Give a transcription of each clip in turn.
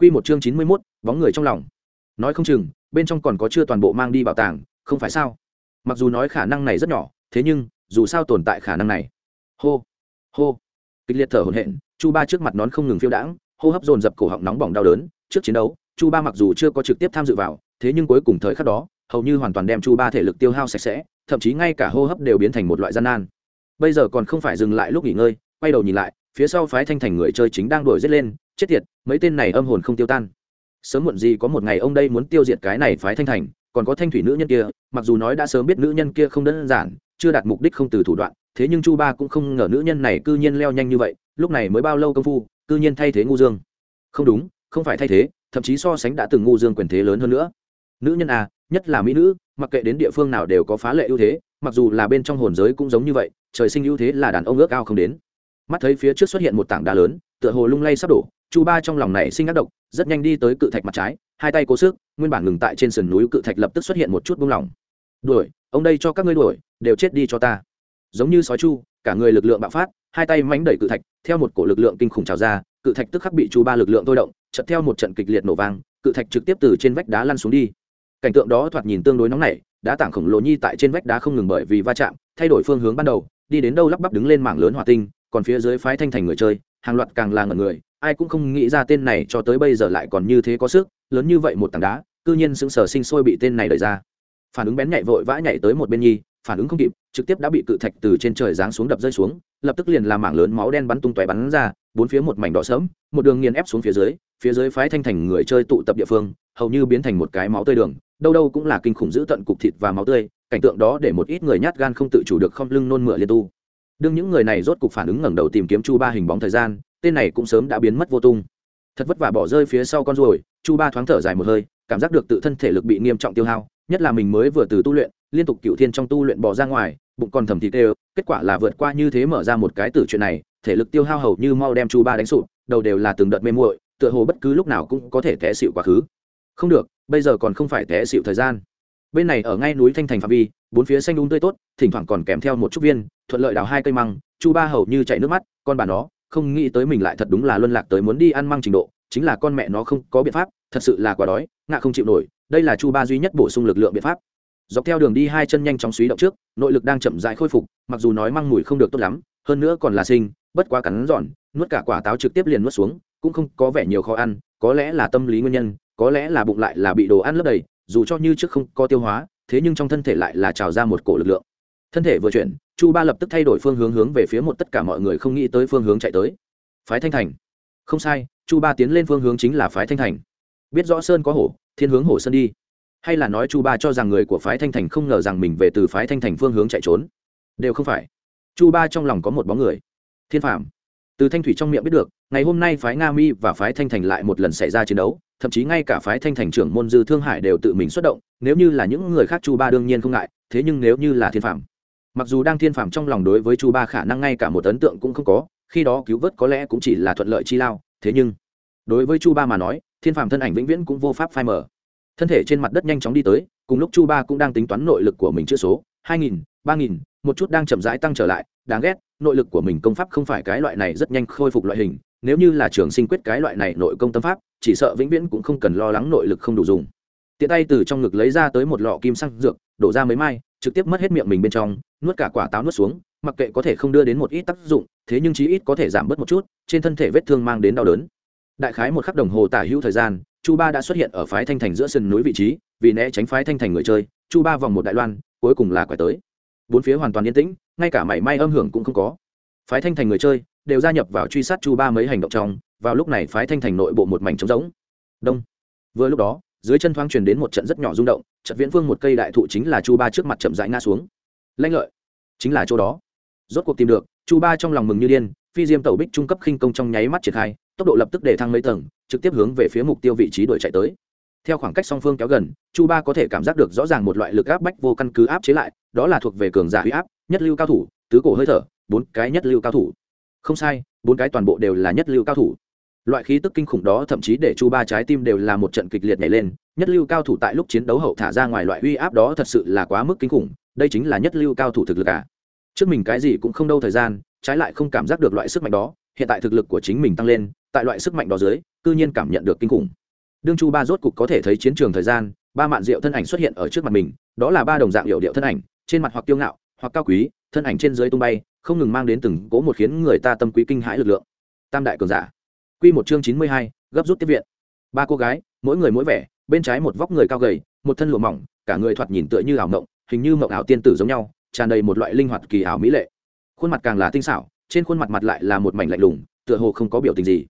Quy một chương chín mươi 91, bóng người trong lòng. Nói không chừng, bên trong còn có chưa toàn bộ mang đi bảo tàng, không phải sao? Mặc dù nói khả năng này rất nhỏ, thế nhưng, dù sao tồn tại khả năng này. Hô, hô. Kịch liệt thở hổn hển, Chu Ba trước mặt nón không ngừng phiêu đãng, hô hấp dồn dập cổ họng nóng bỏng đau đớn, trước chiến đấu, Chu Ba mặc dù chưa có trực tiếp tham dự vào, thế nhưng cuối cùng thời khắc đó, hầu như hoàn toàn đem Chu Ba thể lực tiêu hao sạch sẽ, thậm chí ngay cả hô hấp đều biến thành một loại gian nan. Bây giờ còn không phải dừng lại lúc nghỉ ngơi, quay đầu nhìn lại, phía sau phái thanh thành người chơi chính đang đuổi giết lên, chết tiệt mấy tên này âm hồn không tiêu tan. Sớm muộn gì có một ngày ông đây muốn tiêu diệt cái này phái thanh thành còn có thanh thủy nữ nhân kia mặc dù nói đã sớm biết nữ nhân kia không đơn giản chưa đạt mục đích không từ thủ đoạn thế nhưng chu ba cũng không ngờ nữ nhân này cư nhiên leo nhanh như vậy lúc này mới bao lâu công phu cư nhiên thay thế ngu dương. Không đúng không phải thay thế thậm chí so sánh đã từng ngu dương quyền thế lớn hơn nữa. Nữ nhân à nhất là mỹ nữ mặc kệ đến địa phương nào đều có phá lệ ưu thế mặc dù là bên trong hồn giới cũng giống như vậy trời sinh ưu thế là đàn ông ước ao không đến mắt thấy phía trước xuất hiện một tảng đá lớn, tựa hồ lung lay sắp đổ, chu ba trong lòng này sinh ác độc, rất nhanh đi tới cự thạch mặt trái, hai tay cố sức, nguyên bản ngừng tại trên sườn núi cự thạch lập tức xuất hiện một chút buông lỏng. Đuổi, ông đây cho các ngươi đuổi, đều chết đi cho ta. Giống như sói chu, cả người lực lượng bạo phát, hai tay mánh đẩy cự thạch, theo một cổ lực lượng kinh khủng trào ra, cự thạch tức khắc bị chu ba lực lượng thôi động chật theo một trận kịch liệt nổ vang, cự thạch trực tiếp từ trên vách đá lăn xuống đi. Cảnh tượng đó thoạt nhìn tương đối nóng nảy, đá tảng khổng lồ nhi tại trên vách đá không ngừng bởi vì va chạm, thay đổi phương hướng ban đầu, đi đến đâu lắp bắp đứng lên mảng lớn hỏa tinh còn phía dưới phái thanh thành người chơi, hàng loạt càng là ngẩn người, ai cũng không nghĩ ra tên này cho tới bây giờ lại còn như thế có sức, lớn như vậy một tảng đá, cư nhiên sững sờ sinh sôi bị tên này đẩy ra. Phản ứng bén nhạy vội vã nhảy tới một bên nhi, phản ứng không kịp, trực tiếp đã bị cự thạch từ trên trời giáng xuống đập rơi xuống, lập tức liền làm mảng lớn máu đen bắn tung tóe bắn ra, bốn phía một mảnh đỏ sớm một đường nghiền ép xuống phía dưới phía dưới phái thanh thành người chơi tụ tập địa phương, hầu như biến thành một cái máu tươi đường, đâu đâu cũng là kinh khủng giữ tận cục thịt và máu tươi, cảnh tượng đó để một ít người nhát gan không tự chủ được không lưng nôn mửa liên tu đương những người này rốt cục phản ứng ngẩng đầu tìm kiếm chu ba hình bóng thời gian, tên này cũng sớm đã biến mất vô tung. Thật vất vả bỏ rơi phía sau con ruồi, chu ba thoáng thở dài một hơi, cảm giác được tự thân thể lực bị nghiêm trọng tiêu hao, nhất là mình mới vừa từ tu luyện, liên tục cựu thiên trong tu luyện bỏ ra ngoài, bụng còn thầm thịt đều kết quả là vượt qua như thế mở ra một cái từ chuyện này, thể lực tiêu hao hầu như mau đem chu ba đánh sụp, đầu đều là từng đợt mê muội, tựa hồ bất cứ lúc nào cũng có thể té xịu quá khứ. Không được, bây giờ còn không phải té xịu thời gian. Bên này ở ngay núi thanh thành phạm vi bốn phía xanh đúng um tươi tốt, thỉnh thoảng còn kèm theo một chút viên, thuận lợi đào hai cây măng, chu ba hầu như chạy nước mắt, con bà nó, không nghĩ tới mình lại thật đúng là luân lạc tới muốn đi ăn măng trình độ, chính là con mẹ nó không có biện pháp, thật sự là quá đói ngạ không chịu nổi, đây là chu ba duy nhất bổ sung lực lượng biện pháp. Dọc theo đường đi hai chân nhanh chóng suy động trước, nội lực đang chậm dại khôi phục, mặc dù nói măng mùi không được tốt lắm, hơn nữa còn là sinh, bất quá cắn giòn, nuốt cả quả táo trực tiếp liền nuốt xuống, cũng không có vẻ nhiều khó ăn, có lẽ là tâm lý nguyên nhân, có lẽ là bụng lại là bị đồ ăn lấp đầy, dù cho như trước không có tiêu hóa thế nhưng trong thân thể lại là trào ra một cổ lực lượng. Thân thể vừa chuyển, chu ba lập tức thay đổi phương hướng hướng về phía một tất cả mọi người không nghĩ tới phương hướng chạy tới. Phái thanh thành. Không sai, chu ba tiến lên phương hướng chính là phái thanh thành. Biết rõ sơn có hổ, thiên hướng hổ sơn đi. Hay là nói chu ba cho rằng người của phái thanh thành không ngờ rằng mình về từ phái thanh thành phương hướng chạy trốn? Đều không phải. Chu ba trong lòng có một bóng người. Thiên phạm từ thanh thủy trong miệng biết được, ngày hôm nay phái nga mi và phái thanh thành lại một lần xảy ra chiến đấu, thậm chí ngay cả phái thanh thành trưởng môn dư thương hải đều tự mình xuất động, nếu như là những người khác chu ba đương nhiên không ngại, thế nhưng nếu như là thiên phạm mặc dù đang thiên phạm trong lòng đối với chu ba khả năng ngay cả một ấn tượng cũng không có, khi đó cứu vớt có lẽ cũng chỉ là thuận lợi chi lao, thế nhưng, đối với chu ba mà nói, thiên phạm thân ảnh vĩnh viễn cũng vô pháp phai mở thân thể trên mặt đất nhanh chóng đi tới, cùng lúc chu ba cũng đang tính toán nội lực của mình chữ số, hai nghìn, ba nghìn, một chút đang chậm rãi tăng trở lại, đáng ghét nội lực của mình công pháp không phải cái loại này rất nhanh khôi phục loại hình, nếu như là trường sinh quyết cái loại này nội công tâm pháp, chỉ sợ vĩnh viễn cũng không cần lo lắng nội lực không đủ dùng. Tiện tay từ trong ngực lấy ra tới một lọ kim xăng dược, đổ ra mấy mai, trực tiếp mất hết miệng mình bên trong, nuốt cả quả táo nuốt xuống, mặc kệ có thể không đưa đến một ít tác dụng, thế nhưng chí ít có thể giảm bớt một chút, trên thân thể vết thương mang đến đau đớn. Đại khái một khắc đồng hồ tả hữu thời gian, chu ba đã xuất hiện ở phái thanh thành giữa sườn núi vị trí, vì né tránh phái thanh thành người chơi, chu ba vòng một đại loan, cuối cùng là quay tới bốn phía hoàn toàn yên tĩnh, ngay cả mảy may âm hưởng cũng không có. Phái thanh thành người chơi đều gia nhập vào truy sát chu ba mấy hành động trong, vào lúc này phái thanh thành nội bộ một mảnh trống rỗng. Đông. Vừa lúc đó, dưới chân thoáng truyền đến một trận rất nhỏ rung động trận viễn vương một cây đại thụ chính là chu ba trước mặt chậm rãi ngã xuống. Lanh lợi. Chính là chỗ đó. Rốt cuộc tìm được, chu ba trong lòng mừng như điên, phi diêm tẩu bích trung cấp khinh công trong nháy mắt triển khai, tốc độ lập tức để thăng mấy tầng, trực tiếp hướng về phía mục tiêu vị trí đuổi chạy tới theo khoảng cách song phương kéo gần, chu ba có thể cảm giác được rõ ràng một loại lực áp bách vô căn cứ áp chế lại, đó là thuộc về cường giả huy áp, nhất lưu cao thủ, tứ cổ hơi thở, bốn cái nhất lưu cao thủ. Không sai, bốn cái toàn bộ đều là nhất lưu cao thủ. Loại khí tức kinh khủng đó thậm chí để chu ba trái tim đều là một trận kịch liệt nhảy lên, nhất lưu cao thủ tại lúc chiến đấu hậu thả ra ngoài loại uy áp đó thật sự là quá mức kinh khủng, đây chính là nhất lưu cao thủ thực lực cả à. trước mình cái gì cũng không đâu thời gian, trái lại không cảm giác được loại sức mạnh đó, hiện tại thực lực của chính mình tăng lên, tại loại sức mạnh đó dưới, cư nhiên cảm nhận được kinh khủng đương chu ba rốt cục có thể thấy chiến trường thời gian, ba mạn diệu thân ảnh xuất hiện ở trước mặt mình, đó là ba đồng dạng hiệu điệu thân ảnh, trên mặt hoặc tiêu ngạo, hoặc cao quý, thân ảnh trên dưới tung bay, không ngừng mang đến từng cỗ một khiến người ta tâm quý kinh hãi lực lượng. Tam đại cường giả. Q một chương chín mươi hai, gấp rút tiếp viện. Ba cô gái, mỗi người mỗi vẻ, bên trái một vóc người cao gầy, một thân lụa mỏng, cả người thoạt nhìn tựa như ảo mộng, hình như mộng ảo tiên tử giống nhau, tràn đầy một loại linh hoạt kỳ ảo mỹ lệ. Khuôn mặt càng là tinh xảo, trên khuôn mặt mặt lại là một mảnh lạnh lùng, tựa hồ không có biểu tình gì.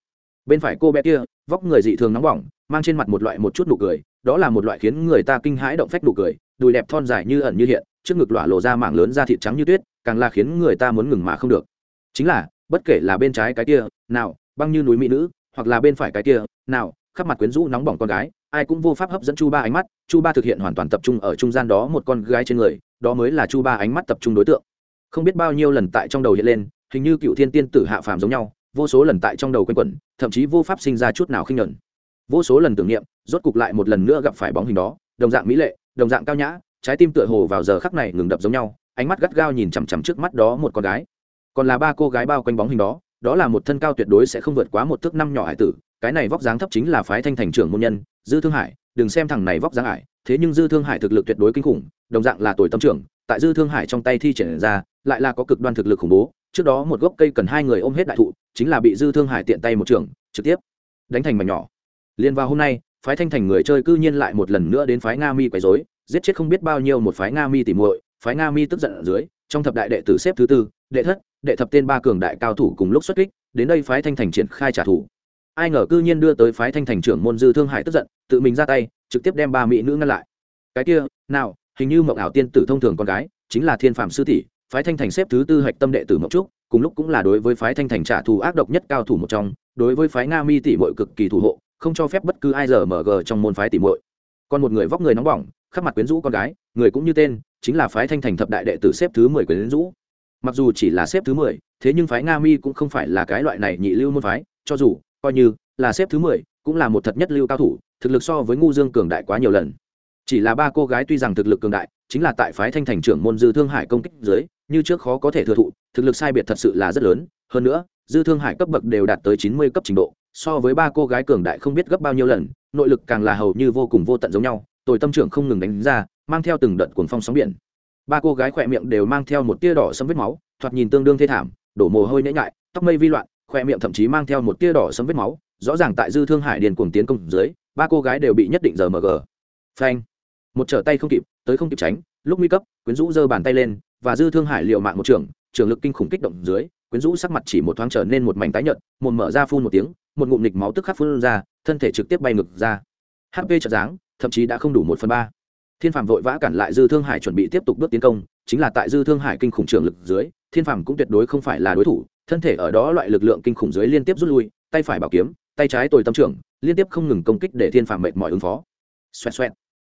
Bên phải cô bé kia, vóc người dị thường nóng bỏng mang trên mặt một loại một chút nụ cười, đó là một loại khiến người ta kinh hãi động phách nụ cười, đùi đẹp thon dài như ẩn như hiện, trước ngực lọa lộ ra mảng lớn da thịt trắng như tuyết, càng là khiến người ta muốn ngừng mà không được. Chính là, bất kể là bên trái cái kia, nào, băng như núi mỹ nữ, hoặc là bên phải cái kia, nào, khắp mặt quyến rũ nóng bỏng con gái, ai cũng vô pháp hấp dẫn chu ba ánh mắt, chu ba thực hiện hoàn toàn tập trung ở trung gian đó một con gái trên người, đó mới là chu ba ánh mắt tập trung đối tượng. Không biết bao nhiêu lần tại trong đầu hiện lên, hình như cựu thiên tiên tử hạ phàm giống nhau, vô số lần tại trong đầu quanh quẩn, thậm chí vô pháp sinh ra chút nào khinh nhuận vô số lần tưởng niệm, rốt cục lại một lần nữa gặp phải bóng hình đó, đồng dạng mỹ lệ, đồng dạng cao nhã, trái tim tựa hồ vào giờ khắc này ngừng đập giống nhau, ánh mắt gắt gao nhìn chằm chằm trước mắt đó một con gái. Còn là ba cô gái bao quanh bóng hình đó đó là một thân cao tuyệt đối sẽ không vượt quá một thước năm nhỏ hải tử, cái này vóc dáng thấp chính là phái thanh thành trưởng môn nhân, dư thương hải, đừng xem thằng này vóc dáng hải thế nhưng dư thương hải thực lực tuyệt đối kinh khủng, đồng dạng là tuổi tâm trưởng, tại dư thương hải trong tay thi triển ra, lại là có cực đoan thực lực khủng bố, trước đó một gốc cây cần hai người ôm hết đại thụ, chính là bị dư thương hải tiện tay một trường, trực tiếp đánh thành mảnh nhỏ liên vào hôm nay, phái thanh thành người chơi cư nhiên lại một lần nữa đến phái nga mi quấy rối, giết chết không biết bao nhiêu một phái nga mi tỉ muội, phái nga mi tức giận ở dưới, trong thập đại đệ tử xếp thứ tư, đệ thất, đệ thập tên ba cường đại cao thủ cùng lúc xuất kích, đến đây phái thanh thành triển khai trả thù. Ai ngờ cư nhiên đưa tới phái thanh thành trưởng môn dư thương hải tức giận, tự mình ra tay, trực tiếp đem ba mỹ nữ ngăn lại. Cái kia, nào, hình như mộng ảo tiên tử thông thường con gái, chính là thiên phạm sư tỷ, phái thanh thành xếp thứ tư hạch tâm đệ tử mộng trúc, cùng lúc cũng là đối với phái thanh thành trả thù ác độc nhất cao thủ một trong, đối với phái nga mi tỷ mội cực kỳ thủ hộ không cho phép bất cứ ai giờ mở gờ trong môn phái tỉ muội. còn một người vóc người nóng bỏng, khắp mặt quyến rũ con gái, người cũng như tên, chính là phái thanh thành thập đại đệ tử xếp thứ mười quyến rũ. Mặc dù chỉ là xếp thứ mười, thế nhưng phái nga mi cũng không phải là cái loại này nhị lưu môn phái, cho dù, coi như là xếp thứ mười, cũng là một thật nhất lưu cao thủ, thực lực so với ngu dương cường đại quá nhiều lần. Chỉ là ba cô gái tuy rằng thực lực cường đại, chính là tại phái thanh thành trưởng môn dư thương hải công kích dưới, như trước khó có thể thừa thụ, thực lực sai biệt thật sự là rất lớn. Hơn nữa, dư thương hải cấp bậc đều đạt tới chín mươi cấp trình độ so với ba cô gái cường đại không biết gấp bao nhiêu lần, nội lực càng là hầu như vô cùng vô tận giống nhau, tồi tâm trưởng không ngừng đánh ra, mang theo từng đợt cuồng phong sóng biển. Ba cô gái khỏe miệng đều mang theo một tia đỏ sấm vết máu, thoạt nhìn tương đương thê thảm, đổ mồ hôi nhễ nhại, tóc mây vi loạn, khỏe miệng thậm chí mang theo một tia đỏ sấm vết máu, rõ ràng tại dư thương hải điền cuồng tiến công dưới, ba cô gái đều bị nhất định giờ mg phanh. Một trở tay không kịp, tới không kịp tránh, lúc nguy cấp, quyến rũ giơ bàn tay lên, và dư thương hải liệu mạng một trường trường lực kinh khủng kích động dưới, quyến rũ sắc mặt chỉ một thoáng trở nên một mảnh tái nhợt một mở ra phun một tiếng một ngụm nịch máu tức khắc phun ra, thân thể trực tiếp bay ngực ra. Hp trợ dáng thậm chí đã không đủ một phần ba. Thiên phạm vội vã cản lại dư thương hải chuẩn bị tiếp tục bước tiến công, chính là tại dư thương hải kinh khủng trường lực dưới, thiên phạm cũng tuyệt đối không phải là đối thủ, thân thể ở đó loại lực lượng kinh khủng dưới liên tiếp rút lui, tay phải bảo kiếm, tay trái tồi tâm trưởng, liên tiếp không ngừng công kích để thiên phạm mệt mỏi ứng phó. Xoẹt xoẹt.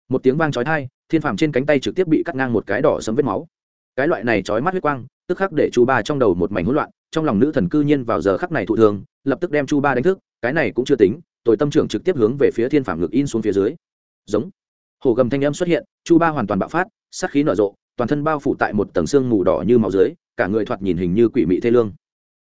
Một tiếng vang chói tai, thiên phạm trên cánh tay trực tiếp bị cắt ngang một cái đỏ sấm vết máu. Cái loại này chói mắt huyết quang, tức khắc để chú ba trong đầu một mảnh hỗn loạn trong lòng nữ thần cư nhiên vào giờ khắc này thụ thường lập tức đem chu ba đánh thức, cái này cũng chưa tính tội tâm trưởng trực tiếp hướng về phía thiên phản ngực in xuống phía dưới. Giống. Hồ gầm thanh âm xuất hiện, chu ba hoàn toàn bạo phát, sát khí nở rộ, toàn thân bao phủ tại một tầng xương mù đỏ như máu dưới, cả người thoạt nhìn hình như quỷ mị thê lương.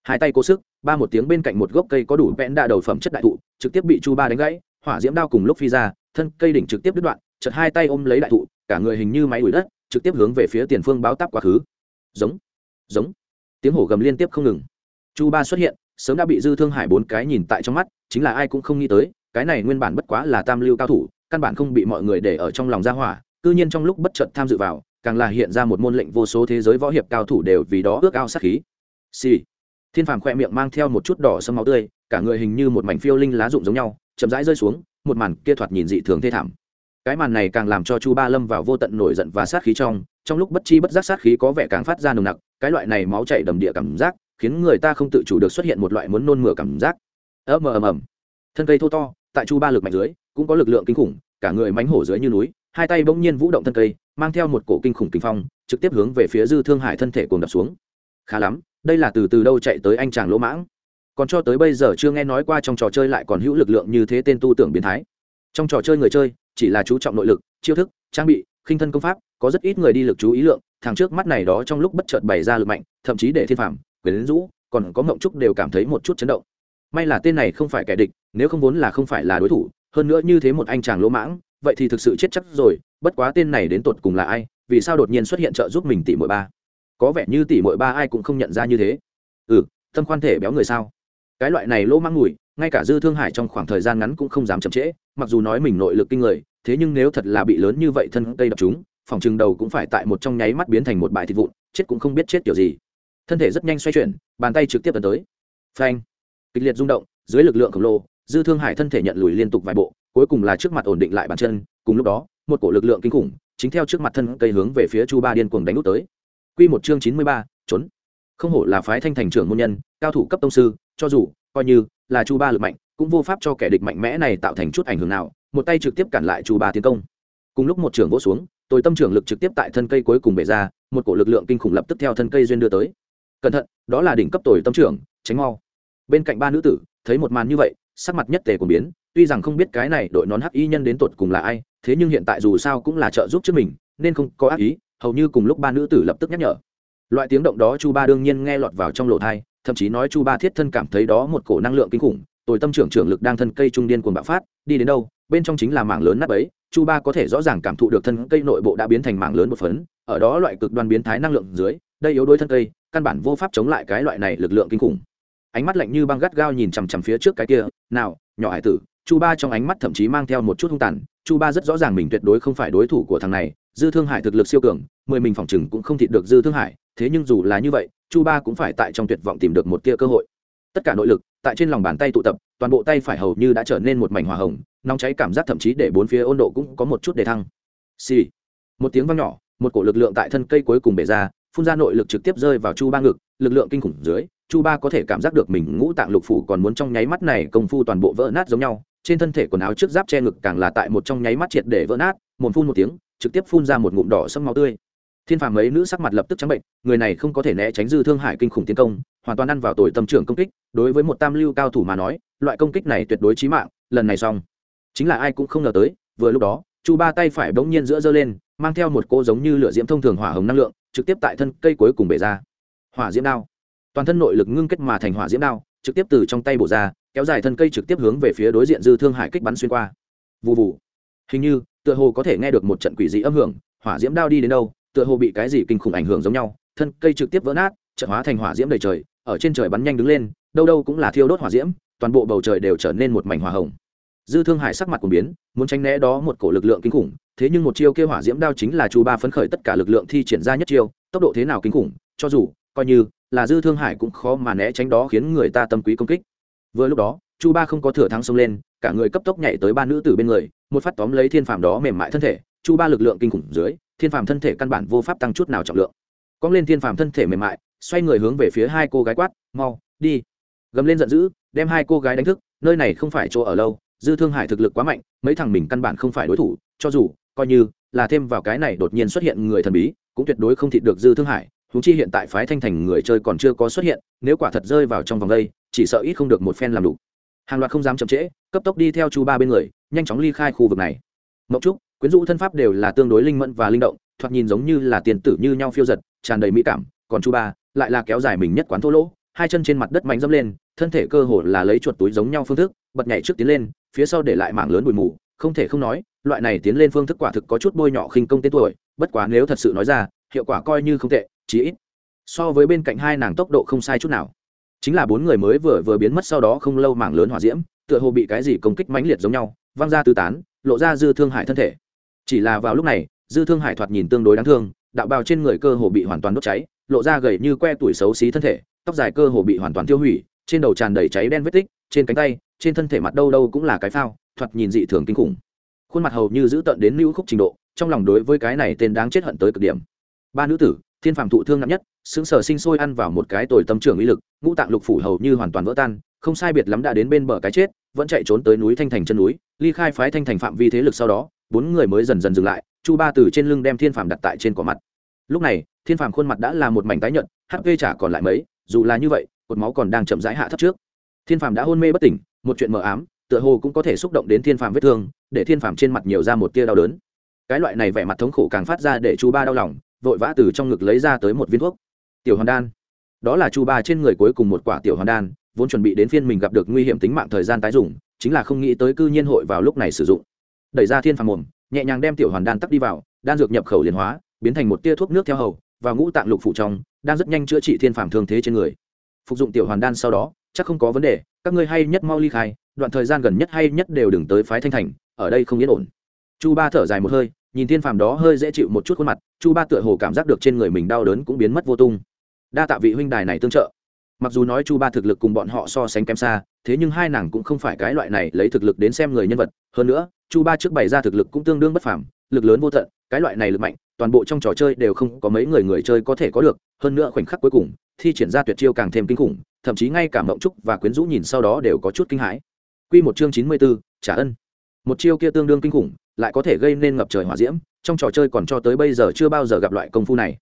Hai tay cố sức, ba một tiếng bên cạnh một gốc cây có đủ vẽn đa đầu phẩm chất đại thụ, trực tiếp bị chu ba đánh gãy, hỏa diễm đao cùng lúc phi ra, thân cây đỉnh trực tiếp đứt đoạn chật hai tay ôm lấy đại thụ, cả người hình như máy đuổi đất, trực tiếp hướng về phía tiền phương báo táp quá khứ. Giống. Giống tiếng hổ gầm liên tiếp không ngừng. Chu ba xuất hiện, sớm đã bị dư thương hải bốn cái nhìn tại trong mắt, chính là ai cũng không nghĩ tới, cái này nguyên bản bất quá là tam lưu cao thủ, căn bản không bị mọi người để ở trong lòng ra hỏa, cư nhiên trong lúc bất chợt tham dự vào, càng là hiện ra một môn lệnh vô số thế giới võ hiệp cao thủ đều vì đó ước ao sát khí. Xì、sì. thiên phàm khoe miệng mang theo một chút đỏ sâm máu tươi, cả người hình như một mảnh phiêu linh lá rụng giống nhau, chậm rãi rơi xuống, một màn kia thoạt nhìn dị thường thê thảm. Cái màn này càng làm cho chu ba lâm vào vô tận nổi giận và sát khí trong trong lúc bất chi bất giác sát khí có vẻ càng phát ra nồng nặc cái loại này máu chảy đầm địa cảm giác, khiến người ta không tự chủ được xuất hiện một loại muốn nôn mửa cảm giác. Ầm ầm ầm. Thân cây thô to, tại chu ba lực mạnh dưới, cũng có lực lượng kinh khủng, cả người mánh hổ dưới như núi, hai tay bỗng nhiên vũ động thân cây, mang theo một cổ kinh khủng kinh phong, trực tiếp hướng về phía dư thương hải thân thể cuồng đập xuống. Khá lắm, đây là từ từ đâu chạy tới anh chàng lỗ mãng. Còn cho tới bây giờ chưa nghe nói qua trong trò chơi lại còn hữu lực lượng như thế tên tu tưởng biến thái. Trong trò chơi người chơi, chỉ là chú trọng nội lực, chiêu thức, trang bị khinh thân công pháp, có rất ít người đi lực chú ý lượng, thằng trước mắt này đó trong lúc bất chợt bày ra lực mạnh, thậm chí để thiên phạm quyến rũ, còn có mộng trúc đều cảm thấy một chút chấn động. May là tên này không phải kẻ địch, nếu không vốn là không phải là đối thủ, hơn nữa như thế một anh chàng lỗ mãng, vậy thì thực sự chết chắc rồi, bất quá tên này đến tột cùng là ai, vì sao đột nhiên xuất hiện trợ giúp mình tỷ mỗi ba? Có vẻ như tỷ mỗi ba ai cũng không nhận ra như thế. Ừ tâm khoan thể béo người sao? Cái loại này lỗ mãng mùi ngay cả dư thương hải trong khoảng thời gian ngắn cũng không dám chậm trễ, mặc dù nói mình nội lực kinh người thế nhưng nếu thật là bị lớn như vậy thân cây đập chúng, phòng chừng đầu cũng phải tại một trong nháy mắt biến thành một bãi thịt vụn, chết cũng không biết chết kiểu gì. Thân thể rất nhanh xoay chuyển, bàn tay trực tiếp tấn tới. Phanh! Kịch liệt rung động, dưới lực lượng khổng lồ, dư thương hải thân thể nhận lùi liên tục vài bộ, cuối cùng là trước mặt ổn định lại bàn chân, cùng lúc đó, một cổ lực lượng kinh khủng, chính theo trước mặt thân cây hướng về phía chu ba điên cuồng đánh út tới. Q một chương chín mươi ba, trốn. Không hổ là phái thanh thành trưởng môn nhân, cao thủ cấp tông sư, cho dù, coi như là chu ba lực mạnh, cũng vô pháp cho kẻ địch mạnh mẽ này tạo thành chút ảnh hưởng nào một tay trực tiếp cản lại chu ba tiến công. Cùng lúc một trưởng vỗ xuống, tôi tâm trưởng lực trực tiếp tại thân cây cuối cùng bể ra, một cổ lực lượng kinh khủng lập tức theo thân cây duyên đưa tới. Cẩn thận, đó là đỉnh cấp tồi tâm trưởng, tránh mau. Bên cạnh ba nữ tử, thấy một màn như vậy, sắc mặt nhất tề của biến, tuy rằng không biết cái này đội nón hắc y nhân đến tột cùng là ai, thế nhưng hiện tại dù sao cũng là trợ giúp trước mình, nên không có ác ý, hầu như cùng lúc ba nữ tử lập tức nhắc nhở. Loại tiếng động đó chu ba đương nhiên nghe lọt vào trong lỗ thai thậm chí nói chu ba thiết thân cảm thấy đó một cổ năng lượng kinh khủng tôi tâm trưởng trưởng lực đang thân cây trung điên cuồng bạo phát, đi đến đâu, bên trong chính là mảng lớn nắp ấy, chu ba có thể rõ ràng cảm thụ được thân cây nội bộ đã biến thành mảng lớn một phấn, ở đó loại cực đoan biến thái năng lượng dưới, đây yếu đuối thân cây, căn bản vô pháp chống lại cái loại này lực lượng kinh khủng. Ánh mắt lạnh như băng gắt gao nhìn chằm chằm phía trước cái kia, nào, nhỏ hải tử. Chu ba trong ánh mắt thậm chí mang theo một chút hung tàn, chu ba rất rõ ràng mình tuyệt đối không phải đối thủ của thằng này, dư thương hải thực lực siêu cường, mười mình phòng chừng cũng không thịt được dư thương hải, thế nhưng dù là như vậy, chu ba cũng phải tại trong tuyệt vọng tìm được một tia cơ hội. Tất cả nội lực tại trên lòng bàn tay tụ tập, toàn bộ tay phải hầu như đã trở nên một mảnh hỏa hồng, nóng cháy cảm giác thậm chí để bốn phía ôn độ cũng có một chút đề thăng xì、sì. một tiếng vang nhỏ, một cổ lực lượng tại thân cây cuối cùng bể ra, phun ra nội lực trực tiếp rơi vào chu ba ngực, lực lượng kinh khủng dưới, chu ba có thể cảm giác được mình ngũ tạng lục phủ còn muốn trong nháy mắt này công phu toàn bộ vỡ nát giống nhau, trên thân thể quần áo trước giáp che ngực càng là tại một trong nháy mắt triệt để vỡ nát một phun một tiếng, trực tiếp phun ra một ngụm đỏ sâm máu tươi thiên phàm mấy nữ sắc mặt lập tức trắng bệnh, người này không có thể né tránh dư thương Hải kinh khủng tiến công, hoàn toàn ăn vào tội tâm trưởng công kích, đối với một tam lưu cao thủ mà nói, loại công kích này tuyệt đối chí mạng, lần này xong. Chính là ai cũng không ngờ tới, vừa lúc đó, chu ba tay phải bỗng nhiên giữa giơ lên, mang theo một cô giống như lửa diễm thông thường hỏa hồng năng lượng, trực tiếp tại thân cây cuối cùng bể ra. Hỏa diễm đao. Toàn thân nội lực ngưng kết mà thành hỏa diễm đao, trực tiếp từ trong tay bổ ra, kéo dài thân cây trực tiếp hướng về phía đối diện dư thương hải kích bắn xuyên qua. Vụ vụ hình như, tựa hồ có thể nghe được một trận quỷ dị âm hưởng, hỏa diễm đao đi đến đâu tựa hồ bị cái gì kinh khủng ảnh hưởng giống nhau, thân cây trực tiếp vỡ nát trận hóa thành hỏa diễm đầy trời, ở trên trời bắn nhanh đứng lên, đâu đâu cũng là thiêu đốt hỏa diễm, toàn bộ bầu trời đều trở nên một mảnh hỏa hồng. Dư thương hải sắc mặt của biến, muốn tránh né đó một cổ lực lượng kinh khủng, thế nhưng một chiêu kêu hỏa diễm đao chính là chu ba phấn khởi tất cả lực lượng thi triển ra nhất chiêu, tốc độ thế nào kinh khủng, cho dù, coi như là dư thương hải cũng khó mà né tránh đó khiến người ta tâm quý công kích. Vừa lúc đó, chu ba không có thừa thắng xông lên, cả người cấp tốc nhảy tới ba nữ tử bên người, một phát tóm lấy thiên phàm đó mềm mại thân thể, chu ba lực lượng kinh khủng dưới thiên phàm thân thể căn bản vô pháp tăng chút nào trọng lượng. Cong lên thiên phàm thân thể mềm mại, xoay người hướng về phía hai cô gái quát, mau, đi. Gầm lên giận dữ, đem hai cô gái đánh thức, nơi này không phải chỗ ở lâu, dư thương hải thực lực quá mạnh, mấy thằng mình căn bản không phải đối thủ, cho dù, coi như là thêm vào cái này đột nhiên xuất hiện người thần bí, cũng tuyệt đối không thịt được dư thương hải húng chi hiện tại phái thanh thành người chơi còn chưa có xuất hiện, nếu quả thật rơi vào trong vòng đây, chỉ sợ ít không được một phen làm đủ. Hàng loạt không dám chậm trễ, cấp tốc đi theo chu ba bên người, nhanh chóng ly khai khu vực này. Mậu trúc quyến rũ thân pháp đều là tương đối linh mẫn và linh động, thoạt nhìn giống như là tiền tử như nhau phiêu giật, tràn đầy mỹ cảm, còn chu ba lại là kéo dài mình nhất quán thô lỗ, hai chân trên mặt đất mạnh dâm lên, thân thể cơ hồ là lấy chuột túi giống nhau phương thức, bật nhảy trước tiến lên, phía sau để lại mảng lớn bụi mù, không thể không nói, loại này tiến lên phương thức quả thực có chút bôi nhọ khinh công tên tuổi, bất quá nếu thật sự nói ra, hiệu quả coi như không tệ, chí ít so với bên cạnh hai nàng tốc độ không sai chút nào. Chính là bốn người mới vừa vừa biến mất sau đó không lâu mảng lớn hỏa diễm, tựa hồ bị cái gì công kích mãnh liệt giống nhau, văng ra tứ tán, lộ ra dư thương hại thân thể chỉ là vào lúc này, dư thương hải thoạt nhìn tương đối đáng thương, đạo bào trên người cơ hồ bị hoàn toàn đốt cháy, lộ ra gầy như que tuổi xấu xí thân thể, tóc dài cơ hồ bị hoàn toàn tiêu hủy, trên đầu tràn đầy cháy đen vết tích, trên cánh tay, trên thân thể mặt đâu đâu cũng là cái phao, thoạt nhìn dị thường kinh khủng. Khuôn mặt hầu như giữ tận đến lưu khúc trình độ, trong lòng đối với cái này tên đáng chết hận tới cực điểm. Ba nữ tử, thiên phàm thụ thương nặng nhất xứng sở sinh sôi ăn vào một cái tồi tâm trưởng uy lực, ngũ tạng lục phủ hầu như hoàn toàn vỡ tan, không sai biệt lắm đã đến bên bờ cái chết, vẫn chạy trốn tới núi thanh thành chân núi, ly khai phái thanh thành phạm vi thế lực sau đó bốn người mới dần dần dừng lại, chu ba từ trên lưng đem thiên phàm đặt tại trên cỏ mặt. Lúc này, thiên phàm khuôn mặt đã là một mảnh tái nhợt hp chả còn lại mấy, dù là như vậy, cột máu còn đang chậm rãi hạ thấp trước. Thiên phàm đã hôn mê bất tỉnh, một chuyện mờ ám, tựa hồ cũng có thể xúc động đến thiên phàm vết thương, để thiên phàm trên mặt nhiều ra một tia đau đớn. Cái loại này vẻ mặt thống khổ càng phát ra để chu ba đau lòng, vội vã từ trong ngực lấy ra tới một viên thuốc. Tiểu hoàn đan. Đó là chu ba trên người cuối cùng một quả tiểu hoàn đan, vốn chuẩn bị đến phiên mình gặp được nguy hiểm tính mạng thời gian tái dùng, chính là không nghĩ tới cư nhiên hội vào lúc này sử dụng đẩy ra thiên phàm mồm, nhẹ nhàng đem tiểu hoàn đan tắc đi vào, đan dược nhập khẩu liền hóa, biến thành một tia thuốc nước theo hầu, và ngũ tạng lục phụ trong, đang rất nhanh chữa trị thiên phàm thương thế trên người. Phục dụng tiểu hoàn đan sau đó, chắc không có vấn đề, các ngươi hay nhất mau ly khai, đoạn thời gian gần nhất hay nhất đều đừng tới phái thanh thành, ở đây không yên ổn. Chu ba thở dài một hơi, nhìn thiên phàm đó hơi dễ chịu một chút khuôn mặt, chu ba tựa hồ cảm giác được trên người mình đau đớn cũng biến mất vô tung. Đa tạ vị huynh đài này tương trợ mặc dù nói chu ba thực lực cùng bọn họ so sánh kém xa thế nhưng hai nàng cũng không phải cái loại này lấy thực lực đến xem người nhân vật hơn nữa chu ba trước bày ra thực lực cũng tương đương bất phàm lực lớn vô tận cái loại này lực mạnh toàn bộ trong trò chơi đều không có mấy người người chơi có thể có được hơn nữa khoảnh khắc cuối cùng thi triển ra tuyệt chiêu càng thêm kinh khủng thậm chí ngay cả mộng trúc và quyến rũ nhìn sau đó đều có chút kinh hãi Quy một chương chín mươi 94, trả ân. Một chiêu kia tương đương kinh khủng, lại có thể gây nên ngập trời hỏa diễm, trong trò chơi còn cho tới bây giờ chưa bao giờ gặp loại công phu này.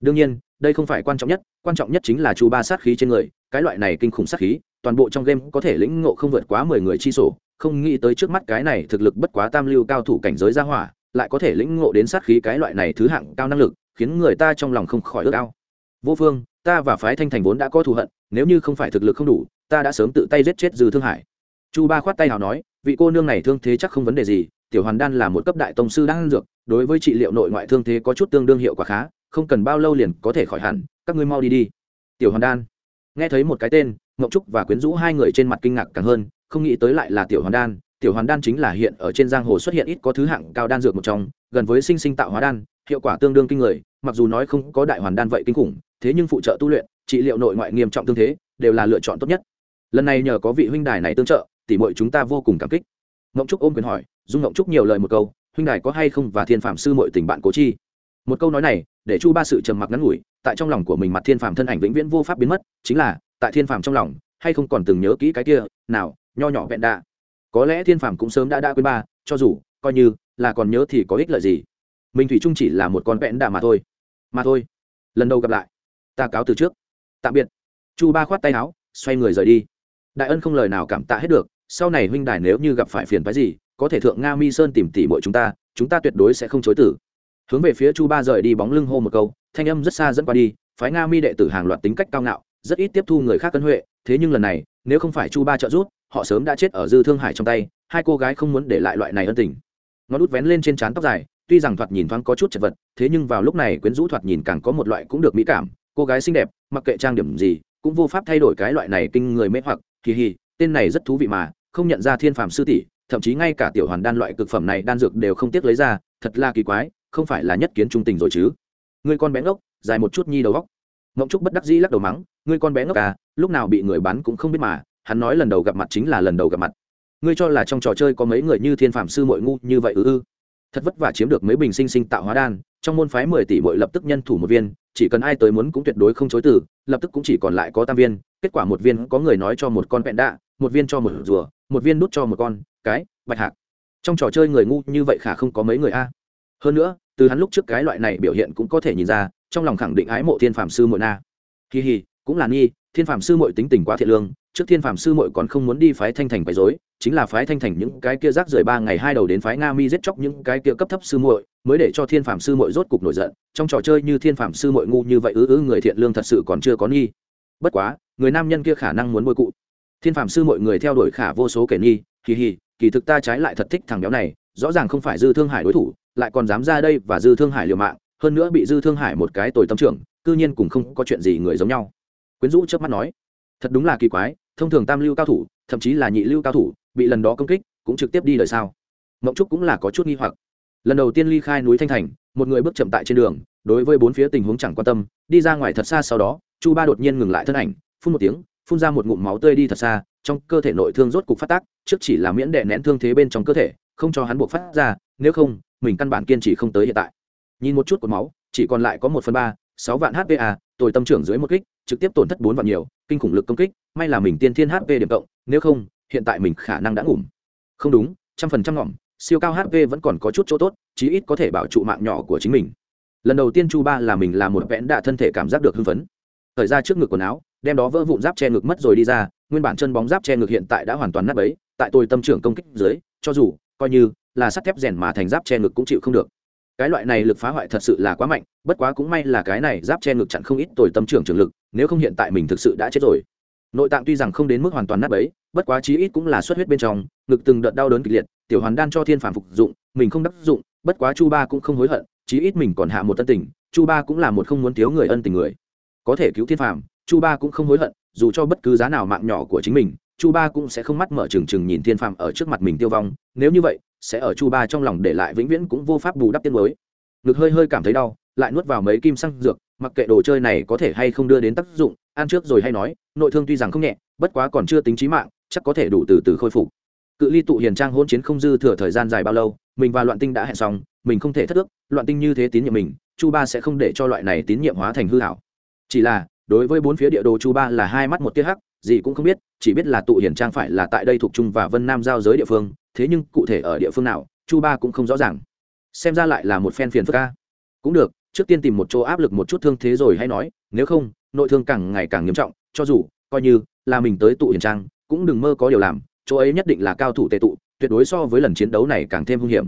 Đương nhiên, đây không phải quan trọng nhất, quan trọng nhất chính là chu ba sát khí trên người, cái loại này kinh khủng sát khí, toàn bộ trong game có thể lĩnh ngộ không vượt quá mười người chi sổ, không nghĩ tới trước mắt cái này thực lực bất quá tam lưu cao thủ cảnh giới gia hỏa, lại có thể lĩnh ngộ đến sát khí cái loại này thứ hạng cao năng lực, khiến người ta trong lòng không khỏi ước ao. Vô Phương, ta và phái Thanh Thành vốn đã có thù hận, nếu như không phải thực lực không đủ, ta đã sớm tự tay giết chết Dư Thương Hải chu ba khoát tay nào nói vị cô nương này thương thế chắc không vấn đề gì tiểu hoàn đan là một cấp đại tông sư đang dược đối với trị liệu nội ngoại thương thế có chút tương đương hiệu quả khá không cần bao lâu liền có thể khỏi hẳn, các ngươi mau đi đi. Tiểu hoàn đan. Nghe thấy một cái tên, ngọc trúc và quyến rũ hai người trên mặt kinh ngạc càng hơn, không nghĩ tới lại là tiểu hoàn đan. Tiểu hoàn đan chính là hiện ở trên giang hồ xuất hiện ít có thứ hạng cao đan dược một trong, gần với sinh sinh tạo hóa đan, hiệu quả tương đương kinh người, mặc dù nói không có đại hoàn đan vậy kinh khủng, thế nhưng phụ trợ tu luyện, trị liệu nội ngoại nghiêm trọng tương thế, đều là lựa chọn tốt nhất. Lần này nhờ có vị huynh đài này tương trợ, tỉ mọi chúng ta vô cùng cảm kích. Ngộng trúc ôm quyền hỏi, dung ngộng trúc nhiều lời một câu, huynh đài có hay không và thiên phạm sư mọi tình bạn cố chi? Một câu nói này, để chu ba sự trầm mặc ngắn ngủi, tại trong lòng của mình mặt thiên phàm thân ảnh vĩnh viễn vô pháp biến mất, chính là, tại thiên phàm trong lòng, hay không còn từng nhớ kỹ cái kia, nào, nho nhỏ vẹn đạ. Có lẽ thiên phàm cũng sớm đã đã quên ba, cho dù, coi như, là còn nhớ thì có ích lợi gì. Mình thủy chung chỉ là một con vẹn đạ mà thôi. Mà thôi, lần đầu gặp lại, ta cáo từ trước. Tạm biệt. Chu ba khoát tay áo, xoay người rời đi. Đại ân không lời nào cảm tạ hết được, sau này huynh đài nếu như gặp phải phiền phái gì, có thể thượng nga mi sơn tìm tỉ mọi chúng ta chúng ta tuyệt đối sẽ không chối tử hướng về phía chu ba rời đi bóng lưng hô một câu, thanh âm rất xa dẫn qua đi, phái nga mi đệ tử hàng loạt tính cách cao ngạo, rất ít tiếp thu người khác cân huệ, thế nhưng lần này, nếu không phải chu ba trợ giúp, họ sớm đã chết ở dư thương hải trong tay, hai cô gái không muốn để lại loại này ân tình. Ngón út vén lên trên trán tóc dài, tuy rằng thoạt nhìn thoáng có chút chật vật, thế nhưng vào lúc này quyến rũ thoạt nhìn càng có một loại cũng được mỹ cảm, cô gái xinh đẹp, mặc kệ trang điểm gì, cũng vô pháp thay đổi cái loại này kinh người mê hoặc, kỳ hì, tên này rất thú vị mà, không nhận ra thiên phàm sư tỷ, thậm chí ngay cả tiểu hoàn đan loại cực phẩm này đan dược đều không tiếc lấy ra, thật là kỳ quái không phải là nhất kiến trung tình rồi chứ? Ngươi con bé ngốc, dài một chút nhi đầu góc ngậm trúc bất đắc dĩ lắc đầu mắng, ngươi con bé ngốc à lúc nào bị người bắn cũng không biết mà, hắn nói lần đầu gặp mặt chính là lần đầu gặp mặt. Ngươi cho là trong trò chơi có mấy người như thiên phạm sư mội ngu như vậy ư ư? Thật vất vả chiếm được mấy bình sinh sinh tạo hóa đan, trong môn phái mười tỷ bội lập tức nhân thủ một viên, chỉ cần ai tới muốn cũng tuyệt đối không chối từ, lập tức cũng chỉ còn lại có tam viên, kết quả một viên có người nói cho một con vẹn đạ, một viên cho một rùa, một viên nút cho một con, cái, bạch hạc. Trong trò chơi người ngu như vậy khả không có mấy người a. Hơn nữa từ hắn lúc trước cái loại này biểu hiện cũng có thể nhìn ra, trong lòng khẳng định ái mộ thiên phạm sư mội na. Kỳ hì, cũng là nghi, thiên phạm sư mội tính tình quá thiện lương, trước thiên phạm sư mội còn không muốn đi phái thanh thành bày dối chính là phái thanh thành những cái kia rác rời ba ngày hai đầu đến phái nga mi giết chóc những cái kia cấp thấp sư muội, mới để cho thiên phạm sư muội rốt cục nổi giận, trong trò chơi như thiên phạm sư muội ngu như vậy ứ ứ người thiện lương thật sự còn chưa có nghi. Bất quá, người nam nhân kia khả năng muốn bôi cụ. Thiên phạm sư mọi người theo đuổi khả vô số kể nghi, kỳ hì, kỳ thực ta trái lại thật thích thằng béo này, rõ ràng không phải dư thương hải đối thủ lại còn dám ra đây và dư thương hải liều mạng, hơn nữa bị dư thương hải một cái tồi tâm trưởng, cư nhiên cùng không có chuyện gì người giống nhau. Quyến rũ chớp mắt nói, thật đúng là kỳ quái, thông thường tam lưu cao thủ, thậm chí là nhị lưu cao thủ, bị lần đó công kích, cũng trực tiếp đi đời sao? Mộng trúc cũng là có chút nghi hoặc. Lần đầu tiên ly khai núi thanh thành, một người bước chậm tại trên đường, đối với bốn phía tình huống chẳng quan tâm, đi ra ngoài thật xa sau đó, chu ba đột nhiên ngừng lại thân ảnh, phun một tiếng, phun ra một ngụm máu tươi đi thật xa, trong cơ thể nội thương rốt cục phát tác, trước chỉ là miễn đệ nén thương thế bên trong cơ thể, không cho hắn buộc phát ra, nếu không mình căn bản kiên trì không tới hiện tại. Nhìn một chút cột máu, chỉ còn lại có một phần ba, sáu vạn hpa tồi tâm trưởng dưới một kích, trực tiếp tổn thất bốn vạn nhiều, kinh khủng lực công kích, may là mình tiên thiên hp điểm cộng, nếu không, hiện tại mình khả năng đã ngủm. Không đúng, trăm phần trăm ngỏm, siêu cao hp vẫn còn có chút chỗ tốt, chí ít có thể bảo trụ mạng nhỏ của chính mình. Lần đầu tiên chu ba là mình là một vẽn đạ thân thể cảm giác được hưng phấn. Thời ra trước ngực quần áo, đem đó vỡ vụn giáp che ngực mất rồi đi ra, nguyên bản chân bóng giáp che ngực hiện tại đã hoàn toàn nát ấy tại tôi tâm trưởng công kích dưới, cho dù, coi như là sắt thép rèn mà thành giáp che ngực cũng chịu không được. Cái loại này lực phá hoại thật sự là quá mạnh, bất quá cũng may là cái này giáp che ngực chặn không ít tồi tâm trưởng trường lực, nếu không hiện tại mình thực sự đã chết rồi. Nội tạng tuy rằng không đến mức hoàn toàn nát ấy bất quá chí ít cũng là xuất huyết bên trong, ngực từng đợt đau đớn kịch liệt, tiểu hoàn đan cho thiên phản phục dụng, mình không đắc dụng, bất quá chu ba cũng không hối hận, chí ít mình còn hạ một tân tình, chu ba cũng là một không muốn thiếu người ân tình người. Có thể cứu thiên phàm, chu ba cũng không hối hận, dù cho bất cứ giá nào mạng nhỏ của chính mình, chu ba cũng sẽ không mắt mở trừng trừng nhìn thiên phàm ở trước mặt mình tiêu vong, nếu như vậy sẽ ở chu ba trong lòng để lại vĩnh viễn cũng vô pháp bù đắp tiên mới ngực hơi hơi cảm thấy đau, lại nuốt vào mấy kim xăng dược, mặc kệ đồ chơi này có thể hay không đưa đến tác dụng, ăn trước rồi hay nói, nội thương tuy rằng không nhẹ, bất quá còn chưa tính trí mạng, chắc có thể đủ từ từ khôi phục. Cự ly tụ hiền trang hôn chiến không dư thừa thời gian dài bao lâu, mình và loạn tinh đã hẹn xong, mình không thể thất ước, loạn tinh như thế tín nhiệm mình, chu ba sẽ không để cho loại này tín nhiệm hóa thành hư hảo. Chỉ là, đối với bốn phía địa đồ chu ba là hai mắt một tia hắc, gì cũng không biết, chỉ biết là tụ Hiền trang phải là tại đây thuộc trung và vân nam giao giới địa phương thế nhưng cụ thể ở địa phương nào chu ba cũng không rõ ràng xem ra lại là một phen phiền phức ca cũng được trước tiên tìm một chỗ áp lực một chút thương thế rồi hay nói nếu không nội thương càng ngày càng nghiêm trọng cho dù coi như là mình tới tụ hiền trang cũng đừng mơ có điều làm chỗ ấy nhất định là cao thủ tệ tụ tuyệt đối so với lần chiến đấu này càng thêm hung hiểm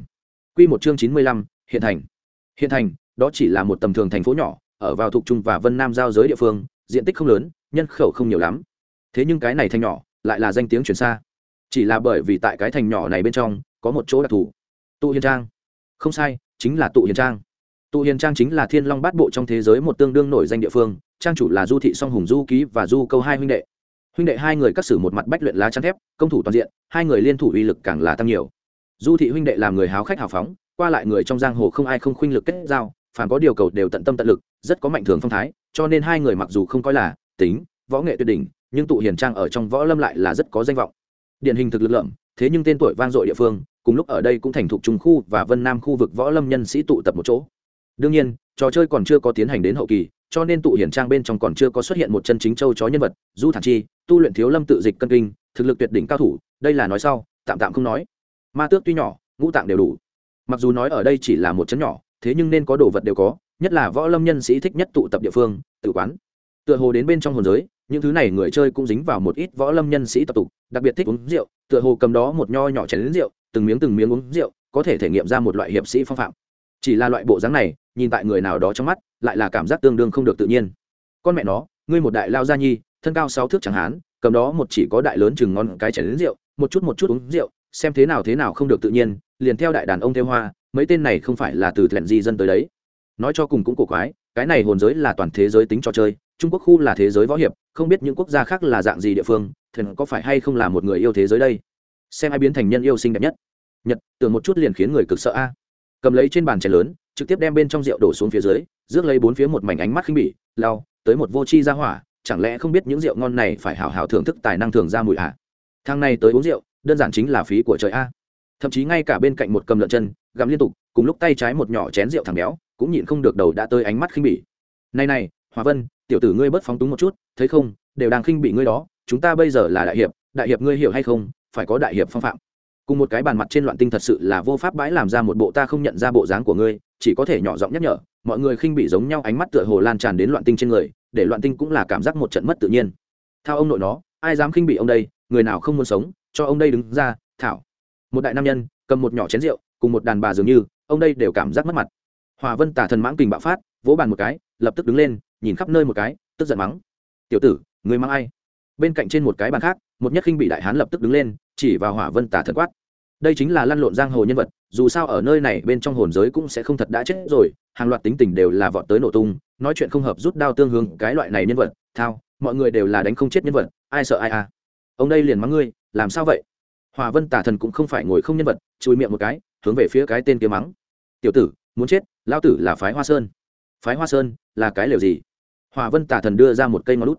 Quy một chương chín mươi lăm, hiện thành. Hiện thành, đó chỉ là một tầm thường thành phố nhỏ, ở vào thuộc trung và Vân Nam giao giới địa phương, diện tích không lớn, nhân khẩu không nhiều lắm. Thế nhưng cái này thành nhỏ, lại là danh tiếng truyền xa. Chỉ là bởi vì tại cái thành nhỏ này bên trong, có một chỗ đặc thù. Tụ Hiền Trang. Không sai, chính là Tụ Hiền Trang. Tụ Hiền Trang chính là Thiên Long Bát Bộ trong thế giới một tương đương nổi danh địa phương, trang chủ là Du thị Song Hùng Du Ký và Du Câu hai huynh đệ. Huynh đệ hai người cắt xử một mặt bách luyện lá chắn thép, công thủ toàn diện, hai người liên thủ uy lực càng là tăng nhiều du thị huynh đệ làm người háo khách hào phóng qua lại người trong giang hồ không ai không khuynh lực kết giao phản có điều cầu đều tận tâm tận lực rất có mạnh thường phong thái cho nên hai người mặc dù không coi là tính võ nghệ tuyệt đỉnh nhưng tụ hiền trang ở trong võ lâm lại là rất có danh vọng điển hình thực lực lợm, thế nhưng tên tuổi vang dội địa phương, cùng lúc ở đây cũng thành thục trung khu và vân nam khu vực võ lâm nhân sĩ tụ tập một chỗ. Đương nhiên, trò chơi còn chưa có tiến hành đến hậu kỳ, cho nên tụ hiển trang bên trong còn chưa có xuất hiện một chân chính châu chó nhân vật, du thản chi, tu luyện thiếu lâm tự dịch cân kinh, thực lực tuyệt đỉnh cao thủ, đây là nói sau, tạm tạm không nói. Ma tước tuy nhỏ, ngũ tạng đều đủ. Mặc dù nói ở đây chỉ là một chấn nhỏ, thế nhưng nên có đồ vật đều có, nhất là võ lâm nhân sĩ thích nhất tụ tập địa phương, tự quán. Tựa hồ đến bên trong hồn giới những thứ này người chơi cũng dính vào một ít võ lâm nhân sĩ tập tục, đặc biệt thích uống rượu, tựa hồ cầm đó một nho nhỏ chén lính rượu, từng miếng từng miếng uống rượu, có thể thể nghiệm ra một loại hiệp sĩ phong phạm. Chỉ là loại bộ dáng này, nhìn tại người nào đó trong mắt, lại là cảm giác tương đương không được tự nhiên. Con mẹ nó, ngươi một đại lao gia nhi, thân cao sáu thước chẳng hán, cầm đó một chỉ có đại lớn chừng ngon cái chén lính rượu, một chút một chút uống rượu, xem thế nào thế nào không được tự nhiên, liền theo đại đàn ông theo hoa, mấy tên này không phải là từ thẹn di dân tới đấy. Nói cho cùng cũng cổ quái, cái này hồn giới là toàn thế giới tính trò chơi trung quốc khu là thế giới võ hiệp, không biết những quốc gia khác là dạng gì địa phương, Thần có phải hay không là một người yêu thế giới đây? Xem ai biến thành nhân yêu xinh đẹp nhất. Nhật, tưởng một chút liền khiến người cực sợ a. Cầm lấy trên bàn chén lớn, trực tiếp đem bên trong rượu đổ xuống phía dưới, rước lấy bốn phía một mảnh ánh mắt khinh bỉ, lao, tới một vô chi ra hỏa, chẳng lẽ không biết những rượu ngon này phải hào hào thưởng thức tài năng thường ra mùi à? thang này tới uống rượu, đơn giản chính là phí của trời a. Thậm chí ngay cả bên cạnh một cầm lợn chân, gặm liên tục, cùng lúc tay trái một nhỏ chén rượu thằng béo, cũng nhịn không được đầu đã tới ánh mắt khinh bỉ. Này này, hòa vân tiểu tử ngươi bớt phóng túng một chút, thấy không, đều đang khinh bị ngươi đó, chúng ta bây giờ là đại hiệp đại hiệp ngươi hiểu hay không, phải có đại hiệp phong phạm. Cùng một cái bàn mặt trên loạn tinh thật sự là vô pháp bãi làm ra một bộ ta không nhận ra bộ dáng của ngươi, chỉ có thể nhỏ giọng nhắc nhở, mọi người khinh bị giống nhau, ánh mắt tựa hồ lan tràn đến loạn tinh trên người, để loạn tinh cũng là cảm giác một trận mất tự nhiên. Theo ông nội nó, ai dám khinh bị ông đây, người nào không muốn sống, cho ông đây đứng ra, thảo. Một đại nam nhân, cầm một nhỏ chén rượu, cùng một đàn bà dường như, ông đây đều cảm giác mất mặt. Hòa vân tả thần mãng kình bạo phát, vỗ bàn một cái, lập tức đứng lên nhìn khắp nơi một cái, tức giận mắng. Tiểu tử người mang ai? Bên cạnh trên một cái bàn khác, một nhất khinh bị đại hán lập tức đứng lên, chỉ vào hỏa vân tả thần quát. Đây chính là lăn lộn giang hồ nhân vật, dù sao ở nơi này bên trong hồn giới cũng sẽ không thật đã chết rồi, hàng loạt tính tình đều là vọt tới nổ tung, nói chuyện không hợp rút đao tương hướng cái loại này nhân vật, thao, mọi người đều là đánh không chết nhân vật, ai sợ ai à? Ông đây liền mắng ngươi, làm sao vậy? Hòa vân tả thần cũng không phải ngồi không nhân vật, chùi miệng một cái, hướng về phía cái tên kia mắng. Tiểu tử, muốn chết lao tử là phái hoa sơn. Phái hoa sơn, là cái lều gì? Hòa vân tả thần đưa ra một cây ngón lút.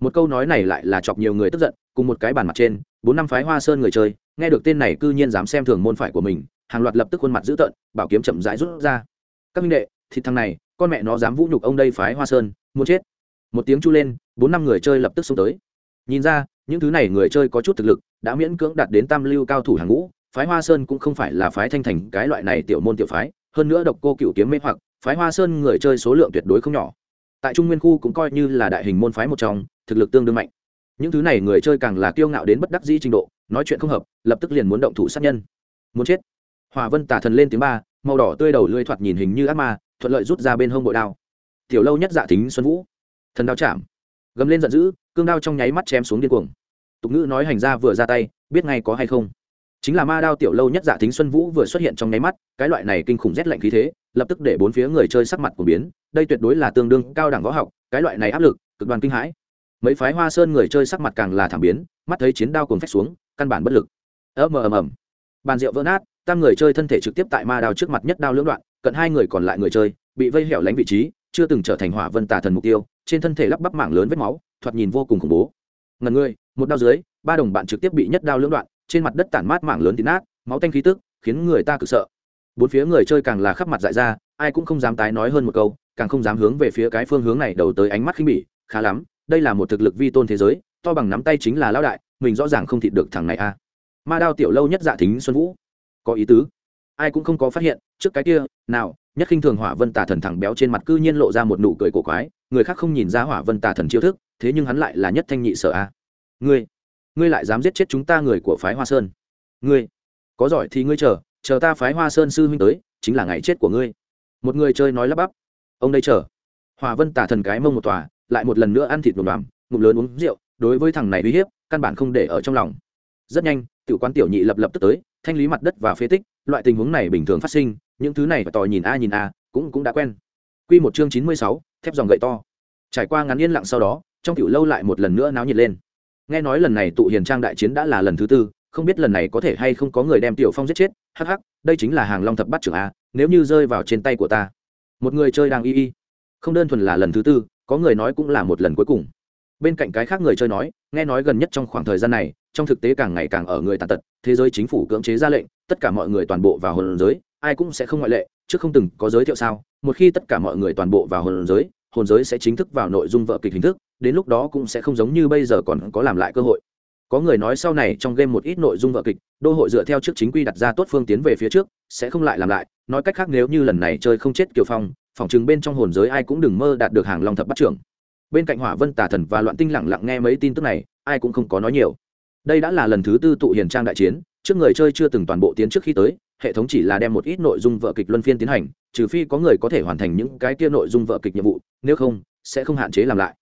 Một câu nói này lại là chọc nhiều người tức giận, cùng một cái bàn mặt trên, bốn năm phái hoa sơn người chơi, nghe được tên này cư nhiên dám xem thường môn phải của mình, hàng loạt lập tức khuôn mặt dữ tợn, bảo kiếm chậm rãi rút ra. Các minh đệ, thịt thằng này, con mẹ nó dám vũ nhục ông đây phái hoa sơn, muốn chết. Một tiếng chu lên, bốn năm người chơi lập tức xông tới. Nhìn ra, những thứ này người chơi có chút thực lực, đã miễn cưỡng đạt đến tam lưu cao thủ hàng ngũ, phái hoa sơn cũng không phải là phái thanh thành cái loại này tiểu môn tiểu phái, hơn nữa độc cô cựu kiếm mê hoặc, phái hoa sơn người chơi số lượng tuyệt đối không nhỏ tại trung nguyên khu cũng coi như là đại hình môn phái một trong, thực lực tương đương mạnh. Những thứ này người chơi càng là kiêu ngạo đến bất đắc dĩ trình độ, nói chuyện không hợp, lập tức liền muốn động thủ sát nhân. Muốn chết. Hòa vân tả thần lên tiếng ba, màu đỏ tươi đầu lưỡi thoạt nhìn hình như ác ma, thuận lợi rút ra bên hông bội đao. Tiểu lâu nhất dạ thính xuân vũ. Thần đao chạm. Gầm lên giận dữ, cương đao trong nháy mắt chém xuống điên cuồng. Tục ngữ nói hành ra vừa ra tay, biết ngay có hay không. Chính là ma đao tiểu lâu nhất dạ thính xuân vũ vừa xuất hiện trong nháy mắt, cái loại này kinh khủng rét lạnh khí thế lập tức để bốn phía người chơi sắc mặt của biến, đây tuyệt đối là tương đương cao đẳng võ học, cái loại này áp lực, cực đoan kinh hãi. Mấy phái hoa sơn người chơi sắc mặt càng là thảm biến, mắt thấy chiến đao cuồng phách xuống, căn bản bất lực. Ầm ầm ầm. Bàn rượu vỡ nát, tam người chơi thân thể trực tiếp tại ma đao trước mặt nhất đao lưỡng đoạn, cận hai người còn lại người chơi, bị vây hẻo lánh vị trí, chưa từng trở thành hỏa vân tà thần mục tiêu, trên thân thể lắp bắp mảng lớn vết máu, thoạt nhìn vô cùng khủng bố. Ngần người, một đao dưới, ba đồng bạn trực tiếp bị nhất đao lưỡng đoạn, trên mặt đất tản mát mảng lớn tí nát, máu tanh khí tức, khiến người ta cực sợ bốn phía người chơi càng là khắp mặt dại ra, ai cũng không dám tái nói hơn một câu, càng không dám hướng về phía cái phương hướng này đầu tới ánh mắt khinh bỉ, khá lắm, đây là một thực lực vi tôn thế giới, to bằng nắm tay chính là lão đại, mình rõ ràng không thịt được thằng này a. Ma đao tiểu lâu nhất dạ thính xuân vũ. Có ý tứ. Ai cũng không có phát hiện, trước cái kia, nào, nhất khinh thường hỏa vân tà thần thẳng béo trên mặt cư nhiên lộ ra một nụ cười cổ quái, người khác không nhìn ra hỏa vân tà thần chiêu thức, thế nhưng hắn lại là nhất thanh nhị sợ a. Ngươi ngươi lại dám giết chết chúng ta người của phái hoa sơn. Ngươi, có giỏi thì ngươi chờ chờ ta phái hoa sơn sư huynh tới, chính là ngày chết của ngươi. Một người chơi nói lắp bắp. Ông đây chờ. Hòa vân tả thần cái mông một tòa, lại một lần nữa ăn thịt một đoàn ngụm lớn uống rượu, đối với thằng này uy hiếp, căn bản không để ở trong lòng. Rất nhanh, tiểu quán tiểu nhị lập lập tức tới, thanh lý mặt đất và phế tích, loại tình huống này bình thường phát sinh, những thứ này phải tòi nhìn a nhìn a, cũng cũng đã quen. Quy một chương chín mươi sáu, thép dòng gậy to. Trải qua ngắn yên lặng sau đó, trong tiểu lâu lại một lần nữa náo nhiệt lên. Nghe nói lần này tụ hiền trang đại chiến đã là lần thứ tư, không biết lần này có thể hay không có người đem tiểu phong giết chết hắc hắc, đây chính là hàng long thập bắt trưởng a, nếu như rơi vào trên tay của ta. Một người chơi đang y y. Không đơn thuần là lần thứ tư, có người nói cũng là một lần cuối cùng. Bên cạnh cái khác người chơi nói, nghe nói gần nhất trong khoảng thời gian này, trong thực tế càng ngày càng ở người tàn tật, thế giới chính phủ cưỡng chế ra lệnh, tất cả mọi người toàn bộ vào hồn giới, ai cũng sẽ không ngoại lệ, chứ không từng có giới thiệu sao. Một khi tất cả mọi người toàn bộ vào hồn giới hồn giới sẽ chính thức vào nội dung vợ kịch hình thức, đến lúc đó cũng sẽ không giống như bây giờ còn có làm lại cơ hội có người nói sau này trong game một ít nội dung vợ kịch, đô hội dựa theo trước chính quy đặt ra tốt phương tiến về phía trước, sẽ không lại làm lại. Nói cách khác nếu như lần này chơi không chết kiều phong phỏng chừng bên trong hồn giới ai cũng đừng mơ đạt được hàng long thập bắt trưởng. Bên cạnh hỏa vân tả thần và loạn tinh lặng lặng nghe mấy tin tức này, ai cũng không có nói nhiều. Đây đã là lần thứ tư tụ hiền trang đại chiến, trước người chơi chưa từng toàn bộ tiến trước khi tới, hệ thống chỉ là đem một ít nội dung vợ kịch luân phiên tiến hành, trừ phi có người có thể hoàn thành những cái kia nội dung vợ kịch nhiệm vụ, nếu không, sẽ không hạn chế làm lại.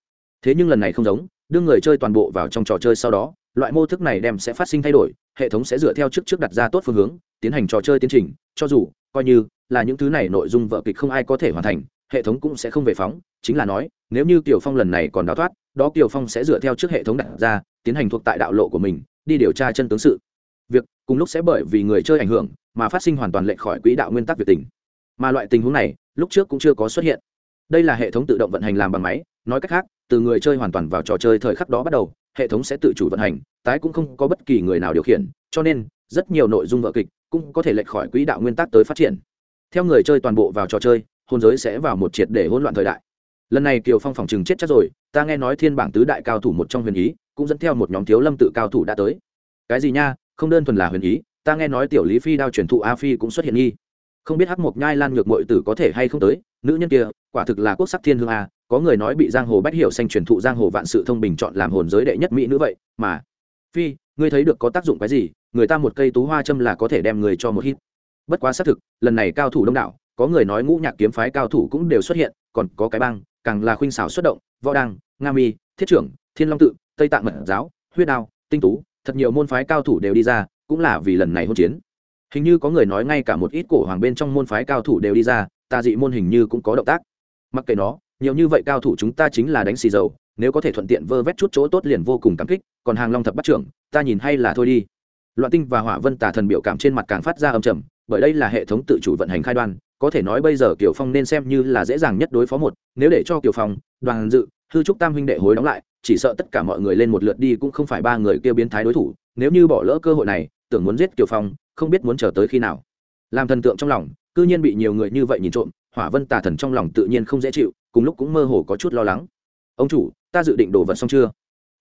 Thế nhưng lần này không giống, đưa người chơi toàn bộ vào trong trò chơi sau đó loại mô thức này đem sẽ phát sinh thay đổi, hệ thống sẽ dựa theo trước trước đặt ra tốt phương hướng, tiến hành trò chơi tiến trình, cho dù, coi như là những thứ này nội dung vợ kịch không ai có thể hoàn thành, hệ thống cũng sẽ không về phóng. Chính là nói, nếu như kiều phong lần này còn đào thoát, đó kiều phong sẽ dựa theo trước hệ thống đặt ra, tiến hành thuộc tại đạo lộ của mình, đi điều tra chân tướng sự. Việc cùng lúc sẽ bởi vì người chơi ảnh hưởng mà phát sinh hoàn toàn lệch khỏi quỹ đạo nguyên tắc việc tình. Mà loại tình huống này, lúc trước cũng chưa có xuất hiện. Đây là hệ thống tự động vận hành làm bằng máy, nói cách khác, từ người chơi hoàn toàn vào trò chơi thời khắc đó bắt đầu hệ thống sẽ tự chủ vận hành, tái cũng không có bất kỳ người nào điều khiển, cho nên rất nhiều nội dung vợ kịch cũng có thể lệch khỏi quỹ đạo nguyên tắc tới phát triển. Theo người chơi toàn bộ vào trò chơi, hôn giới sẽ vào một triệt để hỗn loạn thời đại. Lần này kiều phong phòng chừng chết chắc rồi, ta nghe nói thiên bảng tứ đại cao thủ một trong huyền ý, cũng dẫn theo một nhóm thiếu lâm tự cao thủ đã tới. Cái gì nha, không đơn thuần là huyền ý, ta nghe nói tiểu lý phi đao truyền thụ a phi cũng xuất hiện nghi. Không biết hắc mộc nhai lan nhược mội tử có thể hay không tới, nữ nhân kia, quả thực là quốc sắc thiên hương a có người nói bị giang hồ bách hiểu xanh truyền thụ giang hồ vạn sự thông bình chọn làm hồn giới đệ nhất mỹ nữ vậy, mà phi, ngươi thấy được có tác dụng cái gì? Người ta một cây tú hoa châm là có thể đem người cho một hít. Bất quá xác thực, lần này cao thủ đông đảo, có người nói ngũ nhạc kiếm phái cao thủ cũng đều xuất hiện, còn có cái băng càng là khuynh xảo xuất động, võ đăng, nga mi, thiết trưởng, thiên long tự, tây tạng mật giáo, huyết đao, tinh tú, thật nhiều môn phái cao thủ đều đi ra, cũng là vì lần này hôn chiến. Hình như có người nói ngay cả một ít cổ hoàng bên trong môn phái cao thủ đều đi ra, tà dị môn hình như cũng có động tác. Mặc kệ nó nhiều như vậy cao thủ chúng ta chính là đánh xì dầu, nếu có thể thuận tiện vơ vét chút chỗ tốt liền vô cùng cảm kích, còn hàng long thập bắt trưởng, ta nhìn hay là thôi đi. Loạn tinh và hỏa vân tà thần biểu cảm trên mặt càng phát ra âm trầm, bởi đây là hệ thống tự chủ vận hành khai đoan, có thể nói bây giờ kiều phong nên xem như là dễ dàng nhất đối phó một, nếu để cho kiều phong, đoàn dự, hư trúc tam huynh đệ hối đóng lại, chỉ sợ tất cả mọi người lên một lượt đi cũng không phải ba người kêu biến thái đối thủ, nếu như bỏ lỡ cơ hội này, tưởng muốn giết kiều phong, không biết muốn chờ tới khi nào. Làm thần tượng trong lòng, cư nhiên bị nhiều người như vậy nhìn trộm, hỏa vân tà thần trong lòng tự nhiên không dễ chịu cùng lúc cũng mơ hồ có chút lo lắng. Ông chủ, ta dự định đổ vật xong chưa?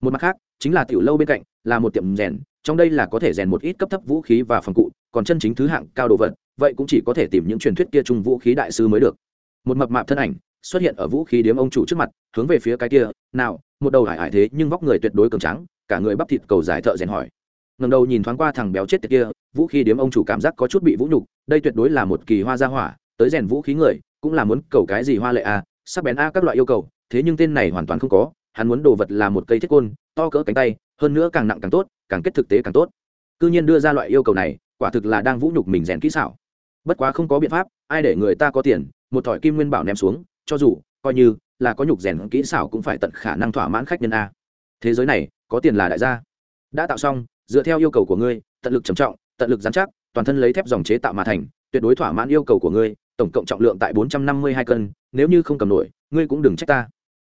Một mặt khác, chính là tiểu lâu bên cạnh, là một tiệm rèn, trong đây là có thể rèn một ít cấp thấp vũ khí và phòng cụ, còn chân chính thứ hạng cao đồ vật, vậy cũng chỉ có thể tìm những truyền thuyết kia chung vũ khí đại sư mới được. Một mập mạp thân ảnh xuất hiện ở vũ khí điếm ông chủ trước mặt, hướng về phía cái kia, nào, một đầu hải hải thế, nhưng vóc người tuyệt đối cường trắng cả người bắp thịt cầu giải thợ rèn hỏi. Ngầm đầu nhìn thoáng qua thằng béo chết tiệt kia, vũ khí điếm ông chủ cảm giác có chút bị vũ nhục, đây tuyệt đối là một kỳ hoa gia hỏa, tới rèn vũ khí người, cũng là muốn cầu cái gì hoa lệ à? Sắc bén a các loại yêu cầu, thế nhưng tên này hoàn toàn không có, hắn muốn đồ vật là một cây thiết côn, to cỡ cánh tay, hơn nữa càng nặng càng tốt, càng kết thực tế càng tốt. Cứ nhiên đưa ra loại yêu cầu này, quả thực là đang vũ nhục mình rèn kỹ xảo. Bất quá không có biện pháp, ai để người ta có tiền, một thỏi kim nguyên bảo ném xuống, cho dù, coi như là có nhục rèn kỹ xảo cũng phải tận khả năng thỏa mãn khách nhân a. Thế giới này, có tiền là đại gia. Đã tạo xong, dựa theo yêu cầu của ngươi, tận lực trầm trọng, tận lực giám chắc, toàn thân lấy thép dòng chế tạo mà thành, tuyệt đối thỏa mãn yêu cầu của ngươi tổng cộng trọng lượng tại bốn trăm năm mươi hai cân, nếu như không cầm nổi, ngươi cũng đừng trách ta.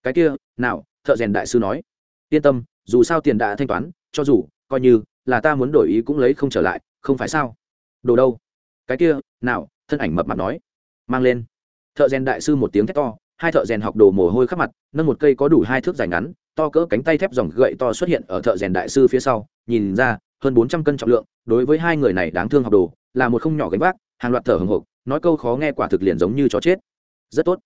Cái kia, nào, thợ rèn đại sư nói. Yên tâm, dù sao tiền đã thanh toán, cho dù, coi như là ta muốn đổi ý cũng lấy không trở lại, không phải sao? Đồ đâu? Cái kia, nào, thân ảnh mập mặt nói. Mang lên. Thợ rèn đại sư một tiếng thét to, hai thợ rèn học đồ mồ hôi khắp mặt, nâng một cây có đủ hai thước dài ngắn, to cỡ cánh tay thép dòng gậy to xuất hiện ở thợ rèn đại sư phía sau, nhìn ra, hơn bốn trăm cân trọng lượng, đối với hai người này đáng thương học đồ, là một không nhỏ gánh vác, hàng loạt thở hồng hộc nói câu khó nghe quả thực liền giống như chó chết. Rất tốt.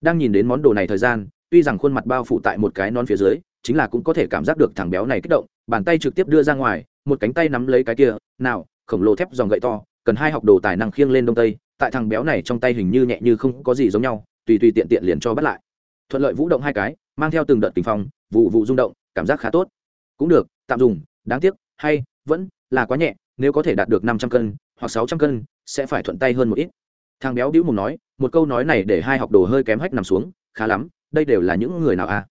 Đang nhìn đến món đồ này thời gian, tuy rằng khuôn mặt bao phủ tại một cái nón phía dưới, chính là cũng có thể cảm giác được thằng béo này kích động, bàn tay trực tiếp đưa ra ngoài, một cánh tay nắm lấy cái kia, nào, khổng lồ thép dòng gậy to, cần hai học đồ tài năng khiêng lên đông tây. Tại thằng béo này trong tay hình như nhẹ như không có gì giống nhau, tùy tùy tiện tiện liền cho bắt lại. Thuận lợi vũ động hai cái, mang theo từng đợt tình phong, vụ vụ rung động, cảm giác khá tốt. Cũng được, tạm dùng, đáng tiếc, hay, vẫn là quá nhẹ, nếu có thể đạt được năm trăm cân hoặc sáu trăm cân, sẽ phải thuận tay hơn một ít thằng béo đĩu mùng nói, một câu nói này để hai học đồ hơi kém hách nằm xuống, khá lắm, đây đều là những người nào à?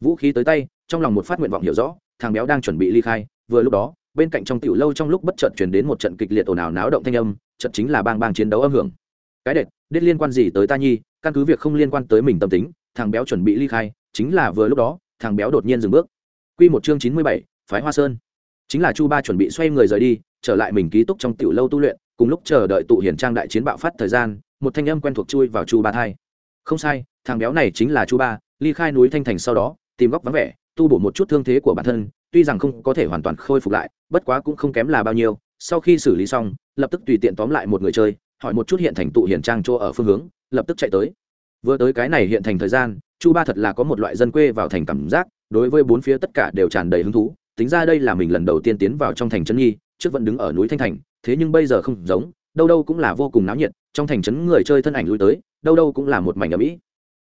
Vũ khí tới tay, trong lòng một phát nguyện vọng hiểu rõ, thằng béo đang chuẩn bị ly khai, vừa lúc đó, bên cạnh trong tiểu lâu trong lúc bất chợt chuyển đến một trận kịch liệt ồn ào náo động thanh âm, trận chính là bang bang chiến đấu âm hưởng. Cái đệt, đết liên quan gì tới ta nhi, căn cứ việc không liên quan tới mình tâm tính, thằng béo chuẩn bị ly khai, chính là vừa lúc đó, thằng béo đột nhiên dừng bước. Q một chương chín mươi bảy, phái hoa sơn. Chính là chu ba chuẩn bị xoay người rời đi, trở lại mình ký túc trong tiểu lâu tu luyện cùng lúc chờ đợi tụ hiển trang đại chiến bạo phát thời gian, một thanh âm quen thuộc chui vào chu ba thai. Không sai, thằng béo này chính là chu ba, ly khai núi thanh thành sau đó, tìm góc vắng vẻ, tu bổ một chút thương thế của bản thân, tuy rằng không có thể hoàn toàn khôi phục lại, bất quá cũng không kém là bao nhiêu. Sau khi xử lý xong, lập tức tùy tiện tóm lại một người chơi, hỏi một chút hiện thành tụ hiển trang chỗ ở phương hướng, lập tức chạy tới. Vừa tới cái này hiện thành thời gian, chu ba thật là có một loại dân quê vào thành cảm giác, đối với bốn phía tất cả đều tràn đầy hứng thú. Tính ra đây là mình lần đầu tiên tiến vào trong thành trấn nhi, trước vẫn đứng ở núi thanh thành thế nhưng bây giờ không giống đâu đâu cũng là vô cùng náo nhiệt trong thành trấn người chơi thân ảnh lui tới đâu đâu cũng là một mảnh ấm mỹ,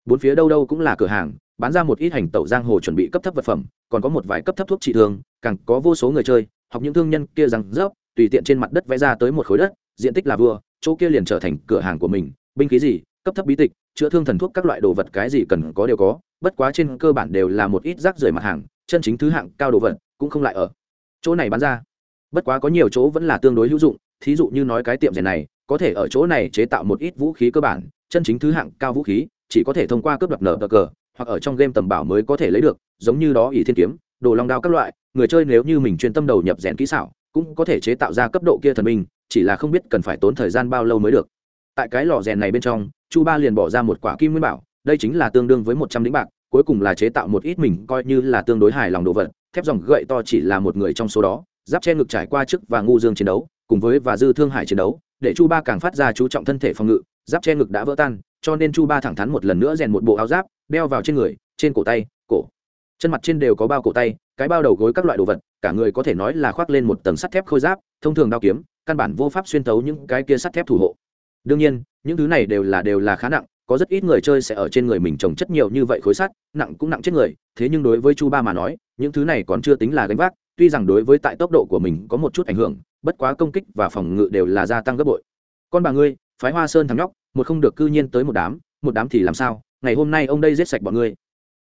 bốn phía đâu đâu cũng là cửa hàng bán ra một ít hành tẩu giang hồ chuẩn bị cấp thấp vật phẩm còn có một vài cấp thấp thuốc trị thương càng có vô số người chơi học những thương nhân kia rằng rớp tùy tiện trên mặt đất vẽ ra tới một khối đất diện tích là vừa chỗ kia liền trở thành cửa hàng của mình binh khí gì cấp thấp bí tịch chữa thương thần thuốc các loại đồ vật cái gì cần có đều có bất quá trên cơ bản đều là một ít rác rưởi mặt hàng chân chính thứ hạng cao đồ vật cũng không lại ở. Chỗ này bán ra bất quá có nhiều chỗ vẫn là tương đối hữu dụng, thí dụ như nói cái tiệm rèn này, có thể ở chỗ này chế tạo một ít vũ khí cơ bản, chân chính thứ hạng cao vũ khí, chỉ có thể thông qua cướp đập nở cờ cờ, hoặc ở trong game tầm bảo mới có thể lấy được, giống như đó ỷ thiên kiếm, đồ long đao các loại, người chơi nếu như mình chuyên tâm đầu nhập rèn kỹ xảo, cũng có thể chế tạo ra cấp độ kia thần minh chỉ là không biết cần phải tốn thời gian bao lâu mới được. Tại cái lò rèn này bên trong, chu ba liền bỏ ra một quả kim nguyên bảo, đây chính là tương đương với một trăm lĩnh bạc, cuối cùng là chế tạo một ít mình coi như là tương đối hài lòng đồ vật, thép dòng gậy to chỉ là một người trong số đó giáp che ngực trải qua trước và ngu dương chiến đấu, cùng với và dư thương hải chiến đấu, để chu ba càng phát ra chú trọng thân thể phòng ngự, giáp che ngực đã vỡ tan, cho nên chu ba thẳng thắn một lần nữa rèn một bộ áo giáp, đeo vào trên người, trên cổ tay, cổ. Chân mặt trên đều có bao cổ tay, cái bao đầu gối các loại đồ vật, cả người có thể nói là khoác lên một tầng sắt thép khôi giáp, thông thường đao kiếm, căn bản vô pháp xuyên thấu những cái kia sắt thép thủ hộ. Đương nhiên, những thứ này đều là đều là khá nặng, có rất ít người chơi sẽ ở trên người mình trồng chất nhiều như vậy khối sắt, nặng cũng nặng chết người, thế nhưng đối với chu ba mà nói, những thứ này còn chưa tính là gánh vác tuy rằng đối với tại tốc độ của mình có một chút ảnh hưởng, bất quá công kích và phòng ngự đều là gia tăng gấp bội. Con bà ngươi, phái hoa sơn thắng nhóc, một không được cư nhiên tới một đám một đám thì làm sao? Ngày hôm nay ông đây giết sạch bọn ngươi.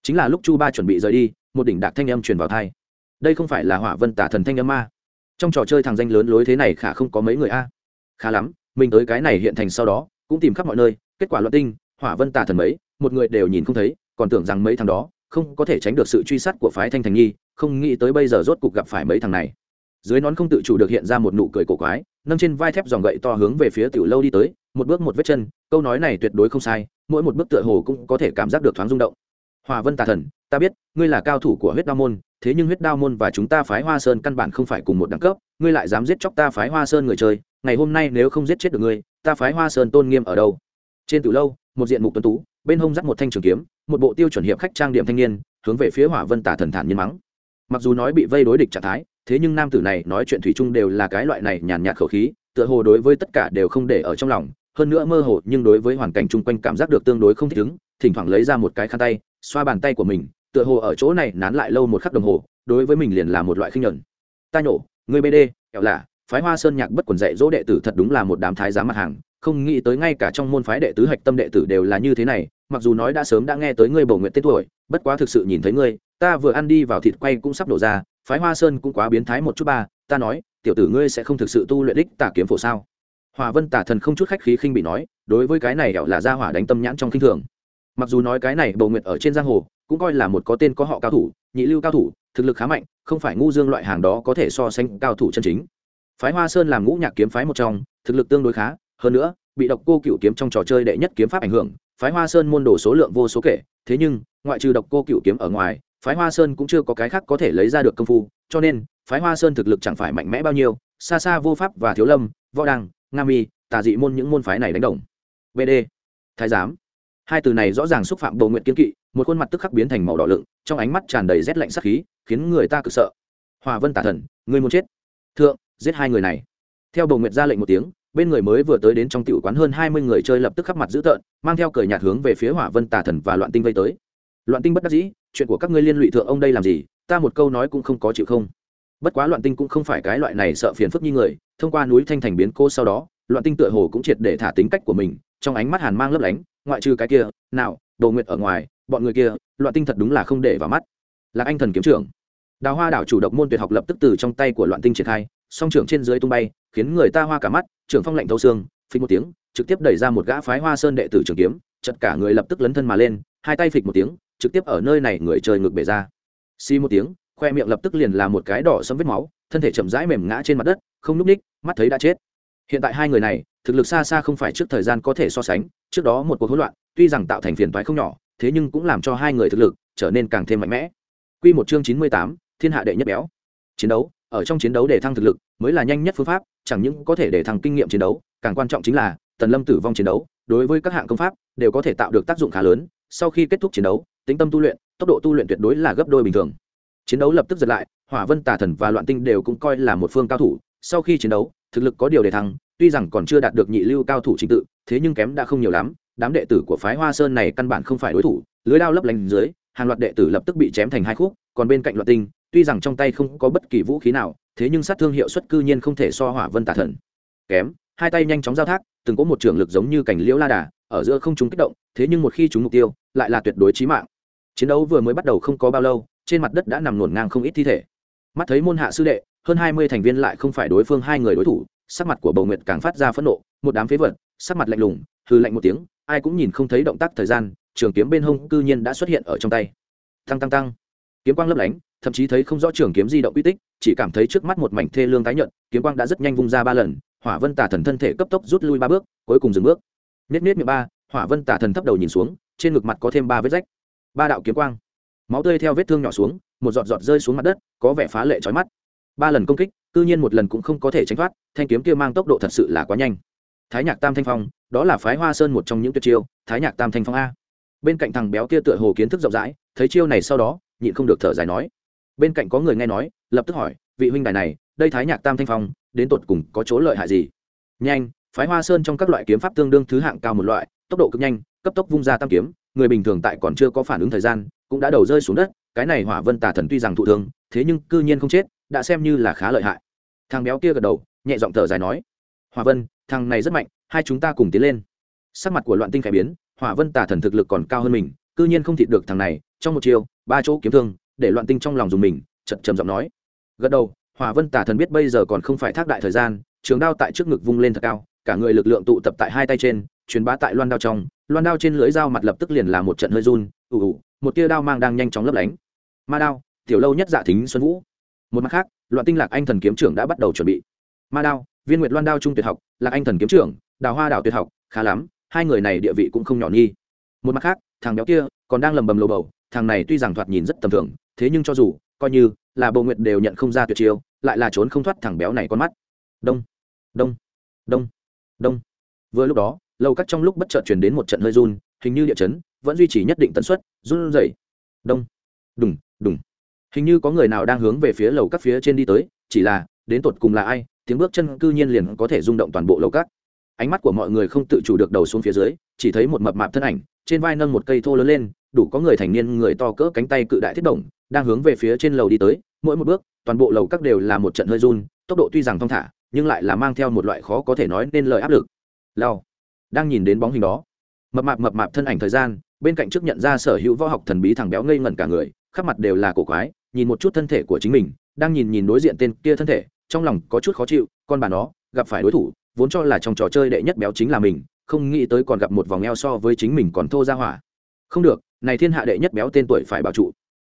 Chính là lúc chu ba chuẩn bị rời đi, một đỉnh đạc thanh âm truyền vào thai đây không phải là hỏa vân tả thần thanh âm ma trong trò chơi thằng danh lớn lối thế này khả không có mấy người a. Khá lắm, mình tới cái này hiện thành sau đó, cũng tìm khắp mọi nơi, kết quả loạn tinh, hỏa vân tả thần mấy, một người đều nhìn không thấy, còn tưởng rằng mấy thằng đó không có thể tránh được sự truy sát của phái thanh thành nhi, không nghĩ tới bây giờ rốt cục gặp phải mấy thằng này. Dưới nón không tự chủ được hiện ra một nụ cười cổ quái, nâng trên vai thép dòng gậy to hướng về phía tiểu lâu đi tới, một bước một vết chân, câu nói này tuyệt đối không sai, mỗi một bước tựa hồ cũng có thể cảm giác được thoáng rung động. Hòa vân tà thần, ta biết, ngươi là cao thủ của huyết đao môn, thế nhưng huyết đao môn và chúng ta phái hoa sơn căn bản không phải cùng một đẳng cấp, ngươi lại dám giết chóc ta phái hoa sơn người chơi, ngày hôm nay nếu không giết chết được ngươi, ta phái hoa sơn tôn nghiêm ở đâu? Trên tiểu lâu, một diện mục tuấn tú, bên hông dắt một thanh trường kiếm một bộ tiêu chuẩn hiệp khách trang điểm thanh niên, hướng về phía hỏa vân tả thần thản nhiên mắng. Mặc dù nói bị vây đối địch trạng thái, thế nhưng nam tử này nói chuyện thủy chung đều là cái loại này nhàn nhạt khẩu khí, tựa hồ đối với tất cả đều không để ở trong lòng, hơn nữa mơ hồ, nhưng đối với hoàn cảnh chung quanh cảm giác được tương đối không thích ứng, thỉnh thoảng lấy ra một cái khăn tay, xoa bàn tay của mình, tựa hồ ở chỗ này nán lại lâu một khắc đồng hồ, đối với mình liền là một loại khinh nhẫn ta nhổ người bd kẹo là phái hoa sơn nhạc bất quần dạy dỗ đệ tử thật đúng là một đám thái giá mặt hàng không nghĩ tới ngay cả trong môn phái đệ tứ hạch tâm đệ tử đều là như thế này, mặc dù nói đã sớm đã nghe tới ngươi bổ nguyện tên tuổi, bất quá thực sự nhìn thấy ngươi, ta vừa ăn đi vào thịt quay cũng sắp đổ ra, phái hoa sơn cũng quá biến thái một chút ba, ta nói, tiểu tử ngươi sẽ không thực sự tu luyện đích tả kiếm phổ sao? Hòa vân tả thần không chút khách khí khinh bị nói, đối với cái này là ra hỏa đánh tâm nhãn trong khinh thường. Mặc dù nói cái này bầu nguyệt ở trên giang hồ, cũng coi là một có tên có họ cao thủ, nhị lưu cao thủ, thực lực khá mạnh, không phải ngu dương loại hàng đó có thể so sánh cao thủ chân chính. Phái hoa sơn làm ngũ nhạc kiếm phái một trong, thực lực tương đối khá hơn nữa, bị độc cô cựu kiếm trong trò chơi đệ nhất kiếm pháp ảnh hưởng, phái hoa sơn môn đồ số lượng vô số kể, thế nhưng, ngoại trừ độc cô cựu kiếm ở ngoài, phái hoa sơn cũng chưa có cái khác có thể lấy ra được công phu, cho nên, phái hoa sơn thực lực chẳng phải mạnh mẽ bao nhiêu, xa xa vô pháp và thiếu lâm, võ đăng, nga mi, tà dị môn những môn phái này đánh đồng. Bd thái giám. Hai từ này rõ ràng xúc phạm bầu nguyện kiên kỵ, một khuôn mặt tức khắc biến thành màu đỏ lựng, trong ánh mắt tràn đầy rét lạnh sắc khí, khiến người ta cực sợ. Hòa vân tả thần người muốn chết? Thượng, giết hai người này. Theo bầu nguyện ra lệnh một tiếng bên người mới vừa tới đến trong tiểu quán hơn hai mươi người chơi lập tức khắp mặt dữ tợn, mang theo cười nhạt hướng về phía hỏa vân tà thần và loạn tinh vây tới. Loạn tinh bất đắc dĩ, chuyện của các ngươi liên lụy thượng ông đây làm gì, ta một câu nói cũng không có chịu không. Bất quá loạn tinh cũng không phải cái loại này sợ phiền phức như người, thông qua núi thanh thành biến cô sau đó, loạn tinh tựa hồ cũng triệt để thả tính cách của mình, trong ánh mắt hàn mang lấp lánh, ngoại trừ cái kia, nào, đồ nguyệt ở ngoài, bọn người kia, loạn tinh thật đúng là không để vào mắt. Là anh thần kiếm trưởng. Đào hoa đảo chủ động môn tuyệt học lập tức từ trong tay của loạn tinh triển khai song trưởng trên dưới tung bay khiến người ta hoa cả mắt trưởng phong lạnh thâu xương phịch một tiếng trực tiếp đẩy ra một gã phái hoa sơn đệ tử trường kiếm chật cả người lập tức lấn thân mà lên hai tay phịch một tiếng trực tiếp ở nơi này người chơi ngược bể ra. Xi một tiếng khoe miệng lập tức liền là một cái đỏ sẫm vết máu thân thể chậm rãi mềm ngã trên mặt đất không núp ních mắt thấy đã chết. Hiện tại hai người này thực lực xa xa không phải trước thời gian có thể so sánh trước đó một cuộc hỗn loạn tuy rằng tạo thành phiền toái không nhỏ thế nhưng cũng làm cho hai người thực lực trở nên càng thêm mạnh mẽ. Quy một chương chín mươi tám, thiên hạ đệ nhất béo. Chiến đấu ở trong chiến đấu để thăng thực lực, mới là nhanh nhất phương pháp, chẳng những có thể để thăng kinh nghiệm chiến đấu, càng quan trọng chính là tần lâm tử vong chiến đấu, đối với các hạng công pháp đều có thể tạo được tác dụng khá lớn, sau khi kết thúc chiến đấu tính tâm tu luyện, tốc độ tu luyện tuyệt đối là gấp đôi bình thường. Chiến đấu lập tức giật lại, hỏa vân tà thần và loạn tinh đều cũng coi là một phương cao thủ, sau khi chiến đấu, thực lực có điều để thăng, tuy rằng còn chưa đạt được nhị lưu cao thủ trình tự, thế nhưng kém đã không nhiều lắm, đám đệ tử của phái hoa sơn này căn bản không phải đối thủ, lưới đao lấp lánh dưới, hàng loạt đệ tử lập tức bị chém thành hai khúc, còn bên cạnh loạn tinh tuy rằng trong tay không có bất kỳ vũ khí nào, thế nhưng sát thương hiệu suất cư nhiên không thể so hỏa vân tà thần. Kém, hai tay nhanh chóng giao thác, từng có một trường lực giống như cảnh liễu la đà, ở giữa không chúng kích động, thế nhưng một khi chúng mục tiêu, lại là tuyệt đối chí mạng. Chiến đấu vừa mới bắt đầu không có bao lâu, trên mặt đất đã nằm nổn ngang không ít thi thể. Mắt thấy môn hạ sư đệ, hơn hai mươi thành viên lại không phải đối phương hai người đối thủ, sắc mặt của bầu nguyệt càng phát ra phẫn nộ, một đám phế vật, sắc mặt lạnh lùng hư lạnh một tiếng, ai cũng nhìn không thấy động tác thời gian, trường kiếm bên hông cư nhiên đã xuất hiện ở trong tay. Tăng tăng tăng. Kiếm quang lấp lánh thậm chí thấy không rõ trường kiếm di động uy tích, chỉ cảm thấy trước mắt một mảnh thê lương tái nhận kiếm quang đã rất nhanh vung ra ba lần, hỏa vân tả thần thân thể cấp tốc rút lui ba bước, cuối cùng dừng bước. Nết nết miệng ba, hỏa vân tả thần thấp đầu nhìn xuống, trên ngực mặt có thêm ba vết rách. Ba đạo kiếm quang. Máu tươi theo vết thương nhỏ xuống, một giọt giọt rơi xuống mặt đất, có vẻ phá lệ trói mắt. Ba lần công kích, cư nhiên một lần cũng không có thể tránh thoát, thanh kiếm kia mang tốc độ thật sự là quá nhanh. Thái nhạc tam thanh phong, đó là phái hoa sơn một trong những tuyệt chiêu, thái nhạc tam thanh phong a. Bên cạnh thằng béo kia tựa hồ kiến thức rộng rãi, thấy chiêu này sau đó, nhịn không được thở dài nói bên cạnh có người nghe nói, lập tức hỏi, vị huynh đài này, đây thái nhạc tam thanh phong, đến tột cùng có chỗ lợi hại gì? Nhanh, phái hoa sơn trong các loại kiếm pháp tương đương thứ hạng cao một loại, tốc độ cực nhanh, cấp tốc vung ra tam kiếm, người bình thường tại còn chưa có phản ứng thời gian, cũng đã đầu rơi xuống đất, cái này hỏa vân tà thần tuy rằng thụ thương, thế nhưng cư nhiên không chết, đã xem như là khá lợi hại. Thằng béo kia gật đầu, nhẹ giọng thở dài nói, hỏa vân, thằng này rất mạnh, hai chúng ta cùng tiến lên. Sắc mặt của loạn tinh khải biến, hỏa vân tà thần thực lực còn cao hơn mình, cư nhiên không thịt được thằng này, trong một chiều, ba chỗ kiếm thương để loạn tinh trong lòng dùng mình chật trầm giọng nói. Gật đầu hỏa vân tả thần biết bây giờ còn không phải thác đại thời gian trường đao tại trước ngực vung lên thật cao cả người lực lượng tụ tập tại hai tay trên truyền bá tại loan đao trong loan đao trên lưới dao mặt lập tức liền là một trận hơi run ủ ủ, một tia đao mang đang nhanh chóng lấp lánh. Ma đao tiểu lâu nhất dạ thính xuân vũ. Một mặt khác loạn tinh lạc anh thần kiếm trưởng đã bắt đầu chuẩn bị. Ma đao viên nguyệt loan đao trung tuyệt học lạc anh thần kiếm trưởng đào hoa đào tuyệt học khá lắm hai người này địa vị cũng không nhỏ nghi. Một mặt khác thằng béo kia còn đang lầm bầm lồ bầu thằng này tuy rằng thoạt nhìn rất tầm thường thế nhưng cho dù, coi như là bầu nguyệt đều nhận không ra tuyệt chiêu, lại là trốn không thoát thằng béo này con mắt. Đông đông đông đông. Vừa lúc đó lâu cắt trong lúc bất chợt chuyển đến một trận hơi run, hình như địa chấn vẫn duy trì nhất định tần suất, run rẩy. Đông, đùng đùng. Hình như có người nào đang hướng về phía lầu các phía trên đi tới, chỉ là, đến tột cùng là ai, tiếng bước chân cư nhiên liền có thể rung động toàn bộ lầu các ánh mắt của mọi người không tự chủ được đầu xuống phía dưới, chỉ thấy một mập mạp thân ảnh, trên vai nâng một cây thô lớn lên, đủ có người thành niên người to cỡ cánh tay cự đại thiết động đang hướng về phía trên lầu đi tới, mỗi một bước, toàn bộ lầu các đều là một trận hơi run, tốc độ tuy rằng thong thả, nhưng lại là mang theo một loại khó có thể nói nên lời áp lực. Lao đang nhìn đến bóng hình đó, mập mạp mập mạp thân ảnh thời gian, bên cạnh trước nhận ra sở hữu võ học thần bí thằng béo ngây ngẩn cả người, khắp mặt đều là cổ quái, nhìn một chút thân thể của chính mình, đang nhìn nhìn đối diện tên kia thân thể, trong lòng có chút khó chịu, con bà nó, gặp phải đối thủ, vốn cho là trong trò chơi đệ nhất béo chính là mình, không nghĩ tới còn gặp một vòng eo so với chính mình còn thô ra hỏa. Không được, này thiên hạ đệ nhất béo tên tuổi phải bảo trụ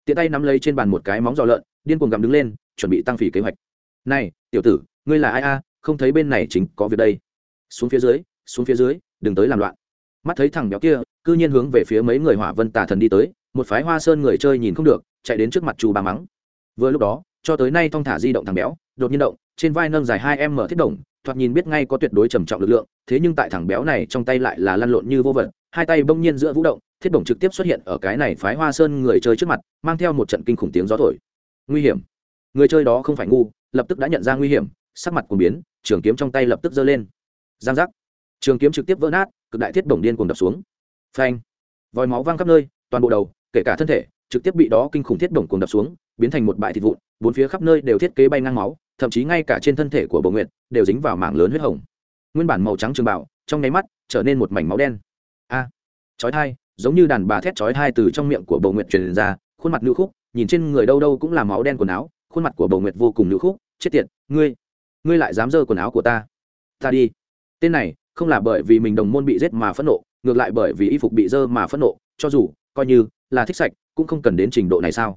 tiện tay nắm lấy trên bàn một cái móng giò lợn, điên cuồng gặm đứng lên, chuẩn bị tăng phỉ kế hoạch. Này, tiểu tử, ngươi là ai a? Không thấy bên này chính có việc đây. Xuống phía dưới, xuống phía dưới, đừng tới làm loạn. Mắt thấy thằng béo kia, cư nhiên hướng về phía mấy người hỏa vân tà thần đi tới, một phái hoa sơn người chơi nhìn không được, chạy đến trước mặt chu ba mắng. Vừa lúc đó, cho tới nay thong thả di động thằng béo, đột nhiên động, trên vai nâng dài hai em mở thiết đồng thoạt nhìn biết ngay có tuyệt đối trầm trọng lực lượng, thế nhưng tại thằng béo này trong tay lại là lăn lộn như vô vật, hai tay bỗng nhiên giữa vũ động thiết bổng trực tiếp xuất hiện ở cái này phái hoa sơn người chơi trước mặt mang theo một trận kinh khủng tiếng gió thổi. Nguy hiểm. Người chơi đó không phải ngu lập tức đã nhận ra nguy hiểm sắc mặt cuồng biến trường kiếm trong tay lập tức giơ lên. Giang giác. Trường kiếm trực tiếp vỡ nát cực đại thiết bổng điên cuồng đập xuống. Phanh. Vòi máu văng khắp nơi toàn bộ đầu kể cả thân thể trực tiếp bị đó kinh khủng thiết bổng cuồng đập xuống biến thành một bãi thịt vụn bốn phía khắp nơi đều thiết kế bay ngang máu thậm chí ngay cả trên thân thể của bầu nguyện đều dính vào mảng lớn huyết hồng. Nguyên bản màu trắng trường bảo trong nháy mắt trở nên một mảnh máu đen. A. À, chói thai giống như đàn bà thét chói hai từ trong miệng của bầu Nguyệt truyền ra, khuôn mặt nữ khúc, nhìn trên người đâu đâu cũng là máu đen quần áo, khuôn mặt của bầu nguyệt vô cùng nữ khúc, chết tiệt, ngươi ngươi lại dám dơ quần áo của ta ta đi. Tên này, không là bởi vì mình đồng môn bị giết mà phẫn nộ, ngược lại bởi vì y phục bị dơ mà phẫn nộ, cho dù, coi như, là thích sạch, cũng không cần đến trình độ này sao.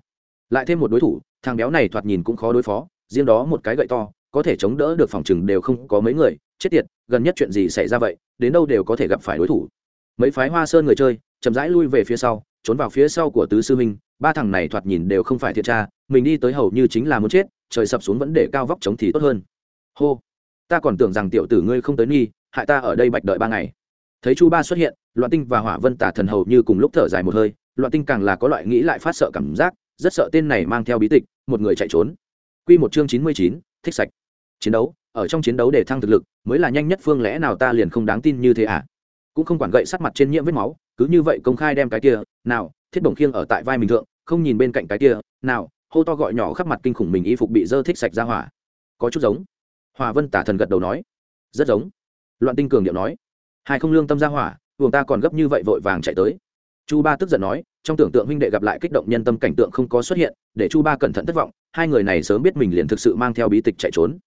Lại thêm một đối thủ, thằng béo này thoạt nhìn cũng khó đối phó, riêng đó một cái gậy to, có thể chống đỡ được phòng chừng đều không có mấy người, chết tiệt, gần nhất chuyện gì xảy ra vậy, đến đâu đều có thể gặp phải đối thủ. Mấy phái hoa sơn người chơi chậm rãi lui về phía sau, trốn vào phía sau của tứ sư minh ba thằng này thoạt nhìn đều không phải thiệt tra, mình đi tới hầu như chính là muốn chết, trời sập xuống vẫn để cao vóc chống thì tốt hơn. Hô, ta còn tưởng rằng tiểu tử ngươi không tới nghi, hại ta ở đây bạch đợi ba ngày. Thấy chu ba xuất hiện, loạn tinh và hỏa vân tả thần hầu như cùng lúc thở dài một hơi. Loạn tinh càng là có loại nghĩ lại phát sợ cảm giác, rất sợ tên này mang theo bí tịch, một người chạy trốn. Q một chương chín mươi chín, thích sạch. Chiến đấu, ở trong chiến đấu để thăng thực lực, mới là nhanh nhất phương lẽ nào ta liền không đáng tin như thế à? Cũng không quản gậy sát mặt trên nhiễm vết máu cứ như vậy công khai đem cái kia, nào, thiết bổng khiêng ở tại vai mình thượng, không nhìn bên cạnh cái kia, nào, hô to gọi nhỏ khắp mặt kinh khủng mình y phục bị dơ thích sạch ra hỏa. Có chút giống. Hòa vân tả thần gật đầu nói. Rất giống. Loạn tinh cường điệu nói. Hai không lương tâm ra hỏa buồng ta còn gấp như vậy vội vàng chạy tới. Chu ba tức giận nói, trong tưởng tượng huynh đệ gặp lại kích động nhân tâm cảnh tượng không có xuất hiện, để chu ba cẩn thận thất vọng, hai người này sớm biết mình liền thực sự mang theo bí tịch chạy trốn.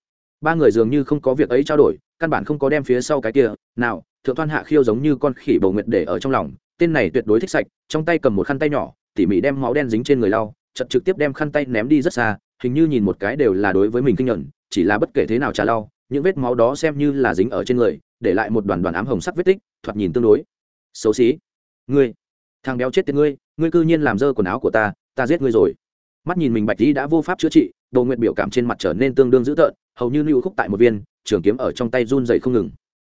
Ba người dường như không có việc ấy trao đổi, căn bản không có đem phía sau cái kia, nào, thượng thoan hạ khiêu giống như con khỉ bầu nguyệt để ở trong lòng tên này tuyệt đối thích sạch, trong tay cầm một khăn tay nhỏ, tỉ mỉ đem máu đen dính trên người lau, chật trực tiếp đem khăn tay ném đi rất xa, hình như nhìn một cái đều là đối với mình kinh nhuận, chỉ là bất kể thế nào trả lau, những vết máu đó xem như là dính ở trên người, để lại một đoàn đoàn ám hồng sắc vết tích, thoạt nhìn tương đối xấu xí. Ngươi, thằng béo chết tiếng ngươi ngươi cư nhiên làm dơ quần áo của ta ta giết ngươi rồi. Mắt nhìn mình bạch lý đã vô pháp chữa trị, đồ nguyện biểu cảm trên mặt trở nên tương đương dữ tợn, hầu như lưu khúc tại một viên, trường kiếm ở trong tay run dày không ngừng.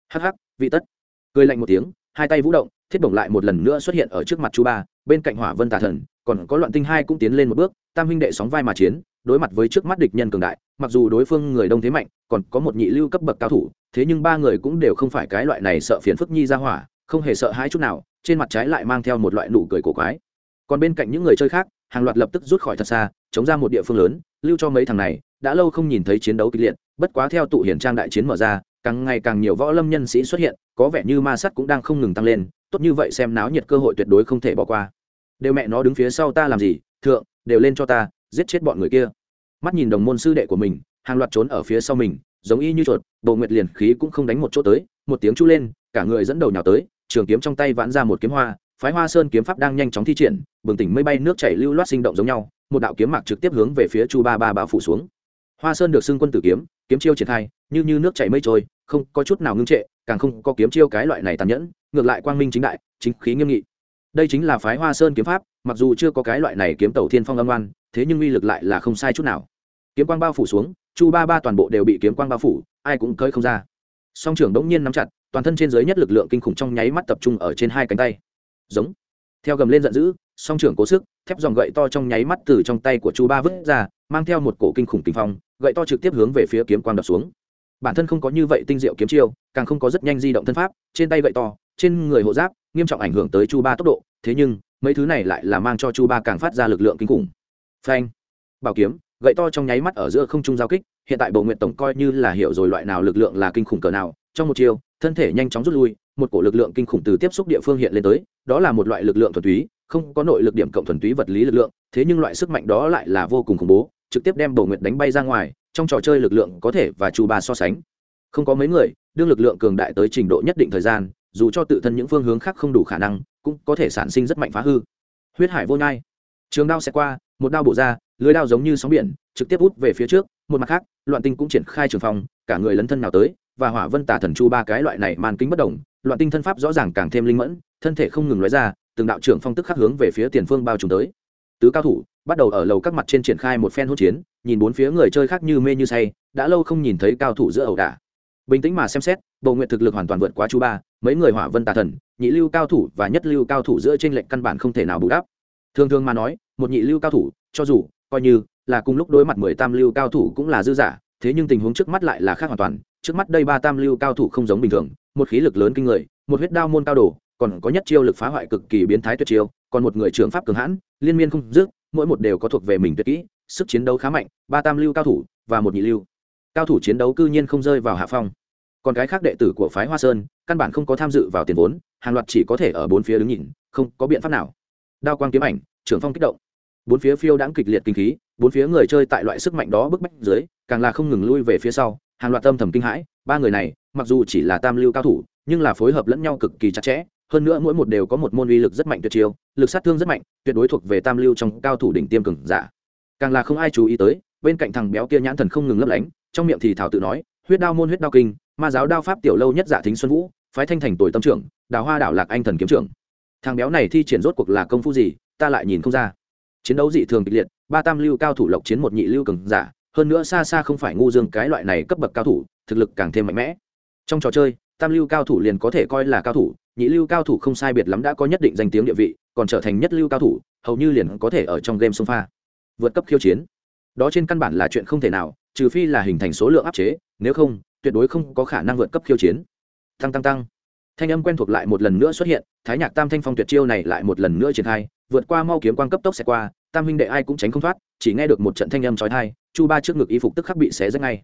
Hắc hắc, vị tất. Cười lạnh một tiếng, hai tay vũ động thiết bổng lại một lần nữa xuất hiện ở trước mặt chú ba, bên cạnh hỏa vân tà thần, còn có loạn tinh hai cũng tiến lên một bước, tam huynh đệ sóng vai mà chiến, đối mặt với trước mắt địch nhân cường đại, mặc dù đối phương người đông thế mạnh, còn có một nhị lưu cấp bậc cao thủ, thế nhưng ba người cũng đều không phải cái loại này sợ phiền phức nhi ra hỏa, không hề sợ hãi chút nào, trên mặt trái lại mang theo một loại nụ cười cổ quái. Còn bên cạnh những người chơi khác, hàng loạt lập tức rút khỏi thật xa, chống ra một địa phương lớn, lưu cho mấy thằng này, đã lâu không nhìn thấy chiến đấu kịch liệt, bất quá theo tụ hiển trang đại chiến mở ra càng ngày càng nhiều võ lâm nhân sĩ xuất hiện, có vẻ như ma sắt cũng đang không ngừng tăng lên, tốt như vậy xem náo nhiệt cơ hội tuyệt đối không thể bỏ qua. Đều mẹ nó đứng phía sau ta làm gì? Thượng, đều lên cho ta, giết chết bọn người kia. Mắt nhìn đồng môn sư đệ của mình, hàng loạt trốn ở phía sau mình, giống y như chuột bầu nguyệt liền khí cũng không đánh một chỗ tới, một tiếng chu lên, cả người dẫn đầu nhào tới, trường kiếm trong tay vãn ra một kiếm hoa, phái hoa sơn kiếm pháp đang nhanh chóng thi triển, bừng tỉnh mây bay nước chảy lưu loát sinh động giống nhau, một đạo kiếm mạc trực tiếp hướng về phía chu ba ba bạo phủ xuống. Hoa sơn được xưng quân tử kiếm kiếm chiêu triển khai, như như nước chảy mây trôi, không có chút nào ngưng trệ, càng không có kiếm chiêu cái loại này tàn nhẫn, ngược lại quang minh chính đại, chính khí nghiêm nghị. Đây chính là phái hoa sơn kiếm pháp, mặc dù chưa có cái loại này kiếm tẩu thiên phong âm oan, thế nhưng uy lực lại là không sai chút nào. Kiếm quang bao phủ xuống, chu ba ba toàn bộ đều bị kiếm quang bao phủ, ai cũng cơi không ra. Song trưởng đống nhiên nắm chặt, toàn thân trên dưới nhất lực lượng kinh khủng trong nháy mắt tập trung ở trên hai cánh tay. Giống. Theo gầm lên giận dữ, song trưởng cố sức, thép dòng gậy to trong nháy mắt từ trong tay của chu ba vứt ra, mang theo một cổ kinh khủng kinh phong gậy to trực tiếp hướng về phía kiếm quang đập xuống. Bản thân không có như vậy tinh diệu kiếm chiêu, càng không có rất nhanh di động thân pháp, trên tay gậy to, trên người hộ giáp, nghiêm trọng ảnh hưởng tới chu ba tốc độ, thế nhưng, mấy thứ này lại là mang cho chu ba càng phát ra lực lượng kinh khủng. Phanh! Bảo kiếm, gậy to trong nháy mắt ở giữa không trung giao kích, hiện tại bộ nguyện tổng coi như là hiểu rồi loại nào lực lượng là kinh khủng cỡ nào, trong một chiều thân thể nhanh chóng rút lui, một cổ lực lượng kinh khủng từ tiếp xúc địa phương hiện lên tới, đó là một loại lực lượng thuần túy, không có nội lực điểm cộng thuần túy vật lý lực lượng, thế nhưng loại sức mạnh đó lại là vô cùng khủng bố trực tiếp đem bổ nguyệt đánh bay ra ngoài, trong trò chơi lực lượng có thể và chu ba so sánh. Không có mấy người, đương lực lượng cường đại tới trình độ nhất định thời gian, dù cho tự thân những phương hướng khác không đủ khả năng, cũng có thể sản sinh rất mạnh phá hư. Huyết hải vô nhai. Trường đao sẽ qua, một đao bổ ra, lưới đao giống như sóng biển, trực tiếp hút về phía trước, một mặt khác, loạn tinh cũng triển khai trường phòng cả người lấn thân nào tới, và hỏa vân tả thần chu ba cái loại này màn kính bất đồng loạn tinh thân pháp rõ ràng càng thêm linh mẫn, thân thể không ngừng nói ra, từng đạo trưởng phong tức khắc hướng về phía tiền phương bao trùm tới tứ cao thủ, bắt đầu ở lầu các mặt trên triển khai một phen hỗn chiến, nhìn bốn phía người chơi khác như mê như say, đã lâu không nhìn thấy cao thủ giữa ẩu đả. Bình tĩnh mà xem xét, bầu nguyện thực lực hoàn toàn vượt quá chú ba, mấy người hỏa vân tà thần, nhị lưu cao thủ và nhất lưu cao thủ giữa t r ê n lệnh căn bản không thể nào bù đắp. Thường thường mà nói, một nhị lưu cao thủ, cho dù, coi như là cùng lúc đối mặt mười tam lưu cao thủ cũng là dư giả, thế nhưng tình huống trước mắt lại là khác hoàn toàn. Trước mắt đây ba tam lưu cao thủ không giống bình thường, một khí lực lớn kinh người, một huyết đao môn cao đồ, còn có nhất chiêu lực phá hoại cực kỳ biến thái tuyệt chiêu, còn một người trường pháp cường hãn liên miên không dứt, mỗi một đều có thuộc về mình tuyệt kỹ, sức chiến đấu khá mạnh, ba tam lưu cao thủ và một nhị lưu. Cao thủ chiến đấu cư nhiên không rơi vào hạ phong. Còn cái khác đệ tử của phái hoa sơn, căn bản không có tham dự vào tiền vốn, hàng loạt chỉ có thể ở bốn phía đứng nhìn, không có biện pháp nào. Đao quang kiếm ảnh trưởng phong kích động. Bốn phía phiêu đãng kịch liệt kinh khí, bốn phía người chơi tại loại sức mạnh đó bức bách dưới, càng là không ngừng lui về phía sau, hàng loạt tâm thầm kinh hãi, ba người này, mặc dù chỉ là tam lưu cao thủ, nhưng là phối hợp lẫn nhau cực kỳ chặt chẽ hơn nữa mỗi một đều có một môn uy lực rất mạnh tuyệt chiêu, lực sát thương rất mạnh, tuyệt đối thuộc về tam lưu trong cao thủ đỉnh tiêm cường giả. Càng là không ai chú ý tới, bên cạnh thằng béo kia nhãn thần không ngừng lấp lánh, trong miệng thì thảo tự nói, huyết đao môn huyết đao kinh, ma giáo đao pháp tiểu lâu nhất giả thính xuân vũ, phái thanh thành tuổi tâm trưởng, đào hoa đảo lạc anh thần kiếm trưởng. Thằng béo này thi triển rốt cuộc là công phu gì, ta lại nhìn không ra. Chiến đấu dị thường kịch liệt, ba tam lưu cao thủ lộc chiến một nhị lưu cường giả, hơn nữa xa xa không phải ngu dương cái loại này cấp bậc cao thủ, thực lực càng thêm mạnh mẽ. Trong trò chơi tam lưu cao thủ liền có thể coi là cao thủ, nhị lưu cao thủ không sai biệt lắm đã có nhất định danh tiếng địa vị, còn trở thành nhất lưu cao thủ, hầu như liền có thể ở trong game sông pha. Vượt cấp khiêu chiến. Đó trên căn bản là chuyện không thể nào, trừ phi là hình thành số lượng áp chế, nếu không, tuyệt đối không có khả năng vượt cấp khiêu chiến. Tăng tăng tăng. Thanh âm quen thuộc lại một lần nữa xuất hiện, thái nhạc tam thanh phong tuyệt chiêu này lại một lần nữa triển khai, vượt qua mau kiếm quan cấp tốc sẽ qua, tam huynh đệ ai cũng tránh không thoát, chỉ nghe được một trận thanh âm trói thai chu ba trước ngực y phục tức khắc bị xé rách ngay.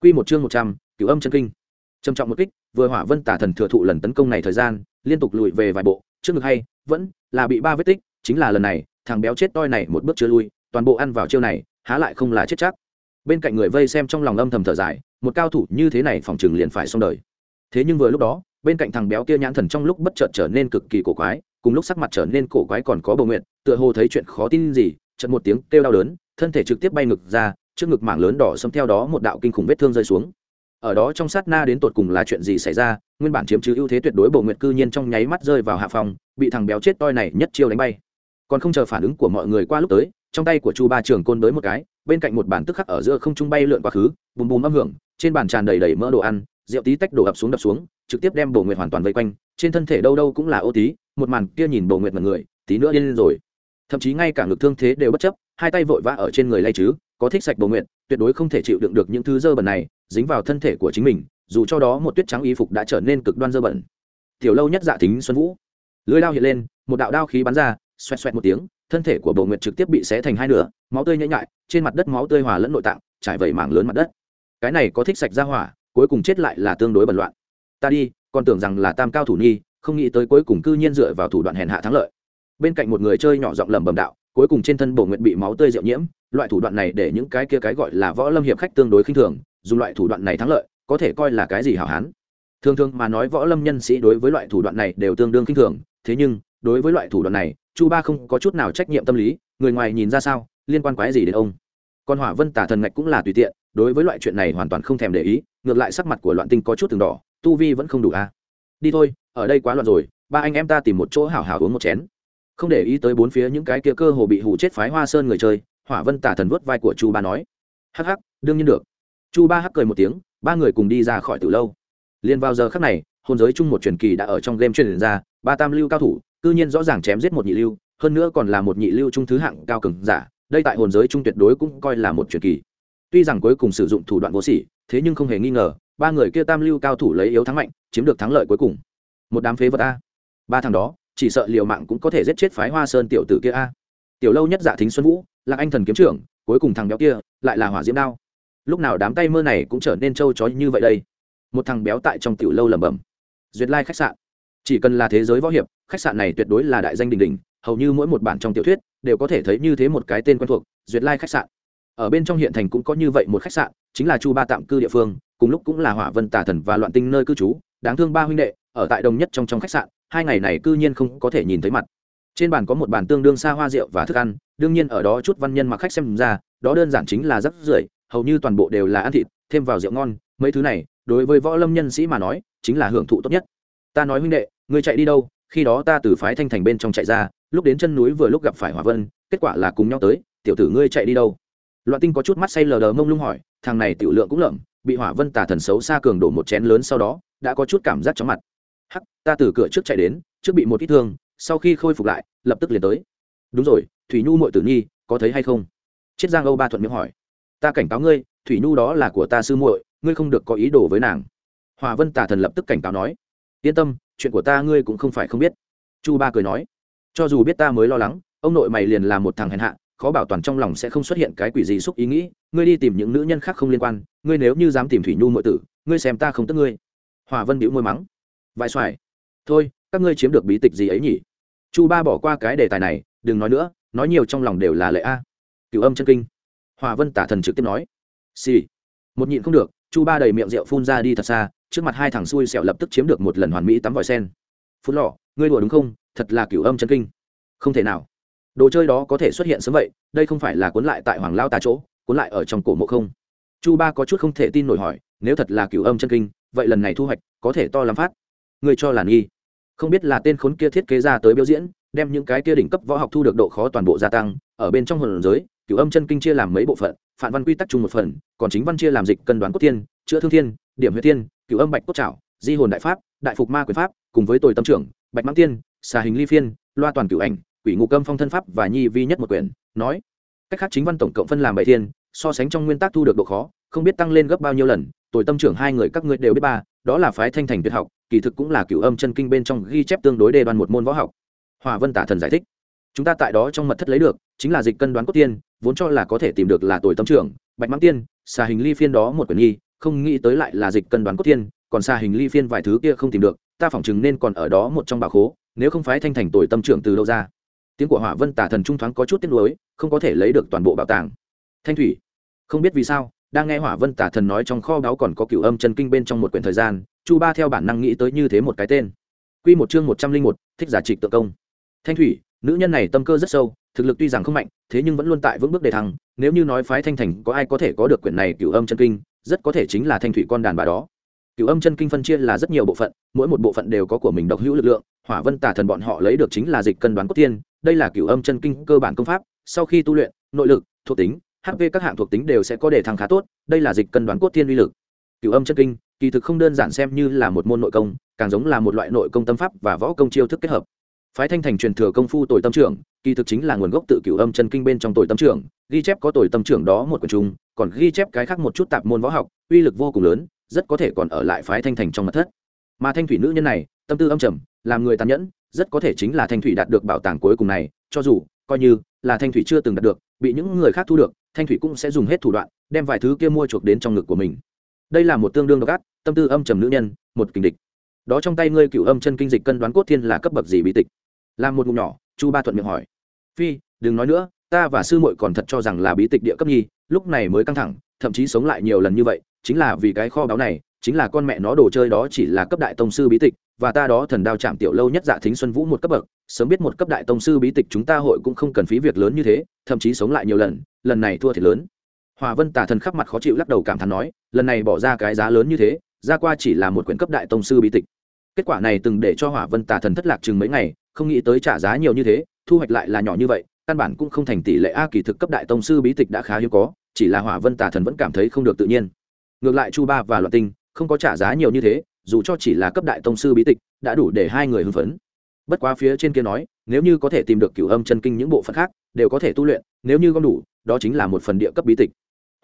Quy một chương một trăm, cửu âm chân kinh trầm trọng một kích, vừa hỏa vân tả thần thừa thụ lần tấn công này thời gian, liên tục lùi về vài bộ, trước ngực hay, vẫn là bị ba vết tích, chính là lần này, thằng béo chết toi này một bước chưa lui, toàn bộ ăn vào chiêu này, há lại không là chết chắc. Bên cạnh người vây xem trong lòng âm thầm thở dài, một cao thủ như thế này phòng chừng liền phải xong đời. Thế nhưng vừa lúc đó, bên cạnh thằng béo kia nhãn thần trong lúc bất chợt trở nên cực kỳ cổ quái, cùng lúc sắc mặt trở nên cổ quái còn có bầu nguyện tựa hồ thấy chuyện khó tin gì, chợt một tiếng kêu đau đớn, thân thể trực tiếp bay ngực ra, trước ngực mảng lớn đỏ xâm theo đó một đạo kinh khủng vết thương rơi xuống ở đó trong sát na đến tột cùng là chuyện gì xảy ra, nguyên bản chiếm chứ ưu thế tuyệt đối bộ nguyện cư nhiên trong nháy mắt rơi vào hạ phòng, bị thằng béo chết toi này nhất chiêu đánh bay. Còn không chờ phản ứng của mọi người qua lúc tới, trong tay của chu ba trường côn tới một cái, bên cạnh một bàn tức khắc ở giữa không trung bay lượn quá khứ, bùm bùm âm hưởng, trên bàn tràn đầy đầy mỡ đồ ăn, rượu tí tách đổ ập xuống đập xuống, trực tiếp đem bổ nguyệt hoàn toàn vây quanh, trên thân thể đâu đâu cũng là ô tí, một màn kia nhìn bổ nguyệt mật người, tí nữa lên rồi. Thậm chí ngay cả ngực thương thế đều bất chấp, hai tay vội vã ở trên người lay chứ, có thích sạch bổ nguyệt, tuyệt đối không thể chịu đựng được những thứ dơ bẩn này dính vào thân thể của chính mình, dù cho đó một tuyết trắng y phục đã trở nên cực đoan dơ bẩn. Tiểu lâu nhất dạ thính xuân vũ. Lưới đao hiện lên, một đạo đao khí bắn ra, xoẹt xoẹt một tiếng, thân thể của bầu nguyệt trực tiếp bị xé thành hai nửa, máu tươi nhễ nhại, trên mặt đất máu tươi hòa lẫn nội tạng, trải vẩy mảng lớn mặt đất. Cái này có thích sạch ra hỏa, cuối cùng chết lại là tương đối bẩn loạn. Ta đi, còn tưởng rằng là tam cao thủ nhi, không nghĩ tới cuối cùng cư nhiên dựa vào thủ đoạn hèn hạ thắng lợi. Bên cạnh một người chơi nhỏ giọng lẩm bẩm đạo, cuối cùng trên thân bầu nguyệt bị máu tươi rượu nhiễm, loại thủ đoạn này để những cái kia cái gọi là võ lâm hiệp khách tương đối khinh thường dùng loại thủ đoạn này thắng lợi, có thể coi là cái gì hảo hán. Thường thường mà nói võ lâm nhân sĩ đối với loại thủ đoạn này đều tương đương khinh thường, thế nhưng, đối với loại thủ đoạn này, chu ba không có chút nào trách nhiệm tâm lý, người ngoài nhìn ra sao, liên quan quái gì đến ông? Còn hỏa vân tả thần ngạch cũng là tùy tiện, đối với loại chuyện này hoàn toàn không thèm để ý, ngược lại sắc mặt của loạn tinh có chút từng đỏ, tu vi vẫn không đủ a. À. đi thôi, ở đây quá loạn rồi, ba anh em ta tìm một chỗ hảo hảo uống một chén. Không để ý tới bốn phía những cái kia cơ hồ bị hụ chết phái hoa sơn người chơi, hỏa vân tả thần vớt vai của chu ba nói. Hắc hắc, đương nhiên được chu ba hắc cười một tiếng, ba người cùng đi ra khỏi từ lâu. Liền vào giờ khắc này hôn giới chung một truyền kỳ đã ở trong game truyền ra, ba tam lưu cao thủ, cư nhiên rõ ràng chém giết một nhị lưu, hơn nữa còn là một nhị lưu trung thứ hạng cao cường giả, đây tại hồn giới trung tuyệt đối cũng coi là một truyền kỳ. Tuy rằng cuối cùng sử dụng thủ đoạn vô sỉ, thế nhưng không hề nghi ngờ, ba người kia tam lưu cao thủ lấy yếu thắng mạnh, chiếm được thắng lợi cuối cùng. Một đám phế vật a. Ba thằng đó, chỉ sợ liều mạng cũng có thể giết chết phái hoa sơn tiểu tử kia a. Tiểu lâu nhất giả thính xuân vũ là anh thần kiếm trưởng, cuối cùng thằng béo kia, lại là hỏa diễm đao lúc nào đám tay mơ này cũng trở nên trâu chó như vậy đây? Một thằng béo tại trong tiểu lâu lẩm bẩm. Duyệt lai khách sạn. Chỉ cần là thế giới võ hiệp, khách sạn này tuyệt đối là đại danh đình đình hầu như mỗi một bản trong tiểu thuyết đều có thể thấy như thế một cái tên quen thuộc, duyệt lai khách sạn. Ở bên trong hiện thành cũng có như vậy một khách sạn, chính là chu ba tạm cư địa phương, cùng lúc cũng là hỏa vân tà thần và loạn tinh nơi cư trú, đáng thương ba huynh đệ, ở tại đồng nhất trong trong khách sạn, hai ngày này cư nhiên không có thể nhìn thấy mặt. Trên bàn có một bàn tương đương xa hoa rượu và thức ăn, đương nhiên ở đó chút văn nhân mặc khách xem ra, đó đơn giản chính là rất rưởi hầu như toàn bộ đều là ăn thịt, thêm vào rượu ngon, mấy thứ này, đối với võ lâm nhân sĩ mà nói, chính là hưởng thụ tốt nhất. Ta nói huynh đệ, ngươi chạy đi đâu, khi đó ta từ phái thanh thành bên trong chạy ra, lúc đến chân núi vừa lúc gặp phải hỏa vân, kết quả là cùng nhau tới, tiểu tử ngươi chạy đi đâu? Loạn tinh có chút mắt say lờ đờ mông lung hỏi, thằng này tiểu lượng cũng lợm, bị hỏa vân tà thần xấu xa cường đổ một chén lớn sau đó, đã có chút cảm giác chóng mặt. Hắc, ta từ cửa trước chạy đến, trước bị một ít thương, sau khi khôi phục lại, lập tức liền tới. Đúng rồi, thủy nhu mội tử nhi, có thấy hay không? Chiết giang âu ba thuận miệng hỏi ta cảnh cáo ngươi, thủy nhu đó là của ta sư muội, ngươi không được có ý đồ với nàng. Hòa vân tà thần lập tức cảnh cáo nói, yên tâm, chuyện của ta ngươi cũng không phải không biết. Chu ba cười nói, cho dù biết ta mới lo lắng, ông nội mày liền là một thằng hèn hạ, khó bảo toàn trong lòng sẽ không xuất hiện cái quỷ gì xúc ý nghĩ, ngươi đi tìm những nữ nhân khác không liên quan, ngươi nếu như dám tìm thủy nhu mọi tử, ngươi xem ta không tức ngươi. Hòa vân bĩu môi mắng vài xoài, thôi, các ngươi chiếm được bí tịch gì ấy nhỉ? Chu ba bỏ qua cái đề tài này, đừng nói nữa, nói nhiều trong lòng đều là lệ a. Cựu âm chân kinh hòa vân tả thần trực tiếp nói, xì、sì. một nhịn không được, chu ba đầy miệng rượu phun ra đi thật xa, trước mặt hai thằng xui xẻo lập tức chiếm được một lần hoàn mỹ tắm vòi sen. Phút lọ, ngươi đùa đúng không? Thật là cựu âm chân kinh. Không thể nào. Đồ chơi đó có thể xuất hiện sớm vậy, đây không phải là cuốn lại tại hoàng lao tà chỗ, cuốn lại ở trong cổ mộ không? Chu ba có chút không thể tin nổi hỏi, nếu thật là cựu âm chân kinh, vậy lần này thu hoạch có thể to lắm phát. Ngươi cho là nghi. Không biết là tên khốn kia thiết kế ra tới biểu diễn, đem những cái kia đỉnh cấp võ học thu được độ khó toàn bộ gia tăng, ở bên trong hồn giới cửu âm chân kinh chia làm mấy bộ phận, phản văn quy tắc chung một phần, còn chính văn chia làm dịch cân đoán cốt thiên, chữa thương thiên, điểm huyết thiên, cửu âm bạch cốt trảo, di hồn đại pháp, đại phục ma quyền pháp, cùng với tồi tâm trưởng, bạch mãng tiên, xà hình ly phiên, loa toàn cửu ảnh, quỷ ngụ câm phong thân pháp và nhi vi nhất một quyển, nói, cách khác chính văn tổng cộng phân làm bảy thiên, so sánh trong nguyên tắc thu được độ khó, không biết tăng lên gấp bao nhiêu lần, tồi tâm trưởng hai người các ngươi đều biết ba, đó là phái thanh thành tuyệt học, kỳ thực cũng là cửu âm chân kinh bên trong ghi chép tương đối đề đoan một môn võ học. Hòa vân tả thần giải thích, chúng ta tại đó trong mật thất lấy được chính là dịch cân đoán cốt tiên, vốn cho là có thể tìm được là tuổi tâm trưởng, bạch mãng tiên, xà hình ly phiên đó một quyển nhi không nghĩ tới lại là dịch cân đoán cốt tiên, còn xà hình ly phiên vài thứ kia không tìm được, ta phỏng chừng nên còn ở đó một trong bà khố, nếu không phái thanh thành tuổi tâm trưởng từ đâu ra. Tiếng của hỏa vân tả thần trung thoáng có chút tiếc nuối, không có thể lấy được toàn bộ bảo tàng. Thanh thủy, không biết vì sao, đang nghe hỏa vân tả thần nói trong kho báu còn có cửu âm chân kinh bên trong một quyển thời gian, chu ba theo bản năng nghĩ tới như thế một cái tên. Quy một chương một trăm linh một, thích giả trịch tự công. Thanh thủy nữ nhân này tâm cơ rất sâu, thực lực tuy rằng không mạnh, thế nhưng vẫn luôn tại vững bước đề thăng. Nếu như nói phái thanh thành có ai có thể có được quyển này cửu âm chân kinh, rất có thể chính là thanh thủy con đàn bà đó. Cửu âm chân kinh phân chia là rất nhiều bộ phận, mỗi một bộ phận đều có của mình độc hữu lực lượng. Hỏa vân tả thần bọn họ lấy được chính là dịch cân đoán cốt tiên. Đây là cửu âm chân kinh cơ bản công pháp. Sau khi tu luyện, nội lực, thuộc tính hp các hạng thuộc tính đều sẽ có đề thăng khá tốt. Đây là dịch cân đoán cốt tiên uy lực. Cửu âm chân kinh, kỳ thực không đơn giản xem như là một môn nội công, càng giống là một loại nội công tâm pháp và võ công chiêu thức kết hợp phái thanh thành truyền thừa công phu tồi tâm trưởng, kỳ thực chính là nguồn gốc tự cửu âm chân kinh bên trong tồi tâm trưởng, ghi chép có tồi tâm trưởng đó một quần chúng còn ghi chép cái khác một chút tạp môn võ học, uy lực vô cùng lớn, rất có thể còn ở lại phái thanh thành trong mật thất. Mà thanh thủy nữ nhân này, tâm tư âm trầm, làm người tàn nhẫn, rất có thể chính là thanh thủy đạt được bảo tàng cuối cùng này, cho dù, coi như là thanh thủy chưa từng đạt được, bị những người khác thu được, thanh thủy cũng sẽ dùng hết thủ đoạn, đem vài thứ kia mua chuộc đến trong ngực của mình. Đây là một tương đương độc ác, tâm tư âm trầm nữ nhân, một kình địch. Đó trong tay ngươi cựu âm chân kinh dịch cân đoán cốt thiên là cấp bậc gì bí tịch? Làm một ngụm nhỏ, chu ba thuận miệng hỏi. Phi, đừng nói nữa, ta và sư muội còn thật cho rằng là bí tịch địa cấp nhi, lúc này mới căng thẳng, thậm chí sống lại nhiều lần như vậy, chính là vì cái kho báu này, chính là con mẹ nó đồ chơi đó chỉ là cấp đại tông sư bí tịch, và ta đó thần đao chạm tiểu lâu nhất dạ thính xuân vũ một cấp bậc, sớm biết một cấp đại tông sư bí tịch chúng ta hội cũng không cần phí việc lớn như thế, thậm chí sống lại nhiều lần lần này thua thiệt lớn. Hòa vân tả thần khắp mặt khó chịu lắc đầu cảm thán nói, lần này bỏ ra cái giá lớn như thế, ra qua chỉ là một quyển cấp đại tông sư bí tịch. Kết quả này từng để cho hỏa vân tả thần thất lạc chừng mấy ngày không nghĩ tới trả giá nhiều như thế, thu hoạch lại là nhỏ như vậy, căn bản cũng không thành tỷ lệ a kỳ thực cấp đại tông sư bí tịch đã khá hiếm có, chỉ là hỏa vân tả thần vẫn cảm thấy không được tự nhiên. Ngược lại chu ba và loạn tinh không có trả giá nhiều như thế, dù cho chỉ là cấp đại tông sư bí tịch, đã đủ để hai người hưng phấn. Bất quá phía trên kia nói, nếu như có thể tìm được cửu âm chân kinh những bộ phận khác, đều có thể tu luyện, nếu như gom đủ, đó chính là một phần địa cấp bí tịch.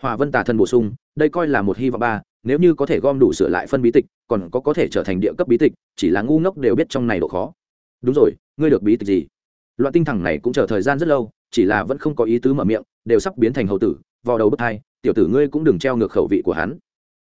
Hòa vân tà thần bổ sung, đây coi là một hy vọng ba, nếu như có thể gom đủ sửa lại phân bí tịch, còn có có thể trở thành địa cấp bí tịch, chỉ là ngu ngốc đều biết trong này độ khó. Đúng rồi ngươi được bí tịch gì? Loạn tinh thẳng này cũng chờ thời gian rất lâu, chỉ là vẫn không có ý tứ mở miệng, đều sắp biến thành hầu tử vào đầu bức thai tiểu tử ngươi cũng đừng treo ngược khẩu vị của hắn.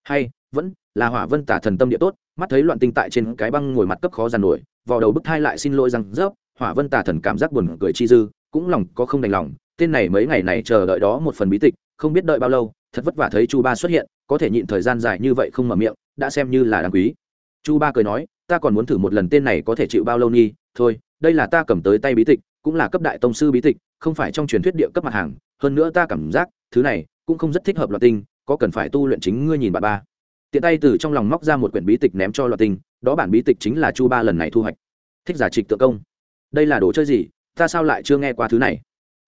Hay, vẫn, là hỏa vân tả thần tâm địa tốt, mắt thấy loạn tinh tại trên cái băng ngồi mặt cấp khó giàn nổi vào đầu bức thai lại xin lỗi rằng rớp, hỏa vân tả thần cảm giác buồn cười chi dư, cũng lòng có không đành lòng, tên này mấy ngày này chờ đợi đó một phần bí tịch, không biết đợi bao lâu, thật vất vả thấy chu ba xuất hiện, có thể nhịn thời gian dài như vậy không mở miệng, đã xem như là đáng quý. Chu ba cười nói, ta còn muốn thử một lần tên này có thể chịu bao lâu nhi thôi, đây là ta cầm tới tay bí tịch, cũng là cấp đại tông sư bí tịch, không phải trong truyền thuyết địa cấp mặt hàng, hơn nữa ta cảm giác, thứ này, cũng không rất thích hợp loạt tinh, có cần phải tu luyện chính ngươi nhìn bà ba. Tiện tay từ trong lòng móc ra một quyển bí tịch ném cho loạt tinh, đó bản bí tịch chính là chu ba lần này thu hoạch. Thích giả trịch tự công. Đây là đồ chơi gì? Ta sao lại chưa nghe qua thứ này?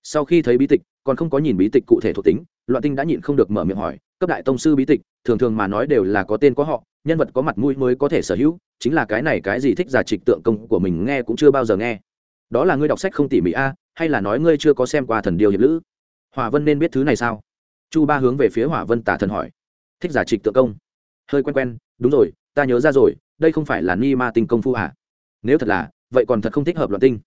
Sau khi thấy bí tịch, còn không có nhìn bí tịch cụ thể thuộc tính loạn tinh đã nhịn không được mở miệng hỏi, cấp đại tông sư bí tịch, thường thường mà nói đều là có tên có họ, nhân vật có mặt mũi mới có thể sở hữu, chính là cái này cái gì thích giả trịch tượng công của mình nghe cũng chưa bao giờ nghe. Đó là ngươi đọc sách không tỉ mỉ a, hay là nói ngươi chưa có xem qua thần điều hiệp lữ? Hòa vân nên biết thứ này sao? Chu ba hướng về phía hỏa vân tả thần hỏi. Thích giả trịch tượng công. Hơi quen quen, đúng rồi, ta nhớ ra rồi, đây không phải là ni ma tinh công phu à? Nếu thật là, vậy còn thật không thích hợp loạn tinh.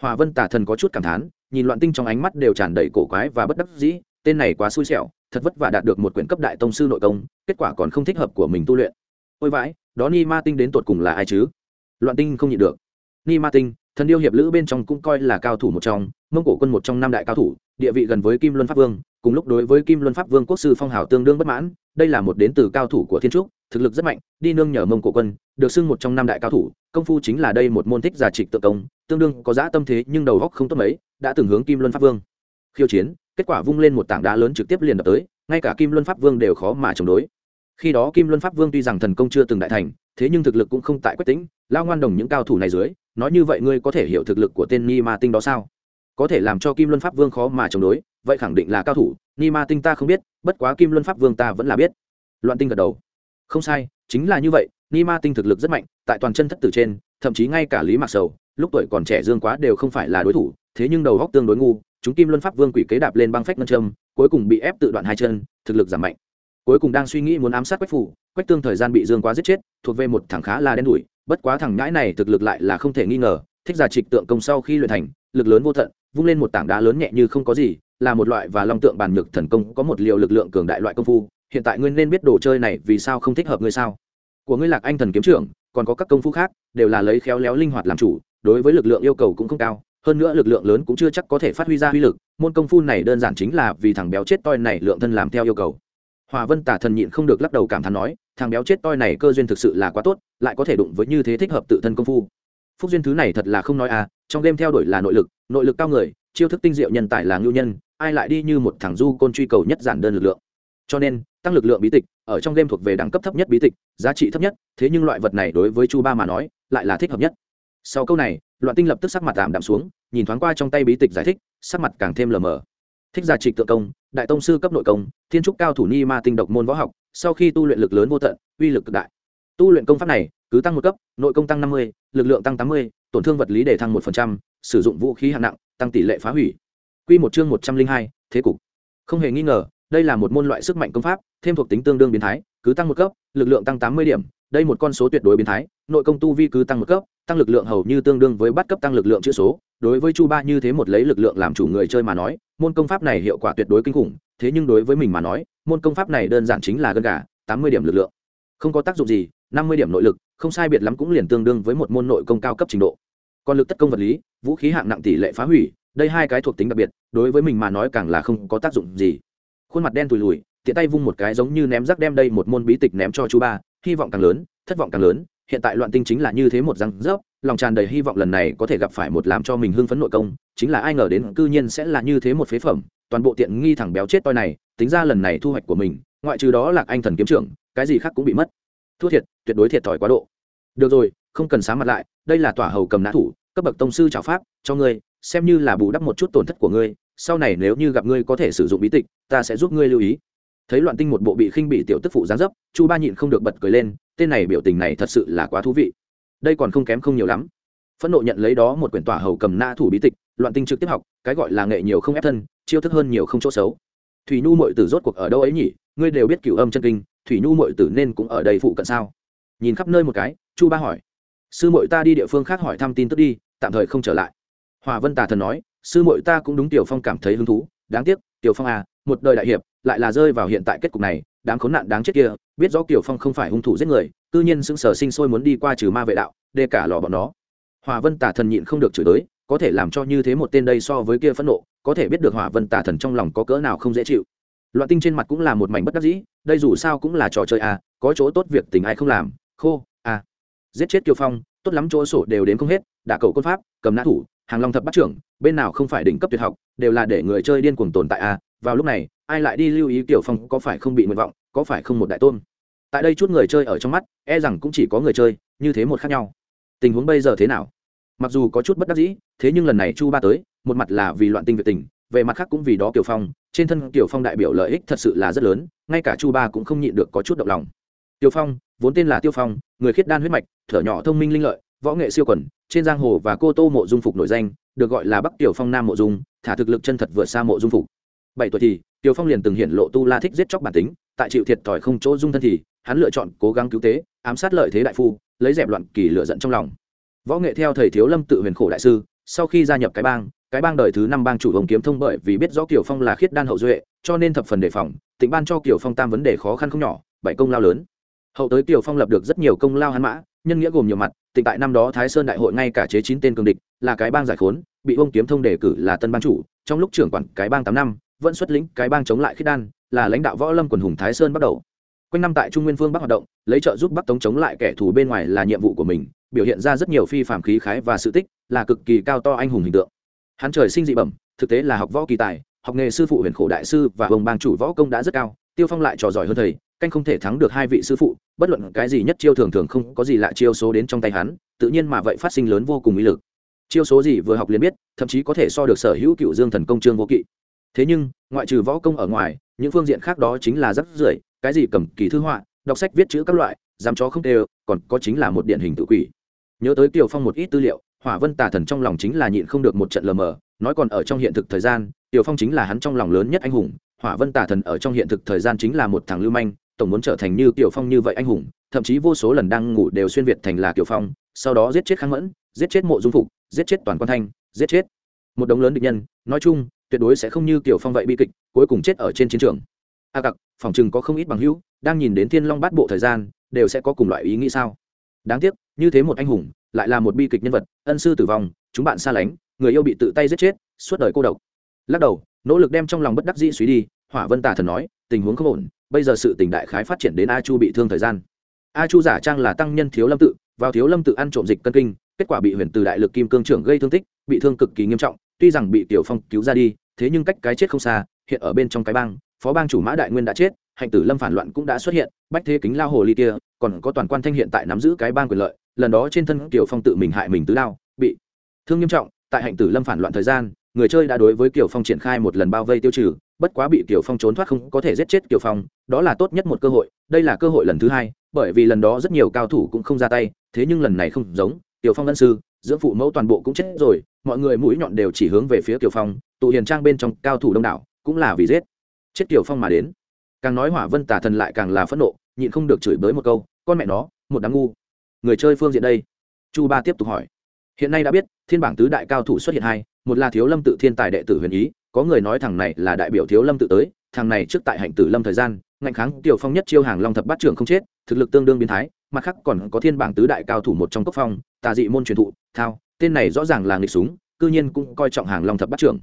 Hòa vân tả thần có chút cảm thán, nhìn loạn tinh trong ánh mắt đều tràn đầy cổ quái và bất đắc dĩ tên này quá xui xẻo, thật vất vả đạt được một quyển cấp đại tông sư nội công, kết quả còn không thích hợp của mình tu luyện. Ôi vãi, đó ni ma tinh đến tột cùng là ai chứ? Loạn tinh không nhịn được. Ni ma tinh, thần điêu hiệp lữ bên trong cũng coi là cao thủ một trong, mông cổ quân một trong năm đại cao thủ, địa vị gần với kim luân pháp vương, cùng lúc đối với kim luân pháp vương quốc sư phong hào tương đương bất mãn, đây là một đến từ cao thủ của thiên trúc, thực lực rất mạnh, đi nương nhờ mông cổ quân, được xưng một trong năm đại cao thủ, công phu chính là đây một môn thích giả trịch tự công, tương đương có giã tâm thế nhưng đầu góc không tốt mấy, đã từng hướng kim luân pháp vương. Khiêu chiến kết quả vung lên một tảng đá lớn trực tiếp liền đập tới, ngay cả kim luân pháp vương đều khó mà chống đối. Khi đó kim luân pháp vương tuy rằng thần công chưa từng đại thành, thế nhưng thực lực cũng không tại quách tính lao ngoan đồng những cao thủ này dưới, nói như vậy ngươi có thể hiểu thực lực của tên ni ma tinh đó sao? Có thể làm cho kim luân pháp vương khó mà chống đối, vậy khẳng định là cao thủ, ni ma tinh ta không biết, bất quá kim luân pháp vương ta vẫn là biết. Loạn tinh gật đầu. Không sai, chính là như vậy, ni ma tinh thực lực rất mạnh, tại toàn chân thất tử trên, thậm chí ngay cả lý mạc sầu, lúc tuổi còn trẻ dương quá đều không phải là đối thủ, thế nhưng đầu góc tương đối ngu chúng kim luân pháp vương quỷ kế đạp lên băng phách ngân châm, cuối cùng bị ép tự đoạn hai chân, thực lực giảm mạnh. Cuối cùng đang suy nghĩ muốn ám sát quách phủ, quách tương thời gian bị dương quá giết chết, thuộc về một thằng khá là đen đủi, bất quá thằng ngãi này thực lực lại là không thể nghi ngờ, thích giả trịch tượng công sau khi luyện thành, lực lớn vô tận, vung lên một tảng đá lớn nhẹ như không có gì, là một loại và long tượng bàn nhược thần công, có một liều lực lượng cường đại loại công phu, hiện tại ngươi nên biết đồ chơi này vì sao không thích hợp ngươi sao? Của ngươi lạc anh thần kiếm trưởng, còn có các công phu khác, đều là lấy khéo léo linh hoạt làm chủ, đối với lực lượng yêu cầu cũng không cao hơn nữa lực lượng lớn cũng chưa chắc có thể phát huy ra uy lực, môn công phu này đơn giản chính là vì thằng béo chết toi này lượng thân làm theo yêu cầu. Hòa vân tả thần nhịn không được lắc đầu cảm thán nói, thằng béo chết toi này cơ duyên thực sự là quá tốt, lại có thể đụng với như thế thích hợp tự thân công phu. Phúc duyên thứ này thật là không nói à trong game theo đuổi là nội lực nội lực cao người, chiêu thức tinh diệu nhân tài là ngưu nhân, ai lại đi như một thằng du côn truy cầu nhất giản đơn lực lượng. Cho nên, tăng lực lượng bí tịch, ở trong game thuộc về đẳng cấp thấp nhất bí tịch, giá trị thấp nhất, thế nhưng loại vật này đối với chu ba mà nói, lại là thích hợp nhất sau câu này, loạn tinh lập tức sắc mặt tạm đạm xuống, nhìn thoáng qua trong tay bí tịch giải thích, sắc mặt càng thêm lờ mờ. Thích giả trịch tự công, đại tông sư cấp nội công, thiên trúc cao thủ ni ma tinh độc môn võ học, sau khi tu luyện lực lớn vô tận, uy lực cực đại. Tu luyện công pháp này, cứ tăng một cấp, nội công tăng năm mươi, lực lượng tăng tám mươi, tổn thương vật lý để thăng một sử dụng vũ khí hạng nặng, tăng tỷ lệ phá hủy. Q một chương một trăm linh hai, thế cục. Không hề nghi ngờ, đây là một môn loại sức mạnh công pháp, thêm thuộc tính tương đương biến thái, cứ tăng một cấp, lực lượng tăng tám mươi điểm, đây một con số tuyệt đối biến thái, nội công tu vi cứ tăng một cấp tăng lực lượng hầu như tương đương với bắt cấp tăng lực lượng chữ số. Đối với chu ba như thế một lấy lực lượng làm chủ người chơi mà nói, môn công pháp này hiệu quả tuyệt đối kinh khủng. Thế nhưng đối với mình mà nói, môn công pháp này đơn giản chính là gân gà, tám mươi điểm lực lượng. Không có tác dụng gì, năm mươi điểm nội lực, không sai biệt lắm cũng liền tương đương với một môn nội công cao cấp trình độ. Còn lực tất công vật lý, vũ khí hạng nặng tỷ lệ phá hủy, đây hai cái thuộc tính đặc biệt, đối với mình mà nói càng là không có tác dụng gì. Khuôn mặt đen tùi lùi tiện tay vung một cái giống như ném rác đem đây một môn bí tịch ném cho chú ba, hy vọng càng lớn, thất vọng càng lớn hiện tại loạn tinh chính là như thế một răng rớp, lòng tràn đầy hy vọng lần này có thể gặp phải một làm cho mình hưng phấn nội công, chính là ai ngờ đến cư nhiên sẽ là như thế một phế phẩm, toàn bộ tiện nghi thẳng béo chết toi này, tính ra lần này thu hoạch của mình, ngoại trừ đó là anh thần kiếm trưởng, cái gì khác cũng bị mất. Thua thiệt, tuyệt đối thiệt thòi quá độ. Được rồi, không cần sáng mặt lại, đây là tỏa hầu cầm nã thủ, cấp bậc tông sư trào pháp, cho ngươi, xem như là bù đắp một chút tổn thất của ngươi, sau này nếu như gặp ngươi có thể sử dụng bí tịch, ta sẽ giúp ngươi lưu ý. Thấy loạn tinh một bộ bị khinh bị tiểu tức phụ gián dấp, chu ba nhịn không được bật cười lên tên này biểu tình này thật sự là quá thú vị. Đây còn không kém không nhiều lắm. Phẫn nộ nhận lấy đó một quyển tỏa hầu cầm na thủ bí tịch, loạn tinh trực tiếp học, cái gọi là nghệ nhiều không ép thân, chiêu thức hơn nhiều không chỗ xấu. Thủy nhu mội tử rốt cuộc ở đâu ấy nhỉ? Ngươi đều biết cửu âm chân kinh, thủy nhu mội tử nên cũng ở đây phụ cận sao? Nhìn khắp nơi một cái, chu ba hỏi. Sư mội ta đi địa phương khác hỏi thăm tin tức đi, tạm thời không trở lại. Hòa vân tà thần nói, sư muội ta cũng đúng tiểu phong cảm thấy hứng thú, đáng tiếc, tiểu phong à một đời đại hiệp, lại là rơi vào hiện tại kết cục này đám khốn nạn đáng chết kia, biết rõ kiều phong không phải hung thủ giết người tư nhiên sững sờ sinh sôi muốn đi qua trừ ma vệ đạo, đê cả lò bọn nó. Hòa vân Tả thần nhịn không được chửi tới, có thể làm cho như thế một tên đây so với kia phẫn nộ, có thể biết được hỏa vân Tả thần trong lòng có cỡ nào không dễ chịu. Loạn tinh trên mặt cũng là một mảnh bất đắc dĩ, đây dù sao cũng là trò chơi à có chỗ tốt việc tình ai không làm, khô à. Giết chết kiều phong, tốt lắm chỗ sổ đều đến không hết, đả cầu côn pháp, cầm nã thủ, hàng long thập bắt trưởng, bên nào không phải đỉnh cấp tuyệt học, đều là để người chơi điên cuồng tồn tại à vào lúc này ai lại đi lưu ý tiểu phong có phải không bị nguyện vọng, có phải không một đại tôn? Tại đây chút người chơi ở trong mắt e rằng cũng chỉ có người chơi, như thế một khác nhau. Tình huống bây giờ thế nào? Mặc dù có chút bất đắc dĩ, thế nhưng lần này chu ba tới, một mặt là vì loạn tinh việt tình, về mặt khác cũng vì đó kiều phong, trên thân kiều phong đại biểu lợi ích thật sự là rất lớn, ngay cả chu ba cũng không nhịn được có chút động lòng. Tiêu phong, vốn tên là tiêu phong, người khiết đan huyết mạch, thở nhỏ thông minh linh lợi, võ nghệ siêu quẩn trên giang hồ và cô tô mộ dung phục nổi danh, được gọi là bắc tiểu phong nam mộ dung, thả thực lực chân thật vượt xa mộ dung phục bảy tuổi thì tiêu phong liền từng hiện lộ tu la thích giết chóc bản tính, tại chịu thiệt thòi không chỗ dung thân thì, hắn lựa chọn cố gắng cứu tế, ám sát lợi thế đại phu, lấy dẹp loạn kỳ lựa giận trong lòng. Võ nghệ theo thầy thiếu lâm tự huyền khổ đại sư, sau khi gia nhập cái bang cái bang đời thứ năm bang chủ hồng kiếm thông bởi vì biết rõ kiều phong là khiết đan hậu duệ, cho nên thập phần đề phòng, tịnh ban cho kiều phong tam vấn đề khó khăn không nhỏ, bảy công lao lớn. Hậu tới kiều phong lập được rất nhiều công lao hắn mã, nhân nghĩa gồm nhiều mặt, tịnh tại năm đó thái sơn đại hội ngay cả chế chín tên cường địch, là cái bang giải khốn, bị ông kiếm thông đề cử là tân bang chủ, trong lúc trưởng quản cái bang tám năm vẫn xuất lĩnh cái bang chống lại khiết đan, là lãnh đạo võ lâm quần hùng thái sơn bắt đầu. Quanh năm tại trung nguyên phương bắc hoạt động, lấy trợ giúp bắc tống chống lại kẻ thù bên ngoài là nhiệm vụ của mình, biểu hiện ra rất nhiều phi phạm khí khái và sự tích, là cực kỳ cao to anh hùng hình tượng. Hắn trời sinh dị bẩm, thực tế là học võ kỳ tài, học nghề sư phụ huyền khổ đại sư và ông bang chủ võ công đã rất cao, tiêu phong lại trò giỏi hơn thầy, canh không thể thắng được hai vị sư phụ, bất luận cái gì nhất chiêu thường thường không có gì lạ chiêu số đến trong tay hắn, tự nhiên mà vậy phát sinh lớn vô cùng ý lực. Chiêu số gì vừa học liền biết, thậm chí có thể so được sở hữu cựu dương thần công trương vô kỵ thế nhưng, ngoại trừ võ công ở ngoài, những phương diện khác đó chính là rắc rưởi, cái gì cầm kỳ thư họa, đọc sách viết chữ các loại, dám chó không đều, còn có chính là một điển hình tự quỷ. Nhớ tới kiều phong một ít tư liệu, hỏa vân tà thần trong lòng chính là nhịn không được một trận lờ mờ, nói còn ở trong hiện thực thời gian tiểu phong chính là hắn trong lòng lớn nhất anh hùng, hỏa vân tà thần ở trong hiện thực thời gian chính là một thằng lưu manh, tổng muốn trở thành như tiểu phong như vậy anh hùng, thậm chí vô số lần đang ngủ đều xuyên việt thành là tiểu phong, sau đó giết chết kháng mẫn, giết chết mộ dung phục, giết chết toàn quan thanh, giết chết một đống lớn địch nhân. Nói chung tuyệt đối sẽ không như kiều phong vậy bi kịch, cuối cùng chết ở trên chiến trường. A cặc, phòng chừng có không ít bằng hữu, đang nhìn đến thiên long bát bộ thời gian, đều sẽ có cùng loại ý nghĩ sao? Đáng tiếc, như thế một anh hùng, lại là một bi kịch nhân vật, ân sư tử vong, chúng bạn xa lánh, người yêu bị tự tay giết chết, suốt đời cô độc. Lắc đầu, nỗ lực đem trong lòng bất đắc dĩ suy đi, hỏa vân tà thần nói, tình huống không ổn, bây giờ sự tình đại khái phát triển đến a chu bị thương thời gian. A chu giả trang là tăng nhân thiếu lâm tự, vào thiếu lâm tự ăn trộm dịch cân kinh, kết quả bị huyền từ đại lực kim cương trưởng gây thương tích, bị thương cực kỳ nghiêm trọng tuy rằng bị tiểu phong cứu ra đi, thế nhưng cách cái chết không xa, hiện ở bên trong cái bang, phó bang chủ mã đại nguyên đã chết, hạnh tử lâm phản loạn cũng đã xuất hiện, bách thế kính lao hồ ly kia, còn có toàn quan thanh hiện tại nắm giữ cái bang quyền lợi, lần đó trên thân kiều phong tự mình hại mình tứ đao, bị thương nghiêm trọng, tại hạnh tử lâm phản loạn thời gian, người chơi đã đối với kiều phong triển khai một lần bao vây tiêu trừ, bất quá bị kiều phong trốn thoát không có thể giết chết kiều phong, đó là tốt nhất một cơ hội, đây là cơ hội lần thứ hai, bởi vì lần đó rất nhiều cao thủ cũng không ra tay, thế nhưng lần này không giống, kiều phong ân sư dưỡng phụ mẫu toàn bộ cũng chết rồi, mọi người mũi nhọn đều chỉ hướng về phía kiều phong, tụ hiền trang bên trong cao thủ đông đảo, cũng là vì giết. Chết kiều phong mà đến. Càng nói hỏa vân tả thần lại càng là phẫn nộ, nhịn không được chửi bới một câu, con mẹ nó, một đám ngu. Người chơi phương diện đây. Chu ba tiếp tục hỏi. Hiện nay đã biết, thiên bảng tứ đại cao thủ xuất hiện hai, một là thiếu lâm tự thiên tài đệ tử huyền ý, có người nói thằng này là đại biểu thiếu lâm tự tới, thằng này trước tại hạnh tử lâm thời gian, ngạnh kháng tiểu phong nhất chiêu hàng long thập bát trưởng không chết, thực lực tương đương biến thái, mặt khác còn có thiên bảng tứ đại cao thủ một trong cốc phong tà dị môn truyền thụ, thao, tên này rõ ràng là nghịch súng, cư nhiên cũng coi trọng hàng long thập bát trưởng.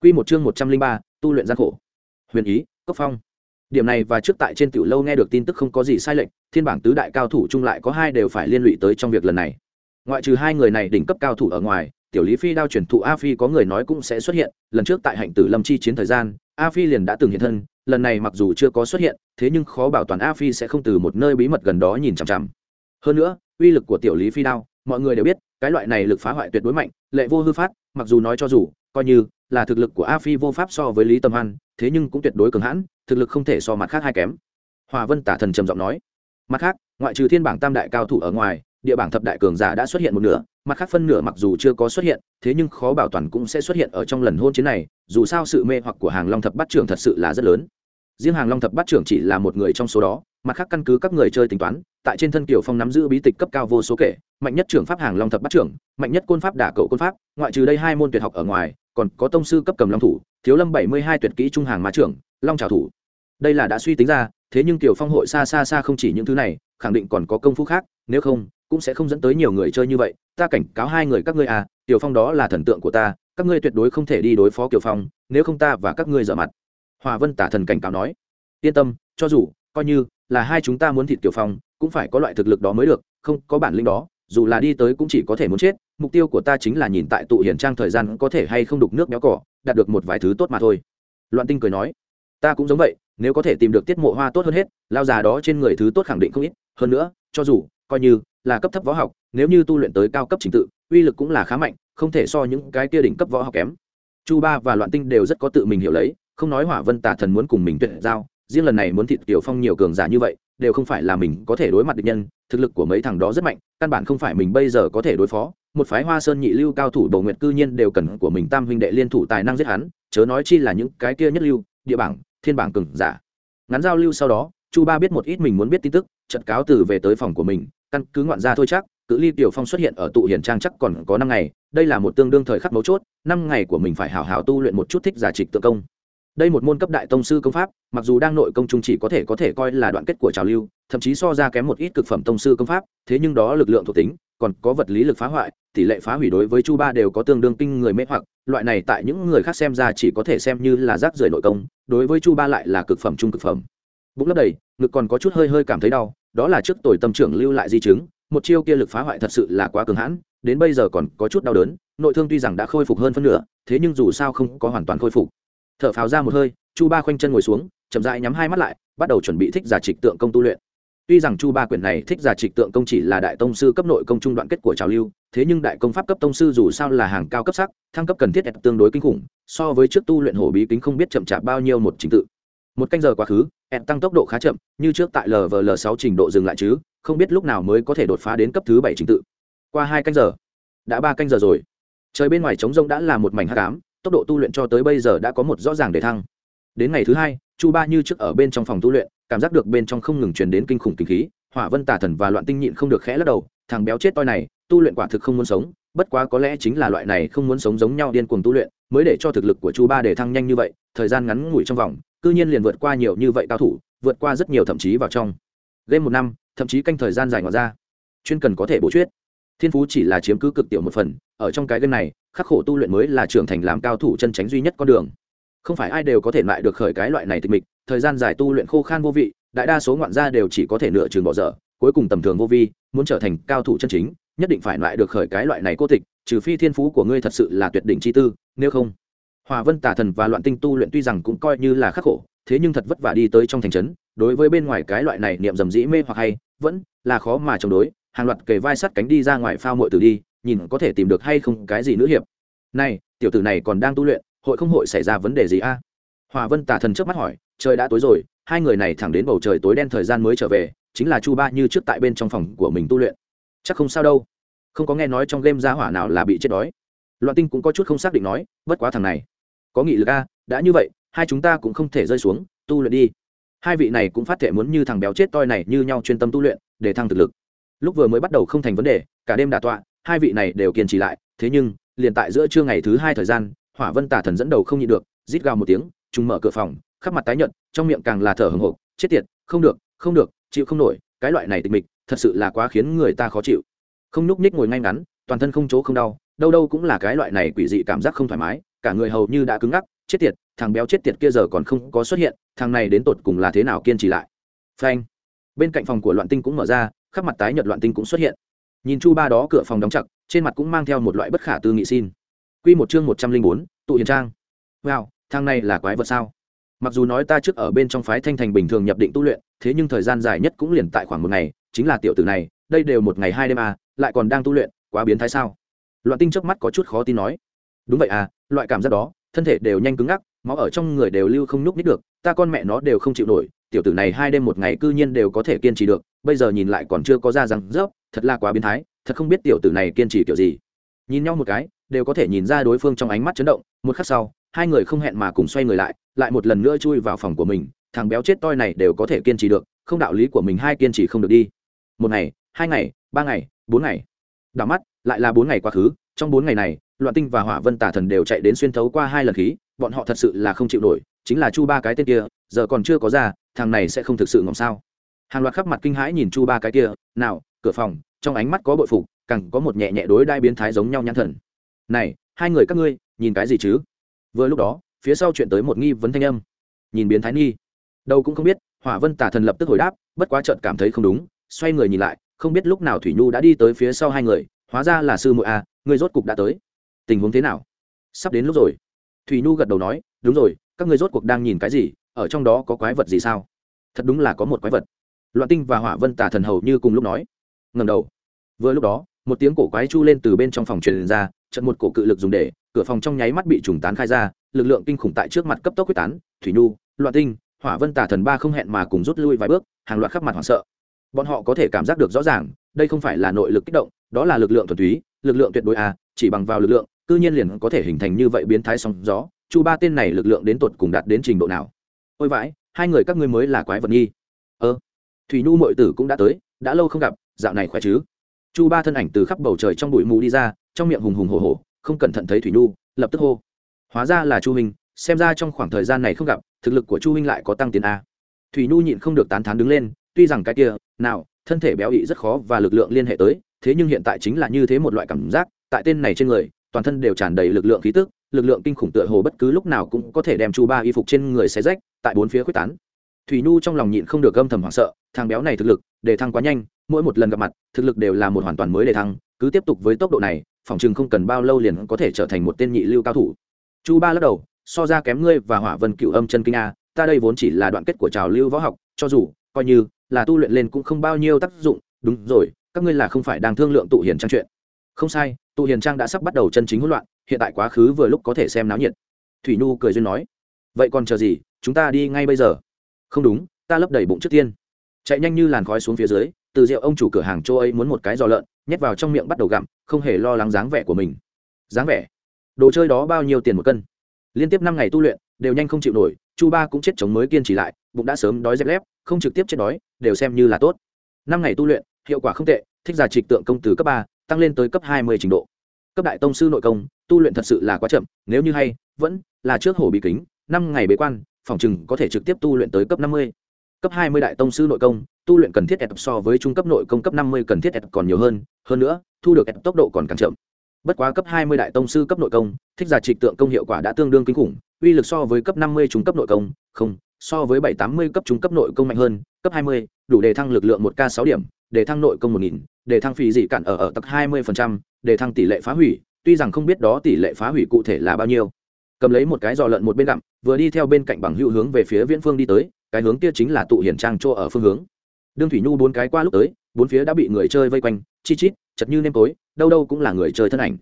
Quy một chương một trăm linh ba, tu luyện gian khổ. Huyền ý, cốc phong. Điểm này và trước tại trên tiểu lâu nghe được tin tức không có gì sai lệch, thiên bảng tứ đại cao thủ chung lại có hai đều phải liên lụy tới trong việc lần này. Ngoại trừ hai người này đỉnh cấp cao thủ ở ngoài, tiểu lý phi đao truyền thụ a phi có người nói cũng sẽ xuất hiện, lần trước tại hạnh tử lâm chi chiến thời gian, a phi liền đã từng hiện thân, lần này mặc dù chưa có xuất hiện, thế nhưng khó bảo toàn a phi sẽ không từ một nơi bí mật gần đó nhìn chằm chằm. Hơn nữa, uy lực của tiểu lý phi đao mọi người đều biết, cái loại này lực phá hoại tuyệt đối mạnh, lệ vô hư phát, mặc dù nói cho dù, coi như là thực lực của a phi vô pháp so với lý tâm hoan, thế nhưng cũng tuyệt đối cường hãn, thực lực không thể so mặt khác hai kém. Hòa vân tả thần trầm giọng nói, mặt khác, ngoại trừ thiên bảng tam đại cao thủ ở ngoài, địa bảng thập đại cường giả đã xuất hiện một nửa, mặt khác phân nửa mặc dù chưa có xuất hiện, thế nhưng khó bảo toàn cũng sẽ xuất hiện ở trong lần hôn chiến này, dù sao sự mê hoặc của hàng long thập bát trưởng thật sự là rất lớn. Riêng hàng long thập bát trưởng chỉ là một người trong số đó mặt khác căn cứ các người chơi tính toán, tại trên thân kiều phong nắm giữ bí tịch cấp cao vô số kể, mạnh nhất trưởng pháp hàng long thập bắt trưởng, mạnh nhất côn pháp đả cậu côn pháp, ngoại trừ đây hai môn tuyệt học ở ngoài, còn có tông sư cấp cầm long thủ, thiếu lâm bảy mươi hai tuyệt kỹ trung hàng má trưởng, long trào thủ. Đây là đã suy tính ra, thế nhưng tiểu phong hội xa xa xa không chỉ những thứ này, khẳng định còn có công phu khác, nếu không, cũng sẽ không dẫn tới nhiều người chơi như vậy. Ta cảnh cáo hai người các ngươi à tiểu phong đó là thần tượng của ta, các ngươi tuyệt đối không thể đi đối phó kiều phong, nếu không ta và các ngươi dở mặt. Hòa vân tả thần cảnh cáo nói, yên tâm, cho dù, coi như là hai chúng ta muốn thịt kiều phong, cũng phải có loại thực lực đó mới được, không có bản lĩnh đó, dù là đi tới cũng chỉ có thể muốn chết, mục tiêu của ta chính là nhìn tại tụ hiển trang thời gian có thể hay không đục nước béo cỏ, đạt được một vài thứ tốt mà thôi. Loạn tinh cười nói, ta cũng giống vậy, nếu có thể tìm được tiết mộ hoa tốt hơn hết, lao già đó trên người thứ tốt khẳng định không ít, hơn nữa, cho dù, coi như là cấp thấp võ học, nếu như tu luyện tới cao cấp trình tự, uy lực cũng là khá mạnh, không thể so những cái kia đỉnh cấp võ học kém. Chu ba và loạn tinh đều rất có tự mình hiểu lấy, không nói hỏa vân tà thần muốn cùng mình tuyệt giao riêng lần này muốn thịt tiểu phong nhiều cường giả như vậy, đều không phải là mình có thể đối mặt địch nhân, thực lực của mấy thằng đó rất mạnh, căn bản không phải mình bây giờ có thể đối phó. Một phái hoa sơn nhị lưu cao thủ đầu nguyện cư nhiên đều cần của mình tam huynh đệ liên thủ tài năng giết hắn, chớ nói chi là những cái kia nhất lưu, địa bảng, thiên bảng cường giả. Ngắn giao lưu sau đó, chu ba biết một ít mình muốn biết tin tức trận cáo từ về tới phòng của mình, căn cứ ngoạn ra thôi chắc, cự ly tiểu phong xuất hiện ở tụ hiền trang chắc còn có năm ngày, đây là một tương đương thời khắc mấu chốt, năm ngày của mình phải hào hào tu luyện một chút thích giả trịch tự công đây một môn cấp đại tông sư công pháp, mặc dù đang nội công trung chỉ có thể có thể coi là đoạn kết của trào lưu, thậm chí so ra kém một ít cực phẩm tông sư công pháp, thế nhưng đó lực lượng thuộc tính, còn có vật lý lực phá hoại, tỷ lệ phá hủy đối với chu ba đều có tương đương kinh người mê hoặc, loại này tại những người khác xem ra chỉ có thể xem như là rác rưởi nội công, đối với chu ba lại là cực phẩm trung cực phẩm. Bụng lấp đầy, ngực còn có chút hơi hơi cảm thấy đau, đó là trước tuổi tâm trưởng lưu lại di chứng, một chiêu kia lực phá hoại thật sự là quá cường hãn, đến bây giờ còn có chút đau đớn, nội thương tuy rằng đã khôi phục hơn phân nửa, thế nhưng dù sao không có hoàn toàn khôi phục thở phào ra một hơi, chu ba khoanh chân ngồi xuống, chậm rãi nhắm hai mắt lại, bắt đầu chuẩn bị thích giả trịch tượng công tu luyện. Tuy rằng chu ba quyển này thích giả trịch tượng công chỉ là đại tông sư cấp nội công trung đoạn kết của trào lưu, thế nhưng đại công pháp cấp tông sư dù sao là hàng cao cấp sắc, thăng cấp cần thiết tương đối kinh khủng, so với trước tu luyện hổ bí kính không biết chậm chạp bao nhiêu một trình tự. Một canh giờ quá khứ ẹn tăng tốc độ khá chậm, như trước tại lvl sáu trình độ dừng lại chứ, không biết lúc nào mới có thể đột phá đến cấp thứ bảy trình tự. Qua hai canh giờ, đã ba canh giờ rồi. Trời bên ngoài trống rông đã là một mảnh hát cám tốc độ tu luyện cho tới bây giờ đã có một rõ ràng để thăng. Đến ngày thứ hai, chu ba như trước ở bên trong phòng tu luyện, cảm giác được bên trong không ngừng truyền đến kinh khủng kinh khí, hỏa vân tà thần và loạn tinh nhịn không được khẽ lắc đầu, thằng béo chết toi này, tu luyện quả thực không muốn sống, bất quá có lẽ chính là loại này không muốn sống giống nhau điên cuồng tu luyện, mới để cho thực lực của chu ba để thăng nhanh như vậy, thời gian ngắn ngủi trong vòng, cư nhiên liền vượt qua nhiều như vậy cao thủ, vượt qua rất nhiều thậm chí vào trong. Game một năm, thậm chí canh thời gian dài ngoài ra. Chuyên cần có thể bổ chuyết thiên phú chỉ là chiếm cứ cực tiểu một phần, ở trong cái game này khắc khổ tu luyện mới là trưởng thành làm cao thủ chân tránh duy nhất con đường. Không phải ai đều có thể lại được khởi cái loại này tịch mịch, thời gian dài tu luyện khô khan vô vị, đại đa số ngoạn gia đều chỉ có thể nửa trường bỏ dở, cuối cùng tầm thường vô vi, muốn trở thành cao thủ chân chính, nhất định phải lại được khởi cái loại này cô tịch, trừ phi thiên phú của ngươi thật sự là tuyệt đỉnh chi tư, nếu không, hòa vân tả thần và loạn tinh tu luyện tuy rằng cũng coi như là khắc khổ, thế nhưng thật vất vả đi tới trong thành trấn, đối với bên ngoài cái loại này niệm dầm dĩ mê hoặc hay, vẫn là khó mà chống đối, hàng loạt kề vai sắt cánh đi ra ngoài phao mội tử đi nhìn có thể tìm được hay không cái gì nữ hiệp. Này, tiểu tử này còn đang tu luyện, hội không hội xảy ra vấn đề gì a? Hòa vân tà thần trước mắt hỏi, trời đã tối rồi, hai người này thẳng đến bầu trời tối đen thời gian mới trở về, chính là chu ba như trước tại bên trong phòng của mình tu luyện. Chắc không sao đâu. Không có nghe nói trong game gia hỏa nào là bị chết đói. Loạn tinh cũng có chút không xác định nói, bất quá thằng này. Có nghị lực a, đã như vậy, hai chúng ta cũng không thể rơi xuống, tu luyện đi. Hai vị này cũng phát thể muốn như thằng béo chết toi này như nhau chuyên tâm tu luyện, để thăng thực lực. Lúc vừa mới bắt đầu không thành vấn đề, cả đêm đà tọa hai vị này đều kiên trì lại, thế nhưng, liền tại giữa trưa ngày thứ hai thời gian, hỏa vân tả thần dẫn đầu không nhịn được, rít gào một tiếng chúng mở cửa phòng, khắp mặt tái nhợt, trong miệng càng là thở hừng hộp chết tiệt, không được không được, chịu không nổi, cái loại này tịch mịch, thật sự là quá khiến người ta khó chịu. Không nhúc ních ngồi ngay ngắn, toàn thân không chỗ không đau, đâu đâu cũng là cái loại này quỷ dị cảm giác không thoải mái, cả người hầu như đã cứng ngắc, chết tiệt, thằng béo chết tiệt kia giờ còn không có xuất hiện, thằng này đến tột cùng là thế nào kiên trì lại. Phanh. Bên cạnh phòng của loạn tinh cũng mở ra, khắp mặt tái nhợt loạn tinh cũng xuất hiện nhìn chu ba đó cửa phòng đóng chặt, trên mặt cũng mang theo một loại bất khả tư nghị xin. Quy một chương một trăm linh bốn, tụ hiền trang. Wow thang này là quái vật sao? Mặc dù nói ta trước ở bên trong phái thanh thành bình thường nhập định tu luyện, thế nhưng thời gian dài nhất cũng liền tại khoảng một ngày, chính là tiểu tử này, đây đều một ngày hai đêm à lại còn đang tu luyện, quá biến thái sao? Loạn tinh trước mắt có chút khó tin nói. Đúng vậy à loại cảm giác đó, thân thể đều nhanh cứng ngắc, máu ở trong người đều lưu không nhúc nít được, ta con mẹ nó đều không chịu nổi, tiểu tử này hai đêm một ngày cư nhiên đều có thể kiên trì được, bây giờ nhìn lại còn chưa có ra răng rớp thật là quá biến thái, thật không biết tiểu tử này kiên trì kiểu gì. Nhìn nhau một cái, đều có thể nhìn ra đối phương trong ánh mắt chấn động, một khắc sau, hai người không hẹn mà cùng xoay người lại lại một lần nữa chui vào phòng của mình, thằng béo chết toi này đều có thể kiên trì được, không đạo lý của mình hai kiên trì không được đi. Một ngày, hai ngày, ba ngày, bốn ngày. Đảo mắt, lại là bốn ngày quá khứ, trong bốn ngày này, loạn tinh và hỏa vân tả thần đều chạy đến xuyên thấu qua hai lần khí, bọn họ thật sự là không chịu nổi, chính là chu ba cái tên kia, giờ còn chưa có ra, thằng này sẽ không thực sự ngỏm sao. Hàng loạt khắp mặt kinh hãi nhìn chu ba cái kia, nào cửa phòng trong ánh mắt có bội phục càng có một nhẹ nhẹ đối đai biến thái giống nhau nhãn thần. Này hai người các ngươi nhìn cái gì chứ? Vừa lúc đó phía sau chuyện tới một nghi vấn thanh âm. Nhìn biến thái nghi. Đâu cũng không biết hỏa vân tả thần lập tức hồi đáp bất quá trợt cảm thấy không đúng xoay người nhìn lại không biết lúc nào thủy nhu đã đi tới phía sau hai người hóa ra là sư muội a à, người rốt cục đã tới. Tình huống thế nào? Sắp đến lúc rồi. Thủy nhu gật đầu nói đúng rồi các ngươi rốt cuộc đang nhìn cái gì? Ở trong đó có quái vật gì sao? Thật đúng là có một quái vật. Loạn tinh và hỏa vân tả thần hầu như cùng lúc nói ngầm đầu. Vừa lúc đó, một tiếng cổ quái chu lên từ bên trong phòng truyền ra trận một cổ cự lực dùng để, cửa phòng trong nháy mắt bị trùng tán khai ra, lực lượng kinh khủng tại trước mặt cấp tốc quyết tán, thủy nhu, loạn tinh, hỏa vân tả thần ba không hẹn mà cùng rút lui vài bước, hàng loạt khắp mặt hoảng sợ. Bọn họ có thể cảm giác được rõ ràng, đây không phải là nội lực kích động, đó là lực lượng thuần túy, lực lượng tuyệt đối a chỉ bằng vào lực lượng, cư nhiên liền có thể hình thành như vậy biến thái sóng gió, chu ba tên này lực lượng đến tột cùng đạt đến trình độ nào? Ôi vãi, hai người các ngươi mới là quái vật nghi. Ơ, thủy nhu mội tử cũng đã tới, đã lâu không gặp dạo này khỏe chứ? Chu ba thân ảnh từ khắp bầu trời trong bụi mù đi ra trong miệng hùng hùng hồ hồ không cẩn thận thấy thủy nhu lập tức hô. Hóa ra là chu Minh, xem ra trong khoảng thời gian này không gặp thực lực của chu Minh lại có tăng tiến a. Thủy nhu nhịn không được tán thán đứng lên tuy rằng cái kia nào thân thể béo ị rất khó và lực lượng liên hệ tới thế nhưng hiện tại chính là như thế một loại cảm giác tại tên này trên người toàn thân đều tràn đầy lực lượng khí tức lực lượng kinh khủng tựa hồ bất cứ lúc nào cũng có thể đem chu ba y phục trên người xé rách tại bốn phía quyết tán. Thủy nhu trong lòng nhịn không được gâm thầm hoảng sợ thằng béo này thực lực để thăng quá nhanh mỗi một lần gặp mặt, thực lực đều là một hoàn toàn mới để thăng, cứ tiếp tục với tốc độ này, phòng chừng không cần bao lâu liền có thể trở thành một tên nhị lưu cao thủ. Chu ba lắc đầu, so ra kém ngươi và hỏa vân cựu âm chân kinh a, ta đây vốn chỉ là đoạn kết của trào lưu võ học, cho dù, coi như là tu luyện lên cũng không bao nhiêu tác dụng. Đúng rồi, các ngươi là không phải đang thương lượng tụ hiền trang chuyện. Không sai, tụ hiền trang đã sắp bắt đầu chân chính hỗn loạn, hiện tại quá khứ vừa lúc có thể xem náo nhiệt. Thủy nhu cười duyên nói, vậy còn chờ gì, chúng ta đi ngay bây giờ. Không đúng, ta lấp đầy bụng trước tiên. Chạy nhanh như làn khói xuống phía dưới từ rượu ông chủ cửa hàng chỗ ấy muốn một cái giò lợn, nhét vào trong miệng bắt đầu gặm, không hề lo lắng dáng vẻ của mình. Dáng vẻ? Đồ chơi đó bao nhiêu tiền một cân? Liên tiếp năm ngày tu luyện, đều nhanh không chịu nổi, chu ba cũng chết chống mới kiên trì lại, bụng đã sớm đói dép lép, không trực tiếp chết đói, đều xem như là tốt. Năm ngày tu luyện, hiệu quả không tệ, thích giả trịch tượng công từ cấp ba, tăng lên tới cấp hai mươi trình độ. Cấp đại tông sư nội công, tu luyện thật sự là quá chậm, nếu như hay, vẫn là trước hồ bị kính, năm ngày bế quan, phòng chừng có thể trực tiếp tu luyện tới cấp năm mươi cấp hai mươi đại tông sư nội công, tu luyện cần thiết ép so với trung cấp nội công cấp năm mươi cần thiết ép còn nhiều hơn hơn nữa, thu được ép tốc độ còn càng chậm. Bất quá cấp hai mươi đại tông sư cấp nội công, thích giả trịch tượng công hiệu quả đã tương đương kinh khủng, uy lực so với cấp năm mươi trung cấp nội công, không, so với bảy tám mươi cấp trung cấp nội công mạnh hơn, cấp hai mươi, đủ đề thăng lực lượng một k sáu điểm đề thăng nội công một nghìn đề thăng phí dị cản ở ở tầng hai mươi đề thăng tỷ lệ phá hủy, tuy rằng không biết đó tỷ lệ phá hủy cụ thể là bao nhiêu. Cầm lấy một cái giò lợn một bên gặm, vừa đi theo bên cạnh bằng hữu hướng về phía viễn phương đi tới cái hướng kia chính là tụ hiển trang chỗ ở phương hướng. Đương thủy nhu bốn cái qua lúc tới, bốn phía đã bị người chơi vây quanh, chi chít, chật như nêm tối, đâu đâu cũng là người chơi thân ảnh.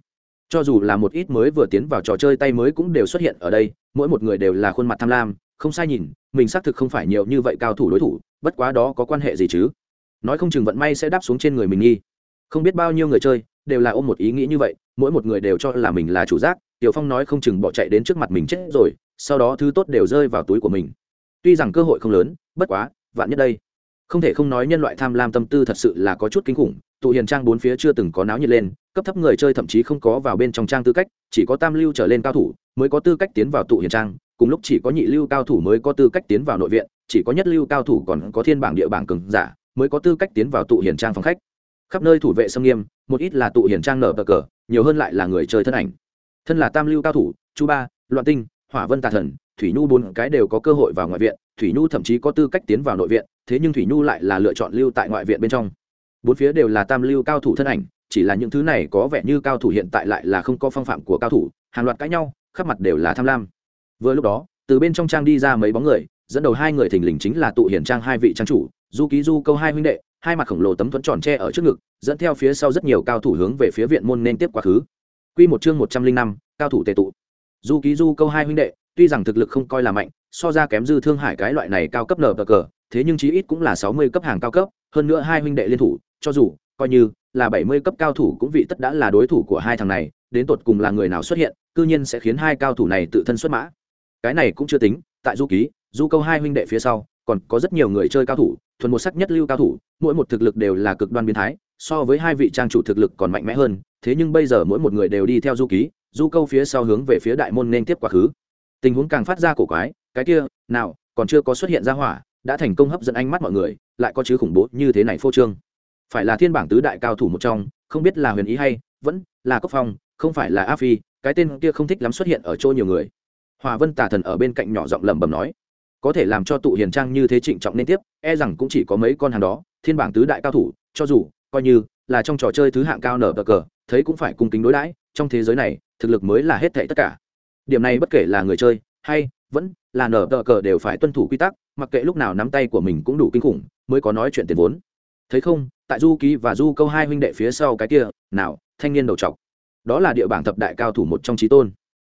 Cho dù là một ít mới vừa tiến vào trò chơi tay mới cũng đều xuất hiện ở đây, mỗi một người đều là khuôn mặt tham lam, không sai nhìn, mình xác thực không phải nhiều như vậy cao thủ đối thủ, bất quá đó có quan hệ gì chứ? Nói không chừng vận may sẽ đáp xuống trên người mình nghi. Không biết bao nhiêu người chơi đều là ôm một ý nghĩ như vậy, mỗi một người đều cho là mình là chủ giác, tiểu phong nói không chừng bỏ chạy đến trước mặt mình chết rồi, sau đó thứ tốt đều rơi vào túi của mình tuy rằng cơ hội không lớn, bất quá, vạn nhất đây. Không thể không nói nhân loại tham lam tâm tư thật sự là có chút kinh khủng, tụ hiền trang bốn phía chưa từng có náo nhiệt lên, cấp thấp người chơi thậm chí không có vào bên trong trang tư cách, chỉ có tam lưu trở lên cao thủ mới có tư cách tiến vào tụ hiền trang, cùng lúc chỉ có nhị lưu cao thủ mới có tư cách tiến vào nội viện, chỉ có nhất lưu cao thủ còn có thiên bảng địa bảng cường giả mới có tư cách tiến vào tụ hiền trang phòng khách. Khắp nơi thủ vệ xâm nghiêm, một ít là tụ hiền trang nở bờ cờ, nhiều hơn lại là người chơi thân ảnh. Thân là tam lưu cao thủ, chu ba, loạn tinh, hỏa vân tà thần thủy nhu bốn cái đều có cơ hội vào ngoại viện, thủy nhu thậm chí có tư cách tiến vào nội viện, thế nhưng thủy nhu lại là lựa chọn lưu tại ngoại viện bên trong. Bốn phía đều là tam lưu cao thủ thân ảnh, chỉ là những thứ này có vẻ như cao thủ hiện tại lại là không có phong phạm của cao thủ, hàng loạt cãi nhau, khắp mặt đều là tham lam. Vừa lúc đó, từ bên trong trang đi ra mấy bóng người, dẫn đầu hai người thình lình chính là tụ hiển trang hai vị trang chủ, du ký du câu hai huynh đệ, hai mặt khổng lồ tấm thuẫn tròn tre ở trước ngực, dẫn theo phía sau rất nhiều cao thủ hướng về phía viện môn nên tiếp quá khứ. Quy một chương một trăm linh năm, cao thủ tề tụ. Du ký du câu hai huynh đệ tuy rằng thực lực không coi là mạnh, so ra kém dư thương hải cái loại này cao cấp nở bờ cờ, thế nhưng chí ít cũng là sáu mươi cấp hàng cao cấp, hơn nữa hai huynh đệ liên thủ, cho dù, coi như là bảy mươi cấp cao thủ cũng vị tất đã là đối thủ của hai thằng này, đến tột cùng là người nào xuất hiện, cư nhiên sẽ khiến hai cao thủ này tự thân xuất mã. Cái này cũng chưa tính, tại du ký, du câu hai huynh đệ phía sau, còn có rất nhiều người chơi cao thủ, thuần một sắc nhất lưu cao thủ, mỗi một thực lực đều là cực đoan biến thái, so với hai vị trang chủ thực lực còn mạnh mẽ hơn, thế nhưng bây giờ mỗi một người đều đi theo du ký, du câu phía sau hướng về phía đại môn nên tiếp quá khứ tình huống càng phát ra cổ quái, cái kia, nào, còn chưa có xuất hiện ra hỏa, đã thành công hấp dẫn ánh mắt mọi người, lại có chứ khủng bố như thế này phô trương. Phải là thiên bảng tứ đại cao thủ một trong, không biết là huyền ý hay, vẫn là cốc phong, không phải là a phi, cái tên kia không thích lắm xuất hiện ở chỗ nhiều người. Hòa vân tà thần ở bên cạnh nhỏ giọng lẩm bẩm nói, có thể làm cho tụ hiền trang như thế trịnh trọng nên tiếp e rằng cũng chỉ có mấy con hàng đó, thiên bảng tứ đại cao thủ, cho dù, coi như là trong trò chơi thứ hạng cao nở bờ cờ, thấy cũng phải cung kính đối đãi, trong thế giới này, thực lực mới là hết thảy tất cả điểm này bất kể là người chơi hay vẫn là nở tờ cờ đều phải tuân thủ quy tắc, mặc kệ lúc nào nắm tay của mình cũng đủ kinh khủng mới có nói chuyện tiền vốn. Thấy không, tại du ký và du câu hai huynh đệ phía sau cái kia, nào, thanh niên đầu trọc. Đó là địa bảng thập đại cao thủ một trong trí tôn.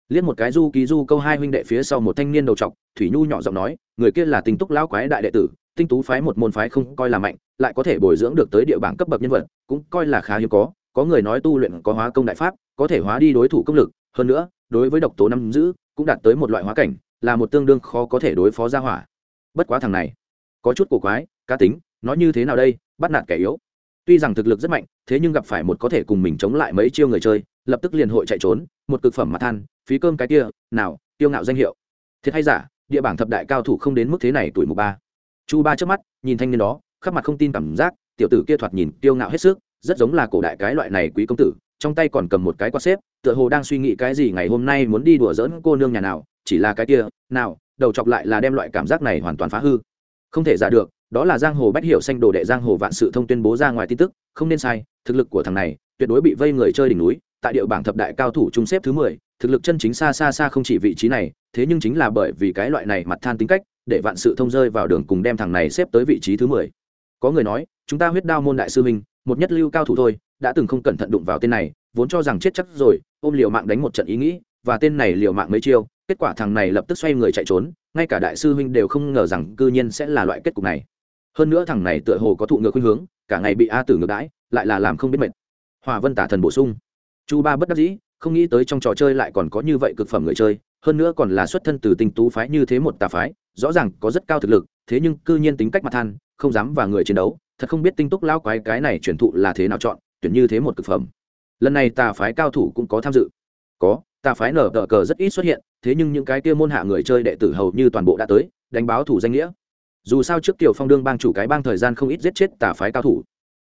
Liếc một cái du ký du câu hai huynh đệ phía sau một thanh niên đầu trọc, thủy nhu nhỏ giọng nói, người kia là tinh túc lão quái đại đệ tử, tinh tú phái một môn phái không coi là mạnh, lại có thể bồi dưỡng được tới địa bảng cấp bậc nhân vật, cũng coi là khá hiếm có có người nói tu luyện có hóa công đại pháp, có thể hóa đi đối thủ công lực, hơn nữa đối với độc tố năm giữ cũng đạt tới một loại hóa cảnh, là một tương đương khó có thể đối phó ra hỏa. Bất quá thằng này, có chút cổ quái, cá tính nói như thế nào đây, bắt nạt kẻ yếu. Tuy rằng thực lực rất mạnh, thế nhưng gặp phải một có thể cùng mình chống lại mấy chiêu người chơi, lập tức liền hội chạy trốn, một cực phẩm mặt than, phí cơm cái kia, nào tiêu ngạo danh hiệu. Thiệt hay giả, địa bảng thập đại cao thủ không đến mức thế này tuổi mục ba. Chu ba trước mắt, nhìn thanh niên đó, khắp mặt không tin cảm giác, tiểu tử kia thoạt nhìn tiêu ngạo hết sức, rất giống là cổ đại cái loại này quý công tử trong tay còn cầm một cái quạt xếp, tựa hồ đang suy nghĩ cái gì ngày hôm nay muốn đi đùa dỡn cô nương nhà nào, chỉ là cái kia, nào, đầu chọc lại là đem loại cảm giác này hoàn toàn phá hư. Không thể giả được, đó là giang hồ bách hiểu xanh đồ đệ giang hồ vạn sự thông tuyên bố ra ngoài tin tức, không nên sai, thực lực của thằng này, tuyệt đối bị vây người chơi đỉnh núi, tại địa bảng thập đại cao thủ trung xếp thứ mười, thực lực chân chính xa xa xa không chỉ vị trí này, thế nhưng chính là bởi vì cái loại này mặt than tính cách, để vạn sự thông rơi vào đường cùng đem thằng này xếp tới vị trí thứ mười có người nói, chúng ta huyết đao môn đại sư minh một nhất lưu cao thủ thôi, đã từng không cẩn thận đụng vào tên này, vốn cho rằng chết chắc rồi, ôm liều mạng đánh một trận ý nghĩ, và tên này liều mạng mấy chiêu, kết quả thằng này lập tức xoay người chạy trốn, ngay cả đại sư huynh đều không ngờ rằng cư nhiên sẽ là loại kết cục này. Hơn nữa thằng này tựa hồ có thụ ngược khuynh hướng, cả ngày bị a tử ngược đãi, lại là làm không biết mệt. Hòa vân tả thần bổ sung. Chu ba bất đắc dĩ, không nghĩ tới trong trò chơi lại còn có như vậy cực phẩm người chơi, hơn nữa còn là xuất thân từ tinh tú phái như thế một tà phái, rõ ràng có rất cao thực lực, thế nhưng cư nhiên tính cách mặt than không dám và người chiến đấu, thật không biết tinh túc lao quái cái này truyền thụ là thế nào chọn, tuyển như thế một cực phẩm. Lần này tà phái cao thủ cũng có tham dự. Có, tà phái nở tờ cờ rất ít xuất hiện, thế nhưng những cái kia môn hạ người chơi đệ tử hầu như toàn bộ đã tới, đánh báo thủ danh nghĩa. Dù sao trước tiểu phong đương bang chủ cái bang thời gian không ít giết chết tà phái cao thủ.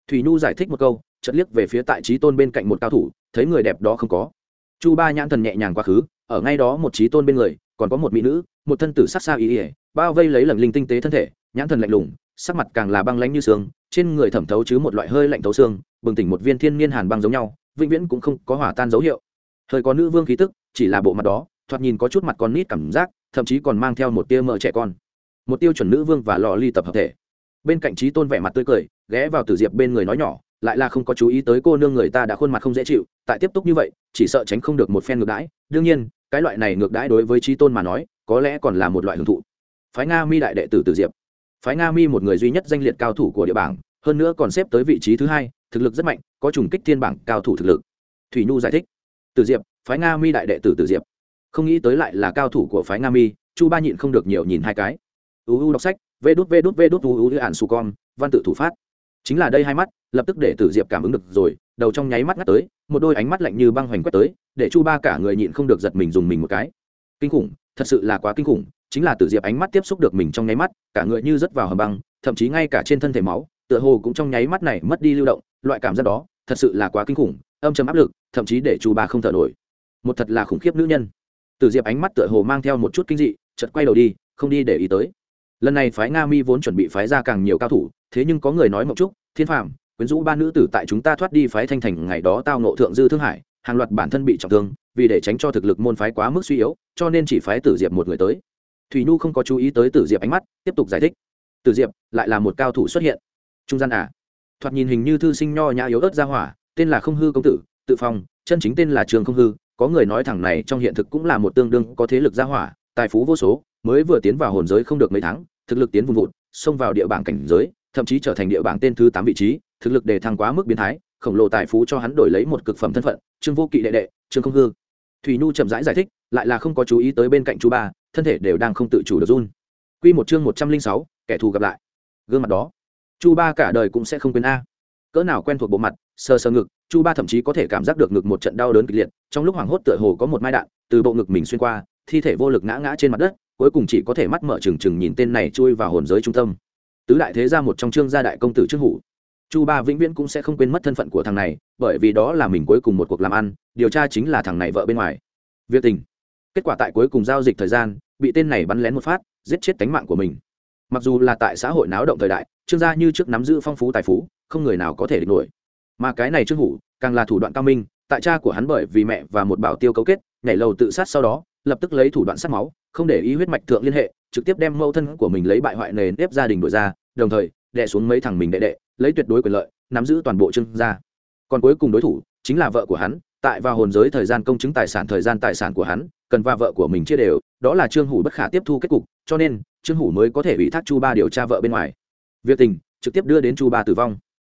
Thủy nhu giải thích một câu chất liếc về phía tại trí tôn bên cạnh một cao thủ, thấy người đẹp đó không có. Chu ba nhãn thần nhẹ nhàng quá khứ, ở ngay đó một trí tôn bên người, còn có một mỹ nữ, một thân tử sắc xa ý ỉa bao vây lấy lần linh tinh tế thân thể, nhãn thần lạnh lùng sắc mặt càng là băng lánh như xương, trên người thẩm thấu chứ một loại hơi lạnh thấu xương, bừng tỉnh một viên thiên niên hàn băng giống nhau, vĩnh viễn cũng không có hỏa tan dấu hiệu. Hơi có nữ vương khí tức, chỉ là bộ mặt đó, thoạt nhìn có chút mặt con nít cảm giác, thậm chí còn mang theo một tia mỡ trẻ con. Một tiêu chuẩn nữ vương và lò ly tập hợp thể. Bên cạnh trí tôn vẻ mặt tươi cười, ghé vào tử diệp bên người nói nhỏ, lại là không có chú ý tới cô nương người ta đã khuôn mặt không dễ chịu, tại tiếp tục như vậy, chỉ sợ tránh không được một phen ngược đãi. Đương nhiên, cái loại này ngược đãi đối với trí tôn mà nói, có lẽ còn là một loại hưởng thụ. Phái nga mi đại đệ tử tử diệp phái nga mi một người duy nhất danh liệt cao thủ của địa bảng, hơn nữa còn xếp tới vị trí thứ hai, thực lực rất mạnh, có trùng kích thiên bảng cao thủ thực lực. Thủy nhu giải thích. Từ diệp, phái nga mi đại đệ tử Từ diệp. Không nghĩ tới lại là cao thủ của phái nga mi, chu ba nhịn không được nhiều nhìn hai cái. Uu đọc sách, vê đút vê đút vê đút uu ạn su con văn tự thủ phát. Chính là đây hai mắt, lập tức để tử diệp cảm ứng được rồi, đầu trong nháy mắt ngắt tới, một đôi ánh mắt lạnh như băng hoành quét tới, để chu ba cả người nhịn không được giật mình dùng mình một cái. Kinh khủng, thật sự là quá kinh khủng chính là tử diệp ánh mắt tiếp xúc được mình trong nháy mắt, cả người như rớt vào hầm băng, thậm chí ngay cả trên thân thể máu, tựa hồ cũng trong nháy mắt này mất đi lưu động, loại cảm giác đó, thật sự là quá kinh khủng, âm chầm áp lực, thậm chí để chu ba không thở nổi. Một thật là khủng khiếp nữ nhân. Tử diệp ánh mắt tựa hồ mang theo một chút kinh dị chật quay đầu đi, không đi để ý tới. Lần này phái nga mi vốn chuẩn bị phái ra càng nhiều cao thủ, thế nhưng có người nói một chút thiên phạm quyến rũ ba nữ tử tại chúng ta thoát đi phái thanh thành, ngày đó tao nộ thượng dư thương hải, hàng loạt bản thân bị trọng thương, vì để tránh cho thực lực môn phái quá mức suy yếu, cho nên chỉ phái tử diệp một người tới thủy nhu không có chú ý tới tử diệp ánh mắt, tiếp tục giải thích. Tử diệp, lại là một cao thủ xuất hiện. Trung gian à? Thoạt nhìn hình như thư sinh nho nhã yếu ớt ra hỏa, tên là không hư công tử, tự phong, chân chính tên là trường không hư, có người nói thẳng này trong hiện thực cũng là một tương đương có thế lực ra hỏa, tài phú vô số, mới vừa tiến vào hồn giới không được mấy tháng, thực lực tiến vùng vụt, xông vào địa bảng cảnh giới, thậm chí trở thành địa bảng tên thứ tám vị trí, thực lực đề thăng quá mức biến thái, khổng lồ tài phú cho hắn đổi lấy một cực phẩm thân phận, trương vô kỵ đệ đệ, trương không hư thủy nhu chậm rãi giải, giải thích lại là không có chú ý tới bên cạnh chú ba thân thể đều đang không tự chủ được run. Q một chương một trăm linh sáu kẻ thù gặp lại. Gương mặt đó. Chu ba cả đời cũng sẽ không quên a. Cỡ nào quen thuộc bộ mặt sờ sờ ngực chu ba thậm chí có thể cảm giác được ngực một trận đau đớn kịch liệt trong lúc hoảng hốt tựa hồ có một mai đạn từ bộ ngực mình xuyên qua thi thể vô lực ngã ngã trên mặt đất cuối cùng chỉ có thể mắt mở trừng trừng nhìn tên này chui vào hồn giới trung tâm. Tứ đại thế ra một trong trương gia đại công tử trương hủ chu ba vĩnh viễn cũng sẽ không quên mất thân phận của thằng này, bởi vì đó là mình cuối cùng một cuộc làm ăn, điều tra chính là thằng này vợ bên ngoài. Việc tình. Kết quả tại cuối cùng giao dịch thời gian, bị tên này bắn lén một phát, giết chết tánh mạng của mình. Mặc dù là tại xã hội náo động thời đại, trương gia như trước nắm giữ phong phú tài phú, không người nào có thể địch nổi. Mà cái này trương hủ, càng là thủ đoạn cao minh, tại cha của hắn bởi vì mẹ và một bảo tiêu cấu kết, nhảy lầu tự sát sau đó, lập tức lấy thủ đoạn sát máu, không để ý huyết mạch thượng liên hệ, trực tiếp đem mâu thân của mình lấy bại hoại nền nếp gia đình đổi ra, đồng thời đè xuống mấy thằng mình đệ đệ, lấy tuyệt đối quyền lợi, nắm giữ toàn bộ trương gia. Còn cuối cùng đối thủ chính là vợ của hắn, tại và hồn giới thời gian công chứng tài sản, thời gian tài sản của hắn, cần và vợ của mình chia đều, đó là trương hủ bất khả tiếp thu kết cục, cho nên trương hủ mới có thể ủy thác chu ba điều tra vợ bên ngoài. Việc tình trực tiếp đưa đến chu ba tử vong.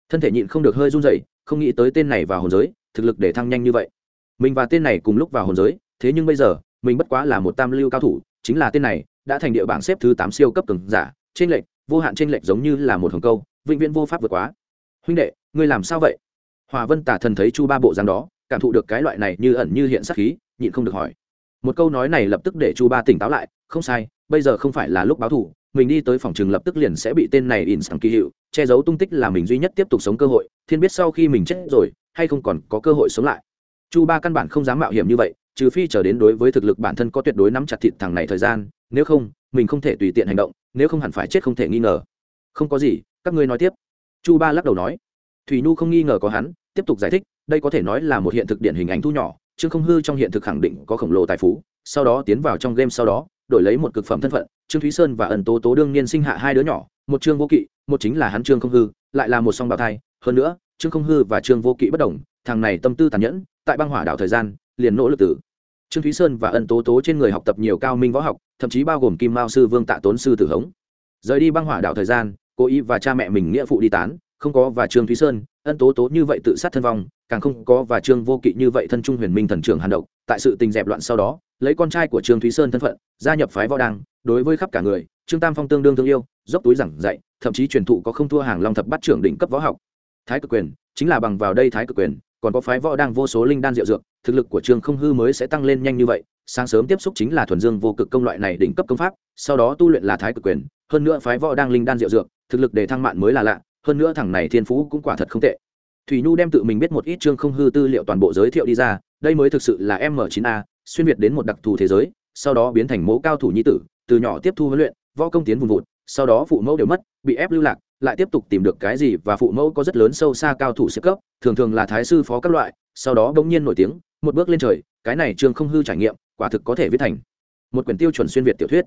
Thân thể nhịn không được hơi run rẩy, không nghĩ tới tên này vào hồn giới, thực lực để thăng nhanh như vậy. Mình và tên này cùng lúc vào hồn giới, thế nhưng bây giờ, mình bất quá là một tam lưu cao thủ, chính là tên này đã thành địa bảng xếp thứ tám siêu cấp cường giả trên lệnh vô hạn trên lệnh giống như là một hồng câu, vĩnh viễn vô pháp vượt quá. Huynh đệ, ngươi làm sao vậy? Hòa vân tả thần thấy chu ba bộ dáng đó, cảm thụ được cái loại này như ẩn như hiện sắc khí, nhịn không được hỏi. Một câu nói này lập tức để chu ba tỉnh táo lại, không sai, bây giờ không phải là lúc báo thù mình đi tới phòng trường lập tức liền sẽ bị tên này in sẵn kỳ hiệu, che giấu tung tích là mình duy nhất tiếp tục sống cơ hội, thiên biết sau khi mình chết rồi, hay không còn có cơ hội sống lại. Chu ba căn bản không dám mạo hiểm như vậy, trừ phi trở đến đối với thực lực bản thân có tuyệt đối nắm chặt thịt thằng này thời gian, nếu không mình không thể tùy tiện hành động, nếu không hẳn phải chết không thể nghi ngờ. Không có gì, các ngươi nói tiếp. Chu ba lắc đầu nói. Thủy nhu không nghi ngờ có hắn, tiếp tục giải thích, đây có thể nói là một hiện thực điển hình ảnh thu nhỏ, trương không hư trong hiện thực khẳng định có khổng lồ tài phú, sau đó tiến vào trong game sau đó, đổi lấy một cực phẩm thân phận, trương thúy sơn và ẩn tố tố đương nhiên sinh hạ hai đứa nhỏ, một trương vô kỵ, một chính là hắn trương không hư, lại là một song bào thai. Hơn nữa, trương không hư và trương vô kỵ bất đồng, thằng này tâm tư tàn nhẫn, tại băng hỏa đảo thời gian, liền nỗ lực tử trương thúy sơn và ân tố tố trên người học tập nhiều cao minh võ học thậm chí bao gồm kim mao sư vương tạ tốn sư tử hống. Rời đi băng hỏa đảo thời gian, cô y và cha mẹ mình nghĩa phụ đi tán, không có và trương thúy sơn, ân tố tố như vậy tự sát thân vong, càng không có và trương vô kỵ như vậy thân trung huyền minh thần trưởng hàn độc. Tại sự tình dẹp loạn sau đó, lấy con trai của trương thúy sơn thân phận, gia nhập phái võ đăng, đối với khắp cả người, trương tam phong tương đương thương yêu, dốc túi giảng dạy, thậm chí truyền thụ có không thua hàng long thập bắt trưởng đỉnh cấp võ học. Thái cực quyền, chính là bằng vào đây thái cực quyền, còn có phái võ đang vô số linh đan diệu dược, thực lực của trương không hư mới sẽ tăng lên nhanh như vậy sáng sớm tiếp xúc chính là thuần dương vô cực công loại này đỉnh cấp công pháp, sau đó tu luyện là thái cực quyền, hơn nữa phái võ đang linh đan diệu dược, thực lực để thăng mạn mới là lạ, hơn nữa thằng này thiên phú cũng quả thật không tệ. Thủy nhu đem tự mình biết một ít trương không hư tư liệu toàn bộ giới thiệu đi ra, đây mới thực sự là m 9 a xuyên việt đến một đặc thù thế giới, sau đó biến thành mẫu cao thủ nhi tử, từ nhỏ tiếp thu huấn luyện, võ công tiến vùng vụt, sau đó phụ mẫu đều mất, bị ép lưu lạc, lại tiếp tục tìm được cái gì và phụ mẫu có rất lớn sâu xa cao thủ xếp cấp, thường thường là thái sư phó các loại, sau đó bỗng nhiên nổi tiếng, một bước lên trời, cái này trương không hư trải nghiệm quả thực có thể viết thành. Một quyển tiêu chuẩn xuyên việt tiểu thuyết.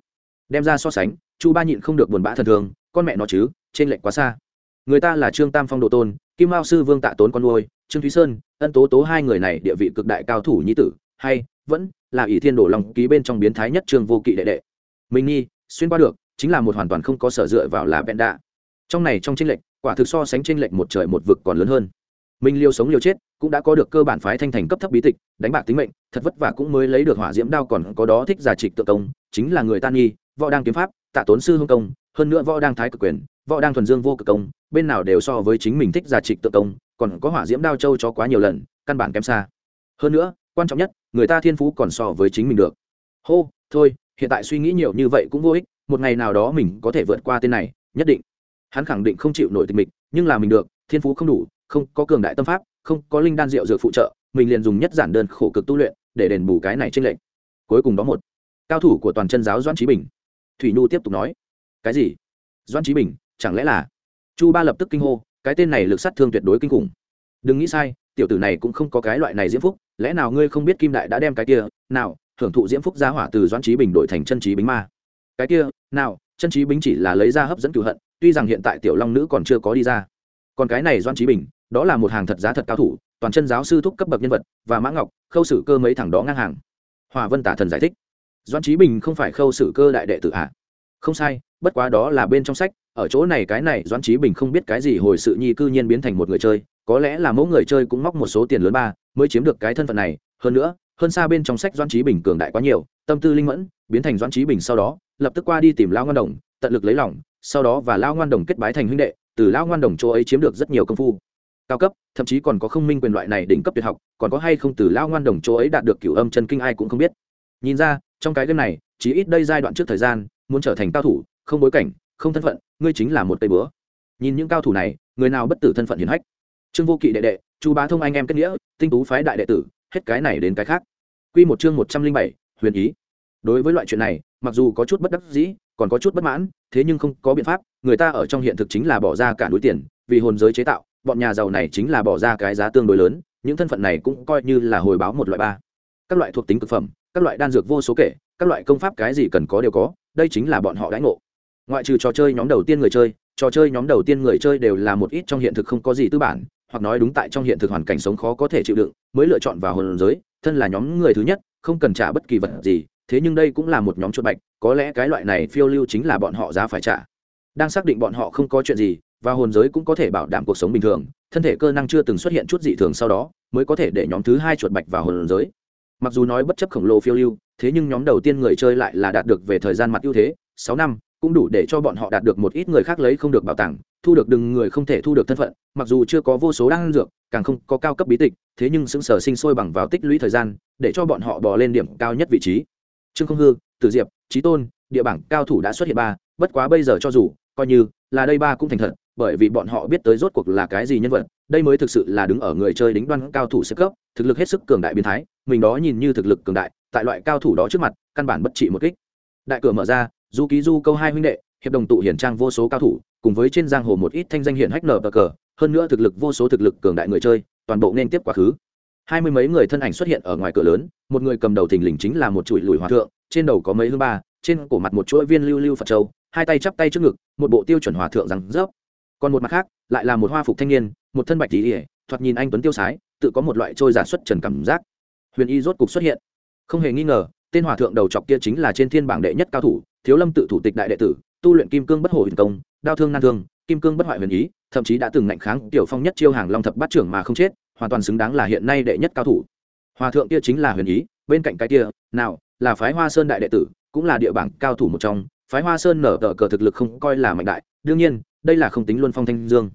Đem ra so sánh, chu ba nhịn không được buồn bã thần thường con mẹ nó chứ, trên lệnh quá xa. Người ta là trương tam phong độ tôn, kim mao sư vương tạ tốn con nuôi, trương thúy sơn, ân tố tố hai người này địa vị cực đại cao thủ nhi tử, hay, vẫn là ỷ thiên đổ lòng ký bên trong biến thái nhất trương vô kỵ đệ đệ. Minh nhi, xuyên qua được, chính là một hoàn toàn không có sở dựa vào là bẹn đạ. Trong này trong tranh lệch, quả thực so sánh tranh lệch một trời một vực còn lớn hơn minh liêu sống liêu chết, cũng đã có được cơ bản phái thanh thành cấp thấp bí tịch, đánh bạc tính mệnh, thật vất vả cũng mới lấy được hỏa diễm đao còn có đó thích giả trịch tự công, chính là người tan nghi, võ đang kiếm pháp, tạ tốn sư hương công, hơn nữa võ đang thái cực quyền, võ đang thuần dương vô cực công, bên nào đều so với chính mình thích giả trịch tự công, còn có hỏa diễm đao châu cho quá nhiều lần, căn bản kém xa. Hơn nữa, quan trọng nhất, người ta thiên phú còn so với chính mình được. Hô, thôi, hiện tại suy nghĩ nhiều như vậy cũng vô ích, một ngày nào đó mình có thể vượt qua tên này, nhất định. Hắn khẳng định không chịu nổi tình mình nhưng là mình được, thiên phú không đủ không có cường đại tâm pháp, không có linh đan rượu dược phụ trợ, mình liền dùng nhất giản đơn khổ cực tu luyện để đền bù cái này trên lệnh cuối cùng đó một, cao thủ của toàn chân giáo doan trí bình. Thủy nhu tiếp tục nói, cái gì? Doan trí bình, chẳng lẽ là? Chu ba lập tức kinh hô, cái tên này lực sát thương tuyệt đối kinh khủng. Đừng nghĩ sai, tiểu tử này cũng không có cái loại này diễm phúc, lẽ nào ngươi không biết kim đại đã đem cái kia, nào, hưởng thụ diễm phúc giá hỏa từ doan trí bình đổi thành chân trí bính ma. Cái kia, nào, chân trí bính chỉ là lấy ra hấp dẫn cửu hận, tuy rằng hiện tại tiểu long nữ còn chưa có đi ra. Còn cái này doan trí bình đó là một hàng thật giá thật cao thủ, toàn chân giáo sư thúc cấp bậc nhân vật, và mã ngọc, khâu sử cơ mấy thằng đó ngang hàng. Hòa vân tả thần giải thích. Doan trí bình không phải khâu sử cơ đại đệ tử hạ không sai, bất quá đó là bên trong sách, ở chỗ này cái này doan trí bình không biết cái gì hồi sự nhi cư nhiên biến thành một người chơi, có lẽ là mỗi người chơi cũng móc một số tiền lớn ba mới chiếm được cái thân phận này. Hơn nữa, hơn xa bên trong sách doan trí bình cường đại quá nhiều, tâm tư linh mẫn, biến thành doan trí bình sau đó, lập tức qua đi tìm lao ngoan đồng, tận lực lấy lòng, sau đó và lao ngoan đồng kết bái thành huynh đệ, từ lao ngoan đồng chỗ ấy chiếm được rất nhiều công phu cao cấp, thậm chí còn có không minh quyền loại này đỉnh cấp tuyệt học, còn có hay không từ lao ngoan đồng chỗ ấy đạt được cửu âm chân kinh ai cũng không biết. Nhìn ra, trong cái game này chỉ ít đây giai đoạn trước thời gian, muốn trở thành cao thủ, không bối cảnh, không thân phận, ngươi chính là một cây bữa nhìn những cao thủ này, người nào bất tử thân phận hiển hách? Trương vô kỵ đệ đệ, chu bá thông anh em kết nghĩa, tinh tú phái đại đệ tử, hết cái này đến cái khác. Q một chương một trăm linh bảy, huyền ý. Đối với loại chuyện này, mặc dù có chút bất đắc dĩ, còn có chút bất mãn, thế nhưng không có biện pháp, người ta ở trong hiện thực chính là bỏ ra cả núi tiền, vì hồn giới chế tạo bọn nhà giàu này chính là bỏ ra cái giá tương đối lớn, những thân phận này cũng coi như là hồi báo một loại ba. Các loại thuộc tính thực phẩm, các loại đan dược vô số kể, các loại công pháp cái gì cần có đều có, đây chính là bọn họ đãi ngộ. Ngoại trừ trò chơi nhóm đầu tiên người chơi, trò chơi nhóm đầu tiên người chơi đều là một ít trong hiện thực không có gì tư bản, hoặc nói đúng tại trong hiện thực hoàn cảnh sống khó có thể chịu đựng, mới lựa chọn vào hồn giới, thân là nhóm người thứ nhất, không cần trả bất kỳ vật gì, thế nhưng đây cũng là một nhóm chuột bạch, có lẽ cái loại này phiêu lưu chính là bọn họ giá phải trả. Đang xác định bọn họ không có chuyện gì và hồn giới cũng có thể bảo đảm cuộc sống bình thường, thân thể cơ năng chưa từng xuất hiện chút dị thường sau đó, mới có thể để nhóm thứ hai chuột bạch vào hồn giới. Mặc dù nói bất chấp khổng lồ phiêu lưu, thế nhưng nhóm đầu tiên người chơi lại là đạt được về thời gian mặt ưu thế, sáu năm, cũng đủ để cho bọn họ đạt được một ít người khác lấy không được bảo tàng, thu được đừng người không thể thu được thân phận, mặc dù chưa có vô số đan dược, càng không có cao cấp bí tịch, thế nhưng xứng sở sinh sôi bằng vào tích lũy thời gian, để cho bọn họ bò lên điểm cao nhất vị trí. Trương không hư, tử diệp trí tôn, địa bảng, cao thủ đã xuất hiện ba, bất quá bây giờ cho dù, coi như là đây ba cũng thành thật bởi vì bọn họ biết tới rốt cuộc là cái gì nhân vật, đây mới thực sự là đứng ở người chơi đính đoan cao thủ sức cấp, thực lực hết sức cường đại biến thái, mình đó nhìn như thực lực cường đại, tại loại cao thủ đó trước mặt, căn bản bất trị một kích. Đại cửa mở ra du ký du câu hai huynh đệ, hiệp đồng tụ hiển trang vô số cao thủ, cùng với trên giang hồ một ít thanh danh hiển hách nở bờ cờ, hơn nữa thực lực vô số thực lực cường đại người chơi, toàn bộ nên tiếp quá khứ. Hai mươi mấy người thân ảnh xuất hiện ở ngoài cửa lớn, một người cầm đầu thình lình chính là một chuỗi lùi hòa thượng, trên đầu có mấy hương ba, trên cổ mặt một chuỗi viên lưu lưu phật châu, hai tay chắp tay trước ngực, một bộ tiêu chuẩn hòa thượng rằng rớp còn một mặt khác, lại là một hoa phục thanh niên, một thân bạch tỉ ỉa thoạt nhìn anh tuấn tiêu sái, tự có một loại trôi giả xuất trần cảm giác. Huyền y rốt cục xuất hiện. Không hề nghi ngờ, tên hòa thượng đầu chọc kia chính là trên thiên bảng đệ nhất cao thủ, thiếu lâm tự thủ tịch đại đệ tử, tu luyện kim cương bất hổ huyền công, đao thương nan thương, kim cương bất hoại huyền ý, thậm chí đã từng ngạnh kháng tiểu phong nhất chiêu hàng long thập bát trưởng mà không chết, hoàn toàn xứng đáng là hiện nay đệ nhất cao thủ. Hòa thượng kia chính là huyền ý, bên cạnh cái kia, nào, là phái hoa sơn đại đệ tử, cũng là địa bảng cao thủ một trong, phái hoa sơn nở tờ cờ thực lực không coi là mạnh đại, đương nhiên đây là không tính luân phong thanh dương.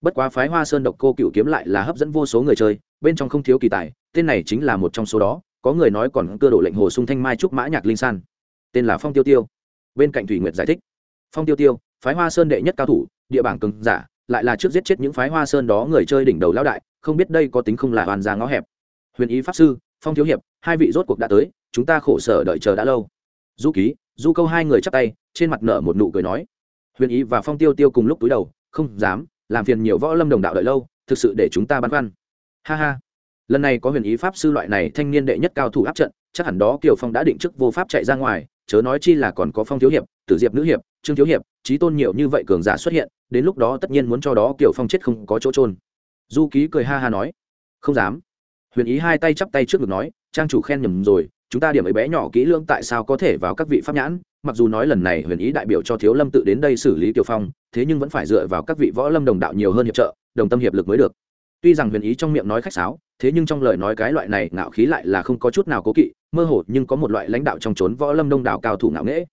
Bất quá phái hoa sơn độc cô cựu kiếm lại là hấp dẫn vô số người chơi, bên trong không thiếu kỳ tài, tên này chính là một trong số đó, có người nói còn cơ đổ lệnh hồ sung thanh mai trúc mã nhạc linh san. Tên là phong tiêu tiêu. Bên cạnh thủy nguyệt giải thích. Phong tiêu tiêu, phái hoa sơn đệ nhất cao thủ, địa bảng cường giả, lại là trước giết chết những phái hoa sơn đó người chơi đỉnh đầu lão đại, không biết đây có tính không là hoàn ra ngõ hẹp. Huyền ý pháp sư, phong thiếu hiệp, hai vị rốt cuộc đã tới, chúng ta khổ sở đợi chờ đã lâu. Du ký du câu hai người chắp tay, trên mặt nở một nụ cười nói huyền ý và phong tiêu tiêu cùng lúc túi đầu, không dám, làm phiền nhiều võ lâm đồng đạo đợi lâu, thực sự để chúng ta băn khoăn. Ha ha. Lần này có huyền ý pháp sư loại này thanh niên đệ nhất cao thủ áp trận, chắc hẳn đó kiều phong đã định chức vô pháp chạy ra ngoài, chớ nói chi là còn có phong thiếu hiệp, tử diệp nữ hiệp, trương thiếu hiệp trí tôn nhiều như vậy cường giả xuất hiện, đến lúc đó tất nhiên muốn cho đó kiều phong chết không có chỗ trôn du ký cười ha ha nói. Không dám. Huyền ý hai tay chắp tay trước ngực nói, trang chủ khen nhầm rồi chúng ta điểm ấy bé nhỏ kỹ lưỡng tại sao có thể vào các vị pháp nhãn? Mặc dù nói lần này huyền ý đại biểu cho thiếu lâm tự đến đây xử lý kiều phong, thế nhưng vẫn phải dựa vào các vị võ lâm đồng đạo nhiều hơn hiệp trợ, đồng tâm hiệp lực mới được. Tuy rằng huyền ý trong miệng nói khách sáo, thế nhưng trong lời nói cái loại này ngạo khí lại là không có chút nào cố kỵ, mơ hồ nhưng có một loại lãnh đạo trong trốn võ lâm đông đảo cao thủ ngạo nghễ.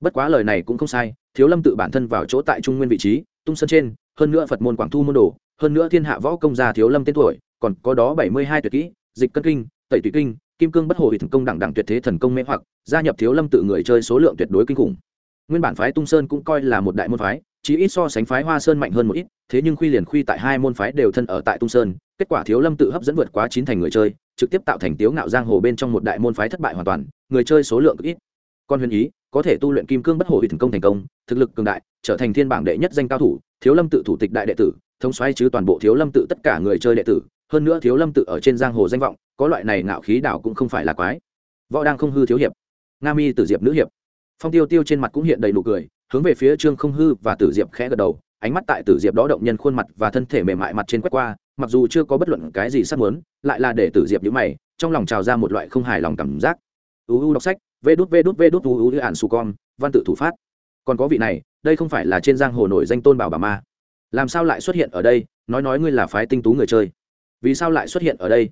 Bất quá lời này cũng không sai, thiếu lâm tự bản thân vào chỗ tại trung nguyên vị trí, tung sân trên, hơn nữa phật môn quảng thu môn đồ, hơn nữa thiên hạ võ công gia thiếu lâm tên tuổi, còn có đó bảy mươi hai tuyệt kỹ, dịch cân kinh, tẩy tùy kinh kim cương bất hồ ủy thần công đẳng đẳng tuyệt thế thần công mê hoặc, gia nhập thiếu lâm tự người chơi số lượng tuyệt đối kinh khủng. Nguyên bản phái tung sơn cũng coi là một đại môn phái chỉ ít so sánh phái hoa sơn mạnh hơn một ít, thế nhưng khuy liền khuy tại hai môn phái đều thân ở tại tung sơn, kết quả thiếu lâm tự hấp dẫn vượt quá chín thành người chơi, trực tiếp tạo thành tiếu ngạo giang hồ bên trong một đại môn phái thất bại hoàn toàn, người chơi số lượng ít. Con huyền ý, có thể tu luyện kim cương bất hồ ủy thần công thành công, thực lực cường đại, trở thành thiên bảng đệ nhất danh cao thủ thiếu lâm tự thủ tịch đại đệ tử, thống xoáy chứ toàn bộ thiếu lâm tự tất cả người chơi đệ tử, hơn nữa thiếu lâm tự ở trên giang hồ danh vọng, có loại này ngạo khí đảo cũng không phải là quái. Võ đang không hư thiếu hiệp, nga mi tử diệp nữ hiệp. Phong tiêu tiêu trên mặt cũng hiện đầy nụ cười, hướng về phía trương không hư và tử diệp khẽ gật đầu, ánh mắt tại tử diệp đó động nhân khuôn mặt và thân thể mềm mại mặt trên quét qua, mặc dù chưa có bất luận cái gì sắp muốn, lại là để tử diệp nhữ mày, trong lòng trào ra một loại không hài lòng cảm giác. Uu đọc sách, vê đút vê đút vê đút uu ạn su con văn tự thủ phát. Còn có vị này đây không phải là trên giang hồ nổi danh tôn bảo bà ma. Làm sao lại xuất hiện ở đây? Nói nói ngươi là phái tinh tú người chơi. Vì sao lại xuất hiện ở đây?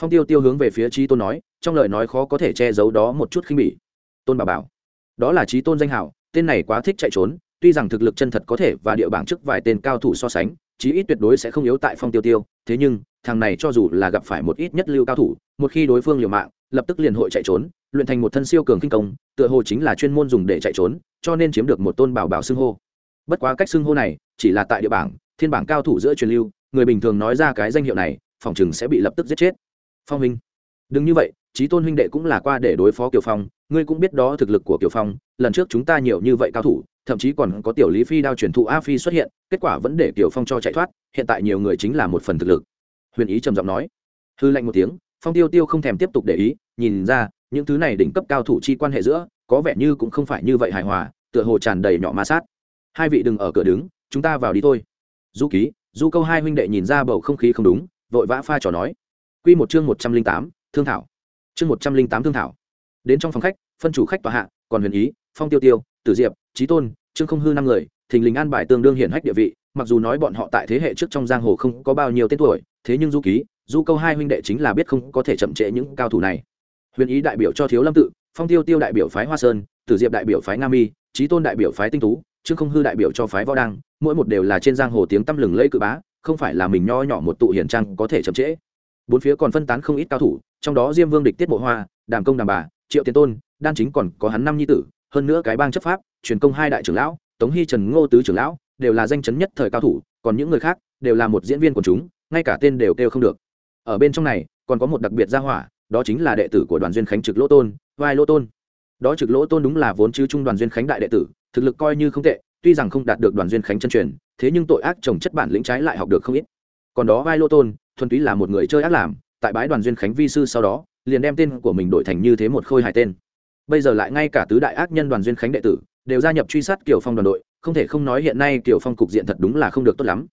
Phong tiêu tiêu hướng về phía trí tôn nói, trong lời nói khó có thể che giấu đó một chút khinh bỉ. Tôn bà bảo, đó là trí tôn danh hảo, tên này quá thích chạy trốn, tuy rằng thực lực chân thật có thể và địa bảng trước vài tên cao thủ so sánh, chí ít tuyệt đối sẽ không yếu tại phong tiêu tiêu, thế nhưng, thằng này cho dù là gặp phải một ít nhất lưu cao thủ, một khi đối phương liều mạng, lập tức liền hội chạy trốn luyện thành một thân siêu cường kinh công, tựa hồ chính là chuyên môn dùng để chạy trốn, cho nên chiếm được một tôn bảo bảo xưng hô. Bất quá cách xưng hô này, chỉ là tại địa bảng, thiên bảng cao thủ giữa truyền lưu, người bình thường nói ra cái danh hiệu này, phòng chừng sẽ bị lập tức giết chết. Phong huynh, đừng như vậy trí tôn huynh đệ cũng là qua để đối phó kiều phong, ngươi cũng biết đó thực lực của kiều phong, lần trước chúng ta nhiều như vậy cao thủ, thậm chí còn có tiểu lý phi đao truyền thụ a phi xuất hiện, kết quả vẫn để kiều phong cho chạy thoát, hiện tại nhiều người chính là một phần thực lực. Huyền ý trầm giọng nói. Hư lạnh một tiếng, phong tiêu tiêu không thèm tiếp tục để ý, nhìn ra những thứ này đỉnh cấp cao thủ chi quan hệ giữa, có vẻ như cũng không phải như vậy hài hòa, tựa hồ tràn đầy nhỏ ma sát. Hai vị đừng ở cửa đứng, chúng ta vào đi thôi. Du ký du câu hai huynh đệ nhìn ra bầu không khí không đúng, vội vã pha trò nói. Q một chương một trăm linh tám, thương thảo. Chương một trăm linh tám, thương thảo. Đến trong phòng khách, phân chủ khách tòa hạ, còn huyền ý, phong tiêu tiêu, tử diệp trí tôn, trương không hư năm người, thình lình an bài tương đương hiển hách địa vị, mặc dù nói bọn họ tại thế hệ trước trong giang hồ không có bao nhiêu tên tuổi, thế nhưng du ký du câu hai huynh đệ chính là biết không có thể chậm trễ những cao thủ này huyền ý đại biểu cho thiếu lâm tự, phong tiêu tiêu đại biểu phái hoa sơn, tử diệp đại biểu phái nga mi trí tôn đại biểu phái tinh tú, trương không hư đại biểu cho phái võ đăng, mỗi một đều là trên giang hồ tiếng tăm lừng lẫy cự bá, không phải là mình nho nhỏ một tụ hiển trang có thể chậm trễ. Bốn phía còn phân tán không ít cao thủ, trong đó diêm vương địch tiết mộ hoa, đàm công đàm bà, triệu tiến tôn, đan chính còn có hắn năm nhi tử, hơn nữa cái bang chấp pháp, truyền công hai đại trưởng lão, tống hy trần ngô tứ trưởng lão, đều là danh chấn nhất thời cao thủ, còn những người khác đều là một diễn viên của chúng, ngay cả tên đều kêu không được. Ở bên trong này, còn có một đặc biệt gia hỏa đó chính là đệ tử của đoàn duyên khánh trực lỗ tôn, vai lỗ tôn. Đó trực lỗ tôn đúng là vốn chứ trung đoàn duyên khánh đại đệ tử, thực lực coi như không tệ, tuy rằng không đạt được đoàn duyên khánh chân truyền, thế nhưng tội ác trồng chất bản lĩnh trái lại học được không ít. Còn đó vai lỗ tôn, thuần túy là một người chơi ác làm, tại bái đoàn duyên khánh vi sư sau đó, liền đem tên của mình đổi thành như thế một khôi hài tên. Bây giờ lại ngay cả tứ đại ác nhân đoàn duyên khánh đệ tử, đều gia nhập truy sát kiều phong đoàn đội, không thể không nói hiện nay kiều phong cục diện thật đúng là không được tốt lắm.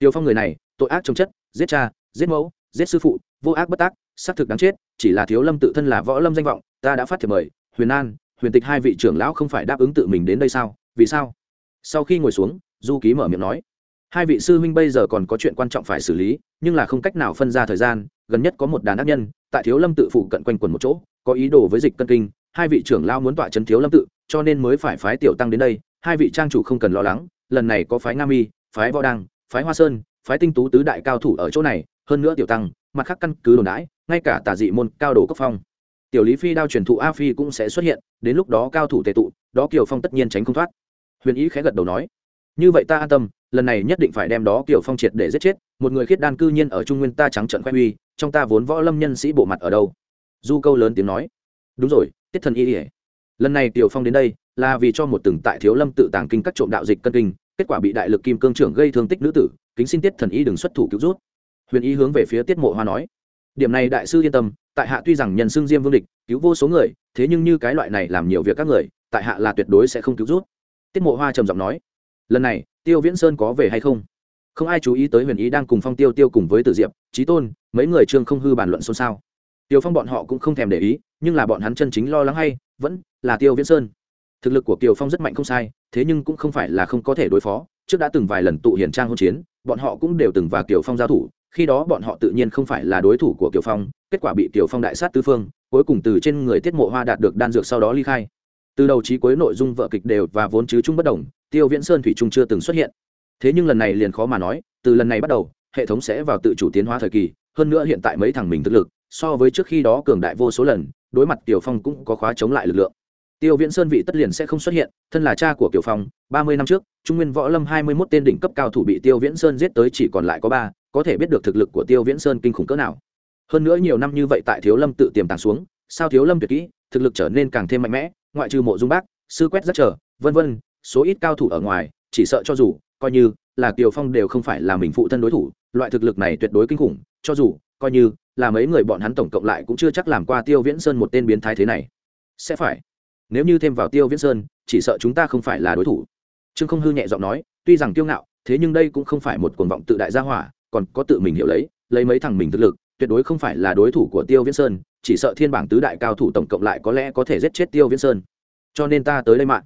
Kiều phong người này, tội ác trồng chất, giết cha, giết mẫu, giết sư phụ, vô ác bất tác, xác thực đáng chết chỉ là thiếu lâm tự thân là võ lâm danh vọng, ta đã phát thiệp mời, huyền an, huyền tịch hai vị trưởng lão không phải đáp ứng tự mình đến đây sao? Vì sao? Sau khi ngồi xuống, du ký mở miệng nói. Hai vị sư huynh bây giờ còn có chuyện quan trọng phải xử lý, nhưng là không cách nào phân ra thời gian, gần nhất có một đàn ác nhân, tại thiếu lâm tự phụ cận quanh quần một chỗ, có ý đồ với dịch cân kinh, hai vị trưởng lao muốn tọa trấn thiếu lâm tự, cho nên mới phải phái tiểu tăng đến đây, hai vị trang chủ không cần lo lắng, lần này có phái nga mi, phái võ đăng, phái hoa sơn, phái tinh tú tứ đại cao thủ ở chỗ này, hơn nữa tiểu tăng, mặt khác căn cứ đồn đãi ngay cả tà dị môn cao đồ cấp phong. Tiểu lý phi đao truyền thụ a phi cũng sẽ xuất hiện, đến lúc đó cao thủ tệ tụ, đó kiều phong tất nhiên tránh không thoát. Huyền ý khẽ gật đầu nói, như vậy ta an tâm, lần này nhất định phải đem đó kiều phong triệt để giết chết, một người khiết đan cư nhiên ở trung nguyên ta trắng trận khoe uy trong ta vốn võ lâm nhân sĩ bộ mặt ở đâu? Du câu lớn tiếng nói, đúng rồi, tiết thần y ỉa lần này tiểu phong đến đây, là vì cho một từng tại thiếu lâm tự tàng kinh các trộm đạo dịch cân kinh, kết quả bị đại lực kim cương trưởng gây thương tích nữ tử, kính xin tiết thần y đừng xuất thủ cứu rút huyền y hướng về phía tiết mộ hoa nói điểm này đại sư yên tâm, tại hạ tuy rằng nhân xưng diêm vương địch, cứu vô số người, thế nhưng như cái loại này làm nhiều việc các người, tại hạ là tuyệt đối sẽ không cứu rút. Tiết mộ hoa trầm giọng nói, lần này, tiêu viễn sơn có về hay không? Không ai chú ý tới huyền ý đang cùng phong tiêu tiêu cùng với tử diệp trí tôn, mấy người trương không hư bàn luận xôn xao. Tiêu phong bọn họ cũng không thèm để ý, nhưng là bọn hắn chân chính lo lắng hay, vẫn là tiêu viễn sơn. Thực lực của tiêu phong rất mạnh không sai, thế nhưng cũng không phải là không có thể đối phó, trước đã từng vài lần tụ hiển trang hôn chiến, bọn họ cũng đều từng và tiêu phong giao thủ khi đó bọn họ tự nhiên không phải là đối thủ của kiều phong, kết quả bị kiều phong đại sát tứ phương, cuối cùng từ trên người tiết mộ hoa đạt được đan dược sau đó ly khai. Từ đầu chí cuối nội dung vợ kịch đều và vốn chứ chung bất đồng, tiêu viễn sơn thủy trung chưa từng xuất hiện. Thế nhưng lần này liền khó mà nói, từ lần này bắt đầu, hệ thống sẽ vào tự chủ tiến hóa thời kỳ, hơn nữa hiện tại mấy thằng mình thực lực, so với trước khi đó cường đại vô số lần, đối mặt tiểu phong cũng có khóa chống lại lực lượng. Tiêu viễn sơn vị tất liền sẽ không xuất hiện, thân là cha của kiều phong, ba mươi năm trước, trung nguyên võ lâm hai mươi mốt tên đỉnh cấp cao thủ bị tiêu viễn sơn giết tới chỉ còn lại có ba có thể biết được thực lực của tiêu viễn sơn kinh khủng cỡ nào. Hơn nữa nhiều năm như vậy tại thiếu lâm tự tiềm tàng xuống, sao thiếu lâm tuyệt kỹ, thực lực trở nên càng thêm mạnh mẽ, ngoại trừ mộ dung bác, sư quét rất trở vân vân, số ít cao thủ ở ngoài, chỉ sợ cho dù, coi như là kiều phong đều không phải là mình phụ thân đối thủ, loại thực lực này tuyệt đối kinh khủng, cho dù, coi như là mấy người bọn hắn tổng cộng lại cũng chưa chắc làm qua tiêu viễn sơn một tên biến thái thế này. Sẽ phải. Nếu như thêm vào tiêu viễn sơn, chỉ sợ chúng ta không phải là đối thủ. Trương không hư nhẹ giọng nói, tuy rằng kiêu ngạo, thế nhưng đây cũng không phải một cuồng vọng tự đại gia hỏa còn có tự mình hiểu lấy lấy mấy thằng mình thực lực, tuyệt đối không phải là đối thủ của tiêu viễn sơn, chỉ sợ thiên bảng tứ đại cao thủ tổng cộng lại có lẽ có thể giết chết tiêu viễn sơn. Cho nên ta tới đây mạng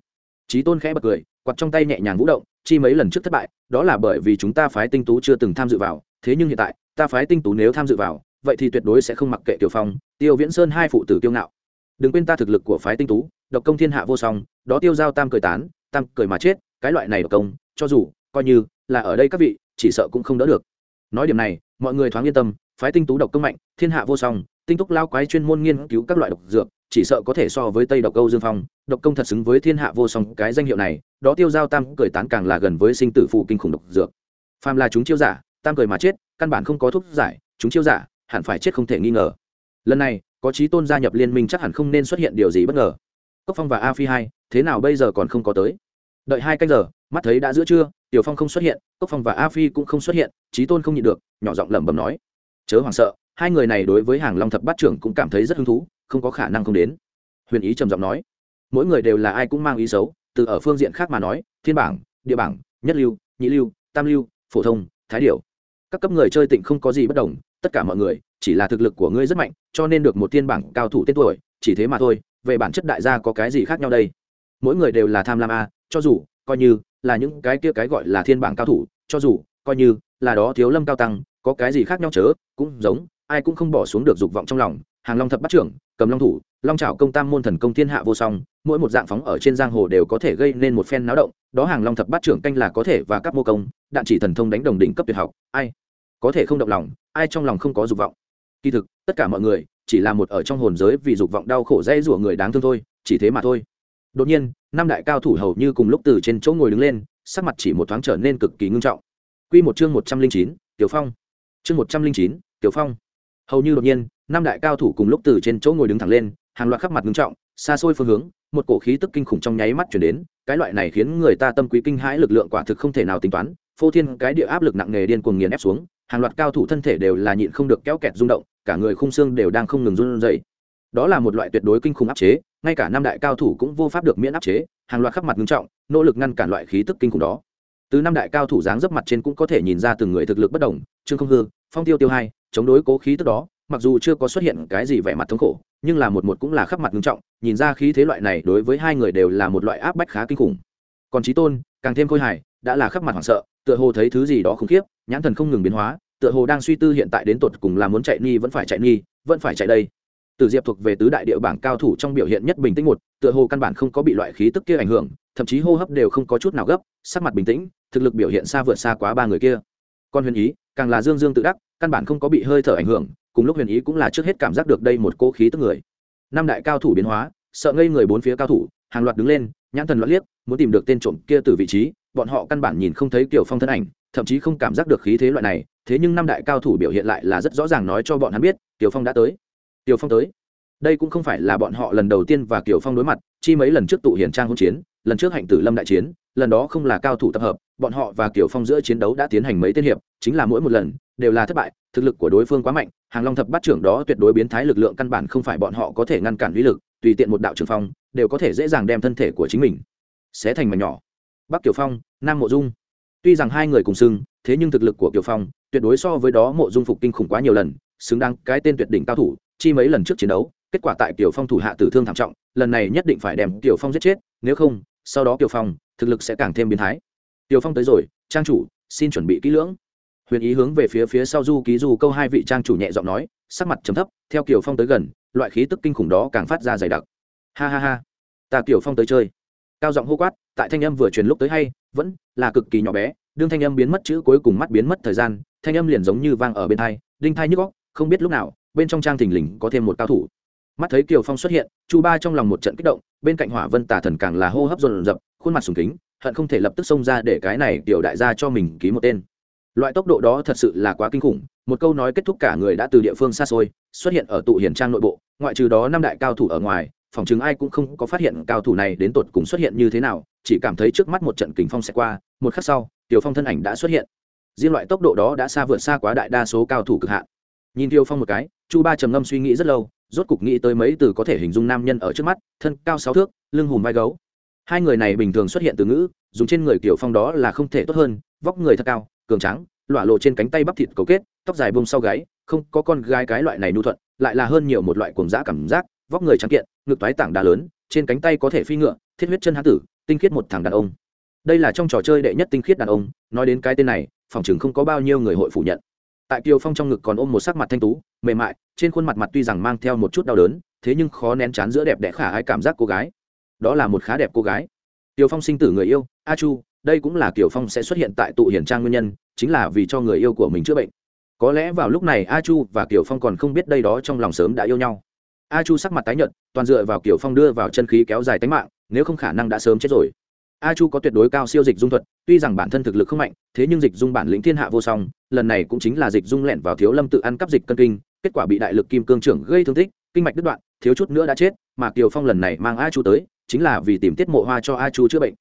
trí tôn khẽ bật cười quặt trong tay nhẹ nhàng vũ động, chi mấy lần trước thất bại, đó là bởi vì chúng ta phái tinh tú chưa từng tham dự vào, thế nhưng hiện tại, ta phái tinh tú nếu tham dự vào, vậy thì tuyệt đối sẽ không mặc kệ tiểu phong, tiêu viễn sơn hai phụ tử kiêu ngạo. Đừng quên ta thực lực của phái tinh tú, độc công thiên hạ vô song, đó tiêu giao tam cười tán, tam cười mà chết, cái loại này độc công, cho dù, coi như là ở đây các vị, chỉ sợ cũng không đỡ được nói điểm này, mọi người thoáng yên tâm, phái tinh tú độc công mạnh, thiên hạ vô song, tinh túc lao quái chuyên môn nghiên cứu các loại độc dược, chỉ sợ có thể so với tây độc câu dương phong, độc công thật xứng với thiên hạ vô song, cái danh hiệu này, đó tiêu giao tam cười tán càng là gần với sinh tử phụ kinh khủng độc dược. Phàm là chúng chiêu giả, tam cười mà chết, căn bản không có thuốc giải, chúng chiêu giả, hẳn phải chết không thể nghi ngờ. Lần này, có trí tôn gia nhập liên minh chắc hẳn không nên xuất hiện điều gì bất ngờ. Cốc phong và a phi hai, thế nào bây giờ còn không có tới? Đợi hai canh giờ, mắt thấy đã giữa trưa tiểu phong không xuất hiện, cốc phong và a phi cũng không xuất hiện trí tôn không nhịn được, nhỏ giọng lẩm bẩm nói. Chớ hoảng sợ, hai người này đối với hàng long thập bát trưởng cũng cảm thấy rất hứng thú, không có khả năng không đến. Huyền ý trầm giọng nói. Mỗi người đều là ai cũng mang ý xấu, từ ở phương diện khác mà nói, thiên bảng, địa bảng, nhất lưu, nhị lưu, tam lưu, phổ thông, thái điểu. Các cấp người chơi tịnh không có gì bất đồng, tất cả mọi người, chỉ là thực lực của ngươi rất mạnh, cho nên được một thiên bảng cao thủ tên tuổi, chỉ thế mà thôi, về bản chất đại gia có cái gì khác nhau đây? Mỗi người đều là tham lam a, cho dù coi như là những cái kia cái gọi là thiên bảng cao thủ, cho dù coi như là đó thiếu lâm cao tăng, có cái gì khác nhau chớ, cũng giống, ai cũng không bỏ xuống được dục vọng trong lòng. Hàng long thập bắt trưởng, cầm long thủ, long trào công tam môn thần công thiên hạ vô song, mỗi một dạng phóng ở trên giang hồ đều có thể gây nên một phen náo động, đó hàng long thập bát trưởng canh là có thể và các mô công, đạn chỉ thần thông đánh đồng đỉnh cấp tuyệt học, ai có thể không động lòng, ai trong lòng không có dục vọng. Kỳ thực, tất cả mọi người chỉ là một ở trong hồn giới vì dục vọng đau khổ dây rủa người đáng thương thôi, chỉ thế mà thôi đột nhiên, năm đại cao thủ hầu như cùng lúc từ trên chỗ ngồi đứng lên, sắc mặt chỉ một thoáng trở nên cực kỳ ngưng trọng. Quy một chương một trăm linh chín, tiểu phong. Chương một trăm linh chín, tiểu phong. Hầu như đột nhiên, năm đại cao thủ cùng lúc từ trên chỗ ngồi đứng thẳng lên, hàng loạt khắp mặt ngưng trọng, xa xôi phương hướng, một cổ khí tức kinh khủng trong nháy mắt chuyển đến, cái loại này khiến người ta tâm quý kinh hãi lực lượng quả thực không thể nào tính toán, phô thiên cái địa áp lực nặng nề điên cuồng nghiền ép xuống, hàng loạt cao thủ thân thể đều là nhịn không được kéo kẹt rung động, cả người khung xương đều đang không ngừng run rẩy. Đó là một loại tuyệt đối kinh khủng áp chế ngay cả năm đại cao thủ cũng vô pháp được miễn áp chế, hàng loạt khắp mặt nghiêm trọng, nỗ lực ngăn cản loại khí tức kinh khủng đó. Từ năm đại cao thủ dáng dấp mặt trên cũng có thể nhìn ra từng người thực lực bất đồng, trương không hư, phong tiêu tiêu hai, chống đối cố khí tức đó, mặc dù chưa có xuất hiện cái gì vẻ mặt thống khổ, nhưng là một một cũng là khắp mặt nghiêm trọng, nhìn ra khí thế loại này đối với hai người đều là một loại áp bách khá kinh khủng. Còn trí tôn, càng thêm khôi hài, đã là khắp mặt hoảng sợ, tựa hồ thấy thứ gì đó khủng khiếp, nhãn thần không ngừng biến hóa, tựa hồ đang suy tư hiện tại đến tột cùng là muốn chạy ni vẫn phải chạy ni, vẫn phải chạy đây. Tử diệp thuộc về tứ đại địa bảng cao thủ trong biểu hiện nhất bình tĩnh một, tựa hồ căn bản không có bị loại khí tức kia ảnh hưởng, thậm chí hô hấp đều không có chút nào gấp, sắc mặt bình tĩnh, thực lực biểu hiện xa vượt xa quá ba người kia. Con huyền ý, càng là dương dương tự đắc, căn bản không có bị hơi thở ảnh hưởng, cùng lúc huyền ý cũng là trước hết cảm giác được đây một cỗ khí tức người. Năm đại cao thủ biến hóa, sợ ngây người bốn phía cao thủ, hàng loạt đứng lên, nhãn thần loạn liếc, muốn tìm được tên trộm kia từ vị trí, bọn họ căn bản nhìn không thấy Kiều phong thân ảnh, thậm chí không cảm giác được khí thế loại này, thế nhưng năm đại cao thủ biểu hiện lại là rất rõ ràng nói cho bọn hắn biết tiểu phong đã tới tiểu phong tới. Đây cũng không phải là bọn họ lần đầu tiên và kiều phong đối mặt, chi mấy lần trước tụ hiền trang hỗn chiến, lần trước hạnh tử lâm đại chiến, lần đó không là cao thủ tập hợp, bọn họ và kiều phong giữa chiến đấu đã tiến hành mấy tên hiệp, chính là mỗi một lần đều là thất bại, thực lực của đối phương quá mạnh, hàng long thập bát trưởng đó tuyệt đối biến thái lực lượng căn bản không phải bọn họ có thể ngăn cản uy lực, tùy tiện một đạo trường phong đều có thể dễ dàng đem thân thể của chính mình xé thành mảnh nhỏ. Bắc kiều phong, nam mộ dung. Tuy rằng hai người cùng xưng, thế nhưng thực lực của kiều phong tuyệt đối so với đó mộ dung phục kinh khủng quá nhiều lần, xứng đáng cái tên tuyệt đỉnh cao thủ chi mấy lần trước chiến đấu, kết quả tại Tiểu phong thủ hạ tử thương thảm trọng, lần này nhất định phải đem Tiểu phong giết chết, nếu không, sau đó Tiểu phong, thực lực sẽ càng thêm biến thái. Tiểu phong tới rồi, trang chủ, xin chuẩn bị kỹ lưỡng. Huyền ý hướng về phía phía sau du ký du câu hai vị trang chủ nhẹ giọng nói, sắc mặt trầm thấp, theo kiểu phong tới gần, loại khí tức kinh khủng đó càng phát ra dày đặc. Ha ha ha, ta kiểu phong tới chơi. Cao giọng hô quát, tại thanh âm vừa truyền lúc tới hay, vẫn là cực kỳ nhỏ bé, đương thanh âm biến mất chữ cuối cùng mắt biến mất thời gian, thanh âm liền giống như vang ở bên thai đinh thai nhức góc không biết lúc nào bên trong trang thình lình có thêm một cao thủ. Mắt thấy kiều phong xuất hiện, chu ba trong lòng một trận kích động, bên cạnh hỏa vân tà thần càng là hô hấp dồn dập, khuôn mặt sùng kính, hận không thể lập tức xông ra để cái này tiểu đại gia cho mình ký một tên. Loại tốc độ đó thật sự là quá kinh khủng, một câu nói kết thúc cả người đã từ địa phương xa xôi, xuất hiện ở tụ hiển trang nội bộ, ngoại trừ đó năm đại cao thủ ở ngoài, phòng chứng ai cũng không có phát hiện cao thủ này đến tột cùng xuất hiện như thế nào, chỉ cảm thấy trước mắt một trận kình phong sẽ qua, một khắc sau tiểu phong thân ảnh đã xuất hiện. Riêng loại tốc độ đó đã xa vượt xa quá đại đa số cao thủ cực hạn nhìn tiêu phong một cái, chu ba trầm ngâm suy nghĩ rất lâu, rốt cục nghĩ tới mấy từ có thể hình dung nam nhân ở trước mắt, thân cao sáu thước, lưng hùm vai gấu. Hai người này bình thường xuất hiện từ ngữ, dùng trên người kiểu phong đó là không thể tốt hơn, vóc người thật cao, cường trắng lọa lộ trên cánh tay bắp thịt cấu kết, tóc dài bông sau gáy, không có con gái cái loại này nu thuận, lại là hơn nhiều một loại cuồng dã cảm giác, vóc người trắng kiện, ngực toái tảng đá lớn, trên cánh tay có thể phi ngựa, thiết huyết chân hán tử, tinh khiết một thằng đàn ông. Đây là trong trò chơi đệ nhất tinh khiết đàn ông, nói đến cái tên này, phòng chừng không có bao nhiêu người hội phủ nhận tại kiều phong trong ngực còn ôm một sắc mặt thanh tú, mềm mại, trên khuôn mặt mặt tuy rằng mang theo một chút đau đớn, thế nhưng khó nén chán giữa đẹp đẽ khả ái cảm giác cô gái. Đó là một khá đẹp cô gái. Tiều phong sinh tử người yêu, a chu, đây cũng là kiều phong sẽ xuất hiện tại tụ hiển trang nguyên nhân, chính là vì cho người yêu của mình chữa bệnh. Có lẽ vào lúc này a chu và kiều phong còn không biết đây đó trong lòng sớm đã yêu nhau. A chu sắc mặt tái nhợt, toàn dựa vào kiều phong đưa vào chân khí kéo dài tính mạng, nếu không khả năng đã sớm chết rồi. A chu có tuyệt đối cao siêu dịch dung thuật, tuy rằng bản thân thực lực không mạnh, thế nhưng dịch dung bản lĩnh thiên hạ vô song lần này cũng chính là dịch dung lẹn vào thiếu lâm tự ăn cắp dịch cân kinh, kết quả bị đại lực kim cương trưởng gây thương tích, kinh mạch đứt đoạn, thiếu chút nữa đã chết, mà kiều phong lần này mang a chu tới, chính là vì tìm tiết mộ hoa cho a chu chữa bệnh.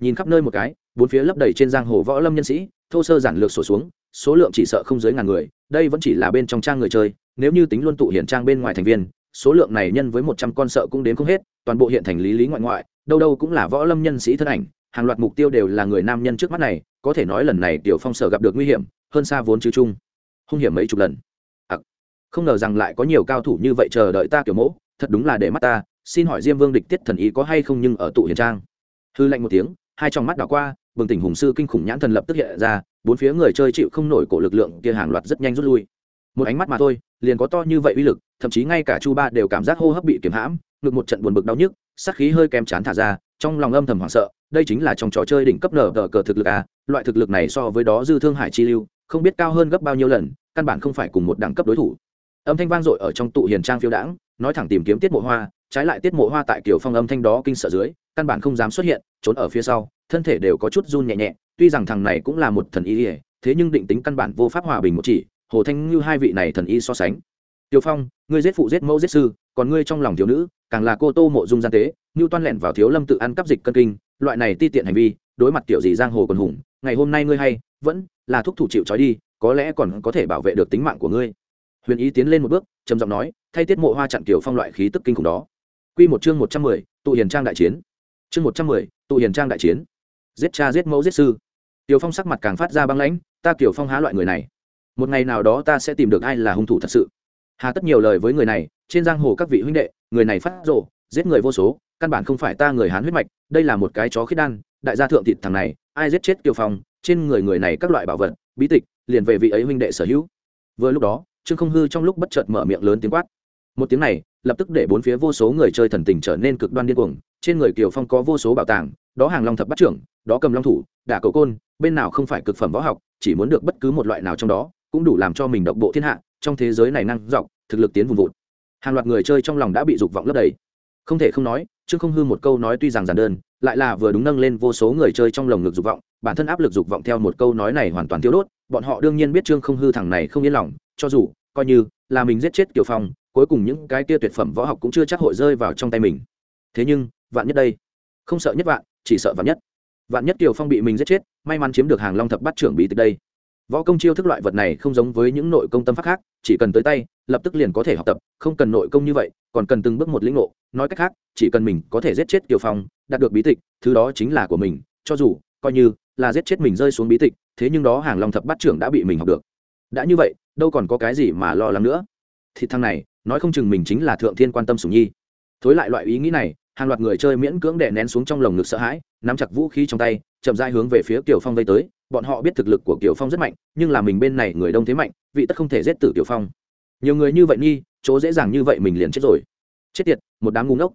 Nhìn khắp nơi một cái, bốn phía lấp đầy trên giang hồ võ lâm nhân sĩ, thô sơ giản lược sổ xuống, số lượng chỉ sợ không dưới ngàn người, đây vẫn chỉ là bên trong trang người chơi, nếu như tính luôn tụ hiện trang bên ngoài thành viên, số lượng này nhân với một trăm con sợ cũng đến không hết, toàn bộ hiện thành lý lý ngoại ngoại, đâu đâu cũng là võ lâm nhân sĩ thân ảnh, hàng loạt mục tiêu đều là người nam nhân trước mắt này, có thể nói lần này tiểu phong sở gặp được nguy hiểm hơn xa vốn chứ chung. Hung hiểm mấy chục lần. À, không ngờ rằng lại có nhiều cao thủ như vậy chờ đợi ta kiểu mẫu thật đúng là để mắt ta xin hỏi diêm vương địch tiết thần ý có hay không nhưng ở tụ hiền trang. Hư lạnh một tiếng hai trong mắt đảo qua bừng tỉnh hùng sư kinh khủng nhãn thần lập tức hiện ra bốn phía người chơi chịu không nổi cổ lực lượng kia hàng loạt rất nhanh rút lui. Một ánh mắt mà thôi liền có to như vậy uy lực thậm chí ngay cả chu ba đều cảm giác hô hấp bị kiếm hãm ngực một trận buồn bực đau nhức sát khí hơi kém chán thả ra trong lòng âm thầm hoảng sợ đây chính là trong trò chơi đỉnh cấp nở cờ thực lực à loại thực lực này so với đó dư thương hải chi lưu không biết cao hơn gấp bao nhiêu lần, căn bản không phải cùng một đẳng cấp đối thủ. Âm thanh vang dội ở trong tụ hiền trang phiêu đãng, nói thẳng tìm kiếm tiết mộ hoa, trái lại tiết mộ hoa tại kiểu phong âm thanh đó kinh sợ dưới, căn bản không dám xuất hiện, trốn ở phía sau, thân thể đều có chút run nhẹ nhẹ, tuy rằng thằng này cũng là một thần y, thế nhưng định tính căn bản vô pháp hòa bình một chỉ, hồ thanh như hai vị này thần y so sánh. Tiêu phong, ngươi giết phụ giết mẫu giết sư, còn ngươi trong lòng thiếu nữ, càng là cô tô mộ dung gian tế. Như toan lẹn vào thiếu lâm tự ăn cắp dịch cân kinh, loại này ti tiện hành vi, đối mặt tiểu gì giang hồ còn hùng, ngày hôm nay ngươi hay vẫn là thúc thủ chịu trói đi có lẽ còn có thể bảo vệ được tính mạng của ngươi huyền ý tiến lên một bước trầm giọng nói thay tiết mộ hoa chặn kiểu phong loại khí tức kinh khủng đó Quy một chương một trăm mười, tụ hiền trang đại chiến. Chương một trăm mười, tụ hiền trang đại chiến. Giết cha giết mẫu giết sư. Tiểu Phong sắc mặt càng phát ra băng lãnh, ta Tiểu Phong há loại người này. Một ngày nào đó ta sẽ tìm được ai là hung thủ thật sự. Hà tất nhiều lời với người này, trên giang hồ các vị huynh đệ, người này phát rộ giết người vô số, căn bản không phải ta người Hán huyết mạch, đây là một cái chó khiết đan, đại gia thượng thịt thằng này, ai giết chết Tiểu Phong, trên người người này các loại bảo vật, bí tịch, liền về vị ấy huynh đệ sở hữu. Vừa lúc đó, Trương Không Hư trong lúc bất chợt mở miệng lớn tiếng quát. Một tiếng này, lập tức để bốn phía vô số người chơi thần tình trở nên cực đoan điên cuồng trên người kiều phong có vô số bảo tàng đó hàng long thập bắt trưởng đó cầm long thủ đả cầu côn bên nào không phải cực phẩm võ học chỉ muốn được bất cứ một loại nào trong đó cũng đủ làm cho mình độc bộ thiên hạ trong thế giới này năng dọc thực lực tiến vùng vụt hàng loạt người chơi trong lòng đã bị dục vọng lấp đầy không thể không nói trương không hư một câu nói tuy rằng giản đơn lại là vừa đúng nâng lên vô số người chơi trong lồng ngực dục vọng bản thân áp lực dục vọng theo một câu nói này hoàn toàn thiếu đốt, bọn họ đương nhiên biết trương không hư thằng này không yên lòng, cho dù, coi như, là mình giết chết kiều phong, cuối cùng những cái kia tuyệt phẩm võ học cũng chưa chắc hội rơi vào trong tay mình. Thế nhưng, vạn nhất đây, không sợ nhất vạn, chỉ sợ vạn nhất. Vạn nhất kiều phong bị mình giết chết, may mắn chiếm được hàng long thập bắt trưởng bí tịch đây. Võ công chiêu thức loại vật này không giống với những nội công tâm pháp khác, chỉ cần tới tay, lập tức liền có thể học tập, không cần nội công như vậy, còn cần từng bước một lĩnh ngộ. Nói cách khác, chỉ cần mình có thể giết chết kiều phong, đạt được bí tịch, thứ đó chính là của mình, cho dù, coi như là giết chết mình rơi xuống bí tịch, thế nhưng đó hàng long thập bắt trưởng đã bị mình học được. Đã như vậy, đâu còn có cái gì mà lo lắng nữa? Thì thằng này, nói không chừng mình chính là thượng thiên quan tâm sủng nhi. Thối lại loại ý nghĩ này, hàng loạt người chơi miễn cưỡng đè nén xuống trong lồng ngực sợ hãi, nắm chặt vũ khí trong tay, chậm rãi hướng về phía kiều phong vây tới. Bọn họ biết thực lực của kiều phong rất mạnh, nhưng là mình bên này người đông thế mạnh, vị tất không thể giết tử kiều phong. Nhiều người như vậy nghi, chỗ dễ dàng như vậy mình liền chết rồi. Chết tiệt, một đám ngu ngốc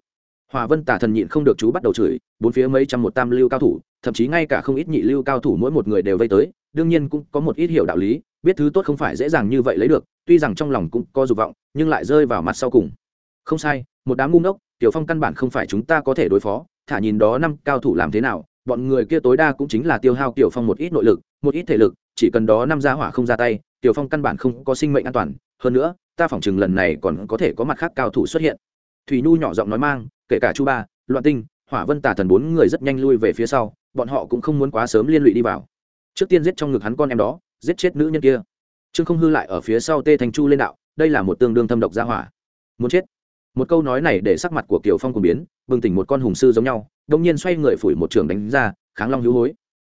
hòa vân tả thần nhịn không được chú bắt đầu chửi, bốn phía mấy trăm một tam lưu cao thủ, thậm chí ngay cả không ít nhị lưu cao thủ mỗi một người đều vây tới, đương nhiên cũng có một ít hiểu đạo lý, biết thứ tốt không phải dễ dàng như vậy lấy được, tuy rằng trong lòng cũng có dục vọng, nhưng lại rơi vào mặt sau cùng. Không sai, một đám ngu ngốc, tiểu phong căn bản không phải chúng ta có thể đối phó, thả nhìn đó năm cao thủ làm thế nào, bọn người kia tối đa cũng chính là tiêu hao tiểu phong một ít nội lực, một ít thể lực, chỉ cần đó năm gia hỏa không ra tay, tiểu phong căn bản không có sinh mệnh an toàn, hơn nữa, ta phỏng chừng lần này còn có thể có mặt khác cao thủ xuất hiện. Thủy nhu nhỏ giọng nói mang kể cả chu ba, loạn tinh, hỏa vân tả thần bốn người rất nhanh lui về phía sau, bọn họ cũng không muốn quá sớm liên lụy đi vào. Trước tiên giết trong ngực hắn con em đó, giết chết nữ nhân kia. Trương không hư lại ở phía sau tê thành chu lên đạo, đây là một tương đương thâm độc gia hỏa. Muốn chết. Một câu nói này để sắc mặt của kiều phong cùng biến, bừng tỉnh một con hùng sư giống nhau đông nhiên xoay người phủi một trường đánh ra, kháng long hữu hối.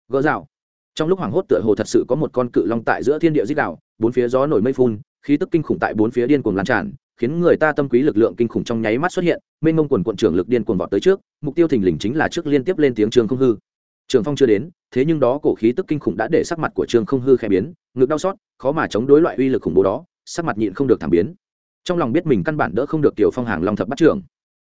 Gỡ rào. Trong lúc hoảng hốt tựa hồ thật sự có một con cự long tại giữa thiên địa dích đạo, bốn phía gió nổi mây phun, khí tức kinh khủng tại bốn phía điên cuồng lan tràn khiến người ta tâm quý lực lượng kinh khủng trong nháy mắt xuất hiện, mênh mông quần quận trưởng lực điên cuồng vọt tới trước, mục tiêu thình lình chính là trước liên tiếp lên tiếng trường không hư. Trường phong chưa đến, thế nhưng đó cổ khí tức kinh khủng đã để sắc mặt của trương không hư khẽ biến, ngực đau xót, khó mà chống đối loại uy lực khủng bố đó, sắc mặt nhịn không được thảm biến. Trong lòng biết mình căn bản đỡ không được tiểu phong hàng long thập bắt trưởng.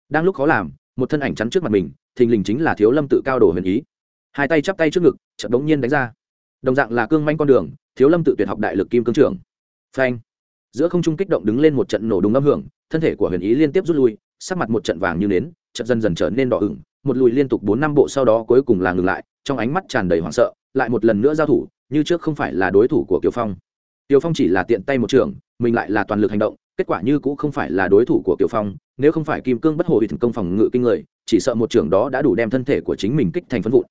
Đang lúc khó làm, một thân ảnh chắn trước mặt mình, thình lình chính là thiếu lâm tự cao đồ huyền ý. Hai tay chắp tay trước ngực, chợt đống nhiên đánh ra. Đồng dạng là cương manh con đường, thiếu lâm tự tuyệt học đại lực kim cương trưởng. Phanh giữa không trung kích động đứng lên một trận nổ đúng âm hưởng, thân thể của huyền ý liên tiếp rút lui, sắc mặt một trận vàng như nến trận dần dần trở nên đỏ ửng, một lùi liên tục bốn năm bộ sau đó cuối cùng là ngừng lại, trong ánh mắt tràn đầy hoảng sợ, lại một lần nữa giao thủ, như trước không phải là đối thủ của kiều phong. Kiều phong chỉ là tiện tay một trường, mình lại là toàn lực hành động, kết quả như cũng không phải là đối thủ của kiều phong, nếu không phải kim cương bất hồ bị thành công phòng ngự kinh người, chỉ sợ một trường đó đã đủ đem thân thể của chính mình kích thành phân vụn.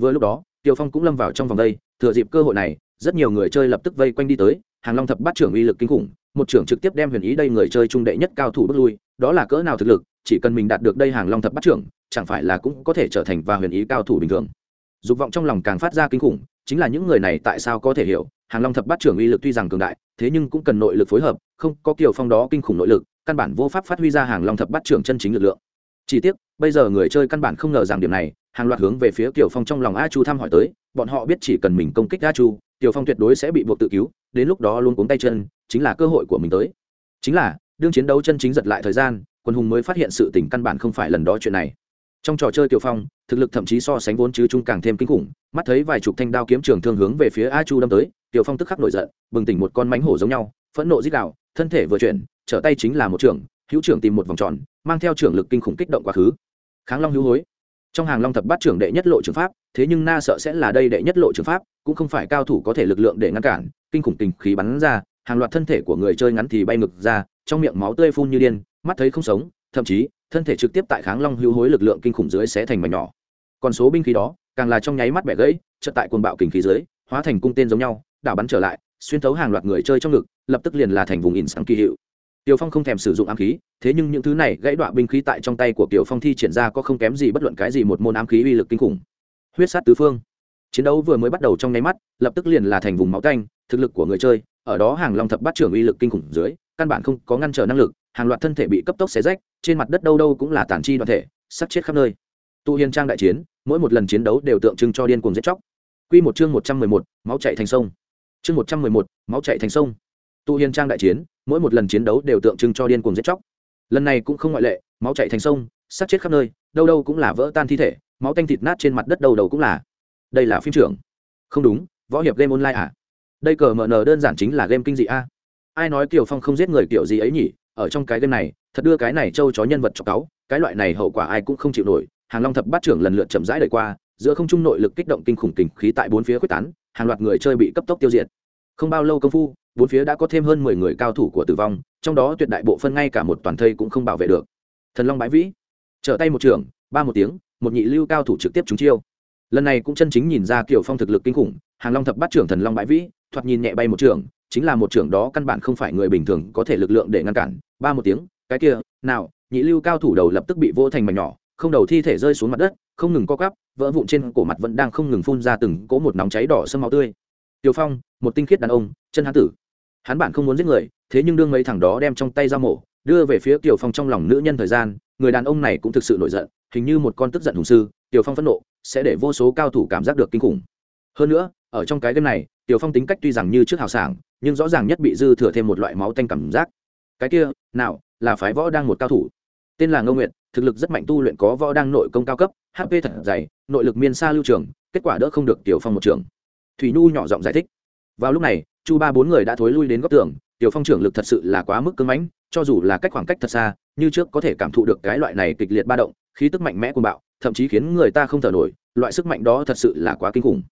Vừa lúc đó, kiều phong cũng lâm vào trong vòng đây, thừa dịp cơ hội này, rất nhiều người chơi lập tức vây quanh đi tới, hàng long thập bát trưởng uy lực kinh khủng một trưởng trực tiếp đem huyền ý đây người chơi trung đệ nhất cao thủ bước lui, đó là cỡ nào thực lực, chỉ cần mình đạt được đây hàng long thập bát trưởng, chẳng phải là cũng có thể trở thành và huyền ý cao thủ bình thường. Dục vọng trong lòng càng phát ra kinh khủng, chính là những người này tại sao có thể hiểu, hàng long thập bát trưởng uy lực tuy rằng cường đại, thế nhưng cũng cần nội lực phối hợp, không có kiều phong đó kinh khủng nội lực, căn bản vô pháp phát huy ra hàng long thập bát trưởng chân chính lực lượng. Chỉ tiếc, bây giờ người chơi căn bản không ngờ rằng điểm này, hàng loạt hướng về phía kiều phong trong lòng a chu thăm hỏi tới, bọn họ biết chỉ cần mình công kích a chu Tiểu phong tuyệt đối sẽ bị buộc tự cứu, đến lúc đó luôn cuống tay chân, chính là cơ hội của mình tới. Chính là, đương chiến đấu chân chính giật lại thời gian, quân hùng mới phát hiện sự tình căn bản không phải lần đó chuyện này. Trong trò chơi Tiểu phong, thực lực thậm chí so sánh vốn chứ trung càng thêm kinh khủng, mắt thấy vài chục thanh đao kiếm trường thương hướng về phía a chu đâm tới, Tiểu phong tức khắc nổi giận, bừng tỉnh một con mánh hổ giống nhau, phẫn nộ dít đạo thân thể vừa chuyển, trở tay chính là một trưởng, hữu trưởng tìm một vòng tròn, mang theo trưởng lực kinh khủng kích động quá khứ. Kháng long hữu hối. Trong hàng long thập bát trưởng đệ nhất lộ trường pháp, thế nhưng na sợ sẽ là đây đệ nhất lộ trường pháp cũng không phải cao thủ có thể lực lượng để ngăn cản kinh khủng tình khí bắn ra hàng loạt thân thể của người chơi ngắn thì bay ngực ra trong miệng máu tươi phun như điên mắt thấy không sống thậm chí thân thể trực tiếp tại kháng long hữu hối lực lượng kinh khủng dưới sẽ thành mảnh nhỏ còn số binh khí đó càng là trong nháy mắt bẻ gãy chợt tại cuồng bạo kinh khí dưới hóa thành cung tên giống nhau đảo bắn trở lại xuyên thấu hàng loạt người chơi trong ngực lập tức liền là thành vùng in sáng kỳ hiệu tiểu Phong không thèm sử dụng ám khí, thế nhưng những thứ này gãy đoạn binh khí tại trong tay của tiểu Phong thi triển ra có không kém gì bất luận cái gì một môn ám khí uy lực kinh khủng. Huyết sát tứ phương. Chiến đấu vừa mới bắt đầu trong nháy mắt, lập tức liền là thành vùng máu canh thực lực của người chơi, ở đó hàng long thập bát trưởng uy lực kinh khủng dưới, căn bản không có ngăn trở năng lực, hàng loạt thân thể bị cấp tốc xé rách, trên mặt đất đâu đâu cũng là tàn chi đoàn thể, sắp chết khắp nơi. Tu Hiên trang đại chiến, mỗi một lần chiến đấu đều tượng trưng cho điên cuồng giết chóc. Quy một chương một trăm mười một, máu chảy thành sông. Chương một trăm mười một, máu chảy thành sông. Tu Hiên trang đại chiến, mỗi một lần chiến đấu đều tượng trưng cho điên cuồng giết chóc lần này cũng không ngoại lệ máu chảy thành sông sát chết khắp nơi đâu đâu cũng là vỡ tan thi thể máu tanh thịt nát trên mặt đất đầu đầu cũng là đây là phim trưởng. Không đúng, võ hiệp game online à? Đây cờ mờ nờ đơn giản chính là game kinh dị a. Ai nói kiều phong không giết người kiểu gì ấy nhỉ? Ở trong cái game này, thật đưa cái này trâu chó nhân vật cho cáu, cái loại này hậu quả ai cũng không chịu nổi. Hàng long thập bát trưởng lần lượt chậm rãi đời qua, giữa không trung nội lực kích động kinh khủng tình khí tại bốn phía quyết tán, hàng loạt người chơi bị cấp tốc tiêu diệt. Không bao lâu công phu, bốn phía đã có thêm hơn mười người cao thủ của tử vong, trong đó tuyệt đại bộ phân ngay cả một toàn thây cũng không bảo vệ được. Thần long bãi vĩ, trở tay một trường ba một tiếng, một nhị lưu cao thủ trực tiếp trúng chiêu lần này cũng chân chính nhìn ra kiểu phong thực lực kinh khủng hàng long thập bát trưởng thần long bãi vĩ thoạt nhìn nhẹ bay một trường chính là một trưởng đó căn bản không phải người bình thường có thể lực lượng để ngăn cản ba một tiếng cái kia nào nhị lưu cao thủ đầu lập tức bị vỗ thành mảnh nhỏ không đầu thi thể rơi xuống mặt đất không ngừng co cắp vỡ vụn trên cổ mặt vẫn đang không ngừng phun ra từng cỗ một nóng cháy đỏ sâm máu tươi Tiểu Phong, một tinh khiết đàn ông, chân hán tử. Hắn bản không muốn giết người, thế nhưng đương mấy thằng đó đem trong tay dao mổ, đưa về phía Tiểu Phong trong lòng nữ nhân thời gian, người đàn ông này cũng thực sự nổi giận, hình như một con tức giận hùng sư, Tiểu Phong phẫn nộ, sẽ để vô số cao thủ cảm giác được kinh khủng. Hơn nữa, ở trong cái game này, Tiểu Phong tính cách tuy rằng như trước hào sảng, nhưng rõ ràng nhất bị dư thừa thêm một loại máu tanh cảm giác. Cái kia, nào, là phái võ đang một cao thủ. Tên là Ngô Nguyệt, thực lực rất mạnh tu luyện có võ đang nội công cao cấp, HP thật dày, nội lực miên xa lưu trường, kết quả đỡ không được Tiểu Phong một trường thủy nhu nhỏ giọng giải thích vào lúc này chu ba bốn người đã thối lui đến góc tường tiểu phong trưởng lực thật sự là quá mức cứng mãnh cho dù là cách khoảng cách thật xa như trước có thể cảm thụ được cái loại này kịch liệt ba động khí tức mạnh mẽ của bạo thậm chí khiến người ta không thở nổi, loại sức mạnh đó thật sự là quá kinh khủng.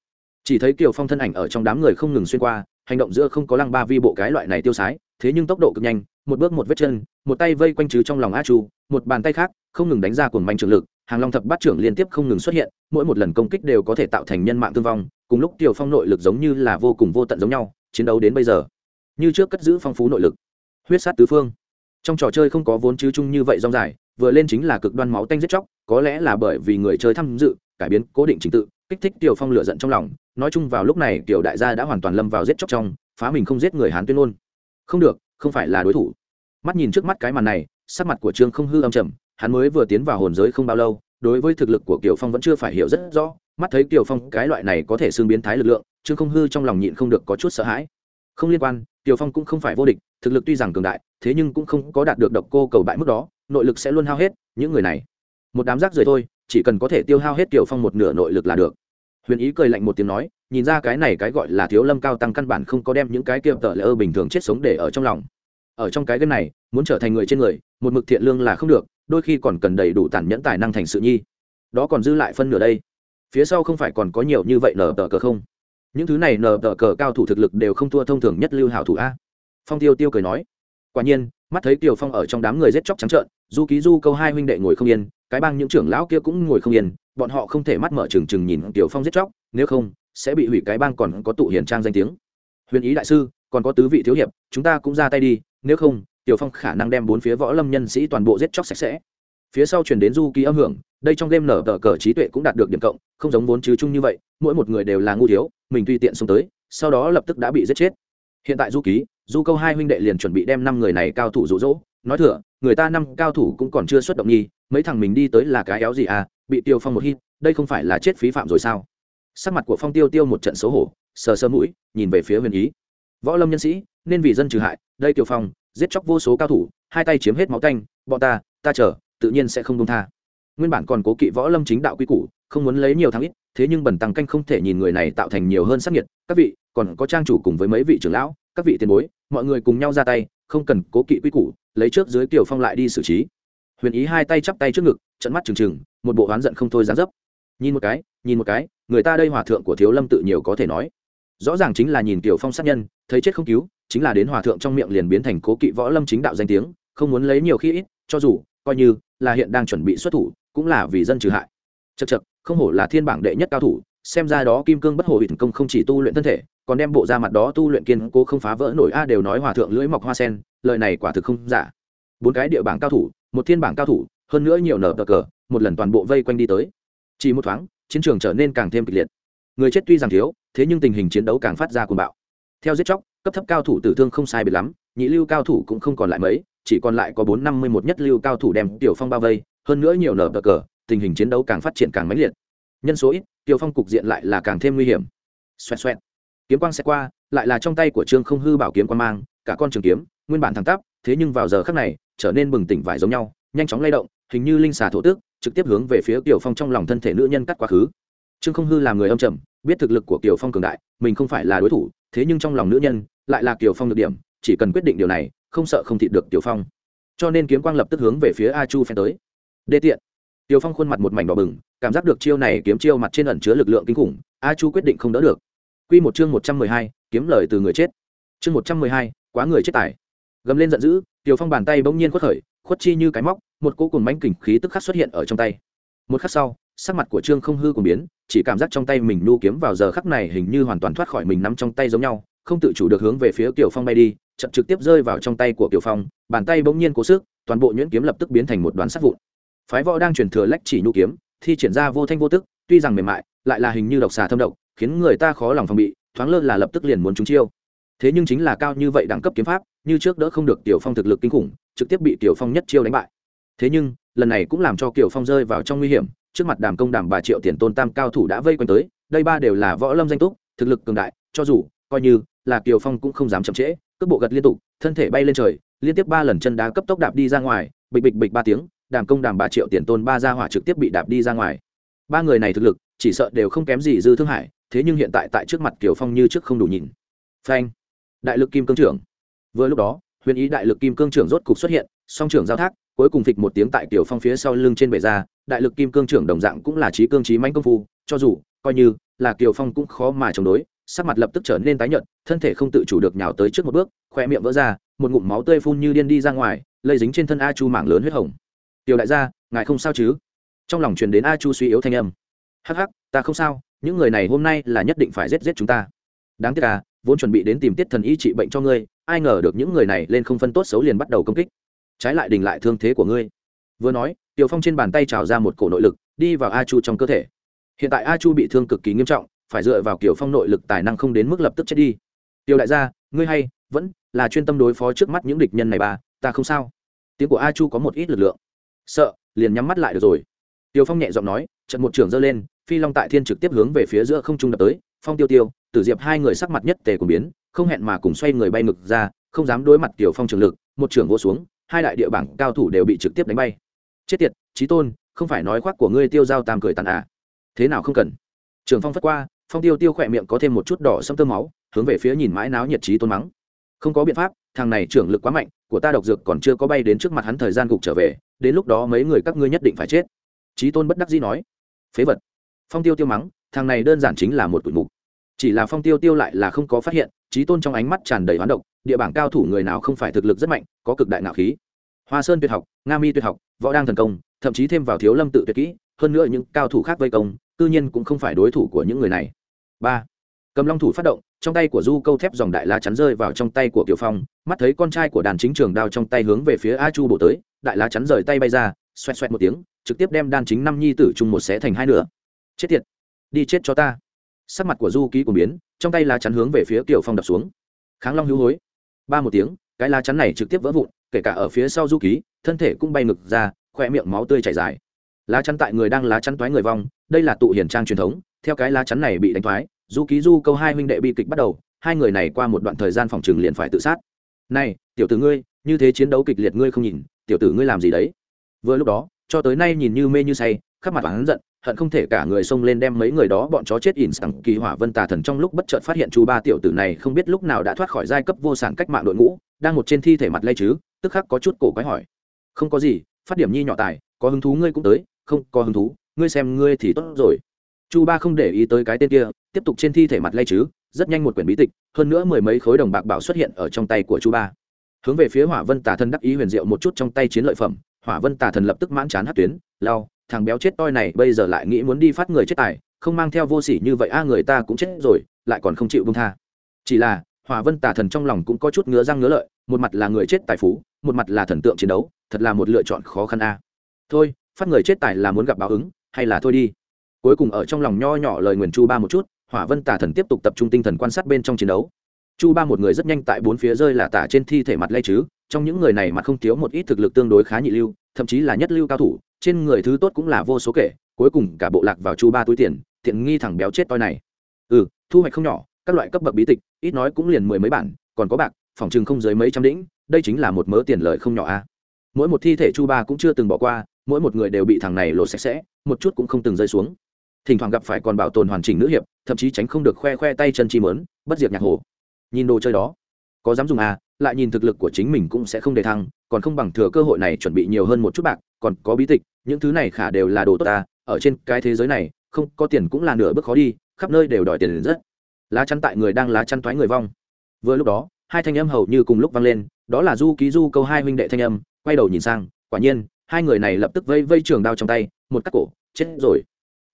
Chỉ thấy kiều phong thân ảnh ở trong đám người không ngừng xuyên qua, hành động giữa không có lăng ba vi bộ cái loại này tiêu sái, thế nhưng tốc độ cực nhanh, một bước một vết chân, một tay vây quanh chứ trong lòng a chu, một bàn tay khác, không ngừng đánh ra cuồng manh trường lực, hàng long thập bát trưởng liên tiếp không ngừng xuất hiện, mỗi một lần công kích đều có thể tạo thành nhân mạng thương vong, cùng lúc tiểu phong nội lực giống như là vô cùng vô tận giống nhau, chiến đấu đến bây giờ, như trước cất giữ phong phú nội lực. Huyết sát tứ phương. Trong trò chơi không có vốn chứ chung như vậy rong dài, vừa lên chính là cực đoan máu tanh giết chóc có lẽ là bởi vì người chơi tham dự, cải biến cố định trình tự, kích thích tiểu phong lửa giận trong lòng. Nói chung vào lúc này, tiểu đại gia đã hoàn toàn lâm vào giết chóc trong, phá mình không giết người hán tuyên ngôn. Không được, không phải là đối thủ. Mắt nhìn trước mắt cái màn này, sắc mặt của trương không hư âm trầm, hắn mới vừa tiến vào hồn giới không bao lâu, đối với thực lực của kiều phong vẫn chưa phải hiểu rất rõ, mắt thấy kiều phong cái loại này có thể xương biến thái lực lượng, trương không hư trong lòng nhịn không được có chút sợ hãi. Không liên quan kiều phong cũng không phải vô địch, thực lực tuy rằng cường đại, thế nhưng cũng không có đạt được độc cô cầu bại mức đó, nội lực sẽ luôn hao hết, những người này một đám rác rời thôi, chỉ cần có thể tiêu hao hết tiểu phong một nửa nội lực là được. Huyền ý cười lạnh một tiếng nói, nhìn ra cái này cái gọi là thiếu lâm cao tăng căn bản không có đem những cái kia tợ lỡ bình thường chết sống để ở trong lòng. Ở trong cái game này, muốn trở thành người trên người, một mực thiện lương là không được, đôi khi còn cần đầy đủ tản nhẫn tài năng thành sự nhi. Đó còn dư lại phân nửa đây. Phía sau không phải còn có nhiều như vậy nở tờ cờ không? Những thứ này nở tờ cờ cao thủ thực lực đều không thua thông thường nhất lưu hảo thủ a. Phong tiêu tiêu cười nói, quả nhiên, mắt thấy tiểu phong ở trong đám người giết chóc trắng trợn, du ký du câu hai huynh đệ ngồi không yên cái bang những trưởng lão kia cũng ngồi không yên, bọn họ không thể mắt mở trừng trừng nhìn Tiểu phong giết chóc, nếu không, sẽ bị hủy cái bang còn có tụ hiền trang danh tiếng. Huyền ý đại sư, còn có tứ vị thiếu hiệp, chúng ta cũng ra tay đi, nếu không, tiểu phong khả năng đem bốn phía võ lâm nhân sĩ toàn bộ giết chóc sạch sẽ. Phía sau chuyển đến du ký âm hưởng, đây trong game nở tờ cờ trí tuệ cũng đạt được điểm cộng, không giống vốn chứ chung như vậy, mỗi một người đều là ngu thiếu, mình tùy tiện xông tới, sau đó lập tức đã bị giết chết. Hiện tại du ký, du câu hai huynh đệ liền chuẩn bị đem năm người này cao thủ rụ rỗ nói thừa người ta năm cao thủ cũng còn chưa xuất động nhi mấy thằng mình đi tới là cái éo gì à bị tiêu phong một hít đây không phải là chết phí phạm rồi sao? Sắc mặt của phong tiêu tiêu một trận xấu hổ, sờ sơ mũi, nhìn về phía huyền ý. Võ lâm nhân sĩ, nên vì dân trừ hại, đây tiêu phong, giết chóc vô số cao thủ, hai tay chiếm hết máu canh, bọn ta ta chờ, tự nhiên sẽ không công tha. Nguyên bản còn cố kỵ võ lâm chính đạo quy củ, không muốn lấy nhiều thắng ít, thế nhưng bẩn tăng canh không thể nhìn người này tạo thành nhiều hơn sắc nhiệt các vị, còn có trang chủ cùng với mấy vị trưởng lão, các vị tiền bối, mọi người cùng nhau ra tay, không cần cố kỵ quy củ lấy trước dưới tiểu phong lại đi xử trí. Huyền ý hai tay chắp tay trước ngực trận mắt trừng trừng, một bộ oán giận không thôi dán dấp. Nhìn một cái, nhìn một cái, người ta đây hòa thượng của thiếu lâm tự nhiều có thể nói. Rõ ràng chính là nhìn tiểu phong sát nhân, thấy chết không cứu, chính là đến hòa thượng trong miệng liền biến thành cố kỵ võ lâm chính đạo danh tiếng, không muốn lấy nhiều khi ít, cho dù, coi như là hiện đang chuẩn bị xuất thủ, cũng là vì dân trừ hại. Chật chật không hổ là thiên bảng đệ nhất cao thủ xem ra đó kim cương bất hồ hủy công không chỉ tu luyện thân thể, còn đem bộ ra mặt đó tu luyện kiên cố không phá vỡ nổi a đều nói hòa thượng lưỡi mọc hoa sen, lời này quả thực không giả. Bốn cái địa bảng cao thủ, một thiên bảng cao thủ, hơn nữa nhiều nở cờ, một lần toàn bộ vây quanh đi tới. Chỉ một thoáng, chiến trường trở nên càng thêm kịch liệt. Người chết tuy rằng thiếu, thế nhưng tình hình chiến đấu càng phát ra cuồng bạo. Theo giết chóc, cấp thấp cao thủ tử thương không sai biệt lắm, nhị lưu cao thủ cũng không còn lại mấy, chỉ còn lại có bốn năm mươi một nhất lưu cao thủ đem tiểu phong bao vây, hơn nữa nhiều nở cờ, tình hình chiến đấu càng phát triển càng mãnh liệt nhân số ít, tiểu phong cục diện lại là càng thêm nguy hiểm. Xoẹt xoẹt. Kiếm quang sẽ qua, lại là trong tay của trương không hư bảo kiếm quan mang, cả con trường kiếm, nguyên bản thẳng tắp, thế nhưng vào giờ khắc này, trở nên bừng tỉnh vải giống nhau, nhanh chóng lay động, hình như linh xà thổ tước trực tiếp hướng về phía tiểu phong trong lòng thân thể nữ nhân cắt quá khứ. Trương không hư là người âm trầm, biết thực lực của tiểu phong cường đại, mình không phải là đối thủ, thế nhưng trong lòng nữ nhân, lại là tiểu phong được điểm, chỉ cần quyết định điều này, không sợ không thịt được tiểu phong. Cho nên kiếm quang lập tức hướng về phía a chu phen tới. Đê tiện. Tiêu phong khuôn mặt một mảnh đỏ bừng, cảm giác được chiêu này kiếm chiêu mặt trên ẩn chứa lực lượng kinh khủng, a chu quyết định không đỡ được. Q một chương một trăm mười hai, kiếm lời từ người chết. Chương một trăm mười hai, quá người chết tài gầm lên giận dữ, Tiêu phong bàn tay bỗng nhiên khuất khởi, khuất chi như cái móc, một cỗ cùng bánh kình khí tức khắc xuất hiện ở trong tay. Một khắc sau, sắc mặt của trương không hư cùng biến, chỉ cảm giác trong tay mình nu kiếm vào giờ khắc này hình như hoàn toàn thoát khỏi mình nắm trong tay giống nhau, không tự chủ được hướng về phía kiều phong bay đi chậm trực tiếp rơi vào trong tay của kiều phong, bàn tay bỗng nhiên cố sức, toàn bộ nhuyễn kiếm lập tức biến thành một đoàn sắt vụn phái võ đang truyền thừa lách chỉ nhu kiếm, thi triển ra vô thanh vô tức, tuy rằng mềm mại, lại là hình như độc xà thâm độc, khiến người ta khó lòng phòng bị, thoáng lơ là lập tức liền muốn trúng chiêu. Thế nhưng chính là cao như vậy đẳng cấp kiếm pháp, như trước đỡ không được tiểu phong thực lực kinh khủng, trực tiếp bị tiểu phong nhất chiêu đánh bại. Thế nhưng, lần này cũng làm cho tiểu phong rơi vào trong nguy hiểm, trước mặt đàm công đàm bà triệu tiền tôn tam cao thủ đã vây quanh tới, đây ba đều là võ lâm danh túc, thực lực cường đại, cho dù, coi như là kiều phong cũng không dám chậm trễ, cước bộ gật liên tục, thân thể bay lên trời, liên tiếp ba lần chân đá cấp tốc đạp đi ra ngoài, bịch bịch bịch ba tiếng đàm công đàm bà triệu tiền tôn ba gia hỏa trực tiếp bị đạp đi ra ngoài. Ba người này thực lực, chỉ sợ đều không kém gì dư thương hải, thế nhưng hiện tại tại trước mặt kiều phong như trước không đủ nhìn. Phanh. Đại lực kim cương trưởng. Vừa lúc đó, huyền ý đại lực kim cương trưởng rốt cục xuất hiện, song trưởng giao thác, cuối cùng phịch một tiếng tại kiều phong phía sau lưng trên bề ra, đại lực kim cương trưởng đồng dạng cũng là trí cương trí mãnh công phu, cho dù, coi như là kiều phong cũng khó mà chống đối, sắc mặt lập tức trở nên tái nhợt, thân thể không tự chủ được nhào tới trước một bước, khoe miệng vỡ ra, một ngụm máu tươi phun như điên đi ra ngoài, lây dính trên thân a chu mảng lớn huyết hồng tiểu đại gia, ngài không sao chứ? Trong lòng truyền đến a chu suy yếu thanh âm. Hắc hắc, ta không sao, những người này hôm nay là nhất định phải giết giết chúng ta. Đáng tiếc à vốn chuẩn bị đến tìm tiết thần y trị bệnh cho ngươi, ai ngờ được những người này lên không phân tốt xấu liền bắt đầu công kích. Trái lại đình lại thương thế của ngươi. Vừa nói, tiểu phong trên bàn tay trào ra một cổ nội lực, đi vào a chu trong cơ thể. Hiện tại a chu bị thương cực kỳ nghiêm trọng, phải dựa vào kiểu phong nội lực tài năng không đến mức lập tức chết đi. Tiểu đại gia, ngươi hay, vẫn là chuyên tâm đối phó trước mắt những địch nhân này bà. ta không sao. Tiếng của a chu có một ít lực lượng sợ, liền nhắm mắt lại được rồi. Tiêu phong nhẹ giọng nói trận một trưởng giơ lên, phi long tại thiên trực tiếp hướng về phía giữa không trung đập tới, phong tiêu tiêu, tử diệp hai người sắc mặt nhất tề cùng biến, không hẹn mà cùng xoay người bay ngực ra, không dám đối mặt tiểu phong trường lực, một trưởng vô xuống, hai đại địa bảng cao thủ đều bị trực tiếp đánh bay. Chết tiệt trí tôn, không phải nói khoác của ngươi tiêu giao tam cười tàn à? Thế nào không cần? Trường phong phất qua, phong tiêu tiêu khỏe miệng có thêm một chút đỏ xâm tơ máu, hướng về phía nhìn mãi náo nhiệt trí tôn mắng. Không có biện pháp thằng này trưởng lực quá mạnh, của ta độc dược còn chưa có bay đến trước mặt hắn thời gian gục trở về, đến lúc đó mấy người các ngươi nhất định phải chết. Trí tôn bất đắc dĩ nói. Phế vật. Phong tiêu tiêu mắng, thằng này đơn giản chính là một tụi mục. Chỉ là phong tiêu tiêu lại là không có phát hiện trí tôn trong ánh mắt tràn đầy hoán độc, địa bảng cao thủ người nào không phải thực lực rất mạnh, có cực đại nạo khí. Hoa sơn tuyệt học, nga mi tuyệt học, võ đang thần công, thậm chí thêm vào thiếu lâm tự tuyệt kỹ, hơn nữa những cao thủ khác vây công tự nhiên cũng không phải đối thủ của những người này. Ba. Cầm long thủ phát động trong tay của du câu thép dòng đại lá chắn rơi vào trong tay của kiều phong, mắt thấy con trai của đàn chính trường đao trong tay hướng về phía a chu bổ tới, đại lá chắn rời tay bay ra, xoẹt xoẹt một tiếng, trực tiếp đem đan chính năm nhi tử chung một xé thành hai nửa. Chết tiệt! Đi chết cho ta! Sắc mặt của du ký của biến, trong tay lá chắn hướng về phía kiều phong đập xuống. Kháng long hữu hối. Ba một tiếng, cái lá chắn này trực tiếp vỡ vụn, kể cả ở phía sau du ký, thân thể cũng bay ngực ra khoe miệng máu tươi chảy dài. Lá chắn tại người đang lá chắn toái người vong, đây là tụ hiển trang truyền thống, theo cái lá chắn này bị đánh thoái du ký du câu hai huynh đệ bi kịch bắt đầu, hai người này qua một đoạn thời gian phòng trừng liền phải tự sát. Này, tiểu tử ngươi, như thế chiến đấu kịch liệt ngươi không nhìn, tiểu tử ngươi làm gì đấy? Vừa lúc đó, cho tới nay nhìn như mê như say, khắp mặt hắn giận, hận không thể cả người xông lên đem mấy người đó bọn chó chết ỉn sẵn kỳ hỏa vân tà thần trong lúc bất chợt phát hiện chú ba tiểu tử này không biết lúc nào đã thoát khỏi giai cấp vô sản cách mạng đội ngũ, đang một trên thi thể mặt lây chứ, tức khắc có chút cổ quái hỏi. Không có gì, phát điểm nhi nhỏ tài, có hứng thú ngươi cũng tới, không có hứng thú, ngươi xem ngươi thì tốt rồi. Chu ba không để ý tới cái tên kia tiếp tục trên thi thể mặt lay chứ, rất nhanh một quyển bí tịch, hơn nữa mười mấy khối đồng bạc bảo xuất hiện ở trong tay của chu ba. Hướng về phía hỏa vân tà thần đắc ý huyền diệu một chút trong tay chiến lợi phẩm, hỏa vân tà thần lập tức mãn chán hát tuyến, lao, thằng béo chết toi này, bây giờ lại nghĩ muốn đi phát người chết tài, không mang theo vô sỉ như vậy, a, người ta cũng chết rồi, lại còn không chịu bông tha. Chỉ là, hỏa vân tà thần trong lòng cũng có chút ngứa răng ngứa lợi, một mặt là người chết tài phú, một mặt là thần tượng chiến đấu, thật là một lựa chọn khó khăn, a. Thôi, phát người chết tài là muốn gặp báo ứng, hay là thôi đi. Cuối cùng ở trong lòng nho nhỏ lời nguyền chu ba một chút hỏa vân tà thần tiếp tục tập trung tinh thần quan sát bên trong chiến đấu. Chu ba một người rất nhanh tại bốn phía rơi là tả trên thi thể mặt lay chứ, trong những người này mặt không thiếu một ít thực lực tương đối khá nhị lưu, thậm chí là nhất lưu cao thủ, trên người thứ tốt cũng là vô số kể, cuối cùng cả bộ lạc vào chu ba túi tiền, tiện nghi thẳng béo chết toi này. Ừ thu hoạch không nhỏ, các loại cấp bậc bí tịch, ít nói cũng liền mười mấy bản, còn có bạc, phòng chừng không dưới mấy trăm đĩnh đây chính là một mớ tiền lợi không nhỏ a mỗi một thi thể chu ba cũng chưa từng bỏ qua, mỗi một người đều bị thằng này lột sạch sẽ, một chút cũng không từng rơi xuống thỉnh thoảng gặp phải còn bảo tồn hoàn chỉnh nữ hiệp, thậm chí tránh không được khoe khoe tay chân chi mớn, bất diệt nhạc hồ. Nhìn đồ chơi đó, có dám dùng à lại nhìn thực lực của chính mình cũng sẽ không đề thăng, còn không bằng thừa cơ hội này chuẩn bị nhiều hơn một chút bạc, còn có bí tịch, những thứ này khả đều là đồ tốt ta ở trên cái thế giới này, không, có tiền cũng là nửa bước khó đi, khắp nơi đều đòi tiền rất. Lá chắn tại người đang lá chắn toái người vong. Vừa lúc đó, hai thanh âm hầu như cùng lúc vang lên, đó là du ký du câu hai huynh đệ thanh âm, quay đầu nhìn sang, quả nhiên, hai người này lập tức vây vây trường đao trong tay, một cắt cổ, chết rồi.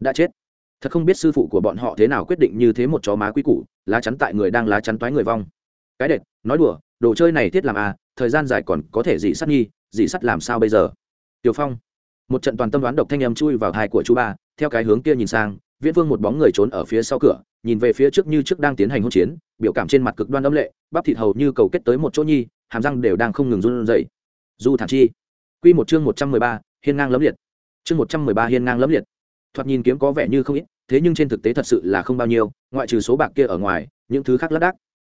Đã chết thật không biết sư phụ của bọn họ thế nào quyết định như thế một chó má quý củ, lá chắn tại người đang lá chắn toái người vong. Cái đệt, nói đùa, đồ chơi này thiết làm à thời gian dài còn có thể dị sắt nghi dị sắt làm sao bây giờ? Tiểu phong, một trận toàn tâm đoán độc thanh em chui vào thai của chú ba, theo cái hướng kia nhìn sang, viễn vương một bóng người trốn ở phía sau cửa, nhìn về phía trước như trước đang tiến hành hỗn chiến, biểu cảm trên mặt cực đoan âm lệ, bắp thịt hầu như cầu kết tới một chỗ nhi, hàm răng đều đang không ngừng run rẩy. Du thản chi, quy một chương một trăm mười ba, hiên ngang lấm liệt. Chương một trăm mười ba, hiên ngang lấm liệt. Thoạt nhìn kiếm có vẻ như không ít thế nhưng trên thực tế thật sự là không bao nhiêu, ngoại trừ số bạc kia ở ngoài, những thứ khác lác đác.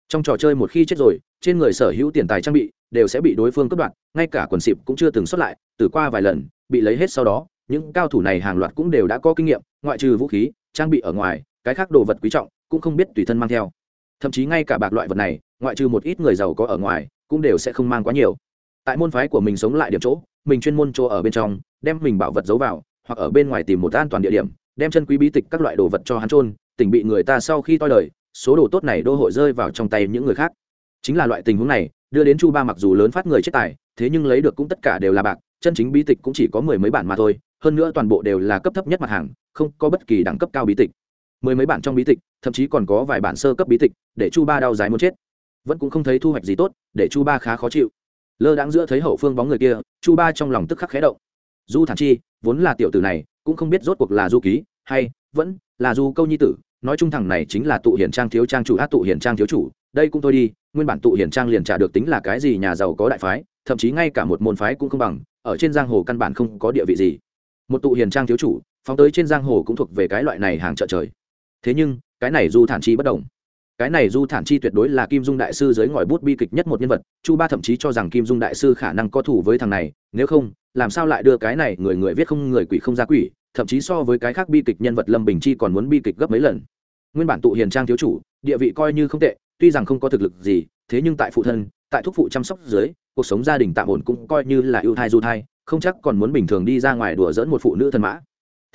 Trong trò chơi một khi chết rồi, trên người sở hữu tiền tài trang bị đều sẽ bị đối phương cướp đoạt, ngay cả quần xịp cũng chưa từng xuất lại từ qua vài lần, bị lấy hết sau đó, những cao thủ này hàng loạt cũng đều đã có kinh nghiệm, ngoại trừ vũ khí, trang bị ở ngoài, cái khác đồ vật quý trọng cũng không biết tùy thân mang theo. Thậm chí ngay cả bạc loại vật này, ngoại trừ một ít người giàu có ở ngoài, cũng đều sẽ không mang quá nhiều. Tại môn phái của mình sống lại điểm chỗ, mình chuyên môn chỗ ở bên trong, đem mình bảo vật giấu vào, hoặc ở bên ngoài tìm một an toàn địa điểm đem chân quý bí tịch các loại đồ vật cho hắn trôn tỉnh bị người ta sau khi toi đời, số đồ tốt này đô hội rơi vào trong tay những người khác. Chính là loại tình huống này, đưa đến chu ba mặc dù lớn phát người chết tài, thế nhưng lấy được cũng tất cả đều là bạc, chân chính bí tịch cũng chỉ có mười mấy bản mà thôi, hơn nữa toàn bộ đều là cấp thấp nhất mặt hàng, không có bất kỳ đẳng cấp cao bí tịch. Mười mấy bản trong bí tịch, thậm chí còn có vài bản sơ cấp bí tịch, để chu ba đau dài muốn chết. Vẫn cũng không thấy thu hoạch gì tốt, để chu ba khá khó chịu. Lơ đáng giữa thấy hậu phương bóng người kia, chu ba trong lòng tức khắc khé động. Du thản chi, vốn là tiểu tử này cũng không biết rốt cuộc là du ký hay vẫn là du câu nhi tử. Nói chung thằng này chính là tụ hiển trang thiếu trang chủ, át tụ hiển trang thiếu chủ. Đây cũng thôi đi, nguyên bản tụ hiển trang liền trả được tính là cái gì nhà giàu có đại phái, thậm chí ngay cả một môn phái cũng không bằng, ở trên giang hồ căn bản không có địa vị gì. Một tụ hiền trang thiếu chủ, phóng tới trên giang hồ cũng thuộc về cái loại này hàng chợ trời. Thế nhưng, cái này du thản chi bất đồng cái này du thản chi tuyệt đối là kim dung đại sư dưới ngòi bút bi kịch nhất một nhân vật, chu ba thậm chí cho rằng kim dung đại sư khả năng có thủ với thằng này, nếu không, làm sao lại đưa cái này người người viết không người quỷ không ra quỷ, thậm chí so với cái khác bi kịch nhân vật lâm bình chi còn muốn bi kịch gấp mấy lần. Nguyên bản tụ hiền trang thiếu chủ, địa vị coi như không tệ, tuy rằng không có thực lực gì, thế nhưng tại phụ thân, tại thúc phụ chăm sóc dưới, cuộc sống gia đình tạm ổn cũng coi như là ưu thai du thai, không chắc còn muốn bình thường đi ra ngoài đùa dỡn một phụ nữ thần mã.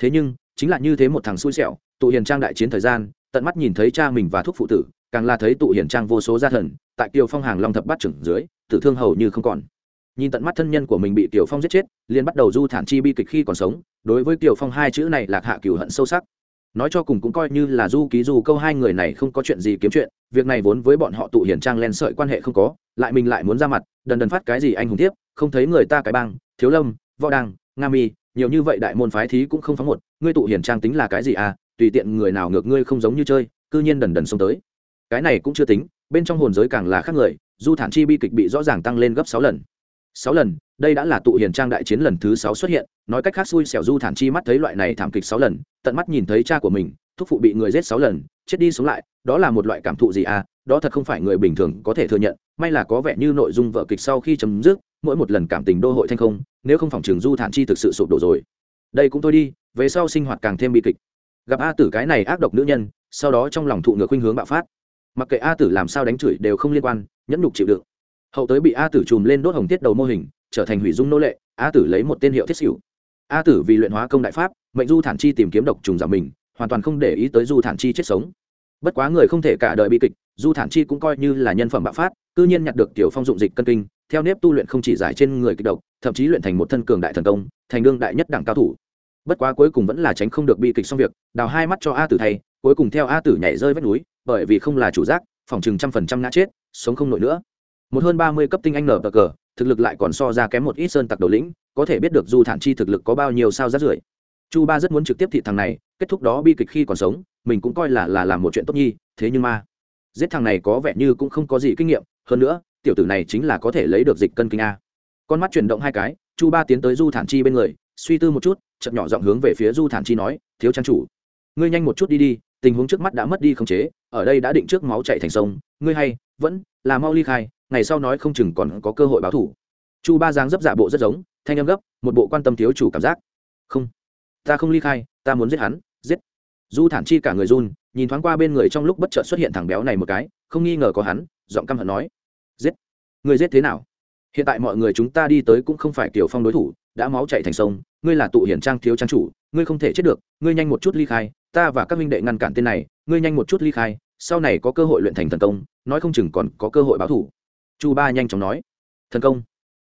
Thế nhưng, chính là như thế một thằng xui xẻo, tụ hiền trang đại chiến thời gian tận mắt nhìn thấy cha mình và thúc phụ tử, càng là thấy tụ hiển trang vô số gia thần, tại kiều phong hàng long thập bát trưởng dưới, tử thương hầu như không còn. Nhìn tận mắt thân nhân của mình bị kiều phong giết chết, liền bắt đầu du thản chi bi kịch khi còn sống, đối với kiều phong hai chữ này lạc hạ cửu hận sâu sắc. Nói cho cùng cũng coi như là du ký du câu hai người này không có chuyện gì kiếm chuyện, việc này vốn với bọn họ tụ hiển trang len sợi quan hệ không có, lại mình lại muốn ra mặt, đần đần phát cái gì anh hùng tiếp, không thấy người ta cái bang, thiếu lâm, võ đăng, nga mi, nhiều như vậy đại môn phái thí cũng không phóng một, ngươi tụ hiển trang tính là cái gì à? Tùy tiện người nào ngược ngươi không giống như chơi, cư nhiên đần đần xông tới. Cái này cũng chưa tính, bên trong hồn giới càng là khác người, du thản chi bi kịch bị rõ ràng tăng lên gấp sáu lần. Sáu lần, đây đã là tụ hiền trang đại chiến lần thứ sáu xuất hiện, nói cách khác xui xẻo du thản chi mắt thấy loại này thảm kịch sáu lần, tận mắt nhìn thấy cha của mình, thúc phụ bị người giết sáu lần, chết đi sống lại, đó là một loại cảm thụ gì à đó thật không phải người bình thường có thể thừa nhận, may là có vẻ như nội dung vở kịch sau khi chấm dứt, mỗi một lần cảm tình đô hội thanh không nếu không phòng trường du thản chi thực sự sụp đổ rồi. Đây cũng thôi đi, về sau sinh hoạt càng thêm bi kịch gặp a tử cái này ác độc nữ nhân, sau đó trong lòng thụ ngược khuynh hướng bạo phát. Mặc kệ a tử làm sao đánh chửi đều không liên quan, nhẫn nhục chịu đựng. Hậu tới bị a tử chùm lên đốt hồng tiết đầu mô hình, trở thành hủy dung nô lệ, a tử lấy một tên hiệu thiết xỉu. A tử vì luyện hóa công đại pháp, mệnh du thản chi tìm kiếm độc trùng giảm mình, hoàn toàn không để ý tới du thản chi chết sống. Bất quá người không thể cả đời bi kịch, du thản chi cũng coi như là nhân phẩm bạo phát, cư nhiên nhặt được tiểu phong dụng dịch cân kinh, theo nếp tu luyện không chỉ giải trên người kịch độc, thậm chí luyện thành một thân cường đại thần công, thành đương đại nhất đẳng cao thủ bất quá cuối cùng vẫn là tránh không được bi kịch xong việc, đào hai mắt cho a tử thay, cuối cùng theo a tử nhảy rơi vách núi, bởi vì không là chủ giác, phòng chừng trăm phần trăm ngã chết, sống không nổi nữa. Một hơn ba mươi cấp tinh anh nở cờ, thực lực lại còn so ra kém một ít sơn tặc đầu lĩnh, có thể biết được du thản chi thực lực có bao nhiêu sao rát rưởi. Chu ba rất muốn trực tiếp thị thằng này, kết thúc đó bi kịch khi còn sống, mình cũng coi là là làm một chuyện tốt nhi, thế nhưng mà, giết thằng này có vẻ như cũng không có gì kinh nghiệm, hơn nữa, tiểu tử này chính là có thể lấy được dịch cân kinh a. Con mắt chuyển động hai cái, chu ba tiến tới du thản chi bên người, suy tư một chút chậm nhỏ giọng hướng về phía du thản chi nói, thiếu trang chủ, ngươi nhanh một chút đi đi, tình huống trước mắt đã mất đi không chế, ở đây đã định trước máu chạy thành sông. Ngươi hay, vẫn là mau ly khai, ngày sau nói không chừng còn có cơ hội báo thủ. Chu ba giang dấp dạ bộ rất giống, thanh âm gấp, một bộ quan tâm thiếu chủ cảm giác. Không, ta không ly khai, ta muốn giết hắn, giết. Du thản chi cả người run, nhìn thoáng qua bên người trong lúc bất chợt xuất hiện thằng béo này một cái, không nghi ngờ có hắn, giọng căm hận nói, giết người giết thế nào? Hiện tại mọi người chúng ta đi tới cũng không phải kiểu phong đối thủ, đã máu chạy thành sông ngươi là tụ hiển trang thiếu trang chủ, ngươi không thể chết được, ngươi nhanh một chút ly khai, ta và các minh đệ ngăn cản tên này, ngươi nhanh một chút ly khai, sau này có cơ hội luyện thành thần công, nói không chừng còn có cơ hội báo thủ chu ba nhanh chóng nói. Thần công?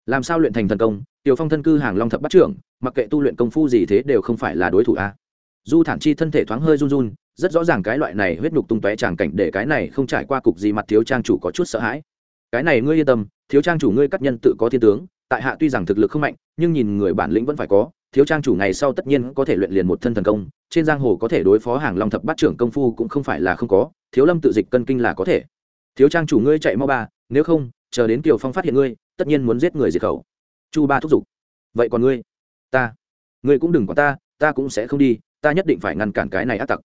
Làm sao luyện thành thần công? Tiểu phong thân cư hàng long thập bắt trưởng, mặc kệ tu luyện công phu gì thế đều không phải là đối thủ a. Du thản chi thân thể thoáng hơi run run, rất rõ ràng cái loại này huyết nhục tung tóe tràng cảnh để cái này không trải qua cục gì mặt thiếu trang chủ có chút sợ hãi. Cái này ngươi yên tâm, thiếu trang chủ ngươi cắt nhân tự có thiên tướng, tại hạ tuy rằng thực lực không mạnh, nhưng nhìn người bản lĩnh vẫn phải có thiếu trang chủ ngày sau tất nhiên có thể luyện liền một thân thần công, trên giang hồ có thể đối phó hàng long thập bát trưởng công phu cũng không phải là không có, thiếu lâm tự dịch cân kinh là có thể. Thiếu trang chủ ngươi chạy mau ba, nếu không, chờ đến kiều phong phát hiện ngươi, tất nhiên muốn giết người diệt khẩu. Chu ba thúc giục. Vậy còn ngươi? Ta. Ngươi cũng đừng có ta ta cũng sẽ không đi, ta nhất định phải ngăn cản cái này ác tặc.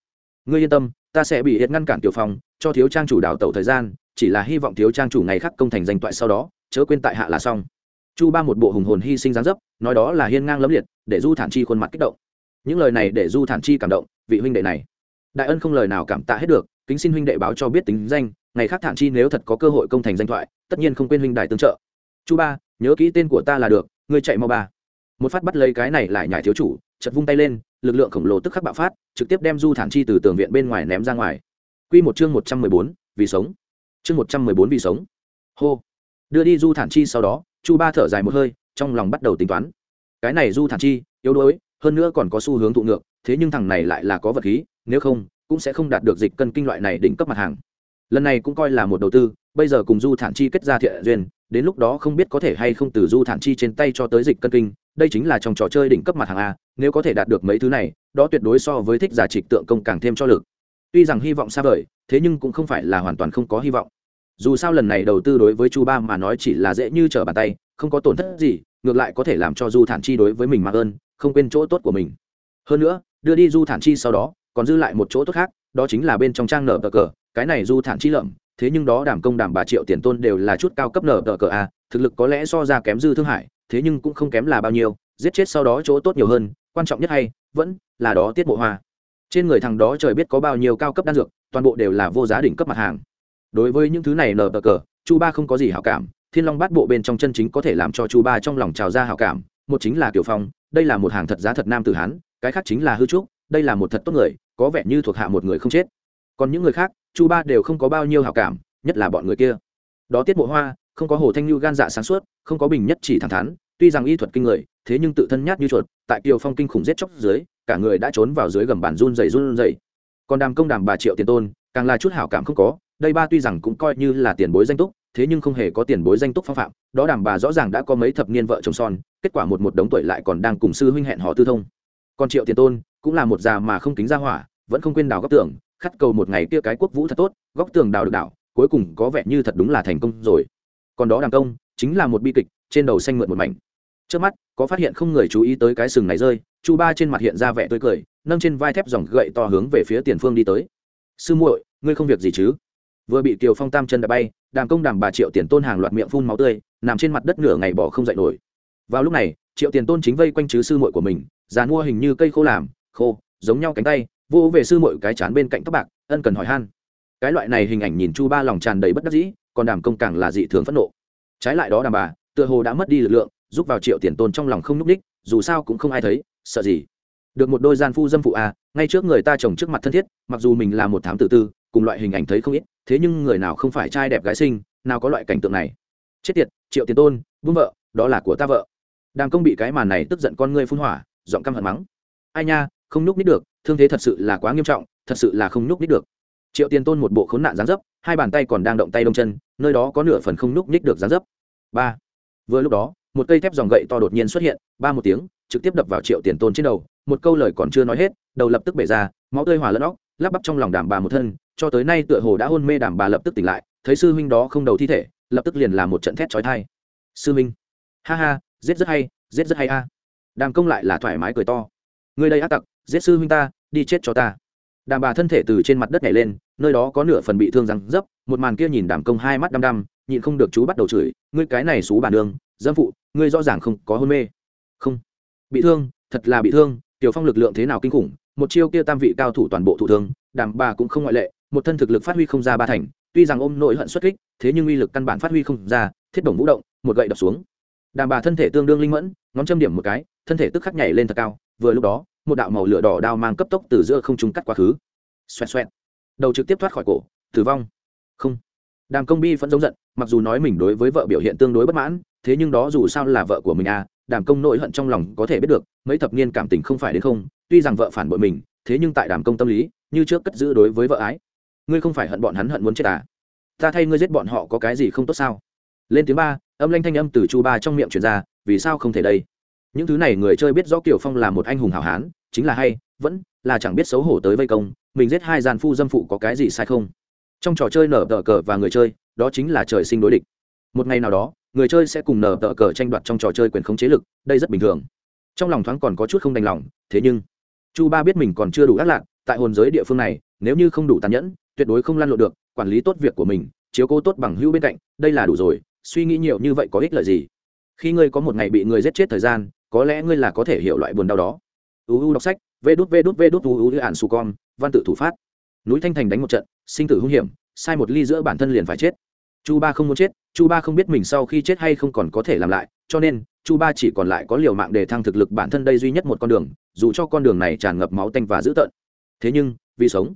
Ngươi yên tâm, ta sẽ bị hiện ngăn cản tiểu phong, cho thiếu trang chủ đào tẩu thời gian, chỉ là hy vọng thiếu trang chủ ngày khác công thành danh toại sau đó, chớ quên tại hạ là xong. Chu ba một bộ hùng hồn hy sinh dáng dấp, nói đó là hiên ngang lẫm liệt để du thản chi khuôn mặt kích động. Những lời này để du thản chi cảm động, vị huynh đệ này. Đại ân không lời nào cảm tạ hết được, kính xin huynh đệ báo cho biết tính danh, ngày khác thản chi nếu thật có cơ hội công thành danh thoại, tất nhiên không quên huynh đài tương trợ. Chu ba, nhớ kỹ tên của ta là được, ngươi chạy mau ba. Một phát bắt lấy cái này lại nhảy thiếu chủ chật vung tay lên, lực lượng khổng lồ tức khắc bạo phát, trực tiếp đem du thản chi từ tường viện bên ngoài ném ra ngoài. Q một chương một trăm mười bốn, vì sống. Chương một trăm mười bốn vì sống. Hô. Đưa đi du thản chi sau đó, chu ba thở dài một hơi, trong lòng bắt đầu tính toán cái này du thản chi, yếu đuối, hơn nữa còn có xu hướng thụ ngược, thế nhưng thằng này lại là có vật khí, nếu không, cũng sẽ không đạt được dịch cân kinh loại này đỉnh cấp mặt hàng. Lần này cũng coi là một đầu tư, bây giờ cùng du thản chi kết ra thiện duyên, đến lúc đó không biết có thể hay không từ du thản chi trên tay cho tới dịch cân kinh, đây chính là trong trò chơi đỉnh cấp mặt hàng a, nếu có thể đạt được mấy thứ này, đó tuyệt đối so với thích giả trịch tượng công càng thêm cho lực. Tuy rằng hy vọng xa vời, thế nhưng cũng không phải là hoàn toàn không có hy vọng. Dù sao lần này đầu tư đối với chu ba mà nói chỉ là dễ như trở bàn tay, không có tổn thất gì ngược lại có thể làm cho du thản chi đối với mình mạc ơn, không quên chỗ tốt của mình. Hơn nữa, đưa đi du thản chi sau đó, còn dư lại một chỗ tốt khác, đó chính là bên trong trang nở tờ cờ. Cái này du thản chi lợm, thế nhưng đó đảm công đảm bà triệu tiền tôn đều là chút cao cấp nở tờ cờ a thực lực có lẽ so ra kém dư thương hải, thế nhưng cũng không kém là bao nhiêu, giết chết sau đó chỗ tốt nhiều hơn, quan trọng nhất hay, vẫn là đó tiết mộ hoa. Trên người thằng đó trời biết có bao nhiêu cao cấp đan dược, toàn bộ đều là vô giá đỉnh cấp mặt hàng. Đối với những thứ này nở tờ cờ, chu ba không có gì hảo cảm thiên long bát bộ bên trong chân chính có thể làm cho chu ba trong lòng trào ra hảo cảm, một chính là kiều phong, đây là một hàng thật giá thật nam tử hán, cái khác chính là hư trúc, đây là một thật tốt người, có vẻ như thuộc hạ một người không chết. Còn những người khác, chu ba đều không có bao nhiêu hảo cảm, nhất là bọn người kia. Đó tiết mộ hoa, không có hồ thanh lưu gan dạ sáng suốt, không có bình nhất chỉ thẳng thắn, tuy rằng y thuật kinh người, thế nhưng tự thân nhát như chuột, tại kiều phong kinh khủng giết chóc dưới, cả người đã trốn vào dưới gầm bàn run dày run dày còn đàm công đàm bà triệu tiền tôn, càng là chút hảo cảm không có, đây ba tuy rằng cũng coi như là tiền bối danh túc thế nhưng không hề có tiền bối danh túc phong phạm, đó đàm bà rõ ràng đã có mấy thập niên vợ chồng son, kết quả một một đống tuổi lại còn đang cùng sư huynh hẹn họ tư thông. Còn triệu tiền tôn cũng là một già mà không kính ra hỏa, vẫn không quên đào góc tường khắt cầu một ngày kia cái quốc vũ thật tốt, góc tường đào được đảo, cuối cùng có vẻ như thật đúng là thành công rồi. Còn đó đàm công, chính là một bi kịch, trên đầu xanh mượn một mảnh. Trước mắt, có phát hiện không người chú ý tới cái sừng này rơi, chu ba trên mặt hiện ra vẻ tươi cười, nâng trên vai thép dòng gậy to hướng về phía tiền phương đi tới. Sư muội, ngươi không việc gì chứ? Vừa bị tiều phong tam chân đã bay đàm công đàm bà triệu tiền tôn hàng loạt miệng phun máu tươi, nằm trên mặt đất nửa ngày bỏ không dậy nổi. Vào lúc này, triệu tiền tôn chính vây quanh chứ sư muội của mình dàn mua hình như cây khô làm, khô, giống nhau cánh tay, vô về sư muội cái chán bên cạnh tóc bạc, ân cần hỏi han. Cái loại này hình ảnh nhìn chu ba lòng tràn đầy bất đắc dĩ, còn đàm công càng là dị thường phẫn nộ. Trái lại đó đàm bà, tựa hồ đã mất đi lực lượng, giúp vào triệu tiền tôn trong lòng không nhúc đích dù sao cũng không ai thấy, sợ gì. Được một đôi gian phu dâm phụ à ngay trước người ta chồng trước mặt thân thiết, mặc dù mình là một thám tử tư cùng loại hình ảnh thấy không ít, thế nhưng người nào không phải trai đẹp gái sinh nào có loại cảnh tượng này. Chết tiệt, triệu tiền tôn vương vợ, đó là của ta vợ. Đàng công bị cái màn này tức giận con ngươi phun hỏa, giọng căm hận mắng. Ai nha, không nhúc nít được, thương thế thật sự là quá nghiêm trọng, thật sự là không nhúc nít được. Triệu tiền tôn một bộ khốn nạn dáng dấp, hai bàn tay còn đang động tay đông chân, nơi đó có nửa phần không nhúc nít được dáng dấp. Ba. Vừa lúc đó, một cây thép dòng gậy to đột nhiên xuất hiện, ba một tiếng, trực tiếp đập vào triệu tiền tôn trên đầu, một câu lời còn chưa nói hết, đầu lập tức bể ra, máu tươi hòa lẫn óc lắp bắp trong lòng đàm bà một thân, cho tới nay tựa hồ đã hôn mê đàm bà lập tức tỉnh lại, thấy sư huynh đó không đầu thi thể, lập tức liền làm một trận thét trói thai sư huynh. Ha ha, giết rất hay, giết rất hay a. Đàm công lại là thoải mái cười to. Người đây ác tặc, giết sư huynh ta, đi chết cho ta. Đàm bà thân thể từ trên mặt đất nhảy lên, nơi đó có nửa phần bị thương răng dấp, một màn kia nhìn đàm công hai mắt đăm đăm, nhịn không được chú bắt đầu chửi, ngươi cái này xú bản đường dâm phụ, ngươi rõ ràng không có hôn mê. Không. Bị thương, thật là bị thương, tiểu phong lực lượng thế nào kinh khủng một chiêu kia tam vị cao thủ toàn bộ thủ thương, đàm bà cũng không ngoại lệ, một thân thực lực phát huy không ra ba thành, tuy rằng ôm nội hận xuất kích, thế nhưng uy lực căn bản phát huy không ra, thiết đồng vũ động, một gậy đập xuống. Đàm bà thân thể tương đương linh mẫn, ngón châm điểm một cái, thân thể tức khắc nhảy lên thật cao, vừa lúc đó, một đạo màu lửa đỏ đao mang cấp tốc từ giữa không trung cắt quá khứ. Xoẹt xoẹt. Đầu trực tiếp thoát khỏi cổ, tử vong. Không. Đàm công bi vẫn giống giận, mặc dù nói mình đối với vợ biểu hiện tương đối bất mãn, thế nhưng đó dù sao là vợ của mình à đàm công nội hận trong lòng có thể biết được, mấy thập niên cảm tình không phải đến không, tuy rằng vợ phản bội mình, thế nhưng tại đàm công tâm lý, như trước cất giữ đối với vợ ái. Ngươi không phải hận bọn hắn hận muốn chết à? Ta thay ngươi giết bọn họ có cái gì không tốt sao? Lên tiếng ba, âm lanh thanh âm từ chu ba trong miệng truyền ra, vì sao không thể đây? Những thứ này người chơi biết rõ kiều phong là một anh hùng hảo hán, chính là hay, vẫn là chẳng biết xấu hổ tới vây công, mình giết hai gian phu dâm phụ có cái gì sai không? Trong trò chơi nở tờ cờ và người chơi, đó chính là trời sinh đối địch. Một ngày nào đó người chơi sẽ cùng nở tờ cờ tranh đoạt trong trò chơi quyền khống chế lực, đây rất bình thường. Trong lòng thoáng còn có chút không đành lòng, thế nhưng, chu ba biết mình còn chưa đủ ác lạc, tại hồn giới địa phương này, nếu như không đủ tàn nhẫn, tuyệt đối không lăn lộn được, quản lý tốt việc của mình, chiếu cố tốt bằng hữu bên cạnh, đây là đủ rồi, suy nghĩ nhiều như vậy có ích lợi gì? Khi ngươi có một ngày bị người giết chết thời gian, có lẽ ngươi là có thể hiểu loại buồn đau đó. Uu đọc sách, vê đút vê đút vê đút uu ạn su con văn tự thủ phát. Núi thanh thành đánh một trận, sinh tử hung hiểm, sai một ly giữa bản thân liền phải chết chu ba không muốn chết, chu ba không biết mình sau khi chết hay không còn có thể làm lại, cho nên, chu ba chỉ còn lại có liều mạng để thăng thực lực bản thân đây duy nhất một con đường, dù cho con đường này tràn ngập máu tanh và dữ tợn. Thế nhưng, vì sống,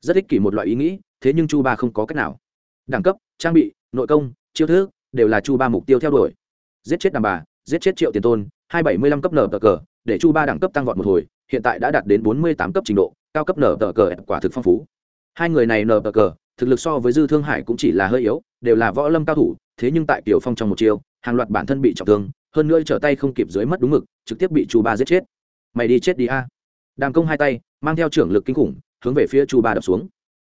rất ích kỷ một loại ý nghĩ, thế nhưng chu ba không có cách nào. Đẳng cấp, trang bị, nội công, chiêu thức, đều là chu ba mục tiêu theo đuổi. Giết chết đàn bà, giết chết triệu tiền tôn, hai bảy mươi lăm cấp nở tờ cờ, để chu ba đẳng cấp tăng vọt một hồi, hiện tại đã đạt đến bốn mươi tám cấp trình độ, cao cấp nở tờ cờ, quả thực phong phú. Hai người này nở tờ cờ thực lực so với dư thương hải cũng chỉ là hơi yếu, đều là võ lâm cao thủ, thế nhưng tại tiểu phong trong một chiêu, hàng loạt bản thân bị trọng thương, hơn nữa trở tay không kịp dưới mất đúng mực, trực tiếp bị chu ba giết chết. Mày đi chết đi a. Đàm công hai tay, mang theo trưởng lực kinh khủng, hướng về phía chu ba đập xuống.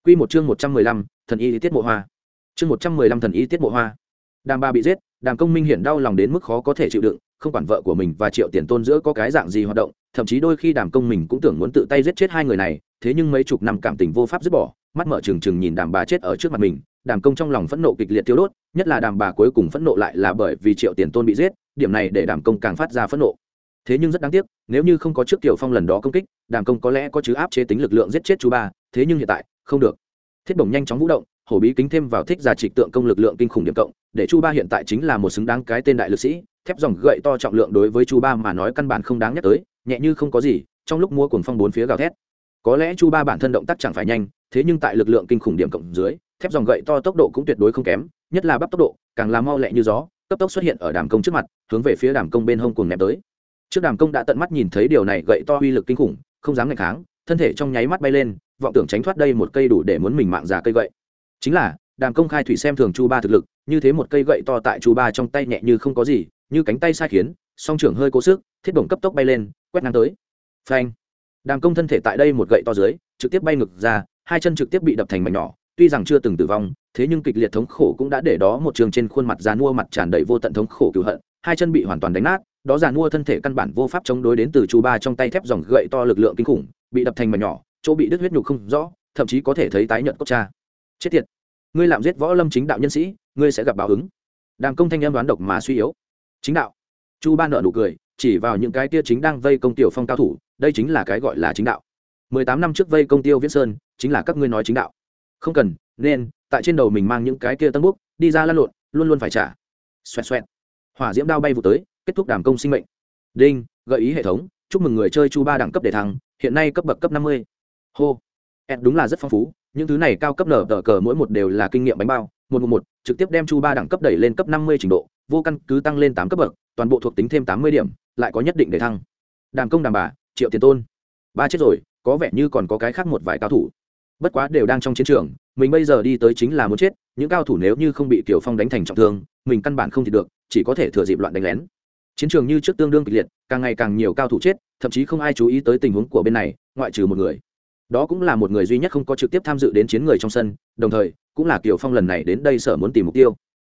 Q một chương một trăm mười lăm, thần y tiết mộ hoa. Chương một trăm mười lăm, thần y tiết mộ hoa. Đàm ba bị giết, đàm công minh hiện đau lòng đến mức khó có thể chịu đựng, không quản vợ của mình và triệu tiền tôn giữa có cái dạng gì hoạt động, thậm chí đôi khi đàm công mình cũng tưởng muốn tự tay giết chết hai người này, thế nhưng mấy chục năm cảm tình vô pháp dứt bỏ mắt mở trừng trừng nhìn đàm bà chết ở trước mặt mình, đàm công trong lòng phẫn nộ kịch liệt tiêu đốt, nhất là đàm bà cuối cùng phẫn nộ lại là bởi vì triệu tiền tôn bị giết, điểm này để đàm công càng phát ra phẫn nộ. Thế nhưng rất đáng tiếc, nếu như không có trước tiểu phong lần đó công kích, đàm công có lẽ có chứ áp chế tính lực lượng giết chết chú ba, thế nhưng hiện tại, không được. Thiết bổng nhanh chóng vũ động, hổ bí kính thêm vào thích giả trịch tượng công lực lượng kinh khủng điểm cộng, để chu ba hiện tại chính là một xứng đáng cái tên đại lực sĩ, thép dòng gậy to trọng lượng đối với chu ba mà nói căn bản không đáng nhắc tới, nhẹ như không có gì, trong lúc mua cuồng phong bốn phía gào thét. Có lẽ chu ba bản thân động tác chẳng phải nhanh thế nhưng tại lực lượng kinh khủng điểm cộng dưới, thép dòng gậy to tốc độ cũng tuyệt đối không kém, nhất là bắp tốc độ, càng làm mau lẹ như gió, cấp tốc xuất hiện ở đàm công trước mặt, hướng về phía đàm công bên hông cùng ném tới. Trước đàm công đã tận mắt nhìn thấy điều này gậy to uy lực kinh khủng, không dám ngày kháng, thân thể trong nháy mắt bay lên, vọng tưởng tránh thoát đây một cây đủ để muốn mình mạng già cây gậy. Chính là, đàm công khai thủy xem thường chu ba thực lực, như thế một cây gậy to tại chu ba trong tay nhẹ như không có gì, như cánh tay sai khiến, song trưởng hơi cố sức, thiết bổng cấp tốc bay lên, quét ngang tới. Phanh. Đàm công thân thể tại đây một gậy to dưới, trực tiếp bay ngực ra hai chân trực tiếp bị đập thành mảnh nhỏ, tuy rằng chưa từng tử vong, thế nhưng kịch liệt thống khổ cũng đã để đó một trường trên khuôn mặt già nua mặt tràn đầy vô tận thống khổ cựu hận, hai chân bị hoàn toàn đánh nát, đó già nua thân thể căn bản vô pháp chống đối đến từ chu ba trong tay thép dòng gậy to lực lượng kinh khủng, bị đập thành mảnh nhỏ, chỗ bị đứt huyết nhục không rõ, thậm chí có thể thấy tái nhợt cốc cha. Chết tiệt! Ngươi làm giết võ lâm chính đạo nhân sĩ, ngươi sẽ gặp báo ứng. Đàm công thanh em đoán độc mà suy yếu. Chính đạo. Chu ba nợ nụ cười, chỉ vào những cái tia chính đang vây công tiểu phong cao thủ, đây chính là cái gọi là chính đạo. Mười tám năm trước vây công tiêu viễn sơn chính là các ngươi nói chính đạo. Không cần, nên, tại trên đầu mình mang những cái kia tân bút, đi ra lăn lộn, luôn luôn phải trả. Xoẹt xoẹt. Hỏa diễm đao bay vụ tới, kết thúc đàm công sinh mệnh. Đinh, gợi ý hệ thống, chúc mừng người chơi chu ba đẳng cấp để thăng, hiện nay cấp bậc cấp năm mươi. Hô. Ed đúng là rất phong phú, những thứ này cao cấp nở tờ cờ mỗi một đều là kinh nghiệm bánh bao, một một một, trực tiếp đem chu ba đẳng cấp đẩy lên cấp năm mươi trình độ, vô căn cứ tăng lên tám cấp bậc, toàn bộ thuộc tính thêm tám mươi điểm, lại có nhất định để thăng. Đàm công đàm bà, triệu tiền tôn. Ba chết rồi, có vẻ như còn có cái khác một vài cao thủ bất quá đều đang trong chiến trường, mình bây giờ đi tới chính là muốn chết, những cao thủ nếu như không bị kiều phong đánh thành trọng thương, mình căn bản không thì được, chỉ có thể thừa dịp loạn đánh lén. Chiến trường như trước tương đương kịch liệt, càng ngày càng nhiều cao thủ chết, thậm chí không ai chú ý tới tình huống của bên này, ngoại trừ một người. Đó cũng là một người duy nhất không có trực tiếp tham dự đến chiến người trong sân, đồng thời, cũng là kiều phong lần này đến đây sở muốn tìm mục tiêu.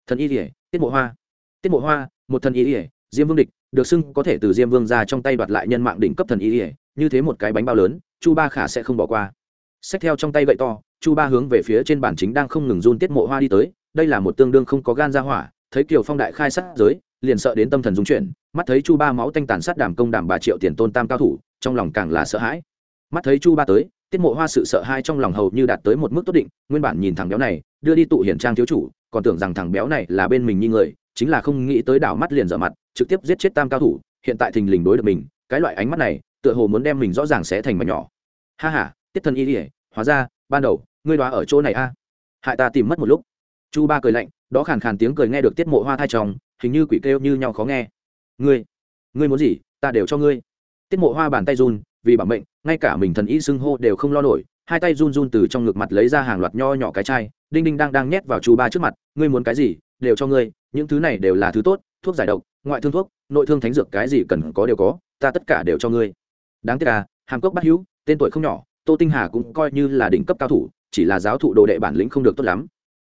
Thần y ỉa tiết mộ hoa. Tiết mộ hoa, một thần y ỉa diêm vương địch, được xưng có thể từ diêm vương ra trong tay đoạt lại nhân mạng đỉnh cấp thần y ỉa như thế một cái bánh bao lớn, chu ba khả sẽ không bỏ qua xách theo trong tay gậy to, chu ba hướng về phía trên bản chính đang không ngừng run tiết mộ hoa đi tới, đây là một tương đương không có gan ra hỏa, thấy kiều phong đại khai sát giới, liền sợ đến tâm thần dung chuyển, mắt thấy chu ba máu tanh tàn sát đàm công đàm bà triệu tiền tôn tam cao thủ, trong lòng càng là sợ hãi. Mắt thấy chu ba tới, tiết mộ hoa sự sợ hai trong lòng hầu như đạt tới một mức tốt định, nguyên bản nhìn thằng béo này, đưa đi tụ hiển trang thiếu chủ, còn tưởng rằng thằng béo này là bên mình như người, chính là không nghĩ tới đảo mắt liền dở mặt, trực tiếp giết chết tam cao thủ, hiện tại thình lình đối được mình, cái loại ánh mắt này, tựa hồ muốn đem mình rõ ràng sẽ thành mà nhỏ. Ha ha tiết thân y ỉa hóa ra ban đầu ngươi đoá ở chỗ này a. Hại ta tìm mất một lúc. Chu ba cười lạnh đó khàn khàn tiếng cười nghe được tiết mộ hoa thai tròng hình như quỷ kêu như nhau khó nghe. Ngươi ngươi muốn gì ta đều cho ngươi. Tiết mộ hoa bàn tay run vì bản mệnh ngay cả mình thần y xưng hô đều không lo nổi hai tay run run từ trong ngực mặt lấy ra hàng loạt nho nhỏ cái chai đinh đinh đang đang nhét vào chu ba trước mặt ngươi muốn cái gì đều cho ngươi những thứ này đều là thứ tốt thuốc giải độc ngoại thương thuốc nội thương thánh dược cái gì cần có đều có ta tất cả đều cho ngươi. Đáng tiếc à, hàm cốc bắt hữu tên tuổi không nhỏ tô tinh hà cũng coi như là đỉnh cấp cao thủ, chỉ là giáo thụ đồ đệ bản lĩnh không được tốt lắm.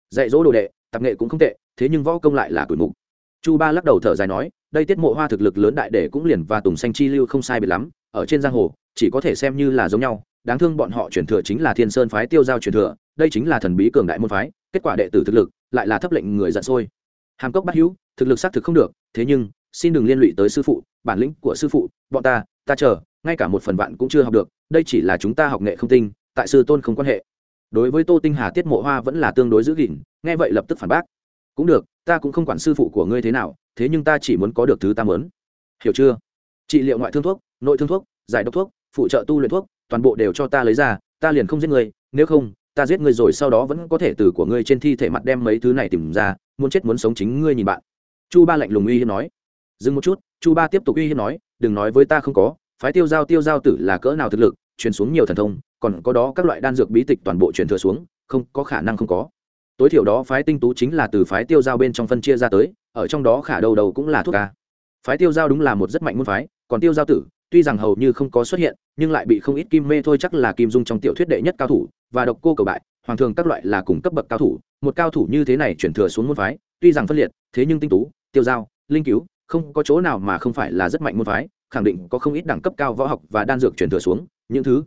Dạy dỗ đồ đệ, tập nghệ cũng không tệ, thế nhưng võ công lại là tuổi mục. Chu ba lắc đầu thở dài nói, đây tiết mộ hoa thực lực lớn đại để cũng liền và tùng xanh chi lưu không sai biệt lắm, ở trên giang hồ, chỉ có thể xem như là giống nhau. Đáng thương bọn họ truyền thừa chính là thiên sơn phái tiêu giao truyền thừa, đây chính là thần bí cường đại môn phái, kết quả đệ tử thực lực lại là thấp lệnh người giận sôi. Hàm cốc bắt hữu, thực lực xác thực không được, thế nhưng, xin đừng liên lụy tới sư phụ, bản lĩnh của sư phụ, bọn ta ta chờ ngay cả một phần vạn cũng chưa học được, đây chỉ là chúng ta học nghệ không tinh, tại sư tôn không quan hệ. Đối với tô tinh hà tiết mộ hoa vẫn là tương đối giữ gìn, nghe vậy lập tức phản bác. Cũng được, ta cũng không quản sư phụ của ngươi thế nào, thế nhưng ta chỉ muốn có được thứ ta mớn hiểu chưa? Trị liệu ngoại thương thuốc, nội thương thuốc, giải độc thuốc, phụ trợ tu luyện thuốc, toàn bộ đều cho ta lấy ra, ta liền không giết ngươi, nếu không, ta giết ngươi rồi sau đó vẫn có thể từ của ngươi trên thi thể mặt đem mấy thứ này tìm ra, muốn chết muốn sống chính ngươi nhìn bạn. Chu ba lạnh lùng uy hiếp nói. Dừng một chút, chu ba tiếp tục uy hiếp nói, đừng nói với ta không có phái tiêu giao tiêu giao tử là cỡ nào thực lực, truyền xuống nhiều thần thông, còn có đó các loại đan dược bí tịch toàn bộ truyền thừa xuống, không, có khả năng không có. Tối thiểu đó phái tinh tú chính là từ phái tiêu giao bên trong phân chia ra tới, ở trong đó khả đầu đầu cũng là thuốc ca phái tiêu giao đúng là một rất mạnh môn phái, còn tiêu giao tử, tuy rằng hầu như không có xuất hiện, nhưng lại bị không ít kim mê thôi chắc là kim dung trong tiểu thuyết đệ nhất cao thủ, và độc cô cầu bại, hoàng thường các loại là cùng cấp bậc cao thủ, một cao thủ như thế này chuyển thừa xuống môn phái, tuy rằng phân liệt, thế nhưng tinh tú, tiêu giao, linh cứu, không có chỗ nào mà không phải là rất mạnh môn phái khẳng định có không ít đẳng cấp cao võ học và đan dược chuyển thừa xuống những thứ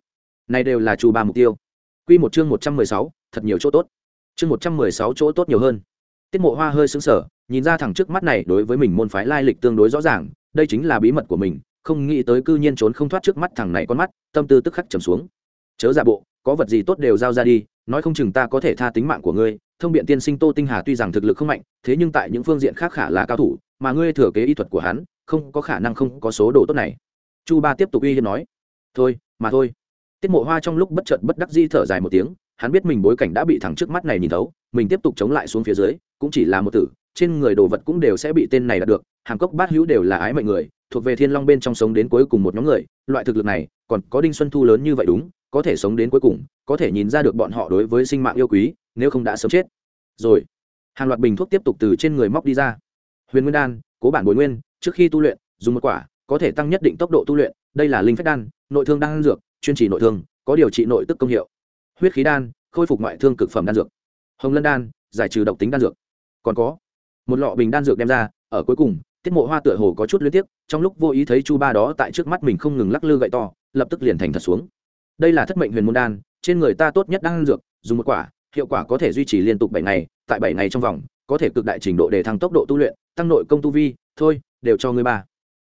này đều là chu ba mục tiêu Quy một chương một trăm mười sáu, thật nhiều chỗ tốt. Chương một trăm mười sáu chỗ tốt nhiều hơn. Tiết Mộ Hoa hơi xứng sờ, nhìn ra thẳng trước mắt này đối với mình môn phái lai lịch tương đối rõ ràng, đây chính là bí mật của mình, không nghĩ tới cư nhiên trốn không thoát trước mắt thằng này con mắt tâm tư tức khắc trầm xuống chớ giả bộ có vật gì tốt đều giao ra đi nói không chừng ta có thể tha tính mạng của ngươi thông biện tiên sinh tô tinh hà tuy rằng thực lực không mạnh thế nhưng tại những phương diện khác khả là cao thủ mà ngươi thừa kế y thuật của hắn không có khả năng không có số đồ tốt này. Chu ba tiếp tục uy hiếp nói, thôi, mà thôi. Tiết mộ hoa trong lúc bất chợt bất đắc di thở dài một tiếng, hắn biết mình bối cảnh đã bị thẳng trước mắt này nhìn thấu, mình tiếp tục chống lại xuống phía dưới, cũng chỉ là một tử, trên người đồ vật cũng đều sẽ bị tên này đạt được hàm cốc bát hữu đều là ái mệnh người, thuộc về thiên long bên trong sống đến cuối cùng một nhóm người, loại thực lực này, còn có đinh xuân thu lớn như vậy đúng, có thể sống đến cuối cùng, có thể nhìn ra được bọn họ đối với sinh mạng yêu quý, nếu không đã sớm chết. Rồi, hàng loạt bình thuốc tiếp tục từ trên người móc đi ra. Huyền nguyên đan, cố bản bồi nguyên trước khi tu luyện, dùng một quả, có thể tăng nhất định tốc độ tu luyện, đây là linh phách đan, nội thương đan dược, chuyên trì nội thương, có điều trị nội tức công hiệu. Huyết khí đan, khôi phục ngoại thương cực phẩm đan dược. Hồng lân đan, giải trừ độc tính đan dược. Còn có, một lọ bình đan dược đem ra, ở cuối cùng, tiết mộ hoa tựa hồ có chút liên tiếp trong lúc vô ý thấy chu ba đó tại trước mắt mình không ngừng lắc lư gậy to, lập tức liền thành thật xuống. Đây là thất mệnh huyền môn đan, trên người ta tốt nhất đan dược, dùng một quả, hiệu quả có thể duy trì liên tục bảy ngày, tại bảy ngày trong vòng, có thể cực đại trình độ để thăng tốc độ tu luyện, tăng nội công tu vi, thôi đều cho ngươi ba.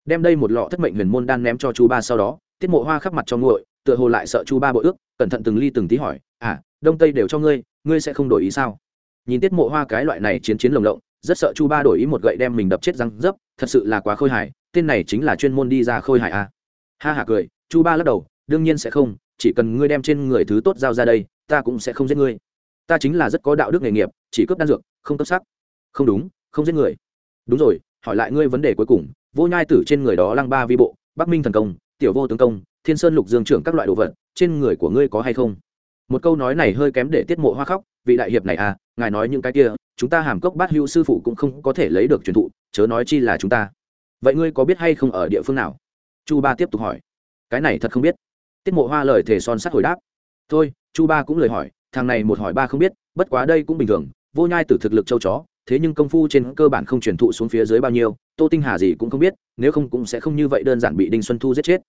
Đem đây một lọ thất mệnh huyền môn đan ném cho chu ba sau đó, tiết mộ hoa khắp mặt cho nguội, tựa hồ lại sợ chu ba bội ước, cẩn thận từng ly từng tí hỏi à đông tây đều cho ngươi ngươi sẽ không đổi ý sao? Nhìn tiết mộ hoa cái loại này chiến chiến lồng lộng, rất sợ chu ba đổi ý một gậy đem mình đập chết răng dấp, thật sự là quá khôi hài, tên này chính là chuyên môn đi ra khôi hài à. ha hả cười, chu ba lắc đầu, đương nhiên sẽ không, chỉ cần ngươi đem trên người thứ tốt giao ra đây, ta cũng sẽ không giết ngươi. Ta chính là rất có đạo đức nghề nghiệp, chỉ cướp đan dược, không cấp sắc không đúng, không giết người. Đúng rồi hỏi lại ngươi vấn đề cuối cùng, vô nhai tử trên người đó lăng ba vi bộ, bắc minh thần công, tiểu vô tướng công, thiên sơn lục dương trưởng các loại đồ vật, trên người của ngươi có hay không? Một câu nói này hơi kém để tiết mộ hoa khóc, vị đại hiệp này à ngài nói những cái kia, chúng ta hàm cốc bát hữu sư phụ cũng không có thể lấy được truyền thụ, chớ nói chi là chúng ta. Vậy ngươi có biết hay không ở địa phương nào? Chu ba tiếp tục hỏi. Cái này thật không biết. Tiết mộ hoa lời thề son sắt hồi đáp. Thôi, chu ba cũng lời hỏi, thằng này một hỏi ba không biết, bất quá đây cũng bình thường, vô nhai tử thực lực châu chó thế nhưng công phu trên cơ bản không truyền thụ xuống phía dưới bao nhiêu, tô tinh hà gì cũng không biết, nếu không cũng sẽ không như vậy đơn giản bị đinh xuân thu giết chết.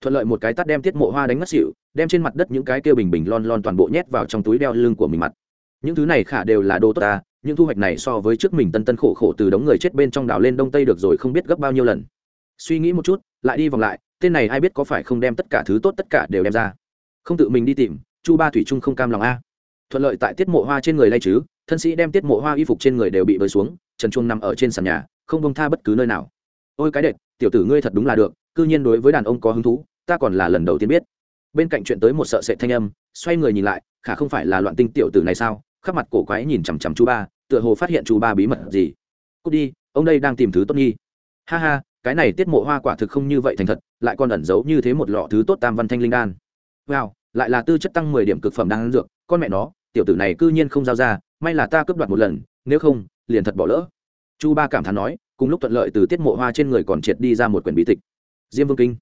Thuận lợi một cái tắt đem tiết mộ hoa đánh mất xịu đem trên mặt đất những cái kêu bình bình lon lon toàn bộ nhét vào trong túi đeo lưng của mình mặt. Những thứ này khả đều là đồ tốt ta, những thu hoạch này so với trước mình tân tân khổ khổ từ đống người chết bên trong đảo lên đông tây được rồi không biết gấp bao nhiêu lần. Suy nghĩ một chút, lại đi vòng lại, tên này ai biết có phải không đem tất cả thứ tốt tất cả đều đem ra. Không tự mình đi tìm, chu ba thủy trung không cam lòng a. Thuận lợi tại tiết mộ hoa trên người lay chứ thân sĩ đem tiết mộ hoa y phục trên người đều bị bơi xuống, trần chuông nằm ở trên sàn nhà, không bông tha bất cứ nơi nào. Ôi cái đệt, tiểu tử ngươi thật đúng là được, cư nhiên đối với đàn ông có hứng thú, ta còn là lần đầu tiên biết. Bên cạnh chuyện tới một sợ sệt thanh âm, xoay người nhìn lại, khả không phải là loạn tinh tiểu tử này sao? Khắp mặt cổ quái nhìn chằm chằm chú ba, tựa hồ phát hiện chú ba bí mật gì. Cút đi, ông đây đang tìm thứ tốt nghi. Ha ha, cái này tiết mộ hoa quả thực không như vậy thành thật, lại còn ẩn giấu như thế một lọ thứ tốt tam văn thanh linh đan. Wow, lại là tư chất tăng mười điểm cực phẩm đang dược, con mẹ nó, tiểu tử này cư nhiên không giao ra may là ta cướp đoạt một lần, nếu không, liền thật bỏ lỡ. Chu ba cảm thán nói, cùng lúc thuận lợi từ tiết mộ hoa trên người còn triệt đi ra một quyển bí tịch. Diêm vương kinh.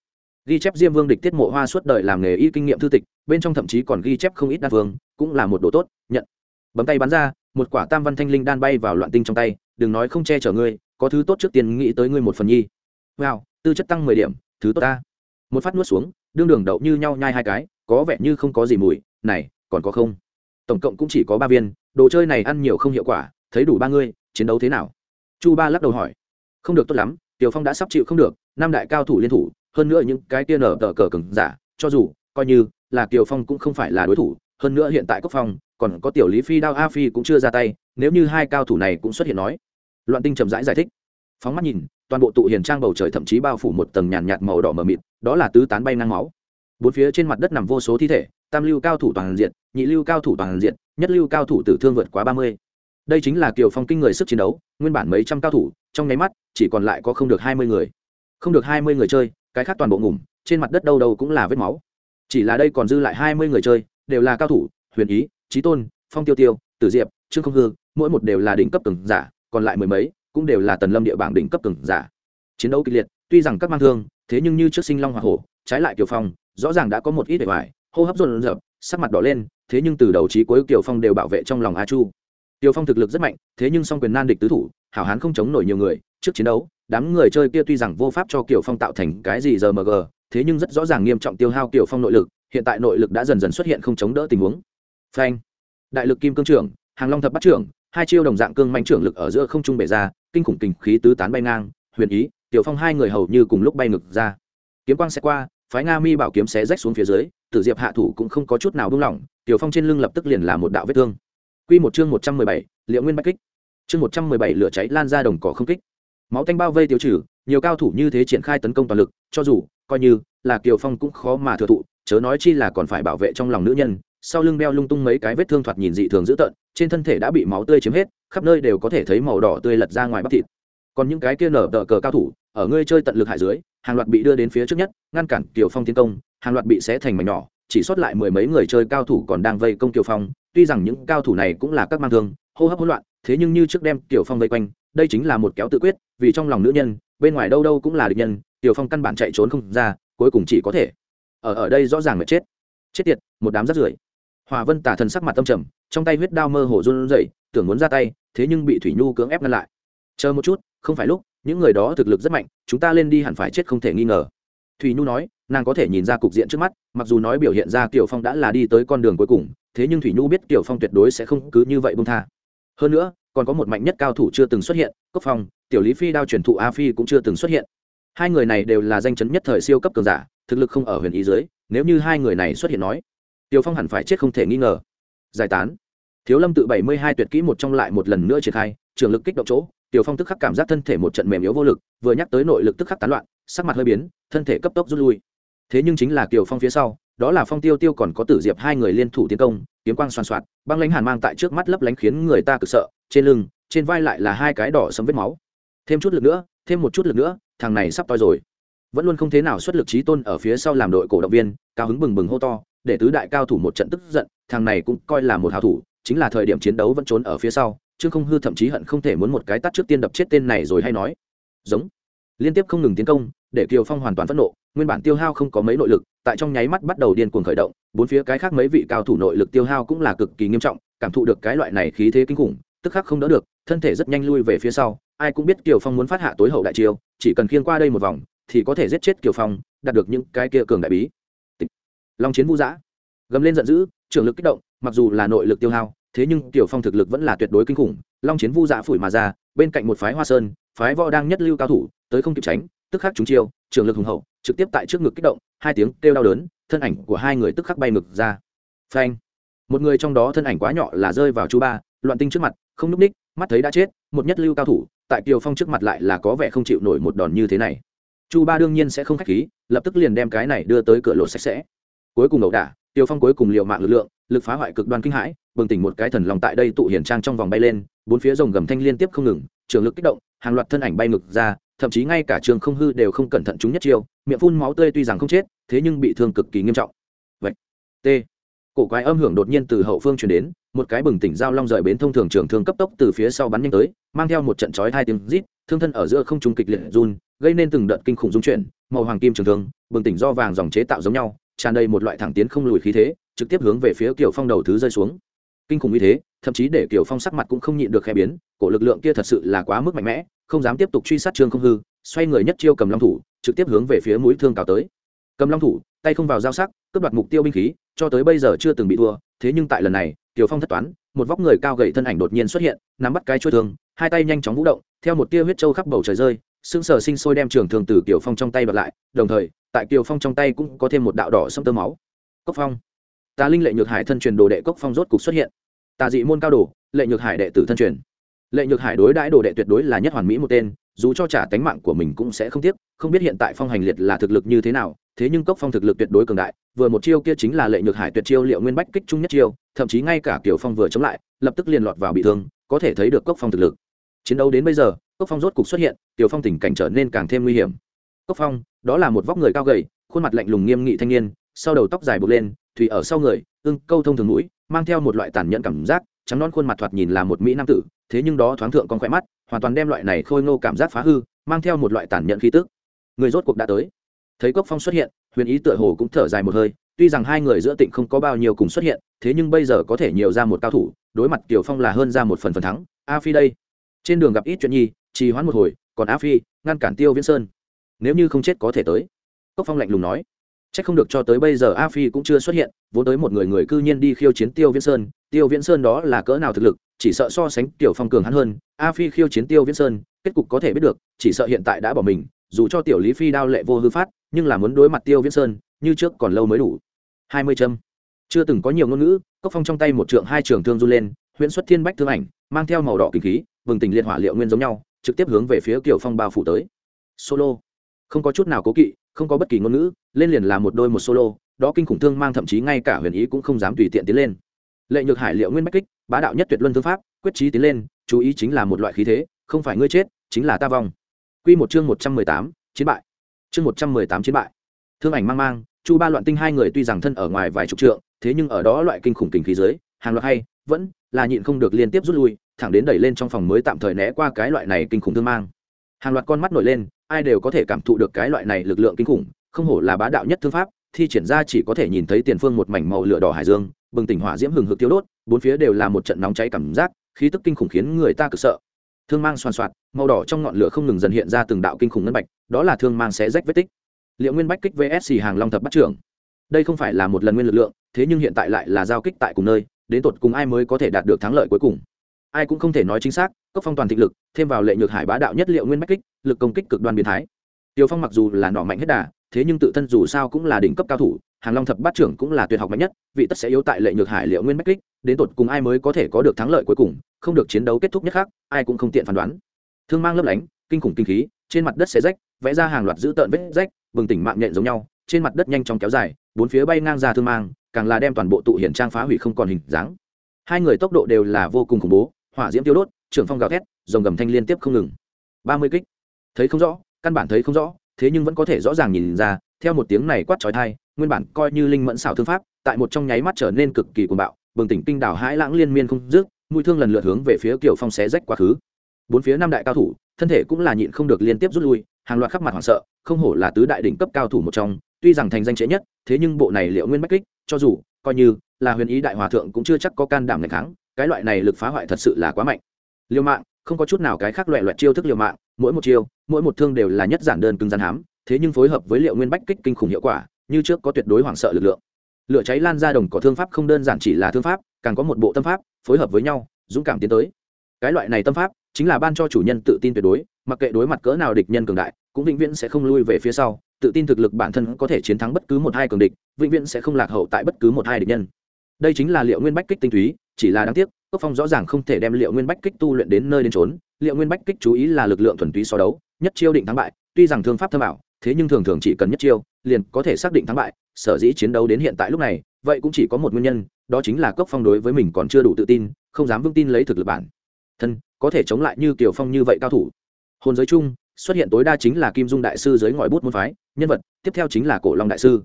Ghi chép diêm vương địch tiết mộ hoa suốt đời làm nghề y kinh nghiệm thư tịch, bên trong thậm chí còn ghi chép không ít đan vương, cũng là một đồ tốt, nhận. Bấm tay bắn ra, một quả tam văn thanh linh đan bay vào loạn tinh trong tay, đừng nói không che chở ngươi, có thứ tốt trước tiên nghĩ tới ngươi một phần nhi. Wow, tư chất tăng mười điểm, thứ tốt ta. Một phát nuốt xuống, đương đường đậu như nhau nhai hai cái, có vẻ như không có gì mùi, này, còn có không? Tổng cộng cũng chỉ có ba viên đồ chơi này ăn nhiều không hiệu quả thấy đủ ba ngươi chiến đấu thế nào? Chu ba lắc đầu hỏi. Không được tốt lắm tiểu phong đã sắp chịu không được năm đại cao thủ liên thủ hơn nữa những cái tiên nở tờ cờ cứng giả cho dù coi như là Tiểu phong cũng không phải là đối thủ hơn nữa hiện tại cốc phong còn có tiểu lý phi đao a phi cũng chưa ra tay nếu như hai cao thủ này cũng xuất hiện nói. Loạn tinh chậm rãi giải, giải thích. Phóng mắt nhìn toàn bộ tụ hiền trang bầu trời thậm chí bao phủ một tầng nhàn nhạt, nhạt màu đỏ mờ mịt đó là tứ tán bay ngang máu. Bốn phía trên mặt đất nằm vô số thi thể tam lưu cao thủ toàn diện nhị lưu cao thủ toàn diện nhất lưu cao thủ tử thương vượt quá ba mươi. Đây chính là kiều phong kinh người sức chiến đấu nguyên bản mấy trăm cao thủ trong nháy mắt chỉ còn lại có không được hai mươi người. Không được hai mươi người chơi cái khác toàn bộ ngủm trên mặt đất đâu đâu cũng là vết máu. Chỉ là đây còn dư lại hai mươi người chơi đều là cao thủ huyền ý trí tôn phong tiêu tiêu tử diệp trương không hư mỗi một đều là đỉnh cấp từng giả còn lại mười mấy cũng đều là tần lâm địa bảng đỉnh cấp từng giả. Chiến đấu kịch liệt tuy rằng các mang thương thế nhưng như trước sinh long hoa hổ trái lại kiều phong rõ ràng đã có một ít để vải, hô hấp rộn rợp sắc mặt đỏ lên thế nhưng từ đầu chí cuối kiều phong đều bảo vệ trong lòng a chu. Kiều phong thực lực rất mạnh, thế nhưng song quyền nan địch tứ thủ, hảo hán không chống nổi nhiều người. Trước chiến đấu, đám người chơi kia tuy rằng vô pháp cho kiều phong tạo thành cái gì giờ mg thế nhưng rất rõ ràng nghiêm trọng tiêu hao kiều phong nội lực, hiện tại nội lực đã dần dần xuất hiện không chống đỡ tình huống. Phanh. Đại lực kim cương trưởng, hàng long thập bắt trưởng, hai chiêu đồng dạng cương mạnh trưởng lực ở giữa không trung bể ra, kinh khủng kinh khí tứ tán bay ngang, huyền ý tiểu phong hai người hầu như cùng lúc bay ngược ra. Kiếm quang sẽ qua, phái nga mi bảo kiếm xé rách xuống phía dưới, tử diệp hạ thủ cũng không có chút nào buông lỏng tiểu phong trên lưng lập tức liền là một đạo vết thương Quy một chương một trăm mười bảy, Liệu Nguyên Bách Kích. Chương một trăm mười bảy lửa cháy lan ra đồng cỏ không kích. Máu tanh bao vây tiêu trừ, nhiều cao thủ như thế triển khai tấn công toàn lực, cho dù coi như là Kiều Phong cũng khó mà thừa thụ, chớ nói chi là còn phải bảo vệ trong lòng nữ nhân, sau lưng đeo lung tung mấy cái vết thương thoạt nhìn dị thường dữ tợn, trên thân thể đã bị máu tươi chiếm hết, khắp nơi đều có thể thấy màu đỏ tươi lật ra ngoài bắp thịt. Còn những cái kia nở tờ cờ cao thủ, ở ngươi chơi tận lực hải dưới, hàng loạt bị đưa đến phía trước nhất, ngăn cản Kiều Phong tiến công, hàng loạt bị xé thành mảnh nhỏ, chỉ sót lại mười mấy người chơi cao thủ còn đang vây công Kiều Phong, tuy rằng những cao thủ này cũng là các mang thương hô hấp hỗn loạn thế nhưng như trước đem tiểu phong vây quanh đây chính là một kéo tự quyết vì trong lòng nữ nhân bên ngoài đâu đâu cũng là địch nhân tiểu phong căn bản chạy trốn không ra cuối cùng chỉ có thể ở ở đây rõ ràng mà chết. Chết tiệt một đám rác rưởi. Hòa vân tả thần sắc mặt tâm trầm trong tay huyết đao mơ hồ run rẩy tưởng muốn ra tay thế nhưng bị thủy nhu cưỡng ép ngăn lại. Chờ một chút không phải lúc những người đó thực lực rất mạnh chúng ta lên đi hẳn phải chết không thể nghi ngờ thủy nhu nói, nàng có thể nhìn ra cục diện trước mắt, mặc dù nói biểu hiện ra tiểu phong đã là đi tới con đường cuối cùng, thế nhưng thủy nhu biết tiểu phong tuyệt đối sẽ không cứ như vậy bông tha. Hơn nữa, còn có một mạnh nhất cao thủ chưa từng xuất hiện, cốc phong, tiểu lý phi đao truyền thụ a phi cũng chưa từng xuất hiện. Hai người này đều là danh chấn nhất thời siêu cấp cường giả, thực lực không ở huyền ý dưới, nếu như hai người này xuất hiện nói tiểu phong hẳn phải chết không thể nghi ngờ. Giải tán. Thiếu lâm tự bảy mươi hai tuyệt kỹ một trong lại một lần nữa triển khai, trường lực kích động chỗ tiểu phong tức khắc cảm giác thân thể một trận mềm yếu vô lực, vừa nhắc tới nội lực tức khắc tán loạn sắc mặt hơi biến, thân thể cấp tốc rút lui. Thế nhưng chính là kiều phong phía sau, đó là phong tiêu tiêu còn có tử diệp hai người liên thủ tiến công, kiếm quang xoan xoạt, băng lãnh hàn mang tại trước mắt lấp lánh khiến người ta cực sợ, trên lưng, trên vai lại là hai cái đỏ sấm vết máu. Thêm chút lực nữa, thêm một chút lực nữa, thằng này sắp to rồi. Vẫn luôn không thế nào xuất lực trí tôn ở phía sau làm đội cổ động viên, cao hứng bừng bừng hô to, để tứ đại cao thủ một trận tức giận, thằng này cũng coi là một hào thủ, chính là thời điểm chiến đấu vẫn trốn ở phía sau chứ không hư thậm chí hận không thể muốn một cái tắt trước tiên đập chết tên này rồi hay nói. Giống liên tiếp không ngừng tiến công, để kiều phong hoàn toàn phẫn nộ, nguyên bản tiêu hao không có mấy nội lực, tại trong nháy mắt bắt đầu điên cuồng khởi động, bốn phía cái khác mấy vị cao thủ nội lực tiêu hao cũng là cực kỳ nghiêm trọng, cảm thụ được cái loại này khí thế kinh khủng, tức khắc không đỡ được, thân thể rất nhanh lui về phía sau, ai cũng biết kiều phong muốn phát hạ tối hậu đại chiêu, chỉ cần khiêng qua đây một vòng, thì có thể giết chết kiều phong, đạt được những cái kia cường đại bí. Long chiến vũ giã. Gầm lên giận dữ, trưởng lực kích động, mặc dù là nội lực tiêu hao, thế nhưng kiều phong thực lực vẫn là tuyệt đối kinh khủng. Long chiến vu giã phủi mà ra, bên cạnh một phái hoa sơn phái võ đang nhất lưu cao thủ, tới không kịp tránh, tức khắc chúng chiêu, trường lực hùng hậu, trực tiếp tại trước ngực kích động, hai tiếng kêu đau đớn, thân ảnh của hai người tức khắc bay ngực ra. Phanh! Một người trong đó thân ảnh quá nhỏ là rơi vào chú ba, loạn tinh trước mặt, không núp ních, mắt thấy đã chết, một nhất lưu cao thủ, tại kiều phong trước mặt lại là có vẻ không chịu nổi một đòn như thế này. Chu ba đương nhiên sẽ không khách khí, lập tức liền đem cái này đưa tới cửa lộ sạch sẽ. Cuối cùng ẩu đả tiêu phong cuối cùng liều mạng lực lượng, lực phá hoại cực đoan kinh hãi, bừng tỉnh một cái thần lòng tại đây tụ hiển trang trong vòng bay lên, bốn phía rồng gầm thanh liên tiếp không ngừng trường lực kích động, hàng loạt thân ảnh bay ngực ra, thậm chí ngay cả trường không hư đều không cẩn thận chúng nhất chiêu, miệng phun máu tươi tuy rằng không chết, thế nhưng bị thương cực kỳ nghiêm trọng. Vậy t. Cổ quái âm hưởng đột nhiên từ hậu phương chuyển đến, một cái bừng tỉnh giao long rời bến thông thường trường thương cấp tốc từ phía sau bắn nhanh tới, mang theo một trận chói hai tiếng rít, thương thân ở giữa không trung kịch liệt run, gây nên từng đợt kinh khủng dung chuyển, màu hoàng kim trường thương, bừng tỉnh do vàng dòng chế tạo giống nhau, tràn đầy một loại thẳng tiến không lùi khí thế, trực tiếp hướng về phía kiểu phong đầu thứ rơi xuống. Kinh khủng như thế thậm chí để kiểu phong sắc mặt cũng không nhịn được khẽ biến, cổ lực lượng kia thật sự là quá mức mạnh mẽ, không dám tiếp tục truy sát trương không hư, xoay người nhất chiêu cầm long thủ, trực tiếp hướng về phía mũi thương cào tới. Cầm long thủ, tay không vào giao sắc, cướp đoạt mục tiêu binh khí, cho tới bây giờ chưa từng bị thua, thế nhưng tại lần này tiểu phong thất toán, một vóc người cao gầy thân ảnh đột nhiên xuất hiện, nắm bắt cái chuôi thương, hai tay nhanh chóng vũ động, theo một tia huyết trâu khắp bầu trời rơi, sững sờ sinh sôi đem trường thường từ tiểu phong trong tay bật lại, đồng thời, tại tiểu phong trong tay cũng có thêm một đạo đỏ sâm tơ máu. Cốc phong. Tà linh lệ nhược hải thân truyền đồ đệ cốc phong rốt cục xuất hiện tà dị môn cao đồ, lệ nhược hải đệ tử thân truyền. Lệ nhược hải đối đãi đồ đệ tuyệt đối là nhất hoàn mỹ một tên, dù cho trả tánh mạng của mình cũng sẽ không tiếc, không biết hiện tại phong hành liệt là thực lực như thế nào, thế nhưng cốc phong thực lực tuyệt đối cường đại, vừa một chiêu kia chính là lệ nhược hải tuyệt chiêu liệu nguyên bách kích trung nhất chiêu, thậm chí ngay cả kiểu phong vừa chống lại, lập tức liền lọt vào bị thương, có thể thấy được cốc phong thực lực. Chiến đấu đến bây giờ, cốc phong rốt cục xuất hiện tiểu phong tình cảnh trở nên càng thêm nguy hiểm. Cốc phong, đó là một vóc người cao gầy, khuôn mặt lạnh lùng nghiêm nghị thanh niên, sau đầu tóc dài buộc lên, thủy ở sau người ưng câu thông thường mũi, mang theo một loại tàn nhẫn cảm giác, trắng non khuôn mặt thoạt nhìn là một mỹ nam tử, thế nhưng đó thoáng thượng con khỏe mắt, hoàn toàn đem loại này khôi ngô cảm giác phá hư, mang theo một loại tàn nhẫn khí tức. Người rốt cuộc đã tới. Thấy cốc phong xuất hiện, huyền ý tựa hồ cũng thở dài một hơi, tuy rằng hai người giữa tịnh không có bao nhiêu cùng xuất hiện, thế nhưng bây giờ có thể nhiều ra một cao thủ, đối mặt tiểu phong là hơn ra một phần phần thắng. A phi đây. Trên đường gặp ít chuyện nhi, trì hoãn một hồi, còn a phi, ngăn cản tiêu viễn sơn. Nếu như không chết có thể tới. Cốc phong lạnh lùng nói chắc không được cho tới bây giờ a phi cũng chưa xuất hiện, vốn tới một người người cư nhiên đi khiêu chiến tiêu viễn sơn. Tiêu viễn sơn đó là cỡ nào thực lực, chỉ sợ so sánh tiểu phong cường hắn hơn, a phi khiêu chiến tiêu viễn sơn, kết cục có thể biết được, chỉ sợ hiện tại đã bỏ mình, dù cho tiểu lý phi đao lệ vô hư phát, nhưng là muốn đối mặt tiêu viễn sơn, như trước còn lâu mới đủ. Hai mươi châm chưa từng có nhiều ngôn ngữ, cốc phong trong tay một trượng hai trường thương run lên, huyễn xuất thiên bách thương ảnh, mang theo màu đỏ kinh khí, bừng tình liệt hỏa liệu nguyên giống nhau, trực tiếp hướng về phía kiều phong bao phủ tới. Solo. Không có chút nào cố kỵ không có bất kỳ ngôn ngữ, lên liền là một đôi một solo, đó kinh khủng thương mang thậm chí ngay cả huyền ý cũng không dám tùy tiện tiến lên. Lệ nhược hải liệu nguyên bách kích, bá đạo nhất tuyệt luân thương pháp, quyết trí tiến lên, chú ý chính là một loại khí thế, không phải ngươi chết, chính là ta vong. Quy một chương một trăm mười tám, chiến bại. Chương một trăm mười tám chiến bại. Thương ảnh mang mang, chu ba loạn tinh hai người tuy rằng thân ở ngoài vài chục trượng, thế nhưng ở đó loại kinh khủng kình khí dưới hàng loạt hay, vẫn là nhịn không được liên tiếp rút lui, thẳng đến đẩy lên trong phòng mới tạm thời né qua cái loại này kinh khủng thương mang. Hàng loạt con mắt nổi lên ai đều có thể cảm thụ được cái loại này lực lượng kinh khủng, không hổ là bá đạo nhất thương pháp, thi triển ra chỉ có thể nhìn thấy tiền phương một mảnh màu lửa đỏ hải dương, bừng tỉnh hỏa diễm hừng hực tiêu đốt, bốn phía đều là một trận nóng cháy cảm giác, khí tức kinh khủng khiến người ta cực sợ. Thương mang xoan xoạt, màu đỏ trong ngọn lửa không ngừng dần hiện ra từng đạo kinh khủng ngân bạch, đó là thương mang sẽ rách vết tích. Liệu nguyên bách kích vsc hàng long thập bắt trưởng. Đây không phải là một lần nguyên lực lượng, thế nhưng hiện tại lại là giao kích tại cùng nơi, đến tột cùng ai mới có thể đạt được thắng lợi cuối cùng? Ai cũng không thể nói chính xác, cốc phong toàn thịnh lực, thêm vào lệ nhược hải bá đạo nhất liệu nguyên bách kích lực công kích cực đoan biến thái. Tiêu phong mặc dù là nọ mạnh hết đà, thế nhưng tự thân dù sao cũng là đỉnh cấp cao thủ, hàng long thập bát trưởng cũng là tuyệt học mạnh nhất, vị tất sẽ yếu tại lệ nhược hải liệu nguyên bách kích, đến tột cùng ai mới có thể có được thắng lợi cuối cùng, không được chiến đấu kết thúc nhất khác, ai cũng không tiện phán đoán. Thương mang lấp lánh, kinh khủng kinh khí, trên mặt đất xé rách, vẽ ra hàng loạt dữ tợn vết rách, bừng tỉnh mạng nhện giống nhau, trên mặt đất nhanh chóng kéo dài, bốn phía bay ngang ra thương mang, càng là đem toàn bộ tụ hiển trang phá hủy không còn hình dáng. Hai người tốc độ đều là vô cùng khủng bố, hỏa diễm tiêu đốt, trưởng phong gào thét dòng gầm thanh liên tiếp không ngừng. Ba mươi kích thấy không rõ, căn bản thấy không rõ, thế nhưng vẫn có thể rõ ràng nhìn ra, theo một tiếng này quát trói thai, nguyên bản coi như linh mẫn xảo thương pháp, tại một trong nháy mắt trở nên cực kỳ cuồng bạo, bừng tỉnh kinh đảo hãi lãng liên miên không dứt, mũi thương lần lượt hướng về phía kiểu phong xé rách quá khứ. Bốn phía năm đại cao thủ, thân thể cũng là nhịn không được liên tiếp rút lui, hàng loạt khắp mặt hoảng sợ, không hổ là tứ đại đỉnh cấp cao thủ một trong, tuy rằng thành danh trễ nhất, thế nhưng bộ này liệu nguyên bách kích, cho dù, coi như là huyền ý đại hòa thượng cũng chưa chắc có can đảm ngày kháng, cái loại này lực phá hoại thật sự là quá mạnh. Liều mạng, không có chút nào cái khác loại loại chiêu thức liều mạng, mỗi một chiêu mỗi một thương đều là nhất giản đơn cứng rắn hám, thế nhưng phối hợp với liệu nguyên bách kích kinh khủng hiệu quả, như trước có tuyệt đối hoảng sợ lực lượng. Lửa cháy lan ra đồng có thương pháp không đơn giản chỉ là thương pháp, càng có một bộ tâm pháp, phối hợp với nhau, dũng cảm tiến tới. Cái loại này tâm pháp, chính là ban cho chủ nhân tự tin tuyệt đối, mặc kệ đối mặt cỡ nào địch nhân cường đại, cũng vĩnh viễn sẽ không lui về phía sau, tự tin thực lực bản thân có thể chiến thắng bất cứ một hai cường địch, vĩnh viễn sẽ không lạc hậu tại bất cứ một hai địch nhân. Đây chính là liệu nguyên bách kích tinh túy, chỉ là đáng tiếc, cốc phong rõ ràng không thể đem liệu nguyên bách kích tu luyện đến nơi đến trốn liệu nguyên bách kích chú ý là lực lượng thuần túy so đấu nhất chiêu định thắng bại, tuy rằng thương pháp thâm ảo, thế nhưng thường thường chỉ cần nhất chiêu, liền có thể xác định thắng bại. Sở dĩ chiến đấu đến hiện tại lúc này, vậy cũng chỉ có một nguyên nhân, đó chính là cốc phong đối với mình còn chưa đủ tự tin, không dám vững tin lấy thực lực bản. Thân, có thể chống lại như kiều phong như vậy cao thủ. Hồn giới chung, xuất hiện tối đa chính là kim dung đại sư dưới ngòi bút môn phái, nhân vật, tiếp theo chính là cổ long đại sư.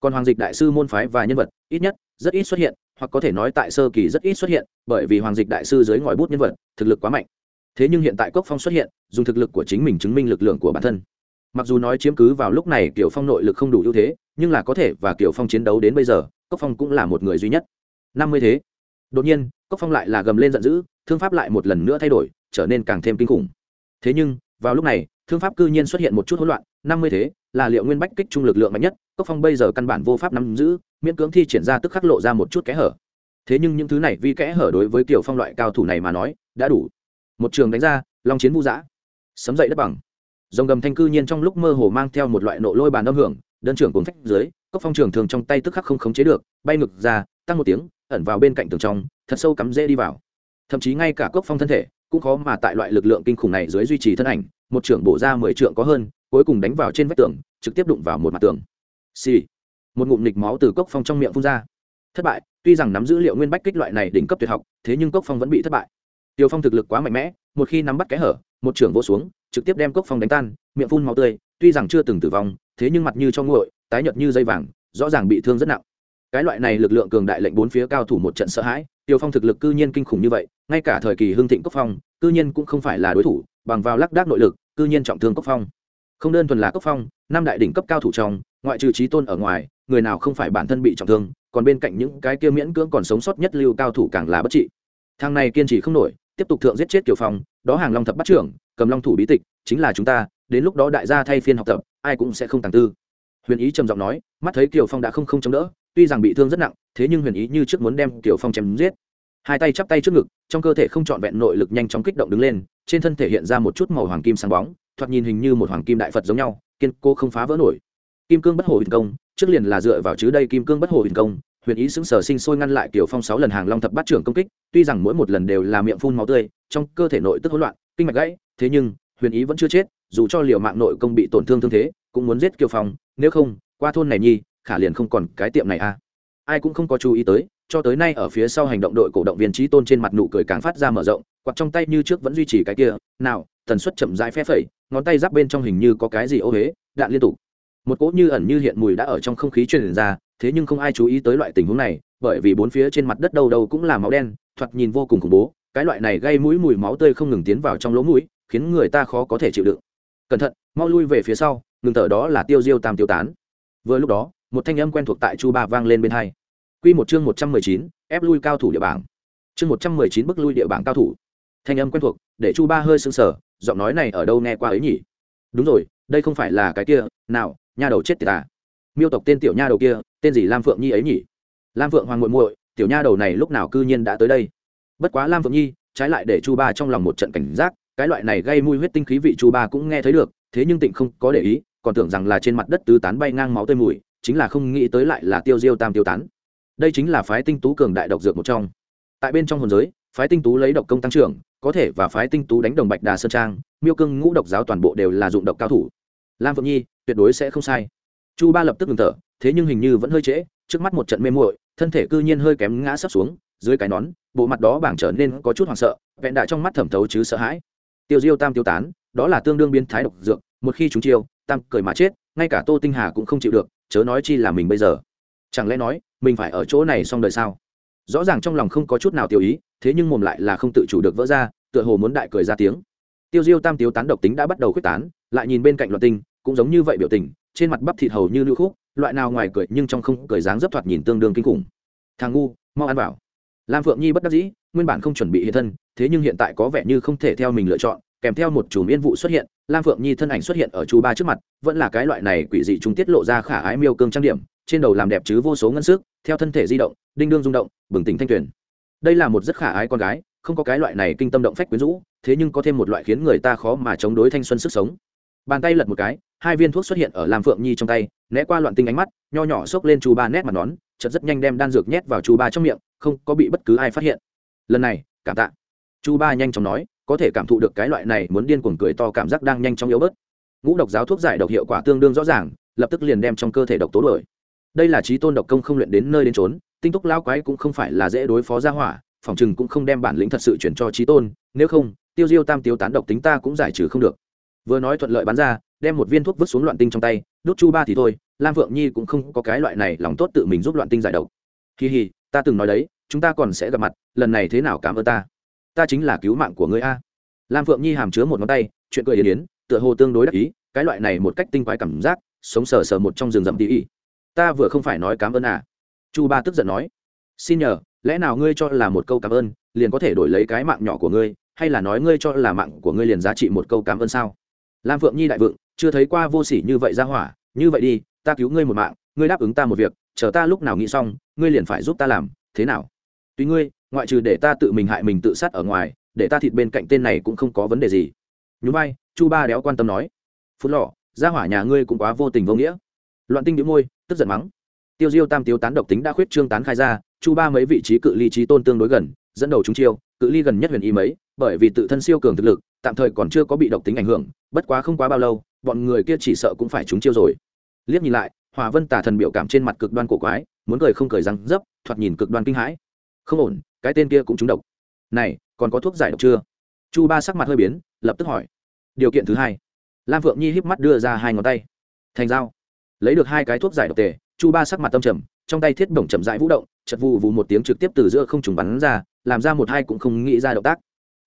Còn hoàng dịch đại sư môn phái và nhân vật, ít nhất, rất ít xuất hiện, hoặc có thể nói tại sơ kỳ rất ít xuất hiện, bởi vì hoàng dịch đại sư dưới ngòi bút nhân vật, thực lực quá mạnh thế nhưng hiện tại cốc phong xuất hiện, dùng thực lực của chính mình chứng minh lực lượng của bản thân. Mặc dù nói chiếm cứ vào lúc này kiểu phong nội lực không đủ ưu thế, nhưng là có thể và kiểu phong chiến đấu đến bây giờ cốc phong cũng là một người duy nhất. Năm mươi thế. Đột nhiên cốc phong lại là gầm lên giận dữ, thương pháp lại một lần nữa thay đổi, trở nên càng thêm kinh khủng. Thế nhưng, vào lúc này, thương pháp cư nhiên xuất hiện một chút hỗn loạn. Năm mươi thế là liệu nguyên bách kích trung lực lượng mạnh nhất cốc phong bây giờ căn bản vô pháp nắm giữ, miễn cưỡng thi triển ra tức khắc lộ ra một chút kẽ hở. Thế nhưng những thứ này vì kẽ hở đối với kiểu phong loại cao thủ này mà nói, đã đủ một trường đánh ra long chiến vũ giã, sấm dậy đất bằng. Dòng gầm thanh cư nhiên trong lúc mơ hồ mang theo một loại nộ lôi bàn âm hưởng đơn trưởng cùng phách dưới cốc phong trường thường trong tay tức khắc không khống chế được bay ngực ra tăng một tiếng ẩn vào bên cạnh tường trong thật sâu cắm rễ đi vào. Thậm chí ngay cả cốc phong thân thể cũng khó mà tại loại lực lượng kinh khủng này dưới duy trì thân ảnh một trưởng bổ ra mười trượng có hơn cuối cùng đánh vào trên vách tường trực tiếp đụng vào một mặt tường. Xì、sì. một ngụm nịch máu từ cốc phong trong miệng phun ra. Thất bại tuy rằng nắm giữ liệu nguyên bách kích loại này đỉnh cấp tuyệt học thế nhưng cốc phong vẫn bị thất bại tiêu phong thực lực quá mạnh mẽ, một khi nắm bắt kẽ hở, một trưởng vỗ xuống, trực tiếp đem cốc phong đánh tan, miệng phun máu tươi, tuy rằng chưa từng tử vong, thế nhưng mặt như cho nguội, tái nhợt như dây vàng, rõ ràng bị thương rất nặng. Cái loại này lực lượng cường đại lệnh bốn phía cao thủ một trận sợ hãi, tiêu phong thực lực cư nhiên kinh khủng như vậy, ngay cả thời kỳ hưng thịnh cốc phong, cư nhiên cũng không phải là đối thủ, bằng vào lắc đác nội lực, cư nhiên trọng thương cốc phong. Không đơn thuần là cốc phong, năm đại đỉnh cấp cao thủ trong, ngoại trừ trí tôn ở ngoài, người nào không phải bản thân bị trọng thương, còn bên cạnh những cái kia miễn cưỡng còn sống sót nhất lưu cao thủ càng là bất trị. Thằng này kiên trì không nổi tiếp tục thượng giết chết kiều phong, đó hàng long thập bắt trưởng, cầm long thủ bí tịch, chính là chúng ta, đến lúc đó đại gia thay phiên học tập, ai cũng sẽ không tàng tư. Huyền ý trầm giọng nói, mắt thấy kiều phong đã không không chống đỡ, tuy rằng bị thương rất nặng, thế nhưng huyền ý như trước muốn đem kiều phong chém giết. Hai tay chắp tay trước ngực, trong cơ thể không trọn vẹn nội lực nhanh chóng kích động đứng lên, trên thân thể hiện ra một chút màu hoàng kim sáng bóng, thoạt nhìn hình như một hoàng kim đại phật giống nhau, kiên cố không phá vỡ nổi. Kim cương bất hồ huyền công, trước liền là dựa vào chứ đây kim cương bất hồ huyền công huyền ý xứng sở sinh sôi ngăn lại tiểu phong sáu lần hàng long thập bát trưởng công kích, tuy rằng mỗi một lần đều là miệng phun máu tươi, trong cơ thể nội tức hỗn loạn, kinh mạch gãy, thế nhưng, huyền ý vẫn chưa chết, dù cho liều mạng nội công bị tổn thương thương thế, cũng muốn giết kiều phong, nếu không, qua thôn này nhi, khả liền không còn cái tiệm này a à. ai cũng không có chú ý tới, cho tới nay ở phía sau hành động đội cổ động viên trí tôn trên mặt nụ cười càng phát ra mở rộng, quạt trong tay như trước vẫn duy trì cái kia, nào, tần suất chậm rãi phép phẩy, ngón tay giáp bên trong hình như có cái gì ô huế đạn liên tục một cỗ như ẩn như hiện mùi đã ở trong không khí truyền ra thế nhưng không ai chú ý tới loại tình huống này, bởi vì bốn phía trên mặt đất đâu đâu cũng là máu đen, thoạt nhìn vô cùng khủng bố, cái loại này gây mũi mùi máu tươi không ngừng tiến vào trong lỗ mũi, khiến người ta khó có thể chịu đựng. Cẩn thận, mau lui về phía sau, ngừng thở đó là tiêu diêu tam tiêu tán. Vừa lúc đó, một thanh âm quen thuộc tại chu ba vang lên bên hai. Q một chương một trăm mười chín, ép lui cao thủ địa bảng. Chương một trăm mười chín bức lui địa bảng cao thủ. Thanh âm quen thuộc, để chu ba hơi sưng sờ, giọng nói này ở đâu nghe qua ấy nhỉ? Đúng rồi, đây không phải là cái kia, nào, nhà đầu chết tiệt à? Miêu tộc tên tiểu nha đầu kia, tên gì lam phượng nhi ấy nhỉ? Lam phượng hoàng muội muội, tiểu nha đầu này lúc nào cư nhiên đã tới đây? Bất quá lam phượng nhi, trái lại để chu ba trong lòng một trận cảnh giác, cái loại này gây mùi huyết tinh khí vị chu ba cũng nghe thấy được, thế nhưng tịnh không có để ý, còn tưởng rằng là trên mặt đất tứ tán bay ngang máu tươi mùi, chính là không nghĩ tới lại là tiêu diêu tam tiêu tán. Đây chính là phái tinh tú cường đại độc dược một trong. Tại bên trong hồn giới, phái tinh tú lấy độc công tăng trưởng, có thể và phái tinh tú đánh đồng bạch đà sơn trang, miêu cương ngũ độc giáo toàn bộ đều là dụng độc cao thủ. Lam phượng nhi, tuyệt đối sẽ không sai chu ba lập tức ngừng thở, thế nhưng hình như vẫn hơi trễ, trước mắt một trận mê muội, thân thể cư nhiên hơi kém ngã sấp xuống, dưới cái nón, bộ mặt đó bảng trở nên có chút hoảng sợ, vẹn đại trong mắt thẩm thấu chứ sợ hãi. Tiêu diêu tam tiêu tán, đó là tương đương biến thái độc dược, một khi chúng chiêu, tam cười mà chết, ngay cả tô tinh hà cũng không chịu được, chớ nói chi là mình bây giờ. Chẳng lẽ nói, mình phải ở chỗ này xong đời sao? Rõ ràng trong lòng không có chút nào tiêu ý, thế nhưng mồm lại là không tự chủ được vỡ ra, tựa hồ muốn đại cười ra tiếng. Tiêu diêu tam tiêu tán độc tính đã bắt đầu quyết tán, lại nhìn bên cạnh loạn tinh, cũng giống như vậy biểu tình trên mặt bắp thịt hầu như lưu khúc, loại nào ngoài cười nhưng trong không cười dáng dấp thoạt nhìn tương đương kinh khủng. Thằng ngu, mau ăn vào. Lam phượng nhi bất đắc dĩ, nguyên bản không chuẩn bị hiện thân, thế nhưng hiện tại có vẻ như không thể theo mình lựa chọn, kèm theo một chùm yên vụ xuất hiện, lam phượng nhi thân ảnh xuất hiện ở chú ba trước mặt, vẫn là cái loại này quỷ dị chúng tiết lộ ra khả ái miêu cương trang điểm, trên đầu làm đẹp chứ vô số ngân sức, theo thân thể di động, đinh đương rung động, bừng tỉnh thanh tuyển đây là một rất khả ái con gái, không có cái loại này kinh tâm động phách quyến rũ, thế nhưng có thêm một loại khiến người ta khó mà chống đối thanh xuân sức sống bàn tay lật một cái, hai viên thuốc xuất hiện ở lam phượng nhi trong tay, né qua loạn tinh ánh mắt, nho nhỏ xốc lên chu ba nét mặt nón, chợt rất nhanh đem đan dược nhét vào chu ba trong miệng, không có bị bất cứ ai phát hiện. Lần này, cảm tạ. Chu ba nhanh chóng nói, có thể cảm thụ được cái loại này muốn điên cuồng cười to cảm giác đang nhanh chóng yếu bớt. Ngũ độc giáo thuốc giải độc hiệu quả tương đương rõ ràng, lập tức liền đem trong cơ thể độc tố đổi đây là trí tôn độc công không luyện đến nơi đến trốn tinh túc lao quái cũng không phải là dễ đối phó ra hỏa, phòng chừng cũng không đem bản lĩnh thật sự chuyển cho trí tôn, nếu không, tiêu diêu tam tiêu tán độc tính ta cũng giải trừ không được vừa nói thuận lợi bắn ra, đem một viên thuốc vứt xuống loạn tinh trong tay, đút chu ba thì thôi, lam vượng nhi cũng không có cái loại này lòng tốt tự mình giúp loạn tinh giải độc. Kỳ hì ta từng nói đấy, chúng ta còn sẽ gặp mặt, lần này thế nào cảm ơn ta? Ta chính là cứu mạng của ngươi a. Lam phượng nhi hàm chứa một ngón tay, chuyện cười yên yến, tựa hồ tương đối đắc ý, cái loại này một cách tinh quái cảm giác, sống sờ sờ một trong rừng rậm tỉ ỉ. Ta vừa không phải nói cảm ơn à. Chu ba tức giận nói, xin nhờ, lẽ nào ngươi cho là một câu cảm ơn, liền có thể đổi lấy cái mạng nhỏ của ngươi, hay là nói ngươi cho là mạng của ngươi liền giá trị một câu cảm ơn sao? Lam phượng nhi đại vượng, chưa thấy qua vô sỉ như vậy ra hỏa, như vậy đi, ta cứu ngươi một mạng, ngươi đáp ứng ta một việc, chờ ta lúc nào nghĩ xong, ngươi liền phải giúp ta làm, thế nào? Tuy ngươi, ngoại trừ để ta tự mình hại mình tự sát ở ngoài, để ta thịt bên cạnh tên này cũng không có vấn đề gì. Nhú bay chu ba đéo quan tâm nói. Phút lọ, ra hỏa nhà ngươi cũng quá vô tình vô nghĩa. Loạn tinh đĩu môi, tức giận mắng. Tiêu diêu tam tiêu tán độc tính đã khuyết trương tán khai ra, chu ba mấy vị trí cự ly trí tôn tương đối gần, dẫn đầu chúng chiêu, cự ly gần nhất huyền y mấy, bởi vì tự thân siêu cường thực lực tạm thời còn chưa có bị độc tính ảnh hưởng, bất quá không quá bao lâu, bọn người kia chỉ sợ cũng phải chúng chiêu rồi. Liếc nhìn lại, hòa vân tả thần biểu cảm trên mặt cực đoan cổ quái, muốn cười không cười răng dấp, thoạt nhìn cực đoan kinh hãi. Không ổn, cái tên kia cũng trúng độc. Này, còn có thuốc giải độc chưa? Chu ba sắc mặt hơi biến, lập tức hỏi. Điều kiện thứ hai. Lam phượng nhi híp mắt đưa ra hai ngón tay. Thành dao lấy được hai cái thuốc giải độc tề, chu ba sắc mặt tâm trầm, trong tay thiết bổng chậm rãi vũ động chật vụ vụ một tiếng trực tiếp từ giữa không trùng bắn ra, làm ra một hai cũng không nghĩ ra động tác.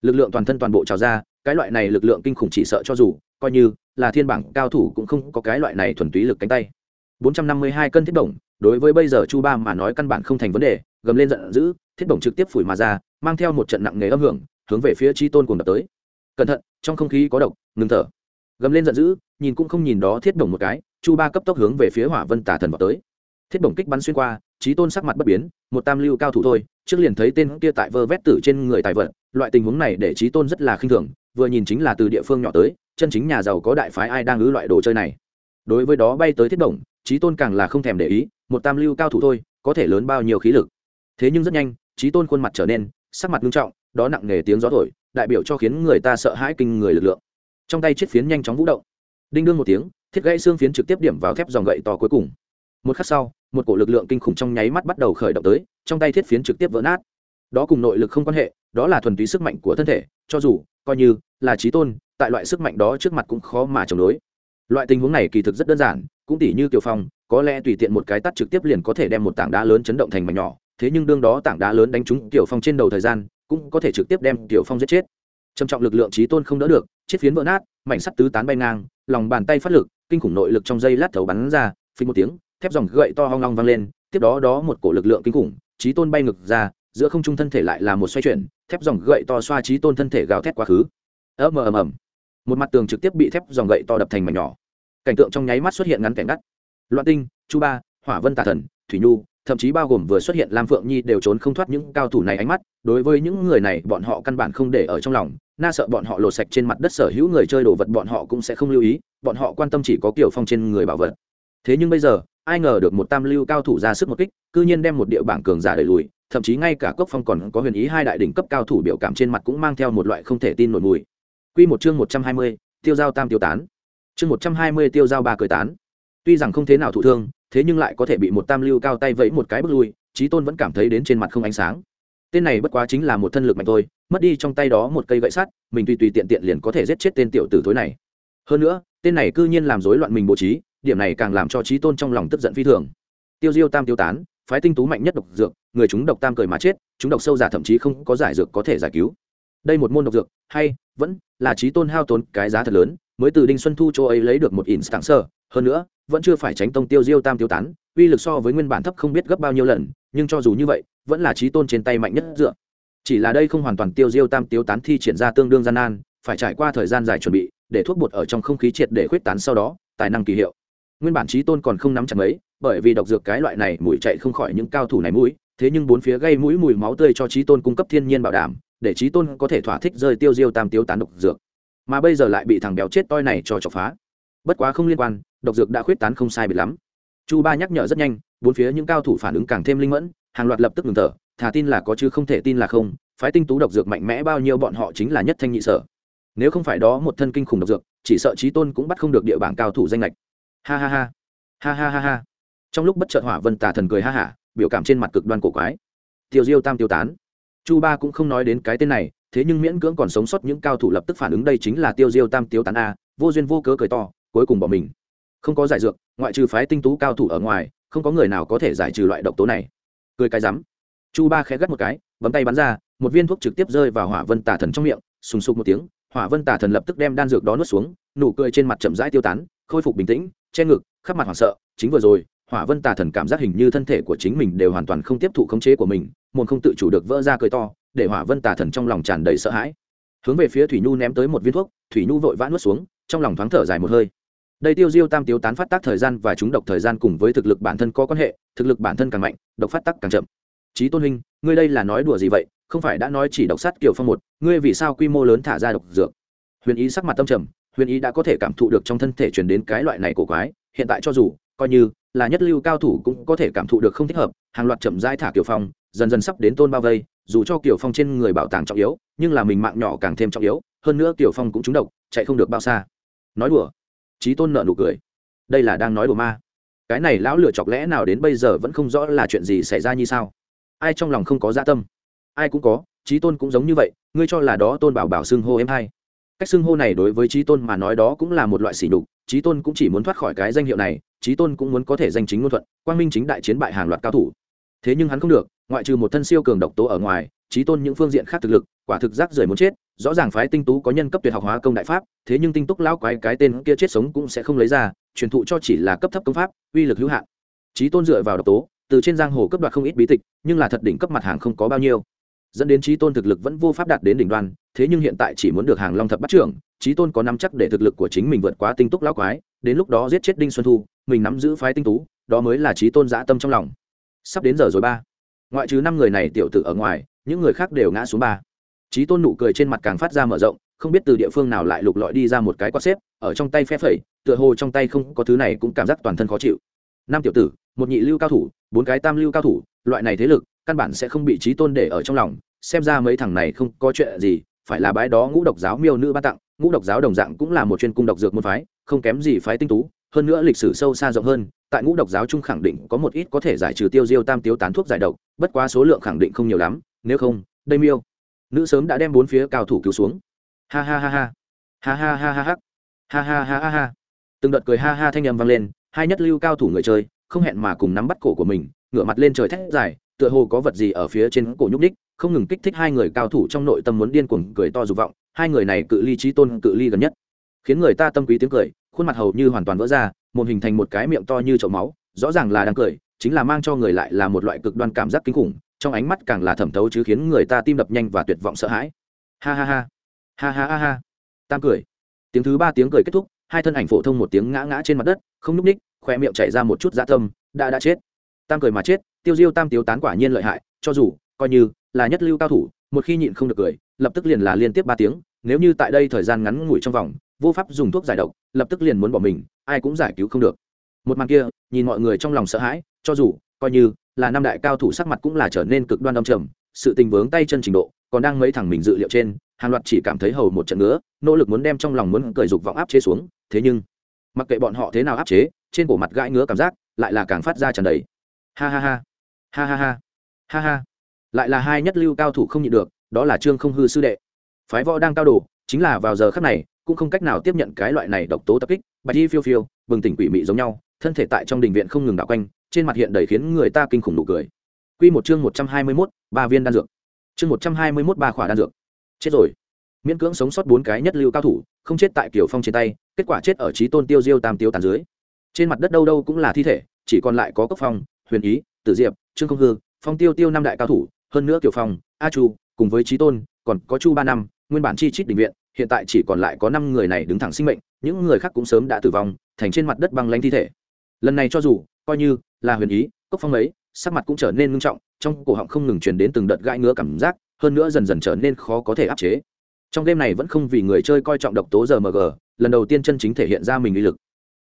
Lực lượng toàn thân toàn bộ trào ra cái loại này lực lượng kinh khủng chỉ sợ cho dù, coi như là thiên bảng cao thủ cũng không có cái loại này thuần túy lực cánh tay. 452 cân thiết bổng, đối với bây giờ chu ba mà nói căn bản không thành vấn đề, gầm lên giận dữ, thiết bổng trực tiếp phủi mà ra, mang theo một trận nặng nề âm hưởng, hướng về phía chi tôn cùng đập tới. Cẩn thận, trong không khí có độc, ngừng thở. Gầm lên giận dữ, nhìn cũng không nhìn đó thiết bổng một cái, chu ba cấp tốc hướng về phía hỏa vân tả thần vào tới. Thiết bổng kích bắn xuyên qua trí tôn sắc mặt bất biến, một tam lưu cao thủ thôi, trước liền thấy tên kia tại vơ vét tử trên người tài vật, loại tình huống này để trí tôn rất là khinh thường vừa nhìn chính là từ địa phương nhỏ tới, chân chính nhà giàu có đại phái ai đang ngữ loại đồ chơi này. Đối với đó bay tới thiết động trí tôn càng là không thèm để ý, một tam lưu cao thủ thôi, có thể lớn bao nhiêu khí lực. Thế nhưng rất nhanh trí tôn khuôn mặt trở nên, sắc mặt nghiêm trọng, đó nặng nề tiếng gió thổi, đại biểu cho khiến người ta sợ hãi kinh người lực lượng. Trong tay chiếc phiến nhanh chóng vũ động. Đinh đương một tiếng, thiết gãy xương phiến trực tiếp điểm vào thép dòng gậy to cuối cùng. Một khắc sau, một cổ lực lượng kinh khủng trong nháy mắt bắt đầu khởi động tới, trong tay thiết phiến trực tiếp vỡ nát. Đó cùng nội lực không quan hệ đó là thuần túy sức mạnh của thân thể, cho dù, coi như là trí tôn, tại loại sức mạnh đó trước mặt cũng khó mà chống đối. Loại tình huống này kỳ thực rất đơn giản, cũng tỉ như kiều phong, có lẽ tùy tiện một cái tắt trực tiếp liền có thể đem một tảng đá lớn chấn động thành mảnh nhỏ, thế nhưng đương đó tảng đá lớn đánh trúng kiều phong trên đầu thời gian, cũng có thể trực tiếp đem kiều phong giết chết. Trầm trọng lực lượng trí tôn không đỡ được, chiếc phiến vỡ nát, mảnh sắt tứ tán bay ngang, lòng bàn tay phát lực, kinh khủng nội lực trong dây lát thấu bắn ra, phình một tiếng, thép dòng gậy to hoang long vang lên, tiếp đó đó một cổ lực lượng kinh khủng, trí tôn bay ngực ra giữa không trung thân thể lại là một xoay chuyển, thép dòng gậy to xoa trí tôn thân thể gào thét quá khứ. Ầm ầm ầm một mặt tường trực tiếp bị thép dòng gậy to đập thành mảnh nhỏ. Cảnh tượng trong nháy mắt xuất hiện ngắn cảnh ngắt. Loạn tinh, chu ba, hỏa vân tà thần, thủy nhu, thậm chí bao gồm vừa xuất hiện lam phượng nhi đều trốn không thoát những cao thủ này ánh mắt. Đối với những người này, bọn họ căn bản không để ở trong lòng. Na sợ bọn họ lột sạch trên mặt đất sở hữu người chơi đồ vật bọn họ cũng sẽ không lưu ý. Bọn họ quan tâm chỉ có kiểu phong trên người bảo vật. Thế nhưng bây giờ, ai ngờ được một tam lưu cao thủ ra sức một kích, cư nhiên đem một địa bảng cường giả đẩy lùi thậm chí ngay cả cốc phong còn có huyền ý hai đại đỉnh cấp cao thủ biểu cảm trên mặt cũng mang theo một loại không thể tin nổi mùi Quy một chương một trăm hai mươi, tiêu giao tam tiêu tán. Chương một trăm hai mươi tiêu giao ba cười tán. Tuy rằng không thế nào thụ thương, thế nhưng lại có thể bị một tam lưu cao tay vẫy một cái bước lui, Chí Tôn vẫn cảm thấy đến trên mặt không ánh sáng. Tên này bất quá chính là một thân lực mạnh thôi, mất đi trong tay đó một cây gậy sắt, mình tùy tùy tiện tiện liền có thể giết chết tên tiểu tử thối này. Hơn nữa, tên này cư nhiên làm rối loạn mình bố trí, điểm này càng làm cho Chí Tôn trong lòng tức giận phi thường. Tiêu Diêu tam tiêu tán, phái tinh tú mạnh nhất độc dược, người chúng độc tam cười mà chết, chúng độc sâu giả thậm chí không có giải dược có thể giải cứu. Đây một môn độc dược, hay vẫn là trí tôn hao tốn cái giá thật lớn mới từ đinh xuân thu chỗ ấy lấy được một ỉn tặng sơ hơn nữa vẫn chưa phải tránh tông tiêu diêu tam tiêu tán uy lực so với nguyên bản thấp không biết gấp bao nhiêu lần nhưng cho dù như vậy vẫn là trí tôn trên tay mạnh nhất dựa chỉ là đây không hoàn toàn tiêu diêu tam tiêu tán thi triển ra tương đương gian nan phải trải qua thời gian dài chuẩn bị để thuốc bột ở trong không khí triệt để khuyết tán sau đó tài năng kỳ hiệu nguyên bản trí tôn còn không nắm chặt mấy bởi vì độc dược cái loại này mũi chạy không khỏi những cao thủ này mũi thế nhưng bốn phía gây mũi mùi máu tươi cho trí tôn cung cấp thiên nhiên bảo đảm, để trí tôn có thể thỏa thích rơi tiêu diêu tam tiêu tán độc dược. Mà bây giờ lại bị thằng béo chết toi này cho chọc phá. Bất quá không liên quan, độc dược đã khuyết tán không sai biệt lắm. Chu ba nhắc nhở rất nhanh, bốn phía những cao thủ phản ứng càng thêm linh mẫn, hàng loạt lập tức ngừng thở, thà tin là có chứ không thể tin là không, phái tinh tú độc dược mạnh mẽ bao nhiêu bọn họ chính là nhất thanh nhị sở. Nếu không phải đó một thân kinh khủng độc dược, chỉ sợ trí tôn cũng bắt không được địa bảng cao thủ danh lệch ha ha ha. Ha ha ha ha. Trong lúc bất chợt hỏa vân tà thần cười ha hả biểu cảm trên mặt cực đoan cổ quái. Tiêu diêu tam tiêu tán. Chu ba cũng không nói đến cái tên này, thế nhưng miễn cưỡng còn sống sót những cao thủ lập tức phản ứng đây chính là tiêu diêu tam tiêu tán a, vô duyên vô cớ cười to, cuối cùng bỏ mình. Không có giải dược, ngoại trừ phái tinh tú cao thủ ở ngoài, không có người nào có thể giải trừ loại độc tố này. Cười cái rắm. Chu ba khẽ gắt một cái, bấm tay bắn ra, một viên thuốc trực tiếp rơi vào hỏa vân tà thần trong miệng, sùng sục một tiếng, hỏa vân tà thần lập tức đem đan dược đó nuốt xuống, nụ cười trên mặt chậm rãi tiêu tán, khôi phục bình tĩnh, che ngực, khắp mặt hoảng sợ, chính vừa rồi hỏa vân tà thần cảm giác hình như thân thể của chính mình đều hoàn toàn không tiếp thụ khống chế của mình môn không tự chủ được vỡ ra cười to, để hỏa vân tà thần trong lòng tràn đầy sợ hãi. Hướng về phía thủy nhu ném tới một viên thuốc, thủy nhu vội vã nuốt xuống, trong lòng thoáng thở dài một hơi. Đây tiêu diêu tam tiêu tán phát tác thời gian và chúng độc thời gian cùng với thực lực bản thân có quan hệ, thực lực bản thân càng mạnh, độc phát tác càng chậm. Trí tôn huynh, ngươi đây là nói đùa gì vậy? Không phải đã nói chỉ độc sát kiểu phong một, ngươi vì sao quy mô lớn thả ra độc dược? Huyền ý sắc mặt tâm trầm, huyền ý đã có thể cảm thụ được trong thân thể truyền đến cái loại này cổ quái, hiện tại cho dù coi như là nhất lưu cao thủ cũng có thể cảm thụ được không thích hợp, hàng loạt chậm rãi thả kiểu phong, dần dần sắp đến tôn bao vây, dù cho kiểu phong trên người bảo tàng trọng yếu, nhưng là mình mạng nhỏ càng thêm trọng yếu, hơn nữa kiểu phong cũng trúng độc, chạy không được bao xa. Nói đùa. Trí tôn nợ nụ cười. Đây là đang nói đùa ma. Cái này lão lửa chọc lẽ nào đến bây giờ vẫn không rõ là chuyện gì xảy ra như sao. Ai trong lòng không có dạ tâm? Ai cũng có trí tôn cũng giống như vậy, ngươi cho là đó tôn bảo bảo xưng hô em hay cách xưng hô này đối với trí tôn mà nói đó cũng là một loại sỉ nhục trí tôn cũng chỉ muốn thoát khỏi cái danh hiệu này trí tôn cũng muốn có thể danh chính ngôn thuận, quang minh chính đại chiến bại hàng loạt cao thủ. Thế nhưng hắn không được, ngoại trừ một thân siêu cường độc tố ở ngoài trí tôn những phương diện khác thực lực, quả thực rác rưởi muốn chết, rõ ràng phái tinh tú có nhân cấp tuyệt học hóa công đại pháp, thế nhưng tinh túc lão quái cái tên kia chết sống cũng sẽ không lấy ra, truyền thụ cho chỉ là cấp thấp công pháp, uy lực hữu hạn. Trí tôn dựa vào độc tố, từ trên giang hồ cấp đoạt không ít bí tịch, nhưng là thật đỉnh cấp mặt hàng không có bao nhiêu dẫn đến trí tôn thực lực vẫn vô pháp đạt đến đỉnh đoan, thế nhưng hiện tại chỉ muốn được hàng long thập bắt trưởng, trí tôn có nắm chắc để thực lực của chính mình vượt quá tinh túc lão quái, đến lúc đó giết chết đinh xuân thu, mình nắm giữ phái tinh tú, đó mới là trí tôn dã tâm trong lòng. Sắp đến giờ rồi ba. Ngoại trừ năm người này tiểu tử ở ngoài, những người khác đều ngã xuống ba. Trí tôn nụ cười trên mặt càng phát ra mở rộng, không biết từ địa phương nào lại lục lọi đi ra một cái quạt xếp, ở trong tay phe phẩy, tựa hồ trong tay không có thứ này cũng cảm giác toàn thân khó chịu. Năm tiểu tử, một nhị lưu cao thủ, bốn cái tam lưu cao thủ, loại này thế lực căn bản sẽ không bị trí tôn để ở trong lòng, xem ra mấy thằng này không có chuyện gì, phải là bái đó ngũ độc giáo miêu nữ ban tặng, ngũ độc giáo đồng dạng cũng là một chuyên cung độc dược môn phái, không kém gì phái tinh tú, hơn nữa lịch sử sâu xa rộng hơn, tại ngũ độc giáo trung khẳng định có một ít có thể giải trừ tiêu diêu tam tiêu tán thuốc giải độc, bất quá số lượng khẳng định không nhiều lắm, nếu không, đây miêu, nữ sớm đã đem bốn phía cao thủ cứu xuống. Ha ha ha ha. Ha ha ha ha ha. Ha ha ha ha ha. Từng đợt cười ha ha thanh âm vang lên, hai nhất lưu cao thủ người chơi, không hẹn mà cùng nắm bắt cổ của mình, ngửa mặt lên trời thét dài tựa hồ có vật gì ở phía trên cổ nhúc đích, không ngừng kích thích hai người cao thủ trong nội tâm muốn điên cuồng cười to dục vọng, hai người này cự ly trí tôn, cự ly gần nhất. Khiến người ta tâm quý tiếng cười, khuôn mặt hầu như hoàn toàn vỡ ra một hình thành một cái miệng to như chậu máu, rõ ràng là đang cười, chính là mang cho người lại là một loại cực đoan cảm giác kinh khủng, trong ánh mắt càng là thẩm thấu chứ khiến người ta tim đập nhanh và tuyệt vọng sợ hãi. Ha ha ha ha ha ha ha. Tam cười. Tiếng thứ ba tiếng cười kết thúc, hai thân ảnh phổ thông một tiếng ngã ngã trên mặt đất, không nhúc ních khoe miệng chảy ra một chút dã tâm, đã đã chết. Tam cười mà chết tiêu diêu tam tiếu tán quả nhiên lợi hại, cho dù, coi như là nhất lưu cao thủ, một khi nhịn không được cười, lập tức liền là liên tiếp ba tiếng, nếu như tại đây thời gian ngắn ngủi trong vòng, vô pháp dùng thuốc giải độc, lập tức liền muốn bỏ mình, ai cũng giải cứu không được. Một màn kia, nhìn mọi người trong lòng sợ hãi, cho dù, coi như là năm đại cao thủ sắc mặt cũng là trở nên cực đoan đông trầm, sự tình vướng tay chân trình độ, còn đang mấy thằng mình dự liệu trên, hàng loạt chỉ cảm thấy hầu một trận nữa nỗ lực muốn đem trong lòng muốn cười dục vọng áp chế xuống, thế nhưng, mặc kệ bọn họ thế nào áp chế, trên cổ mặt gãi ngứa cảm giác, lại là càng phát ra tràn đầy. Ha ha ha ha ha ha ha ha lại là hai nhất lưu cao thủ không nhịn được đó là trương không hư sư đệ phái võ đang cao đồ chính là vào giờ khắc này cũng không cách nào tiếp nhận cái loại này độc tố tập kích bạch đi phiêu phiêu bừng tỉnh quỷ mị giống nhau thân thể tại trong đình viện không ngừng đạo quanh trên mặt hiện đầy khiến người ta kinh khủng nụ cười Quy một chương một trăm hai mươi 121, ba viên đan dược. Chương một trăm hai mươi 121 ba khỏa đan dược. Chết rồi. Miễn cưỡng sống sót bốn cái nhất lưu cao thủ, không chết tại Kiều Phong trên tay, kết quả chết ở Chí Tôn Tiêu Diêu Tam Tiêu tàn dưới. Trên mặt đất đâu đâu cũng là thi thể, chỉ còn lại có Cốc Phong, Huyền Ý, Tử Diệp, Trương Không Hư, Phong Tiêu Tiêu năm đại cao thủ, hơn nữa Tiểu Phong, A Chu, cùng với Chí Tôn, còn có Chu Ba năm, nguyên bản chi chít định viện, hiện tại chỉ còn lại có năm người này đứng thẳng sinh mệnh, những người khác cũng sớm đã tử vong, thành trên mặt đất băng lãnh thi thể. Lần này cho dù coi như là Huyền Ý, Cốc Phong ấy, sắc mặt cũng trở nên ngưng trọng, trong cổ họng không ngừng truyền đến từng đợt gãi ngứa cảm giác, hơn nữa dần dần trở nên khó có thể áp chế. Trong game này vẫn không vì người chơi coi trọng độc tố giờ MG, lần đầu tiên chân chính thể hiện ra mình uy lực.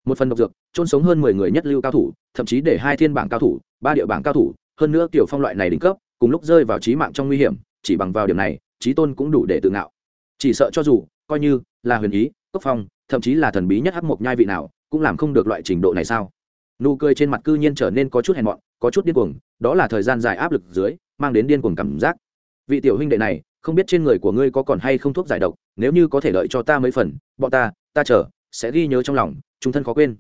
Một phần độc dược, trôn sống hơn mười người nhất lưu cao thủ, thậm chí để hai thiên bảng cao thủ, ba địa bảng cao thủ, hơn nữa tiểu phong loại này đỉnh cấp, cùng lúc rơi vào chí mạng trong nguy hiểm, chỉ bằng vào điểm này, chí tôn cũng đủ để tự ngạo. Chỉ sợ cho dù, coi như là huyền ý, cốc phong, thậm chí là thần bí nhất hắc mộc nhai vị nào, cũng làm không được loại trình độ này sao? Nụ cười trên mặt cư nhiên trở nên có chút hèn mọn, có chút điên cuồng, đó là thời gian dài áp lực dưới, mang đến điên cuồng cảm giác. Vị tiểu huynh đệ này, không biết trên người của ngươi có còn hay không thuốc giải độc, nếu như có thể đợi cho ta mấy phần, bọn ta, ta chờ, sẽ ghi nhớ trong lòng, chúng thân khó quên.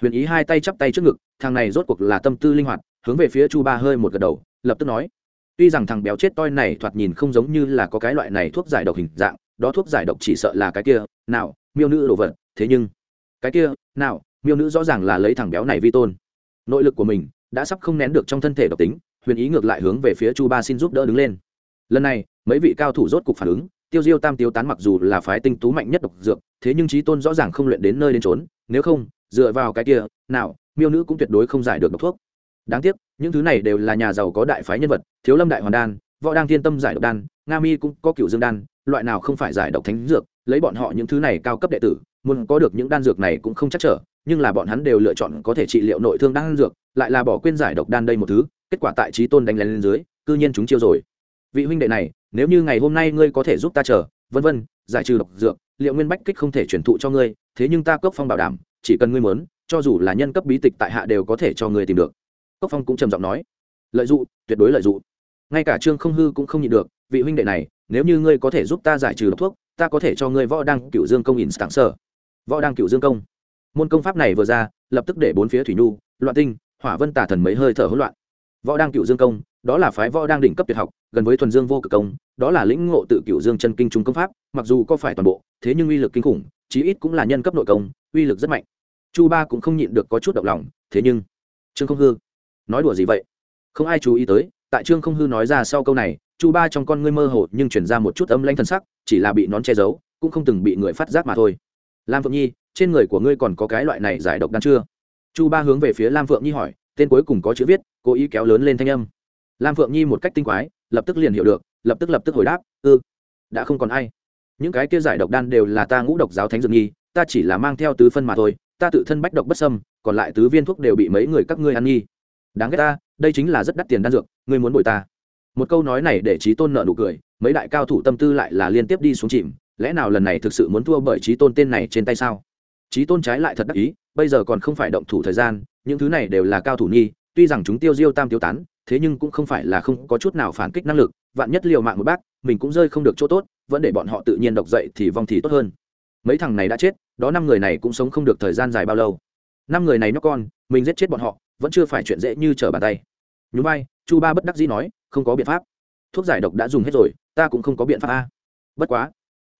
Huyền Ý hai tay chắp tay trước ngực, thằng này rốt cuộc là tâm tư linh hoạt, hướng về phía Chu Ba hơi một gật đầu, lập tức nói: tuy rằng thằng béo chết toi này thoạt nhìn không giống như là có cái loại này thuốc giải độc hình dạng đó thuốc giải độc chỉ sợ là cái kia nào miêu nữ đồ vật thế nhưng cái kia nào miêu nữ rõ ràng là lấy thằng béo này vi tôn. Nội lực của mình đã sắp không nén được trong thân thể độc tính huyền ý ngược lại hướng về phía chu ba xin giúp đỡ đứng lên. Lần này mấy vị cao thủ rốt cục phản ứng tiêu diêu tam tiêu tán mặc dù là phái tinh tú mạnh nhất độc dược, thế nhưng trí tôn rõ ràng không luyện đến nơi đến trốn nếu không, dựa vào cái kia, nào, miêu nữ cũng tuyệt đối không giải được độc thuốc. Đáng tiếc, những thứ này đều là nhà giàu có đại phái nhân vật, thiếu lâm đại hoàn đan, võ đang thiên tâm giải độc đan, nga mi cũng có cựu dương đan, loại nào không phải giải độc thánh dược, lấy bọn họ những thứ này cao cấp đệ tử, muốn có được những đan dược này cũng không chắc trở, nhưng là bọn hắn đều lựa chọn có thể trị liệu nội thương đan dược, lại là bỏ quên giải độc đan đây một thứ, kết quả tại trí tôn đánh lên dưới, cư nhiên chúng chiêu rồi. Vị huynh đệ này nếu như ngày hôm nay ngươi có thể giúp ta chờ, vân vân, giải trừ độc dược, liệu nguyên bách kích không thể truyền thụ cho ngươi, thế nhưng ta cốc phong bảo đảm, chỉ cần ngươi muốn, cho dù là nhân cấp bí tịch tại hạ đều có thể cho ngươi tìm được. Cốc phong cũng trầm giọng nói, lợi dụng, tuyệt đối lợi dụng. Ngay cả trương không hư cũng không nhịn được, vị huynh đệ này, nếu như ngươi có thể giúp ta giải trừ độc thuốc, ta có thể cho ngươi võ đăng cựu dương công in tặng sở võ đăng cựu dương công. Môn công pháp này vừa ra, lập tức để bốn phía thủy nhu, loạn tinh, hỏa vân tả thần mấy hơi thở hỗn loạn. Võ đăng cựu dương công đó là phái võ đang đỉnh cấp tuyệt học, gần với thuần dương vô cực công, đó là lĩnh ngộ tự cựu dương chân kinh trung công pháp, mặc dù có phải toàn bộ, thế nhưng uy lực kinh khủng, chí ít cũng là nhân cấp nội công, uy lực rất mạnh. Chu ba cũng không nhịn được có chút động lòng, thế nhưng, trương không hư, nói đùa gì vậy? Không ai chú ý tới, tại trương không hư nói ra sau câu này, chu ba trong con ngươi mơ hồ nhưng chuyển ra một chút âm lanh thần sắc, chỉ là bị nón che giấu, cũng không từng bị người phát giác mà thôi. Lam phượng nhi, trên người của ngươi còn có cái loại này giải độc đan chưa? Chu ba hướng về phía lam phượng nhi hỏi, tên cuối cùng có chữ viết, cố ý kéo lớn lên thanh âm lam phượng nhi một cách tinh quái, lập tức liền hiểu được, lập tức lập tức hồi đáp ư đã không còn ai. Những cái kia giải độc đan đều là ta ngũ độc giáo thánh dược nhi ta chỉ là mang theo tứ phân mà thôi, ta tự thân bách độc bất sâm còn lại tứ viên thuốc đều bị mấy người các ngươi ăn nghi. Đáng ghét ta, đây chính là rất đắt tiền đan dược, ngươi muốn bồi ta. Một câu nói này để trí tôn nợ nụ cười, mấy đại cao thủ tâm tư lại là liên tiếp đi xuống chìm, lẽ nào lần này thực sự muốn thua bởi trí tôn tên này trên tay sao? Trí tôn trái lại thật đắc ý, bây giờ còn không phải động thủ thời gian, những thứ này đều là cao thủ nhi tuy rằng chúng tiêu diêu tam tiêu tán thế nhưng cũng không phải là không có chút nào phản kích năng lực, vạn nhất liều mạng một bác, mình cũng rơi không được chỗ tốt, vẫn để bọn họ tự nhiên độc dậy thì vong thì tốt hơn. Mấy thằng này đã chết, đó năm người này cũng sống không được thời gian dài bao lâu. Năm người này nó con, mình giết chết bọn họ, vẫn chưa phải chuyện dễ như trở bàn tay. Nhún vai, chu ba bất đắc dĩ nói, không có biện pháp. Thuốc giải độc đã dùng hết rồi, ta cũng không có biện pháp a. Bất quá,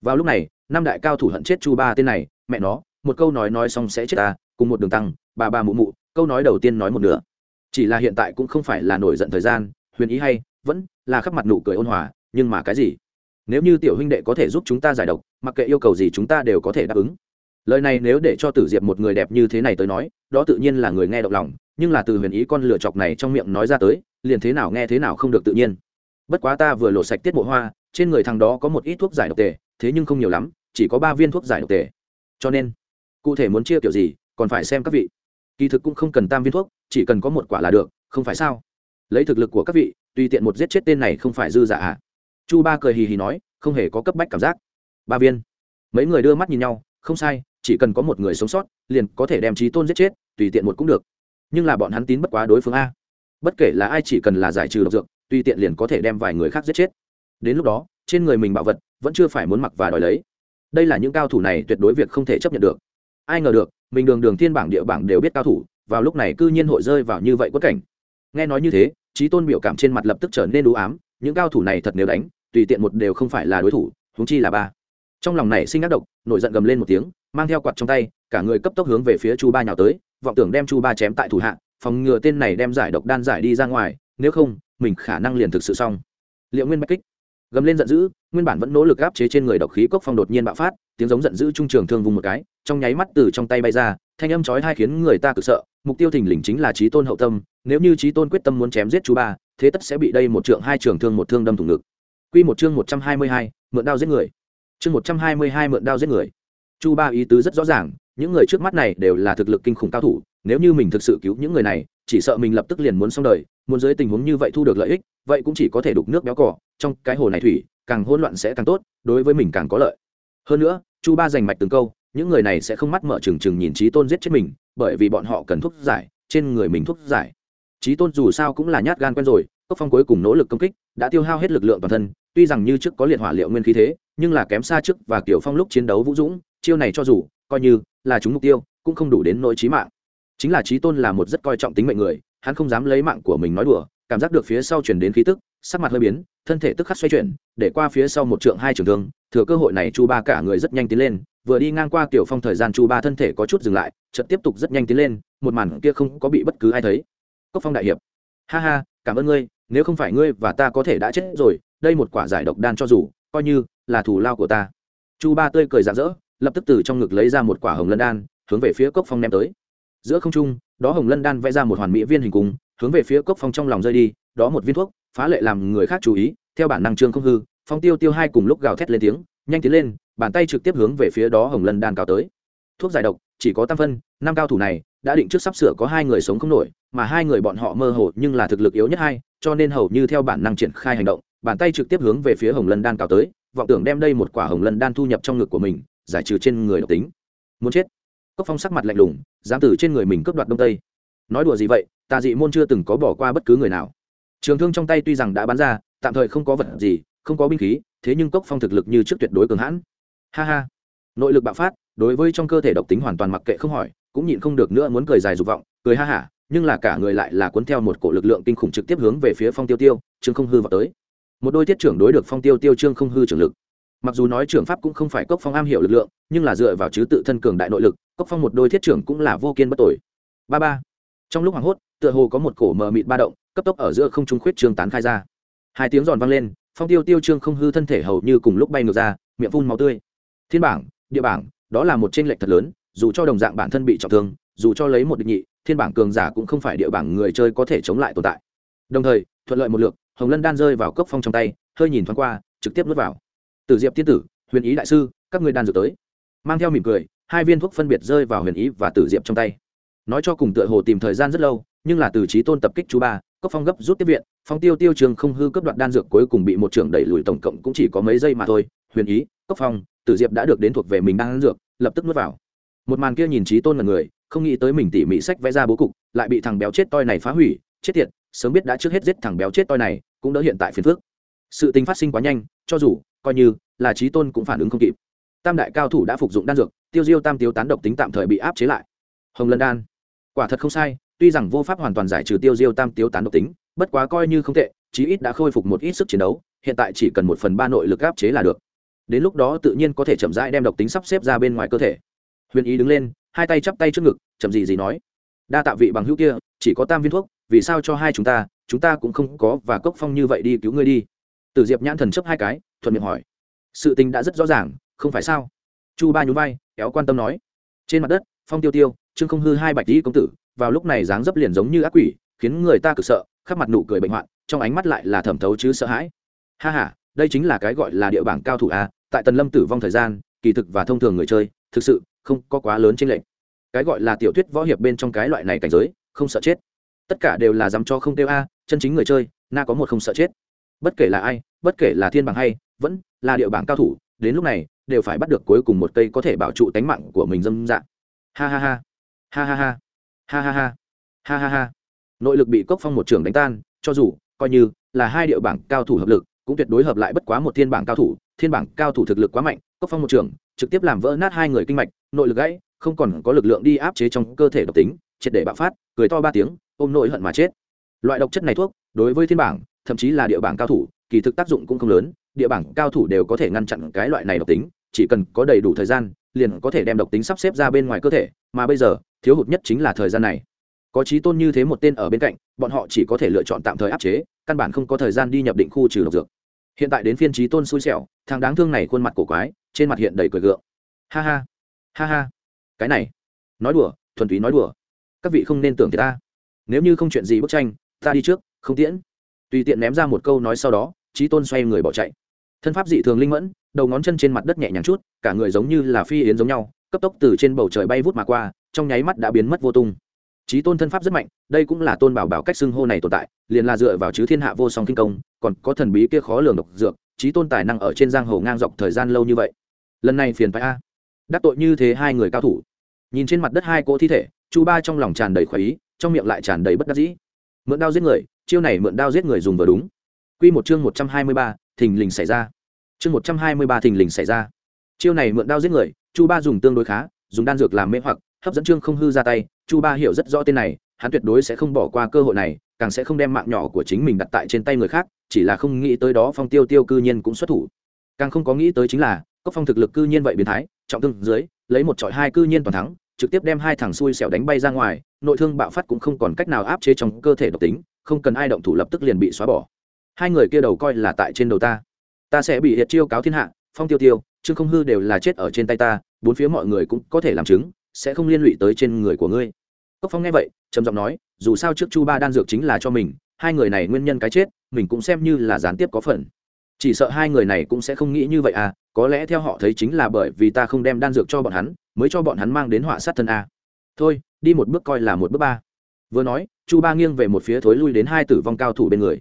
vào lúc này, năm đại cao thủ hận chết chu ba tên này, mẹ nó, một câu nói nói xong sẽ chết ta, cùng một đường tăng, bà bà mụ mụ, câu nói đầu tiên nói một nửa chỉ là hiện tại cũng không phải là nổi giận thời gian, huyền ý hay, vẫn là khắp mặt nụ cười ôn hòa, nhưng mà cái gì? Nếu như tiểu huynh đệ có thể giúp chúng ta giải độc, mặc kệ yêu cầu gì chúng ta đều có thể đáp ứng. Lời này nếu để cho tử diệp một người đẹp như thế này tới nói, đó tự nhiên là người nghe động lòng, nhưng là từ huyền ý con lựa chọc này trong miệng nói ra tới, liền thế nào nghe thế nào không được tự nhiên. Bất quá ta vừa lột sạch tiết mộ hoa, trên người thằng đó có một ít thuốc giải độc tề, thế nhưng không nhiều lắm, chỉ có ba viên thuốc giải độc tề. Cho nên, cụ thể muốn chia kiểu gì, còn phải xem các vị kỳ thực cũng không cần tam viên thuốc, chỉ cần có một quả là được, không phải sao? Lấy thực lực của các vị, tùy tiện một giết chết tên này không phải dư giả à chu ba cười hì hì nói, không hề có cấp bách cảm giác. Ba viên. Mấy người đưa mắt nhìn nhau, không sai, chỉ cần có một người sống sót, liền có thể đem trí tôn giết chết, tùy tiện một cũng được. Nhưng là bọn hắn tín bất quá đối phương a. Bất kể là ai chỉ cần là giải trừ độc dược, tùy tiện liền có thể đem vài người khác giết chết. Đến lúc đó, trên người mình bảo vật, vẫn chưa phải muốn mặc và đòi lấy. Đây là những cao thủ này tuyệt đối việc không thể chấp nhận được ai ngờ được, mình đường đường thiên bảng địa bảng đều biết cao thủ, vào lúc này cư nhiên hội rơi vào như vậy quất cảnh. Nghe nói như thế trí tôn biểu cảm trên mặt lập tức trở nên đũ ám, những cao thủ này thật nếu đánh, tùy tiện một đều không phải là đối thủ húng chi là ba. Trong lòng này sinh ác độc, nổi giận gầm lên một tiếng, mang theo quạt trong tay, cả người cấp tốc hướng về phía chu ba nhào tới, vọng tưởng đem chu ba chém tại thủ hạ, phòng ngừa tên này đem giải độc đan giải đi ra ngoài, nếu không, mình khả năng liền thực sự xong. Liệu nguyên bách kích gầm lên giận dữ nguyên bản vẫn nỗ lực áp chế trên người độc khí cốc phong đột nhiên bạo phát tiếng giống giận dữ trung trường thương vùng một cái trong nháy mắt từ trong tay bay ra thanh âm chói hai khiến người ta cực sợ mục tiêu thình lình chính là trí tôn hậu tâm nếu như trí tôn quyết tâm muốn chém giết chú ba thế tất sẽ bị đây một trượng hai trường thương một thương đâm thủng ngực Quy một chương một trăm hai mươi hai, mượn đao giết người. Chương một trăm hai mươi hai mượn đao giết người. Chu Ba ý tứ rất rõ ràng, những người trước mắt này đều là thực lực kinh khủng cao thủ, nếu như mình thực sự cứu những người này, chỉ sợ mình lập tức liền muốn xong đời, muốn dưới tình huống như vậy thu được lợi ích, vậy cũng chỉ có thể đục nước béo cỏ, trong cái hồ này thủy, càng hỗn loạn sẽ càng tốt, đối với mình càng có lợi. Hơn nữa, Chu Ba giành mạch từng câu, những người này sẽ không mắt mở trừng trừng nhìn Chí Tôn giết chết mình, bởi vì bọn họ cần thuốc giải, trên người mình thuốc giải. Chí Tôn dù sao cũng là nhát gan quen rồi, Cốc Phong cuối cùng nỗ lực công kích, đã tiêu hao hết lực lượng toàn thân, tuy rằng như trước có liệt hỏa liệu nguyên khí thế, nhưng là kém xa trước và kiểu Phong lúc chiến đấu vũ dũng, chiêu này cho dù coi như là chúng mục tiêu, cũng không đủ đến nỗi chí mạng. Chính là Chí Tôn là một rất coi trọng tính mệnh người, hắn không dám lấy mạng của mình nói đùa, cảm giác được phía sau truyền đến khí tức, sắc mặt hơi biến, thân thể tức khắc xoay chuyển, để qua phía sau một trượng hai trường thương, thừa cơ hội này Chu Ba cả người rất nhanh tiến lên, vừa đi ngang qua Tiểu Phong thời gian Chu Ba thân thể có chút dừng lại, chợt tiếp tục rất nhanh tiến lên, một màn kia không có bị bất cứ ai thấy. Cốc Phong đại hiệp, ha ha, cảm ơn ngươi, nếu không phải ngươi và ta có thể đã chết rồi, đây một quả giải độc đan cho dù, coi như là thù lao của ta. Chu Ba tươi cười rạng rỡ, lập tức từ trong ngực lấy ra một quả hồng lân đan, hướng về phía Cốc Phong ném tới. Giữa không trung, đó hồng lân đan vẽ ra một hoàn mỹ viên hình cung, hướng về phía Cốc Phong trong lòng rơi đi, đó một viên thuốc, phá lệ làm người khác chú ý, theo bản năng trương không hư, Phong Tiêu Tiêu hai cùng lúc gào thét lên tiếng, nhanh tiến lên, bàn tay trực tiếp hướng về phía đó hồng lân đan cao tới thuốc giải độc chỉ có tam phân năm cao thủ này đã định trước sắp sửa có hai người sống không nổi mà hai người bọn họ mơ hồ nhưng là thực lực yếu nhất hai cho nên hầu như theo bản năng triển khai hành động bàn tay trực tiếp hướng về phía hồng lân đan cao tới vọng tưởng đem đây một quả hồng lân đan thu nhập trong ngực của mình giải trừ trên người độc tính. Muốn chết. Cốc phong sắc mặt lạnh lùng, dám từ trên người mình cướp đoạt đông tây. Nói đùa gì vậy, tà dị môn chưa từng có bỏ qua bất cứ người nào. Trường thương trong tay tuy rằng đã bắn ra, tạm thời không có vật gì, không có binh khí, thế nhưng cốc phong thực lực như trước tuyệt đối cường hãn. Ha ha. Nội lực bạo phát, đối với trong cơ thể độc tính hoàn toàn mặc kệ không hỏi, cũng nhịn không được nữa muốn cười dài dục vọng, cười ha hả, nhưng là cả người lại là cuốn theo một cổ lực lượng kinh khủng trực tiếp hướng về phía phong tiêu tiêu, trương không hư vào tới. Một đôi thiết trưởng đối được phong tiêu tiêu trương không hư trưởng lực mặc dù nói trưởng pháp cũng không phải cốc phong am hiểu lực lượng, nhưng là dựa vào chứ tự thân cường đại nội lực, cốc phong một đôi thiết trưởng cũng là vô kiên bất tội ba ba. Trong lúc hoảng hốt, tựa hồ có một cổ mờ mịt ba động, cấp tốc ở giữa không trung khuyết trương tán khai ra. Hai tiếng giòn vang lên, phong tiêu tiêu trương không hư thân thể hầu như cùng lúc bay ngược ra, miệng phun máu tươi. Thiên bảng, địa bảng, đó là một tranh lệch thật lớn, dù cho đồng dạng bản thân bị trọng thương, dù cho lấy một định nhị, thiên bảng cường giả cũng không phải địa bảng người chơi có thể chống lại tồn tại. Đồng thời, thuận lợi một lượt, hồng lân đan rơi vào cốc phong trong tay, hơi nhìn thoáng qua, trực tiếp nuốt vào từ diệp tiên tử, huyền ý đại sư, các ngươi đan dược tới. Mang theo mỉm cười, hai viên thuốc phân biệt rơi vào huyền ý và tử diệp trong tay. Nói cho cùng tựa hồ tìm thời gian rất lâu, nhưng là từ trí tôn tập kích chú ba, cốc phong gấp rút tiếp viện, phong tiêu tiêu trường không hư cấp đoạn đan dược cuối cùng bị một trưởng đẩy lùi tổng cộng cũng chỉ có mấy giây mà thôi. Huyền ý, cốc phong, tử diệp đã được đến thuộc về mình đan dược, lập tức nuốt vào. Một màn kia nhìn trí tôn là người, không nghĩ tới mình tỉ mỉ sách vẽ ra bố cục, lại bị thằng béo chết toi này phá hủy, chết tiệt, sớm biết đã trước hết giết thằng béo chết toi này, cũng đỡ hiện tại phiền phước sự tình phát sinh quá nhanh, cho dù coi như là trí tôn cũng phản ứng không kịp. Tam đại cao thủ đã phục dụng đan dược, tiêu diêu tam tiêu tán độc tính tạm thời bị áp chế lại. Hồng lân đan. Quả thật không sai, tuy rằng vô pháp hoàn toàn giải trừ tiêu diêu tam tiêu tán độc tính, bất quá coi như không tệ, chí ít đã khôi phục một ít sức chiến đấu, hiện tại chỉ cần một phần ba nội lực áp chế là được. Đến lúc đó tự nhiên có thể chậm rãi đem độc tính sắp xếp ra bên ngoài cơ thể. Huyền ý đứng lên, hai tay chắp tay trước ngực, chậm gì gì nói. Đa tạ vị bằng hữu kia, chỉ có tam viên thuốc, vì sao cho hai chúng ta chúng ta cũng không có và cốc phong như vậy đi cứu ngươi đi. Tử diệp nhãn thần chấp hai cái thuận miệng hỏi. Sự tình đã rất rõ ràng, không phải sao? Chu ba nhún vai kéo quan tâm nói. Trên mặt đất, phong tiêu tiêu, trương không hư hai bạch tỷ công tử, vào lúc này dáng dấp liền giống như ác quỷ, khiến người ta cực sợ, khắp mặt nụ cười bệnh hoạn, trong ánh mắt lại là thẩm thấu chứ sợ hãi. Ha ha, đây chính là cái gọi là địa bảng cao thủ a, tại tần lâm tử vong thời gian, kỳ thực và thông thường người chơi, thực sự không có quá lớn trên lệnh cái gọi là tiểu thuyết võ hiệp bên trong cái loại này cảnh giới, không sợ chết. Tất cả đều là dám cho không tiêu a, chân chính người chơi, na có một không sợ chết. Bất kể là ai, bất kể là thiên bằng hay vẫn là địa bảng cao thủ, đến lúc này, đều phải bắt được cuối cùng một cây có thể bảo trụ tánh mạng của mình dâm dạng ha ha ha. Ha ha ha. Ha ha ha. Ha ha ha. Nội lực bị cốc phong một trường đánh tan, cho dù coi như là hai địa bảng cao thủ hợp lực, cũng tuyệt đối hợp lại bất quá một thiên bảng cao thủ. Thiên bảng cao thủ thực lực quá mạnh, cốc phong một trường, trực tiếp làm vỡ nát hai người kinh mạch, nội lực gãy, không còn có lực lượng đi áp chế trong cơ thể độc tính, triệt để bạo phát, cười to ba tiếng, ôm nội hận mà chết. Loại độc chất này thuốc, đối với thiên bảng, thậm chí là địa bảng cao thủ, kỳ thực tác dụng cũng không lớn địa bảng cao thủ đều có thể ngăn chặn cái loại này độc tính, chỉ cần có đầy đủ thời gian, liền có thể đem độc tính sắp xếp ra bên ngoài cơ thể, mà bây giờ, thiếu hụt nhất chính là thời gian này. Có trí tôn như thế một tên ở bên cạnh, bọn họ chỉ có thể lựa chọn tạm thời áp chế, căn bản không có thời gian đi nhập định khu trừ độc dược. Hiện tại đến phiên trí tôn xui xẻo, thằng đáng thương này khuôn mặt cổ quái, trên mặt hiện đầy cười gượng. Ha ha ha ha. Cái này, nói đùa, thuần túy nói đùa. Các vị không nên tưởng thì ta. Nếu như không chuyện gì bức tranh, ta đi trước, không tiễn. Tùy tiện ném ra một câu nói sau đó trí tôn xoay người bỏ chạy thân pháp dị thường linh mẫn đầu ngón chân trên mặt đất nhẹ nhàng chút cả người giống như là phi yến giống nhau cấp tốc từ trên bầu trời bay vút mà qua trong nháy mắt đã biến mất vô tung. Trí tôn thân pháp rất mạnh đây cũng là tôn bảo bảo cách xưng hô này tồn tại liền là dựa vào chứ thiên hạ vô song kinh công còn có thần bí kia khó lường độc dược trí tôn tài năng ở trên giang hồ ngang dọc thời gian lâu như vậy. Lần này phiền phải a. Đắc tội như thế hai người cao thủ. Nhìn trên mặt đất hai cỗ thi thể chu ba trong lòng tràn đầy khoái ý trong miệng lại tràn đầy bất đắc dĩ. Mượn đao giết người chiêu này mượn đao giết người dùng vừa đúng. Quy một chương một trăm hai mươi ba, thình lình xảy ra. Chương một trăm hai mươi ba thình lình xảy ra. Chiêu này mượn đao giết người, Chu Ba dùng tương đối khá, dùng đan dược làm mê hoặc, hấp dẫn Trương Không hư ra tay, Chu Ba hiểu rất rõ tên này, hắn tuyệt đối sẽ không bỏ qua cơ hội này, càng sẽ không đem mạng nhỏ của chính mình đặt tại trên tay người khác, chỉ là không nghĩ tới đó Phong Tiêu Tiêu cư nhiên cũng xuất thủ. Càng không có nghĩ tới chính là, Cốc Phong thực lực cư nhiên vậy biến thái, trọng thương dưới, lấy một trọi hai cư nhiên toàn thắng, trực tiếp đem hai thằng xui xẻo đánh bay ra ngoài, nội thương bạo phát cũng không còn cách nào áp chế trong cơ thể độc tính, không cần ai động thủ lập tức liền bị xóa bỏ hai người kia đầu coi là tại trên đầu ta. Ta sẽ bị hiệt chiêu cáo thiên hạ, phong tiêu tiêu trương không hư đều là chết ở trên tay ta, bốn phía mọi người cũng có thể làm chứng, sẽ không liên lụy tới trên người của ngươi. Cốc phong nghe vậy, trầm giọng nói, dù sao trước chu ba đan dược chính là cho mình, hai người này nguyên nhân cái chết, mình cũng xem như là gián tiếp có phần. Chỉ sợ hai người này cũng sẽ không nghĩ như vậy à có lẽ theo họ thấy chính là bởi vì ta không đem đan dược cho bọn hắn, mới cho bọn hắn mang đến họa sát thân a. Thôi, đi một bước coi là một bước ba. Vừa nói, chu ba nghiêng về một phía thối lui đến hai tử vong cao thủ bên người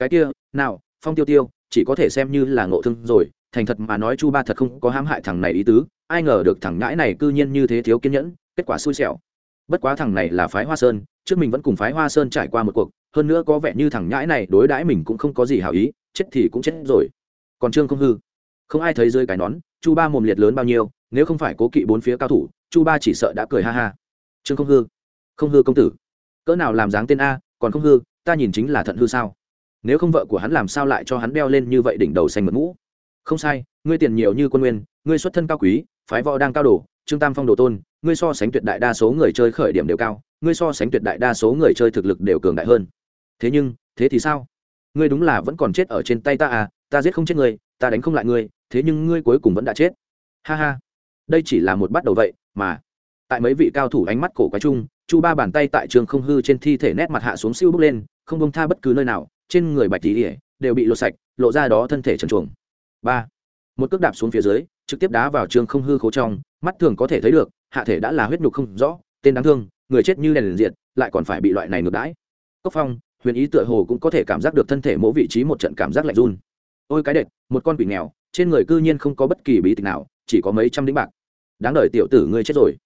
cái kia, nào, phong tiêu tiêu, chỉ có thể xem như là ngộ thương rồi, thành thật mà nói chu ba thật không có hãm hại thằng này ý tứ, ai ngờ được thằng ngãi này cư nhiên như thế thiếu kiên nhẫn, kết quả xui xẻo. Bất quá thằng này là phái hoa sơn, trước mình vẫn cùng phái hoa sơn trải qua một cuộc, hơn nữa có vẻ như thằng nhãi này đối đãi mình cũng không có gì hảo ý, chết thì cũng chết rồi. Còn trương không hư? Không ai thấy rơi cái nón, chu ba mồm liệt lớn bao nhiêu, nếu không phải cố kỵ bốn phía cao thủ, chu ba chỉ sợ đã cười ha ha. Trương không hư? Không hư công tử. Cỡ nào làm dáng tên a, còn không hư, ta nhìn chính là thận hư sao? Nếu không vợ của hắn làm sao lại cho hắn đeo lên như vậy đỉnh đầu xanh mật mũ? Không sai, ngươi tiền nhiều như quân nguyên, ngươi xuất thân cao quý, phái võ đang cao đồ, trương tam phong đồ tôn, ngươi so sánh tuyệt đại đa số người chơi khởi điểm đều cao, ngươi so sánh tuyệt đại đa số người chơi thực lực đều cường đại hơn. Thế nhưng, thế thì sao? Ngươi đúng là vẫn còn chết ở trên tay ta à ta giết không chết ngươi, ta đánh không lại ngươi, thế nhưng ngươi cuối cùng vẫn đã chết. Ha ha. Đây chỉ là một bắt đầu vậy, mà tại mấy vị cao thủ ánh mắt cổ quái chung, chu ba bàn tay tại trường không hư trên thi thể nét mặt hạ xuống siêu bước lên, không bông tha bất cứ nơi nào trên người bạch tỉ ỉa đều bị lột sạch, lộ ra đó thân thể trần chuồng ba, một cước đạp xuống phía dưới, trực tiếp đá vào trường không hư khố trong, mắt thường có thể thấy được, hạ thể đã là huyết nhục không rõ, tên đáng thương, người chết như đèn liền diện lại còn phải bị loại này ngược đãi. Cốc phong, huyền ý tựa hồ cũng có thể cảm giác được thân thể mỗi vị trí một trận cảm giác lạnh run. Ôi cái đệt, một con quỷ nghèo, trên người cư nhiên không có bất kỳ bí tịch nào, chỉ có mấy trăm đĩnh bạc. Đáng đời tiểu tử ngươi chết rồi.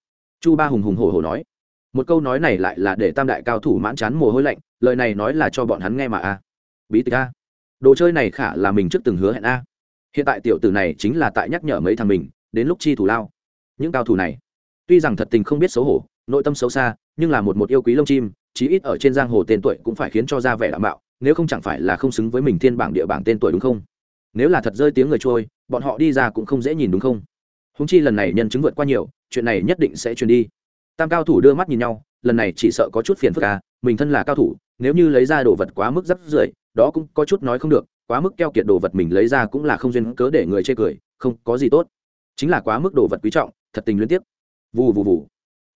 Chu ba hùng hùng hổ hổ nói. Một câu nói này lại là để tam đại cao thủ mãn chán mồ hôi lạnh, lời này nói là cho bọn hắn nghe mà a bí tịch a. Đồ chơi này khả là mình trước từng hứa hẹn a. Hiện tại tiểu tử này chính là tại nhắc nhở mấy thằng mình, đến lúc chi thủ lao. Những cao thủ này, tuy rằng thật tình không biết xấu hổ, nội tâm xấu xa, nhưng là một một yêu quý lông chim, chí ít ở trên giang hồ tên tuổi cũng phải khiến cho ra vẻ đảm bảo, nếu không chẳng phải là không xứng với mình thiên bảng địa bảng tên tuổi đúng không? Nếu là thật rơi tiếng người trôi, bọn họ đi ra cũng không dễ nhìn đúng không? Húng chi lần này nhân chứng vượt qua nhiều, chuyện này nhất định sẽ truyền đi. Tam cao thủ đưa mắt nhìn nhau, lần này chỉ sợ có chút phiền phức à mình thân là cao thủ nếu như lấy ra đồ vật quá mức rất rưởi, đó cũng có chút nói không được, quá mức keo kiệt đồ vật mình lấy ra cũng là không duyên cớ để người chê cười, không có gì tốt. Chính là quá mức đồ vật quý trọng, thật tình liên tiếp vù vù vù.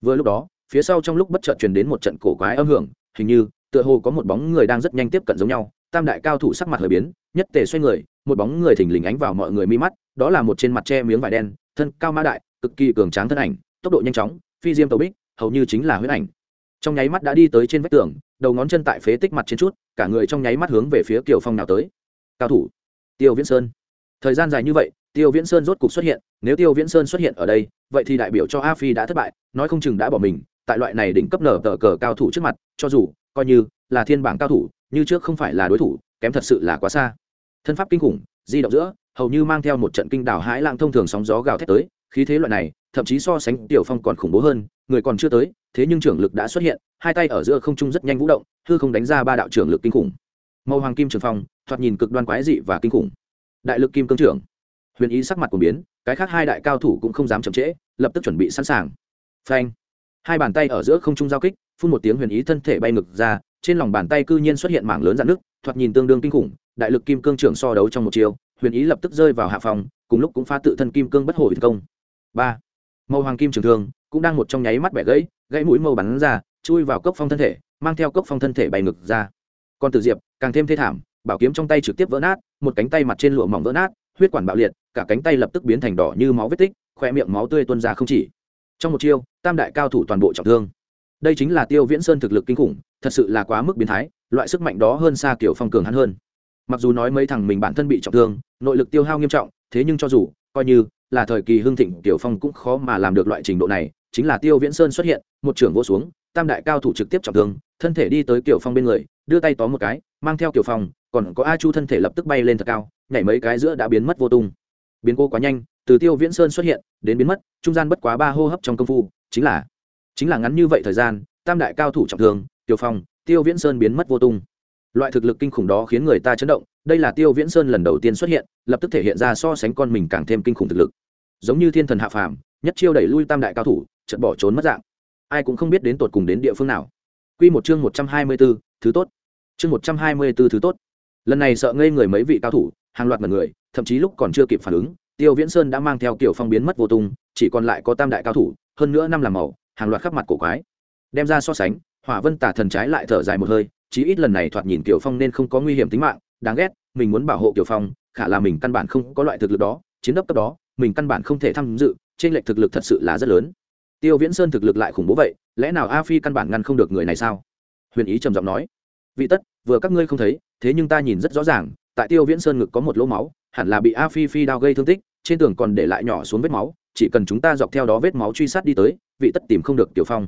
Vừa lúc đó, phía sau trong lúc bất chợt truyền đến một trận cổ quái âm hưởng, hình như, tựa hồ có một bóng người đang rất nhanh tiếp cận giống nhau, tam đại cao thủ sắc mặt hơi biến, nhất tề xoay người, một bóng người thình lình ánh vào mọi người mi mắt, đó là một trên mặt che miếng vải đen, thân cao mã đại, cực kỳ cường tráng thân ảnh, tốc độ nhanh chóng, phi diêm tàu bích, hầu như chính là huyết ảnh trong nháy mắt đã đi tới trên vách tường, đầu ngón chân tại phế tích mặt trên chút, cả người trong nháy mắt hướng về phía kiều phong nào tới. Cao thủ, tiêu viễn sơn. Thời gian dài như vậy, tiêu viễn sơn rốt cục xuất hiện, nếu tiêu viễn sơn xuất hiện ở đây, vậy thì đại biểu cho a phi đã thất bại, nói không chừng đã bỏ mình, tại loại này đỉnh cấp nở tờ cờ cao thủ trước mặt, cho dù, coi như là thiên bảng cao thủ, như trước không phải là đối thủ, kém thật sự là quá xa. Thân pháp kinh khủng, di động giữa, hầu như mang theo một trận kinh đảo hãi lang thông thường sóng gió gào thét tới, khí thế loại này, thậm chí so sánh tiểu phong còn khủng bố hơn người còn chưa tới, thế nhưng trưởng lực đã xuất hiện, hai tay ở giữa không trung rất nhanh vũ động, hư không đánh ra ba đạo trưởng lực kinh khủng. Màu hoàng kim trường phong, thoạt nhìn cực đoan quái dị và kinh khủng. Đại lực kim cương trưởng. Huyền ý sắc mặt của biến, cái khác hai đại cao thủ cũng không dám chậm trễ, lập tức chuẩn bị sẵn sàng. Phanh. Hai bàn tay ở giữa không trung giao kích, phun một tiếng huyền ý thân thể bay ngực ra, trên lòng bàn tay cư nhiên xuất hiện mảng lớn dạn nước thoạt nhìn tương đương kinh khủng, đại lực kim cương trưởng so đấu trong một chiều, huyền ý lập tức rơi vào hạ phòng, cùng lúc cũng phá tự thân kim cương bất hồi công. Ba. Màu hoàng kim trường thương cũng đang một trong nháy mắt bẻ gãy gãy mũi mâu bắn ra, chui vào cốc phong thân thể, mang theo cốc phong thân thể bay ngực ra. Còn từ diệp, càng thêm thê thảm, bảo kiếm trong tay trực tiếp vỡ nát, một cánh tay mặt trên lụa mỏng vỡ nát, huyết quản bạo liệt, cả cánh tay lập tức biến thành đỏ như máu vết tích khoe miệng máu tươi tuôn ra không chỉ. Trong một chiêu, tam đại cao thủ toàn bộ trọng thương. Đây chính là tiêu viễn sơn thực lực kinh khủng, thật sự là quá mức biến thái, loại sức mạnh đó hơn xa kiểu phong cường hắn hơn. Mặc dù nói mấy thằng mình bản thân bị trọng thương, nội lực tiêu hao nghiêm trọng, thế nhưng cho dù, coi như là thời kỳ hưng thịnh tiểu phong cũng khó mà làm được loại trình độ này chính là tiêu viễn sơn xuất hiện, một trưởng vô xuống, tam đại cao thủ trực tiếp trọng thương, thân thể đi tới kiểu phong bên người, đưa tay tóm một cái, mang theo kiểu phong, còn có a chu thân thể lập tức bay lên thật cao, nhảy mấy cái giữa đã biến mất vô tung. Biến cô quá nhanh, từ tiêu viễn sơn xuất hiện, đến biến mất, trung gian bất quá ba hô hấp trong công phu, chính là chính là ngắn như vậy thời gian, tam đại cao thủ trọng thương tiểu phong, tiêu viễn sơn biến mất vô tung. Loại thực lực kinh khủng đó khiến người ta chấn động, đây là tiêu viễn sơn lần đầu tiên xuất hiện, lập tức thể hiện ra so sánh con mình càng thêm kinh khủng thực lực. Giống như thiên thần hạ phàm, nhất chiêu đẩy lui tam đại cao thủ chợt bỏ trốn mất dạng. Ai cũng không biết đến tột cùng đến địa phương nào. Quy một chương một trăm hai mươi b ố thứ tốt. Chương một trăm hai mươi b ố thứ tốt. Lần này sợ ngây người mấy vị cao thủ, hàng loạt mặt người, thậm chí lúc còn chưa kịp phản ứng, tiêu viễn sơn đã mang theo kiểu phong biến mất vô tung, chỉ còn lại có tam đại cao thủ, hơn nữa năm làm màu, hàng loạt khắp mặt cổ quái. Đem ra so sánh, hỏa vân tả thần trái lại thở dài một hơi, chí ít lần này thoạt nhìn tiểu phong nên không có nguy hiểm tính mạng, đáng ghét, mình muốn bảo hộ tiểu phong, khả là mình căn bản không có loại thực lực đó, chiến đấu cấp đó, mình căn bản không thể tham dự trên lệch thực lực thật sự là rất lớn tiêu viễn sơn thực lực lại khủng bố vậy, lẽ nào a phi căn bản ngăn không được người này sao? Huyền ý trầm giọng nói. Vị tất, vừa các ngươi không thấy, thế nhưng ta nhìn rất rõ ràng, tại tiêu viễn sơn ngực có một lỗ máu, hẳn là bị a phi phi đao gây thương tích, trên tường còn để lại nhỏ xuống vết máu, chỉ cần chúng ta dọc theo đó vết máu truy sát đi tới, vị tất tìm không được tiểu phong.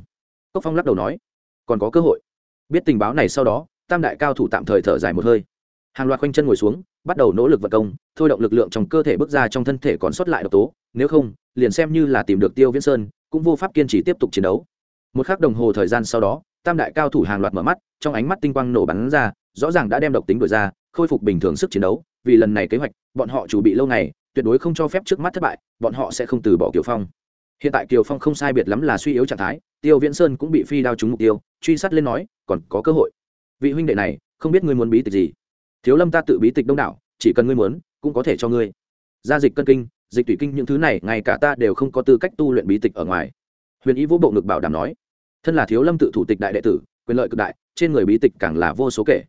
Cốc phong lắc đầu nói. Còn có cơ hội. Biết tình báo này sau đó, tam đại cao thủ tạm thời thở dài một hơi. Hàng loạt quanh chân ngồi xuống, bắt đầu nỗ lực vật công, thôi động lực lượng trong cơ thể bước ra trong thân thể còn sót lại độc tố, nếu không, liền xem như là tìm được tiêu viễn sơn cũng vô pháp kiên trì tiếp tục chiến đấu. Một k h ắ c đồng hồ thời gian sau đó, tam đại cao thủ hàng loạt mở mắt, trong ánh mắt tinh quang nổ bắn ra, rõ ràng đã đem độc tính đổi ra, khôi phục bình thường sức chiến đấu, vì lần này kế hoạch, bọn họ chủ bị lâu ngày, tuyệt đối không cho phép trước mắt thất bại, bọn họ sẽ không từ bỏ kiều phong. Hiện tại kiều phong không sai biệt lắm là suy yếu trạng thái, tiêu viễn sơn cũng bị phi đao trúng mục tiêu, truy sát lên nói, còn có cơ hội. Vị huynh đệ này, không biết ngươi muốn bí tịch gì. Thiếu lâm ta tự bí tịch đông đảo, chỉ cần ngươi muốn, cũng có thể cho ngươi. Gia dịch cân kinh dịch tùy kinh những thứ này, ngay cả ta đều không có tư cách tu luyện bí tịch ở ngoài. Huyền ý vũ bộ ngực bảo đảm nói, thân là thiếu lâm tự thủ tịch đại đệ tử, quyền lợi cực đại, trên người bí tịch càng là vô số kể.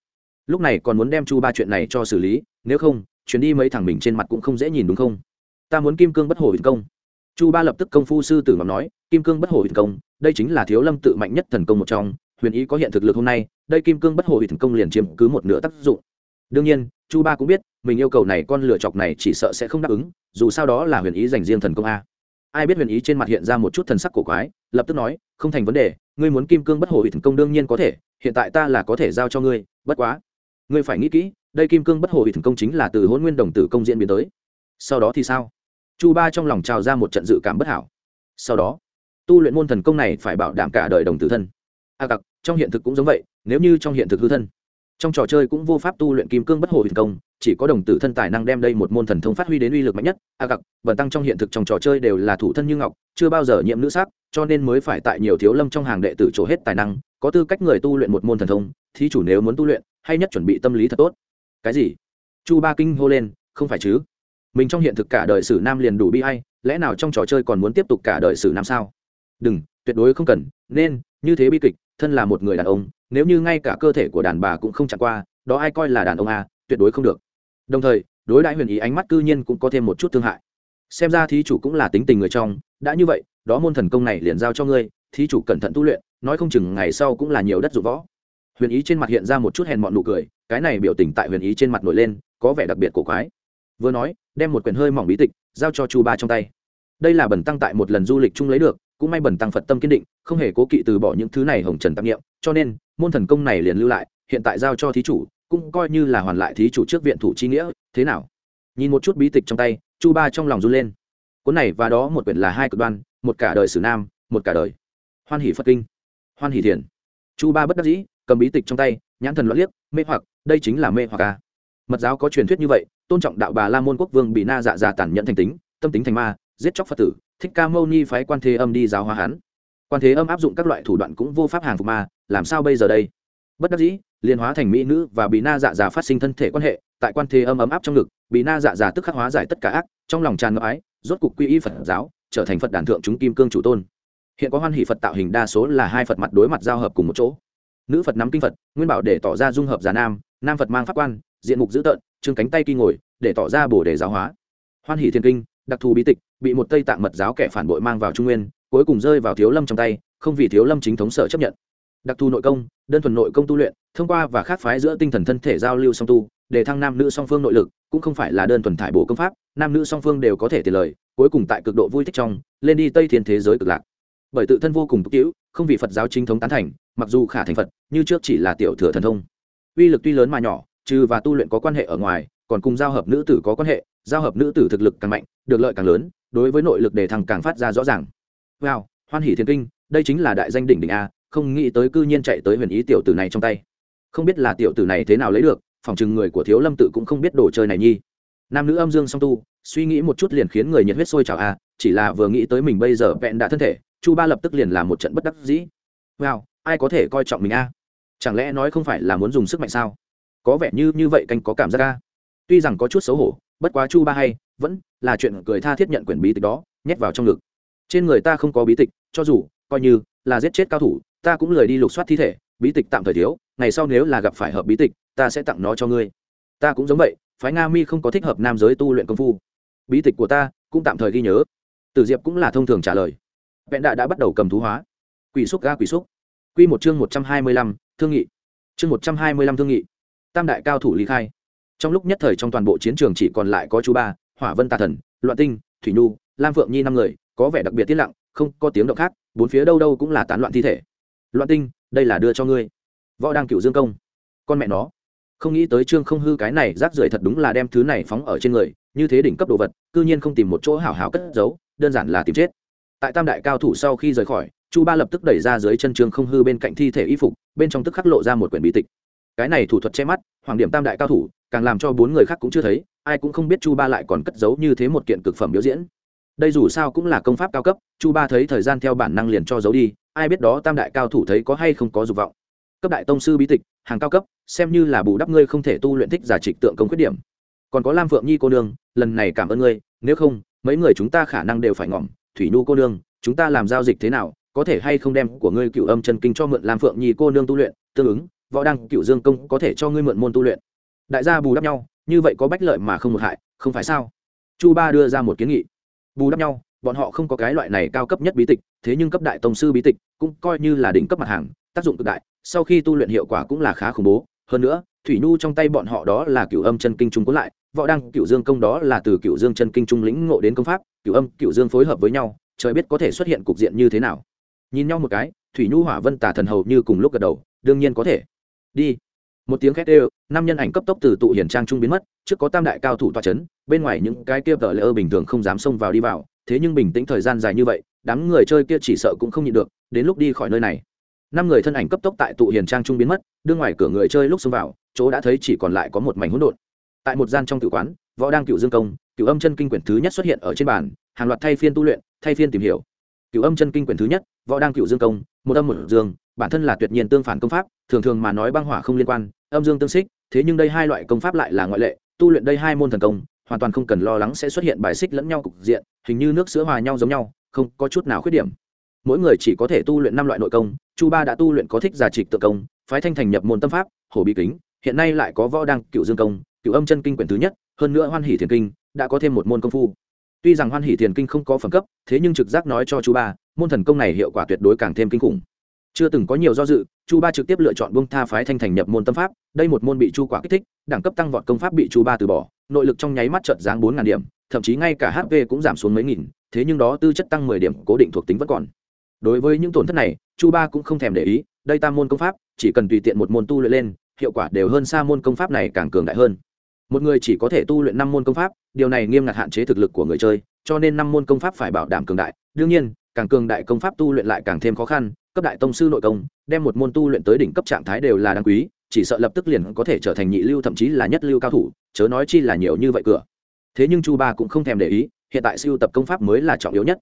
Lúc này còn muốn đem chu ba chuyện này cho xử lý, nếu không, chuyến đi mấy thằng mình trên mặt cũng không dễ nhìn đúng không? Ta muốn kim cương bất hồ huyền công. Chu ba lập tức công phu sư tử ngọc nói, kim cương bất hồ huyền công, đây chính là thiếu lâm tự mạnh nhất thần công một trong, huyền ý có hiện thực lực hôm nay, đây kim cương bất hồ huyền công liền chiếm cứ một nửa tác dụng đương nhiên chu ba cũng biết mình yêu cầu này con lựa chọc này chỉ sợ sẽ không đáp ứng dù sao đó là huyền ý dành riêng thần công a. Ai biết huyền ý trên mặt hiện ra một chút thần sắc cổ quái lập tức nói không thành vấn đề ngươi muốn kim cương bất hồ ủy thần công đương nhiên có thể hiện tại ta là có thể giao cho ngươi bất quá ngươi phải nghĩ kỹ đây kim cương bất hồ ủy thần công chính là từ hôn nguyên đồng tử công diễn biến tới. Sau đó thì sao? Chu ba trong lòng trào ra một trận dự cảm bất hảo. Sau đó tu luyện môn thần công này phải bảo đảm cả đời đồng tử thân. A à, cặc trong hiện thực cũng giống vậy nếu như trong hiện thực hư thân trong trò chơi cũng vô pháp tu luyện kim cương bất hồ huyền công chỉ có đồng tử thân tài năng đem đây một môn thần thông phát huy đến uy lực mạnh nhất. A à, cặc bẩn tăng trong hiện thực trong trò chơi đều là thủ thân như ngọc chưa bao giờ nhiễm nữ sắc cho nên mới phải tại nhiều thiếu lâm trong hàng đệ tử trổ hết tài năng có tư cách người tu luyện một môn thần thông thí chủ nếu muốn tu luyện hay nhất chuẩn bị tâm lý thật tốt. Cái gì? Chu ba kinh hô lên không phải chứ? Mình trong hiện thực cả đời sử nam liền đủ bi hay lẽ nào trong trò chơi còn muốn tiếp tục cả đời sử nam sao? Đừng tuyệt đối không cần nên như thế bi kịch thân là một người đàn ông nếu như ngay cả cơ thể của đàn bà cũng không chạm qua đó ai coi là đàn ông à, tuyệt đối không được. Đồng thời đối đãi huyền ý ánh mắt cư nhiên cũng có thêm một chút thương hại. Xem ra thí chủ cũng là tính tình người trong đã như vậy đó môn thần công này liền giao cho ngươi thí chủ cẩn thận tu luyện nói không chừng ngày sau cũng là nhiều đất dụng võ. Huyền ý trên mặt hiện ra một chút hèn mọn nụ cười cái này biểu tình tại huyền ý trên mặt nổi lên có vẻ đặc biệt cổ quái. Vừa nói đem một quyển hơi mỏng bí tịch giao cho chu ba trong tay. Đây là bẩn tăng tại một lần du lịch chung lấy được cũng may bẩn tăng phật tâm kiên định, không hề cố kỵ từ bỏ những thứ này hồng trần tạp nghiệm cho nên, môn thần công này liền lưu lại, hiện tại giao cho thí chủ, cũng coi như là hoàn lại thí chủ trước viện thủ chi nghĩa, thế nào? Nhìn một chút bí tịch trong tay, chu ba trong lòng run lên. Cuốn này và đó một quyển là hai cực đoan, một cả đời sử nam, một cả đời. Hoan hỷ phật kinh. Hoan hỷ thiền. Chu ba bất đắc dĩ, cầm bí tịch trong tay, nhãn thần loạn liếc, mê hoặc, đây chính là mê hoặc a mật giáo có truyền thuyết như vậy, tôn trọng đạo bà la môn quốc vương bị na dạ dạ tản nhận thành tính, tâm tính thành ma, giết chóc phật tử thích ca mâu ni phái quan thế âm đi giáo hóa hắn. Quan thế âm áp dụng các loại thủ đoạn cũng vô pháp hàng phục ma làm sao bây giờ đây? Bất đắc dĩ, liền hóa thành mỹ nữ và bị na dạ già phát sinh thân thể quan hệ, tại quan thế âm ấm áp trong ngực, bị na dạ già tức khắc hóa giải tất cả ác, trong lòng tràn ngập ái, rốt cục quy y phật giáo, trở thành phật đàn thượng chúng kim cương chủ tôn. Hiện có hoan hỷ phật tạo hình đa số là hai phật mặt đối mặt giao hợp cùng một chỗ. Nữ phật nắm kinh phật, nguyên bảo để tỏ ra dung hợp già nam nam phật mang pháp quan, diện mục dữ tợn, trương cánh tay kinh ngồi, để tỏ ra bổ đề giáo hóa. Hoan hỷ thiên kinh đặc thù bí tịch, bị một tây tạng mật giáo kẻ phản bội mang vào trung nguyên, cuối cùng rơi vào thiếu lâm trong tay, không vì thiếu lâm chính thống sở chấp nhận. Đặc thù nội công, đơn thuần nội công tu luyện, thông qua và khác phái giữa tinh thần thân thể giao lưu song tu, để thăng nam nữ song phương nội lực, cũng không phải là đơn thuần thải bổ công pháp, nam nữ song phương đều có thể tiền lời, cuối cùng tại cực độ vui thích trong, lên đi tây thiên thế giới cực lạc. Bởi tự thân vô cùng tục tiễu không vì phật giáo chính thống tán thành, mặc dù khả thành phật, như trước chỉ là tiểu thừa thần thông. Uy lực tuy lớn mà nhỏ, trừ và tu luyện có quan hệ ở ngoài, còn cùng giao hợp nữ tử có quan hệ giao hợp nữ tử thực lực càng mạnh, được lợi càng lớn, đối với nội lực đề thăng càng phát ra rõ ràng. Wow, hoan hỷ thiên kinh, đây chính là đại danh đỉnh đỉnh a, không nghĩ tới cư nhiên chạy tới huyền ý tiểu tử này trong tay. Không biết là tiểu tử này thế nào lấy được, phòng chừng người của thiếu lâm tự cũng không biết đồ chơi này nhi. Nam nữ âm dương song tu, suy nghĩ một chút liền khiến người nhiệt huyết sôi trào a, chỉ là vừa nghĩ tới mình bây giờ vẹn đã thân thể, chu ba lập tức liền làm một trận bất đắc dĩ. Wow, ai có thể coi trọng mình a? Chẳng lẽ nói không phải là muốn dùng sức mạnh sao? Có vẻ như như vậy canh có cảm giác a. Tuy rằng có chút xấu hổ bất quá chu ba hay, vẫn là chuyện cười tha thiết nhận quyển bí tịch đó, nhét vào trong ngực. Trên người ta không có bí tịch, cho dù, coi như là giết chết cao thủ, ta cũng lười đi lục soát thi thể, bí tịch tạm thời thiếu, ngày sau nếu là gặp phải hợp bí tịch, ta sẽ tặng nó cho ngươi. Ta cũng giống vậy, phái nga mi không có thích hợp nam giới tu luyện công phu. Bí tịch của ta cũng tạm thời ghi nhớ. Tử diệp cũng là thông thường trả lời. Vẹn đạ đã bắt đầu cầm thú hóa. Quỷ xúc ga quỷ xúc. Q một chương một trăm hai mươi lăm, thương nghị. Chương một trăm hai mươi lăm thương nghị. Tam đại cao thủ lý khai trong lúc nhất thời trong toàn bộ chiến trường chỉ còn lại có chú ba, hỏa vân tà thần, loạn tinh, thủy nhu, lam phượng nhi năm người, có vẻ đặc biệt tiết lặng, không có tiếng động khác, bốn phía đâu đâu cũng là tán loạn thi thể. Loạn tinh, đây là đưa cho ngươi. Võ đang cựu dương công. Con mẹ nó. Không nghĩ tới trương không hư cái này rác rưởi thật đúng là đem thứ này phóng ở trên người, như thế đỉnh cấp đồ vật, cư nhiên không tìm một chỗ hảo hảo cất giấu, đơn giản là tìm chết. Tại tam đại cao thủ sau khi rời khỏi, chu ba lập tức đẩy ra dưới chân trương không hư bên cạnh thi thể y phục, bên trong tức khắc lộ ra một quyển bí tịch cái này thủ thuật che mắt, hoàng điểm tam đại cao thủ, càng làm cho bốn người khác cũng chưa thấy, ai cũng không biết chu ba lại còn cất giấu như thế một kiện cực phẩm biểu diễn. Đây dù sao cũng là công pháp cao cấp, chu ba thấy thời gian theo bản năng liền cho giấu đi, ai biết đó tam đại cao thủ thấy có hay không có dục vọng. Cấp đại tông sư bí tịch, hàng cao cấp, xem như là bù đắp ngươi không thể tu luyện thích giả trịch tượng công khuyết điểm. Còn có lam phượng nhi cô nương, lần này cảm ơn ngươi, nếu không, mấy người chúng ta khả năng đều phải ngỏm. Thủy nhu cô nương, chúng ta làm giao dịch thế nào, có thể hay không đem của ngươi cựu âm chân kinh cho mượn lam phượng nhi cô nương tu luyện, tương ứng võ đăng cựu dương công có thể cho ngươi mượn môn tu luyện. Đại gia bù đắp nhau, như vậy có bách lợi mà không một hại, không phải sao? Chu ba đưa ra một kiến nghị. Bù đắp nhau, bọn họ không có cái loại này cao cấp nhất bí tịch, thế nhưng cấp đại tông sư bí tịch cũng coi như là đỉnh cấp mặt hàng, tác dụng cực đại, sau khi tu luyện hiệu quả cũng là khá khủng bố. Hơn nữa, thủy nhu trong tay bọn họ đó là cựu âm chân kinh trung cuốn lại, võ đăng cựu dương công đó là từ cựu dương chân kinh trung lĩnh ngộ đến công pháp cựu âm cựu dương phối hợp với nhau, trời biết có thể xuất hiện cục diện như thế nào. Nhìn nhau một cái, thủy nhu hỏa vân tả thần hầu như cùng lúc gật đầu, đương nhiên có thể đi. Một tiếng khét ê năm nhân ảnh cấp tốc từ tụ hiển trang trung biến mất, trước có tam đại cao thủ toa c h ấ n bên ngoài những cái kia tờ lỡ bình thường không dám xông vào đi vào, thế nhưng bình tĩnh thời gian dài như vậy, đám người chơi kia chỉ sợ cũng không nhịn được, đến lúc đi khỏi nơi này. Năm người thân ảnh cấp tốc tại tụ hiền trang trung biến mất đưa ngoài cửa người chơi lúc xông vào, chỗ đã thấy chỉ còn lại có một mảnh hỗn độn. Tại một gian trong tử quán, võ đang cựu dương công, cựu âm chân kinh quyển thứ nhất xuất hiện ở trên bàn, hàng loạt thay phiên tu luyện, thay phiên tìm hiểu. Cựu âm chân kinh quyển thứ nhất, võ đang cựu dương công, một âm một dương bản thân là tuyệt nhiên tương phản công pháp, thường thường mà nói băng hỏa không liên quan, âm dương tương xích, thế nhưng đây hai loại công pháp lại là ngoại lệ, tu luyện đây hai môn thần công, hoàn toàn không cần lo lắng sẽ xuất hiện bài xích lẫn nhau cục diện, hình như nước sữa hòa nhau giống nhau, không có chút nào khuyết điểm. Mỗi người chỉ có thể tu luyện năm loại nội công, chu ba đã tu luyện có thích giả trịch tự công, phái thanh thành nhập môn tâm pháp, hổ bị kính, hiện nay lại có võ đăng, cựu dương công, cựu âm chân kinh quyển thứ nhất, hơn nữa hoan hỷ thiền kinh, đã có thêm một môn công phu. Tuy rằng hoan hỷ thiền kinh không có phẩm cấp, thế nhưng trực giác nói cho chu ba, môn thần công này hiệu quả tuyệt đối càng thêm kinh khủng chưa từng có nhiều do dự, chu ba trực tiếp lựa chọn bông tha phái thanh thành nhập môn tâm pháp, đây một môn bị chu quả kích thích, đẳng cấp tăng vọt công pháp bị chu ba từ bỏ, nội lực trong nháy mắt trợt giáng bốn ngàn điểm, thậm chí ngay cả hp cũng giảm xuống mấy nghìn, thế nhưng đó tư chất tăng mười điểm, cố định thuộc tính vẫn còn. Đối với những tổn thất này, chu ba cũng không thèm để ý, đây tam môn công pháp, chỉ cần tùy tiện một môn tu luyện lên, hiệu quả đều hơn xa môn công pháp này càng cường đại hơn. Một người chỉ có thể tu luyện năm môn công pháp, điều này nghiêm ngặt hạn chế thực lực của người chơi, cho nên năm môn công pháp phải bảo đảm cường đại. Đương nhiên càng cường đại công pháp tu luyện lại càng thêm khó khăn, cấp đại tông sư nội công, đem một môn tu luyện tới đỉnh cấp trạng thái đều là đáng quý, chỉ sợ lập tức liền có thể trở thành nhị lưu thậm chí là nhất lưu cao thủ, chớ nói chi là nhiều như vậy cửa. Thế nhưng chu ba cũng không thèm để ý, hiện tại siêu tập công pháp mới là trọng yếu nhất.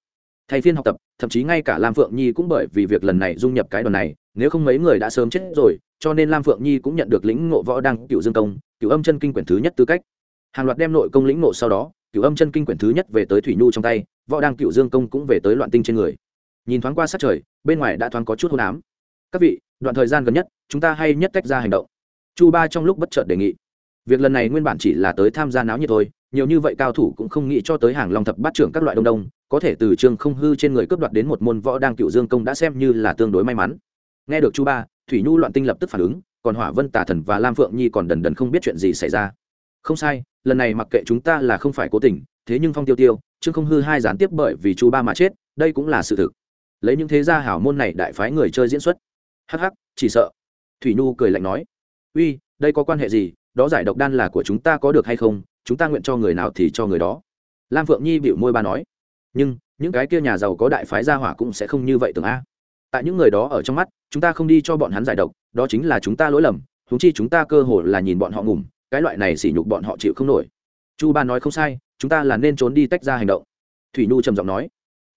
Thay phiên học tập, thậm chí ngay cả lam phượng nhi cũng bởi vì việc lần này dung nhập cái đoàn này, nếu không mấy người đã sớm chết rồi, cho nên lam phượng nhi cũng nhận được lĩnh ngộ võ đăng cựu dương công cựu âm chân kinh quyển thứ nhất tư cách. Hàng loạt đem nội công lĩnh ngộ sau đó cựu âm chân kinh quyển thứ nhất về tới thủy nhu trong tay võ Đang cựu dương công cũng về tới loạn tinh trên người. Nhìn thoáng qua sát trời, bên ngoài đã thoáng có chút hôn ám. Các vị, đoạn thời gian gần nhất, chúng ta hay nhất cách ra hành động. Chu ba trong lúc bất chợt đề nghị. Việc lần này nguyên bản chỉ là tới tham gia náo nhiệt thôi, nhiều như vậy cao thủ cũng không nghĩ cho tới hàng long thập bát trưởng các loại đông đông, có thể từ trường không hư trên người cướp đoạt đến một môn võ đang cựu dương công đã xem như là tương đối may mắn. Nghe được chu ba, thủy nhu loạn tinh lập tức phản ứng, còn hỏa vân tà thần và lam phượng nhi còn đần đần không biết chuyện gì xảy ra. Không sai, lần này mặc kệ chúng ta là không phải cố tình, thế nhưng phong tiêu tiêu chương không hư hai gián tiếp bởi vì chu ba mà chết, đây cũng là sự thực. Lấy những thế gia hảo môn này đại phái người chơi diễn xuất. Hắc hắc, chỉ sợ. Thủy nhu cười lạnh nói. Uy, đây có quan hệ gì? Đó giải độc đan là của chúng ta có được hay không? Chúng ta nguyện cho người nào thì cho người đó. Lam phượng nhi bịu môi ba nói. Nhưng, những cái kia nhà giàu có đại phái gia hỏa cũng sẽ không như vậy tưởng a. Tại những người đó ở trong mắt, chúng ta không đi cho bọn hắn giải độc, đó chính là chúng ta lỗi lầm húng chi chúng ta cơ hồ là nhìn bọn họ ngủm, cái loại này sỉ nhục bọn họ chịu không nổi. Chu ba nói không sai chúng ta là nên trốn đi tách ra hành động. Thủy nhu trầm giọng nói.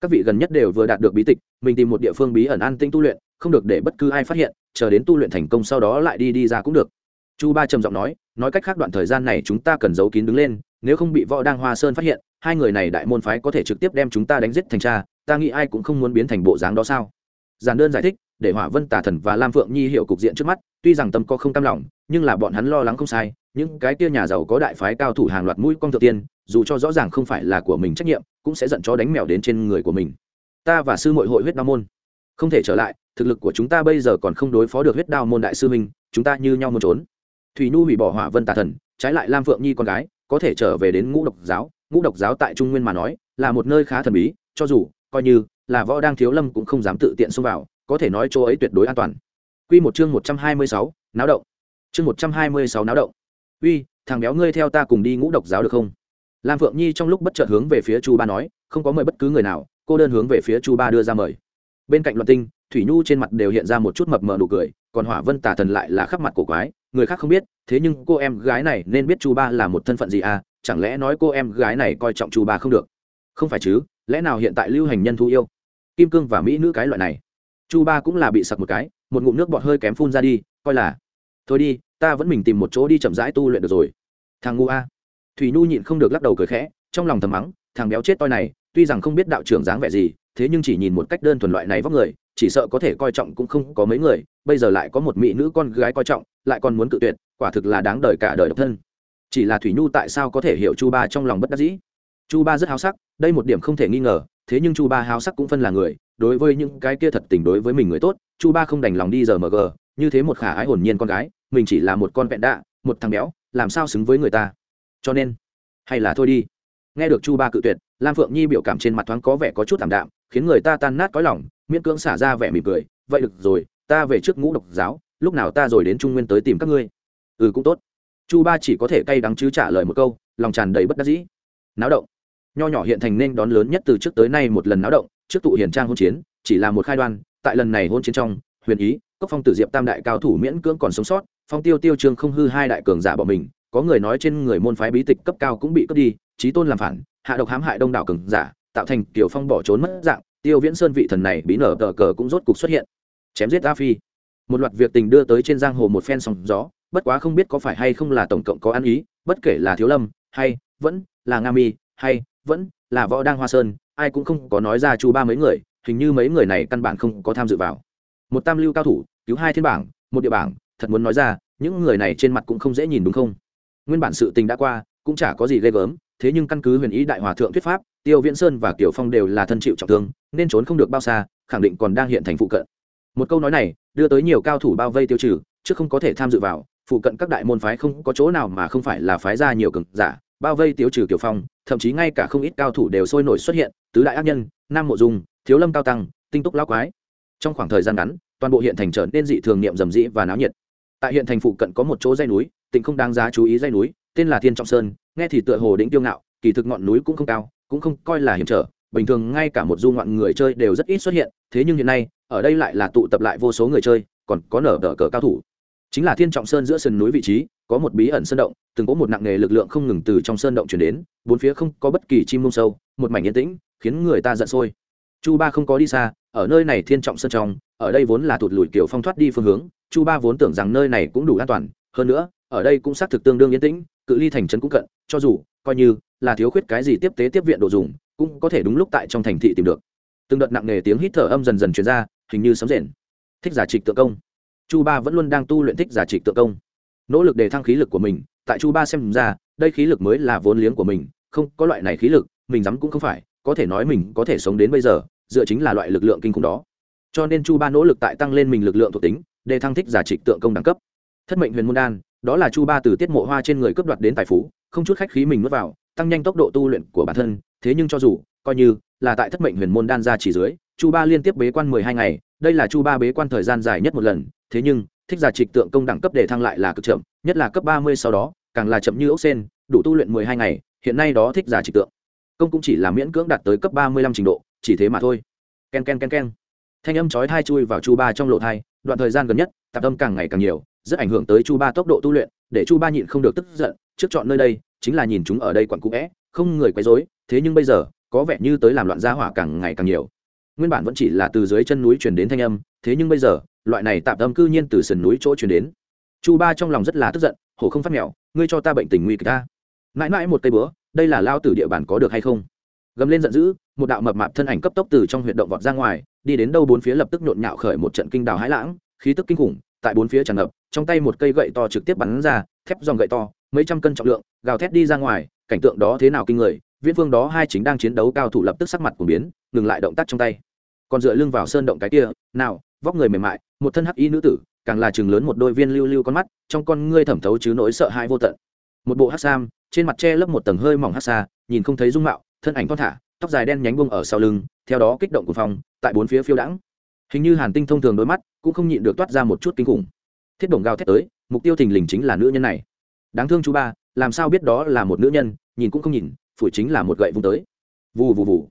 Các vị gần nhất đều vừa đạt được bí tịch, mình tìm một địa phương bí ẩn an tinh tu luyện, không được để bất cứ ai phát hiện, chờ đến tu luyện thành công sau đó lại đi đi ra cũng được. Chu ba trầm giọng nói nói cách khác đoạn thời gian này chúng ta cần giấu kín đứng lên, nếu không bị võ đăng hoa sơn phát hiện, hai người này đại môn phái có thể trực tiếp đem chúng ta đánh giết thành cha, ta nghĩ ai cũng không muốn biến thành bộ dáng đó sao? Giản đơn giải thích, để hỏa vân tà thần và lam phượng nhi hiểu cục diện trước mắt, tuy rằng tâm có không tam lòng, nhưng là bọn hắn lo lắng không sai những cái kia nhà giàu có đại phái cao thủ hàng loạt mũi con thượng tiên dù cho rõ ràng không phải là của mình trách nhiệm cũng sẽ giận chó đánh mèo đến trên người của mình. Ta và sư mội hội huyết đao môn. Không thể trở lại thực lực của chúng ta bây giờ còn không đối phó được huyết đao môn đại sư minh chúng ta như nhau muốn trốn. Thủy nhu hủy bỏ hỏa vân tà thần trái lại lam phượng nhi con gái có thể trở về đến ngũ độc giáo. Ngũ độc giáo tại trung nguyên mà nói là một nơi khá thần bí cho dù coi như là võ đang thiếu lâm cũng không dám tự tiện xông vào có thể nói chỗ ấy tuyệt đối an toàn. Quy một chương một trăm hai mươi sáu, náo động. Chương một trăm hai mươi sáu náo động. Uy, thằng béo ngươi theo ta cùng đi ngũ độc giáo được không? Lam Phượng Nhi trong lúc bất chợt hướng về phía Chu Ba nói, không có mời bất cứ người nào, cô đơn hướng về phía Chu Ba đưa ra mời. Bên cạnh Loan Tinh, Thủy Nhu trên mặt đều hiện ra một chút mập mờ nụ cười, còn Hỏa Vân Tả Thần lại là khắc mặt cổ quái, người khác không biết, thế nhưng cô em gái này nên biết Chu Ba là một thân phận gì à, chẳng lẽ nói cô em gái này coi trọng Chu Ba không được? Không phải chứ, lẽ nào hiện tại lưu hành nhân thu yêu? Kim cương và mỹ nữ cái loại này. Chu Ba cũng là bị sặc một cái, một ngụm nước bọt hơi kém phun ra đi, coi là. Thôi đi, ta vẫn mình tìm một chỗ đi chậm rãi tu luyện được rồi. Thằng ngu a. Thủy Nhu nhịn không được lắc đầu cười khẽ, trong lòng thầm mắng, thằng béo chết toi này, tuy rằng không biết đạo trưởng dáng vẻ gì, thế nhưng chỉ nhìn một cách đơn thuần loại này vóc người, chỉ sợ có thể coi trọng cũng không có mấy người, bây giờ lại có một mỹ nữ con gái coi trọng, lại còn muốn cự tuyệt, quả thực là đáng đời cả đời độc thân. Chỉ là Thủy Nhu tại sao có thể hiểu Chu Ba trong lòng bất đắc dĩ? chu ba rất háo sắc đây một điểm không thể nghi ngờ thế nhưng chu ba háo sắc cũng phân là người đối với những cái kia thật tình đối với mình người tốt chu ba không đành lòng đi giờ mg như thế một khả ái hồn nhiên con gái, mình chỉ là một con vẹn đạ, một thằng béo, làm sao xứng với người ta? Cho nên, hay là thôi đi. Nghe được chu ba cự tuyệt, lam phượng nhi biểu cảm trên mặt thoáng có vẻ có chút thảm đạm, khiến người ta tan nát cõi lòng, miễn cưỡng xả ra vẻ mỉm cười. Vậy được rồi, ta về trước ngũ độc giáo, lúc nào ta rồi đến trung nguyên tới tìm các ngươi. Ừ cũng tốt. Chu ba chỉ có thể cay đắng chứ trả lời một câu, lòng tràn đầy bất đắc dĩ. Náo động. Nho nhỏ hiện thành nên đón lớn nhất từ trước tới nay một lần náo động, trước tụ hiền trang hôn chiến, chỉ là một khai đoan, tại lần này hôn chiến trong, huyền ý cốc phong tử diệp tam đại cao thủ miễn cưỡng còn sống sót, phong tiêu tiêu trương không hư hai đại cường giả bỏ mình, có người nói trên người môn phái bí tịch cấp cao cũng bị cướp đi trí tôn làm phản, hạ độc hãm hại đông đảo cường giả, tạo thành kiểu phong bỏ trốn mất dạng, tiêu viễn sơn vị thần này bí nở tờ cờ cũng rốt cục xuất hiện. Chém giết a phi. Một loạt việc tình đưa tới trên giang hồ một phen sóng gió, bất quá không biết có phải hay không là tổng cộng có ăn ý, bất kể là thiếu lâm, hay vẫn là nga mi, hay vẫn là võ đang hoa sơn, ai cũng không có nói ra chu ba mấy người, hình như mấy người này căn bản không có tham dự vào một tam lưu cao thủ, cứu hai thiên bảng, một địa bảng, thật muốn nói ra, những người này trên mặt cũng không dễ nhìn đúng không? Nguyên bản sự tình đã qua, cũng chả có gì ghê gớm, thế nhưng căn cứ huyền ý đại hòa thượng thuyết pháp, tiêu viễn sơn và kiều phong đều là thân chịu trọng thương, nên trốn không được bao xa, khẳng định còn đang hiện thành phụ cận. Một câu nói này, đưa tới nhiều cao thủ bao vây tiêu trừ, chứ không có thể tham dự vào, phụ cận các đại môn phái không có chỗ nào mà không phải là phái ra nhiều cường giả, bao vây tiêu trừ kiều phong, thậm chí ngay cả không ít cao thủ đều sôi nổi xuất hiện, tứ đại ác nhân, nam mộ dung, thiếu lâm cao tăng, tinh túc lão quái trong khoảng thời gian ngắn, toàn bộ hiện thành trở nên dị thường niệm rầm rĩ và náo nhiệt. Tại hiện thành phụ cận có một chỗ dây núi tỉnh không đáng giá chú ý dây núi, tên là thiên trọng sơn, nghe thì tựa hồ đĩnh tiêu ngạo, kỳ thực ngọn núi cũng không cao, cũng không coi là hiểm trở, bình thường ngay cả một du ngoạn người chơi đều rất ít xuất hiện, thế nhưng hiện nay, ở đây lại là tụ tập lại vô số người chơi, còn có nở đỡ cờ cao thủ. Chính là thiên trọng sơn giữa sườn núi vị trí, có một bí ẩn sơn động, từng có một nặng nghề lực lượng không ngừng từ trong sơn động chuyển đến, bốn phía không có bất kỳ chim mông sâu, một mảnh yên tĩnh, khiến người ta giận sôi. Chu ba không có đi xa ở nơi này thiên trọng sơn trong, ở đây vốn là tụt lùi kiểu phong thoát đi phương hướng, chu ba vốn tưởng rằng nơi này cũng đủ an toàn, hơn nữa, ở đây cũng xác thực tương đương yên tĩnh, cự ly thành trấn cũng cận, cho dù, coi như là thiếu khuyết cái gì tiếp tế tiếp viện đồ dùng, cũng có thể đúng lúc tại trong thành thị tìm được. Từng đợt nặng nề tiếng hít thở âm dần dần truyền ra, hình như sấm rền. Thích giả trịch tượng công. Chu ba vẫn luôn đang tu luyện thích giả trịch tượng công. Nỗ lực để thăng khí lực của mình, tại chu ba xem ra, đây khí lực mới là vốn liếng của mình, không có loại này khí lực, mình dám cũng không phải, có thể nói mình có thể sống đến bây giờ dựa chính là loại lực lượng kinh khủng đó. Cho nên chu ba nỗ lực tại tăng lên mình lực lượng thuộc tính, để thăng thích giả trịch tượng công đẳng cấp. Thất mệnh huyền môn đan, đó là chu ba từ tiết mộ hoa trên người cướp đoạt đến tài phú, không chút khách khí mình nuốt vào, tăng nhanh tốc độ tu luyện của bản thân, thế nhưng cho dù, coi như là tại thất mệnh huyền môn đan ra chỉ dưới, chu ba liên tiếp bế quan mười hai ngày, đây là chu ba bế quan thời gian dài nhất một lần, thế nhưng, thích giả trịch tượng công đẳng cấp để thăng lại là cực chậm, nhất là cấp ba mươi sau đó, càng là chậm như ốc sen, đủ tu luyện mười hai ngày, hiện nay đó thích giả trịch tượng. Công cũng chỉ là miễn cưỡng đạt tới cấp ba mươi lăm trình độ chỉ thế mà thôi. K e n k e n k e n k e n thanh âm chói thai chui vào chu ba trong lộ thai đoạn thời gian gần nhất, tạp âm càng ngày càng nhiều, rất ảnh hưởng tới chu ba tốc độ tu luyện, để chu ba nhịn không được tức giận, trước chọn nơi đây, chính là nhìn chúng ở đây quặn cũ vẽ, không người quấy rối, thế nhưng bây giờ, có vẻ như tới làm loạn gia hỏa càng ngày càng nhiều. Nguyên bản vẫn chỉ là từ dưới chân núi chuyển đến thanh âm, thế nhưng bây giờ, loại này tạm tâm cư nhiên từ sườn núi chỗ chuyển đến. Chu ba trong lòng rất là tức giận, hổ không phát mèo, ngươi cho ta bệnh tình nguy kịch ta. Mãi mãi một cây bữa, đây là lao tử địa bàn có được hay không? Gầm lên giận dữ, một đạo mập mạp thân ảnh cấp tốc từ trong huyệt động vọt ra ngoài, đi đến đâu bốn phía lập tức nhộn nhạo khởi một trận kinh đào hãi lãng, khí tức kinh khủng, tại bốn phía tràn ngập, trong tay một cây gậy to trực tiếp bắn ra, thép dòng gậy to, mấy trăm cân trọng lượng, gào thét đi ra ngoài, cảnh tượng đó thế nào kinh người, viễn phương đó hai chính đang chiến đấu cao thủ lập tức sắc mặt của biến, ngừng lại động tác trong tay. Còn dựa lưng vào sơn động cái kia, nào, vóc người mềm mại, một thân hắc y nữ tử, càng là chừng lớn một đôi viên lưu lưu con mắt, trong con ngươi thẩm thấu chứ nỗi sợ hãi vô tận. Một bộ hắc sam, trên mặt che lấp một tầng hơi mỏng hắc xa nhìn không thấy dung mạo thân ảnh thon thả, tóc dài đen nhánh bông ở sau lưng, theo đó kích động của phòng tại bốn phía phiêu đãng. Hình như hàn tinh thông thường đôi mắt cũng không nhịn được toát ra một chút kinh khủng. Thiết đồng gào thét tới, mục tiêu thình lình chính là nữ nhân này. Đáng thương chú ba, làm sao biết đó là một nữ nhân, nhìn cũng không nhìn, phủi chính là một gậy vung tới. Vù vù vù.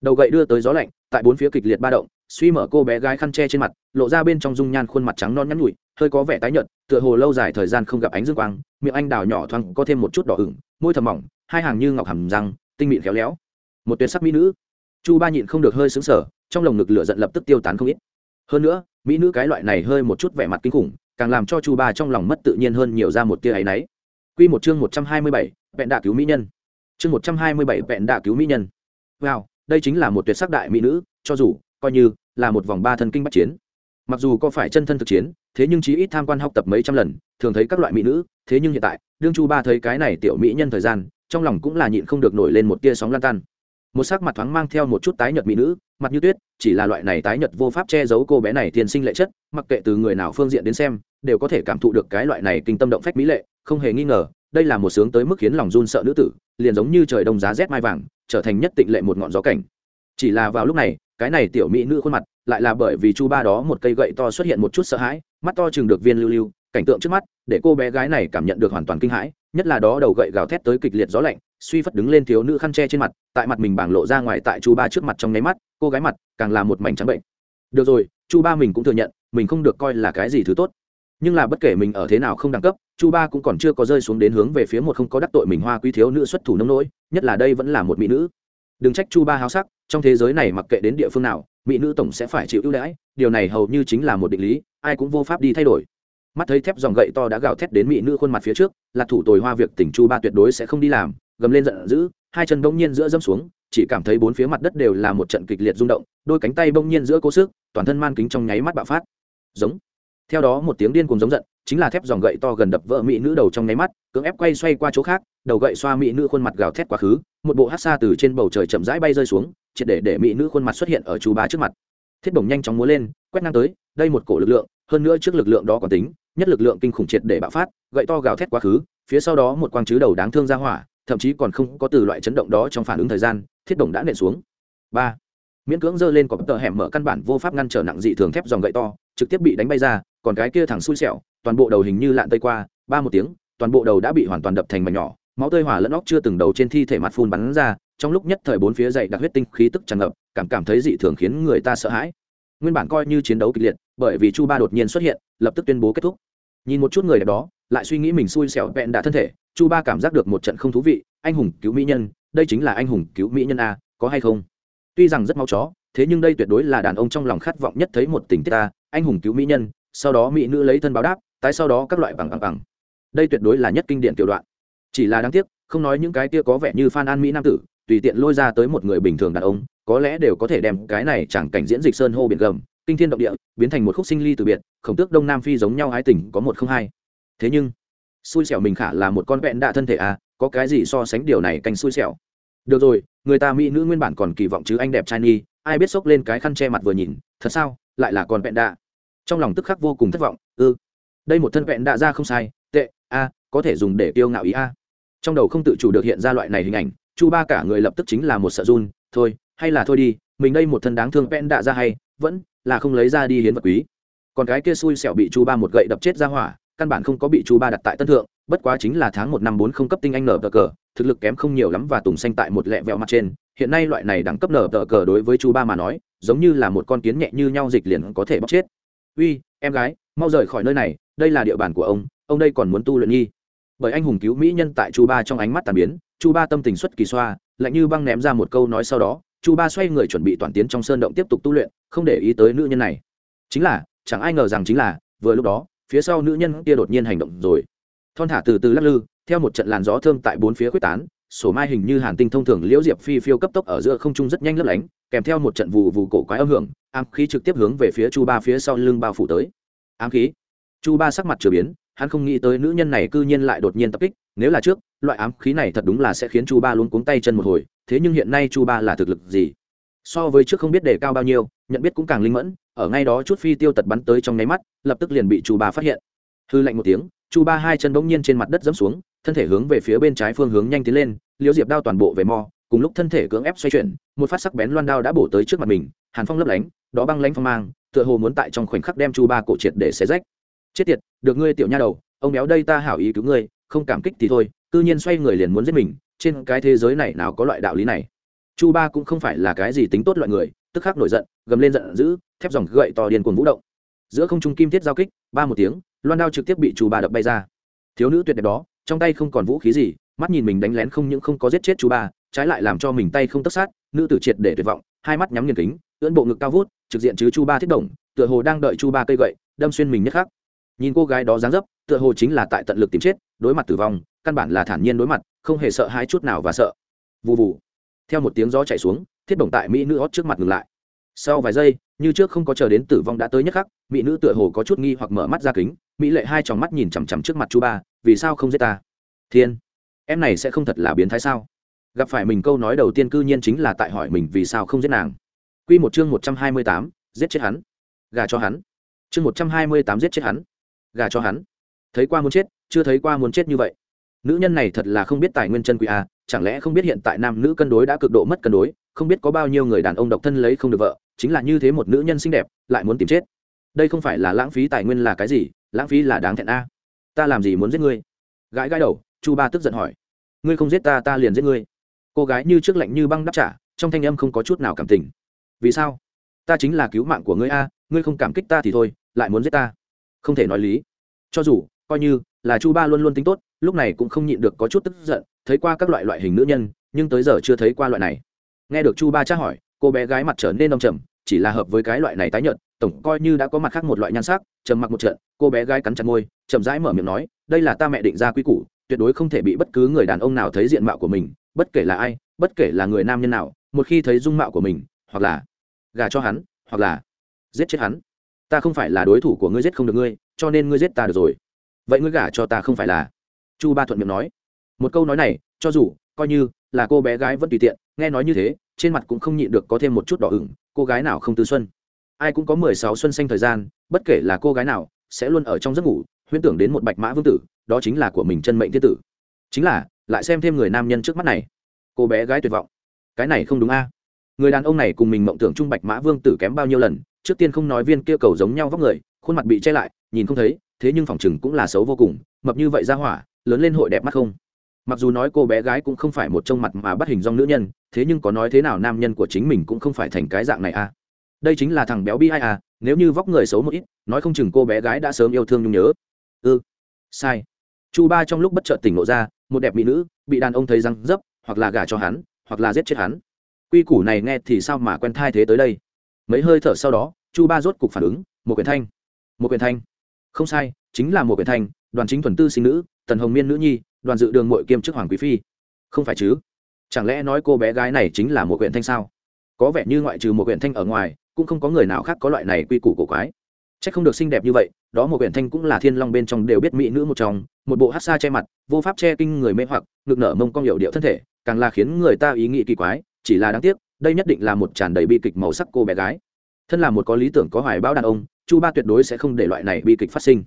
Đầu gậy đưa tới gió lạnh, tại bốn phía kịch liệt ba động, suy mở cô bé gái khăn che trên mặt, lộ ra bên trong dung nhan khuôn mặt trắng non nhắn nhụi hơi có vẻ tái nhợt, tựa hồ lâu dài thời gian không gặp ánh dương quang, miệng anh đào nhỏ thoáng có thêm một chút đỏ ửng, môi thầm mỏng, hai hàng như ngọc hầm răng tinh mịn khéo léo. Một tuyệt sắc mỹ nữ. Chu ba nhịn không được hơi xứng sở trong lồng ngực lửa giận lập tức tiêu tán không ít. Hơn nữa, mỹ nữ cái loại này hơi một chút vẻ mặt kinh khủng, càng làm cho chu ba trong lòng mất tự nhiên hơn nhiều ra một tia áy náy. Q một chương một trăm hai mươi bảy, vẹn đạ cứu mỹ nhân. Chương một trăm hai mươi bảy, vẹn đạ cứu mỹ nhân. Wow, đây chính là một tuyệt sắc đại mỹ nữ, cho dù, coi như, là một vòng ba thân kinh bắt chiến. Mặc dù có phải chân thân thực chiến, thế nhưng chí ít tham quan học tập mấy trăm lần, thường thấy các loại mỹ nữ, thế nhưng hiện tại, đương chu ba thấy cái này tiểu mỹ nhân thời gian trong lòng cũng là nhịn không được nổi lên một tia sóng lan tan. Một sắc mặt thoáng mang theo một chút tái nhợt mỹ nữ, mặt như tuyết, chỉ là loại này tái nhợt vô pháp che giấu cô bé này thiên sinh lệ chất, mặc kệ từ người nào phương diện đến xem, đều có thể cảm thụ được cái loại này kinh tâm động phách mỹ lệ, không hề nghi ngờ, đây là một sướng tới mức khiến lòng run sợ nữ tử, liền giống như trời đông giá rét mai vàng, trở thành nhất tịnh lệ một ngọn gió cảnh. Chỉ là vào lúc này, cái này tiểu mỹ nữ khuôn mặt lại là bởi vì chu ba đó một cây gậy to xuất hiện một chút sợ hãi, mắt to chừng được viên lưu lưu, cảnh tượng trước mắt, để cô bé gái này cảm nhận được hoàn toàn kinh hãi nhất là đó đầu gậy gào thét tới kịch liệt gió lạnh, suy phất đứng lên thiếu nữ khăn che trên mặt, tại mặt mình bảng lộ ra ngoài tại chu ba trước mặt trong nháy mắt, cô gái mặt càng là một mảnh trắng bệnh. Được rồi, chu ba mình cũng thừa nhận, mình không được coi là cái gì thứ tốt. Nhưng là bất kể mình ở thế nào không đẳng cấp, chu ba cũng còn chưa có rơi xuống đến hướng về phía một không có đắc tội mình hoa quý thiếu nữ xuất thủ nông nỗi, nhất là đây vẫn là một mỹ nữ. Đừng trách chu ba háo sắc, trong thế giới này mặc kệ đến địa phương nào, mỹ nữ tổng sẽ phải chịu ưu đãi, điều này hầu như chính là một định lý, ai cũng vô pháp đi thay đổi mắt thấy thép dòng gậy to đã gào thét đến mỹ nữ khuôn mặt phía trước, là thủ tồi hoa việc tỉnh chu ba tuyệt đối sẽ không đi làm, gầm lên giận dữ, hai chân bỗng nhiên giữa dâm xuống, chỉ cảm thấy bốn phía mặt đất đều là một trận kịch liệt rung động, đôi cánh tay bỗng nhiên giữa cố sức, toàn thân man kính trong nháy mắt bạo phát. Giống. Theo đó một tiếng điên cùng giống giận, chính là thép dòng gậy to gần đập vỡ mỹ nữ đầu trong nháy mắt, cưỡng ép quay xoay qua chỗ khác, đầu gậy xoa mỹ nữ khuôn mặt gào thét quá khứ, một bộ hát xa từ trên bầu trời chậm rãi bay rơi xuống, triệt để để mỹ nữ khuôn mặt xuất hiện ở chú ba trước mặt. Thiết bổng nhanh chóng múa lên quét ngang tới, đây một cổ lực lượng, hơn nữa trước lực lượng đó còn tính, nhất lực lượng kinh khủng triệt để bạo phát, gậy to gào thét quá khứ, phía sau đó một quang chứ đầu đáng thương ra hỏa, thậm chí còn không có từ loại chấn động đó trong phản ứng thời gian, thiết động đã nện xuống. Ba. Miễn cưỡng giơ lên có tờ hẻm mở căn bản vô pháp ngăn trở nặng dị thường thép dòng gậy to, trực tiếp bị đánh bay ra, còn cái kia thẳng xui xẻo, toàn bộ đầu hình như lạn tây qua, ba một tiếng, toàn bộ đầu đã bị hoàn toàn đập thành mảnh nhỏ, máu tơi hỏa lẫn óc chưa từng đầu trên thi thể mặt phun bắn ra, trong lúc nhất thời bốn phía dậy đặc huyết tinh khí tức tràn ngập, cảm cảm thấy dị thường khiến người ta sợ hãi nguyên bản coi như chiến đấu kịch liệt, bởi vì chu ba đột nhiên xuất hiện, lập tức tuyên bố kết thúc. Nhìn một chút người đẹp đó, lại suy nghĩ mình xui xẻo vẹn đã thân thể, chu ba cảm giác được một trận không thú vị, anh hùng cứu mỹ nhân, đây chính là anh hùng cứu mỹ nhân a, có hay không? Tuy rằng rất mau chó, thế nhưng đây tuyệt đối là đàn ông trong lòng khát vọng nhất thấy một tình tiết ta, anh hùng cứu mỹ nhân, sau đó mỹ nữ lấy thân báo đáp, tái sau đó các loại bằng bằng bằng. Đây tuyệt đối là nhất kinh điển tiểu đoạn. Chỉ là đáng tiếc, không nói những cái kia có vẻ như phan an mỹ nam tử, tùy tiện lôi ra tới một người bình thường đàn ông có lẽ đều có thể đem cái này chẳng cảnh diễn dịch sơn hô biển gầm, kinh thiên động địa, biến thành một khúc sinh ly từ biệt, khổng tước đông nam phi giống nhau hái tỉnh có một không hai. Thế nhưng, xui xẻo mình khả là một con vẹn đạ thân thể à có cái gì so sánh điều này canh xui xẻo? Được rồi, người ta mỹ nữ nguyên bản còn kỳ vọng chứ anh đẹp trai nhi, ai biết xốc lên cái khăn che mặt vừa nhìn, thật sao, lại là con vẹn đạ. Trong lòng tức khắc vô cùng thất vọng ư ừ. đây một thân vẹn đạ ra không sai, tệ a có thể dùng để tiêu ngạo ý a trong đầu không tự chủ được hiện ra loại này hình ảnh, chu ba cả người lập tức chính là một sợ run, thôi hay là thôi đi, mình đây một thân đáng thương pen đạ ra hay, vẫn là không lấy ra đi hiến vật quý. Còn cái kia xui xẻo bị chu ba một gậy đập chết ra hỏa, căn bản không có bị chu ba đặt tại tân thượng, bất quá chính là tháng một năm bốn không cấp tinh anh nở tờ cờ, thực lực kém không nhiều lắm và tùng xanh tại một lẹ vẹo mặt trên. Hiện nay loại này đẳng cấp nở tờ cờ đối với chu ba mà nói, giống như là một con kiến nhẹ như nhau dịch liền có thể bóc chết. Uy, em gái, mau rời khỏi nơi này, đây là địa bàn của ông ông đây còn muốn tu luyện nghi bởi anh hùng cứu mỹ nhân tại chu ba trong ánh mắt tàn biến chu ba tâm tình xuất kỳ xoa, lạnh như băng ném ra một câu nói sau đó chu ba xoay người chuẩn bị toàn tiến trong sơn động tiếp tục tu luyện, không để ý tới nữ nhân này. Chính là, chẳng ai ngờ rằng chính là, vừa lúc đó, phía sau nữ nhân kia đột nhiên hành động rồi. Thon thả từ từ lắc lư, theo một trận làn gió thơm tại bốn phía quyết tán, sổ mai hình như hàn tinh thông thường liễu diệp phi phiêu cấp tốc ở giữa không trung rất nhanh lấp lánh, kèm theo một trận vụ vụ cổ quái âm hưởng, ám khí trực tiếp hướng về phía chu ba phía sau lưng bao phủ tới. Ám khí. Chu ba sắc mặt trở biến, hắn không nghĩ tới nữ nhân này cư nhiên lại đột nhiên tập kích, nếu là trước, loại ám khí này thật đúng là sẽ khiến chu ba luôn cuống tay chân một hồi thế nhưng hiện nay chu ba là thực lực gì? So với trước không biết đề cao bao nhiêu, nhận biết cũng càng linh mẫn, ở ngay đó chút phi tiêu tật bắn tới trong nháy mắt, lập tức liền bị chu ba phát hiện. Hư lạnh một tiếng, chu ba hai chân bỗng nhiên trên mặt đất dẫm xuống, thân thể hướng về phía bên trái phương hướng nhanh tiến lên, liễu diệp đao toàn bộ về mò cùng lúc thân thể cưỡng ép xoay chuyển, một phát sắc bén loan đao đã bổ tới trước mặt mình, hàn phong lấp lánh, đó băng lánh phong mang, tựa hồ muốn tại trong khoảnh khắc đem chu ba cổ triệt để xé rách. Chết tiệt, được ngươi tiểu nha đầu, ông béo đây ta hảo ý cứu ngươi, không cảm kích thì thôi, cư nhiên xoay người liền muốn giết mình trên cái thế giới này nào có loại đạo lý này? Chu ba cũng không phải là cái gì tính tốt loại người, tức khắc nổi giận, gầm lên giận dữ, thép dòng gậy to điên cuồng vũ động. Giữa không trung kim thiết giao kích, ba một tiếng, loan đao trực tiếp bị chu ba đập bay ra. Thiếu nữ tuyệt đẹp đó, trong tay không còn vũ khí gì, mắt nhìn mình đánh lén không những không có giết chết chu ba, trái lại làm cho mình tay không tất sát, nữ tử triệt để tuyệt vọng, hai mắt nhắm nghiền kính, ưỡn bộ ngực cao vút, trực diện chứ chu ba thiết động, tựa hồ đang đợi chu ba cây gậy, đâm xuyên mình nhất khắc. Nhìn cô gái đó dáng dấp tựa hồ chính là tại tận lực tìm chết, đối mặt tử vong, căn bản là thản nhiên đối mặt, không hề sợ hãi chút nào và sợ. Vụ vụ theo một tiếng gió chạy xuống, thiết bổng tại mỹ nữ hót trước mặt ngừng lại. Sau vài giây, như trước không có chờ đến tử vong đã tới nhất khắc, mỹ nữ tựa hồ có chút nghi hoặc mở mắt ra kính, mỹ lệ hai tròng mắt nhìn chằm chằm trước mặt chú ba, vì sao không giết ta? Thiên, em này sẽ không thật là biến thái sao? Gặp phải mình câu nói đầu tiên cư nhiên chính là tại hỏi mình vì sao không giết nàng. Q một chương một trăm hai mươi tám, giết chết hắn. Gà cho hắn. Chương một trăm hai mươi tám, giết chết hắn. Gà cho hắn thấy qua muốn chết, chưa thấy qua muốn chết như vậy. Nữ nhân này thật là không biết tài nguyên chân quý a chẳng lẽ không biết hiện tại nam nữ cân đối đã cực độ mất cân đối, không biết có bao nhiêu người đàn ông độc thân lấy không được vợ, chính là như thế một nữ nhân xinh đẹp, lại muốn tìm chết. Đây không phải là lãng phí tài nguyên là cái gì, lãng phí là đáng thẹn a. Ta làm gì muốn giết ngươi? Gãi gãi đầu, chu ba tức giận hỏi. Ngươi không giết ta ta liền giết ngươi. Cô gái như trước lạnh như băng đáp trả, trong thanh âm không có chút nào cảm tình. Vì sao? Ta chính là cứu mạng của ngươi a, ngươi không cảm kích ta thì thôi, lại muốn giết ta. Không thể nói lý. Cho dù coi như là chu ba luôn luôn tính tốt, lúc này cũng không nhịn được có chút tức giận, thấy qua các loại loại hình nữ nhân, nhưng tới giờ chưa thấy qua loại này. Nghe được chu ba tra hỏi, cô bé gái mặt trở nên đông trầm, chỉ là hợp với cái loại này tái nhợt, tổng coi như đã có mặt khác một loại nhan sắc, trầm mặc một trận, cô bé gái cắn chặt môi, chậm rãi mở miệng nói, đây là ta mẹ định ra quy củ, tuyệt đối không thể bị bất cứ người đàn ông nào thấy diện mạo của mình, bất kể là ai, bất kể là người nam nhân nào, một khi thấy dung mạo của mình, hoặc là gà cho hắn, hoặc là giết chết hắn, ta không phải là đối thủ của ngươi giết không được ngươi, cho nên ngươi giết ta được rồi vậy ngươi gả cho ta không phải là? Chu ba thuận miệng nói. Một câu nói này, cho dù, coi như là cô bé gái vẫn tùy tiện, nghe nói như thế, trên mặt cũng không nhịn được có thêm một chút đỏ ửng, cô gái nào không tư xuân. Ai cũng có mười sáu xuân xanh thời gian, bất kể là cô gái nào, sẽ luôn ở trong giấc ngủ, huyễn tưởng đến một bạch mã vương tử, đó chính là của mình chân mệnh thiên tử. Chính là, lại xem thêm người nam nhân trước mắt này. Cô bé gái tuyệt vọng. Cái này không đúng a. Người đàn ông này cùng mình mộng tưởng trung bạch mã vương tử kém bao nhiêu lần, trước tiên không nói viên kia cầu giống nhau vóc người, khuôn mặt bị che lại, nhìn không thấy thế nhưng phòng chừng cũng là xấu vô cùng, mập như vậy ra hỏa, lớn lên hội đẹp mắt không? Mặc dù nói cô bé gái cũng không phải một trông mặt mà bắt hình dong nữ nhân, thế nhưng có nói thế nào nam nhân của chính mình cũng không phải thành cái dạng này a đây chính là thằng béo bi ai à nếu như vóc người xấu một ít, nói không chừng cô bé gái đã sớm yêu thương nhung nhớ. Ư ừ. sai. Chu ba trong lúc bất chợt tỉnh lộ ra, một đẹp mỹ nữ, bị đàn ông thấy răng dấp, hoặc là gả cho hắn, hoặc là giết chết hắn. Quy củ này nghe thì sao mà quen thai thế tới đây? Mấy hơi thở sau đó, chu ba rốt cục phản ứng, một quyển thanh, một quyển thanh không sai, chính là một quyển thanh, đoàn chính thuần tư sinh nữ, tần hồng miên nữ nhi, đoàn dự đường mội kiêm chức hoàng quý phi. Không phải chứ? Chẳng lẽ nói cô bé gái này chính là một quyển thanh sao? Có vẻ như ngoại trừ một quyển thanh ở ngoài, cũng không có người nào khác có loại này quy củ cổ quái. C h ắ c không được xinh đẹp như vậy, đó một quyển thanh cũng là thiên long bên trong đều biết mỹ nữ một trong, một bộ hát xa che mặt, vô pháp che kinh người mê hoặc, ngực nở mông cong hiệu điệu thân thể, càng là khiến người ta ý nghĩ kỳ quái, chỉ là đáng tiếc, đây nhất định là một tràn đầy bi kịch màu sắc cô bé gái. Thân là một có lý tưởng có hoài bão đàn ông chu ba tuyệt đối sẽ không để loại này bi kịch phát sinh.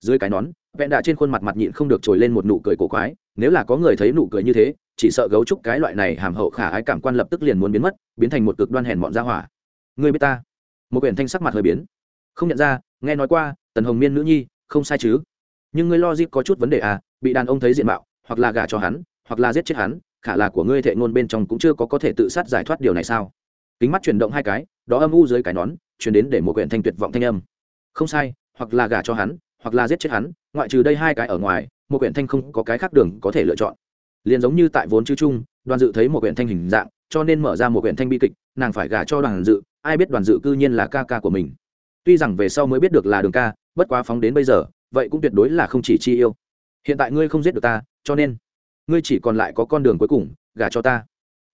Dưới cái nón, vẹn đạ trên khuôn mặt mặt nhịn không được trồi lên một nụ cười cổ quái, nếu là có người thấy nụ cười như thế, chỉ sợ gấu trúc cái loại này hàm hậu khả ái cảm quan lập tức liền muốn biến mất, biến thành một cực đoan hèn mọn ra hỏa. Người biết ta? Một quyển thanh sắc mặt hơi biến. Không nhận ra, nghe nói qua, tần hồng miên nữ nhi, không sai chứ? Nhưng ngươi lo dip có chút vấn đề à bị đàn ông thấy diện mạo, hoặc là gả cho hắn, hoặc là giết chết hắn, khả là của ngươi thệ ngôn bên trong cũng chưa có có thể tự sát giải thoát điều này sao? Kính mắt chuyển động hai cái, đó âm u dưới cái nón chuyển đến để một quyển thanh tuyệt vọng thanh âm. Không sai, hoặc là gả cho hắn, hoặc là giết chết hắn, ngoại trừ đây hai cái ở ngoài, một quyển thanh không có cái khác đường có thể lựa chọn. Liền giống như tại vốn chữ chung, đoàn dự thấy một quyển thanh hình dạng, cho nên mở ra một quyển thanh bi kịch, nàng phải gả cho đoàn dự, ai biết đoàn dự cư nhiên là ca ca của mình. Tuy rằng về sau mới biết được là đường ca, bất quá phóng đến bây giờ, vậy cũng tuyệt đối là không chỉ chi yêu. Hiện tại ngươi không giết được ta, cho nên, ngươi chỉ còn lại có con đường cuối cùng, gả cho ta.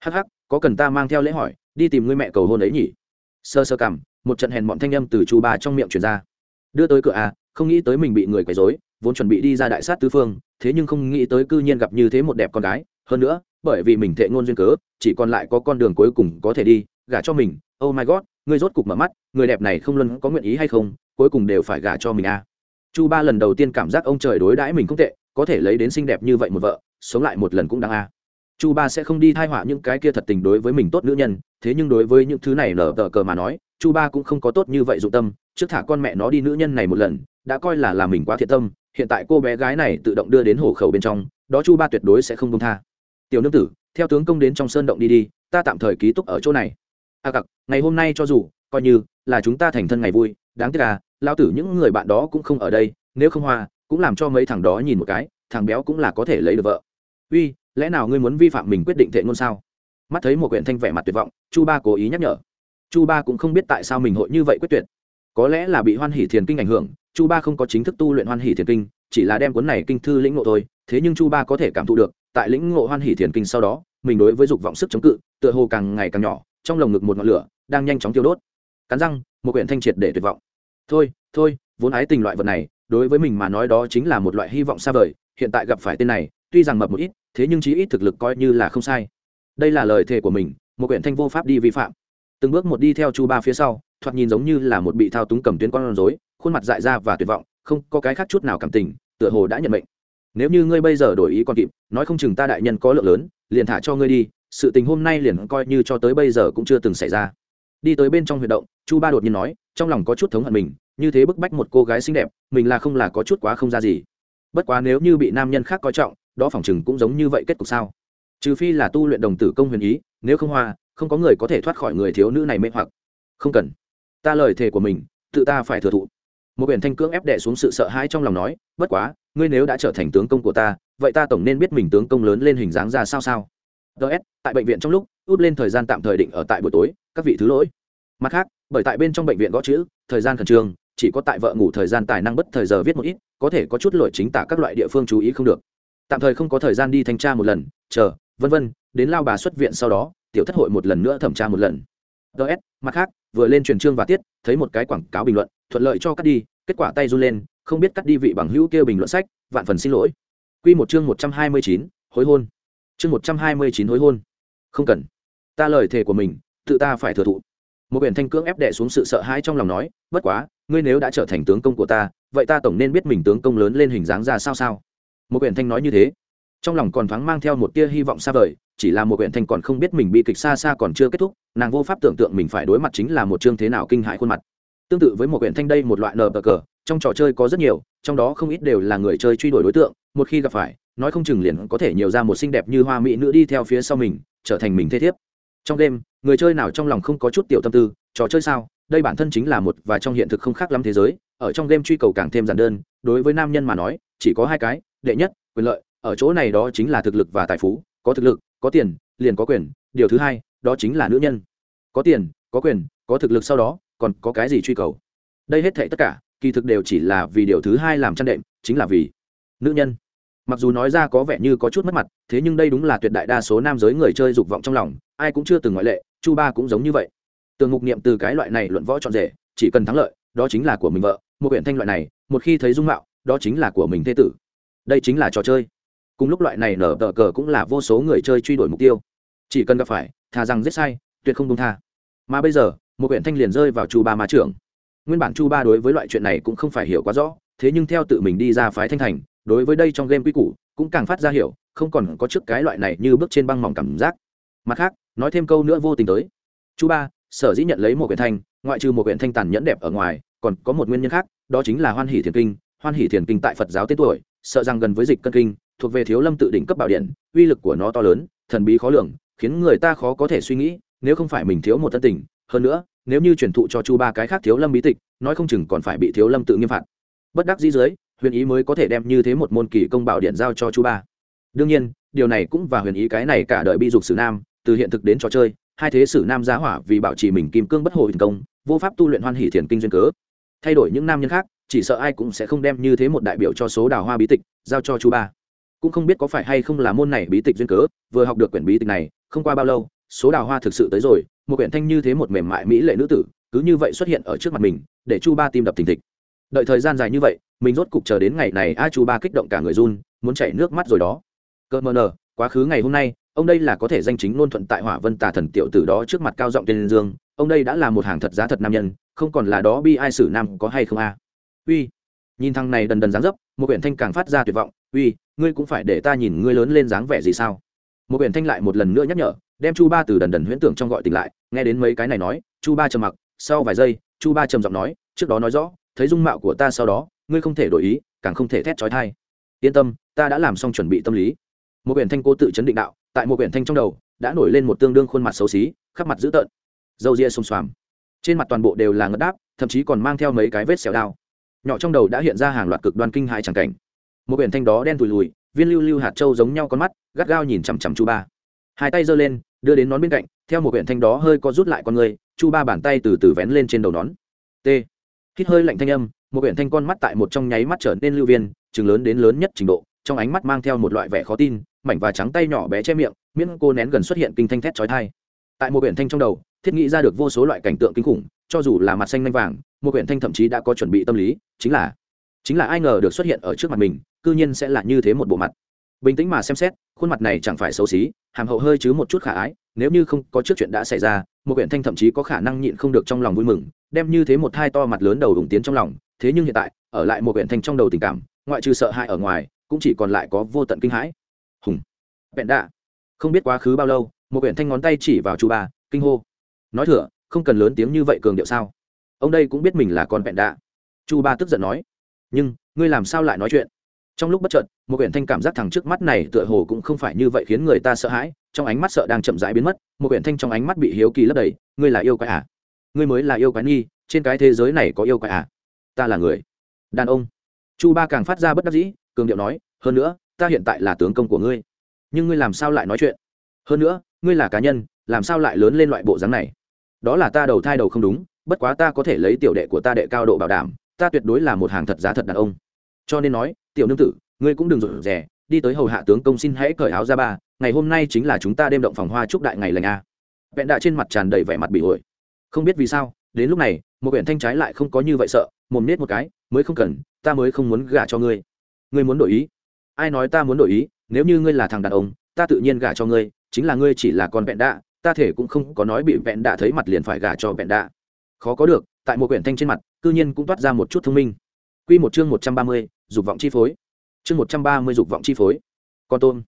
Hắc hắc, có cần ta mang theo lễ hỏi, đi tìm ngươi mẹ cầu hôn ấy nhỉ? Sơ sơ cảm một trận hèn mọn thanh âm từ chu ba trong miệng truyền ra. Đưa tới cửa a, không nghĩ tới mình bị người quấy rối, vốn chuẩn bị đi ra đại sát tứ phương, thế nhưng không nghĩ tới cư nhiên gặp như thế một đẹp con gái. Hơn nữa, bởi vì mình thệ ngôn duyên cớ, chỉ còn lại có con đường cuối cùng có thể đi, gả cho mình. Oh my god, ngươi rốt cục mở mắt, người đẹp này không luôn có nguyện ý hay không, cuối cùng đều phải gả cho mình a. Chu ba lần đầu tiên cảm giác ông trời đối đãi mình không tệ, có thể lấy đến xinh đẹp như vậy một vợ, sống lại một lần cũng đáng a. Chu ba sẽ không đi thai họa những cái kia thật tình đối với mình tốt nữ nhân, thế nhưng đối với những thứ này lờ tờ cờ mà nói chu ba cũng không có tốt như vậy dụng tâm, trước thả con mẹ nó đi nữ nhân này một lần, đã coi là làm mình quá thiệt tâm, hiện tại cô bé gái này tự động đưa đến hồ khẩu bên trong, đó chu ba tuyệt đối sẽ không công tha. Tiểu nương tử, theo tướng công đến trong sơn động đi đi, ta tạm thời ký túc ở chỗ này. A à cặc, ngày hôm nay cho dù, coi như là chúng ta thành thân ngày vui, đáng tiếc là lao tử những người bạn đó cũng không ở đây, nếu không hoa, cũng làm cho mấy thằng đó nhìn một cái, thằng béo cũng là có thể lấy được vợ. Uy, lẽ nào ngươi muốn vi phạm mình quyết định thệ ngôn sao? Mắt thấy một quyển thanh vẻ mặt tuyệt vọng, chu ba cố ý nhắc nhở chu ba cũng không biết tại sao mình hội như vậy quyết tuyệt. Có lẽ là bị hoan hỷ thiền kinh ảnh hưởng, chu ba không có chính thức tu luyện hoan hỷ thiền kinh, chỉ là đem cuốn này kinh thư lĩnh ngộ thôi. Thế nhưng chu ba có thể cảm thụ được, tại lĩnh ngộ hoan hỷ thiền kinh sau đó, mình đối với dục vọng sức chống cự, tựa hồ càng ngày càng nhỏ, trong lồng ngực một ngọn lửa đang nhanh chóng tiêu đốt. Cắn răng, một quyển thanh triệt để tuyệt vọng. Thôi thôi, vốn ái tình loại vật này, đối với mình mà nói đó chính là một loại hy vọng xa vời, hiện tại gặp phải tên này, tuy rằng mập một ít, thế nhưng chí ít thực lực coi như là không sai. Đây là lời thề của mình, một quyển thanh vô pháp đi vi phạm từng bước một đi theo chu ba phía sau, thoạt nhìn giống như là một bị thao túng cầm tuyến con rối, khuôn mặt dại ra và tuyệt vọng, không có cái khác chút nào cảm tình, tựa hồ đã nhận mệnh. Nếu như ngươi bây giờ đổi ý còn kịp, nói không chừng ta đại nhân có lượng lớn, liền thả cho ngươi đi, sự tình hôm nay liền coi như cho tới bây giờ cũng chưa từng xảy ra. Đi tới bên trong huyệt động, chu ba đột nhiên nói, trong lòng có chút thống hận mình, như thế bức bách một cô gái xinh đẹp, mình là không là có chút quá không ra gì. Bất quá nếu như bị nam nhân khác coi trọng, đó phỏng chừng cũng giống như vậy kết cục sao? Trừ phi là tu luyện đồng tử công huyền ý, nếu không hoa không có người có thể thoát khỏi người thiếu nữ này mê hoặc. Không cần. Ta lời thề của mình, tự ta phải thừa thụ. Một biển thanh cưỡng ép đè xuống sự sợ hãi trong lòng nói, bất quá, ngươi nếu đã trở thành tướng công của ta, vậy ta tổng nên biết mình tướng công lớn lên hình dáng ra sao sao. Ts tại bệnh viện trong lúc, út lên thời gian tạm thời định ở tại buổi tối, các vị thứ lỗi. Mặt khác, bởi tại bên trong bệnh viện gõ chữ, thời gian khẩn trương, chỉ có tại vợ ngủ thời gian tài năng bất thời giờ viết một ít, có thể có chút lỗi chính tả các loại địa phương chú ý không được. Tạm thời không có thời gian đi thanh tra một lần, chờ, vân vân, đến lao bà xuất viện sau đó tiểu thất hội một lần nữa thẩm tra một lần. Ts mặt khác, vừa lên truyền chương và tiết, thấy một cái quảng cáo bình luận, thuận lợi cho cắt đi, kết quả tay run lên, không biết cắt đi vị bằng hữu kêu bình luận sách, vạn phần xin lỗi. Q một chương một trăm hai mươi chín, hối hôn. Chương một trăm hai mươi chín, hối hôn. Không cần. Ta lời thề của mình, tự ta phải thừa thụ. Một biển thanh cưỡng ép đệ xuống sự sợ hãi trong lòng nói, bất quá, ngươi nếu đã trở thành tướng công của ta, vậy ta tổng nên biết mình tướng công lớn lên hình dáng ra sao sao. Một quyển thanh nói như thế trong lòng còn thoáng mang theo một tia hy vọng xa vời, chỉ là một huyện thanh còn không biết mình bị kịch xa xa còn chưa kết thúc, nàng vô pháp tưởng tượng mình phải đối mặt chính là một chương thế nào kinh hại khuôn mặt. Tương tự với một huyện thanh đây một loại nờ bờ cờ, trong trò chơi có rất nhiều, trong đó không ít đều là người chơi truy đuổi đối tượng, một khi gặp phải, nói không chừng liền có thể nhiều ra một xinh đẹp như hoa mỹ nữ đi theo phía sau mình, trở thành mình thế thiếp. Trong đêm, người chơi nào trong lòng không có chút tiểu tâm tư, trò chơi sao, đây bản thân chính là một và trong hiện thực không khác lắm thế giới, ở trong đêm truy cầu càng thêm giản đơn, đối với nam nhân mà nói, chỉ có hai cái, đệ nhất, quyền lợi ở chỗ này đó chính là thực lực và tài phú, có thực lực, có tiền, liền có quyền, điều thứ hai, đó chính là nữ nhân. Có tiền, có quyền, có thực lực sau đó, còn có cái gì truy cầu? Đây hết thệ tất cả, kỳ thực đều chỉ là vì điều thứ hai làm chăn đệm, chính là vì nữ nhân. Mặc dù nói ra có vẻ như có chút mất mặt, thế nhưng đây đúng là tuyệt đại đa số nam giới người chơi dục vọng trong lòng, ai cũng chưa từng ngoại lệ, chu ba cũng giống như vậy. Tường mục niệm từ cái loại này luận võ trọn rể, chỉ cần thắng lợi, đó chính là của mình vợ. Một huyện thanh loại này, một khi thấy dung mạo, đó chính là của mình thế tử. Đây chính là trò chơi cùng lúc loại này nở tờ cờ cũng là vô số người chơi truy đuổi mục tiêu. Chỉ cần gặp phải, thà rằng giết sai, tuyệt không công tha. Mà bây giờ, một huyện thanh liền rơi vào chu ba ma trưởng. Nguyên bản chu ba đối với loại chuyện này cũng không phải hiểu quá rõ, thế nhưng theo tự mình đi ra phái thanh thành, đối với đây trong game quy củ, cũng càng phát ra hiểu, không còn có trước cái loại này như bước trên băng mỏng cảm giác. Mặt khác, nói thêm câu nữa vô tình tới. Chu ba, sở dĩ nhận lấy một huyện thanh, ngoại trừ một huyện thanh tàn nhẫn đẹp ở ngoài, còn có một nguyên nhân khác, đó chính là hoan hỷ thiền kinh. Hoan hỷ thiền kinh tại phật giáo tên tuổi, sợ rằng gần với dịch cân kinh thuộc về thiếu lâm tự đỉnh cấp bảo điện, uy lực của nó to lớn, thần bí khó lường, khiến người ta khó có thể suy nghĩ, nếu không phải mình thiếu một thân tình, hơn nữa, nếu như truyền thụ cho chu ba cái khác thiếu lâm bí tịch, nói không chừng còn phải bị thiếu lâm tự nghiêm phạt. Bất đắc dĩ dưới, huyền ý mới có thể đem như thế một môn kỳ công bảo điện giao cho chu ba. Đương nhiên, điều này cũng và huyền ý cái này cả đời bi dục sử nam, từ hiện thực đến trò chơi, hai thế sử nam giá hỏa vì bảo trì mình kim cương bất hồi thành công, vô pháp tu luyện hoan hỷ thiền kinh duyên cớ. Thay đổi những nam nhân khác, chỉ sợ ai cũng sẽ không đem như thế một đại biểu cho số đào hoa bí tịch, giao cho chu ba cũng không biết có phải hay không là môn này bí tịch duyên cớ, vừa học được quyển bí tịch này, không qua bao lâu, số đào hoa thực sự tới rồi, một quyển thanh như thế một mềm mại mỹ lệ nữ tử, cứ như vậy xuất hiện ở trước mặt mình, để chu ba tim đập thình thịch. Đợi thời gian dài như vậy, mình rốt cục chờ đến ngày này a chu ba kích động cả người run, muốn chảy nước mắt rồi đó. Cơ mờ nờ, quá khứ ngày hôm nay, ông đây là có thể danh chính ngôn thuận tại hỏa vân tà thần tiểu tử đó trước mặt cao giọng tên dương, ông đây đã là một hàng thật giá thật nam nhân, không còn là đó bi ai xử nam có hay không a? Uy, nhìn thằng này đần đần dáng dấp, một quyển thanh càng phát ra tuyệt vọng uy, ngươi cũng phải để ta nhìn ngươi lớn lên dáng vẻ gì sao? Một biển thanh lại một lần nữa nhắc nhở, đem chu ba từ đần đần huyễn tưởng trong gọi tỉnh lại, nghe đến mấy cái này nói, chu ba trầm mặc, sau vài giây, chu ba trầm giọng nói, trước đó nói rõ, thấy dung mạo của ta sau đó, ngươi không thể đổi ý, càng không thể thét trói thai. Yên tâm, ta đã làm xong chuẩn bị tâm lý. Một quyển thanh cố tự chấn định đạo, tại một quyển thanh trong đầu, đã nổi lên một tương đương khuôn mặt xấu xí, khắp mặt dữ tợn. Dâu ria xông xoàm. Trên mặt toàn bộ đều là ngất đáp, thậm chí còn mang theo mấy cái vết xẻo đao nhỏ trong đầu đã hiện ra hàng loạt cực đoan kinh hại chẳng cảnh một biển thanh đó đen tùi lùi viên lưu lưu hạt trâu giống nhau con mắt, gắt gao nhìn chằm chằm chu ba. Hai tay giơ lên, đưa đến nón bên cạnh, theo một biển thanh đó hơi có rút lại con người, chu ba bàn tay từ từ vén lên trên đầu nón. T. Hít hơi lạnh thanh âm, một biển thanh con mắt tại một trong nháy mắt trở nên lưu viên chừng lớn đến lớn nhất trình độ, trong ánh mắt mang theo một loại vẻ khó tin, mảnh và trắng tay nhỏ bé che miệng, miễn cô nén gần xuất hiện kinh thanh thét chói thai tại một biển thanh trong đầu, thiết nghĩ ra được vô số loại cảnh tượng kinh khủng, cho dù là mặt xanh lanh vàng, một quyển thanh thậm chí đã có chuẩn bị tâm lý, chính là chính là ai ngờ được xuất hiện ở trước mặt mình cư nhiên sẽ là như thế một bộ mặt. Bình tĩnh mà xem xét, khuôn mặt này chẳng phải xấu xí, hàm hậu hơi chứ một chút khả ái, nếu như không có trước chuyện đã xảy ra, một quyển thanh thậm chí có khả năng nhịn không được trong lòng vui mừng, đem như thế một hai to mặt lớn đầu đủng tiến trong lòng, thế nhưng hiện tại, ở lại một quyển thanh trong đầu tình cảm, ngoại trừ sợ hãi ở ngoài, cũng chỉ còn lại có vô tận kinh hãi. Hùng. Vẹn đạ. Không biết quá khứ bao lâu, một quyển thanh ngón tay chỉ vào chu ba, kinh hô. Nói thừa, không cần lớn tiếng như vậy cường điệu sao? Ông đây cũng biết mình là con vẹn đạ. Chu ba tức giận nói. Nhưng, ngươi làm sao lại nói chuyện? Trong lúc bất chợt, một quyển thanh cảm giác thằng trước mắt này tựa hồ cũng không phải như vậy khiến người ta sợ hãi, trong ánh mắt sợ đang chậm rãi biến mất, một quyển thanh trong ánh mắt bị hiếu kỳ lấp đầy, ngươi là yêu quái à? Ngươi mới là yêu quái nghi, trên cái thế giới này có yêu quái à? Ta là người. Đàn ông. Chu ba càng phát ra bất đắc dĩ, cường điệu nói, hơn nữa, ta hiện tại là tướng công của ngươi. Nhưng ngươi làm sao lại nói chuyện? Hơn nữa, ngươi là cá nhân, làm sao lại lớn lên loại bộ dáng này? Đó là ta đầu thai đầu không đúng, bất quá ta có thể lấy tiểu đệ của ta đệ cao độ bảo đảm, ta tuyệt đối là một hàng thật giá thật đàn ông. Cho nên nói tiểu nương tử, ngươi cũng đừng rộn rè, đi tới hầu hạ tướng công xin hãy cởi áo ra ba, ngày hôm nay chính là chúng ta đêm động phòng hoa chúc đại ngày lành a. Vẹn đạ trên mặt tràn đầy vẻ mặt bị ổi. Không biết vì sao, đến lúc này, một quyển thanh trái lại không có như vậy sợ, mồm nết một cái, mới không cần, ta mới không muốn gả cho ngươi. Ngươi muốn đổi ý? Ai nói ta muốn đổi ý? Nếu như ngươi là thằng đàn ông, ta tự nhiên gả cho ngươi, chính là ngươi chỉ là con vẹn đạ ta thể cũng không có nói bị vẹn đạ thấy mặt liền phải gả cho vẹn đạ khó có được, tại một quyển thanh trên mặt, cư nhiên cũng toát ra một chút thông minh. Quy một chương một trăm ba mươi, dục vọng chi phối. Chương một trăm ba mươi dục vọng chi phối. Con tôm.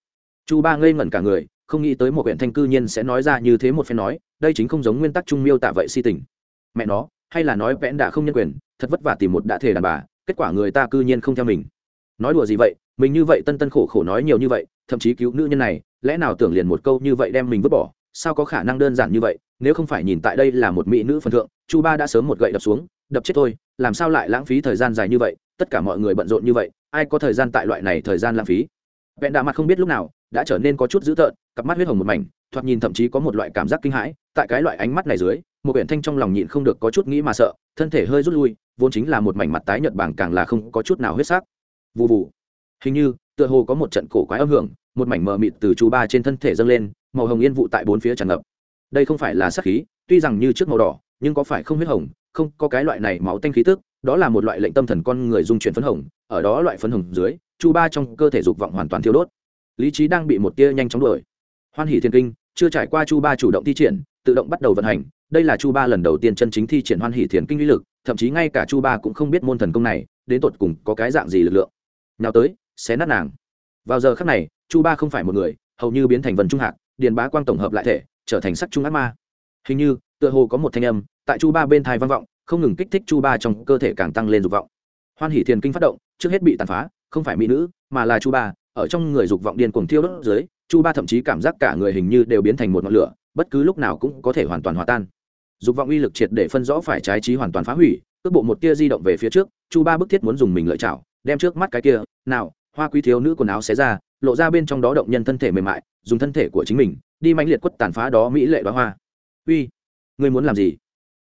Chu Ba ngây ngẩn cả người, không nghĩ tới một huyện thanh cư nhiên sẽ nói ra như thế một phen nói, đây chính không giống nguyên tắc trung miêu tả vậy si tình. Mẹ nó, hay là nói vẽn đã không nhân quyền, thật vất vả tìm một đã thể đàn bà, kết quả người ta cư nhiên không theo mình. Nói đùa gì vậy, mình như vậy tân tân khổ khổ nói nhiều như vậy, thậm chí cứu nữ nhân này, lẽ nào tưởng liền một câu như vậy đem mình vứt bỏ, sao có khả năng đơn giản như vậy, nếu không phải nhìn tại đây là một mỹ nữ phần thượng, Chu Ba đã sớm một gậy đập xuống, đập chết tôi làm sao lại lãng phí thời gian dài như vậy, tất cả mọi người bận rộn như vậy, ai có thời gian tại loại này thời gian lãng phí? Vẹn đạ mặt không biết lúc nào, đã trở nên có chút dữ tợn, cặp mắt huyết hồng một mảnh, thoạt nhìn thậm chí có một loại cảm giác kinh hãi, tại cái loại ánh mắt này dưới, một biển thanh trong lòng nhịn không được có chút nghĩ mà sợ, thân thể hơi rút lui, vốn chính là một mảnh mặt tái nhợt bảng càng là không có chút nào huyết sắc. Vụ vụ hình như, tựa hồ có một trận cổ quái âm hưởng, một mảnh mờ mịt từ chú ba trên thân thể dâng lên, màu hồng yên vụ tại bốn phía tràn ngập. Đây không phải là sắc khí, tuy rằng như trước màu đỏ, nhưng có phải không huyết hồng không có cái loại này máu tanh khí tức, đó là một loại lệnh tâm thần con người dung chuyển phấn hồng, ở đó loại phấn hồng dưới, chu ba trong cơ thể dục vọng hoàn toàn thiêu đốt. Lý trí đang bị một tia nhanh chóng đuổi. Hoan hỷ thiên kinh, chưa trải qua chu ba chủ động thi triển, tự động bắt đầu vận hành, đây là chu ba lần đầu tiên chân chính thi triển hoan hỷ thiền kinh uy lực, thậm chí ngay cả chu ba cũng không biết môn thần công này, đến tột cùng có cái dạng gì lực lượng. Nào tới, xé nát nàng. Vào giờ khắc này, chu ba không phải một người, hầu như biến thành vần trung hạc, điền bá quang tổng hợp lại thể, trở thành sắc trung ác ma. Hình như, tựa hồ có một thanh âm tại chu ba bên thai vang vọng, không ngừng kích thích chu ba trong cơ thể càng tăng lên dục vọng. Hoan hỷ thiền kinh phát động, trước hết bị tàn phá, không phải mỹ nữ, mà là chu ba. Ở trong người dục vọng điên cuồng thiêu đốt dưới, chu ba thậm chí cảm giác cả người hình như đều biến thành một ngọn lửa, bất cứ lúc nào cũng có thể hoàn toàn hòa tan. Dục vọng uy lực triệt để phân rõ phải trái trí hoàn toàn phá hủy, cước bộ một tia di động về phía trước, chu ba bức thiết muốn dùng mình lợi chảo đem trước mắt cái kia, nào, hoa quý thiếu nữ quần áo xé ra, lộ ra bên trong đó động nhân thân thể mềm mại, dùng thân thể của chính mình, đi mãnh liệt quất tàn phá đó mỹ lệ đoá hoa. Uy, ngươi muốn làm gì?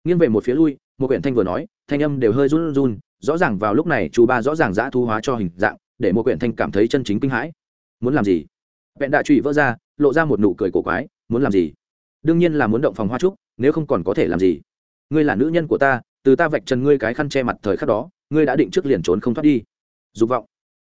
Nghiêng về một phía lui, một quyển thanh vừa nói, thanh âm đều hơi run run, rõ ràng vào lúc này chú ba rõ ràng giã thu hóa cho hình dạng, để một quyển thanh cảm thấy chân chính kinh hãi. Muốn làm gì? Vẹn đại trụy vỡ ra, lộ ra một nụ cười cổ quái, muốn làm gì? Đương nhiên là muốn động phòng hoa trúc, nếu không còn có thể làm gì? Ngươi là nữ nhân của ta, từ ta vạch trần ngươi cái khăn che mặt thời khắc đó, ngươi đã định trước liền trốn không thoát đi. Dục vọng.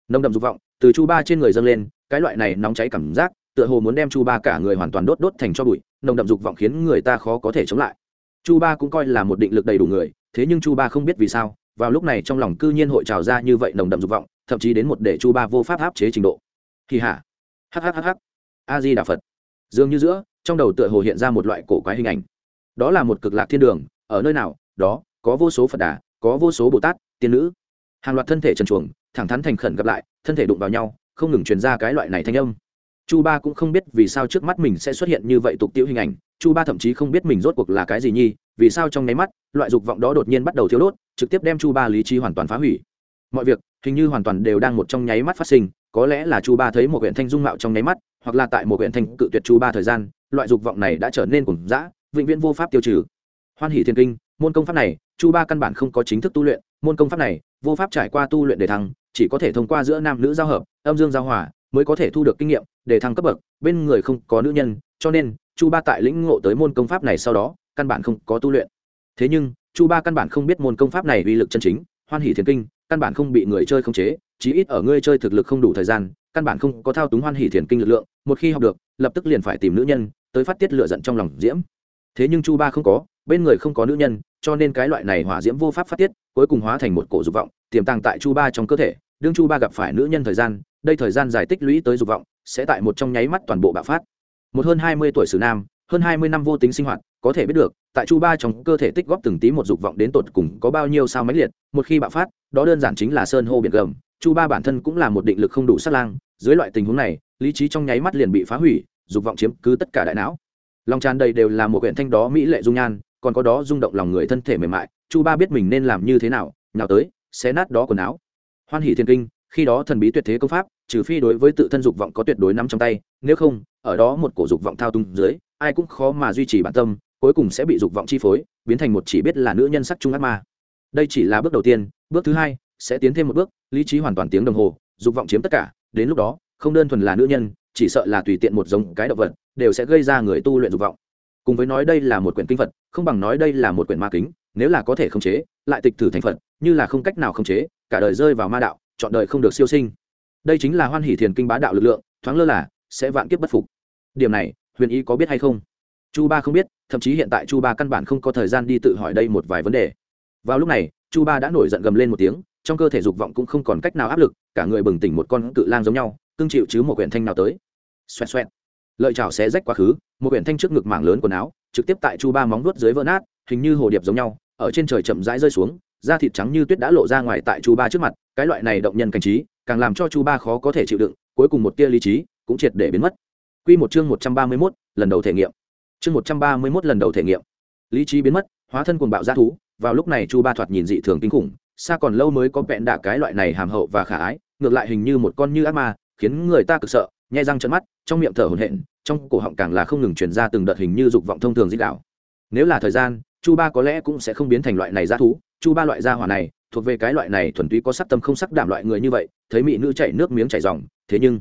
Nồng đậm dục vọng, từ chu ba trên người dâng lên, cái loại này nóng cháy cảm giác, tựa hồ muốn đem chu ba cả người hoàn toàn đốt đốt thành cho bụi nồng đậm dục vọng khiến người ta khó có thể chống lại chu ba cũng coi là một định lực đầy đủ người, thế nhưng chu ba không biết vì sao, vào lúc này trong lòng cư nhiên hội trào ra như vậy nồng đậm dục vọng, thậm chí đến một để chu ba vô pháp áp chế trình độ. Kỳ hả hhhh a di đà phật. Dường như giữa, trong đầu tựa hồ hiện ra một loại cổ quái hình ảnh. Đó là một cực lạc thiên đường, ở nơi nào, đó, có vô số phật đà, có vô số bồ tát, tiên nữ. Hàng loạt thân thể trần chuồng thẳng thắn thành khẩn gặp lại, thân thể đụng vào nhau, không ngừng truyền ra cái loại này thanh âm chu ba cũng không biết vì sao trước mắt mình sẽ xuất hiện như vậy tục tiễu hình ảnh, chu ba thậm chí không biết mình rốt cuộc là cái gì nhi vì sao trong nháy mắt, loại dục vọng đó đột nhiên bắt đầu thiếu đốt, trực tiếp đem chu ba lý trí hoàn toàn phá hủy. Mọi việc, hình như hoàn toàn đều đang một trong nháy mắt phát sinh, có lẽ là chu ba thấy một huyện thanh dung mạo trong nháy mắt, hoặc là tại một huyện thanh cự tuyệt chu ba thời gian, loại dục vọng này đã trở nên cùng dã, vĩnh viễn vô pháp tiêu trừ. Hoan hỷ thiên kinh, môn công pháp này, chu ba căn bản không có chính thức tu luyện, môn công pháp này, vô pháp trải qua tu luyện để thăng, chỉ có thể thông qua giữa nam nữ giao hợp, âm dương giao hòa mới có thể thu được kinh nghiệm để thăng cấp bậc, bên người không có nữ nhân, cho nên chu ba tại lĩnh ngộ tới môn công pháp này sau đó, căn bản không có tu luyện. Thế nhưng, chu ba căn bản không biết môn công pháp này uy lực chân chính, hoan hỷ thiền kinh, căn bản không bị người chơi khống chế, chí ít ở ngươi chơi thực lực không đủ thời gian, căn bản không có thao túng hoan hỷ thiền kinh lực lượng, một khi học được, lập tức liền phải tìm nữ nhân, tới phát tiết lựa giận trong lòng diễm. Thế nhưng chu ba không có, bên người không có nữ nhân, cho nên cái loại này hỏa diễm vô pháp phát tiết, cuối cùng hóa thành một cổ dục vọng, tiềm tàng tại chu ba trong cơ thể, đương chu ba gặp phải nữ nhân thời gian đây thời gian dài tích lũy tới dục vọng, sẽ tại một trong nháy mắt toàn bộ bạo phát. Một hơn hai mươi tuổi sử nam, hơn hai mươi năm vô tính sinh hoạt, có thể biết được, tại chu ba trong cơ thể tích góp từng tí một dục vọng đến tột cùng có bao nhiêu sao máy liệt, một khi bạo phát, đó đơn giản chính là sơn hô biển gầm. Chu ba bản thân cũng là một định lực không đủ sát lang, dưới loại tình huống này, lý trí trong nháy mắt liền bị phá hủy, dục vọng chiếm cứ tất cả đại não. Lòng tràn đầy đều là một quyển thanh đó mỹ lệ dung nhan, còn có đó rung động lòng người thân thể mềm mại, chu ba biết mình nên làm như thế nào, nhào tới, xé nát đó quần áo. Hoan hỷ thiên kinh khi đó thần bí tuyệt thế công pháp, trừ phi đối với tự thân dục vọng có tuyệt đối nắm trong tay, nếu không, ở đó một cổ dục vọng thao túng dưới, ai cũng khó mà duy trì bản tâm, cuối cùng sẽ bị dục vọng chi phối, biến thành một chỉ biết là nữ nhân sắc trung ác ma. Đây chỉ là bước đầu tiên, bước thứ hai sẽ tiến thêm một bước, lý trí hoàn toàn tiếng đồng hồ, dục vọng chiếm tất cả, đến lúc đó, không đơn thuần là nữ nhân, chỉ sợ là tùy tiện một giống cái động vật, đều sẽ gây ra người tu luyện dục vọng. Cùng với nói đây là một quyển kinh phật, không bằng nói đây là một quyển ma kính, nếu là có thể khống chế, lại tịch thử thành phật, như là không cách nào khống chế, cả đời rơi vào ma đạo chọn đời không được siêu sinh. Đây chính là hoan hỷ thiền kinh bá đạo lực lượng, thoáng lơ là, sẽ vạn kiếp bất phục. Điểm này, huyền ý có biết hay không? Chu ba không biết, thậm chí hiện tại chu ba căn bản không có thời gian đi tự hỏi đây một vài vấn đề. Vào lúc này, chu ba đã nổi giận gầm lên một tiếng, trong cơ thể dục vọng cũng không còn cách nào áp lực, cả người bừng tỉnh một con cự lang giống nhau cưng chịu chứ một quyển thanh nào tới. Xoẹt xoẹt. Lợi chảo xé rách quá khứ, một quyển thanh trước ngực mảng lớn quần áo, trực tiếp tại chu ba móng vuốt dưới vỡ nát, hình như hồ điệp giống nhau, ở trên trời chậm rãi rơi xuống da thịt trắng như tuyết đã lộ ra ngoài tại chu ba trước mặt cái loại này động nhân cảnh trí càng làm cho chu ba khó có thể chịu đựng cuối cùng một tia lý trí cũng triệt để biến mất Quy một chương một trăm ba mươi mốt lần đầu thể nghiệm. Chương một trăm ba mươi mốt lần đầu thể nghiệm. Lý trí biến mất, hóa thân cuồng bạo dã thú, vào lúc này Chu Ba thoạt nhìn dị thường kinh khủng, xa còn lâu mới có vẹn đạ cái loại này hàm hậu và khả ái, ngược lại hình như một con như ác ma, khiến người ta cực sợ, nhai răng trợn mắt, trong miệng thở hổn hển, trong cổ họng càng là không ngừng truyền ra từng đợt hình như dục vọng thông thường dích đạo. Nếu là thời gian, Chu Ba có lẽ cũng sẽ không biến thành loại này dã thú, Chu Ba loại gia hỏa này, thuộc về cái loại này thuần túy có sắc tâm không sắc đảm loại người như vậy, thấy mỹ nữ chảy nước miếng chảy ròng, thế nhưng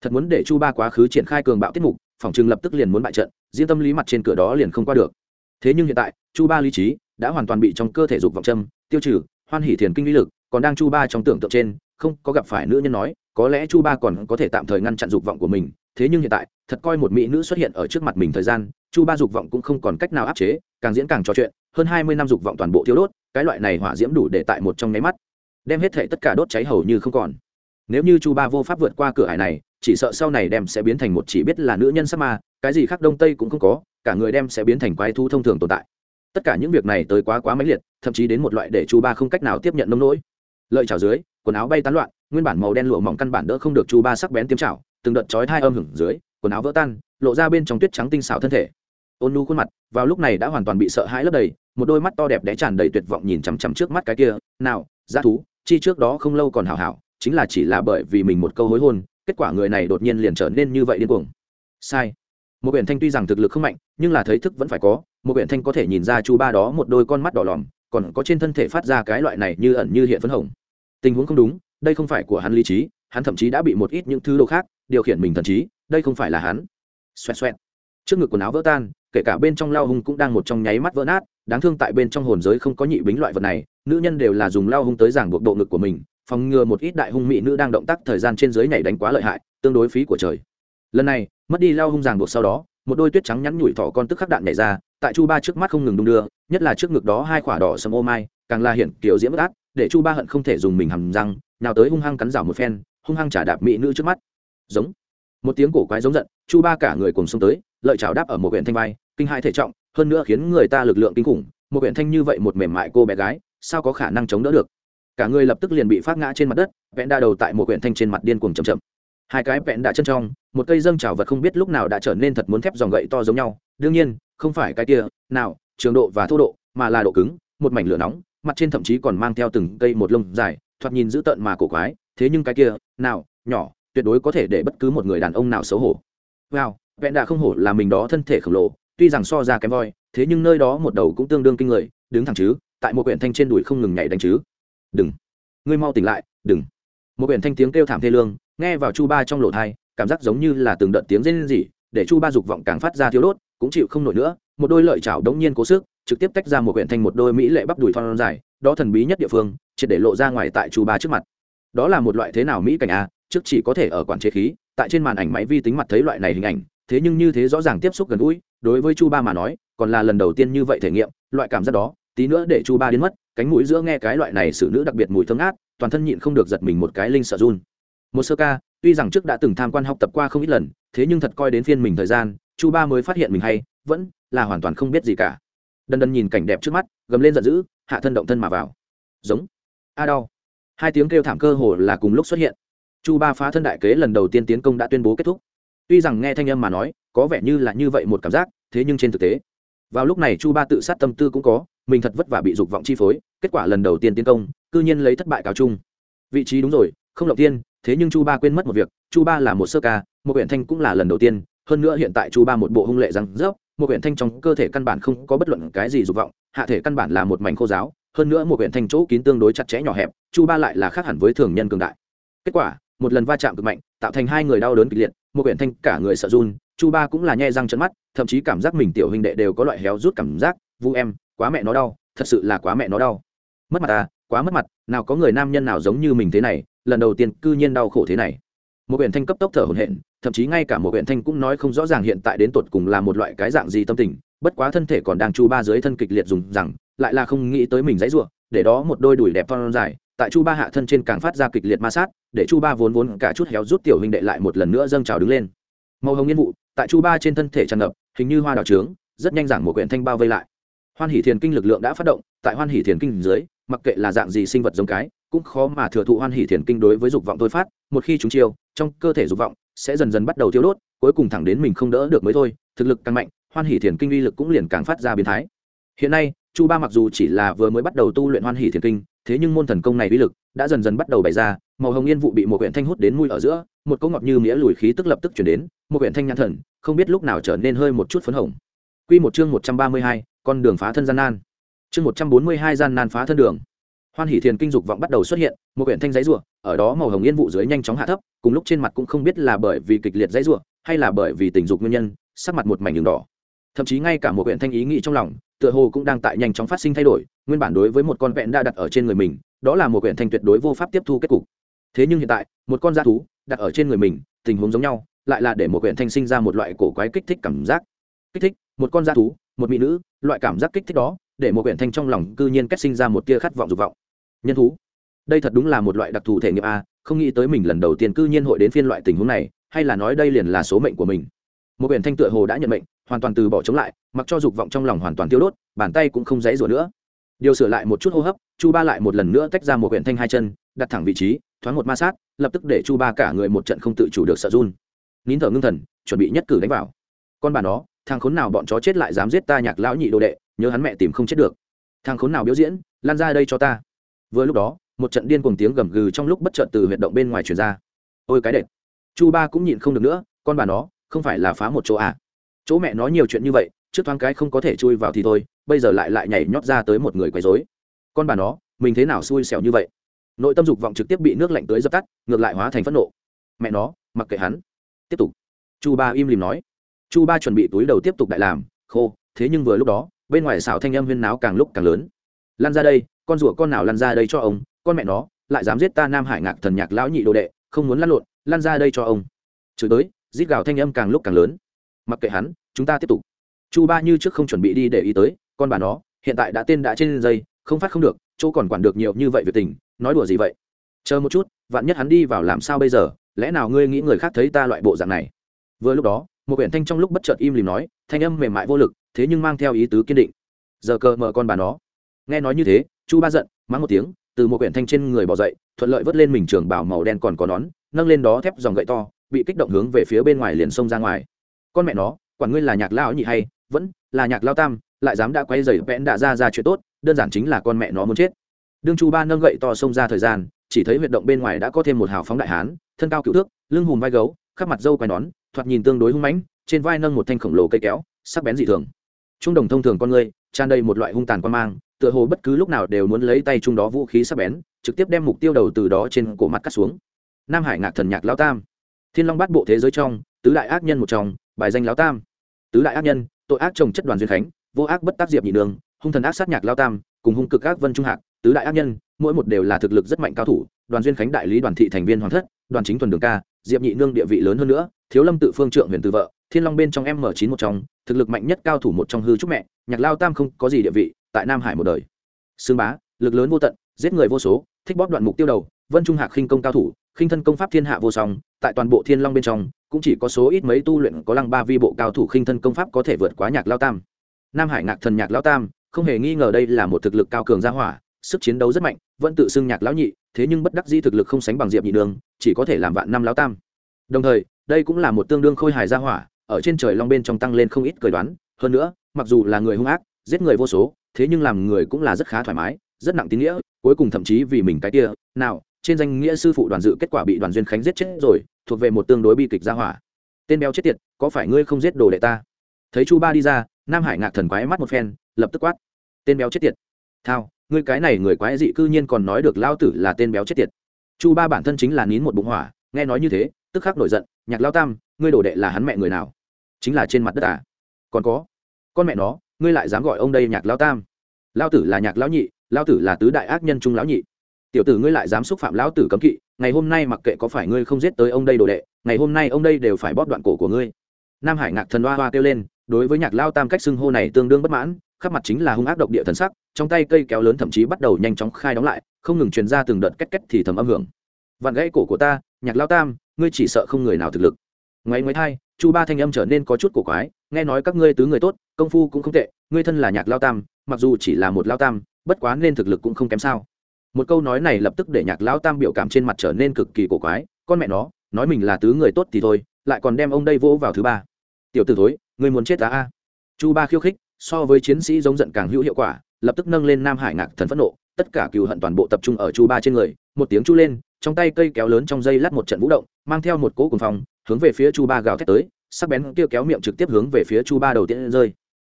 thật muốn để chu ba quá khứ triển khai cường bạo tiết mục phòng chừng lập tức liền muốn bại trận riêng tâm lý mặt trên cửa đó liền không qua được. Thế nhưng hiện tại chu ba lý trí đã hoàn toàn bị trong cơ thể dục vọng châm tiêu trừ hoan hỉ thiền kinh lý lực còn đang chu ba trong tưởng tượng trên không có gặp phải nữ nhân nói có lẽ chu ba còn có thể tạm thời ngăn chặn dục vọng của mình thế nhưng hiện tại thật coi một mỹ nữ xuất hiện ở trước mặt mình thời gian chu ba dục vọng cũng không còn cách nào áp chế càng diễn càng trò chuyện hơn hai mươi năm dục vọng toàn bộ thiếu đốt cái loại này hỏa diễm đủ để tại một trong nháy mắt, đem hết thể tất cả đốt cháy hầu như không còn. Nếu như chu ba vô pháp vượt qua cửa hải này, chỉ sợ sau này đem sẽ biến thành một chỉ biết là nữ nhân sắc ma, cái gì khác đông tây cũng không có, cả người đem sẽ biến thành quái thu thông thường tồn tại. Tất cả những việc này tới quá quá mãnh liệt, thậm chí đến một loại để chu ba không cách nào tiếp nhận nông nỗi. Lợi trào dưới, quần áo bay tán loạn, nguyên bản màu đen lụa mỏng căn bản đỡ không được chu ba sắc bén tiêm trào từng đợt chói thai âm hưởng dưới, quần áo vỡ tan, lộ ra bên trong tuyết trắng tinh xảo thân thể. Ôn nu khuôn mặt, vào lúc này đã hoàn toàn bị sợ hãi lấp đầy một đôi mắt to đẹp đẽ tràn đầy tuyệt vọng nhìn chằm chằm trước mắt cái kia, nào, dã thú, chi trước đó không lâu còn hào hảo, chính là chỉ là bởi vì mình một câu hối hôn, kết quả người này đột nhiên liền trở nên như vậy điên cuồng. Sai. Một biển thanh tuy rằng thực lực không mạnh, nhưng là thấy thức vẫn phải có, một biển thanh có thể nhìn ra chu ba đó một đôi con mắt đỏ lòm, còn có trên thân thể phát ra cái loại này như ẩn như hiện phấn hồng. Tình huống không đúng, đây không phải của hắn lý trí, hắn thậm chí đã bị một ít những thứ đồ khác điều khiển mình thần trí, đây không phải là hắn. Xoẹt xoẹt. Trước ngực quần áo vỡ tan, kể cả bên trong lao hung cũng đang một trong nháy mắt vỡ nát đáng thương tại bên trong hồn giới không có nhị bính loại vật này, nữ nhân đều là dùng lao hung tới giảng buộc độ ngực của mình, phòng ngừa một ít đại hung mỹ nữ đang động tác thời gian trên dưới nhảy đánh quá lợi hại, tương đối phí của trời. Lần này, mất đi lao hung giảng buộc sau đó, một đôi tuyết trắng nhắn nhủi thỏ con tức khắc đạn nhảy ra, tại chu ba trước mắt không ngừng đung đưa, nhất là trước ngực đó hai quả đỏ sầm ô mai, càng là hiện kiểu diễm bất át để chu ba hận không thể dùng mình hầm răng nào tới hung hăng cắn rào một phen, hung hăng trả đạp mỹ nữ trước mắt. Giống. Một tiếng cổ quái giống giận, chu ba cả người cùng xông tới, lợi chảo đáp ở một huyện thanh vai, kinh hai thể trọng hơn nữa khiến người ta lực lượng kinh khủng, một huyện thanh như vậy một mềm mại cô bé gái, sao có khả năng chống đỡ được? Cả người lập tức liền bị phát ngã trên mặt đất vẽn đa đầu tại một huyện thanh trên mặt điên cuồng chậm chậm. Hai cái vẽn đã chân trong, một cây dâng trào vật không biết lúc nào đã trở nên thật muốn thép dòng gậy to giống nhau. Đương nhiên, không phải cái kia, nào, trường độ và thô độ, mà là độ cứng, một mảnh lửa nóng, mặt trên thậm chí còn mang theo từng cây một lông dài, thoạt nhìn dữ tợn mà cổ quái. Thế nhưng cái kia, nào, nhỏ, tuyệt đối có thể để bất cứ một người đàn ông nào xấu hổ. Wow, vẹn đã không hổ là mình đó thân thể khổng lồ tuy rằng so ra kém voi, thế nhưng nơi đó một đầu cũng tương đương kinh người, đứng thẳng chứ, tại một quyển thanh trên đùi không ngừng nhảy đánh chứ. Đừng. Ngươi mau tỉnh lại, đừng. Một quyển thanh tiếng kêu thảm thê lương, nghe vào chu ba trong lỗ thai, cảm giác giống như là từng đợt tiếng rên rỉ, để chu ba dục vọng càng phát ra thiếu đốt, cũng chịu không nổi nữa, một đôi lợi chảo đống nhiên cố sức, trực tiếp tách ra một quyển thanh một đôi mỹ lệ bắp đùi thon dài, đó thần bí nhất địa phương chỉ để lộ ra ngoài tại chu ba trước mặt. Đó là một loại thế nào mỹ cảnh a trước chỉ có thể ở quản chế khí, tại trên màn ảnh máy vi tính mặt thấy loại này hình ảnh thế nhưng như thế rõ ràng tiếp xúc gần gũi, đối với chu ba mà nói, còn là lần đầu tiên như vậy thể nghiệm, loại cảm giác đó, tí nữa để chu ba đến mất, cánh mũi giữa nghe cái loại này xử nữ đặc biệt mùi thơm ngát, toàn thân nhịn không được giật mình một cái linh sợ run. Một sơ ca, tuy rằng trước đã từng tham quan học tập qua không ít lần, thế nhưng thật coi đến phiên mình thời gian, chu ba mới phát hiện mình hay, vẫn là hoàn toàn không biết gì cả. Đần đần nhìn cảnh đẹp trước mắt, gầm lên giận dữ, hạ thân động thân mà vào. Giống. A đau. Hai tiếng kêu thảm cơ hồ là cùng lúc xuất hiện. Chu ba phá thân đại kế lần đầu tiên tiến công đã tuyên bố kết thúc tuy rằng nghe thanh âm mà nói, có vẻ như là như vậy một cảm giác, thế nhưng trên thực tế, vào lúc này chu ba tự sát tâm tư cũng có, mình thật vất vả bị dục vọng chi phối, kết quả lần đầu tiên tiến công, cư nhiên lấy thất bại cáo chung. Vị trí đúng rồi, không lộng tiên, thế nhưng chu ba quên mất một việc, chu ba là một sơ ca, một huyện thanh cũng là lần đầu tiên, hơn nữa hiện tại chu ba một bộ hung lệ răng rớp, một huyện thanh trong cơ thể căn bản không có bất luận cái gì dục vọng, hạ thể căn bản là một mảnh khô giáo, hơn nữa một huyện thanh chỗ kín tương đối chặt chẽ nhỏ hẹp, chu ba lại là khác hẳn với thường nhân cường đại. Kết quả, một lần va chạm cực mạnh, tạo thành hai người đau đớn kịch liệt một huyện thanh cả người sợ run, chu ba cũng là nhe răng trận mắt, thậm chí cảm giác mình tiểu huynh đệ đều có loại héo rút cảm giác, vu em, quá mẹ nó đau, thật sự là quá mẹ nó đau. Mất mặt à quá mất mặt, nào có người nam nhân nào giống như mình thế này, lần đầu tiên cư nhiên đau khổ thế này. Một huyện thanh cấp tốc thở hổn hển, thậm chí ngay cả một huyện thanh cũng nói không rõ ràng hiện tại đến tột cùng là một loại cái dạng gì tâm tình, bất quá thân thể còn đang chu ba dưới thân kịch liệt dùng rằng, lại là không nghĩ tới mình dãy ruộng để đó một đôi đùi đẹp thon dài tại chu ba hạ thân trên càng phát ra kịch liệt ma sát, để chu ba vốn vốn cả chút héo rút tiểu hình đệ lại một lần nữa dâng trào đứng lên. Màu hồng nhiên vụ, tại chu ba trên thân thể tràn ngập, hình như hoa đào trướng, rất nhanh giảng một quyển thanh bao vây lại. Hoan hỷ thiền kinh lực lượng đã phát động, tại hoan hỷ thiền kinh dưới, mặc kệ là dạng gì sinh vật giống cái, cũng khó mà thừa thụ hoan hỷ thiền kinh đối với dục vọng thôi phát, một khi chúng chiêu, trong cơ thể dục vọng sẽ dần dần bắt đầu tiêu đốt, cuối cùng thẳng đến mình không đỡ được mới thôi, thực lực càng mạnh, hoan hỷ thiền kinh uy lực cũng liền càng phát ra biến thái. Hiện nay, chu ba mặc dù chỉ là vừa mới bắt đầu tu luyện hoan hỷ thiền kinh thế nhưng môn thần công này uy lực đã dần dần bắt đầu bày ra màu hồng yên vụ bị một huyện thanh hút đến mũi ở giữa một câu ngọt như mía lùi khí tức lập tức chuyển đến một huyện thanh nhãn thần không biết lúc nào trở nên hơi một chút phấn hồng Quy một chương một trăm ba mươi hai, con đường phá thân gian nan. Chương một trăm bốn mươi hai gian nan phá thân đường. Hoan hỷ thiền kinh dục vọng bắt đầu xuất hiện, một quyển thanh giấy rủa, ở đó màu hồng yên vụ dưới nhanh chóng hạ thấp, cùng lúc trên mặt cũng không biết là bởi vì kịch liệt giấy rủa, hay là bởi vì tình dục nguyên nhân, sắc mặt một mảnh đường đỏ. Thậm chí ngay cả một quyển thanh ý nghĩ trong lòng, tựa hồ cũng đang tại nhanh chóng phát sinh thay đổi, nguyên bản đối với một con vẹn đã đặt ở trên người mình, đó là một quyển thanh tuyệt đối vô pháp tiếp thu kết cục. Thế nhưng hiện tại, một con da thú đặt ở trên người mình, tình huống giống nhau, lại là để một quyển thanh sinh ra một loại cổ quái kích thích cảm giác. Kích thích, một con da thú, một mỹ nữ, loại cảm giác kích thích đó, để một quyển thanh trong lòng cư nhiên kết sinh ra một tia khát vọng dục vọng nhân thú đây thật đúng là một loại đặc thù thể nghiệm a không nghĩ tới mình lần đầu tiên cư nhiên hội đến phiên loại tình huống này hay là nói đây liền là số mệnh của mình một quyển thanh tựa hồ đã nhận mệnh hoàn toàn từ bỏ chống lại mặc cho dục vọng trong lòng hoàn toàn tiêu đốt bàn tay cũng không dãy rủa nữa điều sửa lại một chút hô hấp, chu ba lại một lần nữa tách ra một huyện thanh hai chân, đặt thẳng vị trí, thoáng một ma sát, lập tức để chu ba cả người một trận không tự chủ được sợ run. Nín thở ngưng thần, chuẩn bị nhất cử đánh vào. Con bà nó, thằng khốn nào bọn chó chết lại dám giết ta nhạc lão nhị đồ đệ, nhớ hắn mẹ tìm không chết được. Thằng khốn nào biểu diễn, lan ra đây cho ta. Vừa lúc đó, một trận điên cùng tiếng gầm gừ trong lúc bất chợt từ huyệt động bên ngoài truyền ra. Ôi cái đệt. Chu ba cũng nhịn không được nữa, con bà nó, không phải là phá một chỗ à? Chỗ mẹ nói nhiều chuyện như vậy trước thoáng cái không có thể chui vào thì thôi, bây giờ lại lại nhảy nhót ra tới một người quấy rối. Con bà nó, mình thế nào xui xẻo như vậy? Nội tâm dục vọng trực tiếp bị nước lạnh tới dập tắt, ngược lại hóa thành phẫn nộ. Mẹ nó, mặc kệ hắn. Tiếp tục. Chu ba im lìm nói. Chu ba chuẩn bị túi đầu tiếp tục đại làm, khô, thế nhưng vừa lúc đó, bên ngoài xảo thanh âm huyên náo càng lúc càng lớn. Lan ra đây, con rủa con nào lăn ra đây cho ông, con mẹ nó, lại dám giết ta nam hải ngạc thần nhạc lão nhị đồ đệ, không muốn lăn lộn, lăn ra đây cho ông. Chửi tới rít gào thanh âm càng lúc càng lớn. Mặc kệ hắn, chúng ta tiếp tục chu ba như trước không chuẩn bị đi để ý tới, con bà nó, hiện tại đã tên đã trên dây, không phát không được, chỗ còn quản được nhiều như vậy việc tình, nói đùa gì vậy? Chờ một chút, vạn nhất hắn đi vào làm sao bây giờ, lẽ nào ngươi nghĩ người khác thấy ta loại bộ dạng này? Vừa lúc đó, một quyển thanh trong lúc bất chợt im lìm nói, thanh âm mềm mại vô lực, thế nhưng mang theo ý tứ kiên định. Giờ cờ mở con bà nó. Nghe nói như thế, chu ba giận, mắng một tiếng, từ một quyển thanh trên người bỏ dậy, thuận lợi vớt lên mình trường bảo màu đen còn có nón, nâng lên đó thép dòng gậy to, bị kích động hướng về phía bên ngoài liền xông ra ngoài. Con mẹ nó, quản ngươi là nhạc lao nhị hay vẫn là nhạc lao tam, lại dám đã quay dày vẽn đã ra ra chuyện tốt, đơn giản chính là con mẹ nó muốn chết. Đương chu ba nâng gậy to xông ra thời gian, chỉ thấy huyệt động bên ngoài đã có thêm một hào phóng đại hán, thân cao cựu thước, lưng hùm vai gấu, khắp mặt dâu quai nón, thoạt nhìn tương đối hung mãnh, trên vai nâng một thanh khổng lồ cây kéo, sắc bén dị thường. Trung đồng thông thường con người, tràn đầy một loại hung tàn quan mang, tựa hồ bất cứ lúc nào đều muốn lấy tay chung đó vũ khí sắc bén, trực tiếp đem mục tiêu đầu từ đó trên cổ mắt cắt xuống. Nam hải ngạc thần nhạc lão tam. Thiên long bát bộ thế giới trong, tứ đại ác nhân một trong, bài danh lão tam. Tứ đại ác nhân tội ác chồng chất đoàn duyên khánh, vô ác bất tác diệp nhị đường hung thần ác sát nhạc lao tam, cùng hung cực ác vân trung hạc, tứ đại ác nhân, mỗi một đều là thực lực rất mạnh cao thủ, đoàn duyên khánh đại lý đoàn thị thành viên hoàng thất, đoàn chính thuần đường ca, diệp nhị nương địa vị lớn hơn nữa, thiếu lâm tự phương trượng huyền tự vợ, thiên long bên trong m chín một trong, thực lực mạnh nhất cao thủ một trong hư trúc mẹ, nhạc lao tam không có gì địa vị, tại nam hải một đời. Xương bá, lực lớn vô tận, giết người vô số, thích bóp đoạn mục tiêu đầu, vân trung hạc khinh công cao thủ, khinh thân công pháp thiên hạ vô song, tại toàn bộ thiên long bên trong cũng chỉ có số ít mấy tu luyện có lăng ba vi bộ cao thủ khinh thân công pháp có thể vượt quá nhạc lao tam. Nam hải ngạc thần nhạc lao tam, không hề nghi ngờ đây là một thực lực cao cường gia hỏa, sức chiến đấu rất mạnh, vẫn tự xưng nhạc lão nhị, thế nhưng bất đắc di thực lực không sánh bằng diệp nhị đường, chỉ có thể làm vạn năm lão tam. Đồng thời, đây cũng là một tương đương khôi hài gia hỏa, ở trên trời long bên trong tăng lên không ít cười đoán, hơn nữa, mặc dù là người hung ác, giết người vô số, thế nhưng làm người cũng là rất khá thoải mái, rất nặng tín nghĩa, cuối cùng thậm chí vì mình cái kia, nào, trên danh nghĩa sư phụ đoàn dự kết quả bị đoàn duyên khánh giết chết rồi thuộc về một tương đối bi kịch gia hỏa. Tên béo chết tiệt, có phải ngươi không giết đồ đệ ta? Thấy chu ba đi ra, nam hải ngạc thần quái mắt một phen, lập tức quát. Tên béo chết tiệt. Thao, ngươi cái này người quái dị cư nhiên còn nói được lao tử là tên béo chết tiệt. Chu ba bản thân chính là nín một bụng hỏa, nghe nói như thế, tức khắc nổi giận, nhạc lao tam, ngươi đồ đệ là hắn mẹ người nào? Chính là trên mặt đất à? Còn có, con mẹ nó, ngươi lại dám gọi ông đây nhạc lao tam. Lao tử là nhạc lão nhị, lao tử là tứ đại ác nhân trung lão nhị. Tiểu tử ngươi lại dám xúc phạm lão tử cấm kỵ ngày hôm nay mặc kệ có phải ngươi không giết tới ông đây đồ đệ, ngày hôm nay ông đây đều phải bóp đoạn cổ của ngươi. Nam hải ngạc thần hoa hoa kêu lên, đối với nhạc lao tam cách xưng hô này tương đương bất mãn, khắp mặt chính là hung ác độc địa thần sắc, trong tay cây kéo lớn thậm chí bắt đầu nhanh chóng khai đóng lại, không ngừng truyền ra từng đợt két két thì thầm âm hưởng. Vặn gãy cổ của ta, nhạc lao tam, ngươi chỉ sợ không người nào thực lực. Ngoáy ngoáy thai, chu ba thanh âm trở nên có chút cổ quái, nghe nói các ngươi tứ người tốt, công phu cũng không tệ, ngươi thân là nhạc lao tam, mặc dù chỉ là một lao tam, bất quá nên thực lực cũng không kém sao một câu nói này lập tức để nhạc lão tam biểu cảm trên mặt trở nên cực kỳ cổ quái, con mẹ nó, nói mình là tứ người tốt thì thôi, lại còn đem ông đây vỗ vào thứ ba. Tiểu t ử thối, ngươi muốn chết ta a. Chu ba khiêu khích, so với chiến sĩ giống giận càng hữu hiệu quả, lập tức nâng lên nam hải ngạc thần phẫn nộ, tất cả cựu hận toàn bộ tập trung ở chu ba trên người, một tiếng chu lên, trong tay cây kéo lớn trong dây lát một trận vũ động, mang theo một cỗ cùng phòng hướng về phía chu ba gào thét tới, sắc bén kia kéo miệng trực tiếp hướng về phía chu ba đầu tiên rơi.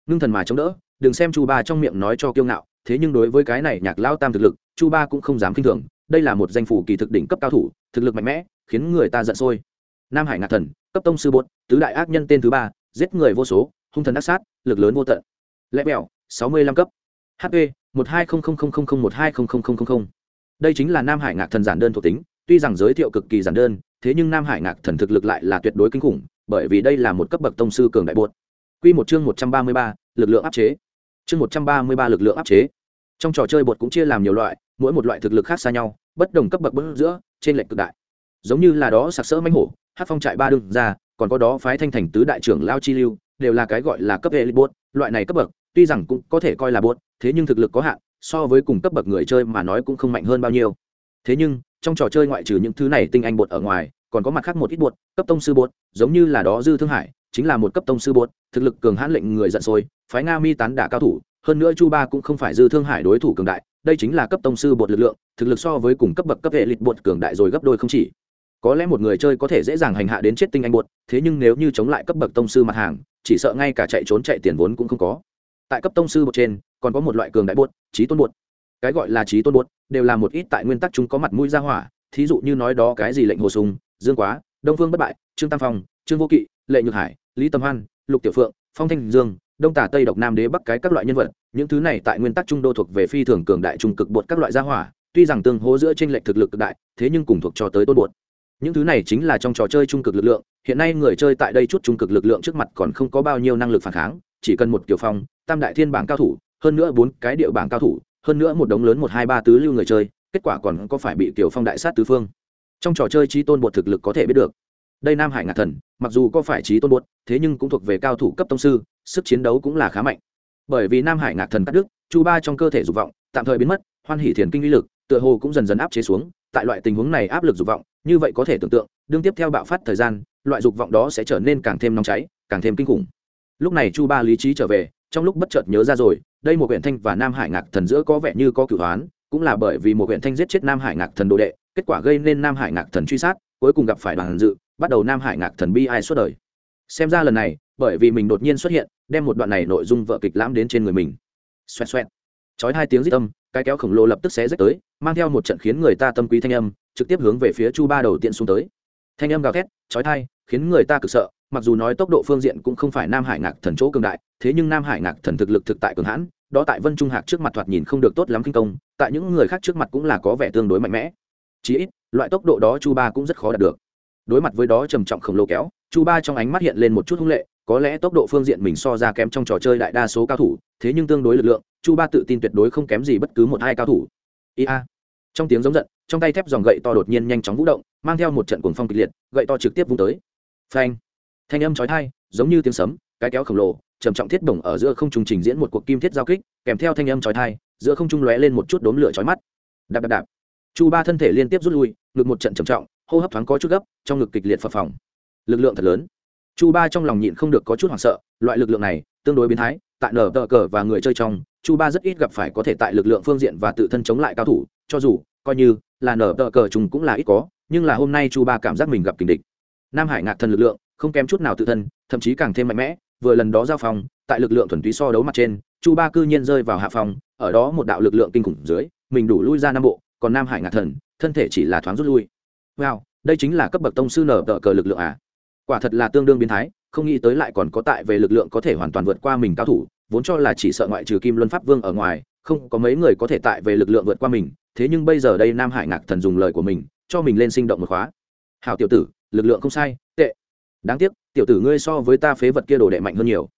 Ngưng thần mà chống đỡ, đừng xem chu ba trong miệng nói cho kiêu ngạo thế nhưng đối với cái này nhạc lao tam thực lực, chu ba cũng không dám k i n h thường, đây là một danh phủ kỳ thực đỉnh cấp cao thủ, thực lực mạnh mẽ, khiến người ta giận sôi. Nam hải ngạc thần, cấp tông sư bột, tứ đại ác nhân tên thứ ba, giết người vô số, hung thần ác sát, lực lớn vô tận. Lẽ bẹo, sáu mươi lăm cấp. Hp một hai không không không không không một hai không không không không không. Đây chính là nam hải ngạc thần giản đơn thuộc tính, tuy rằng giới thiệu cực kỳ giản đơn, thế nhưng nam hải ngạc thần thực lực lại là tuyệt đối kinh khủng, bởi vì đây là một cấp bậc tông sư cường đại bột. Quy một chương một trăm ba mươi ba, lực lượng áp chế chương một trăm ba mươi ba lực lượng áp chế. Trong trò chơi bột cũng chia làm nhiều loại, mỗi một loại thực lực khác xa nhau, bất đồng cấp bậc bất giữa, trên lệnh cực đại. Giống như là đó sặc sỡ mánh hổ, hát phong trại ba đương ra, còn có đó phái thanh thành tứ đại trưởng lao chi lưu, đều là cái gọi là cấp hệ bột, loại này cấp bậc, tuy rằng cũng có thể coi là bột, thế nhưng thực lực có hạn, so với cùng cấp bậc người chơi mà nói cũng không mạnh hơn bao nhiêu. Thế nhưng, trong trò chơi ngoại trừ những thứ này tinh anh bột ở ngoài, còn có mặt khác một ít bột, cấp tông sư bột, giống như là đó dư thương hải chính là một cấp tông sư bột thực lực cường hãn lệnh người giận sôi, phái nga mi tán đả cao thủ, hơn nữa chu ba cũng không phải dư thương hải đối thủ cường đại, đây chính là cấp tông sư bột lực lượng, thực lực so với cùng cấp bậc cấp hệ lịch bột cường đại rồi gấp đôi không chỉ. Có lẽ một người chơi có thể dễ dàng hành hạ đến chết tinh anh bột thế nhưng nếu như chống lại cấp bậc tông sư mặt hàng, chỉ sợ ngay cả chạy trốn chạy tiền vốn cũng không có. Tại cấp tông sư bột trên, còn có một loại cường đại bột trí tôn bột cái gọi là trí tôn bột đều là một ít tại nguyên tắc chúng có mặt mũi ra hỏa, thí dụ như nói đó cái gì lệnh hồ sùng dương quá, đông phương bất bại, trương tam phong, trương vô kỵ, lệ nhược hải lý tâm hoan, lục tiểu phượng, phong thanh dương, đông tả tây độc nam đế bắc cái các loại nhân vật, những thứ này tại nguyên tắc trung đô thuộc về phi thường cường đại trung cực bột các loại gia hỏa, tuy rằng tương hố giữa trên lệnh thực lực cực đại, thế nhưng cùng thuộc cho tới tôn bột. Những thứ này chính là trong trò chơi trung cực lực lượng, hiện nay người chơi tại đây chút trung cực lực lượng trước mặt còn không có bao nhiêu năng lực phản kháng, chỉ cần một kiểu phong, tam đại thiên bảng cao thủ, hơn nữa bốn cái địa bảng cao thủ, hơn nữa một đống lớn một hai ba tứ lưu người chơi, kết quả còn có phải bị tiểu phong đại sát tứ phương. Trong trò chơi trí tôn bột thực lực có thể biết được đây nam hải ngạc thần, mặc dù có phải trí tôn buốt, thế nhưng cũng thuộc về cao thủ cấp tông sư, sức chiến đấu cũng là khá mạnh. Bởi vì nam hải ngạc thần cắt đứt, chu ba trong cơ thể dục vọng tạm thời biến mất, hoan hỷ thiền kinh uy lực, tựa hồ cũng dần dần áp chế xuống, tại loại tình huống này áp lực dục vọng, như vậy có thể tưởng tượng, đương tiếp theo bạo phát thời gian, loại dục vọng đó sẽ trở nên càng thêm nóng cháy, càng thêm kinh khủng. Lúc này chu ba lý trí trở về, trong lúc bất chợt nhớ ra rồi, đây một huyện thanh và nam hải ngạc thần giữa có vẻ như có cửu hoán, cũng là bởi vì một huyện thanh giết chết nam hải ngạc thần đồ đệ, kết quả gây nên nam hải ngạc thần truy sát, cuối cùng gặp phải đoàn dự bắt đầu nam hải ngạc thần bi ai suốt đời. Xem ra lần này, bởi vì mình đột nhiên xuất hiện, đem một đoạn này nội dung vợ kịch lãm đến trên người mình. Xoẹt xoẹt. Chói hai tiếng rít âm, cái kéo khổng lồ lập tức xé rách tới, mang theo một trận khiến người ta tâm quý thanh âm, trực tiếp hướng về phía chu ba đầu tiên xuống tới. Thanh âm gào thét, chói thai khiến người ta cực sợ, mặc dù nói tốc độ phương diện cũng không phải nam hải ngạc thần chỗ cường đại, thế nhưng nam hải ngạc thần thực lực thực tại cường hãn, đó tại vân trung hạc trước mặt thoạt nhìn không được tốt lắm kinh công, tại những người khác trước mặt cũng là có vẻ tương đối mạnh mẽ. Chí ít, loại tốc độ đó chu ba cũng rất khó đạt được đối mặt với đó trầm trọng khổng lồ kéo, chu ba trong ánh mắt hiện lên một chút hung lệ, có lẽ tốc độ phương diện mình so ra kém trong trò chơi đại đa số cao thủ, thế nhưng tương đối lực lượng, chu ba tự tin tuyệt đối không kém gì bất cứ một hai cao thủ. Ia trong tiếng giống giận, trong tay thép dòng gậy to đột nhiên nhanh chóng vũ động, mang theo một trận cuồng phong kịch liệt, gậy to trực tiếp vung tới. Phanh. Thanh âm chói tai, giống như tiếng sấm, cái kéo khổng lồ, trầm trọng thiết bổng ở giữa không trung trình diễn một cuộc kim thiết giao kích, kèm theo thanh âm chói tai, giữa không trung lóe lên một chút đốm lửa chói mắt. Đạp đạp đạp. Chu ba thân thể liên tiếp rút lui, ngực một trận trầm trọng hô hấp thoáng có chút gấp, trong ngực kịch liệt phập phồng. Lực lượng thật lớn. Chu ba trong lòng nhịn không được có chút hoảng sợ, loại lực lượng này tương đối biến thái, tại nở tờ cờ và người chơi trong, chu ba rất ít gặp phải có thể tại lực lượng phương diện và tự thân chống lại cao thủ, cho dù, coi như là nở tờ cờ chúng cũng là ít có, nhưng là hôm nay chu ba cảm giác mình gặp kình địch. Nam hải ngạc thần lực lượng, không kém chút nào tự thân, thậm chí càng thêm mạnh mẽ, vừa lần đó giao phòng, tại lực lượng thuần túy so đấu mặt trên, chu ba cư nhiên rơi vào hạ phòng, ở đó một đạo lực lượng kinh khủng dưới, mình đủ lui ra nam bộ, còn nam hải ngạc thần, thân thể chỉ là thoáng rút lui wow, đây chính là cấp bậc tông sư nở tờ cờ lực lượng à? Quả thật là tương đương biến thái, không nghĩ tới lại còn có tại về lực lượng có thể hoàn toàn vượt qua mình cao thủ, vốn cho là chỉ sợ ngoại trừ kim luân pháp vương ở ngoài, không có mấy người có thể tại về lực lượng vượt qua mình, thế nhưng bây giờ đây nam hải ngạc thần dùng lời của mình, cho mình lên sinh động một khóa. Hào tiểu tử, lực lượng không sai, tệ. Đáng tiếc, tiểu tử ngươi so với ta phế vật kia đồ đệ mạnh hơn nhiều.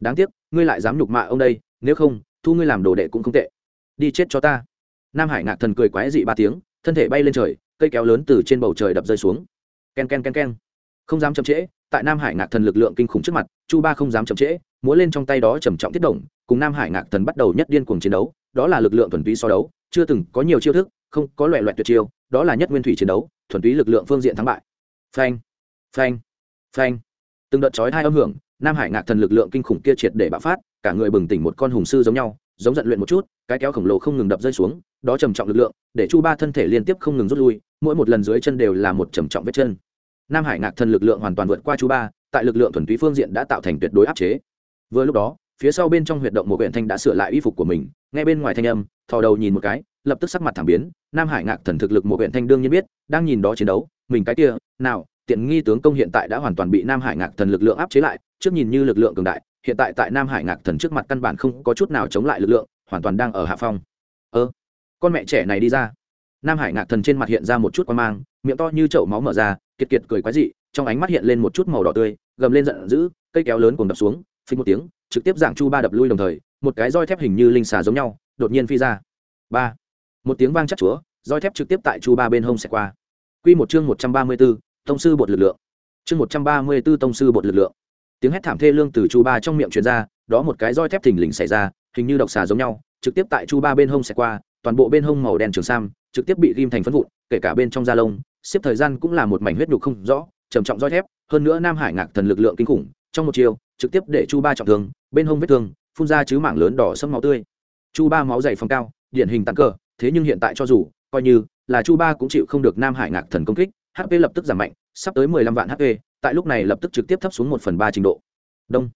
Đáng tiếc, ngươi lại dám nhục mạ ông đây, nếu không, thu ngươi làm đồ đệ cũng không tệ. Đi chết cho ta. Nam hải ngạc thần cười quái dị ba tiếng, thân thể bay lên trời cây kéo lớn từ trên bầu trời đập rơi xuống. K e n k e n k e n k e n không dám chậm trễ, tại nam hải ngạc thần lực lượng kinh khủng trước mặt, chu ba không dám chậm trễ, múa lên trong tay đó trầm trọng tiết động, cùng nam hải ngạc thần bắt đầu nhất điên cuồng chiến đấu, đó là lực lượng thuần túy so đấu, chưa từng có nhiều chiêu thức, không có loại loại tuyệt chiêu, đó là nhất nguyên thủy chiến đấu, thuần túy lực lượng phương diện thắng bại. Phanh phanh phanh. Từng đợt chói hai âm hưởng, nam hải ngạc thần lực lượng kinh khủng kia triệt để bạo phát, cả người bừng tỉnh một con hùng sư giống nhau, giống giận luyện một chút, cái kéo khổng lồ không ngừng đập rơi xuống, đó trầm trọng lực lượng, để chu ba thân thể liên tiếp không ngừng rút lui mỗi một lần dưới chân đều là một trầm trọng vết chân. Nam hải ngạc thần lực lượng hoàn toàn vượt qua chú ba, tại lực lượng thuần túy phương diện đã tạo thành tuyệt đối áp chế. Vừa lúc đó, phía sau bên trong huyệt động một huyện thanh đã sửa lại y phục của mình ngay bên ngoài thanh âm, thò đầu nhìn một cái, lập tức sắc mặt thảm biến, nam hải ngạc thần thực lực một huyện thanh đương nhiên biết, đang nhìn đó chiến đấu, mình cái kia, nào, tiện nghi tướng công hiện tại đã hoàn toàn bị nam hải ngạc thần lực lượng áp chế lại, trước nhìn như lực lượng cường đại, hiện tại tại nam hải ngạc thần trước mặt căn bản không có chút nào chống lại lực lượng, hoàn toàn đang ở hạ phong. Ơ, con mẹ trẻ này đi ra nam hải ngạc thần trên mặt hiện ra một chút quan mang miệng to như chậu máu mở ra kiệt kiệt cười quái dị trong ánh mắt hiện lên một chút màu đỏ tươi gầm lên giận dữ cây kéo lớn cùng đập xuống phình một tiếng trực tiếp dạng chu ba đập lui đồng thời một cái roi thép hình như linh xà giống nhau đột nhiên phi ra. Ba. Một tiếng vang chắc chúa roi thép trực tiếp tại chu ba bên hông xẹt qua. Quy một chương một trăm ba mươi 134, tông sư bột lực lượng. Chương một trăm ba mươi 134 tông sư bột lực lượng. Tiếng hét thảm thê lương từ chu ba trong miệng truyền ra đó một cái roi thép thình lình xảy ra hình như độc xà giống nhau trực tiếp tại chu ba bên hông xẹt qua toàn bộ bên hông màu đen trường sam trực tiếp bị ghim thành phân vụn, kể cả bên trong da lông, xếp thời gian cũng là một mảnh huyết nhục không rõ, trầm trọng roi thép, hơn nữa nam hải ngạc thần lực lượng kinh khủng, trong một chiều, trực tiếp để chu ba trọng thương, bên hông vết thương, phun ra chứ mảng lớn đỏ sâm máu tươi. Chu ba máu dày phong cao, điển hình tăng cờ thế nhưng hiện tại cho dù, coi như là chu ba cũng chịu không được nam hải ngạc thần công kích hp lập tức giảm mạnh, sắp tới mười lăm vạn hp tại lúc này lập tức trực tiếp thấp xuống một phần ba trình độ. Đông.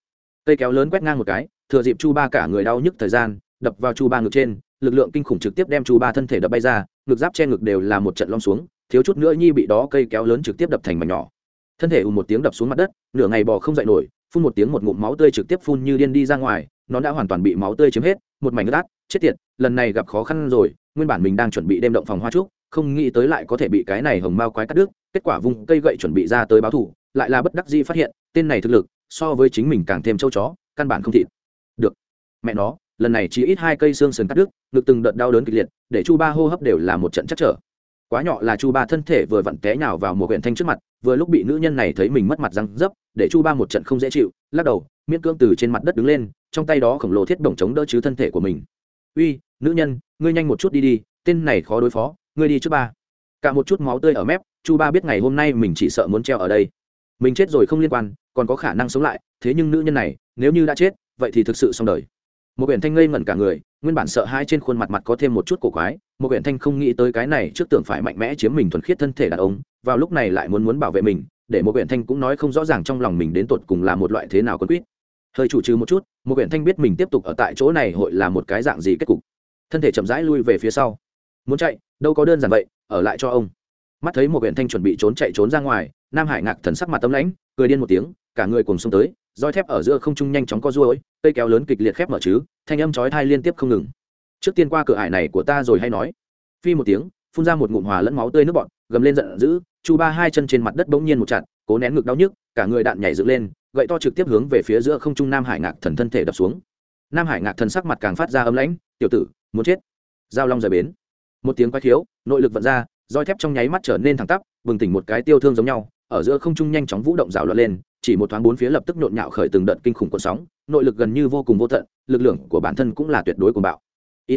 Cây kéo lớn quét ngang một cái, thừa dịp chu ba cả người đau nhức thời gian, đập vào chu ba ngực trên lực lượng kinh khủng trực tiếp đem chu ba thân thể đập bay ra ngực giáp che ngực đều là một trận lom xuống thiếu chút nữa nhi bị đó cây kéo lớn trực tiếp đập thành mảnh nhỏ. Thân thể ù một tiếng đập xuống mặt đất nửa ngày bò không dậy nổi phun một tiếng một ngụm máu tươi trực tiếp phun như điên đi ra ngoài nó đã hoàn toàn bị máu tươi chiếm hết một mảnh đất, chết tiệt lần này gặp khó khăn rồi nguyên bản mình đang chuẩn bị đem động phòng hoa trúc không nghĩ tới lại có thể bị cái này hồng mao quái cắt đứt kết quả vùng cây gậy chuẩn bị ra tới báo thủ lại là bất đắc dĩ phát hiện tên này thực lực so với chính mình càng thêm châu chó căn bản không thịt. Được. Mẹ nó lần này chỉ ít hai cây xương sườn cắt đứt, ngực từng đợt đau đớn kịch liệt, để chu ba hô hấp đều là một trận chắc trở. Quá nhỏ là chu ba thân thể vừa vặn té nhào vào một huyện thanh trước mặt, vừa lúc bị nữ nhân này thấy mình mất mặt răng dấp, để chu ba một trận không dễ chịu, lắc đầu, miễn cưỡng từ trên mặt đất đứng lên, trong tay đó khổng lồ thiết bổng chống đỡ chứ thân thể của mình. Uy, nữ nhân, ngươi nhanh một chút đi đi, tên này khó đối phó, ngươi đi trước ba. Cả một chút máu tươi ở mép, chu ba biết ngày hôm nay mình chỉ sợ muốn treo ở đây. Mình chết rồi không liên quan, còn có khả năng sống lại, thế nhưng nữ nhân này, nếu như đã chết, vậy thì thực sự xong đời một quyển thanh ngây ngẩn cả người, nguyên bản sợ hai trên khuôn mặt mặt có thêm một chút cổ quái, một quyển thanh không nghĩ tới cái này trước tưởng phải mạnh mẽ chiếm mình thuần khiết thân thể đàn ông, vào lúc này lại muốn muốn bảo vệ mình, để một quyển thanh cũng nói không rõ ràng trong lòng mình đến tột cùng là một loại thế nào quân quýt. Hơi chủ trừ một chút, một quyển thanh biết mình tiếp tục ở tại chỗ này hội là một cái dạng gì kết cục. Thân thể chậm rãi lui về phía sau. Muốn chạy, đâu có đơn giản vậy, ở lại cho ông. Mắt thấy một quyển thanh chuẩn bị trốn chạy trốn ra ngoài, nam hải ngạc thần sắc mặt tấm lãnh, cười điên một tiếng, cả người cùng xông tới roi thép ở giữa không trung nhanh chóng co ruôi, cây kéo lớn kịch liệt khép mở chứ, thanh âm chói thai liên tiếp không ngừng. Trước tiên qua cửa ải này của ta rồi hay nói. Phi một tiếng, phun ra một ngụm hòa lẫn máu tươi nước bọt, gầm lên giận dữ, chu ba hai chân trên mặt đất bỗng nhiên một chặt, cố nén ngực đau nhức, cả người đạn nhảy dựng lên, gậy to trực tiếp hướng về phía giữa không trung nam hải ngạc thần thân thể đập xuống. Nam hải ngạc thần sắc mặt càng phát ra âm lãnh, tiểu tử, muốn chết. Giao long rời bến. Một tiếng quái thiếu nội lực vận ra, roi thép trong nháy mắt trở nên thẳng tắp, bừng tỉnh một cái tiêu thương giống nhau, ở giữa không trung nhanh chóng vũ động rào loạn lên chỉ một thoáng bốn phía lập tức nhộn nhạo khởi từng đợt kinh khủng cuộn sóng, nội lực gần như vô cùng vô tận, lực lượng của bản thân cũng là tuyệt đối cuồng bạo. Ia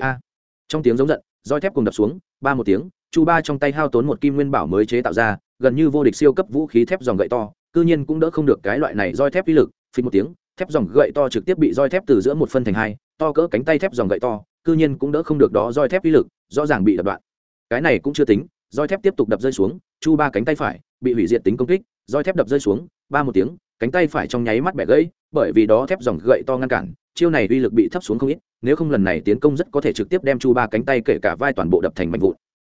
trong tiếng giống giận, roi thép cùng đập xuống, ba một tiếng, chu ba trong tay hao tốn một kim nguyên bảo mới chế tạo ra, gần như vô địch siêu cấp vũ khí thép dòng gậy to, cư nhiên cũng đỡ không được cái loại này roi thép uy lực phí một tiếng, thép dòng gậy to trực tiếp bị roi thép từ giữa một phân thành hai, to cỡ cánh tay thép dòng gậy to, cư nhiên cũng đỡ không được đó roi thép uy lực, rõ ràng bị đập đoạn. Cái này cũng chưa tính, roi thép tiếp tục đập rơi xuống, chu ba cánh tay phải bị hủy diệt tính công kích roi thép đập rơi xuống, ba một tiếng, cánh tay phải trong nháy mắt bẻ gãy, bởi vì đó thép dòng gậy to ngăn cản, chiêu này uy lực bị thấp xuống không ít, nếu không lần này tiến công rất có thể trực tiếp đem chu ba cánh tay kể cả vai toàn bộ đập thành mạnh vụn.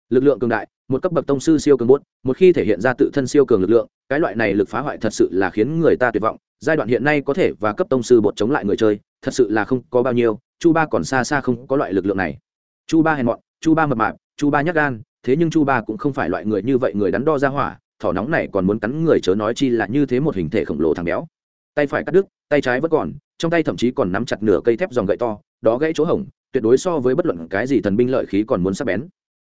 Lực lượng cường đại, một cấp bậc tông sư siêu cường bốt một khi thể hiện ra tự thân siêu cường lực lượng, cái loại này lực phá hoại thật sự là khiến người ta tuyệt vọng. Giai đoạn hiện nay có thể và cấp tông sư bột chống lại người chơi, thật sự là không có bao nhiêu, chu ba còn xa xa không có loại lực lượng này. Chu ba hèn mọn, chu ba mập mạp, chu ba nhắc gan, thế nhưng chu ba cũng không phải loại người như vậy người đắn đo ra hỏa thỏ nóng này còn muốn cắn người chớ nói chi là như thế một hình thể khổng lồ thằng béo. Tay phải cắt đứt, tay trái vẫn còn, trong tay thậm chí còn nắm chặt nửa cây thép dòng gậy to, đó gãy chỗ hỏng tuyệt đối so với bất luận cái gì thần binh lợi khí còn muốn sắc bén.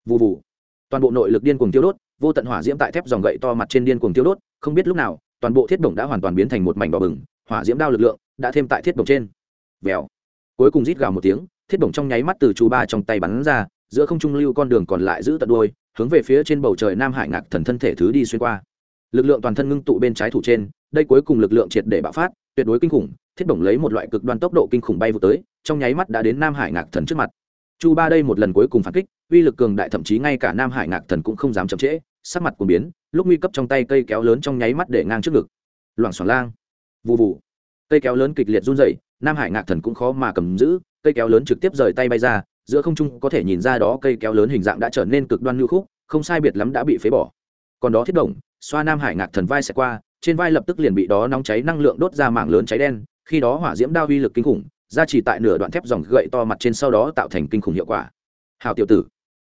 Vụ vụ toàn bộ nội lực điên cuồng tiêu đốt, vô tận hỏa diễm tại thép dòng gậy to mặt trên điên cuồng tiêu đốt, không biết lúc nào, toàn bộ thiết đồng đã hoàn toàn biến thành một mảnh đỏ bừng, hỏa diễm đao lực lượng đã thêm tại thiết đồng trên. Vèo. Cuối cùng rít gào một tiếng, thiết đồng trong nháy mắt từ chú ba trong tay bắn ra, giữa không trung lưu con đường còn lại giữ tận đuôi hướng về phía trên bầu trời nam hải ngạc thần thân thể thứ đi xuyên qua. Lực lượng toàn thân ngưng tụ bên trái thủ trên, đây cuối cùng lực lượng triệt để bạo phát, tuyệt đối kinh khủng, thiết bổng lấy một loại cực đoan tốc độ kinh khủng bay vụ tới, trong nháy mắt đã đến nam hải ngạc thần trước mặt. Chu ba đây một lần cuối cùng phản kích, uy lực cường đại thậm chí ngay cả nam hải ngạc thần cũng không dám chậm trễ, sắc mặt của biến, lúc nguy cấp trong tay cây kéo lớn trong nháy mắt để ngang trước ngực. Loảng xoảng lang. Vụ vụ cây kéo lớn kịch liệt run dậy nam hải ngạc thần cũng khó mà cầm giữ, cây kéo lớn trực tiếp rời tay bay ra giữa không trung có thể nhìn ra đó cây kéo lớn hình dạng đã trở nên cực đoan lưu khúc, không sai biệt lắm đã bị phế bỏ. Còn đó thiết động, xoa nam hải ngạc thần vai sẽ qua, trên vai lập tức liền bị đó nóng cháy năng lượng đốt ra mảng lớn cháy đen, khi đó hỏa diễm đao uy lực kinh khủng, ra chỉ tại nửa đoạn thép dòng gậy to mặt trên sau đó tạo thành kinh khủng hiệu quả. Hào tiểu tử,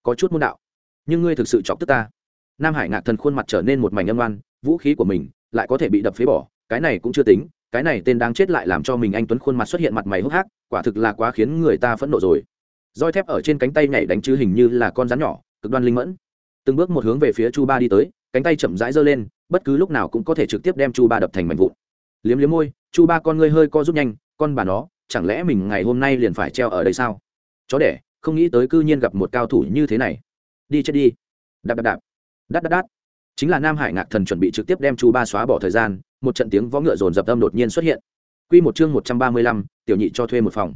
có chút môn đạo, nhưng ngươi thực sự chọc tức ta. Nam hải ngạc thần khuôn mặt trở nên một mảnh âm oan, vũ khí của mình lại có thể bị đập phế bỏ, cái này cũng chưa tính, cái này tên đáng chết lại làm cho mình anh tuấn khuôn mặt xuất hiện mặt mày hốc hác, quả thực là quá khiến người ta phẫn nộ rồi roi thép ở trên cánh tay nhảy đánh chứ hình như là con rắn nhỏ, cực đoan linh mẫn. Từng bước một hướng về phía chu ba đi tới, cánh tay chậm rãi giơ lên, bất cứ lúc nào cũng có thể trực tiếp đem chu ba đập thành mảnh vụn. Liếm liếm môi, chu ba con ngươi hơi co rút nhanh, con bà nó, chẳng lẽ mình ngày hôm nay liền phải treo ở đây sao? Chó đẻ, không nghĩ tới cư nhiên gặp một cao thủ như thế này. Đi chết đi. Đạp đạp đạp. Đắt đắt đắt chính là nam hải ngạc thần chuẩn bị trực tiếp đem chu ba xóa bỏ thời gian, một trận tiếng võ ngựa dồn dập âm đột nhiên xuất hiện. Q một chương một trăm ba mươi lăm, tiểu nhị cho thuê một phòng.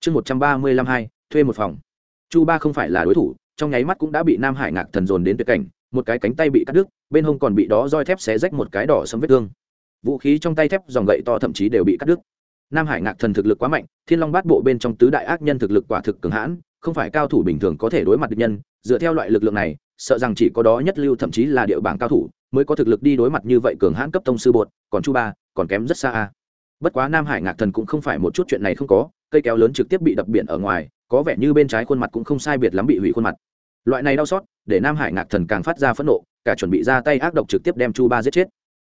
Chương một trăm ba mươi lăm hai thuê một phòng. Chu ba không phải là đối thủ, trong nháy mắt cũng đã bị nam hải ngạc thần dồn đến tuyệt cảnh, một cái cánh tay bị cắt đứt, bên hông còn bị đó roi thép xé rách một cái đỏ sấm vết thương. Vũ khí trong tay thép dòng gậy to thậm chí đều bị cắt đứt. Nam hải ngạc thần thực lực quá mạnh, thiên long bát bộ bên trong tứ đại ác nhân thực lực quả thực cường hãn, không phải cao thủ bình thường có thể đối mặt địch nhân, dựa theo loại lực lượng này, sợ rằng chỉ có đó nhất lưu thậm chí là địa bảng cao thủ mới có thực lực đi đối mặt như vậy cường hãn cấp tông sư bột, còn chu ba, còn kém rất xa a bất quá nam hải ngạc thần cũng không phải một chút chuyện này không có, cây kéo lớn trực tiếp bị đập biển ở ngoài, có vẻ như bên trái khuôn mặt cũng không sai biệt lắm bị hủy khuôn mặt. Loại này đau xót, để nam hải ngạc thần càng phát ra phẫn nộ, cả chuẩn bị ra tay ác độc trực tiếp đem chu ba giết chết.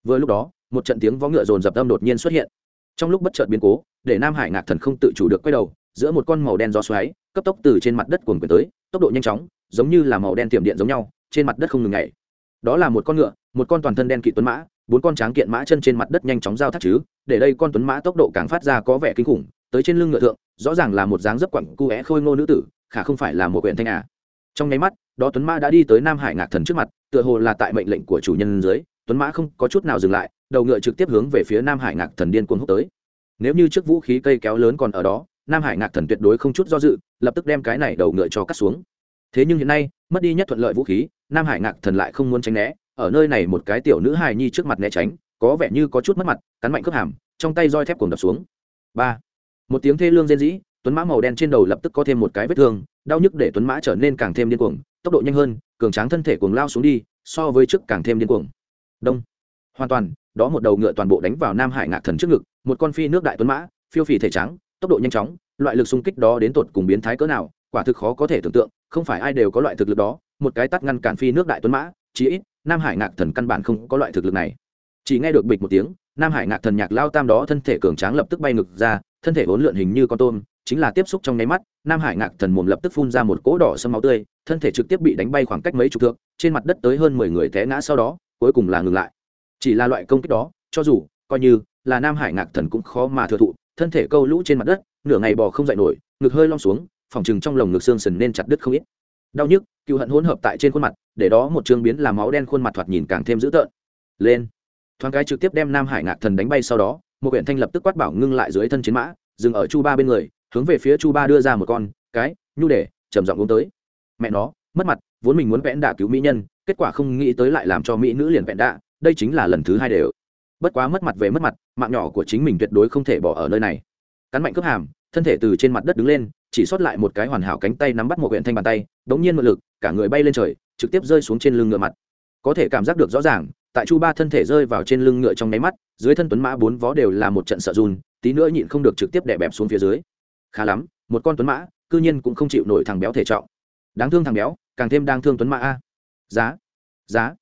Vừa lúc đó, một trận tiếng vó ngựa dồn dập âm đột nhiên xuất hiện. Trong lúc bất chợt biến cố, để nam hải ngạc thần không tự chủ được quay đầu, giữa một con màu đen gió xoáy, cấp tốc từ trên mặt đất cuồng quyền tới, tốc độ nhanh chóng, giống như là màu đen tiềm điện giống nhau, trên mặt đất không ngừng nhảy. Đó là một con ngựa, một con toàn thân đen kỵ tuấn mã bốn con tráng kiện mã chân trên mặt đất nhanh chóng giao thác chứ, để đây con tuấn mã tốc độ càng phát ra có vẻ kinh khủng, tới trên lưng ngựa thượng, rõ ràng là một dáng dấp quặng cu é khôi ngô nữ tử, khả không phải là một quyển thanh à. Trong nháy mắt, đó tuấn mã đã đi tới nam hải ngạc thần trước mặt, tựa hồ là tại mệnh lệnh của chủ nhân dưới, tuấn mã không có chút nào dừng lại, đầu ngựa trực tiếp hướng về phía nam hải ngạc thần điên cuồng hút tới. Nếu như trước vũ khí cây kéo lớn còn ở đó, nam hải ngạc thần tuyệt đối không chút do dự, lập tức đem cái này đầu ngựa cho cắt xuống. Thế nhưng hiện nay, mất đi nhất thuận lợi vũ khí, nam hải ngạc thần lại không muốn tránh né ở nơi này một cái tiểu nữ hài nhi trước mặt né tránh, có vẻ như có chút mất mặt, cắn mạnh cướp hàm, trong tay roi thép cùng đập xuống. Ba. Một tiếng thê lương rên rỉ, tuấn mã màu đen trên đầu lập tức có thêm một cái vết thương, đau nhức để tuấn mã trở nên càng thêm điên cuồng, tốc độ nhanh hơn, cường tráng thân thể cuồng lao xuống đi, so với trước càng thêm điên cuồng. Đông. Hoàn toàn, đó một đầu ngựa toàn bộ đánh vào nam hải ngạc thần trước ngực, một con phi nước đại tuấn mã, phiêu phì thể trắng, tốc độ nhanh chóng, loại lực xung kích đó đến tột cùng biến thái cỡ nào, quả thực khó có thể tưởng tượng, không phải ai đều có loại thực lực đó, một cái tắt ngăn cản phi nước đại tuấn mã, chí ít nam hải ngạc thần căn bản không có loại thực lực này. Chỉ nghe được bịch một tiếng, nam hải ngạc thần nhạc lao tam đó thân thể cường tráng lập tức bay ngực ra, thân thể vốn lượn hình như con tôm, chính là tiếp xúc trong nháy mắt, nam hải ngạc thần mồm lập tức phun ra một cỗ đỏ sâm máu tươi, thân thể trực tiếp bị đánh bay khoảng cách mấy chục thước, trên mặt đất tới hơn mười người té ngã sau đó, cuối cùng là ngừng lại. Chỉ là loại công kích đó, cho dù, coi như là nam hải ngạc thần cũng khó mà thừa thụ, thân thể câu lũ trên mặt đất, nửa ngày bò không dậy nổi, ngực hơi lom xuống, phòng chừng trong lồng ngực xương sần nên chặt đứt không ít. Đau nhức cựu hận hỗn hợp tại trên khuôn mặt để đó một chương biến làm máu đen khuôn mặt thoạt nhìn càng thêm dữ tợn. Lên. Thoáng cái trực tiếp đem nam hải ngạc thần đánh bay sau đó, một huyện thanh lập tức quát bảo ngưng lại dưới thân chiến mã, dừng ở chu ba bên người, hướng về phía chu ba đưa ra một con, cái, nhu để, trầm giọng uống tới. Mẹ nó, mất mặt, vốn mình muốn vẽn đạ cứu mỹ nhân, kết quả không nghĩ tới lại làm cho mỹ nữ liền vẹn đạ, đây chính là lần thứ hai đều. Bất quá mất mặt về mất mặt, mạng nhỏ của chính mình tuyệt đối không thể bỏ ở nơi này. Cắn mạnh cướp hàm, thân thể từ trên mặt đất đứng lên, chỉ sót lại một cái hoàn hảo cánh tay nắm bắt một huyện thanh bàn tay, đống nhiên mượn lực, cả người bay lên trời trực tiếp rơi xuống trên lưng ngựa mặt. Có thể cảm giác được rõ ràng, tại chu ba thân thể rơi vào trên lưng ngựa trong nháy mắt, dưới thân tuấn mã bốn vó đều là một trận sợ run, tí nữa nhịn không được trực tiếp đè bẹp xuống phía dưới. Khá lắm, một con tuấn mã, cư nhiên cũng không chịu nổi thằng béo thể trọng. Đáng thương thằng béo, càng thêm đang thương tuấn mã a. Giá giá.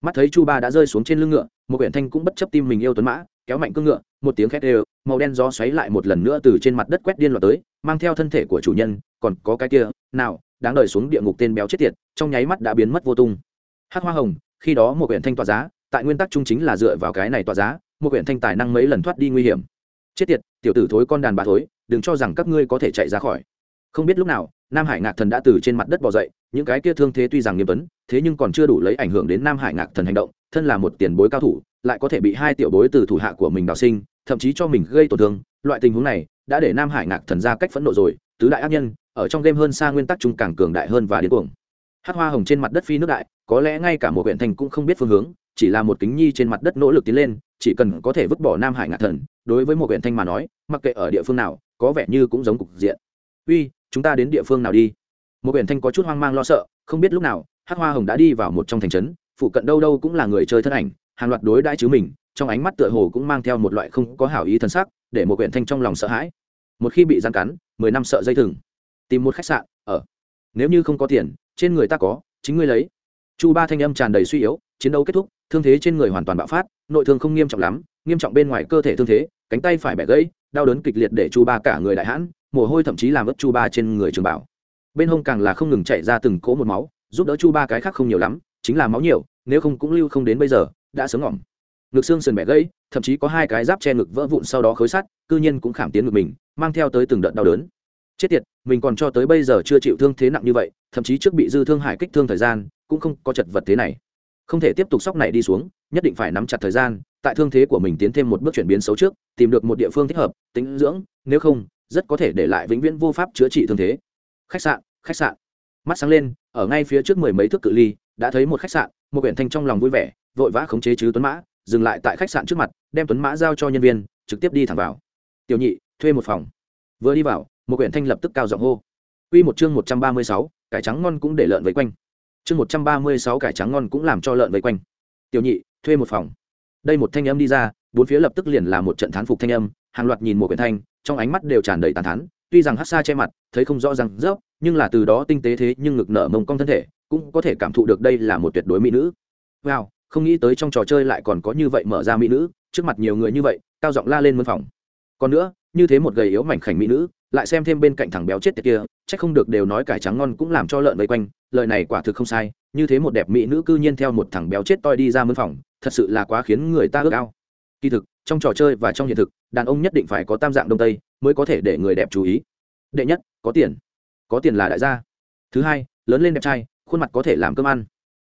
Mắt thấy chu ba đã rơi xuống trên lưng ngựa, một quyển thanh cũng bất chấp tim mình yêu tuấn mã, kéo mạnh cương ngựa, một tiếng khét đều, màu đen gió xoáy lại một lần nữa từ trên mặt đất quét điên loạt tới, mang theo thân thể của chủ nhân, còn có cái kia, nào đáng đời xuống địa ngục tên béo chết tiệt, trong nháy mắt đã biến mất vô tung. Hát hoa hồng, khi đó một quyển thanh tỏa giá, tại nguyên tắc chung chính là dựa vào cái này tỏa giá, một quyển thanh tài năng mấy lần thoát đi nguy hiểm. Chết tiệt, tiểu tử thối con đàn bà thối, đừng cho rằng các ngươi có thể chạy ra khỏi. Không biết lúc nào, nam hải ngạc thần đã từ trên mặt đất bỏ dậy, những cái kia thương thế tuy rằng nghiêm vấn thế nhưng còn chưa đủ lấy ảnh hưởng đến nam hải ngạc thần hành động, thân là một tiền bối cao thủ, lại có thể bị hai tiểu bối từ thủ hạ của mình đào sinh, thậm chí cho mình gây tổn thương, loại tình huống này đã để nam hải ngạc thần ra cách phẫn nộ rồi, tứ đại ác nhân ở trong game hơn xa nguyên tắc chung càng cường đại hơn và điên cuồng. Hát hoa hồng trên mặt đất phi nước đại, có lẽ ngay cả một huyện thành cũng không biết phương hướng, chỉ là một kính nhi trên mặt đất nỗ lực tiến lên, chỉ cần có thể vứt bỏ nam hải ngạc thần, đối với một huyện thanh mà nói, mặc kệ ở địa phương nào, có vẻ như cũng giống cục diện. Uy, chúng ta đến địa phương nào đi? Một huyện thanh có chút hoang mang lo sợ, không biết lúc nào, hát hoa hồng đã đi vào một trong thành trấn, phụ cận đâu đâu cũng là người chơi thân ảnh, hàng loạt đối đãi chứ mình, trong ánh mắt tựa hồ cũng mang theo một loại không có hảo ý thân sắc, để một huyện thanh trong lòng sợ hãi. Một khi bị gian cắn, mười năm sợ dây thừng tìm một khách sạn, ở. Nếu như không có tiền, trên người ta có, chính ngươi lấy. Chu ba thanh âm tràn đầy suy yếu, chiến đấu kết thúc, thương thế trên người hoàn toàn bạo phát, nội thương không nghiêm trọng lắm, nghiêm trọng bên ngoài cơ thể thương thế, cánh tay phải bẻ gãy, đau đớn kịch liệt để chu ba cả người đại hãn, mồ hôi thậm chí làm ướt chu ba trên người trường bảo bên hông càng là không ngừng chạy ra từng cỗ một máu, giúp đỡ chu ba cái khác không nhiều lắm, chính là máu nhiều, nếu không cũng lưu không đến bây giờ, đã sớm ngỏm. Ngực xương sườn bẻ gãy, thậm chí có hai cái giáp che ngực vỡ vụn sau đó khối sắt, cư nhiên cũng khảm tiến ngực mình, mang theo tới từng đợt đau đớn chết tiệt, mình còn cho tới bây giờ chưa chịu thương thế nặng như vậy, thậm chí trước bị dư thương hải kích thương thời gian, cũng không có chật vật thế này. Không thể tiếp tục sóc này đi xuống, nhất định phải nắm chặt thời gian, tại thương thế của mình tiến thêm một bước chuyển biến xấu trước, tìm được một địa phương thích hợp tính dưỡng, nếu không, rất có thể để lại vĩnh viễn vô pháp chữa trị thương thế. Khách sạn khách sạn. Mắt sáng lên, ở ngay phía trước mười mấy thước cự ly, đã thấy một khách sạn, một quyển thanh trong lòng vui vẻ, vội vã khống chế chứ tuấn mã, dừng lại tại khách sạn trước mặt, đem tuấn mã giao cho nhân viên, trực tiếp đi thẳng vào. Tiểu nhị, thuê một phòng. Vừa đi vào một quyển thanh lập tức cao giọng hô Quy một chương một trăm ba mươi sáu, cải trắng ngon cũng để lợn vây quanh. Chương một trăm ba mươi sáu cải trắng ngon cũng làm cho lợn vây quanh. Tiểu nhị, thuê một phòng. Đây một thanh âm đi ra, bốn phía lập tức liền là một trận thán phục thanh âm, hàng loạt nhìn một quyển thanh, trong ánh mắt đều tràn đầy tàn thán, tuy rằng hắc xa che mặt, thấy không rõ ràng rớp, nhưng là từ đó tinh tế thế nhưng ngực nở mông cong thân thể, cũng có thể cảm thụ được đây là một tuyệt đối mỹ nữ. Wow, không nghĩ tới trong trò chơi lại còn có như vậy mở ra mỹ nữ, trước mặt nhiều người như vậy, cao giọng la lên mân phòng. Còn nữa, như thế một gầy yếu mảnh khảnh mỹ nữ, lại xem thêm bên cạnh thằng béo chết tiệt kia, chắc không được đều nói cải trắng ngon cũng làm cho lợn vây quanh, lời này quả thực không sai, như thế một đẹp mỹ nữ cư nhiên theo một thằng béo chết toi đi ra mân phòng, thật sự là quá khiến người ta ước ao. Kỳ thực, trong trò chơi và trong hiện thực, đàn ông nhất định phải có tam dạng đông tây mới có thể để người đẹp chú ý. Đệ nhất, có tiền. Có tiền là đại gia. Thứ hai, lớn lên đẹp trai, khuôn mặt có thể làm cơm ăn.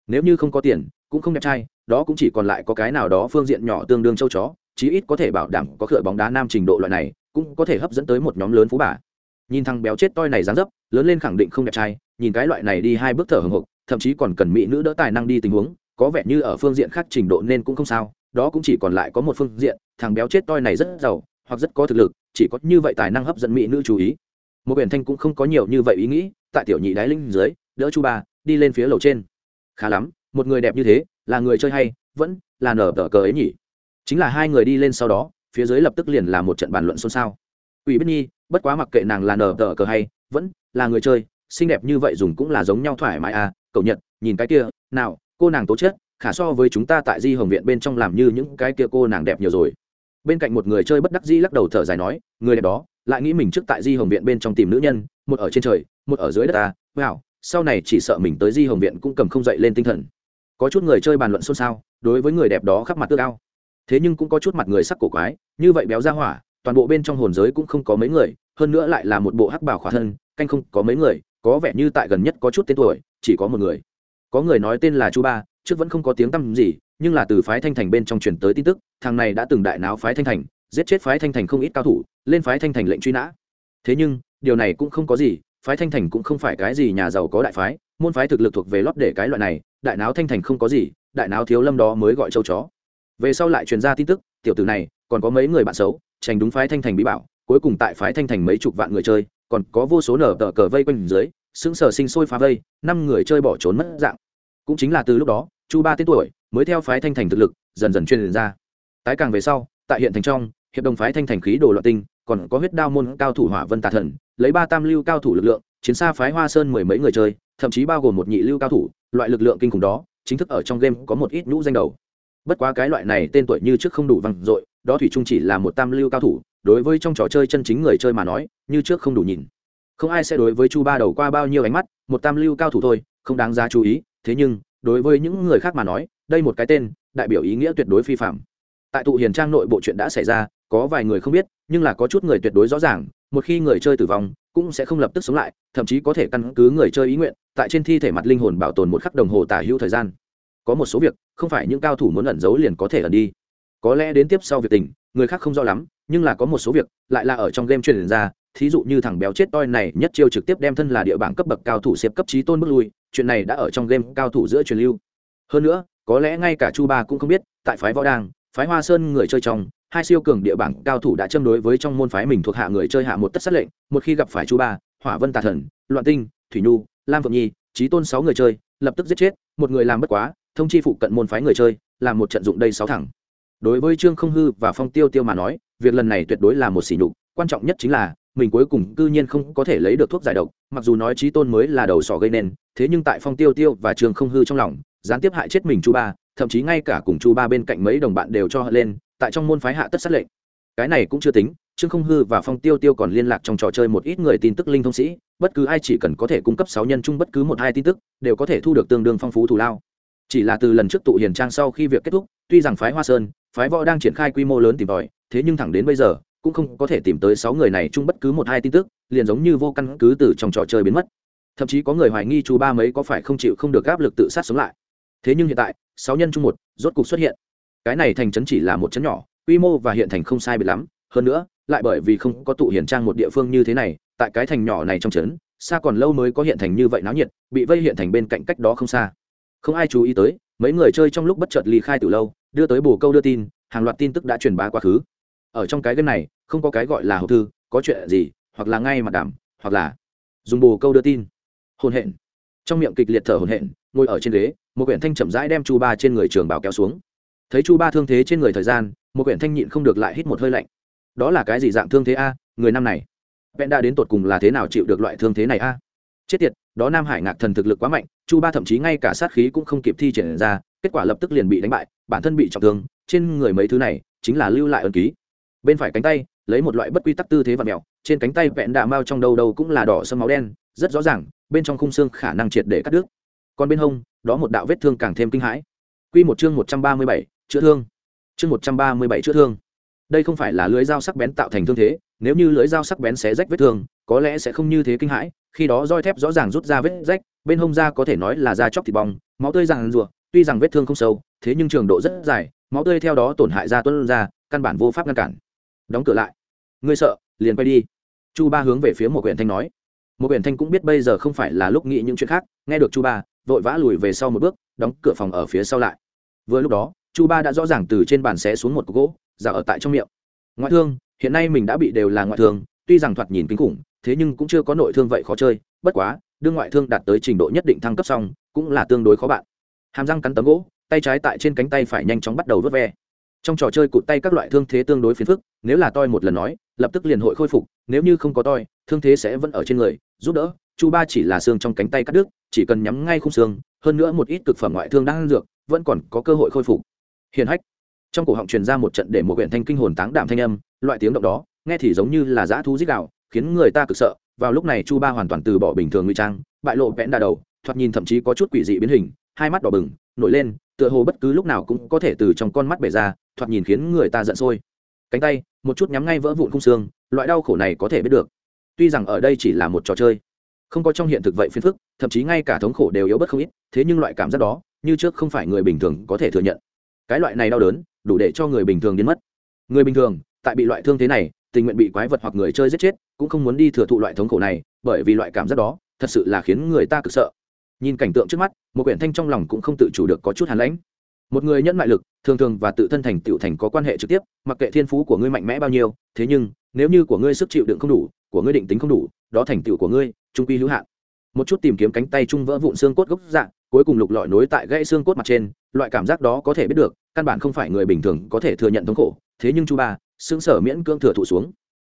Nếu như không có tiền, cũng không đẹp trai, đó cũng chỉ còn lại có cái nào đó phương diện nhỏ tương đương châu chó chí ít có thể bảo đảm có khởi bóng đá nam trình độ loại này, cũng có thể hấp dẫn tới một nhóm lớn phú bà. Nhìn thằng béo chết toi này dáng dấp, lớn lên khẳng định không đẹp trai, nhìn cái loại này đi hai bước thở hồng hộc, thậm chí còn cần mỹ nữ đỡ tài năng đi tình huống, có vẻ như ở phương diện khác trình độ nên cũng không sao, đó cũng chỉ còn lại có một phương diện, thằng béo chết toi này rất giàu, hoặc rất có thực lực, chỉ có như vậy tài năng hấp dẫn mỹ nữ chú ý. Một biển thanh cũng không có nhiều như vậy ý nghĩ, tại tiểu nhị đái linh dưới, đỡ chu ba, đi lên phía lầu trên. Khá lắm, một người đẹp như thế, là người chơi hay, vẫn là nở tờ cờ ấy nhỉ? Chính là hai người đi lên sau đó, phía dưới lập tức liền là một trận bàn luận xôn xao. Ủy biết nhi, bất quá mặc kệ nàng là nở tờ cờ hay, vẫn là người chơi, xinh đẹp như vậy dùng cũng là giống nhau thoải mái à. Cậu nhật, nhìn cái kia, nào, cô nàng tố chất, khả so với chúng ta tại di hồng viện bên trong làm như những cái kia cô nàng đẹp nhiều rồi. Bên cạnh một người chơi bất đắc dĩ lắc đầu thở dài nói, người đẹp đó, lại nghĩ mình trước tại di hồng viện bên trong tìm nữ nhân, một ở trên trời, một ở dưới đất ta, wow, sau này chỉ sợ mình tới di hồng viện cũng cầm không dậy lên tinh thần. Có chút người chơi bàn luận xôn xao, đối với người đẹp đó khắp mặt tước ao thế nhưng cũng có chút mặt người sắc cổ quái, như vậy béo ra hỏa, toàn bộ bên trong hồn giới cũng không có mấy người, hơn nữa lại là một bộ hắc bảo khỏa thân, canh không có mấy người, có vẻ như tại gần nhất có chút tên tuổi, chỉ có một người. Có người nói tên là chu ba, trước vẫn không có tiếng tăm gì, nhưng là từ phái thanh thành bên trong truyền tới tin tức, thằng này đã từng đại náo phái thanh thành, giết chết phái thanh thành không ít cao thủ, lên phái thanh thành lệnh truy nã. Thế nhưng, điều này cũng không có gì, phái thanh thành cũng không phải cái gì nhà giàu có đại phái, môn phái thực lực thuộc về lót để cái loại này, đại náo thanh thành không có gì, đại náo thiếu lâm đó mới gọi châu chó về sau lại truyền ra tin tức, tiểu tử này, còn có mấy người bạn xấu tranh đúng phái thanh thành bí bảo, cuối cùng tại phái thanh thành mấy chục vạn người chơi, còn có vô số nở tờ cờ vây quanh dưới, sững sờ sinh sôi phá vây, năm người chơi bỏ trốn mất dạng. Cũng chính là từ lúc đó, chu ba tên tuổi mới theo phái thanh thành thực lực, dần dần truyền ra. Tái càng về sau, tại hiện thành trong, hiệp đồng phái thanh thành khí đồ loạn tinh, còn có huyết đao môn cao thủ hỏa vân tà thần, lấy ba tam lưu cao thủ lực lượng, chiến xa phái hoa sơn mười mấy người chơi, thậm chí bao gồm một nhị lưu cao thủ, loại lực lượng kinh khủng đó, chính thức ở trong game có một ít nhũ danh đầu bất quá cái loại này tên tuổi như trước không đủ vang dội, đó thủy chung chỉ là một tam lưu cao thủ, đối với trong trò chơi chân chính người chơi mà nói, như trước không đủ nhìn. Không ai sẽ đối với chu ba đầu qua bao nhiêu ánh mắt, một tam lưu cao thủ thôi, không đáng giá chú ý, thế nhưng, đối với những người khác mà nói, đây một cái tên, đại biểu ý nghĩa tuyệt đối phi phạm. Tại tụ hiền trang nội bộ chuyện đã xảy ra, có vài người không biết, nhưng là có chút người tuyệt đối rõ ràng, một khi người chơi tử vong, cũng sẽ không lập tức sống lại, thậm chí có thể căn cứ người chơi ý nguyện, tại trên thi thể mặt linh hồn bảo tồn một khắc đồng hồ tả hữu thời gian có một số việc, không phải những cao thủ muốn ẩn giấu liền có thể ẩn đi. Có lẽ đến tiếp sau việc tình, người khác không rõ lắm, nhưng là có một số việc lại là ở trong game truyền ra, thí dụ như thằng béo chết toi này nhất chiêu trực tiếp đem thân là địa bảng cấp bậc cao thủ xếp cấp trí tôn bước lui, chuyện này đã ở trong game cao thủ giữa truyền lưu. Hơn nữa, có lẽ ngay cả chu ba cũng không biết, tại phái võ đàng phái hoa sơn người chơi trong, hai siêu cường địa bảng cao thủ đã châm đối với trong môn phái mình thuộc hạ người chơi hạ một tất sát lệnh, một khi gặp phải chu ba, hỏa vân tà thần, loạn tinh, thủy nhu, lam phượng nhi trí tôn sáu người chơi, lập tức giết chết, một người làm bất quá thông chi phụ cận môn phái người chơi, làm một trận dụng đây sáu thẳng. Đối với trương không hư và phong tiêu tiêu mà nói, việc lần này tuyệt đối là một sỉ nhục, quan trọng nhất chính là, mình cuối cùng cư nhiên không có thể lấy được thuốc giải độc, mặc dù nói trí tôn mới là đầu sỏ gây nên, thế nhưng tại phong tiêu tiêu và trương không hư trong lòng, gián tiếp hại chết mình chu ba, thậm chí ngay cả cùng chu ba bên cạnh mấy đồng bạn đều cho hận lên, tại trong môn phái hạ tất sát lệnh. Cái này cũng chưa tính, trương không hư và phong tiêu tiêu còn liên lạc trong trò chơi một ít người tin tức linh thông sĩ, bất cứ ai chỉ cần có thể cung cấp sáu nhân chung bất cứ một hai tin tức, đều có thể thu được tương đương phong phú thù lao chỉ là từ lần trước tụ hiền trang sau khi việc kết thúc, tuy rằng phái hoa sơn, phái võ đang triển khai quy mô lớn tìm tòi, thế nhưng thẳng đến bây giờ, cũng không có thể tìm tới sáu người này chung bất cứ một hai tin tức, liền giống như vô căn cứ từ trong trò chơi biến mất. Thậm chí có người hoài nghi chú ba mấy có phải không chịu không được áp lực tự sát sống lại. Thế nhưng hiện tại, sáu nhân chung một, rốt cục xuất hiện. Cái này thành trấn chỉ là một trấn nhỏ, quy mô và hiện thành không sai biệt lắm, hơn nữa, lại bởi vì không có tụ hiền trang một địa phương như thế này, tại cái thành nhỏ này trong trấn, xa còn lâu mới có hiện thành như vậy náo nhiệt, bị vây hiện thành bên cạnh cách đó không xa không ai chú ý tới, mấy người chơi trong lúc bất chợt ly khai từ lâu, đưa tới bồ câu đưa tin, hàng loạt tin tức đã truyền bá quá khứ. Ở trong cái game này, không có cái gọi là hộp thư, có chuyện gì, hoặc là ngay mặt đảm hoặc là dùng bồ câu đưa tin. Hồn hện. Trong miệng kịch liệt thở hồn hện, ngồi ở trên ghế, một quyển thanh chậm rãi đem chu ba trên người trường bảo kéo xuống. Thấy chu ba thương thế trên người thời gian, một quyển thanh nhịn không được lại hít một hơi lạnh. Đó là cái gì dạng thương thế a, người năm này? Vẹn đã đến tột cùng là thế nào chịu được loại thương thế này a? Chết tiệt, đó nam hải ngạc thần thực lực quá mạnh, chu ba thậm chí ngay cả sát khí cũng không kịp thi triển ra, kết quả lập tức liền bị đánh bại, bản thân bị trọng thương, trên người mấy thứ này chính là lưu lại ẩn ký. Bên phải cánh tay, lấy một loại bất quy tắc tư thế và mèo, trên cánh tay vẹn đạ mao trong đầu đầu cũng là đỏ sâm máu đen, rất rõ ràng, bên trong khung xương khả năng triệt để cắt đứt. Còn bên hông, đó một đạo vết thương càng thêm kinh hãi. Quy một chương một trăm ba mươi bảy, chữa thương. Chương một trăm ba mươi bảy, chữa thương. Đây không phải là lưới dao sắc bén tạo thành thương thế, nếu như lưới dao sắc bén xé rách vết thương có lẽ sẽ không như thế kinh hãi, khi đó roi thép rõ ràng rút ra vết rách, bên hông da có thể nói là da chóc thịt bong, máu tươi ràng rùa tuy rằng vết thương không sâu, thế nhưng trường độ rất dài, máu tươi theo đó tổn hại da tuân ra, căn bản vô pháp ngăn cản. Đóng cửa lại. Ngươi sợ, liền quay đi. Chu ba hướng về phía một quyển thanh nói. Một quyển thanh cũng biết bây giờ không phải là lúc nghĩ những chuyện khác, nghe được chu ba, vội vã lùi về sau một bước, đóng cửa phòng ở phía sau lại. Vừa lúc đó, chu ba đã rõ ràng từ trên bàn xé xuống một cục gỗ giả ở tại trong miệng. Ngoại thương, hiện nay mình đã bị đều là ngoại thương, tuy rằng thoạt nhìn kinh khủng thế nhưng cũng chưa có nội thương vậy khó chơi, bất quá, đương ngoại thương đạt tới trình độ nhất định thăng cấp xong, cũng là tương đối khó bạn. Hàm răng cắn tấm gỗ, tay trái tại trên cánh tay phải nhanh chóng bắt đầu vớt ve. Trong trò chơi cụt tay các loại thương thế tương đối phiền phức, nếu là toi một lần nói, lập tức liền hội khôi phục, nếu như không có toi, thương thế sẽ vẫn ở trên người, giúp đỡ. Chu ba chỉ là xương trong cánh tay cắt đứt, chỉ cần nhắm ngay khung xương, hơn nữa một ít cực phẩm ngoại thương đang ăn dược, vẫn còn có cơ hội khôi phục. Hiền hách. Trong cổ họng truyền ra một trận để một huyện thanh kinh hồn táng đạm thanh âm, loại tiếng động đó, nghe thì giống như là dã thú dích đạo khiến người ta cực sợ, vào lúc này chu ba hoàn toàn từ bỏ bình thường nguy trang, bại lộ vẽn đa đầu, thoạt nhìn thậm chí có chút quỷ dị biến hình, hai mắt đỏ bừng, nổi lên, tựa hồ bất cứ lúc nào cũng có thể từ trong con mắt bể ra, thoạt nhìn khiến người ta giận sôi. Cánh tay, một chút nhắm ngay vỡ vụn khung xương, loại đau khổ này có thể biết được. Tuy rằng ở đây chỉ là một trò chơi, không có trong hiện thực vậy phiền phức, thậm chí ngay cả thống khổ đều yếu bất không ít, thế nhưng loại cảm giác đó, như trước không phải người bình thường có thể thừa nhận. Cái loại này đau đớn, đủ để cho người bình thường đến mất. Người bình thường, tại bị loại thương thế này tình nguyện bị quái vật hoặc người chơi giết chết, cũng không muốn đi thừa thụ loại thống khổ này, bởi vì loại cảm giác đó, thật sự là khiến người ta cực sợ. Nhìn cảnh tượng trước mắt, một quyển thanh trong lòng cũng không tự chủ được có chút hàn lãnh. Một người nhẫn mại lực, thường thường và tự thân thành tựu thành có quan hệ trực tiếp, mặc kệ thiên phú của ngươi mạnh mẽ bao nhiêu, thế nhưng, nếu như của ngươi sức chịu đựng không đủ, của ngươi định tính không đủ, đó thành tựu của ngươi, trung quy hữu hạn. Một chút tìm kiếm cánh tay trung vỡ vụn xương cốt gốc dạng cuối cùng lục lọi nối tại gãy xương cốt mặt trên, loại cảm giác đó có thể biết được căn bản không phải người bình thường có thể thừa nhận thống khổ, thế nhưng chu ba xương sở miễn cưỡng thừa thụ xuống.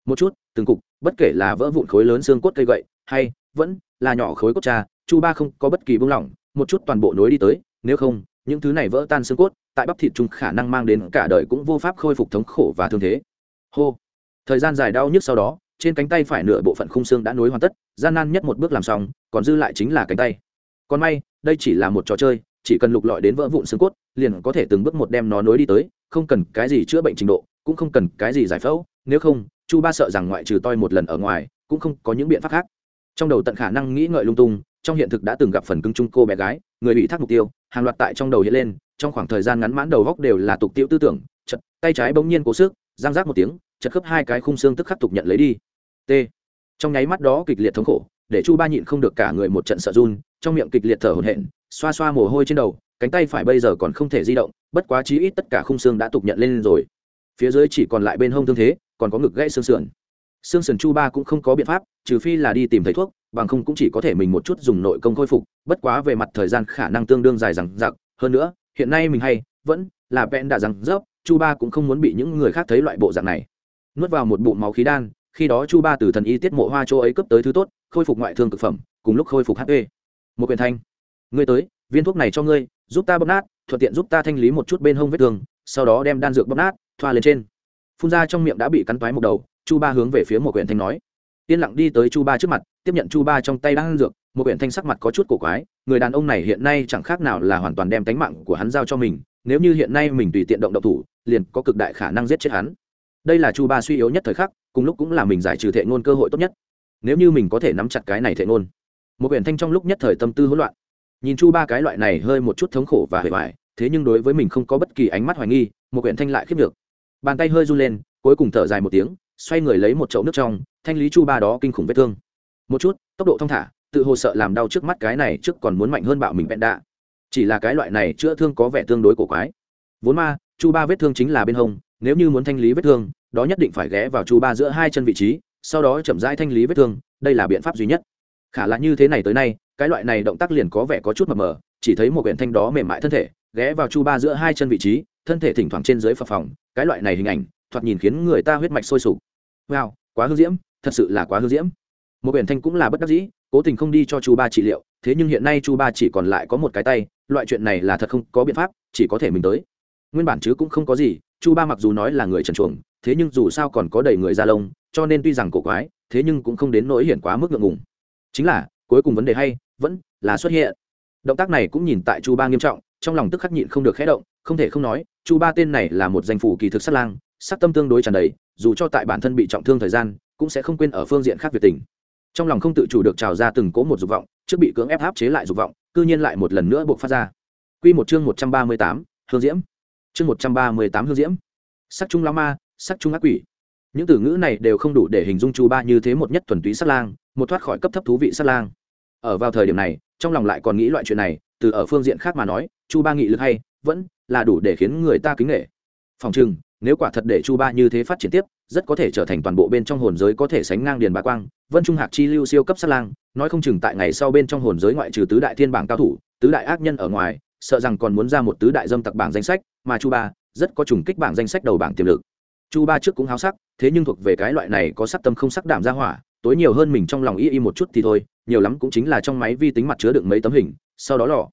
Một chút, từng cục, bất kể là vỡ vụn khối lớn xương cốt cây gậy, hay vẫn là nhỏ khối cốt cha, chu ba không có bất kỳ buông lỏng, một chút toàn bộ nối đi tới, nếu không, những thứ này vỡ tan xương cốt, tại bắp thịt chúng khả năng mang đến cả đời cũng vô pháp khôi phục thống khổ và thương thế. Hô. Thời gian dài đau nhức sau đó, trên cánh tay phải nửa bộ phận khung xương đã nối hoàn tất, gian nan nhất một bước làm xong, còn dư lại chính là cánh tay. Còn may, đây chỉ là một trò chơi, chỉ cần lục lọi đến vỡ vụn xương cốt liền có thể từng bước một đem nó nối đi tới, không cần cái gì chữa bệnh trình độ, cũng không cần cái gì giải phẫu, nếu không, chu ba sợ rằng ngoại trừ toi một lần ở ngoài, cũng không có những biện pháp khác. Trong đầu tận khả năng nghĩ ngợi lung tung, trong hiện thực đã từng gặp phần cưng chung cô bé gái, người bị thác mục tiêu, hàng loạt tại trong đầu hiện lên, trong khoảng thời gian ngắn mãn đầu góc đều là tục tiêu tư tưởng, chật, tay trái bỗng nhiên cố sức, giang rác một tiếng, chật khớp hai cái khung xương tức khắc tục nhận lấy đi. T. Trong nháy mắt đó kịch liệt thống khổ, để chu ba nhịn không được cả người một trận sợ run, trong miệng kịch liệt thở hổn hển, xoa xoa mồ hôi trên đầu cánh tay phải bây giờ còn không thể di động, bất quá chí ít tất cả khung xương đã tục nhận lên rồi. Phía dưới chỉ còn lại bên hông thương thế, còn có ngực gãy xương sườn. Xương sườn chu ba cũng không có biện pháp, trừ phi là đi tìm thầy thuốc, bằng không cũng chỉ có thể mình một chút dùng nội công khôi phục, bất quá về mặt thời gian khả năng tương đương dài rằng giặc hơn nữa, hiện nay mình hay, vẫn là vẹn đã rằng rớp chu ba cũng không muốn bị những người khác thấy loại bộ dạng này. Nuốt vào một bụng máu khí đan, khi đó chu ba từ thần y tiết mộ hoa châu ấy cấp tới thứ tốt, khôi phục ngoại thương thực phẩm, cùng lúc khôi phục hp một quyền thanh. Ngươi tới viên thuốc này cho ngươi, giúp ta bóp nát, thuận tiện giúp ta thanh lý một chút bên hông vết thương, sau đó đem đan dược bóp nát, thoa lên trên. Phun ra trong miệng đã bị cắn toái một đầu, chu ba hướng về phía một quyển thanh nói. Yên lặng đi tới chu ba trước mặt, tiếp nhận chu ba trong tay đan dược một quyển thanh sắc mặt có chút cổ quái, người đàn ông này hiện nay chẳng khác nào là hoàn toàn đem tánh mạng của hắn giao cho mình, nếu như hiện nay mình tùy tiện động độc thủ, liền có cực đại khả năng giết chết hắn. Đây là chu ba suy yếu nhất thời khắc, cùng lúc cũng là mình giải trừ thệ ngôn cơ hội tốt nhất. Nếu như mình có thể nắm chặt cái này thệ ngôn một quyển thanh trong lúc nhất thời tâm tư hỗn loạn nhìn chu ba cái loại này hơi một chút thống khổ và hề hoài, thế nhưng đối với mình không có bất kỳ ánh mắt hoài nghi, một quyển thanh lại khiếp được bàn tay hơi run lên, cuối cùng thở dài một tiếng, xoay người lấy một chậu nước trong, thanh lý chu ba đó kinh khủng vết thương. Một chút, tốc độ thong thả, tự hồ sợ làm đau trước mắt cái này trước còn muốn mạnh hơn bạo mình bẹn đạ. Chỉ là cái loại này chữa thương có vẻ tương đối cổ quái. Vốn ma, chu ba vết thương chính là bên hông, nếu như muốn thanh lý vết thương, đó nhất định phải ghé vào chu ba giữa hai chân vị trí, sau đó chậm rãi thanh lý vết thương, đây là biện pháp duy nhất. Khả là như thế này tới nay cái loại này động tác liền có vẻ có chút mờ mờ, chỉ thấy một quyển thanh đó mềm mại thân thể, ghé vào chu ba giữa hai chân vị trí, thân thể thỉnh thoảng trên dưới phập phòng cái loại này hình ảnh, thoạt nhìn khiến người ta huyết mạch sôi sục. Wow, quá hư diễm, thật sự là quá hư diễm. Một quyển thanh cũng là bất đắc dĩ, cố tình không đi cho chu ba trị liệu, thế nhưng hiện nay chu ba chỉ còn lại có một cái tay, loại chuyện này là thật không có biện pháp, chỉ có thể mình tới. Nguyên bản chứ cũng không có gì, chu ba mặc dù nói là người trần chuồng, thế nhưng dù sao còn có đầy người da lông, cho nên tuy rằng cổ quái, thế nhưng cũng không đến nỗi hiển quá mức ngượng ngùng. Chính là, cuối cùng vấn đề hay vẫn là xuất hiện. Động tác này cũng nhìn tại chu ba nghiêm trọng, trong lòng tức khắc nhịn không được khẽ động, không thể không nói, chu ba tên này là một danh phủ kỳ thực sát lang, sát tâm tương đối tràn đầy, dù cho tại bản thân bị trọng thương thời gian, cũng sẽ không quên ở phương diện khác việc tình. Trong lòng không tự chủ được trào ra từng cố một dục vọng, trước bị cưỡng ép áp chế lại dục vọng, cư nhiên lại một lần nữa buộc phát ra. Quy một chương một trăm ba mươi tám, hương diễm. Chương một trăm ba mươi tám, hương diễm. Sắc trung lão ma, sắc trung ác quỷ. Những từ ngữ này đều không đủ để hình dung chu ba như thế một nhất thuần túy sát lang, một thoát khỏi cấp thấp thú vị sát lang ở vào thời điểm này, trong lòng lại còn nghĩ loại chuyện này, từ ở phương diện khác mà nói, chu ba nghị lực hay, vẫn là đủ để khiến người ta kính nghệ phòng chừng nếu quả thật để chu ba như thế phát triển tiếp, rất có thể trở thành toàn bộ bên trong hồn giới có thể sánh ngang điền bá quang, vân trung hạc chi lưu siêu cấp sát lang, nói không chừng tại ngày sau bên trong hồn giới ngoại trừ tứ đại thiên bảng cao thủ, tứ đại ác nhân ở ngoài, sợ rằng còn muốn ra một tứ đại dâm tặc bảng danh sách, mà chu ba rất có trùng kích bảng danh sách đầu bảng tiềm lực. Chu ba trước cũng háo sắc, thế nhưng thuộc về cái loại này có sắc tâm không sắc đảm ra hỏa tối nhiều hơn mình trong lòng y y một chút thì thôi, nhiều lắm cũng chính là trong máy vi tính mặt chứa đựng mấy tấm hình, sau đó lò.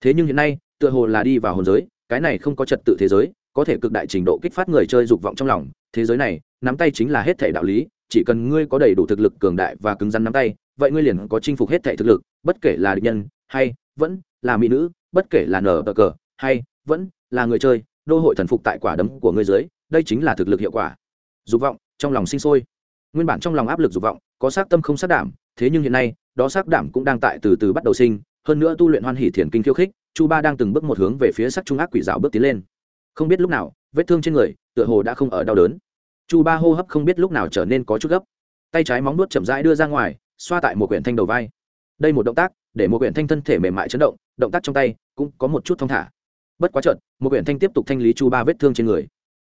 Thế nhưng hiện nay, tựa hồ là đi vào hồn giới, cái này không có trật tự thế giới, có thể cực đại trình độ kích phát người chơi dục vọng trong lòng. Thế giới này, nắm tay chính là hết thể đạo lý, chỉ cần ngươi có đầy đủ thực lực cường đại và cứng rắn nắm tay, vậy ngươi liền có chinh phục hết thể thực lực, bất kể là địch nhân, hay vẫn là mỹ nữ, bất kể là nở bờ cờ, hay vẫn là người chơi, đô hội thần phục tại quả đấm của ngươi dưới, đây chính là thực lực hiệu quả. Dục vọng trong lòng sinh sôi. Nguyên bản trong lòng áp lực dục vọng có xác tâm không xác đảm thế nhưng hiện nay đó xác đảm cũng đang tại từ từ bắt đầu sinh hơn nữa tu luyện hoan hỷ thiền kinh khiêu khích chu ba đang từng bước một hướng về phía sắc trung ác quỷ dạo bước tiến lên. Không biết lúc nào vết thương trên người tựa hồ đã không ở đau đớn. Chu ba hô hấp không biết lúc nào trở nên có chút gấp. Tay trái móng nuốt chậm rãi đưa ra ngoài xoa tại một quyển thanh đầu vai. Đây một động tác để một quyển thanh thân thể mềm mại chấn động động tác trong tay cũng có một chút thong thả. Bất quá chợt, một quyển thanh tiếp tục thanh lý chu ba vết thương trên người.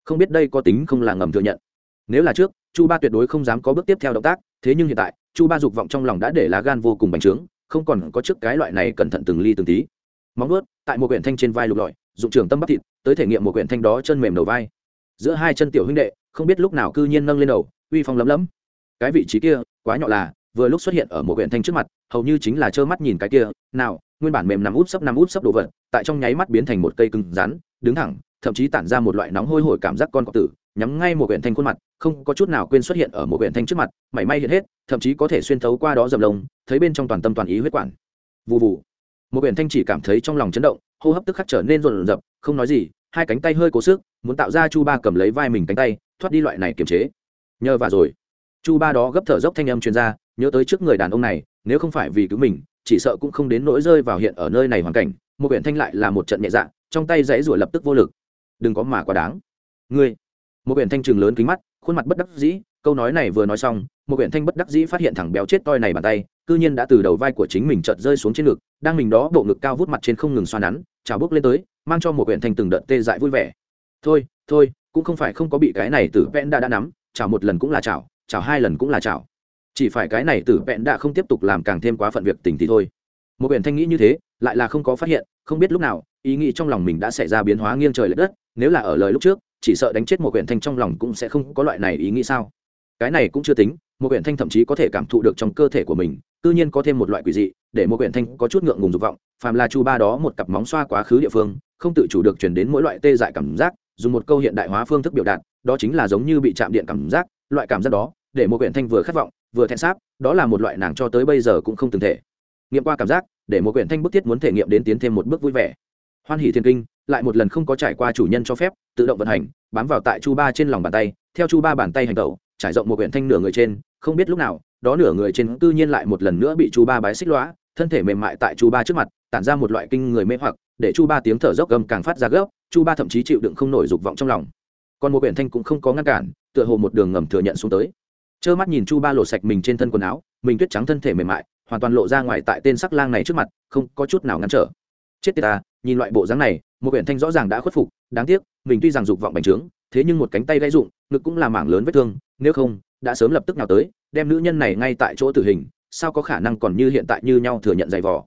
Không biết đây có tính không là ngầm thừa nhận. Nếu là trước chu ba tuyệt đối không dám có bước tiếp theo động tác thế nhưng hiện tại, chu ba dục vọng trong lòng đã để lá gan vô cùng bành trướng, không còn có trước cái loại này cẩn thận từng ly từng tí. Móng ướt tại một quyển thanh trên vai lục lọi, dụng trường tâm bắp thịt, tới thể nghiệm một quyển thanh đó chân mềm đầu vai. Giữa hai chân tiểu huynh đệ, không biết lúc nào cư nhiên nâng lên đầu, uy phong lấm lấm. Cái vị trí kia, quá nhỏ là, vừa lúc xuất hiện ở một quyển thanh trước mặt, hầu như chính là trơ mắt nhìn cái kia, nào, nguyên bản mềm nằm út sấp nằm út sấp đồ vật, tại trong nháy mắt biến thành một cây cứng rắn, đứng thẳng, thậm chí tản ra một loại nóng hôi hổi cảm giác con cọp tử nhắm ngay một quyển thanh khuôn mặt, không có chút nào quên xuất hiện ở một quyển thanh trước mặt, mảy may hiện hết, thậm chí có thể xuyên thấu qua đó dầm lông, thấy bên trong toàn tâm toàn ý huyết quản. Vụ vụ một quyển thanh chỉ cảm thấy trong lòng chấn động, hô hấp tức khắc trở nên rộn rập, không nói gì, hai cánh tay hơi cố sức, muốn tạo ra chu ba cầm lấy vai mình cánh tay, thoát đi loại này kiềm chế. Nhờ và rồi. Chu ba đó gấp thở dốc thanh âm chuyên gia nhớ tới trước người đàn ông này, nếu không phải vì cứu mình, chỉ sợ cũng không đến nỗi rơi vào hiện ở nơi này hoàn cảnh, một quyển thanh lại là một trận nhẹ dạ trong tay dãy rủa lập tức vô lực. Đừng có mà quá đáng. Ngươi một quyển thanh trường lớn kính mắt, khuôn mặt bất đắc dĩ, câu nói này vừa nói xong, một quyển thanh bất đắc dĩ phát hiện thằng béo chết toi này bàn tay, cư nhiên đã từ đầu vai của chính mình chợt rơi xuống trên ngực, đang mình đó bộ ngực cao vút mặt trên không ngừng xoa nắn trào bước lên tới, mang cho một quyển thanh từng đợt tê dại vui vẻ. Thôi thôi, cũng không phải không có bị cái này tử vẽn đã đã nắm, chào một lần cũng là chào chào hai lần cũng là chào. Chỉ phải cái này tử vẹn đã không tiếp tục làm càng thêm quá phận việc tình thì thôi. Một biển thanh nghĩ như thế, lại là không có phát hiện, không biết lúc nào, ý nghĩ trong lòng mình đã xảy ra biến hóa nghiêng trời l ệ đất, nếu là ở lời lúc trước chỉ sợ đánh chết một quyển thanh trong lòng cũng sẽ không có loại này ý nghĩ sao? Cái này cũng chưa tính, một quyển thanh thậm chí có thể cảm thụ được trong cơ thể của mình tự nhiên có thêm một loại quỷ dị, để một quyển thanh có chút ngượng ngùng dục vọng, phàm là chu ba đó một cặp móng xoa quá khứ địa phương, không tự chủ được chuyển đến mỗi loại tê dại cảm giác, dùng một câu hiện đại hóa phương thức biểu đạt, đó chính là giống như bị chạm điện cảm giác, loại cảm giác đó, để một quyển thanh vừa khát vọng, vừa thẹn sáp, đó là một loại nàng cho tới bây giờ cũng không từng thể nghiệm qua cảm giác, để một quyển thanh bức thiết muốn thể nghiệm đến tiến thêm một bước vui vẻ hoan hỷ thiên kinh, lại một lần không có trải qua chủ nhân cho phép, tự động vận hành, bám vào tại chu ba trên lòng bàn tay, theo chu ba bàn tay hành tẩu, trải rộng một quyển thanh nửa người trên, không biết lúc nào, đó nửa người trên tự nhiên lại một lần nữa bị chu ba bái xích lõa, thân thể mềm mại tại chu ba trước mặt, tản ra một loại kinh người mê hoặc, để chu ba tiếng thở dốc gầm càng phát ra gấp, chu ba thậm chí chịu đựng không nổi dục vọng trong lòng. Còn một quyển thanh cũng không có ngăn cản, tựa hồ một đường ngầm thừa nhận xuống tới. Trơ mắt nhìn chu ba lộ sạch mình trên thân quần áo, mình tuyết trắng thân thể mềm mại, hoàn toàn lộ ra ngoài tại tên sắc lang này trước mặt, không có chút nào ngăn trở. Chết tiệt ta nhìn loại bộ dáng này, một huyện thanh rõ ràng đã khuất phục, đáng tiếc, mình tuy rằng dục vọng bành trướng, thế nhưng một cánh tay gãy rụng, ngực cũng là mảng lớn vết thương, nếu không, đã sớm lập tức nào tới, đem nữ nhân này ngay tại chỗ tử hình, sao có khả năng còn như hiện tại như nhau thừa nhận giày vò.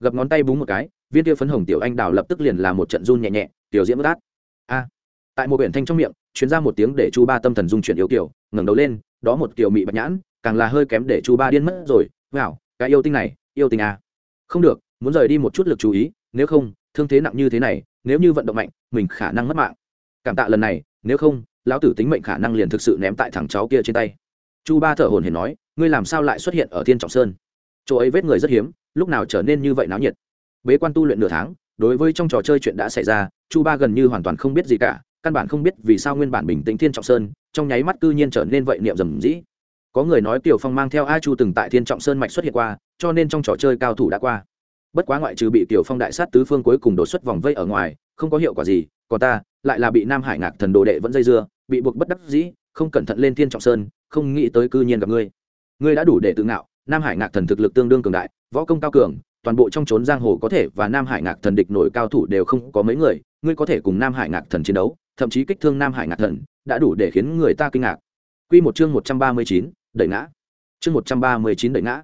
Gập ngón tay búng một cái, viên tiêu phấn hồng tiểu anh đào lập tức liền là một trận run nhẹ nhẹ, tiểu diễm bất át. A! Tại một biển thanh trong miệng chuyến ra một tiếng để chu ba tâm thần dung chuyển yêu kiểu, ngẩng đầu lên, đó một kiểu mị bạch nhãn, càng là hơi kém để chu ba điên mất rồi. Wow, cái yêu tinh này, yêu tinh à. không được, muốn rời đi một chút lực chú ý, nếu không thương thế nặng như thế này, nếu như vận động mạnh, mình khả năng mất mạng. Cảm tạ lần này, nếu không, lão tử tính mệnh khả năng liền thực sự ném tại thằng cháu kia trên tay. Chu ba thở hồn hển nói, ngươi làm sao lại xuất hiện ở thiên trọng sơn? Chỗ ấy vết người rất hiếm, lúc nào trở nên như vậy náo nhiệt? Bế quan tu luyện nửa tháng, đối với trong trò chơi chuyện đã xảy ra, chu ba gần như hoàn toàn không biết gì cả, căn bản không biết vì sao nguyên bản bình tĩnh thiên trọng sơn, trong nháy mắt cư nhiên trở nên vậy niệm rầm rĩ. Có người nói Tiểu phong mang theo a chu từng tại thiên trọng sơn mạch xuất hiện qua, cho nên trong trò chơi cao thủ đã qua bất quá ngoại trừ bị Tiểu phong đại sát tứ phương cuối cùng đột xuất vòng vây ở ngoài, không có hiệu quả gì, còn ta, lại là bị nam hải ngạc thần đồ đệ vẫn dây dưa, bị buộc bất đắc dĩ, không cẩn thận lên thiên trọng sơn, không nghĩ tới cư nhiên gặp ngươi. Ngươi đã đủ để tự ngạo, nam hải ngạc thần thực lực tương đương cường đại, võ công cao cường, toàn bộ trong trốn giang hồ có thể và nam hải ngạc thần địch nổi cao thủ đều không có mấy người, ngươi có thể cùng nam hải ngạc thần chiến đấu, thậm chí kích thương nam hải ngạc thần, đã đủ để khiến người ta kinh ngạc. Quy một chương một trăm ba mươi chín, đẩy ngã. Chương một trăm ba mươi chín, đẩy ngã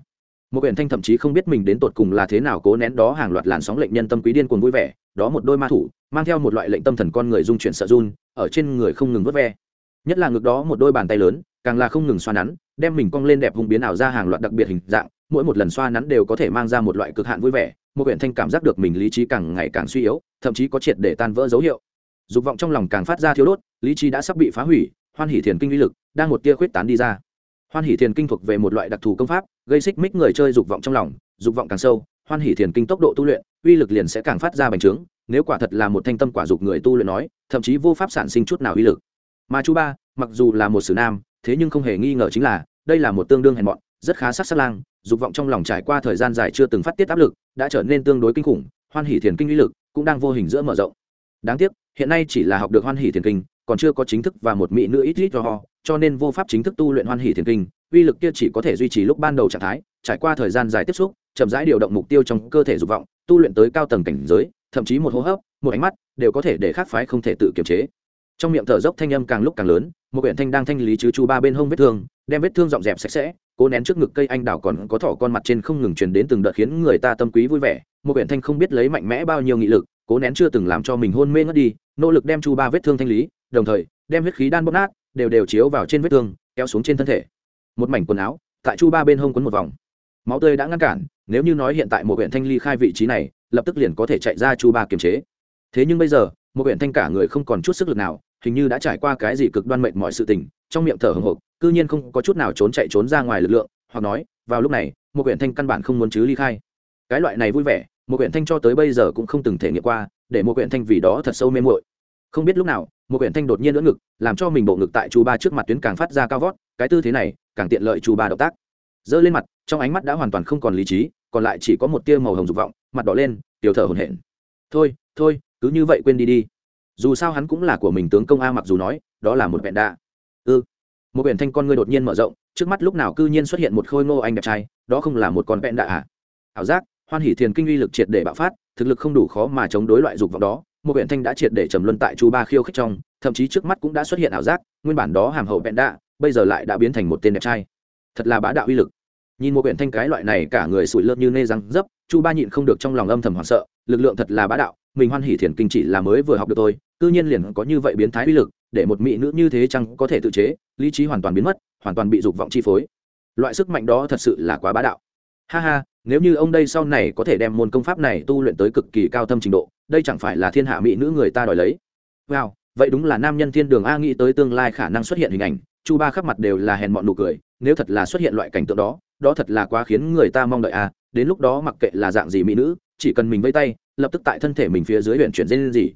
một quyển thanh thậm chí không biết mình đến tột cùng là thế nào cố nén đó hàng loạt làn sóng lệnh nhân tâm quý điên cuồng vui vẻ, đó một đôi ma thủ, mang theo một loại lệnh tâm thần con người dung chuyển sợ run, ở trên người không ngừng vớt ve. Nhất là ngực đó một đôi bàn tay lớn, càng là không ngừng xoa nắn, đem mình cong lên đẹp hung biến ảo ra hàng loạt đặc biệt hình dạng, mỗi một lần xoa nắn đều có thể mang ra một loại cực hạn vui vẻ, một quyển thanh cảm giác được mình lý trí càng ngày càng suy yếu, thậm chí có triệt để tan vỡ dấu hiệu. Dục vọng trong lòng càng phát ra thiếu đốt, lý trí đã sắp bị phá hủy, hoan hỷ thiền kinh uy lực, đang một tia khuyết tán đi ra. Hoan hỷ thiền kinh thuộc về một loại đặc thù công pháp gây xích mích người chơi dục vọng trong lòng, dục vọng càng sâu, hoan hỷ thiền kinh tốc độ tu luyện, uy lực liền sẽ càng phát ra bành trướng, nếu quả thật là một thanh tâm quả dục người tu luyện nói, thậm chí vô pháp sản sinh chút nào uy lực. Mà chú ba, mặc dù là một sử nam, thế nhưng không hề nghi ngờ chính là, đây là một tương đương hèn mọn, rất khá sắc sắc lang, dục vọng trong lòng trải qua thời gian dài chưa từng phát tiết áp lực, đã trở nên tương đối kinh khủng, hoan hỷ thiền kinh uy lực cũng đang vô hình giữa mở rộng. Đáng tiếc, hiện nay chỉ là học được hoan hỷ thiền kinh, còn chưa có chính thức và một mỹ nữ ít ít cho họ cho nên vô pháp chính thức tu luyện hoan hỷ thiền kinh uy lực kia chỉ có thể duy trì lúc ban đầu trạng thái, trải qua thời gian dài tiếp xúc, chậm rãi điều động mục tiêu trong cơ thể dục vọng, tu luyện tới cao tầng cảnh giới, thậm chí một hô hấp, một ánh mắt, đều có thể để khác phái không thể tự kiềm chế. Trong miệng thở dốc thanh âm càng lúc càng lớn, một quyển thanh đang thanh lý chứ chu ba bên hông vết thương, đem vết thương dọn dẹp sạch sẽ, cố nén trước ngực cây anh đào còn có thỏ con mặt trên không ngừng truyền đến từng đợt khiến người ta tâm quý vui vẻ. Một quyển thanh không biết lấy mạnh mẽ bao nhiêu nghị lực, cố nén chưa từng làm cho mình hôn mê ngất đi, nỗ lực đem chu ba vết thương thanh lý, đồng thời đem huyết khí đan bóp nát, đều đều chiếu vào trên vết thương, kéo xuống trên thân thể một mảnh quần áo, tại chu ba bên hông quấn một vòng. Máu tươi đã ngăn cản, nếu như nói hiện tại một huyện thanh ly khai vị trí này, lập tức liền có thể chạy ra chu ba kiềm chế. Thế nhưng bây giờ, một huyện thanh cả người không còn chút sức lực nào, hình như đã trải qua cái gì cực đoan mệnh mọi sự tình, trong miệng thở hồng hộc cư nhiên không có chút nào trốn chạy trốn ra ngoài lực lượng, hoặc nói, vào lúc này, một huyện thanh căn bản không muốn chứ ly khai. Cái loại này vui vẻ, một huyện thanh cho tới bây giờ cũng không từng thể nghiệm qua, để một huyện thanh vì đó thật sâu mê muội. Không biết lúc nào một quyển thanh đột nhiên lưỡng ngực, làm cho mình bộ ngực tại chu ba trước mặt tuyến càng phát ra cao vót, cái tư thế này càng tiện lợi chu ba động tác. Giơ lên mặt, trong ánh mắt đã hoàn toàn không còn lý trí, còn lại chỉ có một tia màu hồng dục vọng, mặt đỏ lên, tiểu thở hổn hển. Thôi thôi, cứ như vậy quên đi đi. Dù sao hắn cũng là của mình tướng công a mặc dù nói, đó là một vẹn đa ư ừ. một biển thanh con ngươi đột nhiên mở rộng, trước mắt lúc nào cư nhiên xuất hiện một khôi ngô anh đẹp trai, đó không là một con vẹn đạ à? Ảo giác, hoan hỷ thiền kinh uy lực triệt để bạo phát, thực lực không đủ khó mà chống đối loại dục vọng đó một huyện thanh đã triệt để trầm luân tại chu ba khiêu khích trong, thậm chí trước mắt cũng đã xuất hiện ảo giác, nguyên bản đó hàm hậu vẹn đạ, bây giờ lại đã biến thành một tên đẹp trai. Thật là bá đạo uy lực. Nhìn một huyện thanh cái loại này cả người sủi lơ như nê răng dấp, chu ba nhịn không được trong lòng âm thầm hoảng sợ, lực lượng thật là bá đạo, mình hoan hỉ thiền kinh chỉ là mới vừa học được tôi cư nhiên liền có như vậy biến thái uy lực, để một mỹ nữ như thế chăng có thể tự chế, lý trí hoàn toàn biến mất, hoàn toàn bị dục vọng chi phối. Loại sức mạnh đó thật sự là quá bá đạo. Ha ha, nếu như ông đây sau này có thể đem môn công pháp này tu luyện tới cực kỳ cao thâm trình độ đây chẳng phải là thiên hạ mỹ nữ người ta đòi lấy. Wow vậy đúng là nam nhân thiên đường a nghĩ tới tương lai khả năng xuất hiện hình ảnh chu ba khắp mặt đều là hèn mọn nụ cười nếu thật là xuất hiện loại cảnh tượng đó đó thật là quá khiến người ta mong đợi a đến lúc đó mặc kệ là dạng gì mỹ nữ chỉ cần mình vây tay lập tức tại thân thể mình phía dưới huyện chuyển dây lên gì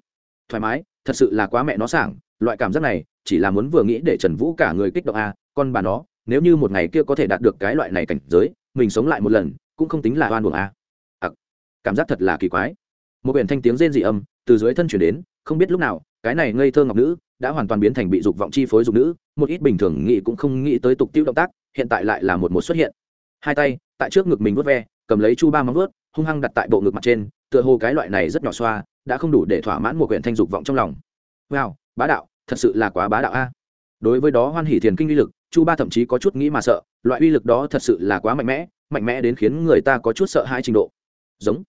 thoải mái thật sự là quá mẹ nó sảng loại cảm giác này chỉ là muốn vừa nghĩ để trần vũ cả người kích động a con bà nó nếu như một ngày kia có thể đạt được cái loại này cảnh giới mình sống lại một lần cũng không tính là oan buồng a à, cảm giác thật là kỳ quái một biển thanh tiếng rên dị âm từ dưới thân chuyển đến, không biết lúc nào, cái này ngây thơ ngọc nữ đã hoàn toàn biến thành bị dục vọng chi phối dục nữ, một ít bình thường nghĩ cũng không nghĩ tới tục tiêu động tác, hiện tại lại là một một xuất hiện. Hai tay, tại trước ngực mình vớt ve, cầm lấy chu ba móng vớt hung hăng đặt tại bộ ngực mặt trên, tựa hồ cái loại này rất nhỏ xoa, đã không đủ để thỏa mãn một quyển thanh dục vọng trong lòng. Wow, bá đạo, thật sự là quá bá đạo a. Đối với đó hoan hỷ thiền kinh uy lực, chu ba thậm chí có chút nghĩ mà sợ, loại uy lực đó thật sự là quá mạnh mẽ mạnh mẽ đến khiến người ta có chút sợ hai trình độ. Giống.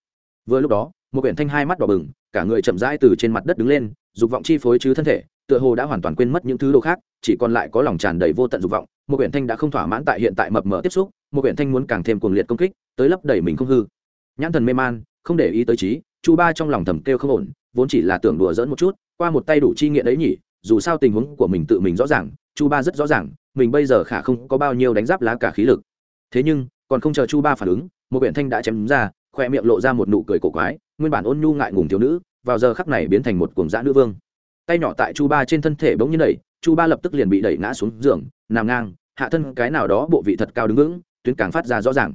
Vừa lúc đó một quyển thanh hai mắt đỏ bừng, cả người chậm rãi từ trên mặt đất đứng lên, dục vọng chi phối chứ thân thể, tựa hồ đã hoàn toàn quên mất những thứ đồ khác, chỉ còn lại có lòng tràn đầy vô tận dục vọng, một quyển thanh đã không thỏa mãn tại hiện tại mập mờ tiếp xúc, một quyển thanh muốn càng thêm cuồng liệt công kích, tới lấp đầy mình không hư. Nhãn thần mê man, không để ý tới trí, chu ba trong lòng thầm kêu không ổn, vốn chỉ là tưởng đùa dỡn một chút, qua một tay đủ chi nghiện đấy nhỉ, dù sao tình huống của mình tự mình rõ ràng, chu ba rất rõ ràng, mình bây giờ khả không có bao nhiêu đánh giáp lá cả khí lực. Thế nhưng, còn không chờ chu ba phản ứng, một biện thanh đã chém ra khoe miệng lộ ra một nụ cười cổ quái nguyên bản ôn nhu ngại ngùng thiếu nữ vào giờ khắc này biến thành một cuồng dã nữ vương. Tay nhỏ tại chu ba trên thân thể bỗng nhiên đẩy chu ba lập tức liền bị đẩy ngã xuống giường nằm ngang hạ thân cái nào đó bộ vị thật cao đứng ngưỡng, tuyến càng phát ra rõ ràng.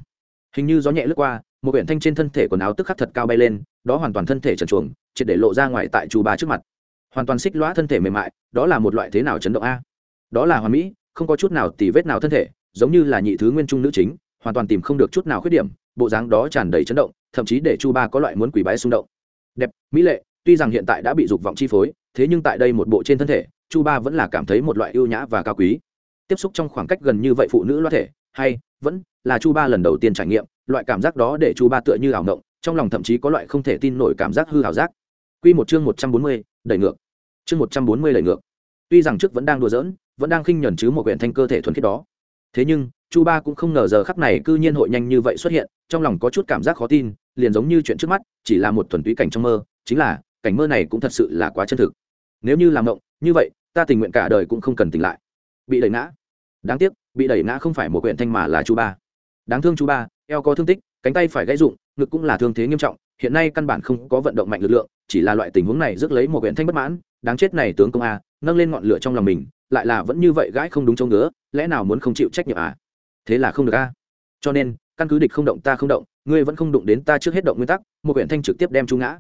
Hình như gió nhẹ lướt qua một biển thanh trên thân thể quần áo tức khắc thật cao bay lên đó hoàn toàn thân thể trần chuồng triệt để lộ ra ngoài tại chu ba trước mặt. Hoàn toàn xích lõa thân thể mềm mại đó là một loại thế nào chấn động a? Đó là hoàn mỹ không có chút nào tì vết nào thân thể giống như là nhị thứ nguyên trung nữ chính hoàn toàn tìm không được chút nào khuyết điểm bộ dáng đó tràn đầy chấn động, thậm chí để chu ba có loại muốn quỷ bái xung động. Đẹp, mỹ lệ, tuy rằng hiện tại đã bị dục vọng chi phối, thế nhưng tại đây một bộ trên thân thể, chu ba vẫn là cảm thấy một loại ưu nhã và cao quý. Tiếp xúc trong khoảng cách gần như vậy phụ nữ loa thể, hay, vẫn là chu ba lần đầu tiên trải nghiệm, loại cảm giác đó để chu ba tựa như ảo ngộng, trong lòng thậm chí có loại không thể tin nổi cảm giác hư ảo giác. Q một chương một trăm bốn mươi, đẩy ngược. Chương một trăm bốn mươi đẩy ngược. Tuy rằng trước vẫn đang đùa giỡn, vẫn đang khinh nhuần chứ một quyển thanh cơ thể thuần khiết đó. Thế nhưng chu ba cũng không ngờ giờ khắc này cư nhiên hội nhanh như vậy xuất hiện, trong lòng có chút cảm giác khó tin, liền giống như chuyện trước mắt, chỉ là một thuần túy cảnh trong mơ, chính là, cảnh mơ này cũng thật sự là quá chân thực. Nếu như làm mộng, như vậy, ta tình nguyện cả đời cũng không cần tỉnh lại. Bị đẩy ngã. Đáng tiếc, bị đẩy ngã không phải một quyển thanh mà là chu ba. Đáng thương chu ba, eo có thương tích, cánh tay phải gãy rụng, ngực cũng là thương thế nghiêm trọng, hiện nay căn bản không có vận động mạnh lực lượng, chỉ là loại tình huống này rước lấy một quyển thanh bất mãn, đáng chết này tướng công a, nâng lên ngọn lửa trong lòng mình, lại là vẫn như vậy gãi không đúng chỗ ngứa, lẽ nào muốn không chịu trách nhiệm à? Thế là không được a. Cho nên, căn cứ địch không động ta không động, ngươi vẫn không đụng đến ta trước hết động nguyên tắc, một huyện thanh trực tiếp đem chú ngã.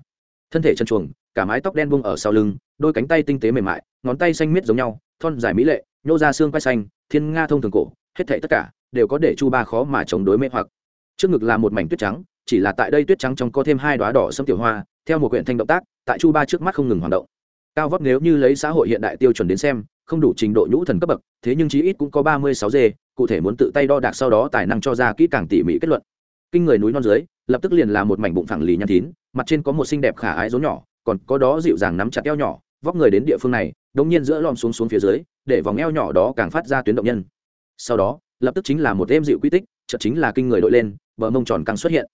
Thân thể chân chuồng, cả mái tóc đen bung ở sau lưng, đôi cánh tay tinh tế mềm mại, ngón tay xanh miết giống nhau, thon dài mỹ lệ, nhô ra xương quay xanh, thiên nga thông thường cổ, hết thảy tất cả đều có để chu ba khó mà chống đối mê hoặc. Trước ngực là một mảnh tuyết trắng, chỉ là tại đây tuyết trắng trong có thêm hai đoá đỏ sâm tiểu hoa, theo một quyển thanh động tác, tại chu ba trước mắt không ngừng hoạt động. Cao vóc nếu như lấy xã hội hiện đại tiêu chuẩn đến xem, không đủ trình độ nhũ thần cấp bậc, thế nhưng chí ít cũng có ba mươi sáu g cụ thể muốn tự tay đo đạc sau đó tài năng cho ra kỹ càng tỉ mỉ kết luận. Kinh người núi non dưới, lập tức liền là một mảnh bụng phẳng lì nhăn thín, mặt trên có một xinh đẹp khả ái rốn nhỏ, còn có đó dịu dàng nắm chặt eo nhỏ, vóc người đến địa phương này, đống nhiên giữa lom xuống xuống phía dưới, để vòng eo nhỏ đó càng phát ra tuyến động nhân. Sau đó, lập tức chính là một êm dịu quy tích, chợt chính là kinh người đội lên, bờ mông tròn càng xuất hiện.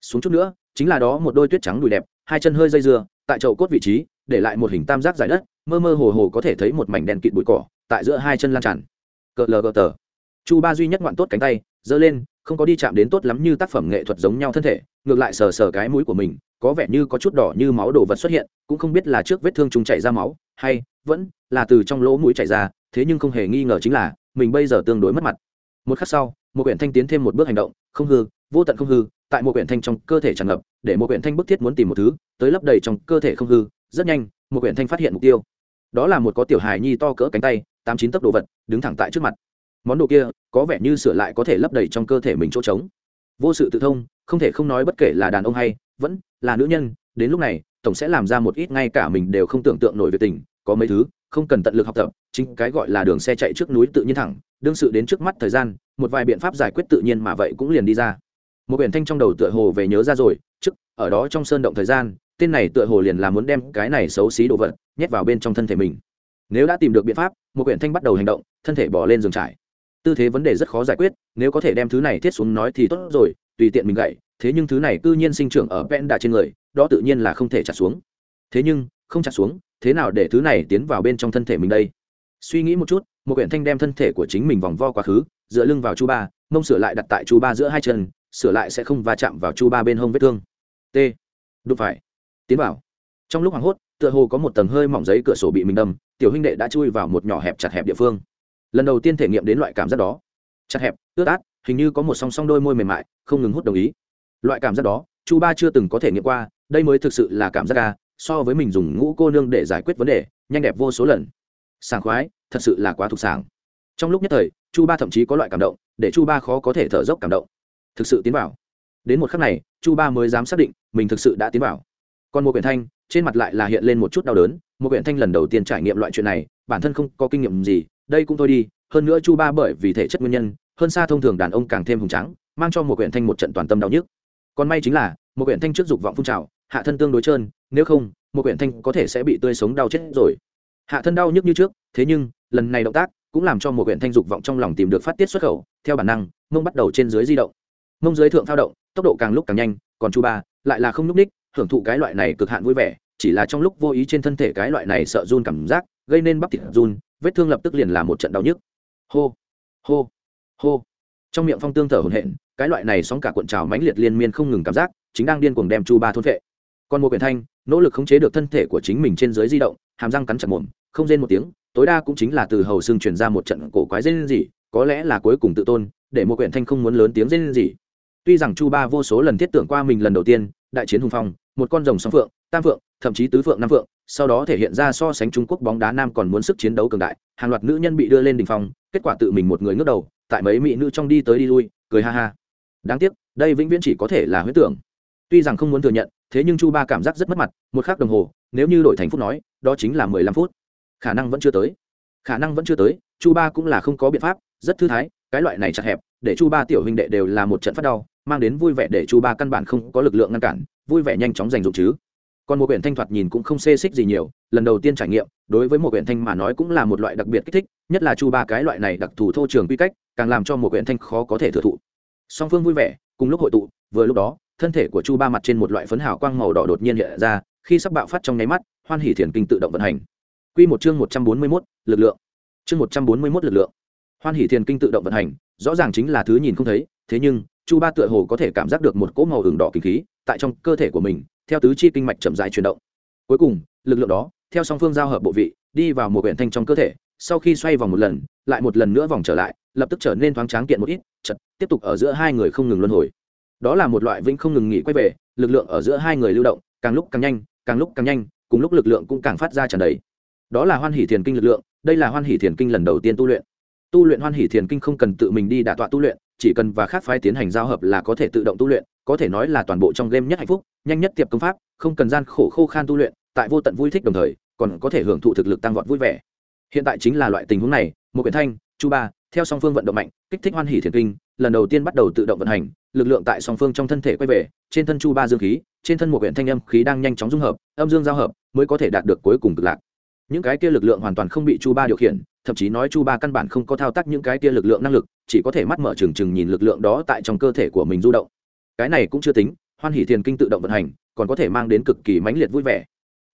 Xuống chút nữa, chính là đó một đôi tuyết trắng đùi đẹp, hai chân hơi dây dưa, tại chậu cốt vị trí, để lại một hình tam giác dài đất, mơ mơ hồ hồ có thể thấy một mảnh đèn kịt bụi cỏ, tại giữa hai chân lan tràn. Cờ lờ cờ tờ chu ba duy nhất ngoạn tốt cánh tay, giơ lên, không có đi chạm đến tốt lắm như tác phẩm nghệ thuật giống nhau thân thể, ngược lại sờ sờ cái mũi của mình, có vẻ như có chút đỏ như máu đồ vật xuất hiện, cũng không biết là trước vết thương chúng chảy ra máu, hay vẫn là từ trong lỗ mũi chảy ra, thế nhưng không hề nghi ngờ chính là, mình bây giờ tương đối mất mặt. Một khắc sau, một quyển thanh tiến thêm một bước hành động, không hư, vô tận không hư, tại một quyển thanh trong cơ thể tràn ngập, để một quyển thanh bức thiết muốn tìm một thứ, tới lấp đầy trong cơ thể không hư, rất nhanh, một quyển thanh phát hiện mục tiêu. Đó là một có tiểu hài nhi to cỡ cánh tay, tám chín tấc đồ vật, đứng thẳng tại trước mặt món đồ kia có vẻ như sửa lại có thể lấp đầy trong cơ thể mình chỗ trống. Vô sự tự thông, không thể không nói bất kể là đàn ông hay vẫn là nữ nhân, đến lúc này, tổng sẽ làm ra một ít ngay cả mình đều không tưởng tượng nổi về tình, có mấy thứ không cần tận lực học tập, chính cái gọi là đường xe chạy trước núi tự nhiên thẳng, đương sự đến trước mắt thời gian, một vài biện pháp giải quyết tự nhiên mà vậy cũng liền đi ra. Một biển thanh trong đầu tựa hồ về nhớ ra rồi, trước, ở đó trong sơn động thời gian, tên này tựa hồ liền là muốn đem cái này xấu xí đồ vật nhét vào bên trong thân thể mình. Nếu đã tìm được biện pháp, một biển thanh bắt đầu hành động, thân thể bỏ lên giường trải tư thế vấn đề rất khó giải quyết, nếu có thể đem thứ này thiết xuống nói thì tốt rồi, tùy tiện mình gậy, thế nhưng thứ này cư nhiên sinh trưởng ở ven đà trên người, đó tự nhiên là không thể chặt xuống. Thế nhưng, không chặt xuống, thế nào để thứ này tiến vào bên trong thân thể mình đây? Suy nghĩ một chút, một quyển thanh đem thân thể của chính mình vòng vo quá khứ, dựa lưng vào chu ba, mông sửa lại đặt tại chu ba giữa hai chân, sửa lại sẽ không va chạm vào chu ba bên hông vết thương. T. Đụng phải. Tiến vào. Trong lúc hoảng hốt, tựa hồ có một tầng hơi mỏng giấy cửa sổ bị mình đâm, tiểu huynh đệ đã chui vào một nhỏ hẹp chặt hẹp địa phương lần đầu tiên thể nghiệm đến loại cảm giác đó. Chặt hẹp, ướt át, hình như có một song song đôi môi mềm mại, không ngừng hút đồng ý. Loại cảm giác đó, chu ba chưa từng có thể nghiệm qua, đây mới thực sự là cảm giác ca so với mình dùng ngũ cô nương để giải quyết vấn đề, nhanh đẹp vô số lần. Sảng khoái, thật sự là quá thuộc sảng. Trong lúc nhất thời, chu ba thậm chí có loại cảm động, để chu ba khó có thể thở dốc cảm động. Thực sự tiến vào. Đến một khắc này, chu ba mới dám xác định, mình thực sự đã tiến vào. Còn một quyển thanh, trên mặt lại là hiện lên một chút đau đớn. Một quyển thanh lần đầu tiên trải nghiệm loại chuyện này, bản thân không có kinh nghiệm gì đây cũng thôi đi, hơn nữa chu ba bởi vì thể chất nguyên nhân, hơn xa thông thường đàn ông càng thêm hùng trắng mang cho một quyển thanh một trận toàn tâm đau nhức. Còn may chính là, một quyển thanh trước dục vọng phun trào, hạ thân tương đối trơn, nếu không, một quyển thanh có thể sẽ bị tươi sống đau chết rồi. Hạ thân đau nhức như trước, thế nhưng, lần này động tác cũng làm cho một quyển thanh dục vọng trong lòng tìm được phát tiết xuất khẩu, theo bản năng, mông bắt đầu trên dưới di động. Mông dưới thượng thao động, tốc độ càng lúc càng nhanh, còn chu ba lại là không n ú c ních hưởng thụ cái loại này cực hạn vui vẻ, chỉ là trong lúc vô ý trên thân thể cái loại này sợ run cảm giác, gây nên bắp thịt run vết thương lập tức liền là một trận đau nhức. Hô hô hô. Trong miệng phong tương thở hổn hển, cái loại này sóng cả cuộn trào mãnh liệt liên miên không ngừng cảm giác chính đang điên cuồng đem chu ba thôn vệ còn một quyển thanh nỗ lực khống chế được thân thể của chính mình trên dưới di động hàm răng cắn chặt mồm không rên một tiếng tối đa cũng chính là từ hầu xương truyền ra một trận cổ quái rên gì có lẽ là cuối cùng tự tôn để một quyển thanh không muốn lớn tiếng rên gì tuy rằng chu ba vô số lần thiết tưởng qua mình lần đầu tiên đại chiến hùng phong một con rồng song phượng tam phượng thậm chí tứ phượng, năm phượng, sau đó thể hiện ra so sánh trung quốc bóng đá nam còn muốn sức chiến đấu cường đại. Hàng loạt nữ nhân bị đưa lên đỉnh phong, kết quả tự mình một người ngước đầu, tại mấy mỹ nữ trong đi tới đi lui, cười ha ha. Đáng tiếc, đây vĩnh viễn chỉ có thể là huyết tưởng. Tuy rằng không muốn thừa nhận, thế nhưng chu ba cảm giác rất mất mặt, một khắc đồng hồ, nếu như đổi thành phút nói, đó chính là mười lăm phút. Khả năng vẫn chưa tới. Khả năng vẫn chưa tới, chu ba cũng là không có biện pháp, rất thư thái, cái loại này chặt hẹp, để chu ba tiểu huynh đệ đều là một trận phát đau, mang đến vui vẻ để chu ba căn bản không có lực lượng ngăn cản, vui vẻ nhanh chóng giành dụng chứ còn một quyển thanh thoạt nhìn cũng không xê xích gì nhiều lần đầu tiên trải nghiệm đối với một quyển thanh mà nói cũng là một loại đặc biệt kích thích nhất là chu ba cái loại này đặc thù thô trường quy cách càng làm cho một quyển thanh khó có thể thừa thụ song phương vui vẻ cùng lúc hội tụ vừa lúc đó thân thể của chu ba mặt trên một loại phấn hào quang màu đỏ đột nhiên hiện ra khi sắp bạo phát trong nháy mắt hoan hỷ thiền kinh tự động vận hành Quy một chương một trăm bốn mươi 141, lực lượng. Chương một trăm bốn mươi 141 lực lượng. Hoan hỷ thiền kinh tự động vận hành, rõ ràng chính là thứ nhìn không thấy, thế nhưng, Chu Ba tựa hồ có thể cảm giác được một cỗ màu ửng đỏ kinh khí tại trong cơ thể của mình, theo tứ chi kinh mạch chậm rãi chuyển động. Cuối cùng, lực lượng đó, theo song phương giao hợp bộ vị, đi vào một quyển thanh trong cơ thể, sau khi xoay vòng một lần, lại một lần nữa vòng trở lại, lập tức trở nên thoáng tráng kiện một ít, chợt tiếp tục ở giữa hai người không ngừng luân hồi. Đó là một loại vĩnh không ngừng nghỉ quay về, lực lượng ở giữa hai người lưu động, càng lúc càng nhanh, càng lúc càng nhanh, cùng lúc lực lượng cũng càng phát ra tràn đầy đó là hoan hỷ thiền kinh lực lượng đây là hoan hỷ thiền kinh lần đầu tiên tu luyện tu luyện hoan hỷ thiền kinh không cần tự mình đi đả tọa tu luyện chỉ cần và khác phái tiến hành giao hợp là có thể tự động tu luyện có thể nói là toàn bộ trong game nhất hạnh phúc nhanh nhất tiệp công pháp, không cần gian khổ khô khan tu luyện, tại vô tận vui thích đồng thời, còn có thể hưởng thụ thực lực tăng vọt vui vẻ. Hiện tại chính là loại tình huống này, một quyển thanh, chu ba, theo song phương vận động mạnh, kích thích hoan hỉ thiền kinh, lần đầu tiên bắt đầu tự động vận hành, lực lượng tại song phương trong thân thể quay về, trên thân chu ba dương khí, trên thân một quyển thanh âm khí đang nhanh chóng dung hợp, âm dương giao hợp, mới có thể đạt được cuối cùng cực lạc. Những cái kia lực lượng hoàn toàn không bị chu ba điều khiển, thậm chí nói chu ba căn bản không có thao tác những cái kia lực lượng năng lực, chỉ có thể mắt mở trừng trừng nhìn lực lượng đó tại trong cơ thể của mình du động. Cái này cũng chưa tính hoan hỷ thiền kinh tự động vận hành, còn có thể mang đến cực kỳ mãnh liệt vui vẻ.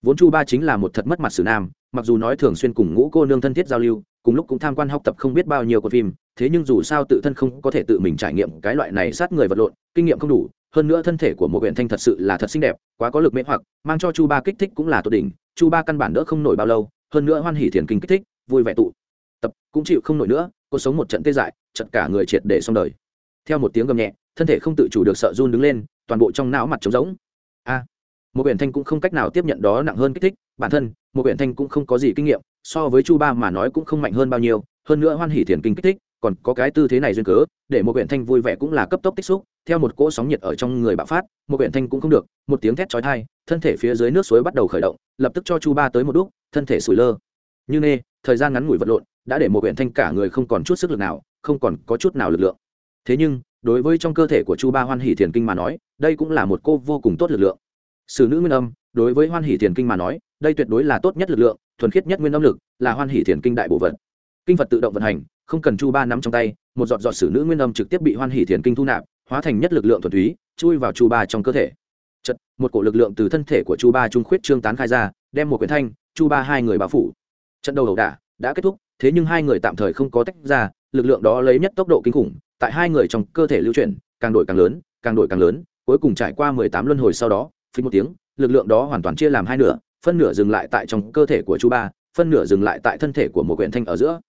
Vốn chu ba chính là một thật mất mặt sử nam, mặc dù nói thường xuyên cùng ngũ cô nương thân thiết giao lưu, cùng lúc cũng tham quan học tập không biết bao nhiêu con phim, thế nhưng dù sao tự thân không có thể tự mình trải nghiệm cái loại này sát người vật lộn, kinh nghiệm không đủ, hơn nữa thân thể của một huyện thanh thật sự là thật xinh đẹp, quá có lực mê hoặc, mang cho chu ba kích thích cũng là tốt đỉnh, chu ba căn bản đỡ không nổi bao lâu, hơn nữa hoan hỉ thiền kinh kích thích, vui vẻ tụ, tập cũng chịu không nổi nữa, cuộc sống một trận tê dại, chật cả người triệt để xong đời. Theo một tiếng gầm nhẹ, thân thể không tự chủ được sợ run đứng lên toàn bộ trong não mặt trống rỗng. A một biển thanh cũng không cách nào tiếp nhận đó nặng hơn kích thích. Bản thân một biển thanh cũng không có gì kinh nghiệm, so với chu ba mà nói cũng không mạnh hơn bao nhiêu. Hơn nữa hoan hỉ thiền kinh kích thích, còn có cái tư thế này duyên cớ, để một huyện thanh vui vẻ cũng là cấp tốc tích xúc. Theo một cỗ sóng nhiệt ở trong người bạo phát một huyện thanh cũng không được, một tiếng thét chói tai, thân thể phía dưới nước suối bắt đầu khởi động, lập tức cho chu ba tới một đúc, thân thể sủi lơ. Như nê, thời gian ngắn ngủi vật lộn, đã để một huyện thanh cả người không còn chút sức lực nào, không còn có chút nào lực lượng. Thế nhưng đối với trong cơ thể của chu ba hoan hỷ thiền kinh mà nói, đây cũng là một cô vô cùng tốt lực lượng. Sử nữ nguyên âm, đối với hoan hỷ thiền kinh mà nói, đây tuyệt đối là tốt nhất lực lượng, thuần khiết nhất nguyên âm lực, là hoan hỷ thiền kinh đại bộ vật kinh phật tự động vận hành, không cần chu ba nắm trong tay, một giọt giọt sử nữ nguyên âm trực tiếp bị hoan hỷ thiền kinh thu nạp, hóa thành nhất lực lượng thuần túy, chui vào chu ba trong cơ thể. Chật, một cổ lực lượng từ thân thể của chu ba trung khuyết trương tán khai ra, đem một quyển thanh, chu ba hai người bao phủ. Trận đầu đầu đả đã kết thúc, thế nhưng hai người tạm thời không có tách ra, lực lượng đó lấy nhất tốc độ kinh khủng tại hai người trong cơ thể lưu chuyển, càng đổi càng lớn, càng đổi càng lớn, cuối cùng trải qua mười tám luân hồi sau đó phí một tiếng, lực lượng đó hoàn toàn chia làm hai nửa, phân nửa dừng lại tại trong cơ thể của chu ba, phân nửa dừng lại tại thân thể của một quyển thanh ở giữa.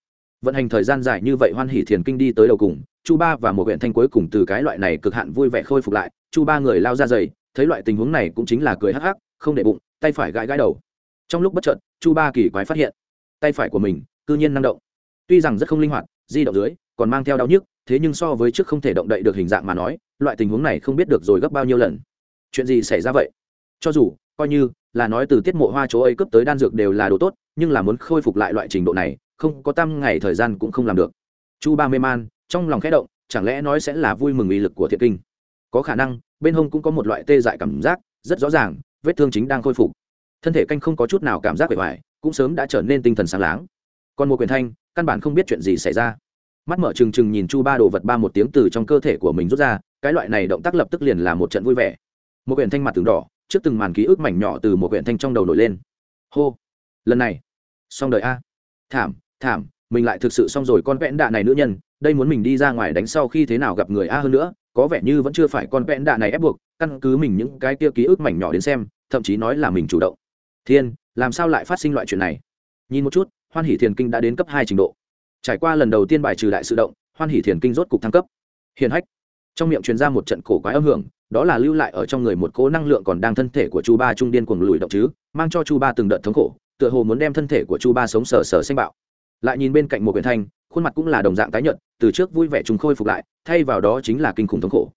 Vận hành thời gian dài như vậy hoan hỉ thiền kinh đi tới đầu cùng, chu ba và một huyện thanh cuối cùng từ cái loại này cực hạn vui vẻ khôi phục lại, chu ba người lao ra dày thấy loại tình huống này cũng chính là cười hắc hắc, không để bụng, tay phải gãi gãi đầu. Trong lúc bất chợt, chu ba kỳ quái phát hiện, tay phải của mình cư nhiên năng động. Tuy rằng rất không linh hoạt, di động dưới, còn mang theo đau nhức thế nhưng so với trước không thể động đậy được hình dạng mà nói, loại tình huống này không biết được rồi gấp bao nhiêu lần. Chuyện gì xảy ra vậy? Cho dù, coi như là nói từ tiết mộ hoa chỗ ấy cấp tới đan dược đều là đồ tốt, nhưng là muốn khôi phục lại loại trình độ này, không có tam ngày thời gian cũng không làm được. Chu ba mê man, trong lòng khẽ động, chẳng lẽ nói sẽ là vui mừng uy lực của thiện kinh? Có khả năng, bên hông cũng có một loại tê dại cảm giác, rất rõ ràng, vết thương chính đang khôi phục. Thân thể canh không có chút nào cảm giác bề ngoài, cũng sớm đã trở nên tinh thần sáng láng. Còn một quyền thanh, căn bản không biết chuyện gì xảy ra mắt mở trừng trừng nhìn chu ba đồ vật ba một tiếng từ trong cơ thể của mình rút ra, cái loại này động tác lập tức liền là một trận vui vẻ. Một quyển thanh mặt từng đỏ, trước từng màn ký ức mảnh nhỏ từ một quyển thanh trong đầu nổi lên. Hô! Lần này! Xong đời a. Thảm thảm, mình lại thực sự xong rồi con vẽn đạ này nữ nhân, đây muốn mình đi ra ngoài đánh sau khi thế nào gặp người a hơn nữa, có vẻ như vẫn chưa phải con vẽn đạ này ép buộc, căn cứ mình những cái kia ký ức mảnh nhỏ đến xem, thậm chí nói là mình chủ động. Thiên, làm sao lại phát sinh loại chuyện này? Nhìn một chút, hoan hỷ thiền kinh đã đến cấp hai trình độ trải qua lần đầu tiên bài trừ đại sự động, hoan hỷ thiền kinh rốt cục thăng cấp. Hiền hách. Trong miệng truyền ra một trận cổ quái âm hưởng, đó là lưu lại ở trong người một cố năng lượng còn đang thân thể của chu ba trung điên cuồng lùi động chứ, mang cho chu ba từng đợt thống khổ, tựa hồ muốn đem thân thể của chu ba sống sờ sờ xanh bạo. Lại nhìn bên cạnh một quyển thanh, khuôn mặt cũng là đồng dạng tái nhợt, từ trước vui vẻ chúng khôi phục lại, thay vào đó chính là kinh khủng thống khổ.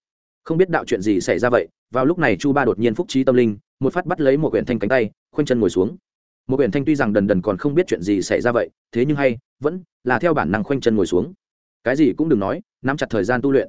Không biết đạo chuyện gì xảy ra vậy, vào lúc này chu ba đột nhiên phúc trí tâm linh, một phát bắt lấy một quyển thanh cánh tay, khoanh chân ngồi xuống một biển thanh tuy rằng đần đần còn không biết chuyện gì xảy ra vậy, thế nhưng hay, vẫn là theo bản năng khoanh chân ngồi xuống. Cái gì cũng đừng nói, nắm chặt thời gian tu luyện.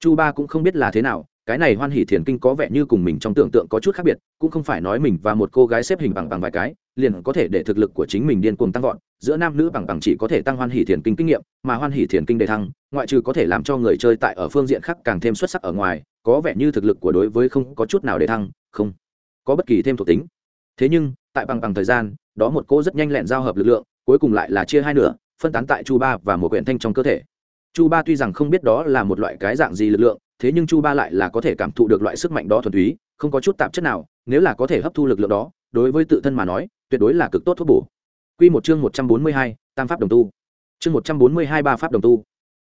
Chu ba cũng không biết là thế nào, cái này hoan hỷ thiền kinh có vẻ như cùng mình trong tưởng tượng có chút khác biệt, cũng không phải nói mình và một cô gái xếp hình bằng bằng vài cái, liền có thể để thực lực của chính mình điên cuồng tăng vọt, giữa nam nữ bằng bằng chỉ có thể tăng hoan hỷ thiền kinh kinh nghiệm, mà hoan hỷ thiền kinh đề thăng, ngoại trừ có thể làm cho người chơi tại ở phương diện khác càng thêm xuất sắc ở ngoài, có vẻ như thực lực của đối với không có chút nào để thăng, không có bất kỳ thêm thuộc tính. Thế nhưng tại bằng bằng thời gian đó một cô rất nhanh lẹn giao hợp lực lượng cuối cùng lại là chia hai nửa phân tán tại chu ba và một quyển thanh trong cơ thể chu ba tuy rằng không biết đó là một loại cái dạng gì lực lượng thế nhưng chu ba lại là có thể cảm thụ được loại sức mạnh đó thuần túy không có chút tạp chất nào nếu là có thể hấp thu lực lượng đó đối với tự thân mà nói tuyệt đối là cực tốt thuốc bổ Quy một chương một trăm bốn mươi hai, Tam pháp đồng tu. Chương một trăm bốn mươi hai ba pháp đồng tu.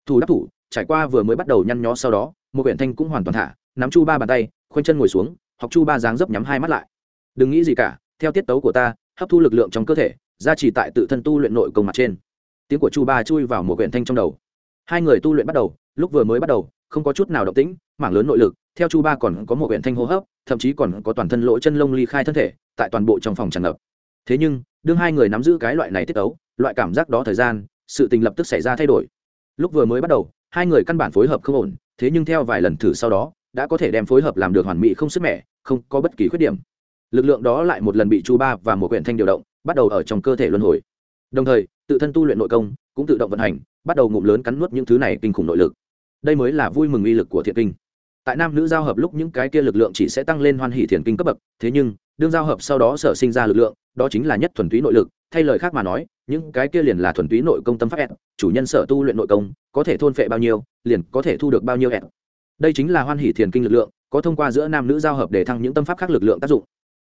Thủ đắc thủ, trải qua vừa mới bắt đầu nhăn nhó sau đó, một quyển thanh cũng hoàn toàn thả, nắm chu ba bàn tay, khoanh chân ngồi xuống, học chu ba dáng dấp nhắm hai mắt lại. Đừng nghĩ gì cả, theo tiết tấu của ta, hấp thu lực lượng trong cơ thể, gia trì tại tự thân tu luyện nội công mặt trên. Tiếng của chu ba chui vào một quyển thanh trong đầu. Hai người tu luyện bắt đầu, lúc vừa mới bắt đầu, không có chút nào động tĩnh mảng lớn nội lực theo chu ba còn có một quyển thanh hô hấp thậm chí còn có toàn thân lỗ chân lông ly khai thân thể tại toàn bộ trong phòng tràn ngập thế nhưng đương hai người nắm giữ cái loại này tiết tấu, loại cảm giác đó thời gian sự tình lập tức xảy ra thay đổi lúc vừa mới bắt đầu hai người căn bản phối hợp không ổn thế nhưng theo vài lần thử sau đó đã có thể đem phối hợp làm được hoàn mỹ không sức mẻ không có bất kỳ khuyết điểm lực lượng đó lại một lần bị chu ba và một quyển thanh điều động, bắt đầu ở trong cơ thể luân hồi. Đồng thời, tự thân tu luyện nội công cũng tự động vận hành, bắt đầu ngụm lớn cắn nuốt những thứ này kinh khủng nội lực. Đây mới là vui mừng uy lực của thiện kinh. Tại nam nữ giao hợp lúc những cái kia lực lượng chỉ sẽ tăng lên hoan hỷ thiền kinh cấp bậc, thế nhưng, đương giao hợp sau đó sở sinh ra lực lượng, đó chính là nhất thuần túy nội lực, thay lời khác mà nói, những cái kia liền là thuần túy nội công tâm pháp ed chủ nhân sở tu luyện nội công, có thể thôn phệ bao nhiêu, liền có thể thu được bao nhiêu ed đây chính là hoan hỷ thiền kinh lực lượng, có thông qua giữa nam nữ giao hợp để thăng những tâm pháp khác lực lượng tác dụng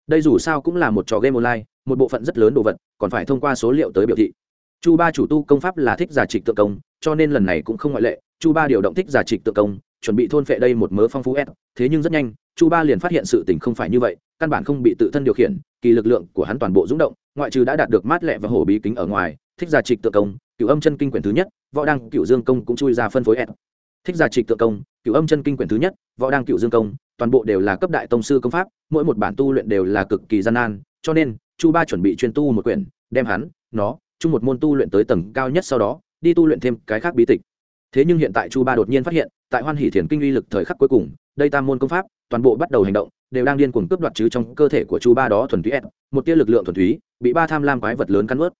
đây dù sao cũng là một trò game online, một bộ phận rất lớn đồ vật, còn phải thông qua số liệu tới biểu thị. Chu ba chủ tu công pháp là thích giả trịch tự công, cho nên lần này cũng không ngoại lệ, chu ba điều động thích giả trịch tự công, chuẩn bị thôn phệ đây một mớ phong phú ép. Thế nhưng rất nhanh, chu ba liền phát hiện sự tình không phải như vậy, căn bản không bị tự thân điều khiển, kỳ lực lượng của hắn toàn bộ rúng động, ngoại trừ đã đạt được mát lẹ và hổ bí kính ở ngoài, thích giả trịch tự công cựu âm chân kinh quyển thứ nhất, võ đăng cựu dương công cũng chui ra phân phối ép thích giả trịch tự công cựu âm chân kinh quyển thứ nhất, võ đăng cựu dương công, toàn bộ đều là cấp đại tông sư công pháp, mỗi một bản tu luyện đều là cực kỳ gian nan, cho nên, chu ba chuẩn bị chuyên tu một quyển, đem hắn, nó, chung một môn tu luyện tới tầng cao nhất sau đó, đi tu luyện thêm cái khác bí tịch. Thế nhưng hiện tại chu ba đột nhiên phát hiện, tại hoan hỷ thiền kinh uy lực thời khắc cuối cùng, đây tam môn công pháp, toàn bộ bắt đầu hành động, đều đang điên cuồng cướp đoạt chứ trong cơ thể của chu ba đó thuần túy ép một tia lực lượng thuần túy, bị ba tham lam quái vật lớn cắn ướt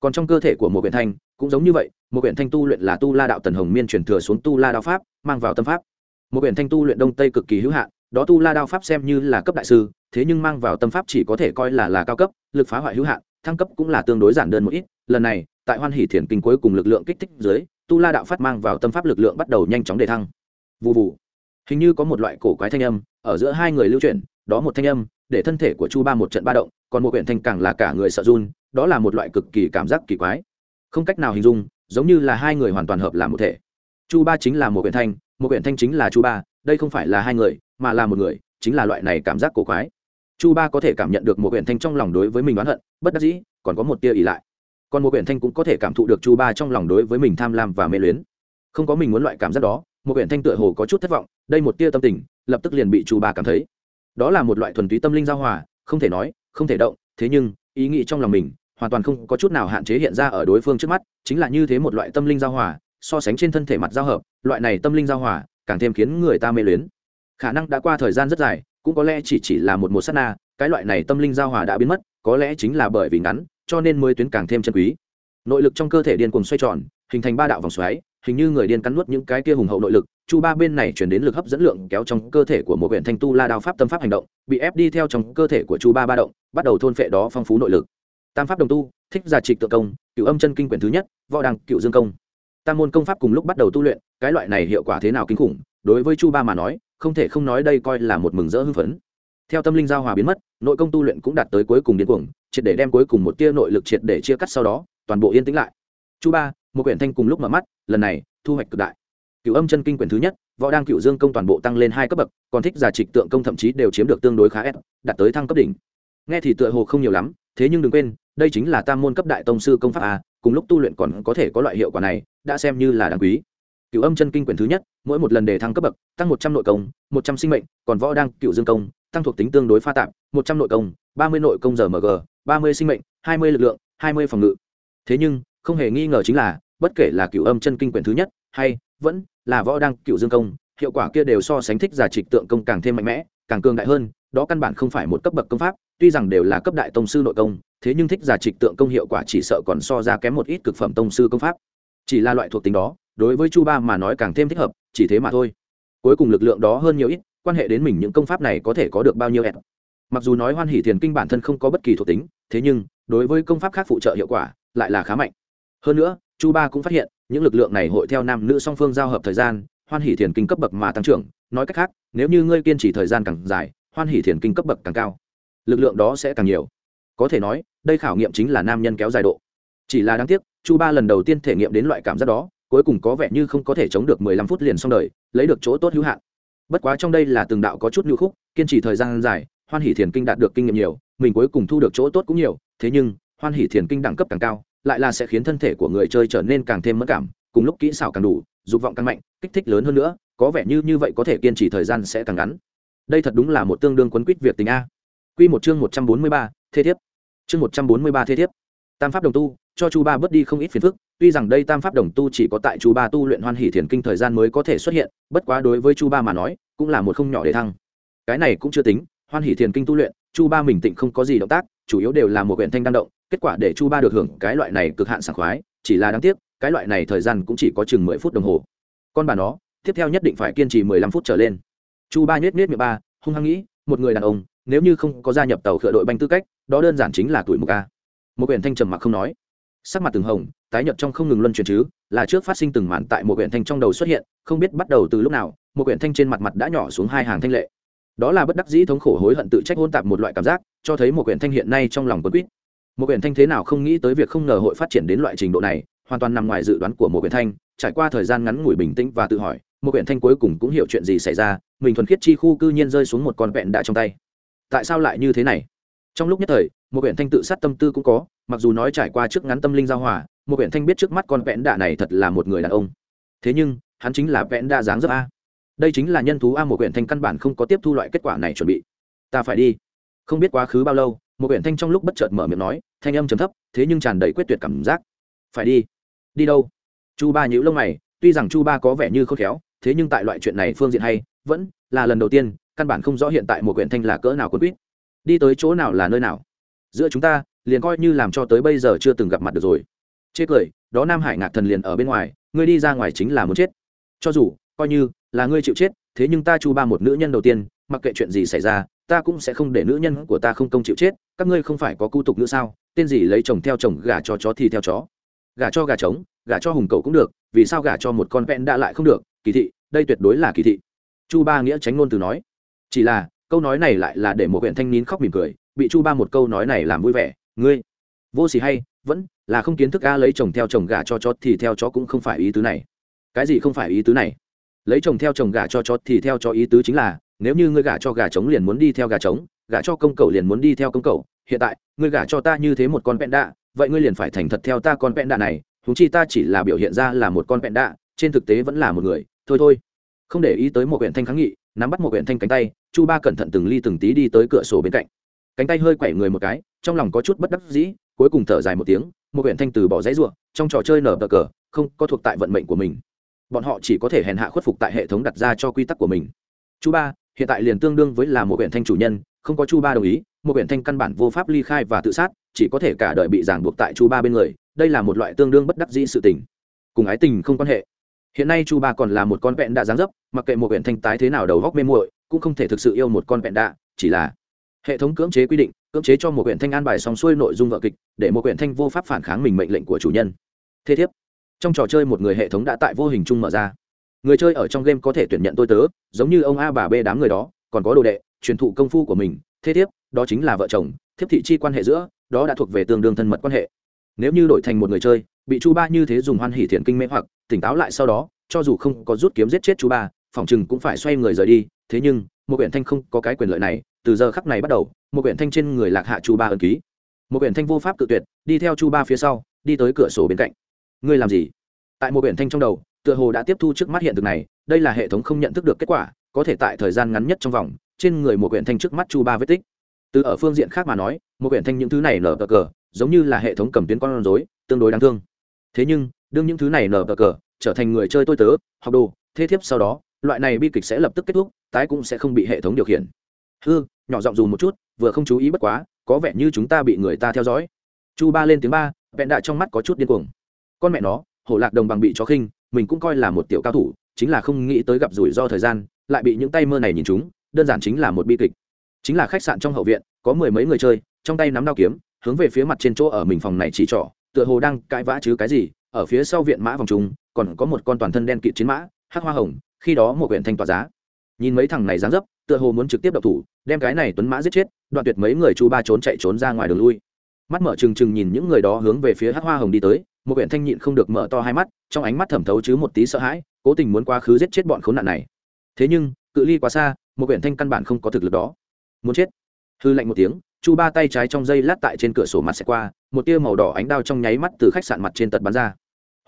còn trong cơ thể của một quyển thanh cũng giống như vậy một quyển thanh tu luyện là tu la đạo tần hồng miên truyền thừa xuống tu la đạo pháp, mang vào tâm pháp. Một quyển thanh tu luyện đông tây cực kỳ hữu hạn, đó tu la đạo pháp xem như là cấp đại sư, thế nhưng mang vào tâm pháp chỉ có thể coi là là cao cấp, lực phá hoại hữu hạn, thăng cấp cũng là tương đối giản đơn một ít. Lần này, tại hoan hỷ thiền kinh cuối cùng lực lượng kích thích dưới, tu la đạo phát mang vào tâm pháp lực lượng bắt đầu nhanh chóng đề thăng. Vụ vụ hình như có một loại cổ quái thanh âm, ở giữa hai người lưu chuyển, đó một thanh âm, để thân thể của chu ba một trận ba động, còn một quyển thanh càng là cả người sợ run, đó là một loại cực kỳ cảm giác kỳ quái. Không cách nào hình dung giống như là hai người hoàn toàn hợp làm một thể. Chu ba chính là một quyển thanh, một quyển thanh chính là chu ba, đây không phải là hai người, mà là một người, chính là loại này cảm giác cổ quái. Chu ba có thể cảm nhận được một quyển thanh trong lòng đối với mình oán hận, bất đắc dĩ, còn có một tia ỉ lại. Còn một quyển thanh cũng có thể cảm thụ được chu ba trong lòng đối với mình tham lam và mê luyến. Không có mình muốn loại cảm giác đó, một quyển thanh tựa hồ có chút thất vọng, đây một tia tâm tình, lập tức liền bị chu ba cảm thấy. Đó là một loại thuần túy tâm linh giao hòa, không thể nói, không thể động, thế nhưng, ý nghĩ trong lòng mình hoàn toàn không có chút nào hạn chế hiện ra ở đối phương trước mắt, chính là như thế một loại tâm linh giao hòa, so sánh trên thân thể mặt giao hợp, loại này tâm linh giao hòa, càng thêm khiến người ta mê luyến. Khả năng đã qua thời gian rất dài, cũng có lẽ chỉ chỉ là một một sát na, cái loại này tâm linh giao hòa đã biến mất, có lẽ chính là bởi vì ngắn, cho nên mới tuyến càng thêm chân quý. Nội lực trong cơ thể điên cuồng xoay tròn, hình thành ba đạo vòng xoáy, hình như người điên cắn nuốt những cái kia hùng hậu nội lực, chu ba bên này chuyển đến lực hấp dẫn lượng kéo trong cơ thể của một huyện thanh tu la đao pháp tâm pháp hành động, bị ép đi theo trong cơ thể của chu ba ba động, bắt đầu thôn phệ đó phong phú nội lực tam pháp đồng tu, thích giả trịch tự công cựu âm chân kinh quyển thứ nhất, võ đăng cựu dương công. Tam môn công pháp cùng lúc bắt đầu tu luyện, cái loại này hiệu quả thế nào kinh khủng, đối với chu ba mà nói, không thể không nói đây coi là một mừng rỡ hưng phấn. Theo tâm linh giao hòa biến mất, nội công tu luyện cũng đạt tới cuối cùng điên cuồng, triệt để đem cuối cùng một tia nội lực triệt để chia cắt sau đó, toàn bộ yên tĩnh lại. Chu ba, một quyển thanh cùng lúc mở mắt, lần này, thu hoạch cực đại. Cựu âm chân kinh quyển thứ nhất, võ đang cựu dương công toàn bộ tăng lên hai cấp bậc, còn thích giả trịch tượng công thậm chí đều chiếm được tương đối khá ép, đạt tới thăng cấp đỉnh. Nghe thì tựa hồ không nhiều lắm, thế nhưng đừng quên đây chính là tam môn cấp đại tông sư công pháp a, cùng lúc tu luyện còn có thể có loại hiệu quả này, đã xem như là đáng quý. Cựu âm chân kinh quyển thứ nhất, mỗi một lần đề thăng cấp bậc, tăng một trăm nội công, một trăm sinh mệnh, còn võ đang cựu dương công, tăng thuộc tính tương đối pha tạp, một trăm nội công, ba mươi nội công giờ mg ba mươi sinh mệnh, hai mươi lực lượng, hai mươi phòng ngự. Thế nhưng, không hề nghi ngờ chính là, bất kể là cựu âm chân kinh quyển thứ nhất hay vẫn là võ đăng cựu dương công, hiệu quả kia đều so sánh thích giả trịch tượng công càng thêm mạnh mẽ, càng cường đại hơn, đó căn bản không phải một cấp bậc công pháp, tuy rằng đều là cấp đại tông sư nội công thế nhưng thích giả trịch tượng công hiệu quả chỉ sợ còn so ra kém một ít cực phẩm tông sư công pháp. Chỉ là loại thuộc tính đó, đối với chu ba mà nói càng thêm thích hợp, chỉ thế mà thôi. Cuối cùng lực lượng đó hơn nhiều ít, quan hệ đến mình những công pháp này có thể có được bao nhiêu ẹt mặc dù nói hoan hỷ thiền kinh bản thân không có bất kỳ thuộc tính, thế nhưng, đối với công pháp khác phụ trợ hiệu quả, lại là khá mạnh. Hơn nữa, chu ba cũng phát hiện, những lực lượng này hội theo nam nữ song phương giao hợp thời gian, hoan hỷ thiền kinh cấp bậc mà tăng trưởng. Nói cách khác, nếu như ngươi kiên trì thời gian càng dài, hoan hỷ thiền kinh cấp bậc càng cao. Lực lượng đó sẽ càng nhiều có thể nói, đây khảo nghiệm chính là nam nhân kéo dài độ. Chỉ là đáng tiếc, chu ba lần đầu tiên thể nghiệm đến loại cảm giác đó, cuối cùng có vẻ như không có thể chống được mười lăm phút liền xong đời, lấy được chỗ tốt hữu hạn. Bất quá trong đây là từng đạo có chút nhu khúc, kiên trì thời gian dài, hoan hỷ thiền kinh đạt được kinh nghiệm nhiều, mình cuối cùng thu được chỗ tốt cũng nhiều, thế nhưng, hoan hỷ thiền kinh đẳng cấp càng cao, lại là sẽ khiến thân thể của người chơi trở nên càng thêm mất cảm, cùng lúc kỹ xảo càng đủ, dục vọng càng mạnh, kích thích lớn hơn nữa, có vẻ như như vậy có thể kiên trì thời gian sẽ càng ngắn. Đây thật đúng là một tương đương quấn quýt việc tình a. Q một chương một trăm bốn mươi ba thế thiếp. Chương một trăm bốn mươi ba thế thiếp. Tam pháp đồng tu, cho chu ba bớt đi không ít phiền phức, tuy rằng đây tam pháp đồng tu chỉ có tại chu ba tu luyện hoan hỷ thiền kinh thời gian mới có thể xuất hiện, bất quá đối với chu ba mà nói, cũng là một không nhỏ để thăng. Cái này cũng chưa tính, hoan hỷ thiền kinh tu luyện, chu ba mình tịnh không có gì động tác, chủ yếu đều là một huyện thanh đang động, kết quả để chu ba được hưởng cái loại này cực hạn sảng khoái, chỉ là đáng tiếc, cái loại này thời gian cũng chỉ có chừng mười phút đồng hồ. Con bà nó, tiếp theo nhất định phải kiên trì mười lăm phút trở lên. Chu ba nhét nhét miệng ba, hung hăng nghĩ, một người đàn ông, nếu như không có gia nhập tàu khựa đội banh tư cách đó đơn giản chính là tuổi mục a. một huyện thanh trầm mặc không nói. Sắc mặt từng hồng, tái nhợt trong không ngừng luân chuyển chứ, là trước phát sinh từng màn tại một huyện thanh trong đầu xuất hiện, không biết bắt đầu từ lúc nào, một huyện thanh trên mặt mặt đã nhỏ xuống hai hàng thanh lệ. Đó là bất đắc dĩ thống khổ hối hận tự trách hôn tạp một loại cảm giác, cho thấy một huyện thanh hiện nay trong lòng quân quýt. Một huyện thanh thế nào không nghĩ tới việc không ngờ hội phát triển đến loại trình độ này, hoàn toàn nằm ngoài dự đoán của một huyện thanh, trải qua thời gian ngắn ngủi bình tĩnh và tự hỏi, một huyện thanh cuối cùng cũng hiểu chuyện gì xảy ra, mình thuần khiết chi khu cư nhiên rơi xuống một con vẹn đã trong tay. Tại sao lại như thế này? Trong lúc nhất thời, một huyện thanh tự sát tâm tư cũng có, mặc dù nói trải qua trước ngắn tâm linh giao hòa, một huyện thanh biết trước mắt con vẹn đạ này thật là một người đàn ông. Thế nhưng, hắn chính là vẹn đạ dáng dấp a. Đây chính là nhân thú a, một huyện thanh căn bản không có tiếp thu loại kết quả này chuẩn bị. Ta phải đi. Không biết quá khứ bao lâu, một huyện thanh trong lúc bất chợt mở miệng nói, thanh âm chấm thấp, thế nhưng tràn đầy quyết tuyệt cảm giác. Phải đi. Đi đâu? Chu ba nhữ lông mày, tuy rằng chu ba có vẻ như khôn khéo, thế nhưng tại loại chuyện này phương diện hay, vẫn là lần đầu tiên, căn bản không rõ hiện tại một huyện thanh là cỡ nào quân quýt đi tới chỗ nào là nơi nào? Giữa chúng ta, liền coi như làm cho tới bây giờ chưa từng gặp mặt được rồi. Chê cười, đó nam hải ngạc thần liền ở bên ngoài, ngươi đi ra ngoài chính là muốn chết. Cho dù, coi như là ngươi chịu chết, thế nhưng ta chu ba một nữ nhân đầu tiên, mặc kệ chuyện gì xảy ra, ta cũng sẽ không để nữ nhân của ta không công chịu chết, các ngươi không phải có cu tục nữa sao? Tên gì lấy chồng theo chồng, gả cho chó thì theo chó. Gả cho gà trống, gả cho hùng cầu cũng được, vì sao gả cho một con vẹn đã lại không được? Kỳ thị, đây tuyệt đối là kỳ thị. Chu ba nghĩa tránh ngôn từ nói. Chỉ là câu nói này lại là để một huyện thanh nín khóc mỉm cười, bị chu ba một câu nói này làm vui vẻ, ngươi, vô xì hay, vẫn là không kiến thức a lấy chồng theo chồng gà cho chó thì theo chó cũng không phải ý tứ này. Cái gì không phải ý tứ này? Lấy chồng theo chồng gà cho chó thì theo cho ý tứ chính là, nếu như ngươi gả cho gà trống liền muốn đi theo gà trống, gả cho công cậu liền muốn đi theo công cậu, hiện tại, ngươi gả cho ta như thế một con vẹn đạ vậy ngươi liền phải thành thật theo ta con vẹn đạ này húng chi ta chỉ là biểu hiện ra là một con vẹn đạ trên thực tế vẫn là một người, thôi thôi. Không để ý tới một huyện thanh kháng nghị, nắm bắt một huyện thanh cánh tay chu ba cẩn thận từng ly từng tí đi tới cửa sổ bên cạnh. Cánh tay hơi quẩy người một cái, trong lòng có chút bất đắc dĩ, cuối cùng thở dài một tiếng, một huyện thanh từ bỏ giấy ruộng trong trò chơi nở bờ cờ, không có thuộc tại vận mệnh của mình. Bọn họ chỉ có thể hèn hạ khuất phục tại hệ thống đặt ra cho quy tắc của mình. Chu ba, hiện tại liền tương đương với là một huyện thanh chủ nhân, không có chu ba đồng ý, một huyện thanh căn bản vô pháp ly khai và tự sát, chỉ có thể cả đời bị giảng buộc tại chu ba bên người, đây là một loại tương đương bất đắc dĩ sự tình. Cùng ái tình không quan hệ. Hiện nay chu ba còn là một con vẹn đã dáng dấp, mặc kệ một huyện thanh tái thế nào đầu góc mê muội cũng không thể thực sự yêu một con vẹn đạ, chỉ là hệ thống cưỡng chế quy định, cưỡng chế cho một quyển thanh an bài xong xuôi nội dung vợ kịch, để một quyển thanh vô pháp phản kháng mình mệnh lệnh của chủ nhân. Thế thiếp, trong trò chơi một người hệ thống đã tại vô hình chung mở ra. Người chơi ở trong game có thể tuyển nhận tôi tớ, giống như ông a bà b đám người đó, còn có đồ đệ, truyền thụ công phu của mình. Thế thiếp, đó chính là vợ chồng, thiếp thị chi quan hệ giữa, đó đã thuộc về tương đương thân mật quan hệ. Nếu như đổi thành một người chơi, bị chu ba như thế dùng hoan hỉ thiện kinh mê hoặc, tỉnh táo lại sau đó, cho dù không có rút kiếm giết chết chú ba phòng chừng cũng phải xoay người rời đi, thế nhưng một huyện thanh không có cái quyền lợi này, từ giờ khắc này bắt đầu một huyện thanh trên người lạc hạ chu ba ân ký. Một huyện thanh vô pháp tự tuyệt, đi theo chu ba phía sau, đi tới cửa sổ bên cạnh. Ngươi làm gì? Tại một huyện thanh trong đầu, tựa hồ đã tiếp thu trước mắt hiện thực này, đây là hệ thống không nhận thức được kết quả, có thể tại thời gian ngắn nhất trong vòng, trên người một huyện thanh trước mắt chu ba vết tích. Từ ở phương diện khác mà nói một huyện thanh những thứ này nở cờ cờ, giống như là hệ thống cầm tuyến con rối, tương đối đáng thương. Thế nhưng, đương những thứ này nở cờ cờ, trở thành người chơi tôi tớ, học đồ thế thiếp sau đó loại này bi kịch sẽ lập tức kết thúc, tái cũng sẽ không bị hệ thống điều khiển. Hư, nhỏ giọng dù một chút, vừa không chú ý bất quá, có vẻ như chúng ta bị người ta theo dõi. Chu ba lên tiếng ba, vẹn đạ trong mắt có chút điên cuồng. Con mẹ nó, hổ lạc đồng bằng bị chó khinh, mình cũng coi là một tiểu cao thủ, chính là không nghĩ tới gặp rủi ro thời gian, lại bị những tay mơ này nhìn chúng, đơn giản chính là một bi kịch. Chính là khách sạn trong hậu viện, có mười mấy người chơi, trong tay nắm đao kiếm, hướng về phía mặt trên chỗ ở mình phòng này chỉ trỏ, tựa hồ đang cãi vã chứ cái gì, ở phía sau viện mã vòng chúng còn có một con toàn thân đen kịt chiến mã, hắc hoa hồng khi đó một quyển thanh tỏa giá. Nhìn mấy thằng này dáng dấp, tựa hồ muốn trực tiếp đậu thủ, đem cái này tuấn mã giết chết, đoạn tuyệt mấy người chu ba trốn chạy trốn ra ngoài đường lui. Mắt mở trừng trừng nhìn những người đó hướng về phía hát hoa hồng đi tới, một quyển thanh nhịn không được mở to hai mắt, trong ánh mắt thẩm thấu chứ một tí sợ hãi, cố tình muốn quá khứ giết chết bọn khốn nạn này. Thế nhưng, cự ly quá xa, một quyển thanh căn bản không có thực lực đó. Muốn chết. Hư lạnh một tiếng, chu ba tay trái trong dây lát tại trên cửa sổ mặt sẽ qua, một tia màu đỏ ánh đao trong nháy mắt từ khách sạn mặt trên tật bắn ra.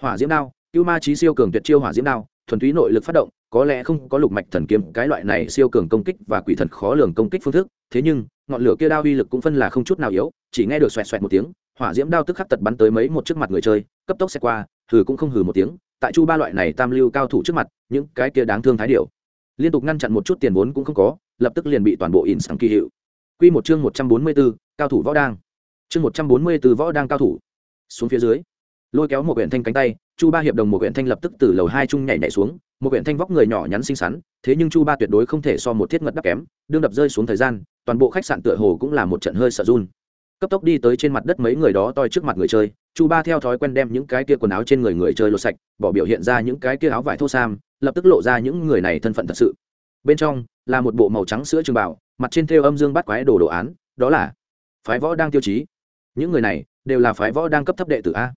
Hỏa diễm đao, cưu ma trí siêu cường tuyệt chiêu hỏa diễm đao thuần túy nội lực phát động có lẽ không có lục mạch thần kiếm cái loại này siêu cường công kích và quỷ thần khó lường công kích phương thức thế nhưng ngọn lửa kia đao uy lực cũng phân là không chút nào yếu chỉ nghe được xoẹt xoẹt một tiếng hỏa diễm đao tức khắc tật bắn tới mấy một trước mặt người chơi cấp tốc xe qua hừ cũng không hừ một tiếng tại chu ba loại này tam lưu cao thủ trước mặt những cái kia đáng thương thái điệu liên tục ngăn chặn một chút tiền vốn cũng không có lập tức liền bị toàn bộ in sáng kỳ hiệu Quy một chương 144, cao thủ võ đang. Chương 144 võ đang cao thủ. Xuống phía dưới, lôi kéo một quyển thanh cánh tay, Chu Ba hiệp đồng một huyện thanh lập tức từ lầu hai trung nhảy nhảy xuống, một huyện thanh vóc người nhỏ nhắn xinh xắn, thế nhưng Chu Ba tuyệt đối không thể so một thiết ngật đắp kém, đương đập rơi xuống thời gian, toàn bộ khách sạn tựa hồ cũng là một trận hơi sợ run. Cấp tốc đi tới trên mặt đất mấy người đó toi trước mặt người chơi, Chu Ba theo thói quen đem những cái kia quần áo trên người người chơi lột sạch, bỏ biểu hiện ra những cái kia áo vải thô sam, lập tức lộ ra những người này thân phận thật sự. Bên trong là một bộ màu trắng sữa trường bảo, mặt trên thêu âm dương bắt quái đồ đồ án đó là phái võ đang tiêu chí những người này đều là phái võ đang cấp thấp đệ tử a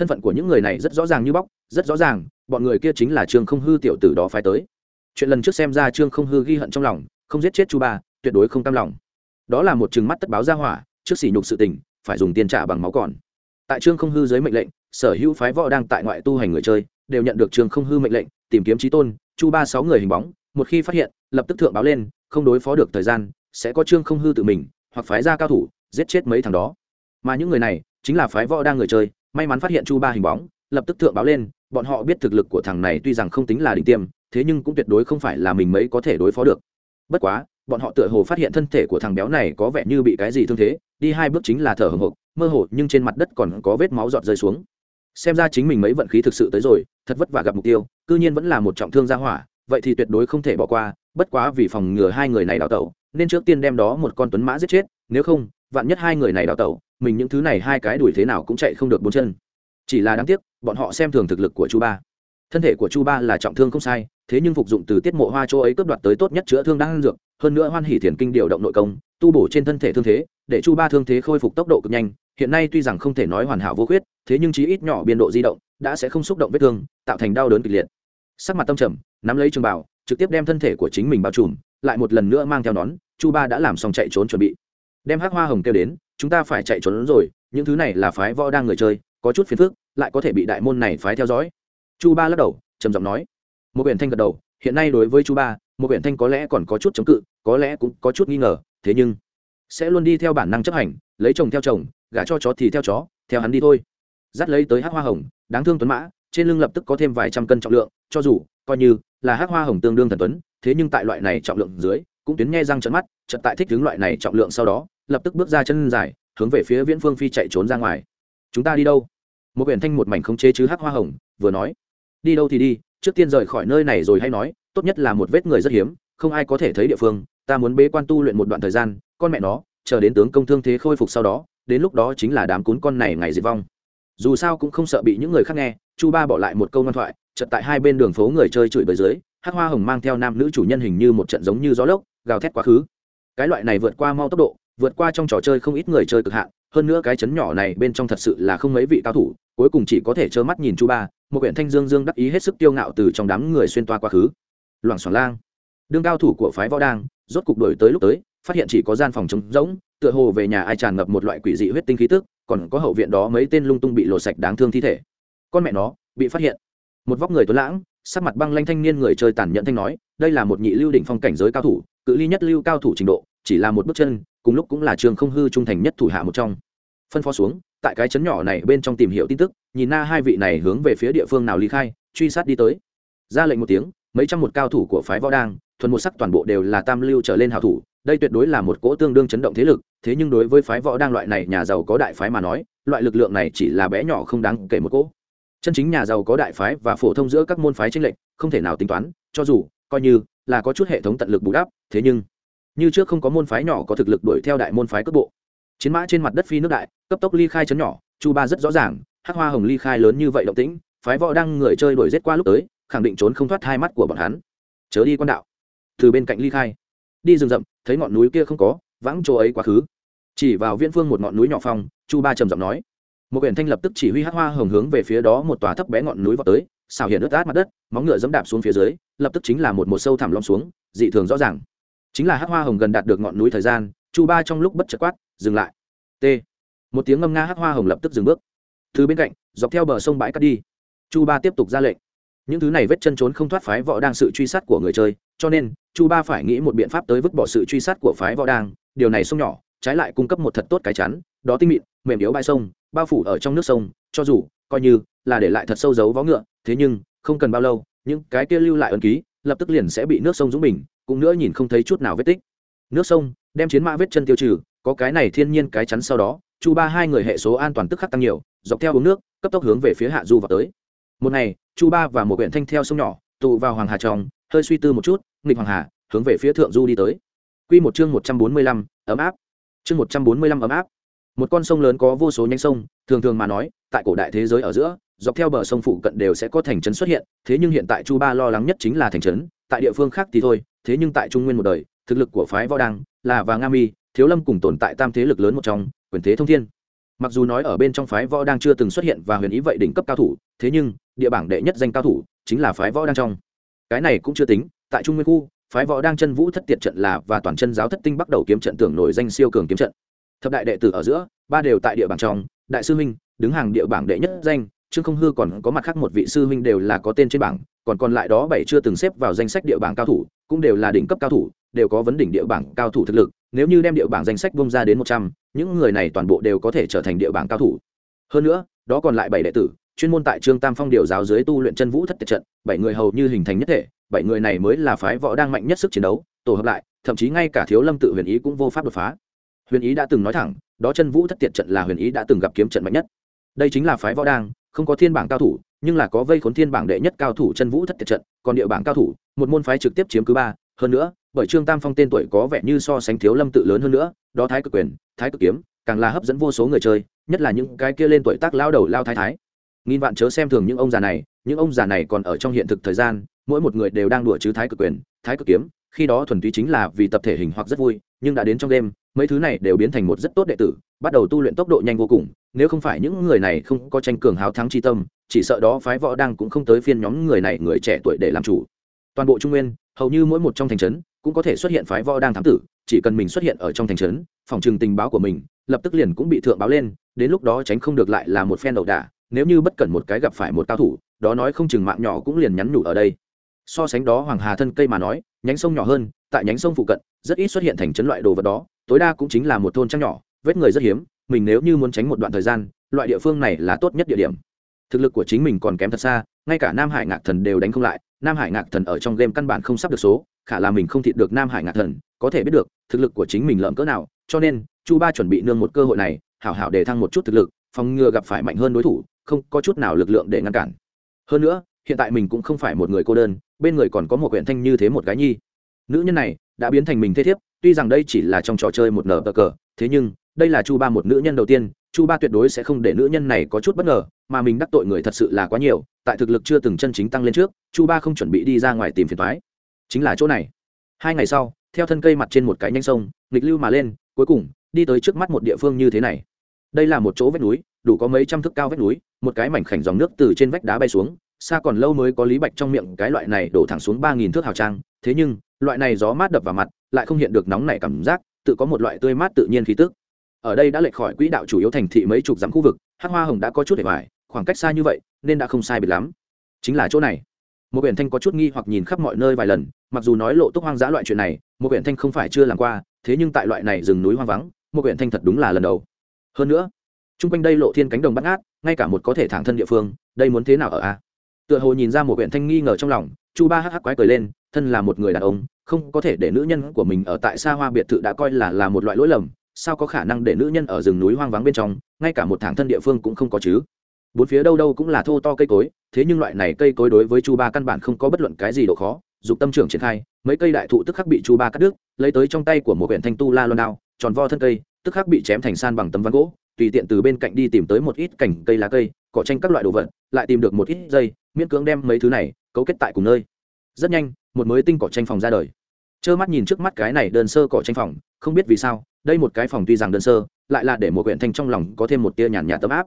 thân phận của những người này rất rõ ràng như bóc, rất rõ ràng, bọn người kia chính là trương không hư tiểu tử đó phái tới. Chuyện lần trước xem ra trương không hư ghi hận trong lòng, không giết chết chu ba, tuyệt đối không tam lòng. Đó là một chừng mắt tất báo ra hỏa, trước sỉ nhục sự tình, phải dùng tiền trả bằng máu còn. Tại trương không hư dưới mệnh lệnh, sở hữu phái võ đang tại ngoại tu hành người chơi, đều nhận được trương không hư mệnh lệnh, tìm kiếm trí tôn, chu ba sáu người hình bóng, một khi phát hiện, lập tức thượng báo lên, không đối phó được thời gian, sẽ có trương không hư tự mình, hoặc phái ra cao thủ, giết chết mấy thằng đó. Mà những người này, chính là phái võ đang người chơi may mắn phát hiện chu ba hình bóng, lập tức thượng báo lên, bọn họ biết thực lực của thằng này tuy rằng không tính là đỉnh tiêm, thế nhưng cũng tuyệt đối không phải là mình mấy có thể đối phó được. Bất quá, bọn họ tựa hồ phát hiện thân thể của thằng béo này có vẻ như bị cái gì thương thế, đi hai bước chính là thở hồng hộc, mơ hồ nhưng trên mặt đất còn có vết máu giọt rơi xuống. Xem ra chính mình mấy vận khí thực sự tới rồi, thật vất vả gặp mục tiêu, cư nhiên vẫn là một trọng thương gia hỏa, vậy thì tuyệt đối không thể bỏ qua, bất quá vì phòng ngừa hai người này đào tẩu, nên trước tiên đem đó một con tuấn mã giết chết, nếu không vạn nhất hai người này đào tẩu, mình những thứ này hai cái đuổi thế nào cũng chạy không được bốn chân. Chỉ là đáng tiếc, bọn họ xem thường thực lực của chu ba. Thân thể của chu ba là trọng thương không sai, thế nhưng phục dụng từ tiết mộ hoa chỗ ấy cướp đoạt tới tốt nhất chữa thương đang dược, hơn nữa hoan hỉ thiền kinh điều động nội công, tu bổ trên thân thể thương thế, để chu ba thương thế khôi phục tốc độ cực nhanh. Hiện nay tuy rằng không thể nói hoàn hảo vô khuyết, thế nhưng chí ít nhỏ biên độ di động đã sẽ không xúc động vết thương, tạo thành đau đớn kịch liệt. Sắc mặt tâm trầm, nắm lấy trường bảo trực tiếp đem thân thể của chính mình bao trùm, lại một lần nữa mang theo nón, chu ba đã làm xong chạy trốn chuẩn bị đem hắc hoa hồng kêu đến, chúng ta phải chạy trốn rồi, những thứ này là phái võ đang người chơi, có chút phiền phức, lại có thể bị đại môn này phái theo dõi. Chu ba lắc đầu, trầm giọng nói. Một huyện thanh gật đầu, hiện nay đối với chu ba, một huyện thanh có lẽ còn có chút chống cự, có lẽ cũng có chút nghi ngờ, thế nhưng sẽ luôn đi theo bản năng chấp hành, lấy chồng theo chồng, gả cho chó thì theo chó, theo hắn đi thôi. Dắt lấy tới hắc hoa hồng, đáng thương tuấn mã, trên lưng lập tức có thêm vài trăm cân trọng lượng, cho dù, coi như là hắc hoa hồng tương đương thần tuấn, thế nhưng tại loại này trọng lượng dưới cũng tuyến nghe răng trận mắt trận tại thích hướng loại này trọng lượng sau đó, lập tức bước ra chân dài, hướng về phía viễn phương phi chạy trốn ra ngoài. Chúng ta đi đâu? Một quyển thanh một mảnh không chế chứ hắc hoa hồng, vừa nói. Đi đâu thì đi, trước tiên rời khỏi nơi này rồi hay nói, tốt nhất là một vết người rất hiếm, không ai có thể thấy địa phương, ta muốn bế quan tu luyện một đoạn thời gian, con mẹ nó, chờ đến tướng công thương thế khôi phục sau đó, đến lúc đó chính là đám cún con này ngày diệt vong. Dù sao cũng không sợ bị những người khác nghe, chu ba bỏ lại một câu ngoan thoại, chợt tại hai bên đường phố người chơi chửi bới dưới, hắc hoa hồng mang theo nam nữ chủ nhân hình như một trận giống như gió lốc gào thét quá khứ. Cái loại này vượt qua mau tốc độ, vượt qua trong trò chơi không ít người chơi cực hạn, hơn nữa cái chấn nhỏ này bên trong thật sự là không mấy vị cao thủ, cuối cùng chỉ có thể trơ mắt nhìn chu ba, một huyện thanh dương dương đắc ý hết sức tiêu ngạo từ trong đám người xuyên toa quá khứ. Loảng xoảng lang. Đương cao thủ của phái võ đang, rốt cục đổi tới lúc tới, phát hiện chỉ có gian phòng trống rỗng, tựa hồ về nhà ai tràn ngập một loại quỷ dị huyết tinh khí tức, còn có hậu viện đó mấy tên lung tung bị lộ sạch đáng thương thi thể. Con mẹ nó, bị phát hiện. Một vóc người tuấn lãng, sắc mặt băng lanh thanh niên người chơi tàn nhẫn thanh nói, đây là một nhị lưu đỉnh phong cảnh giới cao thủ cự ly nhất lưu cao thủ trình độ, chỉ là một bước chân, cùng lúc cũng là trường không hư trung thành nhất thủ hạ một trong. Phân phó xuống, tại cái chấn nhỏ này bên trong tìm hiểu tin tức, nhìn na hai vị này hướng về phía địa phương nào ly khai, truy sát đi tới. Ra lệnh một tiếng, mấy trăm một cao thủ của phái võ đang, thuần một sắc toàn bộ đều là tam lưu trở lên hào thủ, đây tuyệt đối là một cỗ tương đương chấn động thế lực, thế nhưng đối với phái võ đang loại này nhà giàu có đại phái mà nói, loại lực lượng này chỉ là bé nhỏ không đáng kể một cỗ. Chân chính nhà giàu có đại phái và phổ thông giữa các môn phái tranh lệch, không thể nào tính toán, cho dù coi như là có chút hệ thống tận lực bù đắp, thế nhưng, như trước không có môn phái nhỏ có thực lực đuổi theo đại môn phái cấp bộ. Chiến mã trên mặt đất phi nước đại, cấp tốc ly khai chấn nhỏ, chu ba rất rõ ràng, hắc hoa hồng ly khai lớn như vậy động tĩnh, phái võ đang người chơi đuổi giết qua lúc tới, khẳng định trốn không thoát hai mắt của bọn hắn. Chớ đi quan đạo. Từ bên cạnh ly khai. Đi rừng rậm, thấy ngọn núi kia không có, vãng chỗ ấy quá khứ. Chỉ vào viễn phương một ngọn núi nhỏ phong, chu ba trầm giọng nói. Một quyển thanh lập tức chỉ huy hắc hoa hồng hướng về phía đó một tòa thấp bé ngọn núi vào tới xào hiện ướt át mặt đất, móng ngựa dẫm đạp xuống phía dưới, lập tức chính là một một sâu thẳm lom xuống, dị thường rõ ràng. Chính là hát hoa hồng gần đạt được ngọn núi thời gian, chu ba trong lúc bất chợt quát, dừng lại. T. Một tiếng ngâm nga hát hoa hồng lập tức dừng bước. Từ bên cạnh, dọc theo bờ sông bãi cắt đi. Chu ba tiếp tục ra lệnh. Những thứ này vết chân trốn không thoát phái võ đang sự truy sát của người chơi, cho nên, chu ba phải nghĩ một biện pháp tới vứt bỏ sự truy sát của phái võ đang. Điều này sông nhỏ, trái lại cung cấp một thật tốt cái chắn, đó tinh mịn, mềm yếu bãi sông, bao phủ ở trong nước sông, cho dù, coi như là để lại thật sâu dấu vó ngựa, thế nhưng, không cần bao lâu, những cái kia lưu lại ấn ký, lập tức liền sẽ bị nước sông dũng bình, cũng nữa nhìn không thấy chút nào vết tích. Nước sông, đem chiến mã vết chân tiêu trừ, có cái này thiên nhiên cái chắn sau đó, chu ba hai người hệ số an toàn tức khắc tăng nhiều, dọc theo uống nước, cấp tốc hướng về phía hạ du vào tới. Một ngày, chu ba và một huyện thanh theo sông nhỏ, tụ vào hoàng hà tròng hơi suy tư một chút, nghịch hoàng hà, hướng về phía thượng du đi tới. Q một chương một trăm bốn mươi lăm, ấm áp. Chương một trăm bốn mươi lăm ấm áp. Một con sông lớn có vô số nhánh sông, thường thường mà nói, tại cổ đại thế giới ở giữa dọc theo bờ sông phụ cận đều sẽ có thành trấn xuất hiện, thế nhưng hiện tại chu ba lo lắng nhất chính là thành trấn, tại địa phương khác thì thôi, thế nhưng tại trung nguyên một đời, thực lực của phái võ đăng, là và nga mi, thiếu lâm cùng tồn tại tam thế lực lớn một trong, quyền thế thông thiên. Mặc dù nói ở bên trong phái võ đang chưa từng xuất hiện và huyền ý vậy đỉnh cấp cao thủ, thế nhưng, địa bảng đệ nhất danh cao thủ chính là phái võ đang trong. Cái này cũng chưa tính, tại trung nguyên khu, phái võ đang chân vũ thất tiệt trận là và toàn chân giáo thất tinh bắt đầu kiếm trận tưởng nổi danh siêu cường kiếm trận. Thập đại đệ tử ở giữa, ba đều tại địa bảng trong, đại sư huynh, đứng hàng địa bảng đệ nhất danh trương không hư còn có mặt khác một vị sư huynh đều là có tên trên bảng, còn còn lại đó bảy chưa từng xếp vào danh sách địa bảng cao thủ, cũng đều là đỉnh cấp cao thủ, đều có vấn đỉnh địa bảng cao thủ thực lực. Nếu như đem địa bảng danh sách bung ra đến một trăm, những người này toàn bộ đều có thể trở thành địa bảng cao thủ. Hơn nữa, đó còn lại bảy đệ tử, chuyên môn tại trương tam phong điều giáo dưới tu luyện chân vũ thất tiệt trận, bảy người hầu như hình thành nhất thể, bảy người này mới là phái võ đang mạnh nhất sức chiến đấu, tổ hợp lại, thậm chí ngay cả thiếu lâm tự huyền ý cũng vô pháp đột phá. Huyền ý đã từng nói thẳng, đó chân vũ thất tiệt trận là huyền ý đã từng gặp kiếm trận mạnh nhất. Đây chính là phái võ đang không có thiên bảng cao thủ, nhưng là có vây khốn thiên bảng đệ nhất cao thủ chân vũ thất tiệt trận, còn địa bảng cao thủ, một môn phái trực tiếp chiếm cứ ba. Hơn nữa, bởi trương tam phong tên tuổi có vẻ như so sánh thiếu lâm tự lớn hơn nữa, đó thái cực quyền, thái cực kiếm, càng là hấp dẫn vô số người chơi, nhất là những cái kia lên tuổi tác lao đầu lao thái thái. Nghìn vạn chớ xem thường những ông già này, những ông già này còn ở trong hiện thực thời gian, mỗi một người đều đang đùa chứ thái cực quyền, thái cực kiếm, khi đó thuần túy chính là vì tập thể hình hoặc rất vui, nhưng đã đến trong đêm, mấy thứ này đều biến thành một rất tốt đệ tử bắt đầu tu luyện tốc độ nhanh vô cùng, nếu không phải những người này không có tranh cường háo thắng chi tâm, chỉ sợ đó phái võ đang cũng không tới phiên nhóm người này người trẻ tuổi để làm chủ. Toàn bộ trung nguyên, hầu như mỗi một trong thành trấn cũng có thể xuất hiện phái võ đang thám tử, chỉ cần mình xuất hiện ở trong thành trấn, phòng trừng tình báo của mình lập tức liền cũng bị thượng báo lên, đến lúc đó tránh không được lại là một phen đầu đà nếu như bất cẩn một cái gặp phải một cao thủ, đó nói không chừng mạng nhỏ cũng liền nhắn nhủ ở đây. So sánh đó hoàng hà thân cây mà nói, nhánh sông nhỏ hơn, tại nhánh sông phụ cận, rất ít xuất hiện thành trấn loại đồ vật đó, tối đa cũng chính là một thôn trăng nhỏ vết người rất hiếm, mình nếu như muốn tránh một đoạn thời gian, loại địa phương này là tốt nhất địa điểm. Thực lực của chính mình còn kém thật xa, ngay cả nam hải ngạc thần đều đánh không lại. Nam hải ngạc thần ở trong game căn bản không sắp được số, khả là mình không thịt được nam hải ngạc thần, có thể biết được, thực lực của chính mình lợm cỡ nào, cho nên, chu ba chuẩn bị nương một cơ hội này, hảo hảo để thăng một chút thực lực, phòng ngừa gặp phải mạnh hơn đối thủ, không có chút nào lực lượng để ngăn cản. Hơn nữa, hiện tại mình cũng không phải một người cô đơn, bên người còn có một huyện thanh như thế một gái nhi. Nữ nhân này, đã biến thành mình thế thiếp, tuy rằng đây chỉ là trong trò chơi một nở cờ cờ, thế nhưng đây là chu ba một nữ nhân đầu tiên, chu ba tuyệt đối sẽ không để nữ nhân này có chút bất ngờ, mà mình đắc tội người thật sự là quá nhiều, tại thực lực chưa từng chân chính tăng lên trước, chu ba không chuẩn bị đi ra ngoài tìm phiền thoái chính là chỗ này. Hai ngày sau, theo thân cây mặt trên một cái nhanh sông, nghịch lưu mà lên, cuối cùng, đi tới trước mắt một địa phương như thế này. Đây là một chỗ vách núi, đủ có mấy trăm thước cao vách núi, một cái mảnh khảnh dòng nước từ trên vách đá bay xuống, xa còn lâu mới có lý bạch trong miệng cái loại này đổ thẳng xuống ba nghìn thước hào trang, thế nhưng, loại này gió mát đập vào mặt, lại không hiện được nóng nảy cảm giác, tự có một loại tươi mát tự nhiên khí tức ở đây đã lệch khỏi quỹ đạo chủ yếu thành thị mấy chục dặm khu vực hát hoa hồng đã có chút để bài, khoảng cách xa như vậy nên đã không sai biệt lắm. Chính là chỗ này. Một biển thanh có chút nghi hoặc nhìn khắp mọi nơi vài lần mặc dù nói lộ túc hoang dã loại chuyện này một biển thanh không phải chưa làm qua thế nhưng tại loại này rừng núi hoang vắng một biển thanh thật đúng là lần đầu. Hơn nữa chung quanh đây lộ thiên cánh đồng bắt ngát ngay cả một có thể thẳng thân địa phương đây muốn thế nào ở a? Tựa hồ nhìn ra một huyện thanh nghi ngờ trong lòng chu ba hắc hắc quái cười lên thân là một người đàn ông không có thể để nữ nhân của mình ở tại xa hoa biệt thự đã coi là là một loại lỗi lầm sao có khả năng để nữ nhân ở rừng núi hoang vắng bên trong, ngay cả một thẳng thân địa phương cũng không có chứ? Bốn phía đâu đâu cũng là thô to cây cối, thế nhưng loại này cây cối đối với chu ba căn bản không có bất luận cái gì độ khó, dục tâm trưởng triển khai, mấy cây đại thụ tức khắc bị chu ba cắt đứt, lấy tới trong tay của một huyện thanh tu la loan đao, tròn vo thân cây, tức khắc bị chém thành san bằng tấm ván gỗ, tùy tiện từ bên cạnh đi tìm tới một ít cành cây lá cây, cỏ tranh các loại đồ vật, lại tìm được một ít dây, miễn cưỡng đem mấy thứ này cấu kết tại cùng nơi. Rất nhanh, một mới tinh cỏ tranh phòng ra đời. Trơ mắt nhìn trước mắt cái này đơn sơ cỏ tranh phòng, không biết vì sao đây một cái phòng tuy rằng đơn sơ, lại là để một quyển thanh trong lòng có thêm một tia nhàn nhạt tấm áp.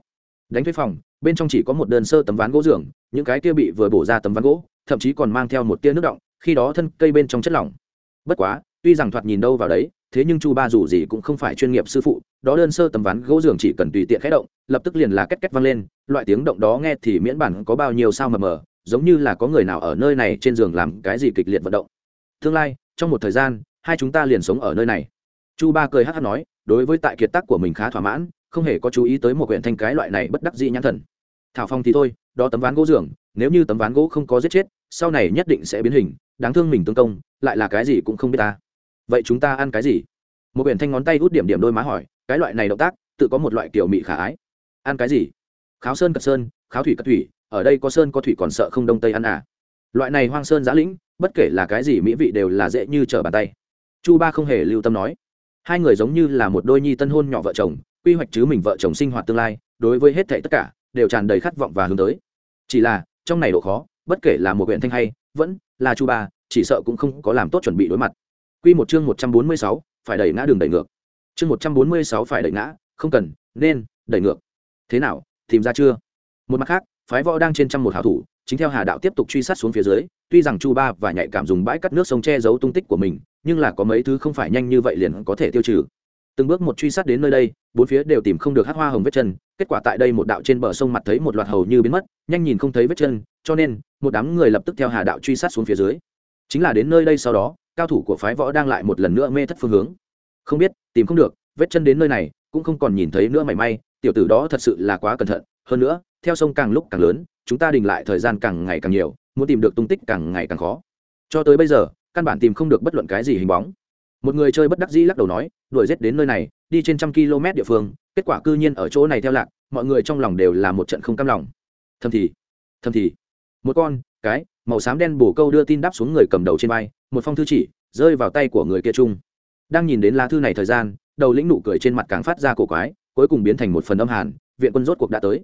Đánh thuế phòng, bên trong chỉ có một đơn sơ tấm ván gỗ giường, những cái kia bị vừa bổ ra tấm ván gỗ, thậm chí còn mang theo một tia nước động, khi đó thân cây bên trong chất lỏng. Bất quá, tuy rằng thoạt nhìn đâu vào đấy, thế nhưng chu ba dù gì cũng không phải chuyên nghiệp sư phụ, đó đơn sơ tấm ván gỗ giường chỉ cần tùy tiện khẽ động, lập tức liền là két két vang lên, loại tiếng động đó nghe thì miễn bản có bao nhiêu sao mờ mờ, giống như là có người nào ở nơi này trên giường làm cái gì kịch liệt vận động. Tương lai, trong một thời gian, hai chúng ta liền sống ở nơi này chu ba cười hát hát nói, đối với tại kiệt tác của mình khá thỏa mãn, không hề có chú ý tới một huyện thanh cái loại này bất đắc dĩ nhãn thần. Thảo phong thì thôi, đó tấm ván gỗ giường, nếu như tấm ván gỗ không có giết chết, sau này nhất định sẽ biến hình, đáng thương mình tương công, lại là cái gì cũng không biết ta. Vậy chúng ta ăn cái gì? Một huyện thanh ngón tay hút điểm điểm đôi má hỏi, cái loại này động tác, tự có một loại kiểu mị khả ái. Ăn cái gì? Kháo sơn cật sơn, kháo thủy cật thủy, ở đây có sơn có thủy còn sợ không đông tây ăn à? Loại này hoang sơn giã lĩnh, bất kể là cái gì mỹ vị đều là dễ như trở bàn tay. Chu ba không hề lưu tâm nói hai người giống như là một đôi nhi tân hôn nhỏ vợ chồng, quy hoạch chứ mình vợ chồng sinh hoạt tương lai, đối với hết thảy tất cả, đều tràn đầy khát vọng và hướng tới. Chỉ là, trong này độ khó, bất kể là một huyện thanh hay, vẫn là chu ba, chỉ sợ cũng không có làm tốt chuẩn bị đối mặt. Quy một chương một trăm bốn mươi sáu, phải đẩy ngã đường đẩy ngược. Chương một trăm bốn mươi sáu, phải đẩy ngã, không cần, nên, đẩy ngược. Thế nào, tìm ra chưa? Một mặt khác, phái võ đang trên trăm một hảo thủ chính theo hà đạo tiếp tục truy sát xuống phía dưới, tuy rằng chu ba và nhạy cảm dùng bãi cắt nước sông che giấu tung tích của mình, nhưng là có mấy thứ không phải nhanh như vậy liền có thể tiêu trừ. Từng bước một truy sát đến nơi đây, bốn phía đều tìm không được hát hoa hồng vết chân, kết quả tại đây một đạo trên bờ sông mặt thấy một loạt hầu như biến mất, nhanh nhìn không thấy vết chân, cho nên, một đám người lập tức theo hà đạo truy sát xuống phía dưới. Chính là đến nơi đây sau đó, cao thủ của phái võ đang lại một lần nữa mê thất phương hướng. Không biết, tìm không được, vết chân đến nơi này, cũng không còn nhìn thấy nữa mảy may, tiểu tử đó thật sự là quá cẩn thận. Hơn nữa, theo sông càng lúc càng lớn chúng ta đình lại thời gian càng ngày càng nhiều, muốn tìm được tung tích càng ngày càng khó. Cho tới bây giờ, căn bản tìm không được bất luận cái gì hình bóng. Một người chơi bất đắc dĩ lắc đầu nói, đuổi rét đến nơi này, đi trên trăm km địa phương, kết quả cư nhiên ở chỗ này theo lạc, mọi người trong lòng đều là một trận không cam lòng. Thầm thì thầm thì. Một con, cái, màu xám đen bổ câu đưa tin đáp xuống người cầm đầu trên vai, một phong thư chỉ, rơi vào tay của người kia chung. Đang nhìn đến lá thư này thời gian, đầu lĩnh nụ cười trên mặt càng phát ra cổ quái, cuối cùng biến thành một phần âm hàn, viện quân rốt cuộc đã tới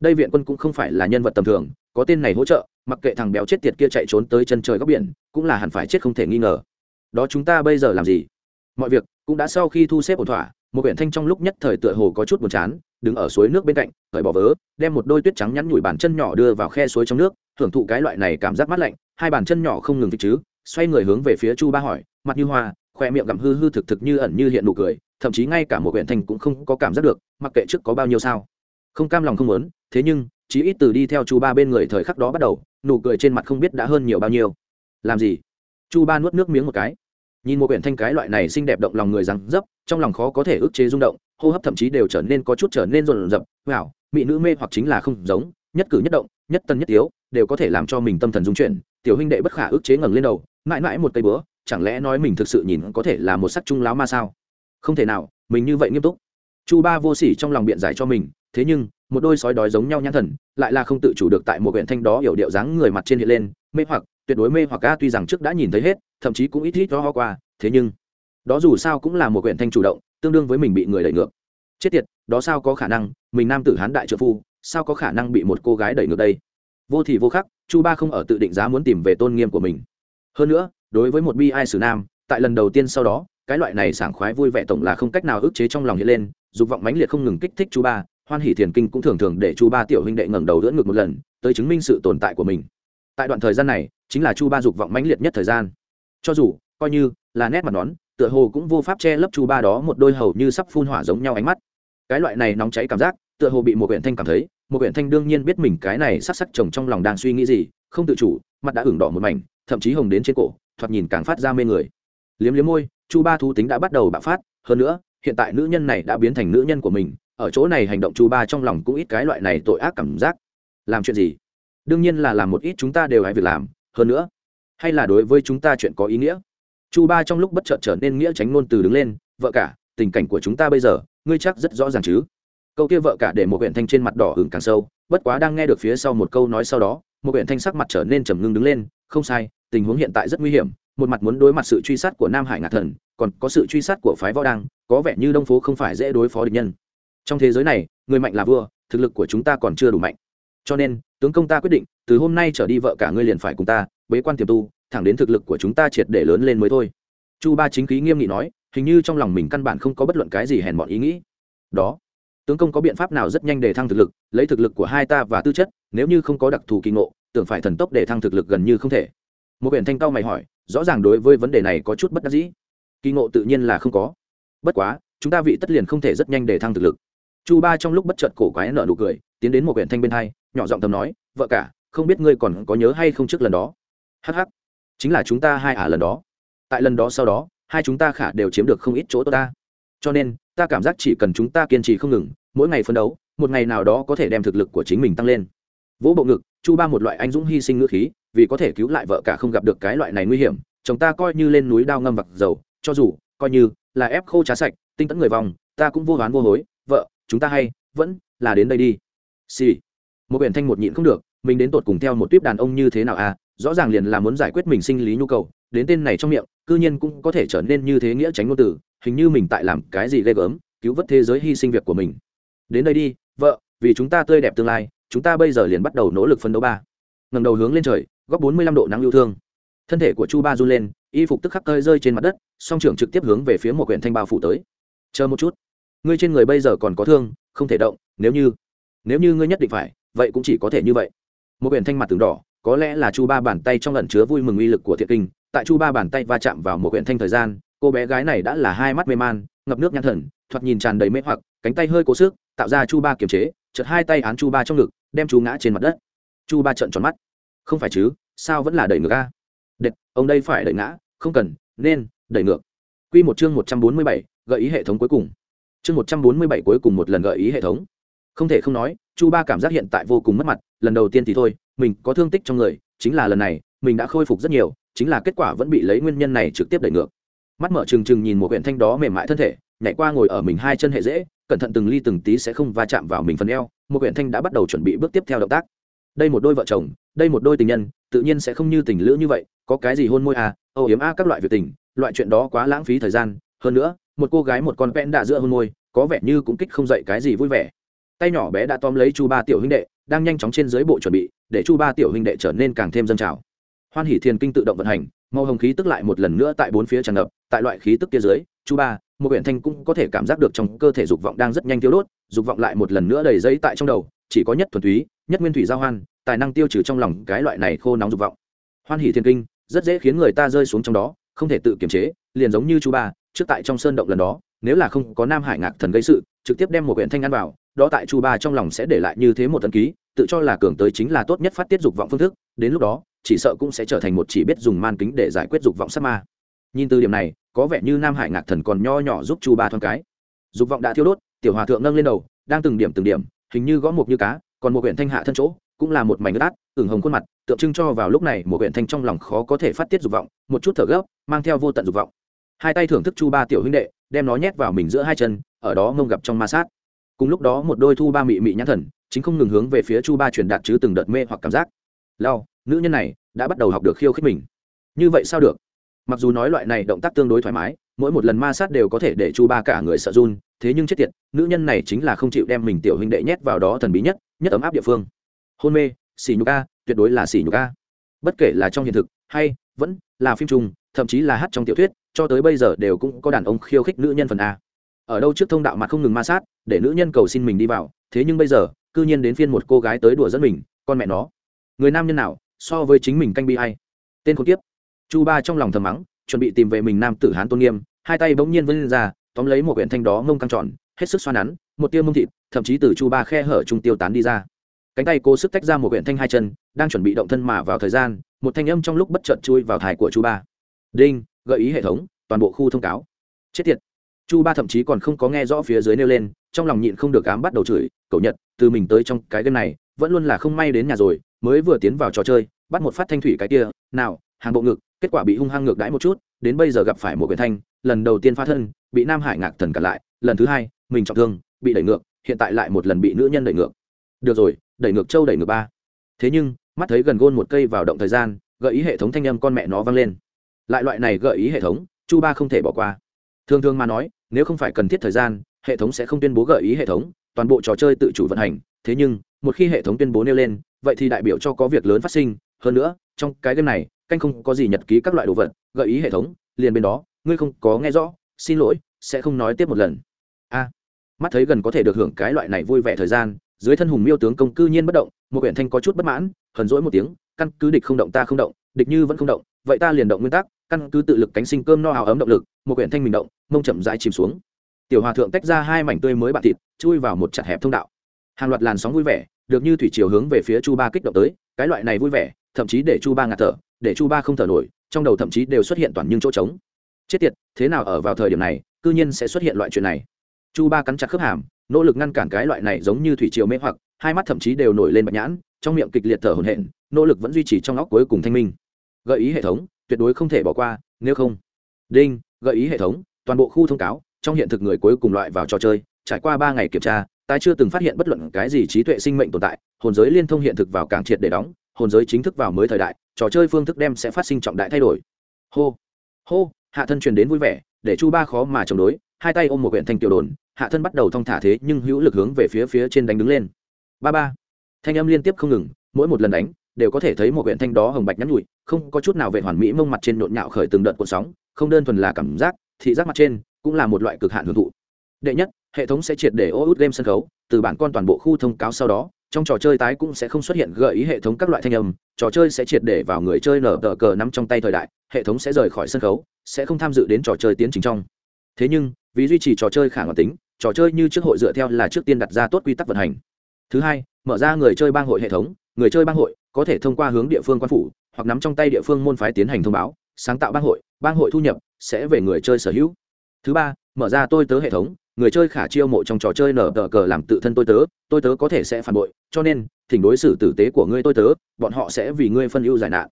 đây viện quân cũng không phải là nhân vật tầm thường, có tên này hỗ trợ, mặc kệ thằng béo chết tiệt kia chạy trốn tới chân trời góc biển, cũng là hẳn phải chết không thể nghi ngờ. Đó chúng ta bây giờ làm gì? Mọi việc cũng đã sau khi thu xếp ổn thỏa, một huyện thanh trong lúc nhất thời tựa hồ có chút buồn chán, đứng ở suối nước bên cạnh khởi bỏ vớ, đem một đôi tuyết trắng nhắn nhủi bàn chân nhỏ đưa vào khe suối trong nước, hưởng thụ cái loại này cảm giác mát lạnh, hai bàn chân nhỏ không ngừng thích chứ, xoay người hướng về phía chu ba hỏi, mặt như hoa, khoe miệng gặm hư hư thực thực như ẩn như hiện nụ cười, thậm chí ngay cả một huyện thanh cũng không có cảm giác được, mặc kệ trước có bao nhiêu sao không cam lòng không muốn, thế nhưng, chí ít từ đi theo chu ba bên người thời khắc đó bắt đầu, nụ cười trên mặt không biết đã hơn nhiều bao nhiêu. Làm gì? Chu ba nuốt nước miếng một cái. Nhìn một quyển thanh cái loại này xinh đẹp động lòng người rằng dấp, trong lòng khó có thể ức chế rung động, hô hấp thậm chí đều trở nên có chút trở nên rộn rập. Wow, mỹ nữ mê hoặc chính là không giống, nhất cử nhất động, nhất tân nhất yếu, đều có thể làm cho mình tâm thần dung chuyển. Tiểu huynh đệ bất khả ức chế ngẩng lên đầu, mãi mãi một cây bữa chẳng lẽ nói mình thực sự nhìn có thể là một sắc trung láo ma sao? Không thể nào, mình như vậy nghiêm túc. Chu ba vô sỉ trong lòng biện giải cho mình thế nhưng, một đôi sói đói giống nhau nhãn thần, lại là không tự chủ được tại một huyện thanh đó hiểu điệu dáng người mặt trên hiện lên, mê hoặc, tuyệt đối mê hoặc ca tuy rằng trước đã nhìn thấy hết, thậm chí cũng ít ít cho ho qua, thế nhưng, đó dù sao cũng là một huyện thanh chủ động, tương đương với mình bị người đẩy ngược. Chết tiệt, đó sao có khả năng, mình nam tử hán đại trợ phu, sao có khả năng bị một cô gái đẩy ngược đây? Vô thì vô khắc, chu ba không ở tự định giá muốn tìm về tôn nghiêm của mình. Hơn nữa, đối với một bi ai sử nam, tại lần đầu tiên sau đó, cái loại này sảng khoái vui vẻ tổng là không cách nào ức chế trong lòng hiện lên, dục vọng mãnh liệt không ngừng kích thích chu ba hoan hỷ thiền kinh cũng thường thường để chu ba tiểu huynh đệ ngẩng đầu đỡ ngược một lần, tới chứng minh sự tồn tại của mình. Tại đoạn thời gian này, chính là chu ba dục vọng mãnh liệt nhất thời gian. Cho dù, coi như là nét mặt nón, tựa hồ cũng vô pháp che lấp chu ba đó một đôi hầu như sắp phun hỏa giống nhau ánh mắt. Cái loại này nóng cháy cảm giác, tựa hồ bị một huyện thanh cảm thấy, một huyện thanh đương nhiên biết mình cái này sắc sắc chồng trong lòng đang suy nghĩ gì, không tự chủ, mặt đã ửng đỏ một mảnh, thậm chí hồng đến trên cổ, thoạt nhìn càng phát ra mê người. Liếm liếm môi, chu ba thú tính đã bắt đầu bạo phát, hơn nữa, hiện tại nữ nhân này đã biến thành nữ nhân của mình ở chỗ này hành động chu ba trong lòng cũng ít cái loại này tội ác cảm giác. Làm chuyện gì? Đương nhiên là làm một ít chúng ta đều hay việc làm, hơn nữa, hay là đối với chúng ta chuyện có ý nghĩa. Chu ba trong lúc bất chợt trở nên nghĩa tránh ngôn từ đứng lên, vợ cả, tình cảnh của chúng ta bây giờ, ngươi chắc rất rõ ràng chứ? Câu kia vợ cả để một huyện thanh trên mặt đỏ hừng càng sâu, bất quá đang nghe được phía sau một câu nói sau đó, một huyện thanh sắc mặt trở nên trầm ngưng đứng lên, không sai, tình huống hiện tại rất nguy hiểm, một mặt muốn đối mặt sự truy sát của nam hải ngạc thần, còn có sự truy sát của phái võ đăng có vẻ như đông phố không phải dễ đối phó địch nhân trong thế giới này, người mạnh là vua, thực lực của chúng ta còn chưa đủ mạnh. Cho nên, tướng công ta quyết định, từ hôm nay trở đi vợ cả ngươi liền phải cùng ta, bế quan tiềm tu, thẳng đến thực lực của chúng ta triệt để lớn lên mới thôi. Chu ba chính khí nghiêm nghị nói, hình như trong lòng mình căn bản không có bất luận cái gì hèn mọn ý nghĩ. Đó, tướng công có biện pháp nào rất nhanh để thăng thực lực, lấy thực lực của hai ta và tư chất, nếu như không có đặc thù kỳ ngộ, tưởng phải thần tốc để thăng thực lực gần như không thể. Một biển thanh cao mày hỏi, rõ ràng đối với vấn đề này có chút bất đắc dĩ. Kỳ ngộ tự nhiên là không có. Bất quá, chúng ta vị tất liền không thể rất nhanh để thăng thực lực chu ba trong lúc bất chợt cổ quái nợ nụ cười, tiến đến một quyển thanh bên hai, nhỏ giọng tầm nói, vợ cả, không biết ngươi còn có nhớ hay không trước lần đó? Hh chính là chúng ta hai ả à lần đó. Tại lần đó sau đó, hai chúng ta khả đều chiếm được không ít chỗ tốt ta. Cho nên, ta cảm giác chỉ cần chúng ta kiên trì không ngừng, mỗi ngày phấn đấu, một ngày nào đó có thể đem thực lực của chính mình tăng lên. Vỗ bộ ngực, chu ba một loại anh dũng hy sinh ngữ khí, vì có thể cứu lại vợ cả không gặp được cái loại này nguy hiểm, chồng ta coi như lên núi đao ngâm vặc dầu, cho dù, coi như là ép khô trá sạch, tinh tấn người vòng, ta cũng vô hoán vô hối, vợ chúng ta hay vẫn là đến đây đi. Xì、sì. một biển thanh một nhịn không được, mình đến tột cùng theo một tuyếp đàn ông như thế nào à? Rõ ràng liền là muốn giải quyết mình sinh lý nhu cầu, đến tên này trong miệng, cư nhiên cũng có thể trở nên như thế nghĩa tránh ngôn từ, hình như mình tại làm cái gì ghê gớm, cứu vớt thế giới hy sinh việc của mình. Đến đây đi, vợ, vì chúng ta tươi đẹp tương lai, chúng ta bây giờ liền bắt đầu nỗ lực phấn đấu ba. Ngầm đầu hướng lên trời, góc bốn mươi lăm độ nắng yêu thương. Thân thể của chu ba run lên, y phục tức khắc cơi rơi trên mặt đất, song trưởng trực tiếp hướng về phía một quyển thanh bao phủ tới. Chờ một chút ngươi trên người bây giờ còn có thương, không thể động, nếu như nếu như ngươi nhất định phải, vậy cũng chỉ có thể như vậy. Một quyển thanh mặt từng đỏ, có lẽ là chu ba bàn tay trong lần chứa vui mừng uy lực của thiện kinh. Tại chu ba bàn tay va chạm vào một quyển thanh thời gian, cô bé gái này đã là hai mắt mê man, ngập nước nhăn thần, thoạt nhìn tràn đầy mê hoặc, cánh tay hơi cố sức, tạo ra chu ba kiềm chế chật hai tay án chu ba trong ngực, đem chu ngã trên mặt đất. Chu ba trợn tròn mắt. Không phải chứ, sao vẫn là đẩy ngược a? Đệt, ông đây phải đẩy ngã, không cần, nên đẩy ngược. Q một chương một trăm bốn mươi bảy, gợi ý hệ thống cuối cùng chương một trăm bốn mươi bảy cuối cùng một lần gợi ý hệ thống. Không thể không nói, chu ba cảm giác hiện tại vô cùng mất mặt, lần đầu tiên thì thôi, mình có thương tích trong người, chính là lần này, mình đã khôi phục rất nhiều, chính là kết quả vẫn bị lấy nguyên nhân này trực tiếp đẩy ngược. Mắt mở trừng trừng nhìn một quyển thanh đó mềm mại thân thể, nhảy qua ngồi ở mình hai chân hệ dễ, cẩn thận từng ly từng tí sẽ không va chạm vào mình phần eo, một quyển thanh đã bắt đầu chuẩn bị bước tiếp theo động tác. Đây một đôi vợ chồng, đây một đôi tình nhân, tự nhiên sẽ không như tình lữ như vậy, có cái gì hôn môi à âu yếm a các loại việc tình, loại chuyện đó quá lãng phí thời gian, hơn nữa một cô gái một con vẽn đã giữa hôn môi, có vẻ như cũng kích không dậy cái gì vui vẻ. Tay nhỏ bé đã tóm lấy chu ba tiểu huynh đệ, đang nhanh chóng trên dưới bộ chuẩn bị, để chu ba tiểu huynh đệ trở nên càng thêm dân trào. Hoan hỷ thiền kinh tự động vận hành, màu hồng khí tức lại một lần nữa tại bốn phía tràn ngập, tại loại khí tức kia dưới, chu ba, một huyện thanh cũng có thể cảm giác được trong cơ thể dục vọng đang rất nhanh tiêu đốt, dục vọng lại một lần nữa đầy giấy tại trong đầu, chỉ có nhất thuần túy, nhất nguyên thủy giao hoan, tài năng tiêu trừ trong lòng cái loại này khô nóng dục vọng. Hoan hỷ thiên kinh, rất dễ khiến người ta rơi xuống trong đó, không thể tự kiềm chế, liền giống như chu ba trước tại trong sơn động lần đó, nếu là không có nam hải ngạc thần gây sự, trực tiếp đem một huyện thanh ăn vào, đó tại chu ba trong lòng sẽ để lại như thế một tấn ký, tự cho là cường tới chính là tốt nhất phát tiết dục vọng phương thức, đến lúc đó, chỉ sợ cũng sẽ trở thành một chỉ biết dùng man kính để giải quyết dục vọng sát ma. Nhìn từ điểm này, có vẻ như nam hải ngạc thần còn nho nhỏ giúp chu ba thoáng cái. Dục vọng đã thiêu đốt, tiểu hòa thượng nâng lên đầu, đang từng điểm từng điểm, hình như gõ mục như cá, còn một huyện thanh hạ thân chỗ, cũng là một mảnh ướt át ửng hồng khuôn mặt, tượng trưng cho vào lúc này một huyện thanh trong lòng khó có thể phát tiết dục vọng, một chút thở gấp, mang theo vô tận dục vọng hai tay thưởng thức chu ba tiểu huynh đệ, đem nó nhét vào mình giữa hai chân, ở đó mông gặp trong ma sát. Cùng lúc đó một đôi thu ba mị mị nhãn thần, chính không ngừng hướng về phía chu ba truyền đạt chứ từng đợt mê hoặc cảm giác. Lao, nữ nhân này đã bắt đầu học được khiêu khích mình. Như vậy sao được? Mặc dù nói loại này động tác tương đối thoải mái, mỗi một lần ma sát đều có thể để chu ba cả người sợ run, thế nhưng chết tiệt, nữ nhân này chính là không chịu đem mình tiểu huynh đệ nhét vào đó thần bí nhất nhất ấm áp địa phương. Hôn mê xỉ nhục a, tuyệt đối là xỉ nhục a. Bất kể là trong hiện thực hay vẫn là phim trung thậm chí là hát trong tiểu thuyết cho tới bây giờ đều cũng có đàn ông khiêu khích nữ nhân phần a. Ở đâu trước thông đạo mặt không ngừng ma sát, để nữ nhân cầu xin mình đi vào, thế nhưng bây giờ, cư nhiên đến phiên một cô gái tới đùa dẫn mình, con mẹ nó. Người nam nhân nào, so với chính mình canh bi hay tên khốn kiếp. Chu ba trong lòng thầm mắng, chuẩn bị tìm về mình nam tử hán tôn nghiêm, hai tay bỗng nhiên vươn ra, tóm lấy một quyển thanh đó mông căng tròn, hết sức xoa nắn, một tia mông thịt, thậm chí từ chu ba khe hở trung tiêu tán đi ra. Cánh tay cô sức tách ra một quyển thanh hai chân, đang chuẩn bị động thân mà vào thời gian, một thanh âm trong lúc bất chợt chui vào thải của chu ba. Đinh! Gợi ý hệ thống, toàn bộ khu thông cáo. Chết tiệt. Chu ba thậm chí còn không có nghe rõ phía dưới nêu lên, trong lòng nhịn không được ám bắt đầu chửi, cậu nhật, từ mình tới trong cái game này, vẫn luôn là không may đến nhà rồi, mới vừa tiến vào trò chơi, bắt một phát thanh thủy cái kia, nào, hàng bộ ngực, kết quả bị hung hăng ngược đãi một chút, đến bây giờ gặp phải một quyền thanh, lần đầu tiên phá thân, bị nam hải ngạc thần cản lại, lần thứ hai, mình trọng thương, bị đẩy ngược, hiện tại lại một lần bị nữ nhân đẩy ngược. Được rồi, đẩy ngược châu đẩy ngược ba. Thế nhưng, mắt thấy gần gôn một cây vào động thời gian, gợi ý hệ thống thanh âm con mẹ nó vang lên lại loại này gợi ý hệ thống, chu ba không thể bỏ qua. Thường thường mà nói, nếu không phải cần thiết thời gian, hệ thống sẽ không tuyên bố gợi ý hệ thống, toàn bộ trò chơi tự chủ vận hành. Thế nhưng, một khi hệ thống tuyên bố nêu lên, vậy thì đại biểu cho có việc lớn phát sinh. Hơn nữa, trong cái game này, canh không có gì nhật ký các loại đồ vật, gợi ý hệ thống, liền bên đó, ngươi không có nghe rõ, xin lỗi, sẽ không nói tiếp một lần. A, mắt thấy gần có thể được hưởng cái loại này vui vẻ thời gian, dưới thân hùng miêu tướng công cư nhiên bất động, một huyện thanh có chút bất mãn, hờn rỗi một tiếng, căn cứ địch không động ta không động, địch như vẫn không động, vậy ta liền động nguyên tắc căn cứ tự lực cánh sinh cơm no áo ấm động lực, một quyển thanh mình động, mông chậm rãi chìm xuống. Tiểu hòa thượng tách ra hai mảnh tươi mới bạc thịt, chui vào một chặt hẹp thông đạo. Hàng loạt làn sóng vui vẻ, được như thủy chiều hướng về phía chu ba kích động tới, cái loại này vui vẻ, thậm chí để chu ba ngạt thở, để chu ba không thở nổi, trong đầu thậm chí đều xuất hiện toàn những chỗ trống. Chết tiệt, thế nào ở vào thời điểm này, cư nhiên sẽ xuất hiện loại chuyện này. Chu ba cắn chặt khớp hàm, nỗ lực ngăn cản cái loại này giống như thủy triều mê hoặc, hai mắt thậm chí đều nổi lên bạch nhãn, trong miệng kịch liệt thở hổn hển, nỗ lực vẫn duy trì trong óc cuối cùng thanh minh. Gợi ý hệ thống tuyệt đối không thể bỏ qua, nếu không. Đinh, gợi ý hệ thống, toàn bộ khu thông cáo, trong hiện thực người cuối cùng loại vào trò chơi, trải qua ba ngày kiểm tra, tái chưa từng phát hiện bất luận cái gì trí tuệ sinh mệnh tồn tại, hồn giới liên thông hiện thực vào cảng triệt để đóng, hồn giới chính thức vào mới thời đại, trò chơi phương thức đem sẽ phát sinh trọng đại thay đổi. Hô hô, hạ thân truyền đến vui vẻ, để chu ba khó mà chống đối, hai tay ôm một huyện thanh tiểu đồn, hạ thân bắt đầu thong thả thế nhưng hữu lực hướng về phía phía trên đánh đứng lên. Ba ba, thanh âm liên tiếp không ngừng, mỗi một lần đánh đều có thể thấy một huyện thanh đó hồng bạch nhắn nhụi không có chút nào vệ hoàn mỹ mông mặt trên nộn nhạo khởi từng đợt cuộn sóng, không đơn thuần là cảm giác, thị giác mặt trên cũng là một loại cực hạn hưởng thụ. Đệ nhất, hệ thống sẽ triệt để ô út game sân khấu, từ bản con toàn bộ khu thông cáo sau đó, trong trò chơi tái cũng sẽ không xuất hiện gợi ý hệ thống các loại thanh âm, trò chơi sẽ triệt để vào người chơi nở tờ cờ nắm trong tay thời đại, hệ thống sẽ rời khỏi sân khấu, sẽ không tham dự đến trò chơi tiến trình trong. Thế nhưng, vì duy trì trò chơi khả ngọt tính, trò chơi như trước hội dựa theo là trước tiên đặt ra tốt quy tắc vận hành. Thứ hai, mở ra người chơi bang hội hệ thống người chơi bang hội có thể thông qua hướng địa phương quan phủ hoặc nắm trong tay địa phương môn phái tiến hành thông báo, sáng tạo bang hội bang hội thu nhập sẽ về người chơi sở hữu. Thứ ba, mở ra tôi tớ hệ thống, người chơi khả chiêu mộ trong trò chơi nở tờ cờ làm tự thân tôi tớ tôi tớ có thể sẽ phản bội, cho nên, thỉnh đối xử tử tế của ngươi tôi tớ, bọn họ sẽ vì ngươi phân ưu giải nạn.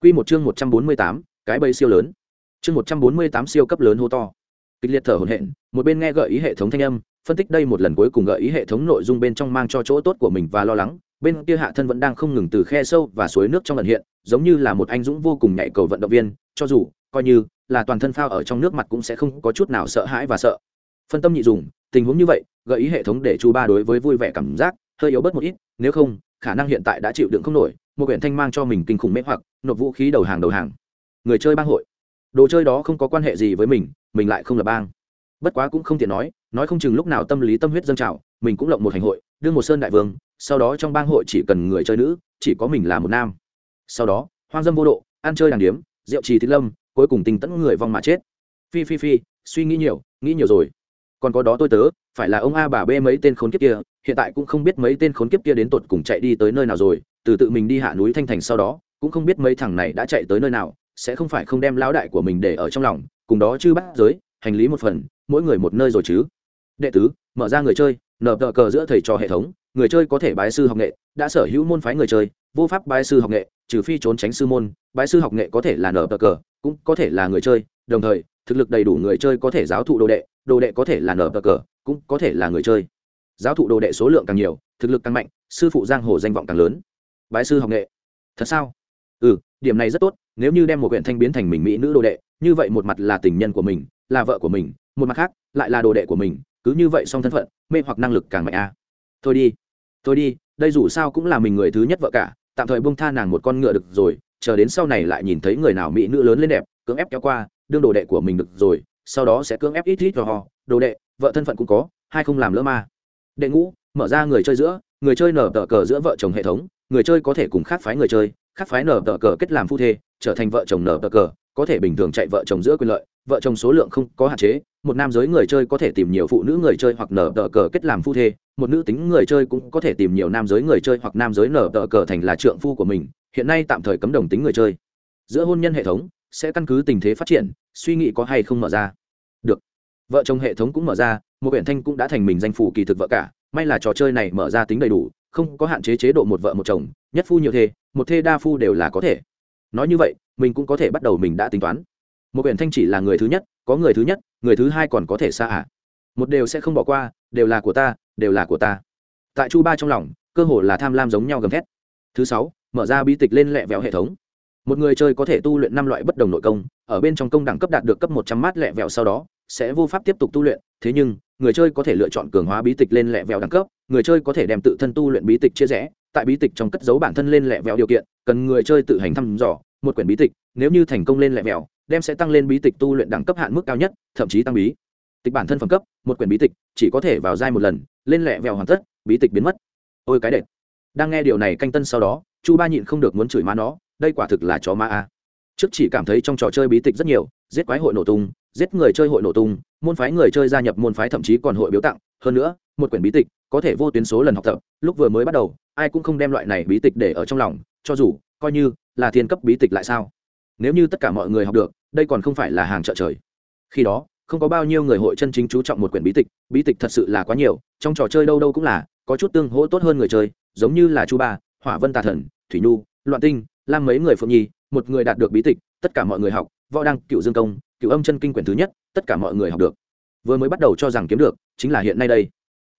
Q một chương một trăm bốn mươi tám, cái bẫy siêu lớn. Chương một trăm bốn mươi tám siêu cấp lớn hô to. Kịch liệt thở hổn hển, một bên nghe gợi ý hệ thống thanh âm, phân tích đây một lần cuối cùng gợi ý hệ thống nội dung bên trong mang cho chỗ tốt của mình và lo lắng bên kia hạ thân vẫn đang không ngừng từ khe sâu và suối nước trong lần hiện, giống như là một anh dũng vô cùng nhạy cầu vận động viên, cho dù, coi như, là toàn thân phao ở trong nước mặt cũng sẽ không có chút nào sợ hãi và sợ. Phân tâm nhị dùng, tình huống như vậy, gợi ý hệ thống để chu ba đối với vui vẻ cảm giác hơi yếu bớt một ít, nếu không, khả năng hiện tại đã chịu đựng không nổi, một quyển thanh mang cho mình kinh khủng mê hoặc, nộp vũ khí đầu hàng đầu hàng. Người chơi bang hội. Đồ chơi đó không có quan hệ gì với mình mình lại không là bang. Bất quá cũng không tiện nói nói không chừng lúc nào tâm lý tâm huyết dâng trào mình cũng lộng một hành hội đương một sơn đại vương, sau đó trong bang hội chỉ cần người chơi nữ, chỉ có mình là một nam. Sau đó, hoang dâm vô độ, ăn chơi đàng điếm, rượu trì thịt lâm, cuối cùng tình tẫn người vong mà chết. Phi phi phi, suy nghĩ nhiều nghĩ nhiều rồi. Còn có đó tôi tớ, phải là ông a bà b mấy tên khốn kiếp kia, hiện tại cũng không biết mấy tên khốn kiếp kia đến tột cùng chạy đi tới nơi nào rồi, từ tự mình đi hạ núi thanh thành sau đó, cũng không biết mấy thằng này đã chạy tới nơi nào, sẽ không phải không đem lão đại của mình để ở trong lòng, cùng đó chứ bắt giới, hành lý một phần, mỗi người một nơi rồi chứ. Đệ tứ, mở ra người chơi nở tờ cờ giữa thầy trò hệ thống, người chơi có thể bái sư học nghệ, đã sở hữu môn phái người chơi, vô pháp bái sư học nghệ, trừ phi trốn tránh sư môn, bái sư học nghệ có thể là nở tờ cờ, cũng có thể là người chơi, đồng thời, thực lực đầy đủ người chơi có thể giáo thụ đồ đệ đồ đệ có thể là nở tờ cờ, cũng có thể là người chơi. Giáo thụ đồ đệ số lượng càng nhiều, thực lực càng mạnh, sư phụ giang hồ danh vọng càng lớn. Bái sư học nghệ. Thật sao? Ừ điểm này rất tốt, nếu như đem một huyện thanh biến thành mình mỹ nữ đồ đệ, như vậy một mặt là tình nhân của mình, là vợ của mình, một mặt khác, lại là đồ đệ của mình cứ như vậy song thân phận, mê hoặc năng lực càng mạnh a. À. thôi đi thôi đi, đây dù sao cũng là mình người thứ nhất vợ cả, tạm thời bông tha nàng một con ngựa được rồi, chờ đến sau này lại nhìn thấy người nào mỹ nữ lớn lên đẹp, cưỡng ép kéo qua, đương đồ đệ của mình được rồi, sau đó sẽ cưỡng ép ít ít cho họ. Đồ đệ, vợ thân phận cũng có, hai không làm lỡ ma. Đệ ngũ, mở ra người chơi giữa, người chơi nở tờ cờ giữa vợ chồng hệ thống, người chơi có thể cùng khác phái người chơi, khác phái nở tờ cờ kết làm phu thê, trở thành vợ chồng nở tờ cờ có thể bình thường chạy vợ chồng giữa quyền lợi, vợ chồng số lượng không có hạn chế, một nam giới người chơi có thể tìm nhiều phụ nữ người chơi hoặc nở tờ cờ kết làm phu thê, một nữ tính người chơi cũng có thể tìm nhiều nam giới người chơi hoặc nam giới nở tờ cờ thành là trượng phu của mình, hiện nay tạm thời cấm đồng tính người chơi. Giữa hôn nhân hệ thống sẽ căn cứ tình thế phát triển, suy nghĩ có hay không mở ra. Được. Vợ chồng hệ thống cũng mở ra, một huyện thanh cũng đã thành mình danh phủ kỳ thực vợ cả, may là trò chơi này mở ra tính đầy đủ, không có hạn chế chế độ một vợ một chồng, nhất phu nhiều thê, một thê đa phu đều là có thể nói như vậy, mình cũng có thể bắt đầu mình đã tính toán. Một quyển thanh chỉ là người thứ nhất, có người thứ nhất, người thứ hai còn có thể xa à? Một đều sẽ không bỏ qua, đều là của ta, đều là của ta. Tại chu ba trong lòng, cơ hồ là tham lam giống nhau gầm thét. Thứ sáu, mở ra bí tịch lên lẹ vẹo hệ thống. Một người chơi có thể tu luyện năm loại bất đồng nội công, ở bên trong công đẳng cấp đạt được cấp một trăm mát lẹ vẹo sau đó, sẽ vô pháp tiếp tục tu luyện. Thế nhưng, người chơi có thể lựa chọn cường hóa bí tịch lên lẹ vẹo đẳng cấp, người chơi có thể đem tự thân tu luyện bí tịch chia rẽ tại bí tịch trong cất giấu bản thân lên lẹ vẹo điều kiện, cần người chơi tự hành thăm dò, một quyển bí tịch, nếu như thành công lên lẹ vẹo, đem sẽ tăng lên bí tịch tu luyện đẳng cấp hạn mức cao nhất, thậm chí tăng bí. Tịch bản thân phẩm cấp, một quyển bí tịch, chỉ có thể vào giai một lần, lên lẹ vẹo hoàn tất, bí tịch biến mất. Ôi cái đệt. Đang nghe điều này canh tân sau đó, chu ba nhịn không được muốn chửi má nó, đây quả thực là chó ma a. Trước chỉ cảm thấy trong trò chơi bí tịch rất nhiều, giết quái hội nổ tung, giết người chơi hội nổ tung, môn phái người chơi gia nhập môn phái thậm chí còn hội biếu tặng. Hơn nữa, một quyển bí tịch, có thể vô tuyến số lần học tập, lúc vừa mới bắt đầu ai cũng không đem loại này bí tịch để ở trong lòng, cho dù, coi như là thiên cấp bí tịch lại sao? Nếu như tất cả mọi người học được, đây còn không phải là hàng trợ trời. Khi đó, không có bao nhiêu người hội chân chính chú trọng một quyển bí tịch bí tịch thật sự là quá nhiều, trong trò chơi đâu đâu cũng là, có chút tương hỗ tốt hơn người chơi, giống như là chu ba, hỏa vân tà thần, thủy nhu, loạn tinh, lam mấy người phượng nhi, một người đạt được bí tịch, tất cả mọi người học, võ đăng, cựu dương công, cựu âm chân kinh quyển thứ nhất, tất cả mọi người học được. Vừa mới bắt đầu cho rằng kiếm được, chính là hiện nay đây.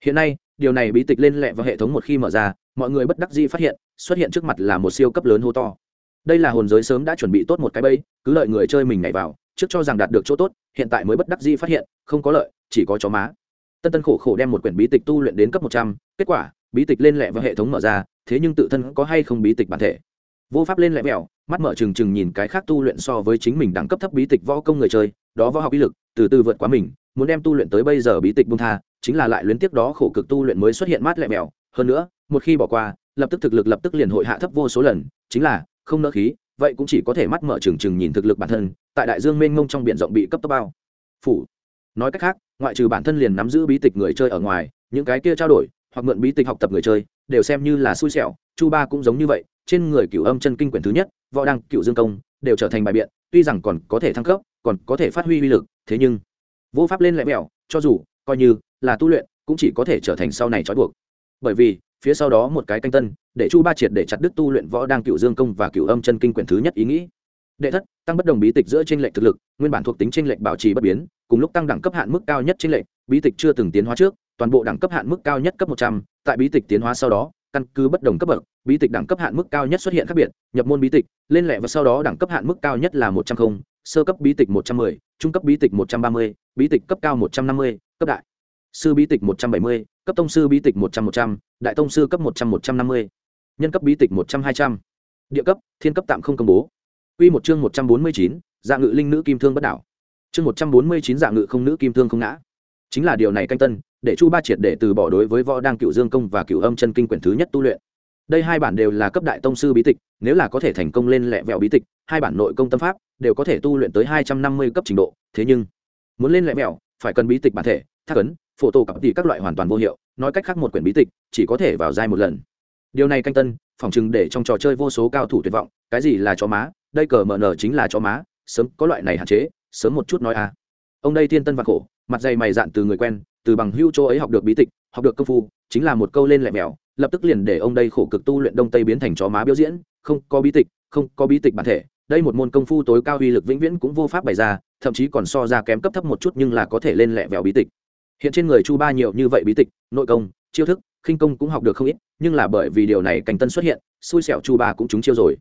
Hiện nay, điều này bí tịch lên lẹ vào hệ thống một khi mở ra mọi người bất đắc dĩ phát hiện, xuất hiện trước mặt là một siêu cấp lớn hô to. Đây là hồn giới sớm đã chuẩn bị tốt một cái bẫy, cứ lợi người chơi mình nhảy vào, trước cho rằng đạt được chỗ tốt, hiện tại mới bất đắc dĩ phát hiện, không có lợi, chỉ có chó má. Tân tân khổ khổ đem một quyển bí tịch tu luyện đến cấp một trăm, kết quả, bí tịch lên lẹ vào hệ thống mở ra, thế nhưng tự thân có hay không bí tịch bản thể? Vô pháp lên lẹ mẹo mắt mở trừng trừng nhìn cái khác tu luyện so với chính mình đẳng cấp thấp bí tịch võ công người chơi, đó võ học ý lực, từ từ vượt quá mình, muốn đem tu luyện tới bây giờ bí tịch bung tha, chính là lại luyến tiếc đó khổ cực tu luyện mới xuất hiện mát lẹ mẹo hơn nữa một khi bỏ qua, lập tức thực lực lập tức liền hội hạ thấp vô số lần, chính là, không nỡ khí, vậy cũng chỉ có thể mắt mở trừng trừng nhìn thực lực bản thân, tại đại dương mênh mông trong biển rộng bị cấp tốc bao phủ. Nói cách khác, ngoại trừ bản thân liền nắm giữ bí tịch người chơi ở ngoài, những cái kia trao đổi, hoặc mượn bí tịch học tập người chơi, đều xem như là xui xẻo, chu ba cũng giống như vậy, trên người cửu âm chân kinh quyển thứ nhất, võ đăng cựu dương công, đều trở thành bài biện, tuy rằng còn có thể thăng cấp, còn có thể phát huy uy lực, thế nhưng, vô pháp lên lẽ mẹo cho dù, coi như là tu luyện, cũng chỉ có thể trở thành sau này trói buộc. Bởi vì phía sau đó một cái canh tân, để chu ba triệt để chặt đứt tu luyện võ đang cựu dương công và cựu âm chân kinh quyển thứ nhất ý nghĩ. Đệ thất, tăng bất đồng bí tịch giữa t r ê n lệch thực lực, nguyên bản thuộc tính t r ê n lệch bảo trì bất biến, cùng lúc tăng đẳng cấp hạn mức cao nhất t r ê n lệch, bí tịch chưa từng tiến hóa trước, toàn bộ đẳng cấp hạn mức cao nhất cấp một trăm, tại bí tịch tiến hóa sau đó, căn cứ bất đồng cấp bậc, bí tịch đẳng cấp hạn mức cao nhất xuất hiện khác biệt, nhập môn bí tịch, lên lệ và sau đó đẳng cấp hạn mức cao nhất là một trăm linh sơ cấp bí tịch một trăm mười, trung cấp bí tịch một trăm ba mươi, bí tịch cấp cao một trăm năm mươi, cấp đại. Sư bí tịch một trăm bảy mươi cấp tông sư bí tịch một trăm một trăm đại tông sư cấp một trăm một trăm năm mươi nhân cấp bí tịch một trăm hai trăm địa cấp thiên cấp tạm không công bố Quy một chương 149, dạng Ngự Linh nữ kim thương bất đảo. Chương 149 dạng Ngự không nữ kim thương không ngã. Chính là điều này canh tân, để Chu Ba triệt để từ bỏ đối với võ đang cựu dương công và cựu âm chân kinh quyển thứ nhất tu luyện. Đây hai bản đều là cấp đại tông sư bí tịch, nếu là có thể thành công lên lẹ vẹo bí tịch, hai bản nội công tâm pháp đều có thể tu luyện tới 250 cấp trình độ, thế nhưng muốn lên lẹ vẹo, phải cần bí tịch bản thể, thác ấn, phổ tổ cặp tỷ các loại hoàn toàn vô hiệu, nói cách khác một quyển bí tịch chỉ có thể vào giai một lần. Điều này canh tân, phỏng chừng để trong trò chơi vô số cao thủ tuyệt vọng, cái gì là chó má, đây cờ mở nở chính là chó má sớm có loại này hạn chế sớm một chút nói a à. ông đây thiên tân vạn khổ mặt dày mày dạn từ người quen từ bằng hưu chỗ ấy học được bí tịch học được công phu chính là một câu lên lẹ mèo lập tức liền để ông đây khổ cực tu luyện đông tây biến thành chó má biểu diễn không có bí tịch không có bí tịch bản thể đây một môn công phu tối cao uy lực vĩnh viễn cũng vô pháp bày ra thậm chí còn so ra kém cấp thấp một chút nhưng là có thể lên lẹ vẹo bí tịch hiện trên người chu ba nhiều như vậy bí tịch, nội công, chiêu thức, khinh công cũng học được không ít, nhưng là bởi vì điều này cảnh tân xuất hiện, xui xẻo chu ba cũng trúng chiêu rồi.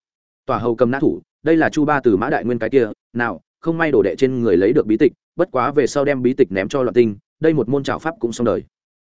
Tòa hầu cầm nã thủ, đây là chu ba từ mã đại nguyên cái kia, nào, không may đổ đệ trên người lấy được bí tịch, bất quá về sau đem bí tịch ném cho loạn tinh, đây một môn trào pháp cũng xong đời.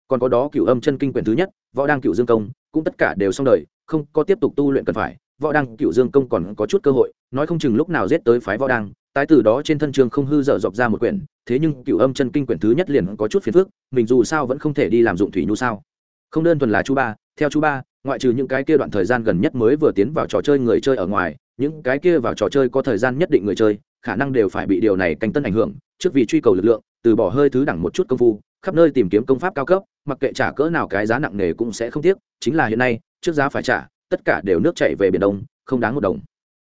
Còn có đó cựu âm chân kinh quyển thứ nhất, võ đăng cựu dương công, cũng tất cả đều xong đời, không có tiếp tục tu luyện cần phải, võ đăng cựu dương công còn có chút cơ hội, nói không chừng lúc nào giết tới phái võ đăng tái từ đó trên thân trường không hư dở dọc ra một quyển, thế nhưng cựu âm chân kinh quyển thứ nhất liền có chút phiền phức, mình dù sao vẫn không thể đi làm dụng thủy nhu sao. Không đơn thuần là chú ba, theo chú ba, ngoại trừ những cái kia đoạn thời gian gần nhất mới vừa tiến vào trò chơi người chơi ở ngoài, những cái kia vào trò chơi có thời gian nhất định người chơi, khả năng đều phải bị điều này canh tân ảnh hưởng, trước vì truy cầu lực lượng, từ bỏ hơi thứ đẳng một chút công phu, khắp nơi tìm kiếm công pháp cao cấp, mặc kệ trả cỡ nào cái giá nặng nề cũng sẽ không tiếc, chính là hiện nay, trước giá phải trả, tất cả đều nước chảy về biển đông, không đáng một đồng.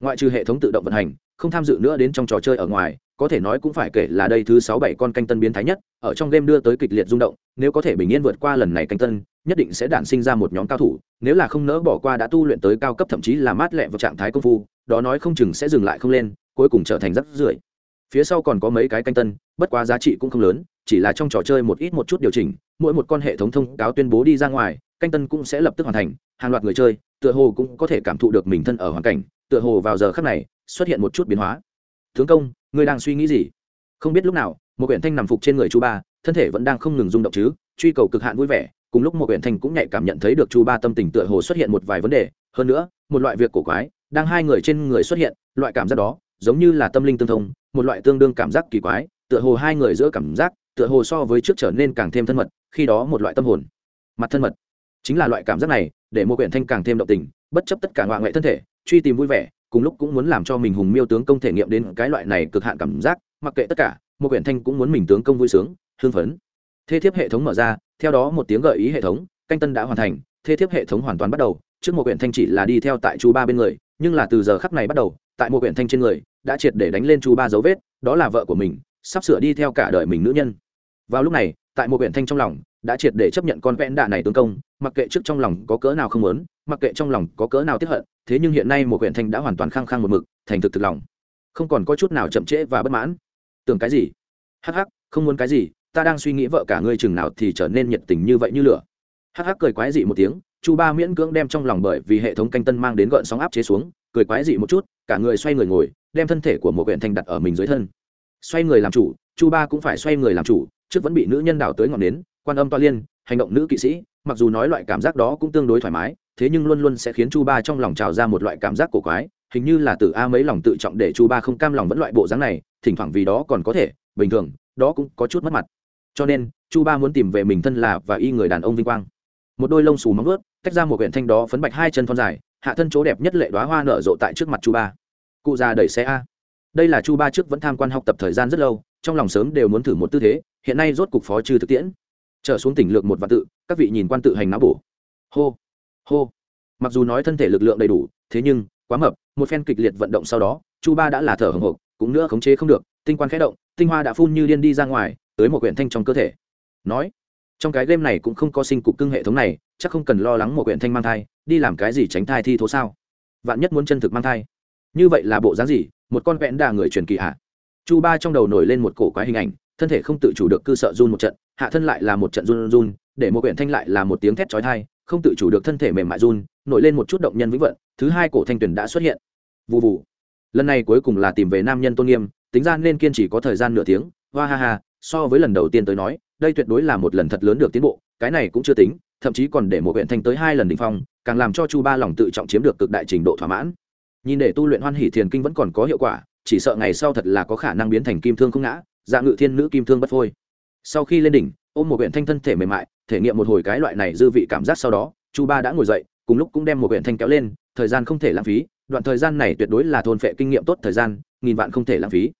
Ngoại trừ hệ thống tự động vận hành không tham dự nữa đến trong trò chơi ở ngoài, có thể nói cũng phải kể là đây thứ sáu bảy con canh tân biến thái nhất, ở trong game đưa tới kịch liệt rung động, nếu có thể bình yên vượt qua lần này canh tân, nhất định sẽ đản sinh ra một nhóm cao thủ, nếu là không nỡ bỏ qua đã tu luyện tới cao cấp thậm chí là mát lẹ vào trạng thái công phu, đó nói không chừng sẽ dừng lại không lên, cuối cùng trở thành rắc rưởi. Phía sau còn có mấy cái canh tân, bất quá giá trị cũng không lớn, chỉ là trong trò chơi một ít một chút điều chỉnh, mỗi một con hệ thống thông cáo tuyên bố đi ra ngoài, canh tân cũng sẽ lập tức hoàn thành, hàng loạt người chơi, tựa hồ cũng có thể cảm thụ được mình thân ở hoàn cảnh, tựa hồ vào giờ khắc này xuất hiện một chút biến hóa. Tướng công, ngươi đang suy nghĩ gì? Không biết lúc nào, một quyển thanh nằm phục trên người chú ba, thân thể vẫn đang không ngừng rung động chứ, truy cầu cực hạn vui vẻ, cùng lúc một quyển thanh cũng nhạy cảm nhận thấy được chú ba tâm tình tựa hồ xuất hiện một vài vấn đề. Hơn nữa, một loại việc cổ quái, đang hai người trên người xuất hiện, loại cảm giác đó, giống như là tâm linh tương thông, một loại tương đương cảm giác kỳ quái, tựa hồ hai người giữa cảm giác, tựa hồ so với trước trở nên càng thêm thân mật, khi đó một loại tâm hồn, mặt thân mật. Chính là loại cảm giác này, để một quyển thanh càng thêm động tình, bất chấp tất cả ngoại ngoại thân thể, truy tìm vui vẻ cùng lúc cũng muốn làm cho mình hùng miêu tướng công thể nghiệm đến cái loại này cực hạn cảm giác, mặc kệ tất cả, một quyển thanh cũng muốn mình tướng công vui sướng hương phấn. Thế thiếp hệ thống mở ra, theo đó một tiếng gợi ý hệ thống, canh tân đã hoàn thành, thế thiếp hệ thống hoàn toàn bắt đầu, trước một quyển thanh chỉ là đi theo tại chú ba bên người, nhưng là từ giờ khắc này bắt đầu, tại một quyển thanh trên người, đã triệt để đánh lên chú ba dấu vết, đó là vợ của mình, sắp sửa đi theo cả đời mình nữ nhân. Vào lúc này tại một biển thanh trong lòng, đã triệt để chấp nhận con vẽn đạ này tướng công, mặc kệ trước trong lòng có cỡ nào không muốn, mặc kệ trong lòng có cỡ nào tiếp hận, thế nhưng hiện nay một biển thanh đã hoàn toàn khăng khăng một mực, thành thực thực lòng. Không còn có chút nào chậm trễ và bất mãn. Tưởng cái gì? Hắc hắc, không muốn cái gì, ta đang suy nghĩ vợ cả ngươi chừng nào thì trở nên nhiệt tình như vậy như lửa. Hắc hắc cười quái dị một tiếng, chu ba miễn cưỡng đem trong lòng bởi vì hệ thống canh tân mang đến gợn sóng áp chế xuống, cười quái dị một chút, cả người xoay người ngồi, đem thân thể của một huyện thanh đặt ở mình dưới thân. Xoay người làm chủ, chu ba cũng phải xoay người làm chủ trước vẫn bị nữ nhân đảo tới ngọn nến, quan âm toa liên, hành động nữ kỵ sĩ, mặc dù nói loại cảm giác đó cũng tương đối thoải mái, thế nhưng luôn luôn sẽ khiến chu ba trong lòng trào ra một loại cảm giác cổ quái, hình như là từ a mấy lòng tự trọng để chu ba không cam lòng vẫn loại bộ dáng này, thỉnh thoảng vì đó còn có thể, bình thường, đó cũng có chút mất mặt. Cho nên, chu ba muốn tìm về mình thân là và y người đàn ông vinh quang. Một đôi lông xù móng ướt tách ra một quyển thanh đó phấn bạch hai chân thon dài, hạ thân chỗ đẹp nhất lệ đoá hoa nở rộ tại trước mặt chu ba. Cụ già đẩy xe a. Đây là chu ba trước vẫn tham quan học tập thời gian rất lâu, trong lòng sớm đều muốn thử một tư thế hiện nay rốt cục phó trừ thực tiễn. Trở xuống tỉnh lược một vạn tự, các vị nhìn quan tự hành não bổ. Hô hô. Mặc dù nói thân thể lực lượng đầy đủ, thế nhưng, quá mập, một phen kịch liệt vận động sau đó, chu ba đã là thở hồng hộc, cũng nữa khống chế không được, tinh quan khẽ động, tinh hoa đã phun như điên đi ra ngoài, tới một quyển thanh trong cơ thể. Nói, trong cái game này cũng không có sinh cục cưng hệ thống này, chắc không cần lo lắng một quyển thanh mang thai, đi làm cái gì tránh thai thi thố sao? Vạn nhất muốn chân thực mang thai. Như vậy là bộ dáng gì? Một con vẹn đà người truyền kỳ hạ chu ba trong đầu nổi lên một cổ quái hình ảnh thân thể không tự chủ được cư sợ run một trận, hạ thân lại là một trận run run, để một quyển thanh lại là một tiếng thét chói thai không tự chủ được thân thể mềm mại run, nổi lên một chút động nhân vĩnh vận, thứ hai cổ thanh tuyển đã xuất hiện. Vụ vụ lần này cuối cùng là tìm về nam nhân tôn nghiêm, tính ra nên kiên trì có thời gian nửa tiếng, hoa ha ha, so với lần đầu tiên tới nói, đây tuyệt đối là một lần thật lớn được tiến bộ, cái này cũng chưa tính, thậm chí còn để một huyện thanh tới hai lần đ ỉ n h phong, càng làm cho chu ba lòng tự trọng chiếm được cực đại trình độ thỏa mãn. Nhìn để tu luyện hoan hỷ thiền kinh vẫn còn có hiệu quả, chỉ sợ ngày sau thật là có khả năng biến thành kim thương không ngã dạ ngự thiên nữ kim thương bất phôi. Sau khi lên đỉnh, ôm một huyện thanh thân thể mềm mại, thể nghiệm một hồi cái loại này dư vị cảm giác sau đó, chu ba đã ngồi dậy, cùng lúc cũng đem một huyện thanh kéo lên, thời gian không thể lãng phí, đoạn thời gian này tuyệt đối là thôn phệ kinh nghiệm tốt thời gian, nghìn vạn không thể lãng phí.